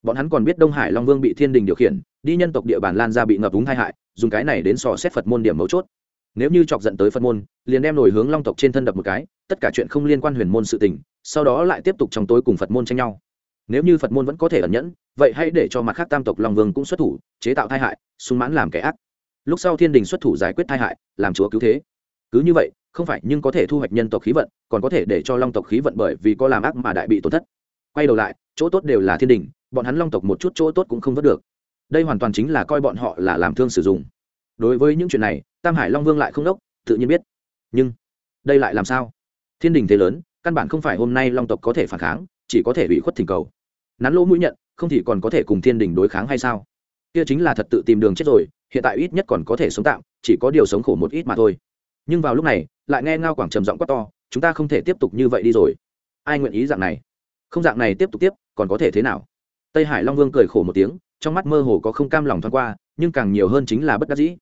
Bọn hắn còn biết đông hải long vương bị thiên đình điều khiển, đi nhân tộc địa bàn lan ra bị ngập úng tai hại, dùng cái này đến sò xét phật môn điểm mấu chốt. Nếu như chọc giận tới phật môn, liền đem nổi hướng long tộc trên thân đập một cái, tất cả chuyện không liên quan huyền môn sự tình, sau đó lại tiếp tục trong tối cùng phật môn tranh nhau. Nếu như phật môn vẫn có thể ẩn nhẫn, vậy hãy để cho mặt khác tam tộc long vương cũng xuất thủ, chế tạo tai hại, sung mãn làm kẻ ác. Lúc sau thiên đình xuất thủ giải quyết tai hại, làm chúa cứu thế. Cứ như vậy không phải nhưng có thể thu hoạch nhân tộc khí vận, còn có thể để cho long tộc khí vận bởi vì có làm ác mà đại bị tổn thất. Quay đầu lại, chỗ tốt đều là thiên đình, bọn hắn long tộc một chút chỗ tốt cũng không vớt được. Đây hoàn toàn chính là coi bọn họ là làm thương sử dụng. Đối với những chuyện này, tam hải long vương lại không đốc, tự nhiên biết. Nhưng, đây lại làm sao? Thiên đình thế lớn, căn bản không phải hôm nay long tộc có thể phản kháng, chỉ có thể bị khuất thỉnh cầu. Nắn lỗ mũi nhận, không thì còn có thể cùng thiên đình đối kháng hay sao? Kia chính là thật tự tìm đường chết rồi, hiện tại ít nhất còn có thể sống tạm, chỉ có điều sống khổ một ít mà thôi nhưng vào lúc này, lại nghe ngao quảng trầm giọng quát to, chúng ta không thể tiếp tục như vậy đi rồi. Ai nguyện ý dạng này? Không dạng này tiếp tục tiếp, còn có thể thế nào? Tây hải long vương cười khổ một tiếng, trong mắt mơ hồ có không cam lòng thoáng qua, nhưng càng nhiều hơn chính là bất đắc dĩ.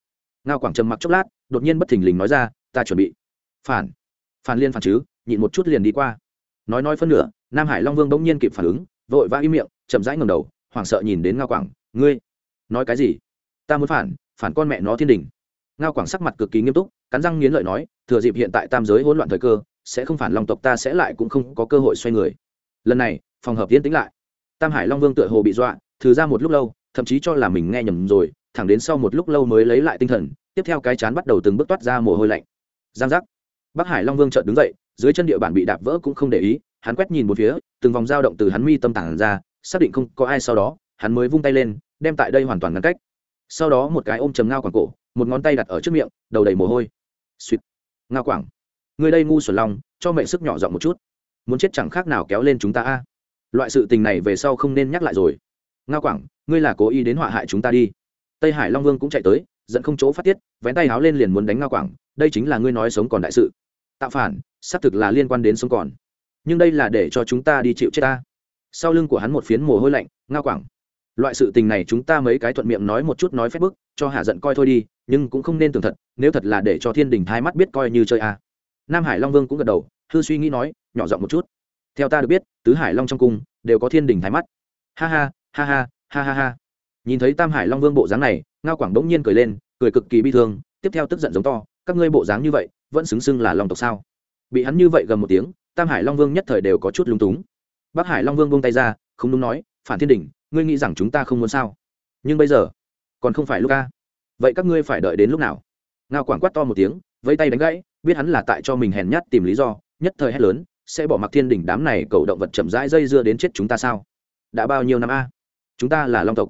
Ngao quảng trầm mặc chốc lát, đột nhiên bất thình lình nói ra, ta chuẩn bị. Phản. Phản liên phản chứ, nhịn một chút liền đi qua. Nói nói phân nửa, nam hải long vương bỗng nhiên kịp phản ứng, vội vã im miệng, chậm rãi ngầm đầu, hoảng sợ nhìn đến ngao quảng, ngươi, nói cái gì? Ta muốn phản phản con mẹ nó thiên đình. Ngao quảng sắc mặt cực kỳ nghiêm túc cắn răng nghiến lợi nói, thừa dịp hiện tại tam giới hỗn loạn thời cơ, sẽ không phản long tộc ta sẽ lại cũng không có cơ hội xoay người. Lần này, phòng hợp tiến tĩnh lại. Tam hải long vương tựa hồ bị dọa, thử ra một lúc lâu, thậm chí cho là mình nghe nhầm rồi, thẳng đến sau một lúc lâu mới lấy lại tinh thần, tiếp theo cái chán bắt đầu từng bước toát ra mồ hôi lạnh. Giang giác. Bắc hải long vương chợt đứng dậy, dưới chân địa bản bị đạp vỡ cũng không để ý, hắn quét nhìn một phía, từng vòng dao động từ hắn mi tâm tản ra, xác định không có ai sau đó, hắn mới vung tay lên, đem tại đây hoàn toàn ngăn cách. Sau đó một cái ôm chầm ngao quảng cổ, một ngón tay đặt ở trước miệng, đầu đầy mồ hôi suýt ngao quảng. Người đây ngu xuẩn lòng, cho mẹ sức nhỏ giọng một chút. Muốn chết chẳng khác nào kéo lên chúng ta a. Loại sự tình này về sau không nên nhắc lại rồi. Ngao quảng, ngươi là cố ý đến họa hại chúng ta đi. Tây hải long vương cũng chạy tới, giận không chỗ phát tiết, vén tay háo lên liền muốn đánh ngao quảng. Đây chính là ngươi nói sống còn đại sự. Tạo phản, xác thực là liên quan đến sống còn. Nhưng đây là để cho chúng ta đi chịu chết ta. Sau lưng của hắn một phiến mồ hôi lạnh, ngao quảng. Loại sự tình này chúng ta mấy cái thuận miệng nói một chút nói phép bức, cho hạ giận coi thôi đi nhưng cũng không nên tưởng thật, nếu thật là để cho thiên đình thái mắt biết coi như chơi a. À. nam hải long vương cũng gật đầu, hư suy nghĩ nói, nhỏ giọng một chút. Theo ta được biết, tứ hải long trong cung đều có thiên đình thái mắt. Ha ha ha ha ha ha ha. Nhìn thấy tam hải long vương bộ dáng này, ngao quảng đống nhiên cười lên, cười cực kỳ bi thương, tiếp theo tức giận giống to, các ngươi bộ dáng như vậy, vẫn xứng xưng là long tộc sao? Bị hắn như vậy gần một tiếng, tam hải long vương nhất thời đều có chút lúng túng. Bắc hải long vương buông tay ra, không đúng nói, phản thiên đình, ngươi nghĩ rằng chúng ta không muốn sao? Nhưng bây giờ, còn không phải lúc ca vậy các ngươi phải đợi đến lúc nào? Ngao quảng quát to một tiếng, vẫy tay đánh gãy, biết hắn là tại cho mình hèn nhát tìm lý do, nhất thời hét lớn, sẽ bỏ mặc thiên đỉnh đám này cầu động vật chậm rãi dây dưa đến chết chúng ta sao? Đã bao nhiêu năm a? Chúng ta là long tộc.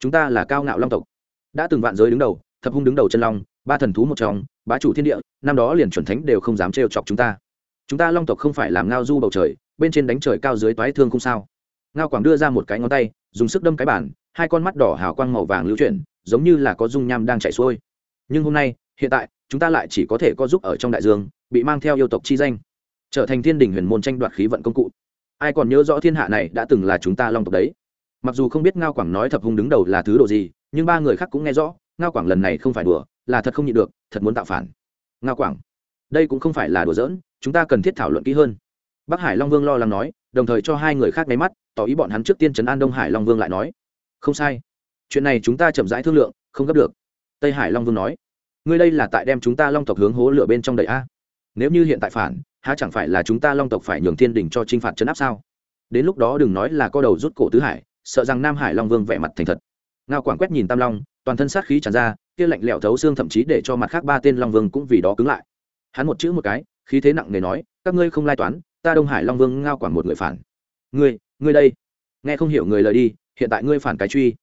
Chúng ta là cao ngạo long tộc. Đã từng vạn giới đứng đầu, thập hung đứng đầu chân long, ba thần thú một trong, bá chủ thiên địa, năm đó liền chuẩn thánh đều không dám trêu chọc chúng ta. Chúng ta long tộc không phải làm ngao du bầu trời, bên trên đánh trời cao dưới toái thương không sao. Ngao quảng đưa ra một cái ngón tay, dùng sức đâm cái bản, hai con mắt đỏ hào quang màu vàng lưu chuyển giống như là có dung nham đang chảy xuôi. Nhưng hôm nay, hiện tại, chúng ta lại chỉ có thể có giúp ở trong đại dương, bị mang theo yêu tộc chi danh, trở thành thiên đình huyền môn tranh đoạt khí vận công cụ. Ai còn nhớ rõ thiên hạ này đã từng là chúng ta long tộc đấy? Mặc dù không biết ngao quảng nói thập hung đứng đầu là thứ đồ gì, nhưng ba người khác cũng nghe rõ, ngao quảng lần này không phải đùa, là thật không nhịn được, thật muốn tạo phản. Ngao quảng, đây cũng không phải là đùa giỡn, chúng ta cần thiết thảo luận kỹ hơn. Bắc hải long vương lo lắng nói, đồng thời cho hai người khác máy mắt, tỏ ý bọn hắn trước tiên trấn an đông hải long vương lại nói. Không sai chuyện này chúng ta chậm rãi thương lượng, không gấp được. Tây hải long vương nói, ngươi đây là tại đem chúng ta long tộc hướng hố lửa bên trong đầy a? Nếu như hiện tại phản, há chẳng phải là chúng ta long tộc phải nhường thiên đình cho t r i n h phạt chấn áp sao? Đến lúc đó đừng nói là co đầu rút cổ tứ hải, sợ rằng nam hải long vương vẻ mặt thành thật. Ngao quảng quét nhìn tam long, toàn thân sát khí tràn ra, kia lạnh lẽo thấu xương thậm chí để cho mặt khác ba tên long vương cũng vì đó cứng lại. Hắn một chữ một cái, khí thế nặng nề nói, các ngươi không lai toán, ta đông hải long vương ngao quảng một người phản. Ngươi ngươi đây. Nghe không hiểu người lời đi, hiện tại ngươi phản cái truy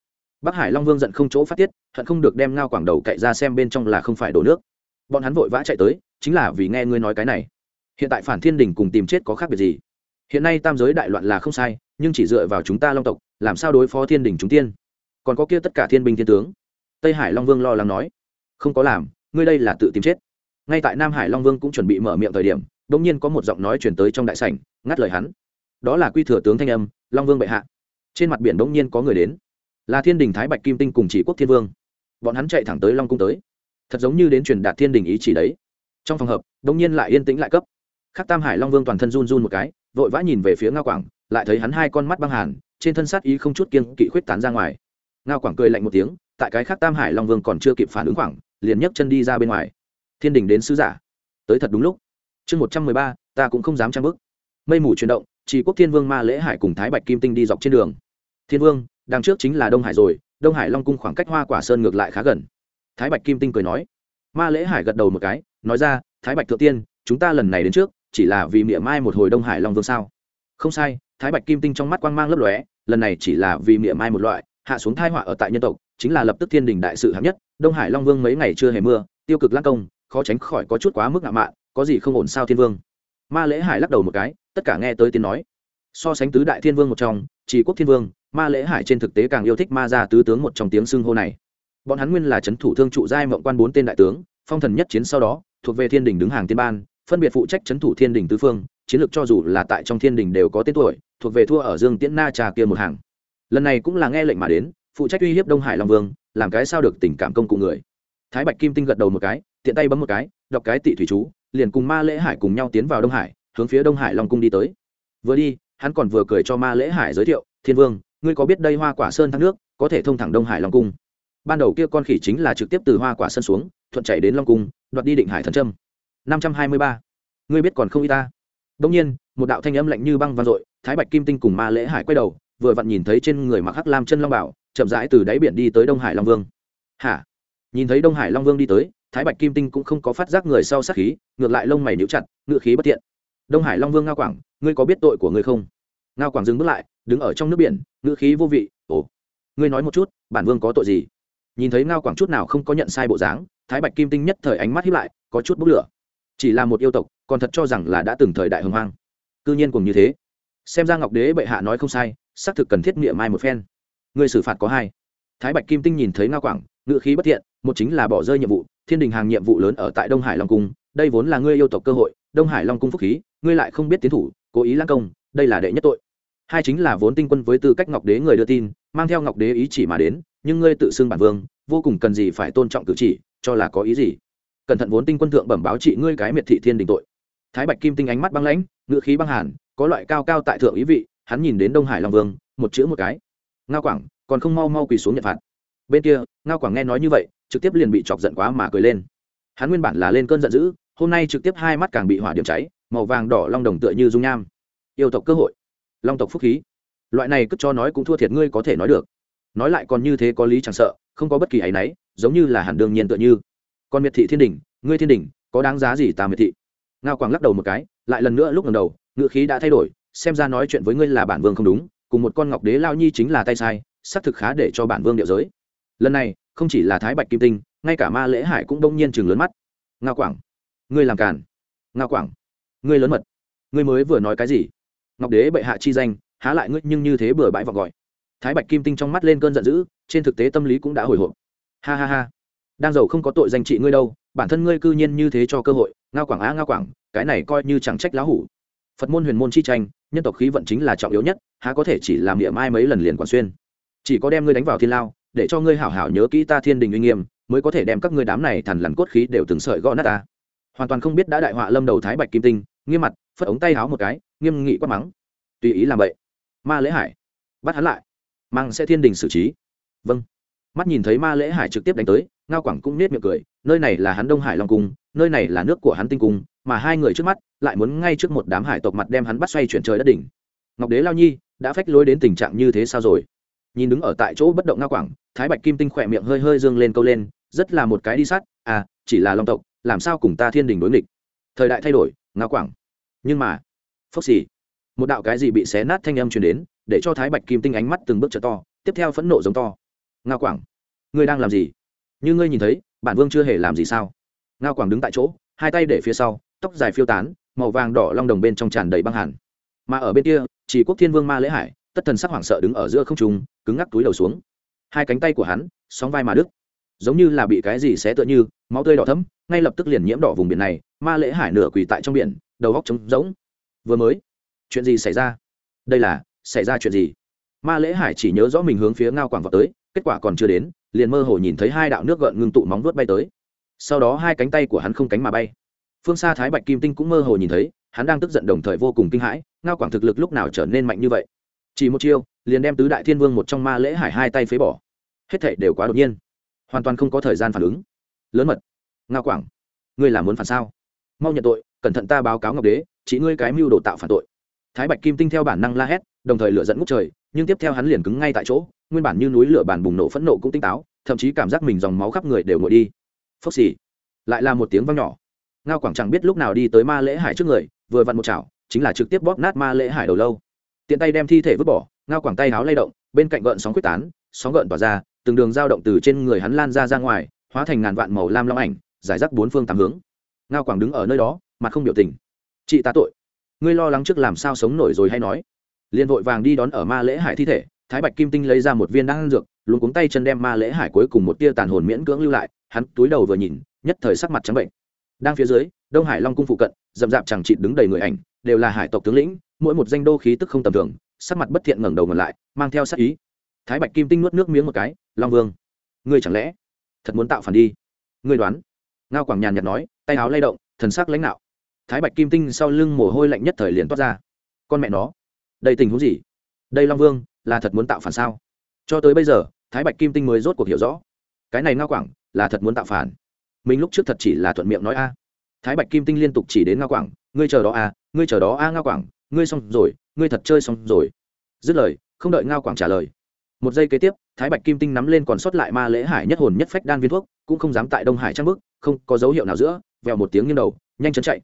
bắc hải long vương giận không chỗ phát tiết, hận không được đem ngao quảng đầu cậy ra xem bên trong là không phải đổ nước. Bọn hắn vội vã chạy tới, chính là vì nghe ngươi nói cái này. Hiện tại phản thiên đình cùng tìm chết có khác biệt gì? Hiện nay tam giới đại loạn là không sai, nhưng chỉ dựa vào chúng ta long tộc, làm sao đối phó thiên đình chúng tiên? Còn có kia tất cả thiên binh thiên tướng. Tây hải long vương lo lắng nói. Không có làm, ngươi đây là tự tìm chết. Ngay tại nam hải long vương cũng chuẩn bị mở miệng thời điểm đ ỗ n g nhiên có một giọng nói chuyển tới trong đại sảnh, ngắt lời hắn. Đó là quy thừa tướng thanh âm, long vương bệ hạ. Trên mặt biển đ ỗ n g nhiên có người đến là thiên đình thái bạch kim tinh cùng chỉ quốc thiên vương. Bọn hắn chạy thẳng tới long cung tới. Thật giống như đến truyền đạt thiên đình ý chỉ đấy. Trong phòng hợp, đông nhiên lại yên tĩnh lại cấp. Khắc tam hải long vương toàn thân run run một cái, vội vã nhìn về phía ngao quảng, lại thấy hắn hai con mắt băng hàn, trên thân sát ý không chút kiên kỵ khuyết tán ra ngoài. Ngao quảng cười lạnh một tiếng, tại cái khác tam hải long vương còn chưa kịp phản ứng khoảng liền nhấc chân đi ra bên ngoài. Thiên đình đến sứ giả. Tới thật đúng lúc. Chương một trăm mười ba, ta cũng không dám trang bức mây mù chuyển động, chỉ quốc thiên vương ma lễ hải cùng thái bạch kim tinh đi dọc trên đường. Thiên vương đằng trước chính là đông hải rồi, đông hải long cung khoảng cách hoa quả sơn ngược lại khá gần. Thái bạch kim tinh cười nói. Ma lễ hải gật đầu một cái, nói ra, thái bạch thượng tiên, chúng ta lần này đến trước, chỉ là vì miệng mai một hồi đông hải long vương sao? Không sai. Thái bạch kim tinh trong mắt quang mang lấp lóe, lần này chỉ là vì miệng mai một loại, hạ xuống thai họa ở tại nhân tộc, chính là lập tức thiên đình đại sự hạng nhất, đông hải long vương mấy ngày chưa hề mưa, tiêu cực lắc công, khó tránh khỏi có chút quá mức ngạo mạn, có gì không ổn sao thiên vương? Ma lễ hải lắc đầu một cái, tất cả nghe tới tiếng nói. So sánh tứ đại thiên vương một trong chỉ quốc thiên vương ma lễ hải trên thực tế càng yêu thích ma gia tứ tướng một trong tiếng xưng hô này. Bọn hắn nguyên là c h ấ n thủ thương trụ giai mộng quan bốn tên đại tướng, phong thần nhất chiến sau đó, thuộc về thiên đình đứng hàng tiên ban, phân biệt phụ trách c h ấ n thủ thiên đình tứ phương, chiến lược cho dù là tại trong thiên đình đều có tên tuổi, thuộc về thua ở dương tiễn na trà kia một hàng. Lần này cũng là nghe lệnh mà đến, phụ trách uy hiếp đông hải long vương, làm cái sao được tình cảm công cụ người. Thái bạch kim tinh gật đầu một cái, tiện tay bấm một cái, đọc cái tị thủy chú, liền cùng ma lễ hải cùng nhau tiến vào đông hải, hướng phía đông hải long cung đi tới. Vừa đi, hắn còn vừa cười cho ma lễ hải giới thiệu, thiên vương ngươi có biết đây hoa quả sơn thác nước, có thể thông thẳng đông hải long cung? Ban đầu kia con khỉ chính là trực tiếp từ hoa quả sơn xuống, thuận chạy đến long cung, đoạt đi định hải thần trâm năm trăm hai mươi ba. Ngươi biết còn không y ta? Đông nhiên, một đạo thanh âm lạnh như băng vang dội, thái bạch kim tinh cùng ma lễ hải quay đầu, vừa vặn nhìn thấy trên người mặc hắc lam chân long bảo, chậm rãi từ đáy biển đi tới đông hải long vương. Hả? Nhìn thấy đông hải long vương đi tới, thái bạch kim tinh cũng không có phát giác người sau sát khí, ngược lại lông mày níu chặt, ngựa khí bất tiện. Đông hải long vương ngao quảng, ngươi có biết tội của ngươi không? Ngao quảng dừng bước lại, đứng ở trong nước biển, ngữ khí vô vị, ồ, ngươi nói một chút, bản vương có tội gì? Nhìn thấy ngao quảng chút nào không có nhận sai bộ dáng, thái bạch kim tinh nhất thời ánh mắt hiếp lại, có chút bốc lửa. Chỉ là một yêu tộc, còn thật cho rằng là đã từng thời đại hồng hoang. Cư nhiên cùng như thế. Xem ra ngọc đế bệ hạ nói không sai, xác thực cần thiết nghĩa mai một phen. Người xử phạt có hai. Thái bạch kim tinh nhìn thấy ngao quảng ngự khí bất thiện, một chính là bỏ rơi nhiệm vụ, thiên đình hàng nhiệm vụ lớn ở tại đông hải long cung, đây vốn là ngươi yêu tộc cơ hội, đông hải long cung phúc khí, ngươi lại không biết tiến thủ, cố ý lãng công đây là đệ nhất tội. Hai chính là vốn tinh quân với tư cách ngọc đế người đưa tin, mang theo ngọc đế ý chỉ mà đến, nhưng ngươi tự xưng bản vương, vô cùng cần gì phải tôn trọng cử chỉ, cho là có ý gì? Cẩn thận vốn tinh quân thượng bẩm báo trị ngươi cái miệt thị thiên đình tội. Thái bạch kim tinh ánh mắt băng lãnh ngự khí băng hàn, có loại cao cao tại thượng ý vị, hắn nhìn đến đông hải long vương, một chữ một cái. Ngao quảng, còn không mau mau quỳ xuống nhận phạt. Bên kia, ngao quảng nghe nói như vậy, trực tiếp liền bị chọc giận quá mà cười lên. Hắn nguyên bản là lên cơn giận dữ, hôm nay trực tiếp hai mắt càng bị hỏa điểm cháy, màu vàng đỏ long đồng tựa như dung nham yêu tộc cơ hội. Long tộc phúc khí. Loại này cất cho nói cũng thua thiệt ngươi có thể nói được. Nói lại còn như thế có lý chẳng sợ, không có bất kỳ áy náy, giống như là hẳn đương nhiên tựa như. Còn miệt thị thiên đình ngươi thiên đình có đáng giá gì ta miệt thị? Ngao quảng lắc đầu một cái, lại lần nữa lúc lần đầu, ngựa khí đã thay đổi, xem ra nói chuyện với ngươi là bản vương không đúng, cùng một con ngọc đế lao nhi chính là tay sai, xác thực khá để cho bản vương điệu giới. Lần này, không chỉ là thái bạch kim tinh, ngay cả ma lễ hải cũng đông nhiên chừng lớn mắt. Ngao quảng, ngươi làm càn. Ngao quảng, ngươi lớn mật. Ngươi mới vừa nói cái gì? Ngọc đế bệ hạ chi danh, há lại ngươi nhưng như thế bừa bãi vọng gọi. Thái bạch kim tinh trong mắt lên cơn giận dữ, trên thực tế tâm lý cũng đã hồi hộp. Ha ha ha. Đang giàu không có tội danh trị ngươi đâu, bản thân ngươi cư nhiên như thế cho cơ hội, ngao quảng á ngao quảng, cái này coi như chẳng trách lá hủ. Phật môn huyền môn chi tranh, nhân tộc khí vận chính là trọng yếu nhất, há có thể chỉ làm địa mai mấy lần liền quản xuyên. Chỉ có đem ngươi đánh vào thiên lao, để cho ngươi hảo hảo nhớ kỹ ta thiên đình uy nghiêm, mới có thể đem các ngươi đám này thằn lằn cốt khí đều từng sợi gõ nát ta. Hoàn toàn không biết đã đại họa lâm đầu thái bạch kim tinh nghiêm mặt, phất ống tay háo một cái, nghiêm nghị quát mắng. Tùy ý làm vậy ma lễ hải. Bắt hắn lại. Mang sẽ thiên đình xử trí. Vâng. Mắt nhìn thấy ma lễ hải trực tiếp đánh tới, ngao quảng cũng nết miệng cười, nơi này là hắn đông hải long cung, nơi này là nước của hắn tinh cung, mà hai người trước mắt lại muốn ngay trước một đám hải tộc mặt đem hắn bắt xoay chuyển trời đất đỉnh. Ngọc đế lao nhi, đã phách lối đến tình trạng như thế sao rồi? Nhìn đứng ở tại chỗ bất động ngao quảng, thái bạch kim tinh khỏe miệng hơi hơi dương lên câu lên, rất là một cái đi sát à chỉ là long tộc, làm sao cùng ta thiên đình đối nghịch? Thời đại thay đổi ngao quảng. Nhưng mà phốc xì, một đạo cái gì bị xé nát thanh âm truyền đến, để cho thái bạch kim tinh ánh mắt từng bước trở to, tiếp theo phẫn nộ giống to. Ngao quảng, ngươi đang làm gì? Như ngươi nhìn thấy, bản vương chưa hề làm gì sao? Ngao quảng đứng tại chỗ, hai tay để phía sau, tóc dài phiêu tán, màu vàng đỏ long đồng bên trong tràn đầy băng hẳn mà ở bên kia, chỉ quốc thiên vương ma lễ hải, tất thần sắc hoảng sợ đứng ở giữa không trung, cứng ngắc túi đầu xuống. Hai cánh tay của hắn, sóng vai mà đứt. Giống như là bị cái gì xé tựa như, máu tươi đỏ thấm ngay lập tức liền nhiễm đỏ vùng biển này, ma lễ hải nửa quỳ tại trong biển, đầu góc trống rỗng. Vừa mới, chuyện gì xảy ra? Đây là, xảy ra chuyện gì? Ma lễ hải chỉ nhớ rõ mình hướng phía ngao quảng vào tới, kết quả còn chưa đến, liền mơ hồ nhìn thấy hai đạo nước gợn ngưng tụ móng vuốt bay tới. Sau đó hai cánh tay của hắn không cánh mà bay. Phương xa thái bạch kim tinh cũng mơ hồ nhìn thấy, hắn đang tức giận đồng thời vô cùng kinh hãi, ngao quảng thực lực lúc nào trở nên mạnh như vậy? Chỉ một chiêu, liền đem tứ đại thiên vương một trong ma lễ hải hai tay phế bỏ. Hết thảy đều quá đột nhiên. Hoàn toàn không có thời gian phản ứng. Lớn mật ngao quảng, ngươi là muốn phản sao? Mau nhận tội, cẩn thận ta báo cáo ngọc đế, chỉ ngươi cái mưu đồ tạo phản tội. Thái bạch kim tinh theo bản năng la hét, đồng thời lửa dẫn ngút trời, nhưng tiếp theo hắn liền cứng ngay tại chỗ, nguyên bản như núi lửa bản bùng nổ phẫn nộ cũng tinh táo, thậm chí cảm giác mình dòng máu khắp người đều ngồi đi. Phốc xì. Lại là một tiếng vang nhỏ. Ngao quảng chẳng biết lúc nào đi tới ma lễ hải trước người, vừa vặn một chảo, chính là trực tiếp bóp nát ma lễ hải đầu lâu. Tiện tay đem thi thể vứt bỏ, ngao quảng tay háo lay động, bên cạnh gợn sóng quyết tán, sóng gợn tỏa ra, từng đường dao động từ trên người hắn lan ra ra ngoài, hóa thành ngàn vạn màu lam long ảnh giải rác bốn phương tám hướng. Ngao quảng đứng ở nơi đó, mặt không biểu tình. Chị ta tội. Ngươi lo lắng trước làm sao sống nổi rồi hay nói? Liền vội vàng đi đón ở ma lễ hải thi thể, thái bạch kim tinh lấy ra một viên đan dược luôn cuống tay chân đem ma lễ hải cuối cùng một tia tàn hồn miễn cưỡng lưu lại, hắn túi đầu vừa nhìn, nhất thời sắc mặt trắng bệnh. Đang phía dưới, đông hải long cung phụ cận dậm dạp chẳng chịt đứng đầy người ảnh, đều là hải tộc tướng lĩnh, mỗi một danh đô khí tức không tầm thường, sắc mặt bất thiện ngẩng đầu ngẩn lại, mang theo sắc ý. Thái bạch kim tinh nuốt nước miếng một cái, long vương, ngươi chẳng lẽ thật muốn tạo phản đi? Ngươi đoán? Ngao quảng nhàn nhạt nói, tay áo lay động, thần sắc lãnh đạo thái bạch kim tinh sau lưng mồ hôi lạnh nhất thời liền toát ra. Con mẹ nó, đây tình huống gì? Đây long vương, là thật muốn tạo phản sao? Cho tới bây giờ, thái bạch kim tinh mới rốt cuộc hiểu rõ. Cái này ngao quảng, là thật muốn tạo phản. Mình lúc trước thật chỉ là thuận miệng nói a. Thái bạch kim tinh liên tục chỉ đến ngao quảng, ngươi chờ đó a, ngươi chờ đó a ngao quảng, ngươi xong rồi, ngươi thật chơi xong rồi. Dứt lời, không đợi ngao quảng trả lời. Một giây kế tiếp thái bạch kim tinh nắm lên còn sót lại ma lễ hải nhất hồn nhất phách đan viên thuốc, cũng không dám tại đông hải trang bức, không có dấu hiệu nào giữa, vèo một tiếng nghiêng đầu, nhanh chân chạy.